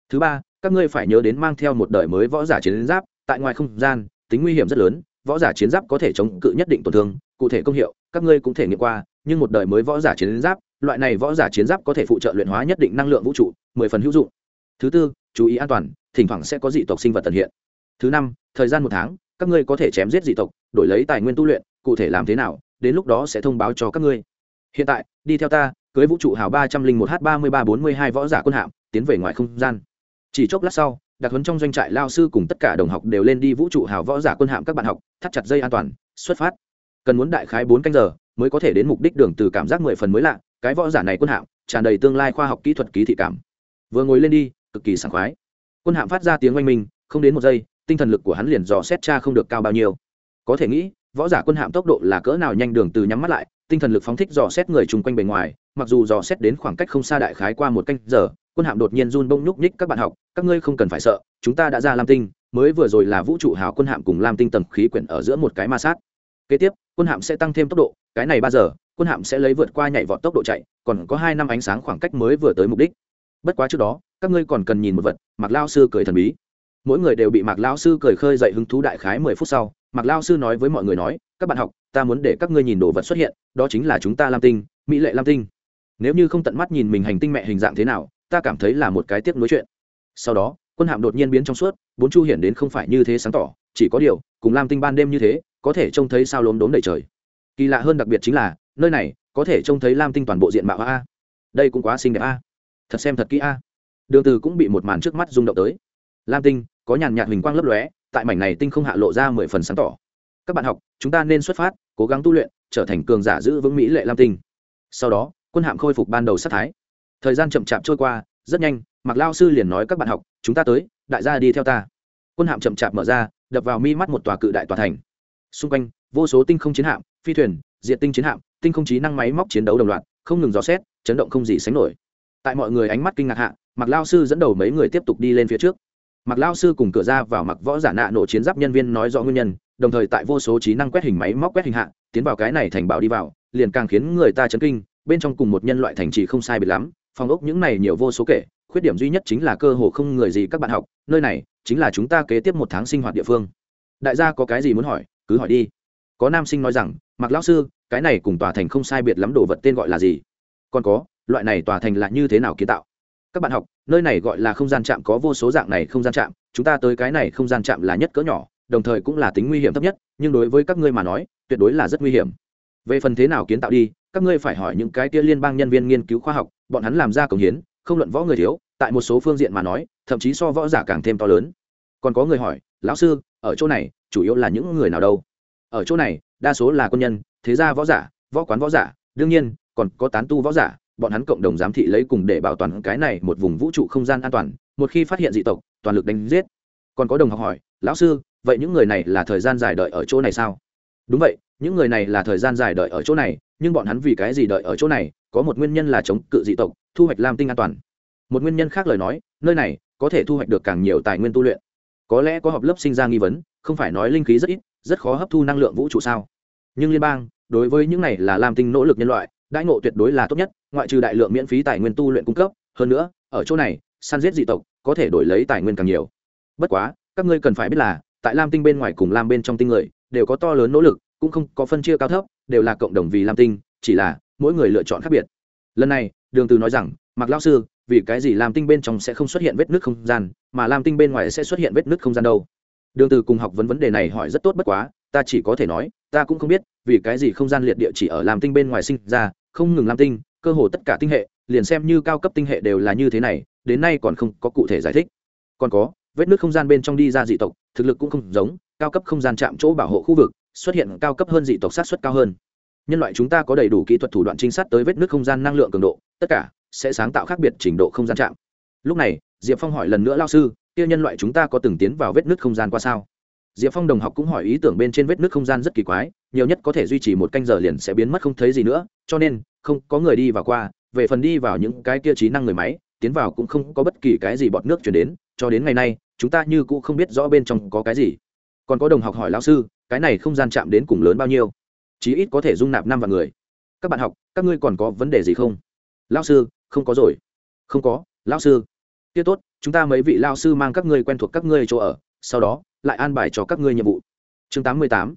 A: Thứ ba, các ngươi phải nhớ đến mang theo một đời mới võ giả chiến giáp, tại ngoài không gian, tính nguy hiểm rất lớn, võ giả chiến giáp có thể chống cự nhất định tổn thương, cụ thể công hiệu, các ngươi cũng thể nghiệm qua, nhưng một đời mới võ giả chiến giáp, loại này võ giả chiến giáp có thể phụ trợ luyện hóa nhất định năng lượng vũ trụ, mười phần hữu dụng thứ tư, chú ý an toàn, thỉnh thoảng sẽ có dị tộc sinh vật tận hiện. Thứ năm, thời gian một tháng, các ngươi có thể chém giết dị tộc, đổi lấy tài nguyên tu luyện, cụ thể làm thế nào, đến lúc đó sẽ thông báo cho các ngươi. Hiện tại, đi theo ta, cưới vũ trụ hào ba trăm linh một h ba mươi ba bốn mươi hai võ giả quân hạm, tiến về ngoài không gian. Chỉ chốc lát sau, đặc huấn trong doanh trại lao sư cùng tất cả đồng học đều lên đi vũ trụ hào võ giả quân hạm các bạn học, thắt chặt dây an toàn, xuất phát. Cần muốn đại khái bốn canh giờ, mới có thể đến mục đích đường từ cảm giác mười phần mới lạ, cái võ giả này quân hạm, tràn đầy tương lai khoa học kỹ thuật ký thị cảm. Vừa ngồi lên đi cực kỳ sảng khoái. Quân hạm phát ra tiếng oanh minh, không đến một giây, tinh thần lực của hắn liền dò xét cha không được cao bao nhiêu. Có thể nghĩ, võ giả quân hạm tốc độ là cỡ nào nhanh đường từ nhắm mắt lại, tinh thần lực phóng thích dò xét người chung quanh bề ngoài, mặc dù dò xét đến khoảng cách không xa đại khái qua một canh giờ, quân hạm đột nhiên run bông nhúc nhích, các bạn học, các ngươi không cần phải sợ, chúng ta đã ra lam tinh, mới vừa rồi là vũ trụ hào quân hạm cùng lam tinh tầm khí quyển ở giữa một cái ma sát. Kế tiếp, quân hạm sẽ tăng thêm tốc độ, cái này ba giờ, quân hạm sẽ lấy vượt qua nhảy vọt tốc độ chạy, còn có hai năm ánh sáng khoảng cách mới vừa tới mục đích. Bất quá trước đó các ngươi còn cần nhìn một vật, mạc lao sư cười thần bí. Mỗi người đều bị mạc lao sư cười khơi dậy hứng thú đại khái mười phút sau, mạc lao sư nói với mọi người nói, các bạn học, ta muốn để các ngươi nhìn đồ vật xuất hiện, đó chính là chúng ta lam tinh, mỹ lệ lam tinh. Nếu như không tận mắt nhìn mình hành tinh mẹ hình dạng thế nào, ta cảm thấy là một cái tiếc nối chuyện. Sau đó, quân hạm đột nhiên biến trong suốt, bốn chu hiển đến không phải như thế sáng tỏ, chỉ có điều, cùng lam tinh ban đêm như thế, có thể trông thấy sao lốm đốm đầy trời. Kỳ lạ hơn đặc biệt chính là, nơi này, có thể trông thấy lam tinh toàn bộ diện mạo a đây cũng quá xinh đẹp a thật xem thật kỹ a đường từ cũng bị một màn trước mắt rung động tới. Lam tinh, có nhàn nhạt hình quang lấp lóe, tại mảnh này tinh không hạ lộ ra mười phần sáng tỏ. Các bạn học, chúng ta nên xuất phát, cố gắng tu luyện, trở thành cường giả giữ vững mỹ lệ lam tinh. Sau đó, quân hạm khôi phục ban đầu sát thái. Thời gian chậm chạp trôi qua, rất nhanh mặc lao sư liền nói các bạn học, chúng ta tới, đại gia đi theo ta. Quân hạm chậm chạp mở ra, đập vào mi mắt một tòa cự đại tòa thành. Xung quanh, vô số tinh không chiến hạm, phi thuyền diện tinh chiến hạm, tinh không trí năng máy móc chiến đấu đồng loạt, không ngừng dò xét, chấn động không gì sánh nổi. Tại mọi người ánh mắt kinh ngạc hạ mạc lao sư dẫn đầu mấy người tiếp tục đi lên phía trước. Mạc lao sư cùng cửa ra vào mặc võ giả nạ nổ chiến giáp nhân viên nói rõ nguyên nhân, đồng thời tại vô số trí năng quét hình máy móc quét hình hạ, tiến vào cái này thành bảo đi vào, liền càng khiến người ta chấn kinh, bên trong cùng một nhân loại thành trì không sai biệt lắm, phòng ốc những này nhiều vô số kể, khuyết điểm duy nhất chính là cơ hồ không người gì các bạn học, nơi này chính là chúng ta kế tiếp một tháng sinh hoạt địa phương. Đại gia có cái gì muốn hỏi, cứ hỏi đi. Có nam sinh nói rằng mặc lão sư, cái này cùng tòa thành không sai biệt lắm, đồ vật tên gọi là gì? Còn có, loại này tòa thành là như thế nào kiến tạo? Các bạn học, nơi này gọi là không gian chạm có vô số dạng này không gian chạm chúng ta tới cái này không gian chạm là nhất cỡ nhỏ, đồng thời cũng là tính nguy hiểm thấp nhất, nhưng đối với các ngươi mà nói, tuyệt đối là rất nguy hiểm. Về phần thế nào kiến tạo đi, các ngươi phải hỏi những cái kia liên bang nhân viên nghiên cứu khoa học, bọn hắn làm ra công hiến, không luận võ người thiếu, tại một số phương diện mà nói, thậm chí so võ giả càng thêm to lớn. Còn có người hỏi, lão sư, ở chỗ này, chủ yếu là những người nào đâu? Ở chỗ này, đa số là quân nhân, thế gia võ giả, võ quán võ giả, đương nhiên, còn có tán tu võ giả bọn hắn cộng đồng giám thị lấy cùng để bảo toàn cái này một vùng vũ trụ không gian an toàn, một khi phát hiện dị tộc, toàn lực đánh giết. Còn có đồng học hỏi, lão sư, vậy những người này là thời gian dài đợi ở chỗ này sao? Đúng vậy, những người này là thời gian dài đợi ở chỗ này, nhưng bọn hắn vì cái gì đợi ở chỗ này? Có một nguyên nhân là chống cự dị tộc, thu hoạch lam tinh an toàn. Một nguyên nhân khác lời nói, nơi này có thể thu hoạch được càng nhiều tài nguyên tu luyện. Có lẽ có học lớp sinh ra nghi vấn, không phải nói linh khí rất ít, rất khó hấp thu năng lượng vũ trụ sao? Nhưng liên bang, đối với những này là lam tinh nỗ lực nhân loại đãi ngộ tuyệt đối là tốt nhất, ngoại trừ đại lượng miễn phí tài nguyên tu luyện cung cấp, hơn nữa, ở chỗ này, săn giết dị tộc, có thể đổi lấy tài nguyên càng nhiều. Bất quá, các ngươi cần phải biết là, tại lam tinh bên ngoài cùng lam bên trong tinh người, đều có to lớn nỗ lực, cũng không có phân chia cao thấp, đều là cộng đồng vì lam tinh, chỉ là, mỗi người lựa chọn khác biệt. Lần này, đường từ nói rằng mặc lão sư, vì cái gì lam tinh bên trong sẽ không xuất hiện vết nứt không gian, mà lam tinh bên ngoài sẽ xuất hiện vết nứt không gian đâu? Đường từ cùng học vấn vấn đề này hỏi rất tốt bất quá, ta chỉ có thể nói, ta cũng không biết, vì cái gì không gian liệt địa chỉ ở lam tinh bên ngoài sinh ra không ngừng lam tinh, cơ hồ tất cả tinh hệ, liền xem như cao cấp tinh hệ đều là như thế này, đến nay còn không có cụ thể giải thích. Còn có, vết nứt không gian bên trong đi ra dị tộc, thực lực cũng không giống, cao cấp không gian chạm chỗ bảo hộ khu vực, xuất hiện cao cấp hơn dị tộc sát xuất cao hơn. Nhân loại chúng ta có đầy đủ kỹ thuật thủ đoạn trinh sát tới vết nứt không gian năng lượng cường độ, tất cả sẽ sáng tạo khác biệt trình độ không gian chạm. Lúc này, diệp phong hỏi lần nữa lao sư, kia nhân loại chúng ta có từng tiến vào vết nứt không gian qua sao? Diệp phong đồng học cũng hỏi ý tưởng bên trên vết nứt không gian rất kỳ quái, nhiều nhất có thể duy trì một canh giờ liền sẽ biến mất không thấy gì nữa, cho nên, không có người đi vào qua, về phần đi vào những cái kia trí năng người máy, tiến vào cũng không có bất kỳ cái gì bọt nước chuyển đến, cho đến ngày nay, chúng ta như cũng không biết rõ bên trong có cái gì. Còn có đồng học hỏi lão sư, cái này không gian chạm đến cùng lớn bao nhiêu? Chí ít có thể dung nạp năm vạn người. Các bạn học, các ngươi còn có vấn đề gì không? Lão sư, không có rồi. Không có, lão sư. Kia tốt, chúng ta mấy vị lao sư mang các ngươi quen thuộc các ngươi chỗ ở sau đó, lại an bài cho các ngươi nhiệm vụ. Chương 88.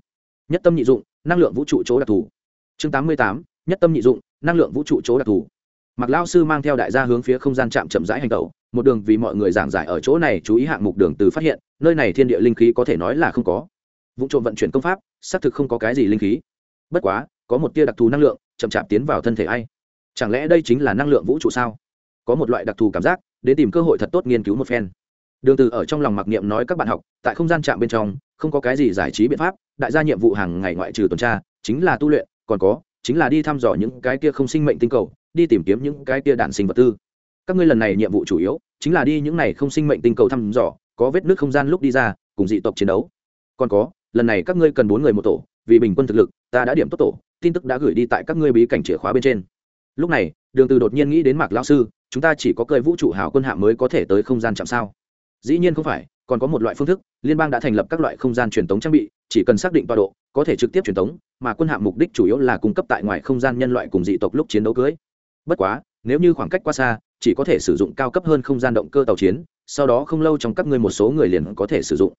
A: nhất tâm nhị dụng, năng lượng vũ trụ chỗ đặc thù. Chương 88. nhất tâm nhị dụng, năng lượng vũ trụ chỗ đặc thù. Mặc lao sư mang theo đại gia hướng phía không gian chạm chậm rãi hành tẩu, một đường vì mọi người giảng giải ở chỗ này chú ý hạng mục đường từ phát hiện, nơi này thiên địa linh khí có thể nói là không có. Vụ trộm vận chuyển công pháp, xác thực không có cái gì linh khí. Bất quá, có một tia đặc thù năng lượng chậm chạp tiến vào thân thể ai. Chẳng lẽ đây chính là năng lượng vũ trụ sao? Có một loại đặc thù cảm giác, đến tìm cơ hội thật tốt nghiên cứu một phen đường từ ở trong lòng mặc niệm nói các bạn học, tại không gian chạm bên trong, không có cái gì giải trí biện pháp, đại gia nhiệm vụ hàng ngày ngoại trừ tuần tra, chính là tu luyện, còn có, chính là đi thăm dò những cái kia không sinh mệnh tinh cầu, đi tìm kiếm những cái kia đản sinh vật tư. Các ngươi lần này nhiệm vụ chủ yếu, chính là đi những này không sinh mệnh tinh cầu thăm dò, có vết nước không gian lúc đi ra, cùng dị tộc chiến đấu. Còn có, lần này các ngươi cần bốn người một tổ, vì bình quân thực lực, ta đã điểm tốt tổ, tin tức đã gửi đi tại các ngươi bí cảnh chìa khóa bên trên. Lúc này, đường từ đột nhiên nghĩ đến mạc lão sư, chúng ta chỉ có cơi vũ trụ hào quân hạm mới có thể tới không gian chạm sao? Dĩ nhiên không phải, còn có một loại phương thức, liên bang đã thành lập các loại không gian truyền tống trang bị, chỉ cần xác định tọa độ, có thể trực tiếp truyền tống, mà quân hạm mục đích chủ yếu là cung cấp tại ngoài không gian nhân loại cùng dị tộc lúc chiến đấu cưới. Bất quá, nếu như khoảng cách quá xa, chỉ có thể sử dụng cao cấp hơn không gian động cơ tàu chiến, sau đó không lâu trong các ngươi một số người liền có thể sử dụng.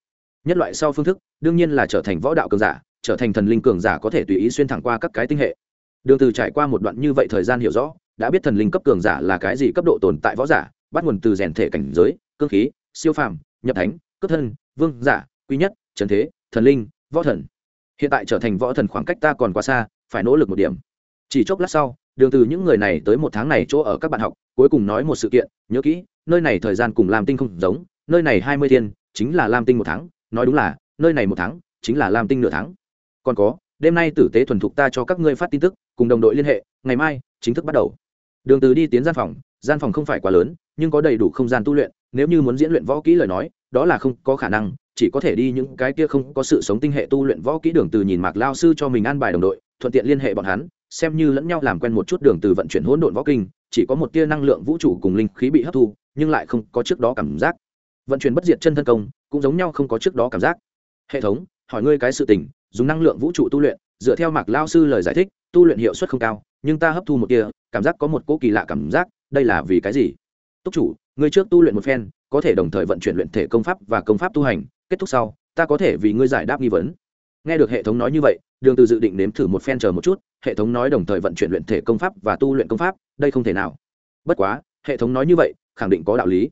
A: Nhất loại sau phương thức, đương nhiên là trở thành võ đạo cường giả, trở thành thần linh cường giả có thể tùy ý xuyên thẳng qua các cái tinh hệ. Đường từ trải qua một đoạn như vậy thời gian hiểu rõ, đã biết thần linh cấp cường giả là cái gì cấp độ tồn tại võ giả, bắt nguồn từ rèn thể cảnh giới cương khí siêu phàm, nhập thánh cấp thân, vương giả, quý nhất, trần thế, thần linh, võ thần. Hiện tại trở thành võ thần khoảng cách ta còn quá xa, phải nỗ lực một điểm. Chỉ chốc lát sau, đường từ những người này tới một tháng này chỗ ở các bạn học, cuối cùng nói một sự kiện, nhớ kỹ, nơi này thời gian cùng lam tinh không giống, nơi này hai mươi thiên, chính là lam tinh một tháng, nói đúng là, nơi này một tháng, chính là lam tinh nửa tháng. Còn có, đêm nay tử tế thuần thục ta cho các ngươi phát tin tức, cùng đồng đội liên hệ, ngày mai, chính thức bắt đầu. Đường từ đi tiến gian phòng gian phòng không phải quá lớn, nhưng có đầy đủ không gian tu luyện nếu như muốn diễn luyện võ kỹ lời nói, đó là không có khả năng, chỉ có thể đi những cái kia không có sự sống tinh hệ tu luyện võ kỹ đường từ nhìn mạc lao sư cho mình an bài đồng đội, thuận tiện liên hệ bọn hắn, xem như lẫn nhau làm quen một chút đường từ vận chuyển hỗn độn võ kinh, chỉ có một tia năng lượng vũ trụ cùng linh khí bị hấp thu, nhưng lại không có trước đó cảm giác. Vận chuyển bất diệt chân thân công, cũng giống nhau không có trước đó cảm giác. Hệ thống, hỏi ngươi cái sự tình, dùng năng lượng vũ trụ tu luyện, dựa theo mạc lao sư lời giải thích, tu luyện hiệu suất không cao, nhưng ta hấp thu một tia, cảm giác có một cỗ kỳ lạ cảm giác, đây là vì cái gì? Túc chủ, ngươi trước tu luyện một phen, có thể đồng thời vận chuyển luyện thể công pháp và công pháp tu hành, kết thúc sau, ta có thể vì ngươi giải đáp nghi vấn. Nghe được hệ thống nói như vậy, đường từ dự định nếm thử một phen chờ một chút, hệ thống nói đồng thời vận chuyển luyện thể công pháp và tu luyện công pháp, đây không thể nào. Bất quá, hệ thống nói như vậy, khẳng định có đạo lý.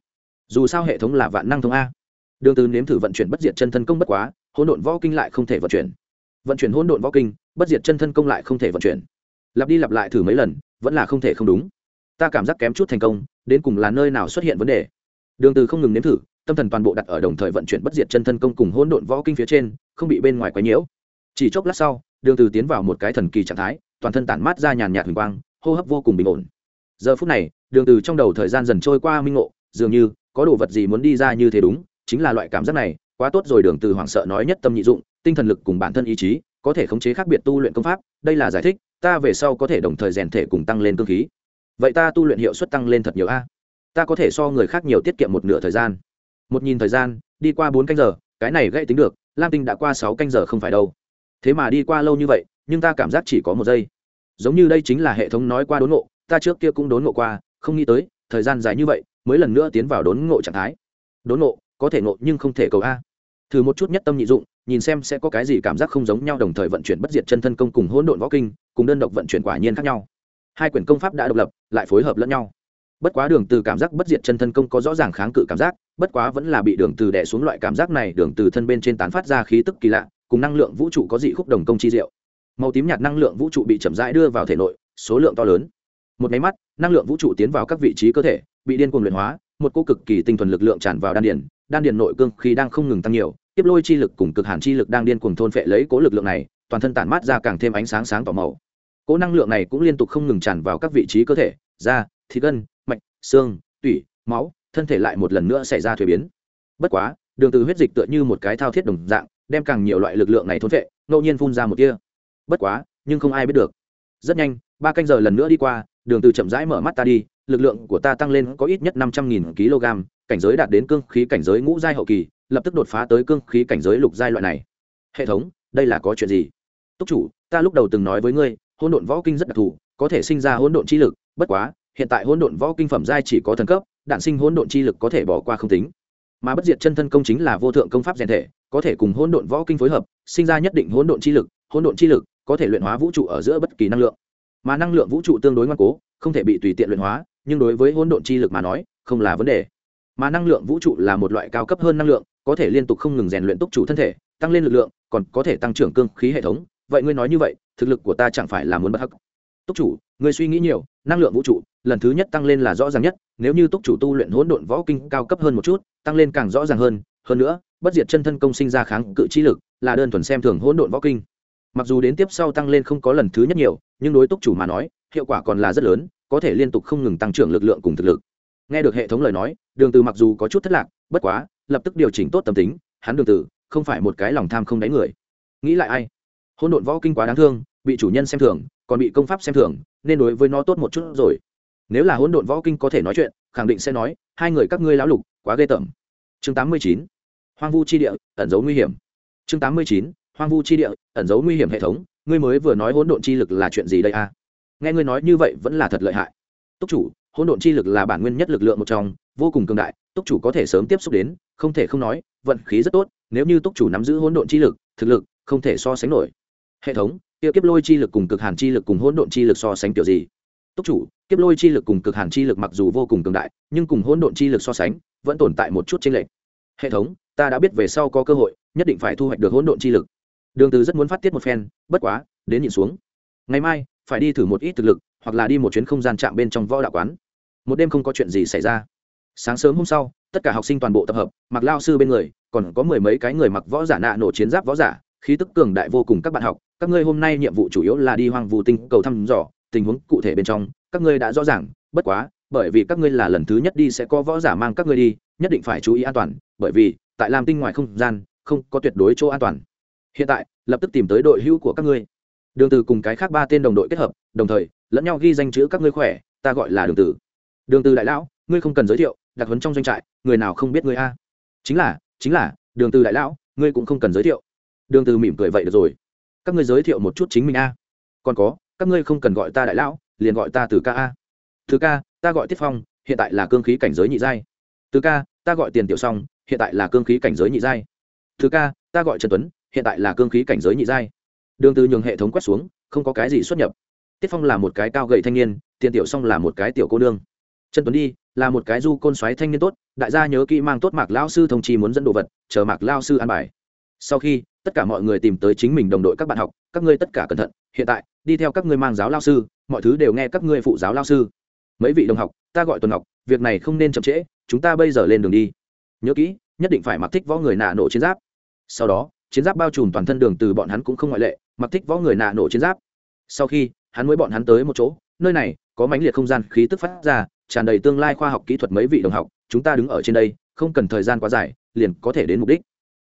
A: Dù sao hệ thống là vạn năng thông a. Đường từ nếm thử vận chuyển bất diệt chân thân công bất quá, hỗn độn võ kinh lại không thể vận chuyển. Vận chuyển hỗn độn võ kinh, bất diệt chân thân công lại không thể vận chuyển. Lặp đi lặp lại thử mấy lần, vẫn là không thể không đúng. Ta cảm giác kém chút thành công đến cùng là nơi nào xuất hiện vấn đề. Đường từ không ngừng nếm thử, tâm thần toàn bộ đặt ở đồng thời vận chuyển bất diệt chân thân công cùng hỗn độn võ kinh phía trên, không bị bên ngoài quấy nhiễu. Chỉ chốc lát sau, đường từ tiến vào một cái thần kỳ trạng thái, toàn thân tản mát ra nhàn nhạt huỳnh quang, hô hấp vô cùng bình ổn. Giờ phút này, đường từ trong đầu thời gian dần trôi qua minh ngộ, dường như có đồ vật gì muốn đi ra như thế đúng, chính là loại cảm giác này, quá tốt rồi đường từ hoảng sợ nói nhất tâm nhị dụng, tinh thần lực cùng bản thân ý chí, có thể khống chế khác biệt tu luyện công pháp, đây là giải thích, ta về sau có thể đồng thời rèn thể cùng tăng lên cương khí vậy ta tu luyện hiệu suất tăng lên thật nhiều a? Ta có thể so người khác nhiều tiết kiệm một nửa thời gian. Một nhìn thời gian, đi qua bốn canh giờ, cái này gãy tính được, lam tinh đã qua sáu canh giờ không phải đâu. Thế mà đi qua lâu như vậy, nhưng ta cảm giác chỉ có một giây. Giống như đây chính là hệ thống nói qua đốn ngộ, ta trước kia cũng đốn ngộ qua, không nghĩ tới, thời gian dài như vậy, mới lần nữa tiến vào đốn ngộ trạng thái. Đốn ngộ, có thể ngộ nhưng không thể cầu a. Thử một chút nhất tâm nhị dụng, nhìn xem sẽ có cái gì cảm giác không giống nhau đồng thời vận chuyển bất diệt chân thân công cùng hỗn độn võ kinh, cùng đơn độc vận chuyển quả nhiên khác nhau hai quyển công pháp đã độc lập, lại phối hợp lẫn nhau. Bất quá đường từ cảm giác bất diệt chân thân công có rõ ràng kháng cự cảm giác, bất quá vẫn là bị đường từ đè xuống loại cảm giác này, đường từ thân bên trên tán phát ra khí tức kỳ lạ, cùng năng lượng vũ trụ có dị khúc đồng công chi diệu. Màu tím nhạt năng lượng vũ trụ bị chậm rãi đưa vào thể nội, số lượng to lớn. Một máy mắt, năng lượng vũ trụ tiến vào các vị trí cơ thể, bị điên cuồng luyện hóa, một cô cực kỳ tinh thuần lực lượng tràn vào đan điền đan điền nội cương khí đang không ngừng tăng nhiều, tiếp lôi chi lực cùng cực hàn chi lực đang điên cuồng thôn phệ lấy cố lực lượng này, toàn thân tản mát ra càng thêm ánh sáng sáng tỏ màu cỗ năng lượng này cũng liên tục không ngừng tràn vào các vị trí cơ thể, da, thịt gân, mạch, xương, tủy, máu, thân thể lại một lần nữa xảy ra thuế biến. Bất quá, đường từ huyết dịch tựa như một cái thao thiết đồng dạng, đem càng nhiều loại lực lượng này thôn phệ, ngẫu nhiên phun ra một tia. Bất quá, nhưng không ai biết được. Rất nhanh, ba canh giờ lần nữa đi qua, đường từ chậm rãi mở mắt ta đi, lực lượng của ta tăng lên có ít nhất năm trăm nghìn kg, cảnh giới đạt đến cương khí cảnh giới ngũ giai hậu kỳ, lập tức đột phá tới cương khí cảnh giới lục giai loại này. Hệ thống, đây là có chuyện gì? Túc chủ, ta lúc đầu từng nói với ngươi hỗn độn võ kinh rất đặc thù, có thể sinh ra hỗn độn chi lực, bất quá, hiện tại hỗn độn võ kinh phẩm giai chỉ có thần cấp, đạn sinh hỗn độn chi lực có thể bỏ qua không tính. Mà bất diệt chân thân công chính là vô thượng công pháp rèn thể, có thể cùng hỗn độn võ kinh phối hợp, sinh ra nhất định hỗn độn chi lực, hỗn độn chi lực có thể luyện hóa vũ trụ ở giữa bất kỳ năng lượng. Mà năng lượng vũ trụ tương đối ngoan cố, không thể bị tùy tiện luyện hóa, nhưng đối với hỗn độn chi lực mà nói, không là vấn đề. Mà năng lượng vũ trụ là một loại cao cấp hơn năng lượng, có thể liên tục không ngừng rèn luyện túc chủ thân thể, tăng lên lực lượng, còn có thể tăng trưởng cương khí hệ thống. Vậy ngươi nói như vậy thực lực của ta chẳng phải là muốn bất hắc. Túc chủ, ngươi suy nghĩ nhiều, năng lượng vũ trụ, lần thứ nhất tăng lên là rõ ràng nhất, nếu như túc chủ tu luyện hỗn độn võ kinh cao cấp hơn một chút, tăng lên càng rõ ràng hơn hơn nữa, bất diệt chân thân công sinh ra kháng cự chi lực, là đơn thuần xem thường hỗn độn võ kinh. Mặc dù đến tiếp sau tăng lên không có lần thứ nhất nhiều, nhưng đối túc chủ mà nói, hiệu quả còn là rất lớn, có thể liên tục không ngừng tăng trưởng lực lượng cùng thực lực. Nghe được hệ thống lời nói, đường từ mặc dù có chút thất lạc, bất quá, lập tức điều chỉnh tốt tâm tính, hắn đường từ, không phải một cái lòng tham không đáy người. Nghĩ lại ai? Hỗn độn võ kinh quá đáng thương bị chủ nhân xem thường, còn bị công pháp xem thường, nên đối với nó tốt một chút rồi. Nếu là hỗn độn võ kinh có thể nói chuyện, khẳng định sẽ nói, hai người các ngươi lão lục, quá ghê tởm. Chương tám mươi chín, hoang vu chi địa, ẩn dấu nguy hiểm. Chương tám mươi chín, hoang vu chi địa, ẩn dấu nguy hiểm hệ thống, ngươi mới vừa nói hỗn độn chi lực là chuyện gì đây a nghe ngươi nói như vậy vẫn là thật lợi hại. Túc chủ, hỗn độn chi lực là bản nguyên nhất lực lượng một trong, vô cùng cường đại, túc chủ có thể sớm tiếp xúc đến, không thể không nói, vận khí rất tốt, nếu như túc chủ nắm giữ hỗn độn chi lực, thực lực không thể so sánh nổi. Hệ thống kia kiếp lôi chi lực cùng cực hàn chi lực cùng hỗn độn chi lực so sánh kiểu gì? Túc chủ, kiếp lôi chi lực cùng cực hàn chi lực mặc dù vô cùng cường đại, nhưng cùng hỗn độn chi lực so sánh, vẫn tồn tại một chút chênh lệch. Hệ thống, ta đã biết về sau có cơ hội, nhất định phải thu hoạch được hỗn độn chi lực. Đường từ rất muốn phát tiết một phen, bất quá, đến nhìn xuống. Ngày mai, phải đi thử một ít thực lực, hoặc là đi một chuyến không gian chạm bên trong võ đạo quán. Một đêm không có chuyện gì xảy ra. Sáng sớm hôm sau, tất cả học sinh toàn bộ tập hợp, mặc lao sư bên người, còn có mười mấy cái người mặc võ giả nạ nổ chiến giáp võ giả, khí tức cường đại vô cùng các bạn học các ngươi hôm nay nhiệm vụ chủ yếu là đi hoang vu tinh cầu thăm dò, tình huống cụ thể bên trong, các ngươi đã rõ ràng, bất quá, bởi vì các ngươi là lần thứ nhất đi sẽ có võ giả mang các ngươi đi, nhất định phải chú ý an toàn, bởi vì, tại lam tinh ngoài không gian, không có tuyệt đối chỗ an toàn. Hiện tại, lập tức tìm tới đội hữu của các ngươi. Đường từ cùng cái khác ba tên đồng đội kết hợp, đồng thời, lẫn nhau ghi danh chữ các ngươi khỏe, ta gọi là đường từ đường từ đại lão, ngươi không cần giới thiệu, đặc huấn trong doanh trại, người nào không biết ngươi a? Chính là chính là, đường từ đại lão, ngươi cũng không cần giới thiệu. Đường từ mỉm cười vậy được rồi các ngươi giới thiệu một chút chính mình a. Còn có, các ngươi không cần gọi ta đại lão, liền gọi ta từ ca a. Từ ca, ta gọi tiết phong, hiện tại là cương khí cảnh giới nhị giai. Từ ca, ta gọi tiền tiểu song, hiện tại là cương khí cảnh giới nhị giai. Từ ca, ta gọi trần tuấn, hiện tại là cương khí cảnh giới nhị giai. Đường từ nhường hệ thống quét xuống, không có cái gì xuất nhập. Tiết phong là một cái cao gầy thanh niên, tiền tiểu song là một cái tiểu cô nương. Trần tuấn đi, là một cái du côn xoáy thanh niên tốt, đại gia nhớ kỹ mang tốt mạc lao sư thông chi muốn dẫn đồ vật, chờ mạc lao sư an bài sau khi, tất cả mọi người tìm tới chính mình đồng đội các bạn học, các ngươi tất cả cẩn thận. Hiện tại, đi theo các ngươi mang giáo lao sư, mọi thứ đều nghe các ngươi phụ giáo lao sư. Mấy vị đồng học, ta gọi tuần ngọc, việc này không nên chậm trễ, chúng ta bây giờ lên đường đi. Nhớ kỹ, nhất định phải mặc thích võ người nạ nổ chiến giáp. Sau đó, chiến giáp bao trùm toàn thân đường từ bọn hắn cũng không ngoại lệ, mặc thích võ người nạ nổ chiến giáp. Sau khi, hắn mới bọn hắn tới một chỗ, nơi này có mãnh liệt không gian khí tức phát ra, tràn đầy tương lai khoa học kỹ thuật mấy vị đồng học, chúng ta đứng ở trên đây, không cần thời gian quá dài, liền có thể đến mục đích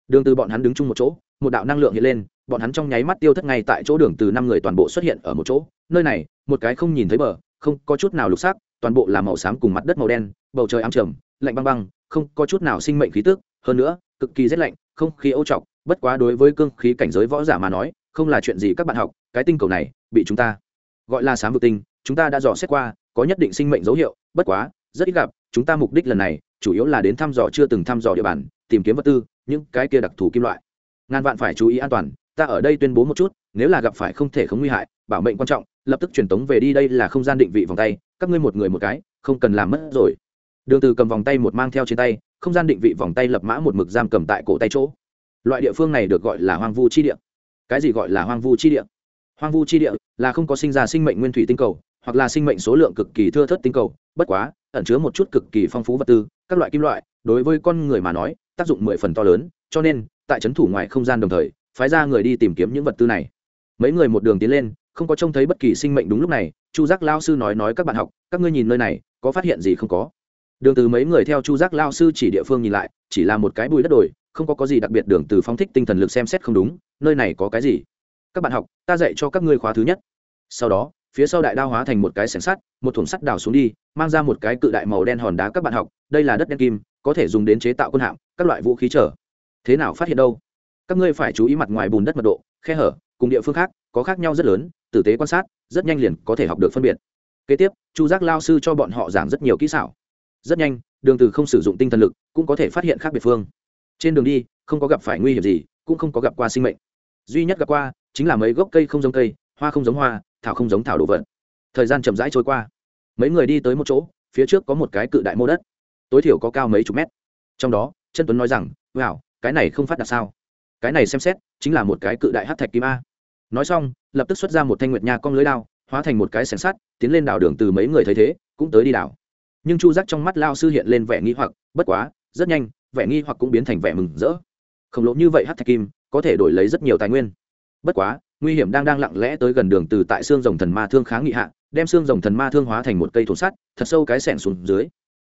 A: đường từ bọn hắn đứng chung một chỗ, một đạo năng lượng hiện lên, bọn hắn trong nháy mắt tiêu thất ngay tại chỗ đường từ năm người toàn bộ xuất hiện ở một chỗ. Nơi này, một cái không nhìn thấy bờ, không có chút nào lục sắc, toàn bộ là màu xám cùng mặt đất màu đen, bầu trời ám trầm, lạnh băng băng, không có chút nào sinh mệnh khí tức, hơn nữa, cực kỳ rét lạnh, không khí ô trọc, bất quá đối với cương khí cảnh giới võ giả mà nói, không là chuyện gì các bạn học, cái tinh cầu này, bị chúng ta gọi là sám vực tinh, chúng ta đã dò xét qua, có nhất định sinh mệnh dấu hiệu, bất quá, rất ít gặp, chúng ta mục đích lần này, chủ yếu là đến thăm dò chưa từng thăm dò địa bàn, tìm kiếm vật tư những cái kia đặc thù kim loại. Ngàn vạn phải chú ý an toàn, ta ở đây tuyên bố một chút, nếu là gặp phải không thể không nguy hại, bảo mệnh quan trọng, lập tức truyền tống về đi đây là không gian định vị vòng tay, các ngươi một người một cái, không cần làm mất rồi. Đường từ cầm vòng tay một mang theo trên tay, không gian định vị vòng tay lập mã một mực giam cầm tại cổ tay chỗ. Loại địa phương này được gọi là hoang vu chi địa. Cái gì gọi là hoang vu chi địa? Hoang vu chi địa là không có sinh ra sinh mệnh nguyên thủy tinh cầu, hoặc là sinh mệnh số lượng cực kỳ thưa thớt tinh cầu, bất quá, ẩn chứa một chút cực kỳ phong phú vật tư, các loại kim loại, đối với con người mà nói tác dụng mười phần to lớn, cho nên, tại trấn thủ ngoài không gian đồng thời, phái ra người đi tìm kiếm những vật tư này. Mấy người một đường tiến lên, không có trông thấy bất kỳ sinh mệnh đúng lúc này, chu giác lao sư nói nói các bạn học, các ngươi nhìn nơi này, có phát hiện gì không có? Đường từ mấy người theo chu giác lao sư chỉ địa phương nhìn lại, chỉ là một cái bụi đất đồi, không có có gì đặc biệt đường từ phóng thích tinh thần lực xem xét không đúng, nơi này có cái gì? Các bạn học, ta dạy cho các ngươi khóa thứ nhất. Sau đó phía sau đại đao hóa thành một cái sẻng sắt, một thùng sắt đào xuống đi, mang ra một cái cự đại màu đen hòn đá các bạn học, đây là đất đen kim, có thể dùng đến chế tạo quân hạm, các loại vũ khí trở. Thế nào phát hiện đâu? Các ngươi phải chú ý mặt ngoài bùn đất mật độ, khe hở, cùng địa phương khác, có khác nhau rất lớn, tử tế quan sát, rất nhanh liền có thể học được phân biệt. Kế tiếp, chu giác lao sư cho bọn họ giảng rất nhiều kỹ xảo. Rất nhanh, đường từ không sử dụng tinh thần lực, cũng có thể phát hiện khác biệt phương. Trên đường đi, không có gặp phải nguy hiểm gì, cũng không có gặp qua sinh mệnh. Duy nhất gặp qua, chính là mấy gốc cây không giống cây, hoa không giống hoa thảo không giống thảo đồ vật. Thời gian chậm rãi trôi qua. Mấy người đi tới một chỗ, phía trước có một cái cự đại mô đất. Tối thiểu có cao mấy chục mét. Trong đó chân tuấn nói rằng, wow, cái này không phát đạt sao? Cái này xem xét, chính là một cái cự đại hát thạch kim a. Nói xong, lập tức xuất ra một thanh nguyệt nha con lưới đao, hóa thành một cái sẻng sắt, tiến lên đảo đường từ mấy người thấy thế, cũng tới đi đảo. Nhưng chu giác trong mắt lao sư hiện lên vẻ nghi hoặc, bất quá, rất nhanh, vẻ nghi hoặc cũng biến thành vẻ mừng rỡ. Khổng lồ như vậy hát thạch kim, có thể đổi lấy rất nhiều tài nguyên. Bất quá nguy hiểm đang đang lặng lẽ tới gần đường từ tại xương rồng thần ma thương kháng nghị hạ, đem xương rồng thần ma thương hóa thành một cây thổ sắt, thật sâu cái sẹn xuống dưới.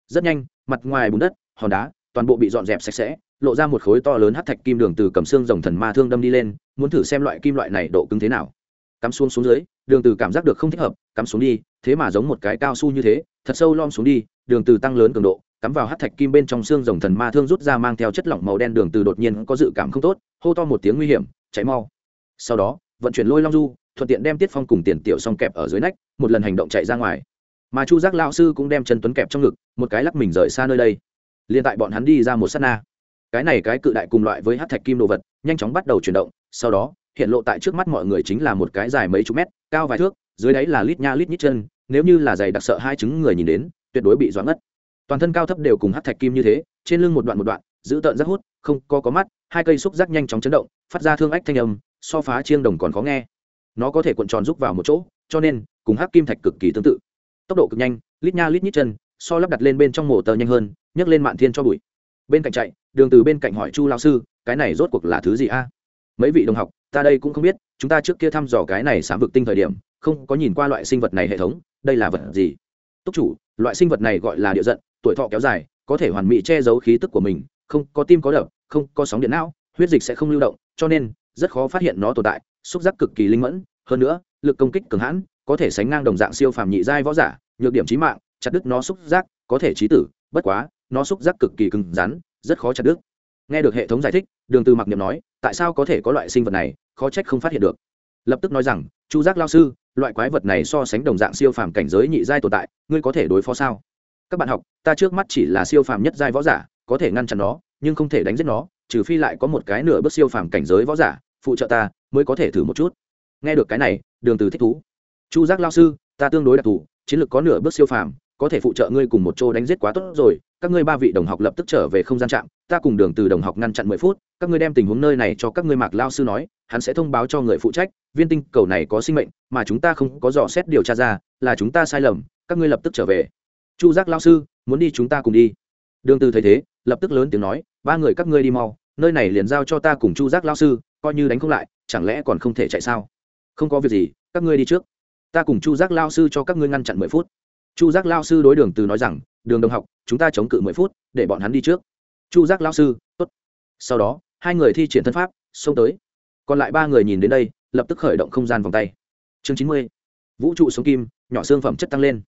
A: Rất nhanh, mặt ngoài bùn đất, hòn đá, toàn bộ bị dọn dẹp sạch sẽ, lộ ra một khối to lớn hắc thạch kim đường từ cầm xương rồng thần ma thương đâm đi lên, muốn thử xem loại kim loại này độ cứng thế nào. Cắm xuống xuống dưới, đường từ cảm giác được không thích hợp, cắm xuống đi, thế mà giống một cái cao su như thế, thật sâu lom xuống đi, đường từ tăng lớn cường độ, cắm vào hắc thạch kim bên trong xương rồng thần ma thương rút ra mang theo chất lỏng màu đen, đường từ đột nhiên có dự cảm không tốt, hô to một tiếng nguy hiểm cháy mau. Sau đó vận chuyển lôi long du, thuận tiện đem tiết phong cùng tiền tiểu song kẹp ở dưới nách, một lần hành động chạy ra ngoài. Mà chu giác lão sư cũng đem chân tuấn kẹp trong ngực, một cái lắc mình rời xa nơi đây. Liên tại bọn hắn đi ra một sát na. Cái này cái cự đại cùng loại với hát thạch kim đồ vật, nhanh chóng bắt đầu chuyển động, sau đó, hiện lộ tại trước mắt mọi người chính là một cái dài mấy chục mét, cao vài thước, dưới đáy là lít nha lít nhít chân, nếu như là giày đặc sợ hai chứng người nhìn đến, tuyệt đối bị doãn ngất. Toàn thân cao thấp đều cùng hát thạch kim như thế, trên lưng một đoạn một đoạn, giữ tợn rất hút, không có có mắt, hai cây xúc giác nhanh chóng chấn động, phát ra thương ách thanh âm so phá chiêng đồng còn khó nghe. Nó có thể cuộn tròn rút vào một chỗ, cho nên, cùng hắc kim thạch cực kỳ tương tự. Tốc độ cực nhanh, lít nha lít nhít chân, so lắp đặt lên bên trong mổ tờ nhanh hơn, nhấc lên mạn thiên cho bụi. Bên cạnh chạy, đường từ bên cạnh hỏi chu lao sư, cái này rốt cuộc là thứ gì a? Mấy vị đồng học, ta đây cũng không biết, chúng ta trước kia thăm dò cái này sám vực tinh thời điểm, không có nhìn qua loại sinh vật này hệ thống, đây là vật gì? Túc chủ, loại sinh vật này gọi là địa giận, tuổi thọ kéo dài, có thể hoàn mỹ che giấu khí tức của mình, không có tim có đập, không có sóng điện não, huyết dịch sẽ không lưu động, cho nên rất khó phát hiện nó tồn tại, xúc giác cực kỳ linh mẫn, hơn nữa, lực công kích cường hãn, có thể sánh ngang đồng dạng siêu phàm nhị giai võ giả, nhược điểm chí mạng, chặt đứt nó xúc giác, có thể chí tử, bất quá, nó xúc giác cực kỳ cứng rắn, rất khó chặt đứt. Nghe được hệ thống giải thích, đường từ mặc niệm nói, tại sao có thể có loại sinh vật này, khó trách không phát hiện được. Lập tức nói rằng, chu giác lao sư, loại quái vật này so sánh đồng dạng siêu phàm cảnh giới nhị giai tồn tại, ngươi có thể đối phó sao? Các bạn học, ta trước mắt chỉ là siêu phàm nhất giai võ giả, có thể ngăn chặn nó, nhưng không thể đánh giết nó trừ phi lại có một cái nửa bước siêu phàm cảnh giới võ giả, phụ trợ ta, mới có thể thử một chút. Nghe được cái này, đường từ thích thú. Chu giác lao sư, ta tương đối đặc thù, chiến lược có nửa bước siêu phàm, có thể phụ trợ ngươi cùng một chỗ đánh giết quá tốt rồi, các ngươi ba vị đồng học lập tức trở về không gian trạm, ta cùng đường từ đồng học ngăn chặn mười phút, các ngươi đem tình huống nơi này cho các ngươi mạc lao sư nói, hắn sẽ thông báo cho người phụ trách, viên tinh cầu này có sinh mệnh, mà chúng ta không có dò xét điều tra ra, là chúng ta sai lầm, các ngươi lập tức trở về. Chu giác lao sư, muốn đi chúng ta cùng đi đường từ thấy thế, lập tức lớn tiếng nói, ba người các ngươi đi mau, nơi này liền giao cho ta cùng chu giác lao sư, coi như đánh không lại, chẳng lẽ còn không thể chạy sao? Không có việc gì, các ngươi đi trước. Ta cùng chu giác lao sư cho các ngươi ngăn chặn mười phút. Chu giác lao sư đối đường từ nói rằng, đường đồng học, chúng ta chống cự mười phút, để bọn hắn đi trước. Chu giác lao sư, tốt. Sau đó, hai người thi triển thân pháp, xông tới. Còn lại ba người nhìn đến đây, lập tức khởi động không gian vòng tay. Chương chín mươi, vũ trụ sống kim, nhỏ xương phẩm chất tăng lên.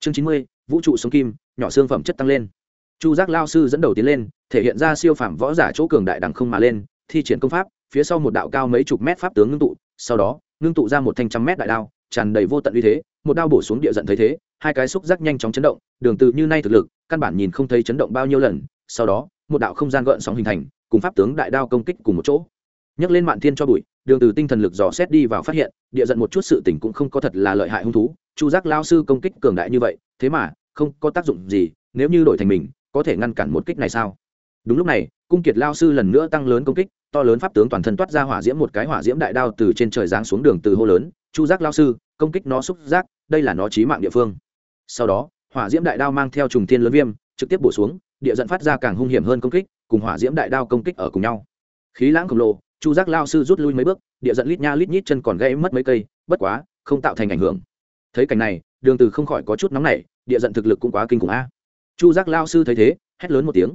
A: Chương chín mươi, vũ trụ sống kim, nhỏ xương phẩm chất tăng lên chu giác lao sư dẫn đầu tiến lên, thể hiện ra siêu phạm võ giả chỗ cường đại đẳng không mà lên, thi triển công pháp, phía sau một đạo cao mấy chục mét pháp tướng ngưng tụ, sau đó, ngưng tụ ra một thanh trăm mét đại đao, tràn đầy vô tận uy thế, một đao bổ xuống địa giận thấy thế, hai cái xúc giác nhanh chóng chấn động, đường từ như nay thực lực, căn bản nhìn không thấy chấn động bao nhiêu lần, sau đó, một đạo không gian gợn sóng hình thành, cùng pháp tướng đại đao công kích cùng một chỗ. Nhấc lên mạn thiên cho bụi, đường từ tinh thần lực dò xét đi vào phát hiện, địa giận một chút sự tình cũng không có thật là lợi hại hung thú, chu giác lao sư công kích cường đại như vậy, thế mà, không có tác dụng gì, nếu như đổi thành mình có thể ngăn cản một kích này sao? Đúng lúc này, cung kiệt lao sư lần nữa tăng lớn công kích, to lớn pháp tướng toàn thân toát ra hỏa diễm một cái hỏa diễm đại đao từ trên trời giáng xuống đường từ hô lớn, chu giác lao sư, công kích nó xúc giác, đây là nó chí mạng địa phương. Sau đó, hỏa diễm đại đao mang theo trùng thiên lớn viêm, trực tiếp bổ xuống, địa dẫn phát ra càng hung hiểm hơn công kích, cùng hỏa diễm đại đao công kích ở cùng nhau. Khí lãng khổng lồ, chu giác lao sư rút lui mấy bước, địa dẫn lít nha lít nhít chân còn gây mất mấy cây, bất quá, không tạo thành ảnh hưởng. Thấy cảnh này, đường từ không khỏi có chút nóng nảy, địa dẫn thực lực cũng quá kinh khủng a chu giác lao sư thấy thế, hét lớn một tiếng.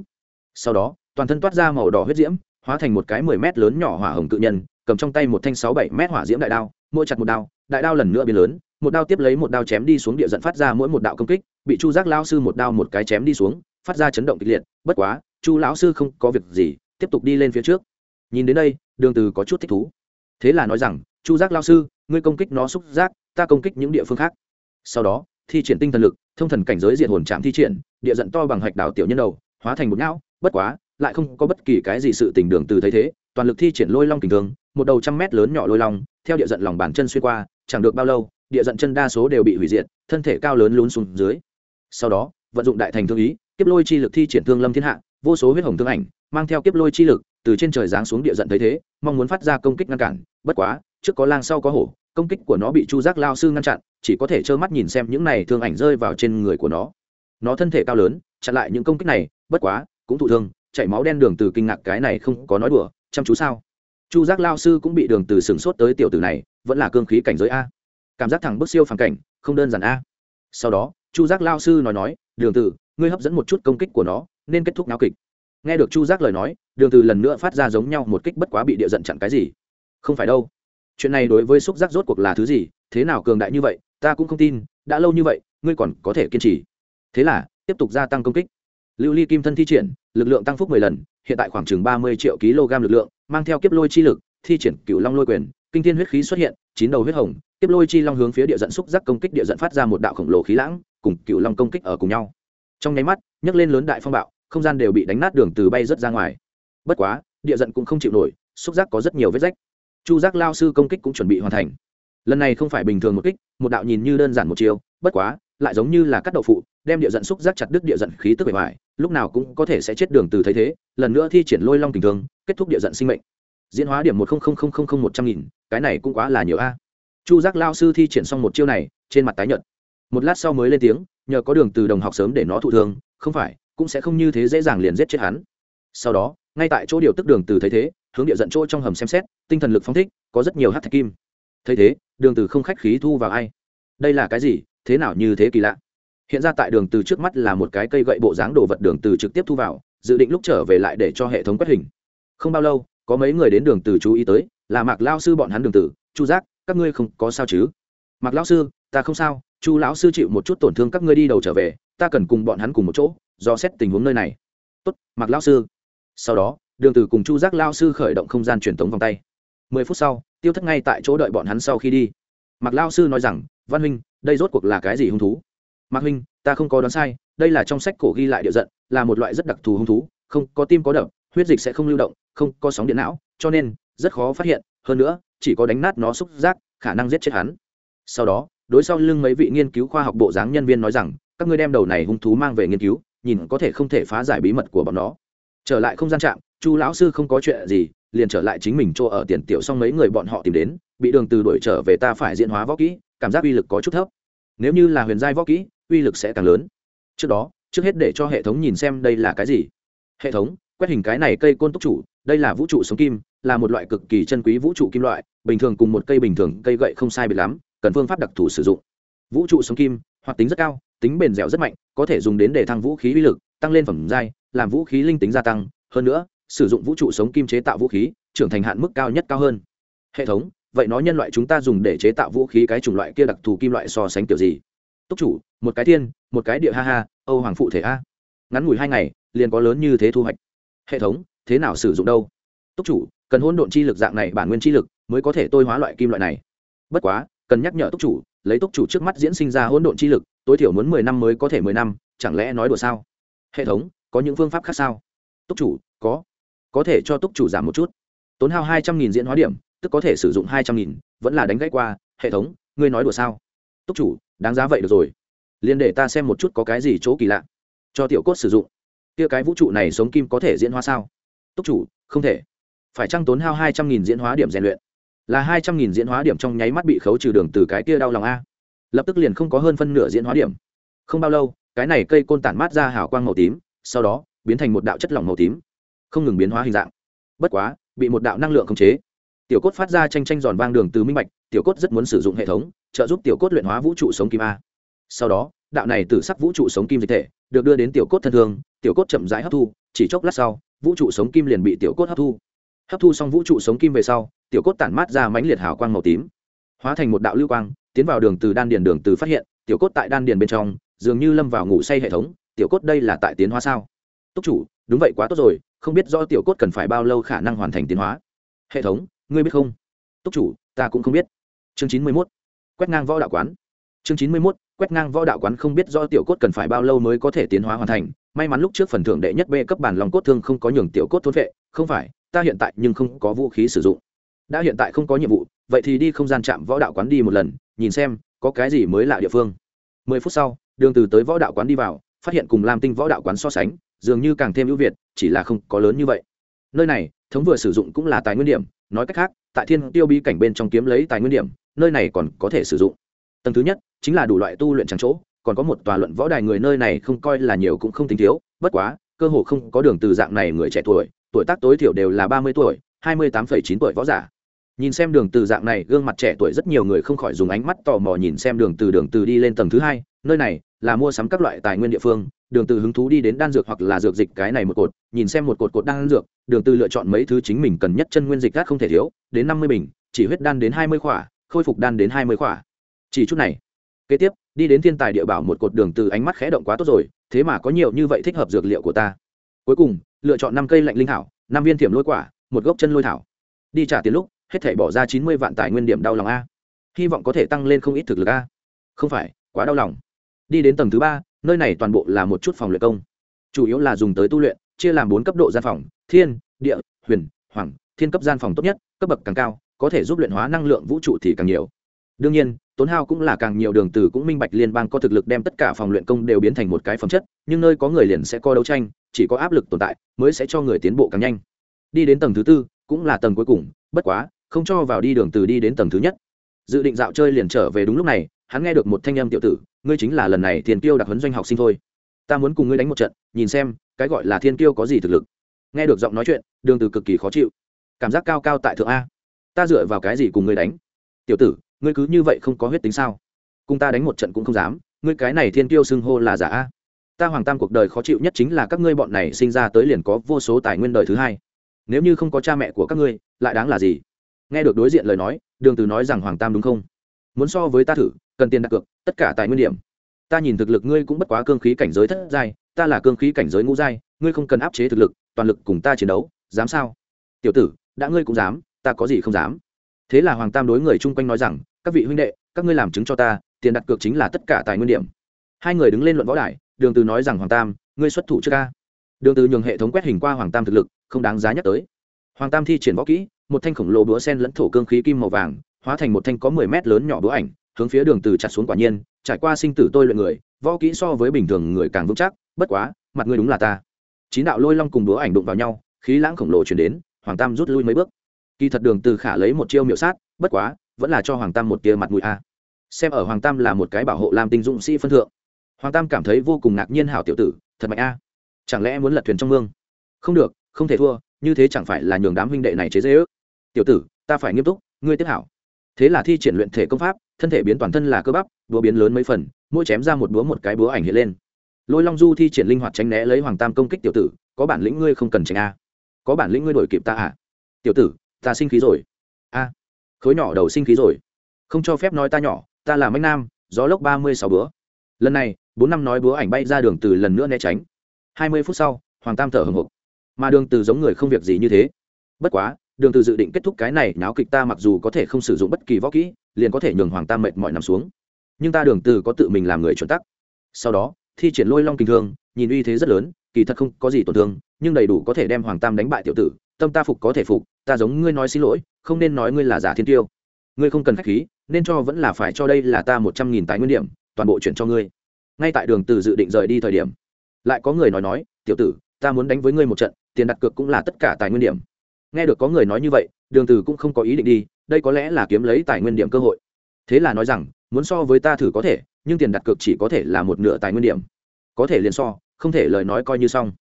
A: Sau đó, toàn thân toát ra màu đỏ huyết diễm, hóa thành một cái mười mét lớn nhỏ hỏa hồng cự nhân, cầm trong tay một thanh sáu bảy mét hỏa diễm đại đao, mỗi chặt một đao, đại đao lần nữa biến lớn, một đao tiếp lấy một đao chém đi xuống địa dẫn phát ra mỗi một đạo công kích, bị chu giác lao sư một đao một cái chém đi xuống, phát ra chấn động kịch liệt, bất quá, chu lão sư không có việc gì, tiếp tục đi lên phía trước. Nhìn đến đây, đường từ có chút thích thú. Thế là nói rằng, chu giác lao sư, ngươi công kích nó xúc giác, ta công kích những địa phương khác. Sau đó thi triển tinh thần lực, thông thần cảnh giới diện hồn trạm thi triển, địa giận to bằng hạch đảo tiểu nhân đầu, hóa thành một não, bất quá, lại không có bất kỳ cái gì sự tình đường từ thấy thế, toàn lực thi triển lôi long kình thường, một đầu trăm mét lớn nhỏ lôi long, theo địa giận lòng bàn chân xuyên qua, chẳng được bao lâu, địa giận chân đa số đều bị hủy diệt, thân thể cao lớn lún xuống dưới. Sau đó, vận dụng đại thành thương ý, kiếp lôi chi lực thi triển thương lâm thiên hạ, vô số huyết hồng thương ảnh, mang theo kiếp lôi chi lực, từ trên trời giáng xuống địa giận thấy thế, mong muốn phát ra công kích ngăn cản, bất quá, trước có lang sau có hổ công kích của nó bị chu giác lao sư ngăn chặn, chỉ có thể trơ mắt nhìn xem những này thương ảnh rơi vào trên người của nó. Nó thân thể cao lớn, chặn lại những công kích này, bất quá, cũng thụ thương, chảy máu đen đường từ kinh ngạc cái này không có nói đùa, chăm chú sao? Chu giác lao sư cũng bị đường từ sừng sốt tới tiểu tử này, vẫn là cương khí cảnh giới a. Cảm giác thẳng bước siêu phàm cảnh, không đơn giản a. Sau đó, chu giác lao sư nói nói, đường từ, ngươi hấp dẫn một chút công kích của nó, nên kết thúc náo kịch. Nghe được chu giác lời nói, đường từ lần nữa phát ra giống nhau một kích bất quá bị địa giận chặn cái gì? Không phải đâu chuyện này đối với xúc giác rốt cuộc là thứ gì? Thế nào cường đại như vậy? Ta cũng không tin, đã lâu như vậy, ngươi còn có thể kiên trì. Thế là, tiếp tục gia tăng công kích. Lưu ly kim thân thi triển, lực lượng tăng phúc mười lần, hiện tại khoảng chừng ba mươi triệu kg lực lượng, mang theo kiếp lôi chi lực, thi triển cựu long lôi quyền, kinh thiên huyết khí xuất hiện, chín đầu huyết hồng, kiếp lôi chi long hướng phía địa dẫn xúc giác công kích địa dẫn phát ra một đạo khổng lồ khí lãng, cùng cựu long công kích ở cùng nhau. Trong nháy mắt, nhấc lên lớn đại phong bạo, không gian đều bị đánh nát đường từ bay rớt ra ngoài. Bất quá, địa giận cũng không chịu nổi, xúc giác có rất nhiều vết rách chu giác lao sư công kích cũng chuẩn bị hoàn thành. Lần này không phải bình thường một kích, một đạo nhìn như đơn giản một chiều bất quá, lại giống như là cắt đậu phụ, đem địa giận xúc giác chặt đứt địa giận khí tức bề ngoài, lúc nào cũng có thể sẽ chết đường từ thấy thế, lần nữa thi triển lôi long tình thương, kết thúc địa giận sinh mệnh. Diễn hóa điểm một một trăm nghìn, cái này cũng quá là nhiều a. Chu giác lao sư thi triển xong một chiêu này, trên mặt tái nhợt. Một lát sau mới lên tiếng, nhờ có đường từ đồng học sớm để nó thụ thương, không phải, cũng sẽ không như thế dễ dàng liền giết chết hắn. Sau đó, ngay tại chỗ điều tức đường từ thấy thế, hướng địa giận chỗ trong hầm xem xét tinh thần lực phóng thích, có rất nhiều hát thạch kim. Thấy thế, đường từ không khách khí thu vào ai. Đây là cái gì? Thế nào như thế kỳ lạ. Hiện ra tại đường từ trước mắt là một cái cây gậy bộ dáng đồ vật đường từ trực tiếp thu vào, dự định lúc trở về lại để cho hệ thống quét hình. Không bao lâu, có mấy người đến đường từ chú ý tới, là mạc lao sư bọn hắn đường từ, chu giác, các ngươi không có sao chứ? Mạc lão sư, ta không sao, chu lão sư chịu một chút tổn thương các ngươi đi đầu trở về, ta cần cùng bọn hắn cùng một chỗ, do xét tình huống nơi này. Tốt, mạc lão sư. Sau đó, đường từ cùng chu giác lao sư khởi động không gian truyền thống vòng tay mười phút sau, tiêu thất ngay tại chỗ đợi bọn hắn sau khi đi. Mạc lao sư nói rằng, văn huynh, đây rốt cuộc là cái gì hung thú? Mạc huynh, ta không có đoán sai, đây là trong sách cổ ghi lại địa giận, là một loại rất đặc thù hung thú, không có tim có đập, huyết dịch sẽ không lưu động, không có sóng điện não, cho nên rất khó phát hiện, hơn nữa, chỉ có đánh nát nó xúc giác, khả năng giết chết hắn. Sau đó, đối sau lưng mấy vị nghiên cứu khoa học bộ dáng nhân viên nói rằng, các ngươi đem đầu này hung thú mang về nghiên cứu, nhìn có thể không thể phá giải bí mật của bọn nó. Trở lại không gian trạm, chu lão sư không có chuyện gì liền trở lại chính mình chỗ ở tiền tiểu xong mấy người bọn họ tìm đến, bị đường từ đuổi trở về ta phải diễn hóa võ kỹ, cảm giác uy lực có chút thấp. Nếu như là huyền giai võ kỹ, uy lực sẽ càng lớn. Trước đó, trước hết để cho hệ thống nhìn xem đây là cái gì. Hệ thống, quét hình cái này cây côn túc chủ, đây là vũ trụ sống kim, là một loại cực kỳ chân quý vũ trụ kim loại, bình thường cùng một cây bình thường, cây gậy không sai biệt lắm, cần phương pháp đặc thù sử dụng. Vũ trụ sống kim, hoạt tính rất cao, tính bền dẻo rất mạnh, có thể dùng đến để thăng vũ khí uy lực, tăng lên phẩm giai, làm vũ khí linh tính gia tăng. Hơn nữa sử dụng vũ trụ sống kim chế tạo vũ khí, trưởng thành hạn mức cao nhất cao hơn. Hệ thống, vậy nó nhân loại chúng ta dùng để chế tạo vũ khí cái chủng loại kia đặc thù kim loại so sánh kiểu gì? Túc chủ, một cái thiên, một cái địa, ha ha, âu hoàng phụ thể a. Ngắn ngủi hai ngày, liền có lớn như thế thu hoạch. Hệ thống, thế nào sử dụng đâu? Túc chủ, cần hỗn độn chi lực dạng này, bản nguyên chi lực, mới có thể tôi hóa loại kim loại này. Bất quá, cần nhắc nhở túc chủ, lấy túc chủ trước mắt diễn sinh ra hỗn độn chi lực, tối thiểu muốn mười năm mới có thể mười năm, chẳng lẽ nói đùa sao? Hệ thống, có những phương pháp khác sao? Túc chủ, có có thể cho túc chủ giảm một chút. Tốn hao hai trăm nghìn diễn hóa điểm, tức có thể sử dụng hai trăm nghìn, vẫn là đánh gãy qua, hệ thống, ngươi nói đùa sao? Túc chủ, đáng giá vậy được rồi. Liền để ta xem một chút có cái gì chỗ kỳ lạ. Cho tiểu cốt sử dụng. Kia cái vũ trụ này sống kim có thể diễn hóa sao? Túc chủ, không thể. Phải trăng tốn hao hai trăm nghìn diễn hóa điểm rèn luyện? Là hai trăm nghìn diễn hóa điểm trong nháy mắt bị khấu trừ đường từ cái kia đau lòng a. Lập tức liền không có hơn phân nửa diễn hóa điểm. Không bao lâu, cái này cây côn tản mát ra hào quang màu tím, sau đó, biến thành một đạo chất lỏng màu tím không ngừng biến hóa hình dạng. Bất quá, bị một đạo năng lượng khống chế, tiểu cốt phát ra tranh tranh giòn vang đường từ minh bạch, tiểu cốt rất muốn sử dụng hệ thống, trợ giúp tiểu cốt luyện hóa vũ trụ sống kim a. Sau đó, đạo này từ sắc vũ trụ sống kim dịch thể được đưa đến tiểu cốt thân thương, tiểu cốt chậm rãi hấp thu, chỉ chốc lát sau, vũ trụ sống kim liền bị tiểu cốt hấp thu. Hấp thu xong vũ trụ sống kim về sau, tiểu cốt tản mát ra mãnh liệt hào quang màu tím, hóa thành một đạo lưu quang, tiến vào đường từ đan điền đường từ phát hiện, tiểu cốt tại đan điền bên trong, dường như lâm vào ngủ say hệ thống, tiểu cốt đây là tại tiến hóa sao? Túc chủ đúng vậy quá tốt rồi, không biết do tiểu cốt cần phải bao lâu khả năng hoàn thành tiến hóa. Hệ thống, ngươi biết không? Túc chủ, ta cũng không biết. Chương chín mươi mốt, quét ngang võ đạo quán. Chương chín mươi mốt, quét ngang võ đạo quán không biết do tiểu cốt cần phải bao lâu mới có thể tiến hóa hoàn thành. May mắn lúc trước phần thưởng đệ nhất b cấp bản lòng cốt thương không có nhường tiểu cốt thôn vệ. Không phải, ta hiện tại nhưng không có vũ khí sử dụng. Đã hiện tại không có nhiệm vụ, vậy thì đi không gian chạm võ đạo quán đi một lần, nhìn xem có cái gì mới lạ địa phương. Mười phút sau, đường từ tới võ đạo quán đi vào, phát hiện cùng lam tinh võ đạo quán so sánh dường như càng thêm ưu việt, chỉ là không có lớn như vậy. Nơi này, thống vừa sử dụng cũng là tài nguyên điểm, nói cách khác, tại thiên tiêu bí cảnh bên trong kiếm lấy tài nguyên điểm, nơi này còn có thể sử dụng. Tầng thứ nhất, chính là đủ loại tu luyện trắng chỗ, còn có một tòa luận võ đài người nơi này không coi là nhiều cũng không tính thiếu, bất quá, cơ hồ không có đường từ dạng này người trẻ tuổi tuổi tác tối thiểu đều là ba mươi tuổi, hai mươi tám chín tuổi võ giả. Nhìn xem đường từ dạng này, gương mặt trẻ tuổi rất nhiều người không khỏi dùng ánh mắt tò mò nhìn xem đường từ đường từ đi lên tầng thứ hai, nơi này là mua sắm các loại tài nguyên địa phương đường từ hứng thú đi đến đan dược hoặc là dược dịch cái này một cột, nhìn xem một cột cột đan dược, đường từ lựa chọn mấy thứ chính mình cần nhất chân nguyên dịch gác không thể thiếu, đến năm mươi bình, chỉ huyết đan đến hai mươi khỏa, khôi phục đan đến hai mươi khỏa. Chỉ chút này. Kế tiếp, đi đến thiên tài địa bảo một cột đường từ ánh mắt khẽ động quá tốt rồi, thế mà có nhiều như vậy thích hợp dược liệu của ta. Cuối cùng, lựa chọn năm cây lạnh linh thảo, năm viên thiểm lôi quả, một gốc chân lôi thảo. Đi trả tiền lúc, hết thể bỏ ra chín mươi vạn tài nguyên điểm đau lòng a. Hy vọng có thể tăng lên không ít thực lực a. Không phải, quá đau lòng. Đi đến tầng thứ ba nơi này toàn bộ là một chút phòng luyện công. Chủ yếu là dùng tới tu luyện, chia làm bốn cấp độ gian phòng, thiên, địa, huyền, hoàng. Thiên cấp gian phòng tốt nhất, cấp bậc càng cao, có thể giúp luyện hóa năng lượng vũ trụ thì càng nhiều. Đương nhiên, tốn hao cũng là càng nhiều đường từ cũng minh bạch liên bang có thực lực đem tất cả phòng luyện công đều biến thành một cái phẩm chất, nhưng nơi có người liền sẽ có đấu tranh, chỉ có áp lực tồn tại mới sẽ cho người tiến bộ càng nhanh. Đi đến tầng thứ tư, cũng là tầng cuối cùng, bất quá, không cho vào đi đường từ đi đến tầng thứ nhất. Dự định dạo chơi liền trở về đúng lúc này, hắn nghe được một thanh âm tiểu tử ngươi chính là lần này thiên tiêu đặc huấn doanh học sinh thôi. Ta muốn cùng ngươi đánh một trận, nhìn xem, cái gọi là thiên tiêu có gì thực lực. Nghe được giọng nói chuyện, đường từ cực kỳ khó chịu. Cảm giác cao cao tại thượng a. Ta dựa vào cái gì cùng ngươi đánh? Tiểu tử, ngươi cứ như vậy không có huyết tính sao? Cùng ta đánh một trận cũng không dám, ngươi cái này thiên tiêu xưng hô là giả a. Ta hoàng tam cuộc đời khó chịu nhất chính là các ngươi bọn này sinh ra tới liền có vô số tài nguyên đời thứ hai. Nếu như không có cha mẹ của các ngươi, lại đáng là gì? Nghe được đối diện lời nói, đường từ nói rằng hoàng tam đúng không? Muốn so với ta thử cần tiền đặt cược, tất cả tài nguyên điểm. Ta nhìn thực lực ngươi cũng bất quá cương khí cảnh giới thất giai, ta là cương khí cảnh giới ngũ giai, ngươi không cần áp chế thực lực, toàn lực cùng ta chiến đấu, dám sao? Tiểu tử, đã ngươi cũng dám, ta có gì không dám? Thế là hoàng tam đối người chung quanh nói rằng, các vị huynh đệ, các ngươi làm chứng cho ta, tiền đặt cược chính là tất cả tài nguyên điểm. Hai người đứng lên luận võ đài, đường từ nói rằng, hoàng tam, ngươi xuất thủ trước ca. Đường từ nhường hệ thống quét hình qua hoàng tam thực lực, không đáng giá nhắc tới. Hoàng tam thi triển võ kỹ, một thanh khổng lồ búa sen lẫn thổ cương khí kim màu vàng, hóa thành một thanh có 10 mét lớn nhỏ búa ảnh hướng phía đường từ chặt xuống quả nhiên, trải qua sinh tử tôi luyện người, võ kỹ so với bình thường người càng vững chắc, bất quá, mặt ngươi đúng là ta. Chín đạo lôi long cùng búa ảnh đụng vào nhau, khí lãng khổng lồ truyền đến, hoàng tam rút lui mấy bước. Kỳ thật đường từ khả lấy một chiêu miệu sát, bất quá, vẫn là cho hoàng tam một tia mặt mũi a. Xem ở hoàng tam là một cái bảo hộ làm tinh dụng sĩ phân thượng. Hoàng tam cảm thấy vô cùng ngạc nhiên hảo tiểu tử, thật mạnh a. Chẳng lẽ muốn lật thuyền trong mương? Không được, không thể thua, như thế chẳng phải là nhường đám huynh đệ này chế dễ ước tiểu tử, ta phải nghiêm túc, ngươi tiếp hảo thế là thi triển luyện thể công pháp, thân thể biến toàn thân là cơ bắp đũa biến lớn mấy phần, mỗi chém ra một búa một cái búa ảnh hiện lên. Lôi long du thi triển linh hoạt tránh né lấy hoàng tam công kích tiểu tử, có bản lĩnh ngươi không cần tránh a. Có bản lĩnh ngươi đổi kịp ta à? Tiểu tử, ta sinh khí rồi. A. Khối nhỏ đầu sinh khí rồi. Không cho phép nói ta nhỏ, ta là mạnh nam, gió lốc ba mươi sáu búa. Lần này, bốn năm nói búa ảnh bay ra đường từ lần nữa né tránh. Hai mươi phút sau, hoàng tam thở hồng hộc. Mà đường từ giống người không việc gì như thế. Bất quá đường từ dự định kết thúc cái này náo kịch ta mặc dù có thể không sử dụng bất kỳ võ kỹ, liền có thể nhường hoàng tam mệt mỏi nằm xuống. Nhưng ta đường từ có tự mình làm người chuẩn tắc. Sau đó, thi triển lôi long kinh thương, nhìn uy thế rất lớn, kỳ thật không có gì tổn thương, nhưng đầy đủ có thể đem hoàng tam đánh bại tiểu tử, tâm ta phục có thể phục, ta giống ngươi nói xin lỗi, không nên nói ngươi là giả thiên tiêu. Ngươi không cần khách khí, nên cho vẫn là phải cho đây là ta một trăm nghìn tài nguyên điểm, toàn bộ chuyển cho ngươi. Ngay tại đường từ dự định rời đi thời điểm, lại có người nói nói, tiểu tử, ta muốn đánh với ngươi một trận, tiền đặt cược cũng là tất cả tài nguyên điểm nghe được có người nói như vậy, đường từ cũng không có ý định đi, đây có lẽ là kiếm lấy tài nguyên điểm cơ hội. Thế là nói rằng, muốn so với ta thử có thể, nhưng tiền đặt cược chỉ có thể là một nửa tài nguyên điểm. Có thể liền so, không thể lời nói coi như xong.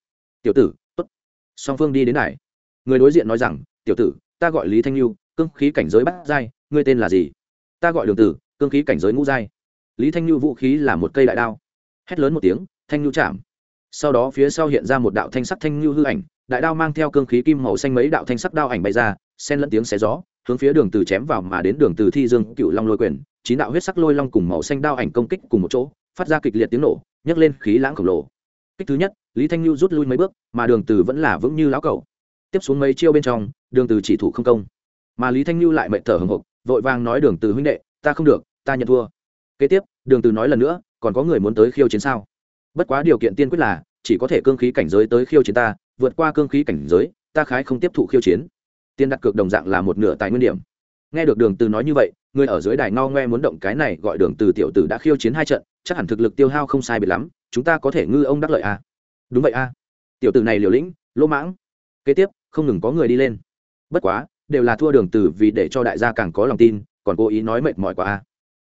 A: Tiểu tử, tốt. Song phương đi đến này người đối diện nói rằng, tiểu tử, ta gọi lý thanh lưu cương khí cảnh giới bát giai, ngươi tên là gì? Ta gọi đường tử, cương khí cảnh giới ngũ giai. Lý thanh lưu vũ khí là một cây đại đao. Hét lớn một tiếng, thanh lưu chạm. Sau đó phía sau hiện ra một đạo thanh sắc thanh lưu hư ảnh đại đao mang theo cương khí kim màu xanh mấy đạo thanh sắc đao ảnh bay ra, xen lẫn tiếng xé gió, hướng phía đường từ chém vào mà đến đường từ thi dương cựu long lôi quyền, chín đạo huyết sắc lôi long cùng màu xanh đao ảnh công kích cùng một chỗ, phát ra kịch liệt tiếng nổ, nhấc lên khí lãng khổng lồ. Kích thứ nhất, lý thanh lưu rút lui mấy bước, mà đường từ vẫn là vững như lão cẩu. Tiếp xuống mấy chiêu bên trong, đường từ chỉ thủ không công. Mà lý thanh lưu lại mệt thở hừng hực, vội vàng nói đường từ huynh đệ, ta không được, ta nhận thua. Kế tiếp, đường từ nói lần nữa, còn có người muốn tới khiêu chiến sao? Bất quá điều kiện tiên quyết là, chỉ có thể cương khí cảnh giới tới khiêu chiến ta vượt qua cương khí cảnh giới, ta khái không tiếp thụ khiêu chiến. Tiền đặt cược đồng dạng là một nửa tài nguyên điểm. Nghe được đường từ nói như vậy, người ở dưới đài ngao ngoe muốn động cái này gọi đường từ tiểu tử đã khiêu chiến hai trận, chắc hẳn thực lực tiêu hao không sai biệt lắm, chúng ta có thể ngư ông đắc lợi à? Đúng vậy à? Tiểu tử này liều lĩnh, lỗ mãng. Kế tiếp, không ngừng có người đi lên. Bất quá, đều là thua đường từ vì để cho đại gia càng có lòng tin, còn cố ý nói mệt mỏi quá a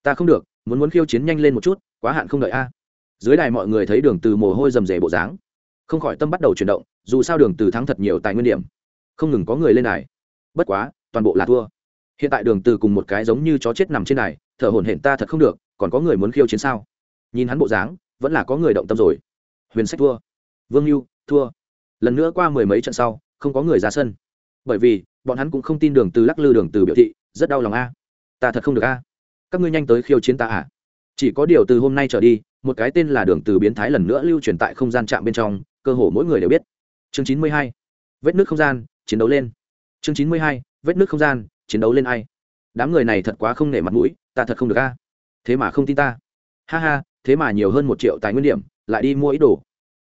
A: ta không được, muốn muốn khiêu chiến nhanh lên một chút, quá hạn không đợi a dưới đài mọi người thấy đường từ mồ hôi rầm rề bộ dáng không khỏi tâm bắt đầu chuyển động, dù sao đường từ thắng thật nhiều tài nguyên điểm. Không ngừng có người lên đài. Bất quá, toàn bộ là thua. Hiện tại đường từ cùng một cái giống như chó chết nằm trên đài, thở hổn hển ta thật không được, còn có người muốn khiêu chiến sao? Nhìn hắn bộ dáng, vẫn là có người động tâm rồi. Huyền sách thua. Vương lưu thua. Lần nữa qua mười mấy trận sau, không có người ra sân. Bởi vì, bọn hắn cũng không tin đường từ lắc lư đường từ biểu thị, rất đau lòng a. Ta thật không được a. Các ngươi nhanh tới khiêu chiến ta à? Chỉ có điều từ hôm nay trở đi, một cái tên là đường từ biến thái lần nữa lưu truyền tại không gian chạm bên trong cơ hồ mỗi người đều biết. Chương chín mươi hai, vết nước không gian, chiến đấu lên. Chương chín mươi hai, vết nước không gian, chiến đấu lên ai? Đám người này thật quá không nể mặt mũi, ta thật không được a. Thế mà không tin ta. Ha ha, thế mà nhiều hơn một triệu tài nguyên điểm, lại đi mua ít đồ.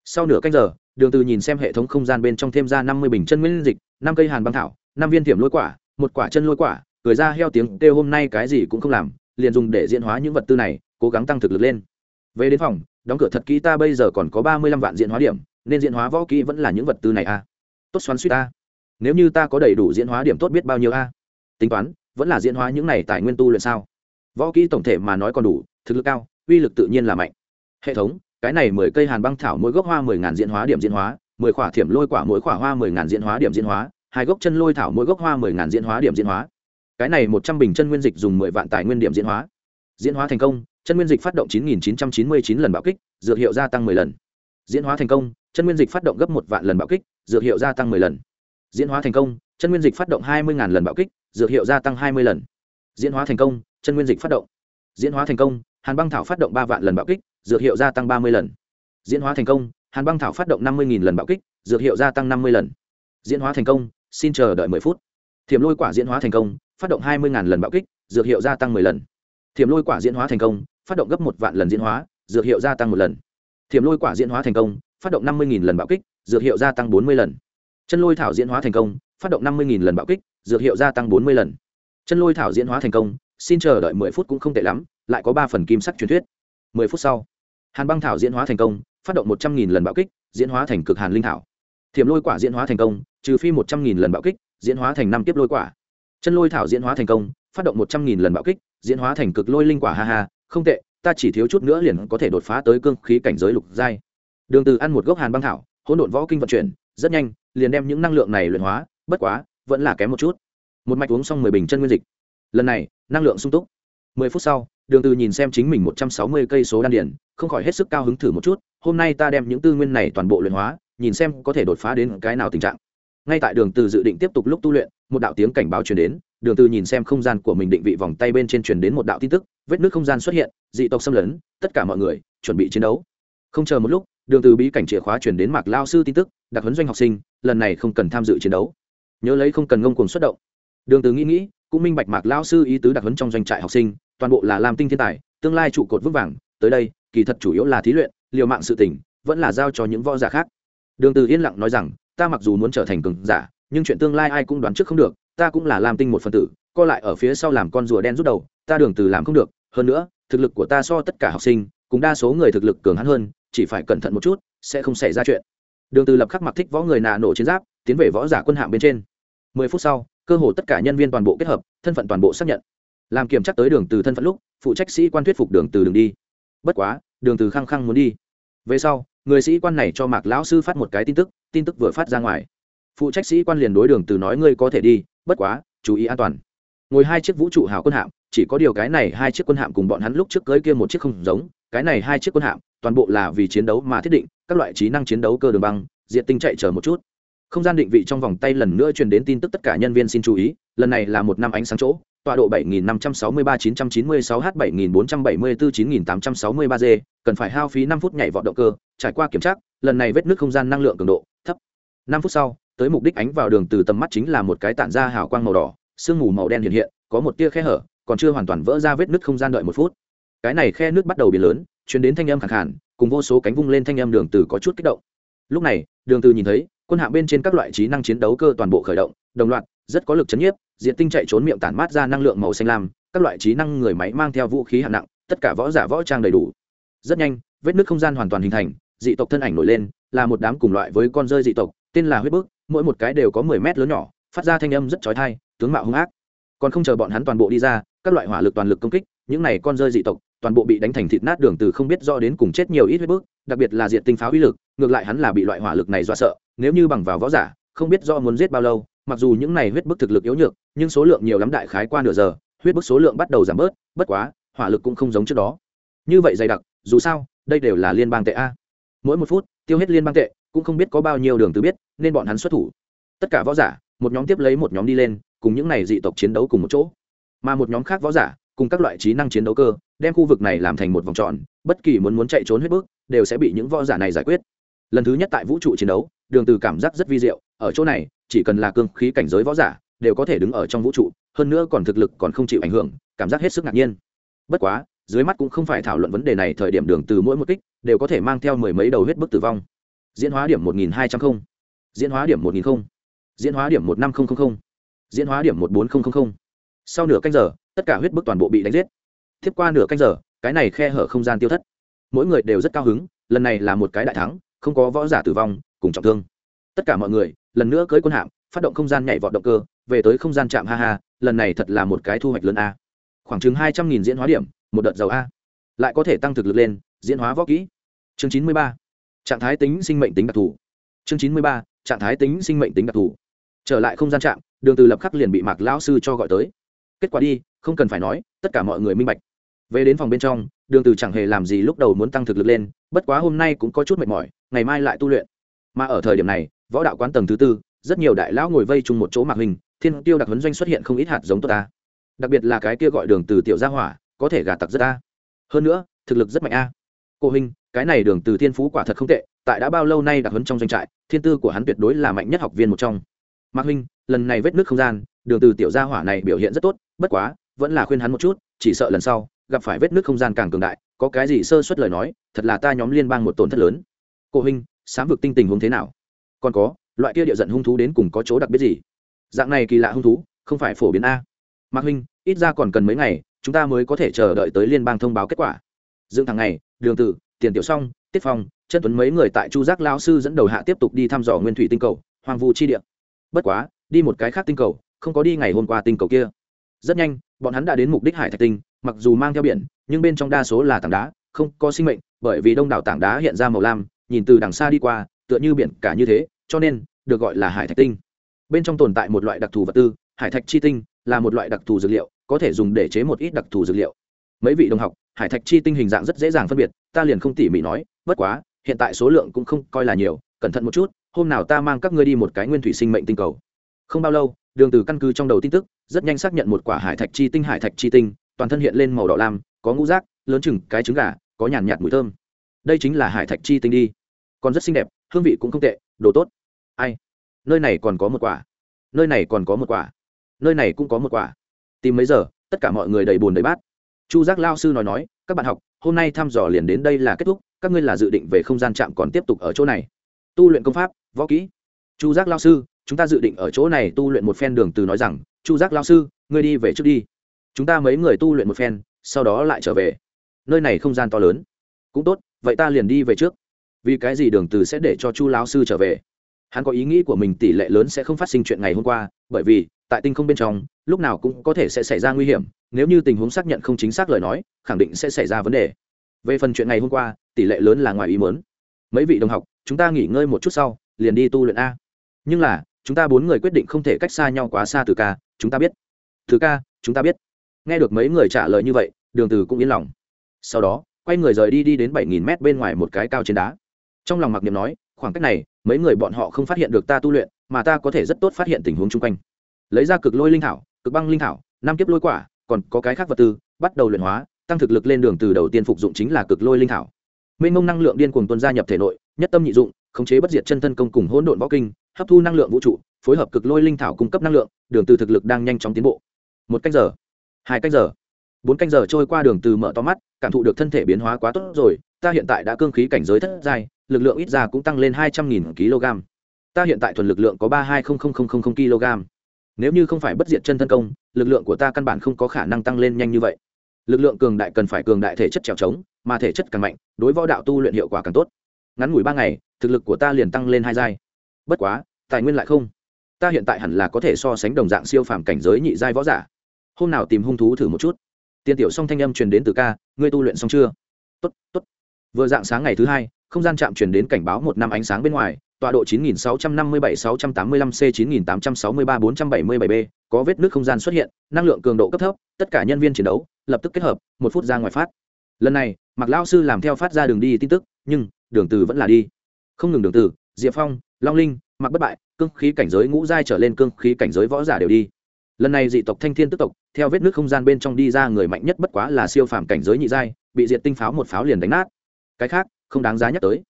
A: Sau nửa canh giờ, đường từ nhìn xem hệ thống không gian bên trong thêm ra năm mươi bình chân nguyên dịch, năm cây hàn băng thảo, năm viên thiểm lôi quả, một quả chân lôi quả, cười ra heo tiếng kêu hôm nay cái gì cũng không làm, liền dùng để diễn hóa những vật tư này, cố gắng tăng thực lực lên. Về đến phòng, đóng cửa thật kỹ ta bây giờ còn có ba mươi lăm vạn diễn hóa điểm nên diễn hóa võ kỹ vẫn là những vật tư này a tốt xoắn suýt ta. Nếu như ta có đầy đủ diễn hóa điểm tốt biết bao nhiêu a? Tính toán, vẫn là diễn hóa những này tài nguyên tu luyện sao? Võ kỹ tổng thể mà nói còn đủ, thực lực cao, uy lực tự nhiên là mạnh. Hệ thống, cái này mười cây hàn băng thảo mỗi gốc hoa mười ngàn diễn hóa điểm diễn hóa, mười khỏa thiểm lôi quả mỗi khỏa hoa mười ngàn diễn hóa điểm diễn hóa, hai gốc chân lôi thảo mỗi gốc hoa mười ngàn diễn hóa điểm diễn hóa. Cái này một trăm bình chân nguyên dịch dùng mười vạn tài nguyên điểm diễn hóa. Diễn hóa thành công, chân nguyên dịch phát động chín nghìn chín trăm chín mươi chín lần bạo kích, dược hiệu gia tăng mười lần diễn hóa thành công, chân nguyên dịch phát động gấp một vạn lần bạo kích, dược hiệu gia tăng mười lần. Diễn hóa thành công, chân nguyên dịch phát động hai mươi lần bạo kích, dược hiệu gia tăng hai mươi lần. Diễn hóa thành công, chân nguyên dịch phát động. Diễn hóa thành công, hàn băng thảo phát động ba vạn lần bạo kích, dược hiệu gia tăng ba mươi lần. Diễn hóa thành công, hàn băng thảo phát động năm mươi lần bạo kích, dược hiệu gia tăng năm mươi lần. Diễn hóa thành công, xin chờ đợi mười phút. Thiểm lôi quả diễn hóa thành công, phát động hai mươi lần bạo kích, dược hiệu gia tăng mười lần. Thiểm lôi quả diễn hóa thành công, phát động gấp một vạn lần diễn hóa, dược hiệu gia tăng một lần thiểm lôi quả diễn hóa thành công, phát động năm mươi lần bạo kích, dược hiệu gia tăng bốn mươi lần. Chân lôi thảo diễn hóa thành công, phát động năm mươi lần bạo kích, dược hiệu gia tăng bốn mươi lần. Chân lôi thảo diễn hóa thành công, xin chờ đợi mười phút cũng không tệ lắm, lại có ba phần kim sắc truyền thuyết. Mười phút sau, hàn băng thảo diễn hóa thành công, phát động một trăm nghìn lần bạo kích, diễn hóa thành cực hàn linh thảo. Thiểm lôi quả diễn hóa thành công, trừ phi một trăm nghìn lần bạo kích, diễn hóa thành năm tiếp lôi quả. Chân lôi thảo diễn hóa thành công, phát động một trăm nghìn lần bạo kích, diễn hóa thành cực lôi linh quả, ha ha, không tệ ta chỉ thiếu chút nữa liền có thể đột phá tới cương khí cảnh giới lục giai. Đường từ ăn một gốc hàn băng thảo, hỗn độn võ kinh vận chuyển, rất nhanh, liền đem những năng lượng này luyện hóa, bất quá, vẫn là kém một chút. Một mạch uống xong mười bình chân nguyên dịch. Lần này, năng lượng sung túc. Mười phút sau, đường từ nhìn xem chính mình một trăm sáu mươi cây số đan điển không khỏi hết sức cao hứng thử một chút, hôm nay ta đem những tư nguyên này toàn bộ luyện hóa, nhìn xem có thể đột phá đến cái nào tình trạng. Ngay tại đường từ dự định tiếp tục lúc tu luyện, một đạo tiếng cảnh báo truyền đến đường từ nhìn xem không gian của mình định vị vòng tay bên trên truyền đến một đạo tin tức, vết nứt không gian xuất hiện, dị tộc xâm lấn, tất cả mọi người chuẩn bị chiến đấu. Không chờ một lúc, đường từ bí cảnh chìa khóa truyền đến mạc lao sư tin tức, đặc huấn doanh học sinh, lần này không cần tham dự chiến đấu. Nhớ lấy không cần ngông cuồng xuất động. Đường từ nghĩ nghĩ, cũng minh bạch mạc lao sư ý tứ đặc huấn trong doanh trại học sinh, toàn bộ là làm tinh thiên tài, tương lai trụ cột vững vàng, tới đây, kỳ thật chủ yếu là thí luyện, liều mạng sự tình, vẫn là giao cho những võ giả khác. Đường từ yên lặng nói rằng, ta mặc dù muốn trở thành cường giả, nhưng chuyện tương lai ai cũng đoán trước không được ta cũng là làm tinh một phần tử, co lại ở phía sau làm con rùa đen rút đầu, ta đường từ làm không được, hơn nữa, thực lực của ta so tất cả học sinh, cùng đa số người thực lực cường hắn hơn, chỉ phải cẩn thận một chút, sẽ không xảy ra chuyện. Đường từ lập khắc mặc thích võ người nà nổ chiến giáp, tiến về võ giả quân hạng bên trên. Mười phút sau, cơ hồ tất cả nhân viên toàn bộ kết hợp, thân phận toàn bộ xác nhận. Làm kiểm tra tới đường từ thân phận lúc, phụ trách sĩ quan thuyết phục đường từ đường đi. Bất quá, đường từ khăng khăng muốn đi. Về sau, người sĩ quan này cho mạc lão sư phát một cái tin tức tin tức vừa phát ra ngoài phụ trách sĩ quan liền đối đường từ nói ngươi có thể đi bất quá chú ý an toàn ngồi hai chiếc vũ trụ hào quân hạm chỉ có điều cái này hai chiếc quân hạm cùng bọn hắn lúc trước cưới kia một chiếc không giống cái này hai chiếc quân hạm toàn bộ là vì chiến đấu mà thiết định các loại trí năng chiến đấu cơ đường băng diện tinh chạy chờ một chút không gian định vị trong vòng tay lần nữa truyền đến tin tức tất cả nhân viên xin chú ý lần này là một năm ánh sáng chỗ tọa độ 7563-996H7474-9863G, cần phải hao phí 5 phút nhảy vọt động cơ, trải qua kiểm tra, lần này vết nước không gian năng lượng cường độ thấp. 5 phút sau, tới mục đích ánh vào đường từ tầm mắt chính là một cái tản ra hào quang màu đỏ, sương mù màu đen hiện hiện, có một tia khe hở, còn chưa hoàn toàn vỡ ra vết nứt không gian đợi một phút. Cái này khe nước bắt đầu biến lớn, truyền đến thanh âm khàn khàn, cùng vô số cánh vung lên thanh âm đường từ có chút kích động. Lúc này, đường từ nhìn thấy, quân hạm bên trên các loại trí năng chiến đấu cơ toàn bộ khởi động, đồng loạt, rất có lực chấn nhiếp, diện tinh chạy trốn miệng tản mát ra năng lượng màu xanh lam các loại trí năng người máy mang theo vũ khí hạng nặng tất cả võ giả võ trang đầy đủ rất nhanh vết nước không gian hoàn toàn hình thành dị tộc thân ảnh nổi lên là một đám cùng loại với con rơi dị tộc tên là huyết bức, mỗi một cái đều có mười mét lớn nhỏ, phát ra thanh âm rất chói tai, tướng mạo hung ác. Còn không chờ bọn hắn toàn bộ đi ra, các loại hỏa lực toàn lực công kích, những này con rơi dị tộc, toàn bộ bị đánh thành thịt nát đường từ không biết do đến cùng chết nhiều ít huyết bức, đặc biệt là diện tinh pháo uy lực, ngược lại hắn là bị loại hỏa lực này dọa sợ, nếu như bằng vào võ giả, không biết do muốn giết bao lâu, mặc dù những này huyết bức thực lực yếu nhược, nhưng số lượng nhiều lắm đại khái qua nửa giờ, huyết bức số lượng bắt đầu giảm bớt, bất quá, hỏa lực cũng không giống trước đó. Như vậy dày đặc, dù sao, đây đều là liên bang tệ a mỗi một phút, tiêu hết liên bang tệ, cũng không biết có bao nhiêu đường từ biết, nên bọn hắn xuất thủ. Tất cả võ giả, một nhóm tiếp lấy một nhóm đi lên, cùng những này dị tộc chiến đấu cùng một chỗ. Mà một nhóm khác võ giả, cùng các loại trí năng chiến đấu cơ, đem khu vực này làm thành một vòng tròn, bất kỳ muốn muốn chạy trốn huyết bước, đều sẽ bị những võ giả này giải quyết. Lần thứ nhất tại vũ trụ chiến đấu, đường từ cảm giác rất vi diệu, ở chỗ này, chỉ cần là cương khí cảnh giới võ giả, đều có thể đứng ở trong vũ trụ, hơn nữa còn thực lực còn không chịu ảnh hưởng, cảm giác hết sức ngạc nhiên. Bất quá dưới mắt cũng không phải thảo luận vấn đề này thời điểm đường từ mỗi một kích đều có thể mang theo mười mấy đầu huyết bức tử vong. Diễn hóa điểm một nghìn hai trăm linh diễn hóa điểm một nghìn không, diễn hóa điểm một năm nghìn diễn hóa điểm một bốn nghìn sau nửa canh giờ, tất cả huyết bức toàn bộ bị đánh giết. Tiếp qua nửa canh giờ, cái này khe hở không gian tiêu thất. Mỗi người đều rất cao hứng, lần này là một cái đại thắng, không có võ giả tử vong, cùng trọng thương. Tất cả mọi người, lần nữa cưới quân hạm, phát động không gian nhảy vọt động cơ, về tới không gian chạm ha ha, lần này thật là một cái thu hoạch lớn a. Khoảng chừng hai trăm nghìn diễn hóa điểm một đợt dầu a. Lại có thể tăng thực lực lên, diễn hóa võ kỹ. Chương chín mươi ba. Trạng thái tính sinh mệnh tính đặc thù. Chương chín mươi ba, trạng thái tính sinh mệnh tính đặc thù. Trở lại không gian trạm đường từ lập khắc liền bị mạc lão sư cho gọi tới. Kết quả đi, không cần phải nói, tất cả mọi người minh bạch. Về đến phòng bên trong, đường từ chẳng hề làm gì lúc đầu muốn tăng thực lực lên, bất quá hôm nay cũng có chút mệt mỏi, ngày mai lại tu luyện. Mà ở thời điểm này, võ đạo quán tầng thứ tư, rất nhiều đại lão ngồi vây chung một chỗ mạc hình, thiên tiêu đặc huấn doanh xuất hiện không ít hạt giống tốt ta. Đặc biệt là cái kia gọi đường từ tiểu gia hỏa có thể gạt tặc rất a. Hơn nữa, thực lực rất mạnh a. Cô huynh cái này đường từ thiên phú quả thật không tệ, tại đã bao lâu nay đặc huấn trong doanh trại, thiên tư của hắn tuyệt đối là mạnh nhất học viên một trong. Mạc huynh, lần này vết nước không gian, đường từ tiểu gia hỏa này biểu hiện rất tốt, bất quá, vẫn là khuyên hắn một chút, chỉ sợ lần sau, gặp phải vết nước không gian càng cường đại, có cái gì sơ suất lời nói, thật là ta nhóm liên bang một tổn thất lớn. Cô huynh sám vực tinh tình huống thế nào? Còn có, loại kia địa giận hung thú đến cùng có chỗ đặc biệt gì? Dạng này kỳ lạ hung thú, không phải phổ biến a. Mạc huynh, ít ra còn cần mấy ngày chúng ta mới có thể chờ đợi tới liên bang thông báo kết quả. Dựng thằng này đường tử, tiền tiểu song, tiết phong chân tuấn mấy người tại chu giác lao sư dẫn đầu hạ tiếp tục đi thăm dò nguyên thủy tinh cầu hoàng vu chi địa. Bất quá, đi một cái khác tinh cầu, không có đi ngày hôm qua tinh cầu kia. Rất nhanh, bọn hắn đã đến mục đích hải thạch tinh, mặc dù mang theo biển, nhưng bên trong đa số là tảng đá, không có sinh mệnh, bởi vì đông đảo tảng đá hiện ra màu lam, nhìn từ đằng xa đi qua, tựa như biển cả như thế, cho nên, được gọi là hải thạch tinh. Bên trong tồn tại một loại đặc thù vật tư, hải thạch chi tinh, là một loại đặc thù dược liệu có thể dùng để chế một ít đặc thù dược liệu. Mấy vị đồng học, hải thạch chi tinh hình dạng rất dễ dàng phân biệt, ta liền không tỉ mỉ nói, bất quá, hiện tại số lượng cũng không coi là nhiều, cẩn thận một chút, hôm nào ta mang các ngươi đi một cái nguyên thủy sinh mệnh tinh cầu. Không bao lâu, đường từ căn cứ trong đầu tin tức, rất nhanh xác nhận một quả hải thạch chi tinh, hải thạch chi tinh, toàn thân hiện lên màu đỏ lam, có ngũ rác, lớn chừng cái trứng gà, có nhàn nhạt mùi thơm. Đây chính là hải thạch chi tinh đi. Còn rất xinh đẹp, hương vị cũng không tệ, đồ tốt. Ai? Nơi này còn có một quả. Nơi này còn có một quả. Nơi này cũng có một quả tìm mấy giờ, tất cả mọi người đầy bùn đầy bát. Chu giác lao sư nói nói, các bạn học, hôm nay thăm dò liền đến đây là kết thúc, các ngươi là dự định về không gian trạm còn tiếp tục ở chỗ này. Tu luyện công pháp, võ kỹ. Chu giác lao sư, chúng ta dự định ở chỗ này tu luyện một phen đường từ nói rằng, chu giác lao sư, ngươi đi về trước đi. Chúng ta mấy người tu luyện một phen, sau đó lại trở về. Nơi này không gian to lớn. Cũng tốt, vậy ta liền đi về trước. Vì cái gì đường từ sẽ để cho chu lão sư trở về? Hắn có ý nghĩ của mình tỷ lệ lớn sẽ không phát sinh chuyện ngày hôm qua, bởi vì, tại tinh không bên trong lúc nào cũng có thể sẽ xảy ra nguy hiểm, nếu như tình huống xác nhận không chính xác lời nói, khẳng định sẽ xảy ra vấn đề. Về phần chuyện ngày hôm qua, tỷ lệ lớn là ngoài ý muốn. Mấy vị đồng học, chúng ta nghỉ ngơi một chút sau, liền đi tu luyện a. Nhưng là, chúng ta bốn người quyết định không thể cách xa nhau quá xa từ ca, chúng ta biết. Thứ ca, chúng ta biết. Nghe được mấy người trả lời như vậy, đường từ cũng yên lòng. Sau đó, quay người rời đi đi đến bảy nghìn mét bên ngoài một cái cao trên đá. Trong lòng mặc niệm nói, khoảng cách này, mấy người bọn họ không phát hiện được ta tu luyện, mà ta có thể rất tốt phát hiện tình huống chung quanh. Lấy ra cực lôi linh thảo cực băng linh thảo, năm kiếp lôi quả, còn có cái khác vật tư, bắt đầu luyện hóa, tăng thực lực lên đường từ đầu tiên phục dụng chính là cực lôi linh thảo. Mênh mông năng lượng điên cuồng tuôn gia nhập thể nội, nhất tâm nhị dụng, khống chế bất diệt chân thân công cùng hỗn độn võ kinh, hấp thu năng lượng vũ trụ, phối hợp cực lôi linh thảo cung cấp năng lượng, đường từ thực lực đang nhanh chóng tiến bộ. Một canh giờ, hai canh giờ, bốn canh giờ trôi qua đường từ mở to mắt, cảm thụ được thân thể biến hóa quá tốt rồi, ta hiện tại đã cương khí cảnh giới thất giai, lực lượng ít ra cũng tăng lên hai trăm nghìn kg. Ta hiện tại thuần lực lượng có ba hai kg nếu như không phải bất diệt chân thân công, lực lượng của ta căn bản không có khả năng tăng lên nhanh như vậy. Lực lượng cường đại cần phải cường đại thể chất trèo trống, mà thể chất càng mạnh, đối võ đạo tu luyện hiệu quả càng tốt. Ngắn ngủi ba ngày, thực lực của ta liền tăng lên hai giai. Bất quá, tài nguyên lại không. Ta hiện tại hẳn là có thể so sánh đồng dạng siêu phàm cảnh giới nhị giai võ giả. Hôm nào tìm hung thú thử một chút. Tiên tiểu song thanh âm truyền đến từ ca, ngươi tu luyện xong chưa? Tốt tốt. Vừa dạng sáng ngày thứ hai, không gian chạm truyền đến cảnh báo một năm ánh sáng bên ngoài tọa độ 9657-685 c 9863-477 b, có vết nước không gian xuất hiện, năng lượng cường độ cấp thấp, tất cả nhân viên chiến đấu, lập tức kết hợp, một phút ra ngoài phát. Lần này mặc lao sư làm theo phát ra đường đi tin tức, nhưng, đường từ vẫn là đi. Không ngừng đường từ, diệp phong, long linh mặc bất bại, cương khí cảnh giới ngũ giai trở lên cương khí cảnh giới võ giả đều đi. Lần này dị tộc thanh thiên tức tộc, theo vết nước không gian bên trong đi ra người mạnh nhất bất quá là siêu phàm cảnh giới nhị giai, bị diệt tinh pháo một pháo liền đánh nát. Cái khác, không đáng giá nhắc tới.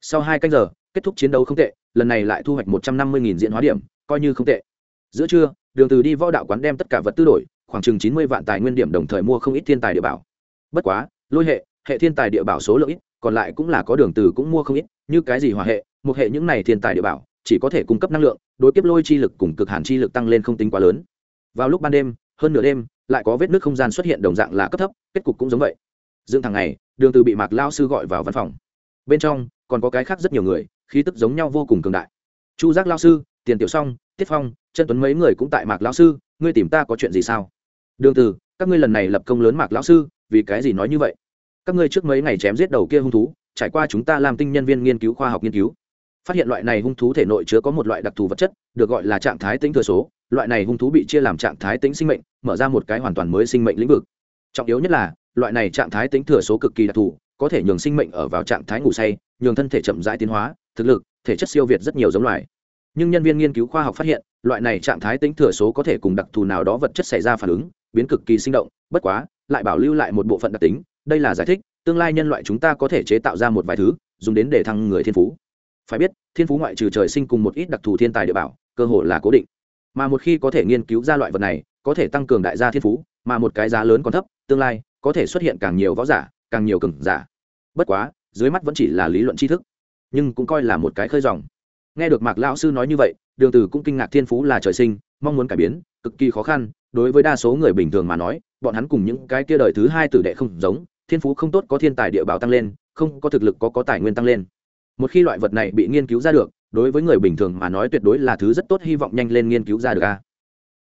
A: Sau hai canh giờ kết thúc chiến đấu không tệ, lần này lại thu hoạch một trăm năm mươi diễn hóa điểm, coi như không tệ. Giữa trưa, đường từ đi võ đạo quán đem tất cả vật tư đổi, khoảng chừng chín mươi vạn tài nguyên điểm đồng thời mua không ít thiên tài địa bảo. Bất quá, lôi hệ hệ thiên tài địa bảo số lượng ít, còn lại cũng là có đường từ cũng mua không ít, như cái gì hỏa hệ một hệ những này thiên tài địa bảo, chỉ có thể cung cấp năng lượng, đối kiếp lôi chi lực cùng cực hàn chi lực tăng lên không tính quá lớn. Vào lúc ban đêm, hơn nửa đêm, lại có vết nước không gian xuất hiện đồng dạng là cấp thấp, kết cục cũng giống vậy. Dương thằng này đường từ bị mạc lao sư gọi vào văn phòng. Bên trong, còn có cái khác rất nhiều người khí tức giống nhau vô cùng cường đại. Chu giác lao sư, tiền tiểu song, tiết phong, chân tuấn mấy người cũng tại mạc lao sư, ngươi tìm ta có chuyện gì sao? Đường từ các ngươi lần này lập công lớn mạc lão sư, vì cái gì nói như vậy? Các ngươi trước mấy ngày chém giết đầu kia hung thú, trải qua chúng ta làm tinh nhân viên nghiên cứu khoa học nghiên cứu. Phát hiện loại này hung thú thể nội chứa có một loại đặc thù vật chất, được gọi là trạng thái tính thừa số. Loại này hung thú bị chia làm trạng thái tính sinh mệnh, mở ra một cái hoàn toàn mới sinh mệnh lĩnh vực. Trọng yếu nhất là, loại này trạng thái tính thừa số cực kỳ đặc thù, có thể nhường sinh mệnh ở vào trạng thái ngủ say nhường thân thể chậm rãi tiến hóa, thực lực, thể chất siêu việt rất nhiều giống loài. Nhưng nhân viên nghiên cứu khoa học phát hiện, loại này trạng thái tính thừa số có thể cùng đặc thù nào đó vật chất xảy ra phản ứng, biến cực kỳ sinh động, bất quá, lại bảo lưu lại một bộ phận đặc tính, đây là giải thích, tương lai nhân loại chúng ta có thể chế tạo ra một vài thứ, dùng đến để thăng người thiên phú. Phải biết, thiên phú ngoại trừ trời sinh cùng một ít đặc thù thiên tài địa bảo, cơ hội là cố định. Mà một khi có thể nghiên cứu ra loại vật này, có thể tăng cường đại gia thiên phú, mà một cái giá lớn còn thấp, tương lai, có thể xuất hiện càng nhiều võ giả, càng nhiều cường giả. Bất quá dưới mắt vẫn chỉ là lý luận tri thức, nhưng cũng coi là một cái khơi dòng. Nghe được mạc lão sư nói như vậy, đường từ cũng kinh ngạc thiên phú là trời sinh, mong muốn cải biến, cực kỳ khó khăn, đối với đa số người bình thường mà nói, bọn hắn cùng những cái kia đời thứ hai tử đệ không giống, thiên phú không tốt có thiên tài địa bảo tăng lên, không có thực lực có có tài nguyên tăng lên. Một khi loại vật này bị nghiên cứu ra được, đối với người bình thường mà nói tuyệt đối là thứ rất tốt, hy vọng nhanh lên nghiên cứu ra được a.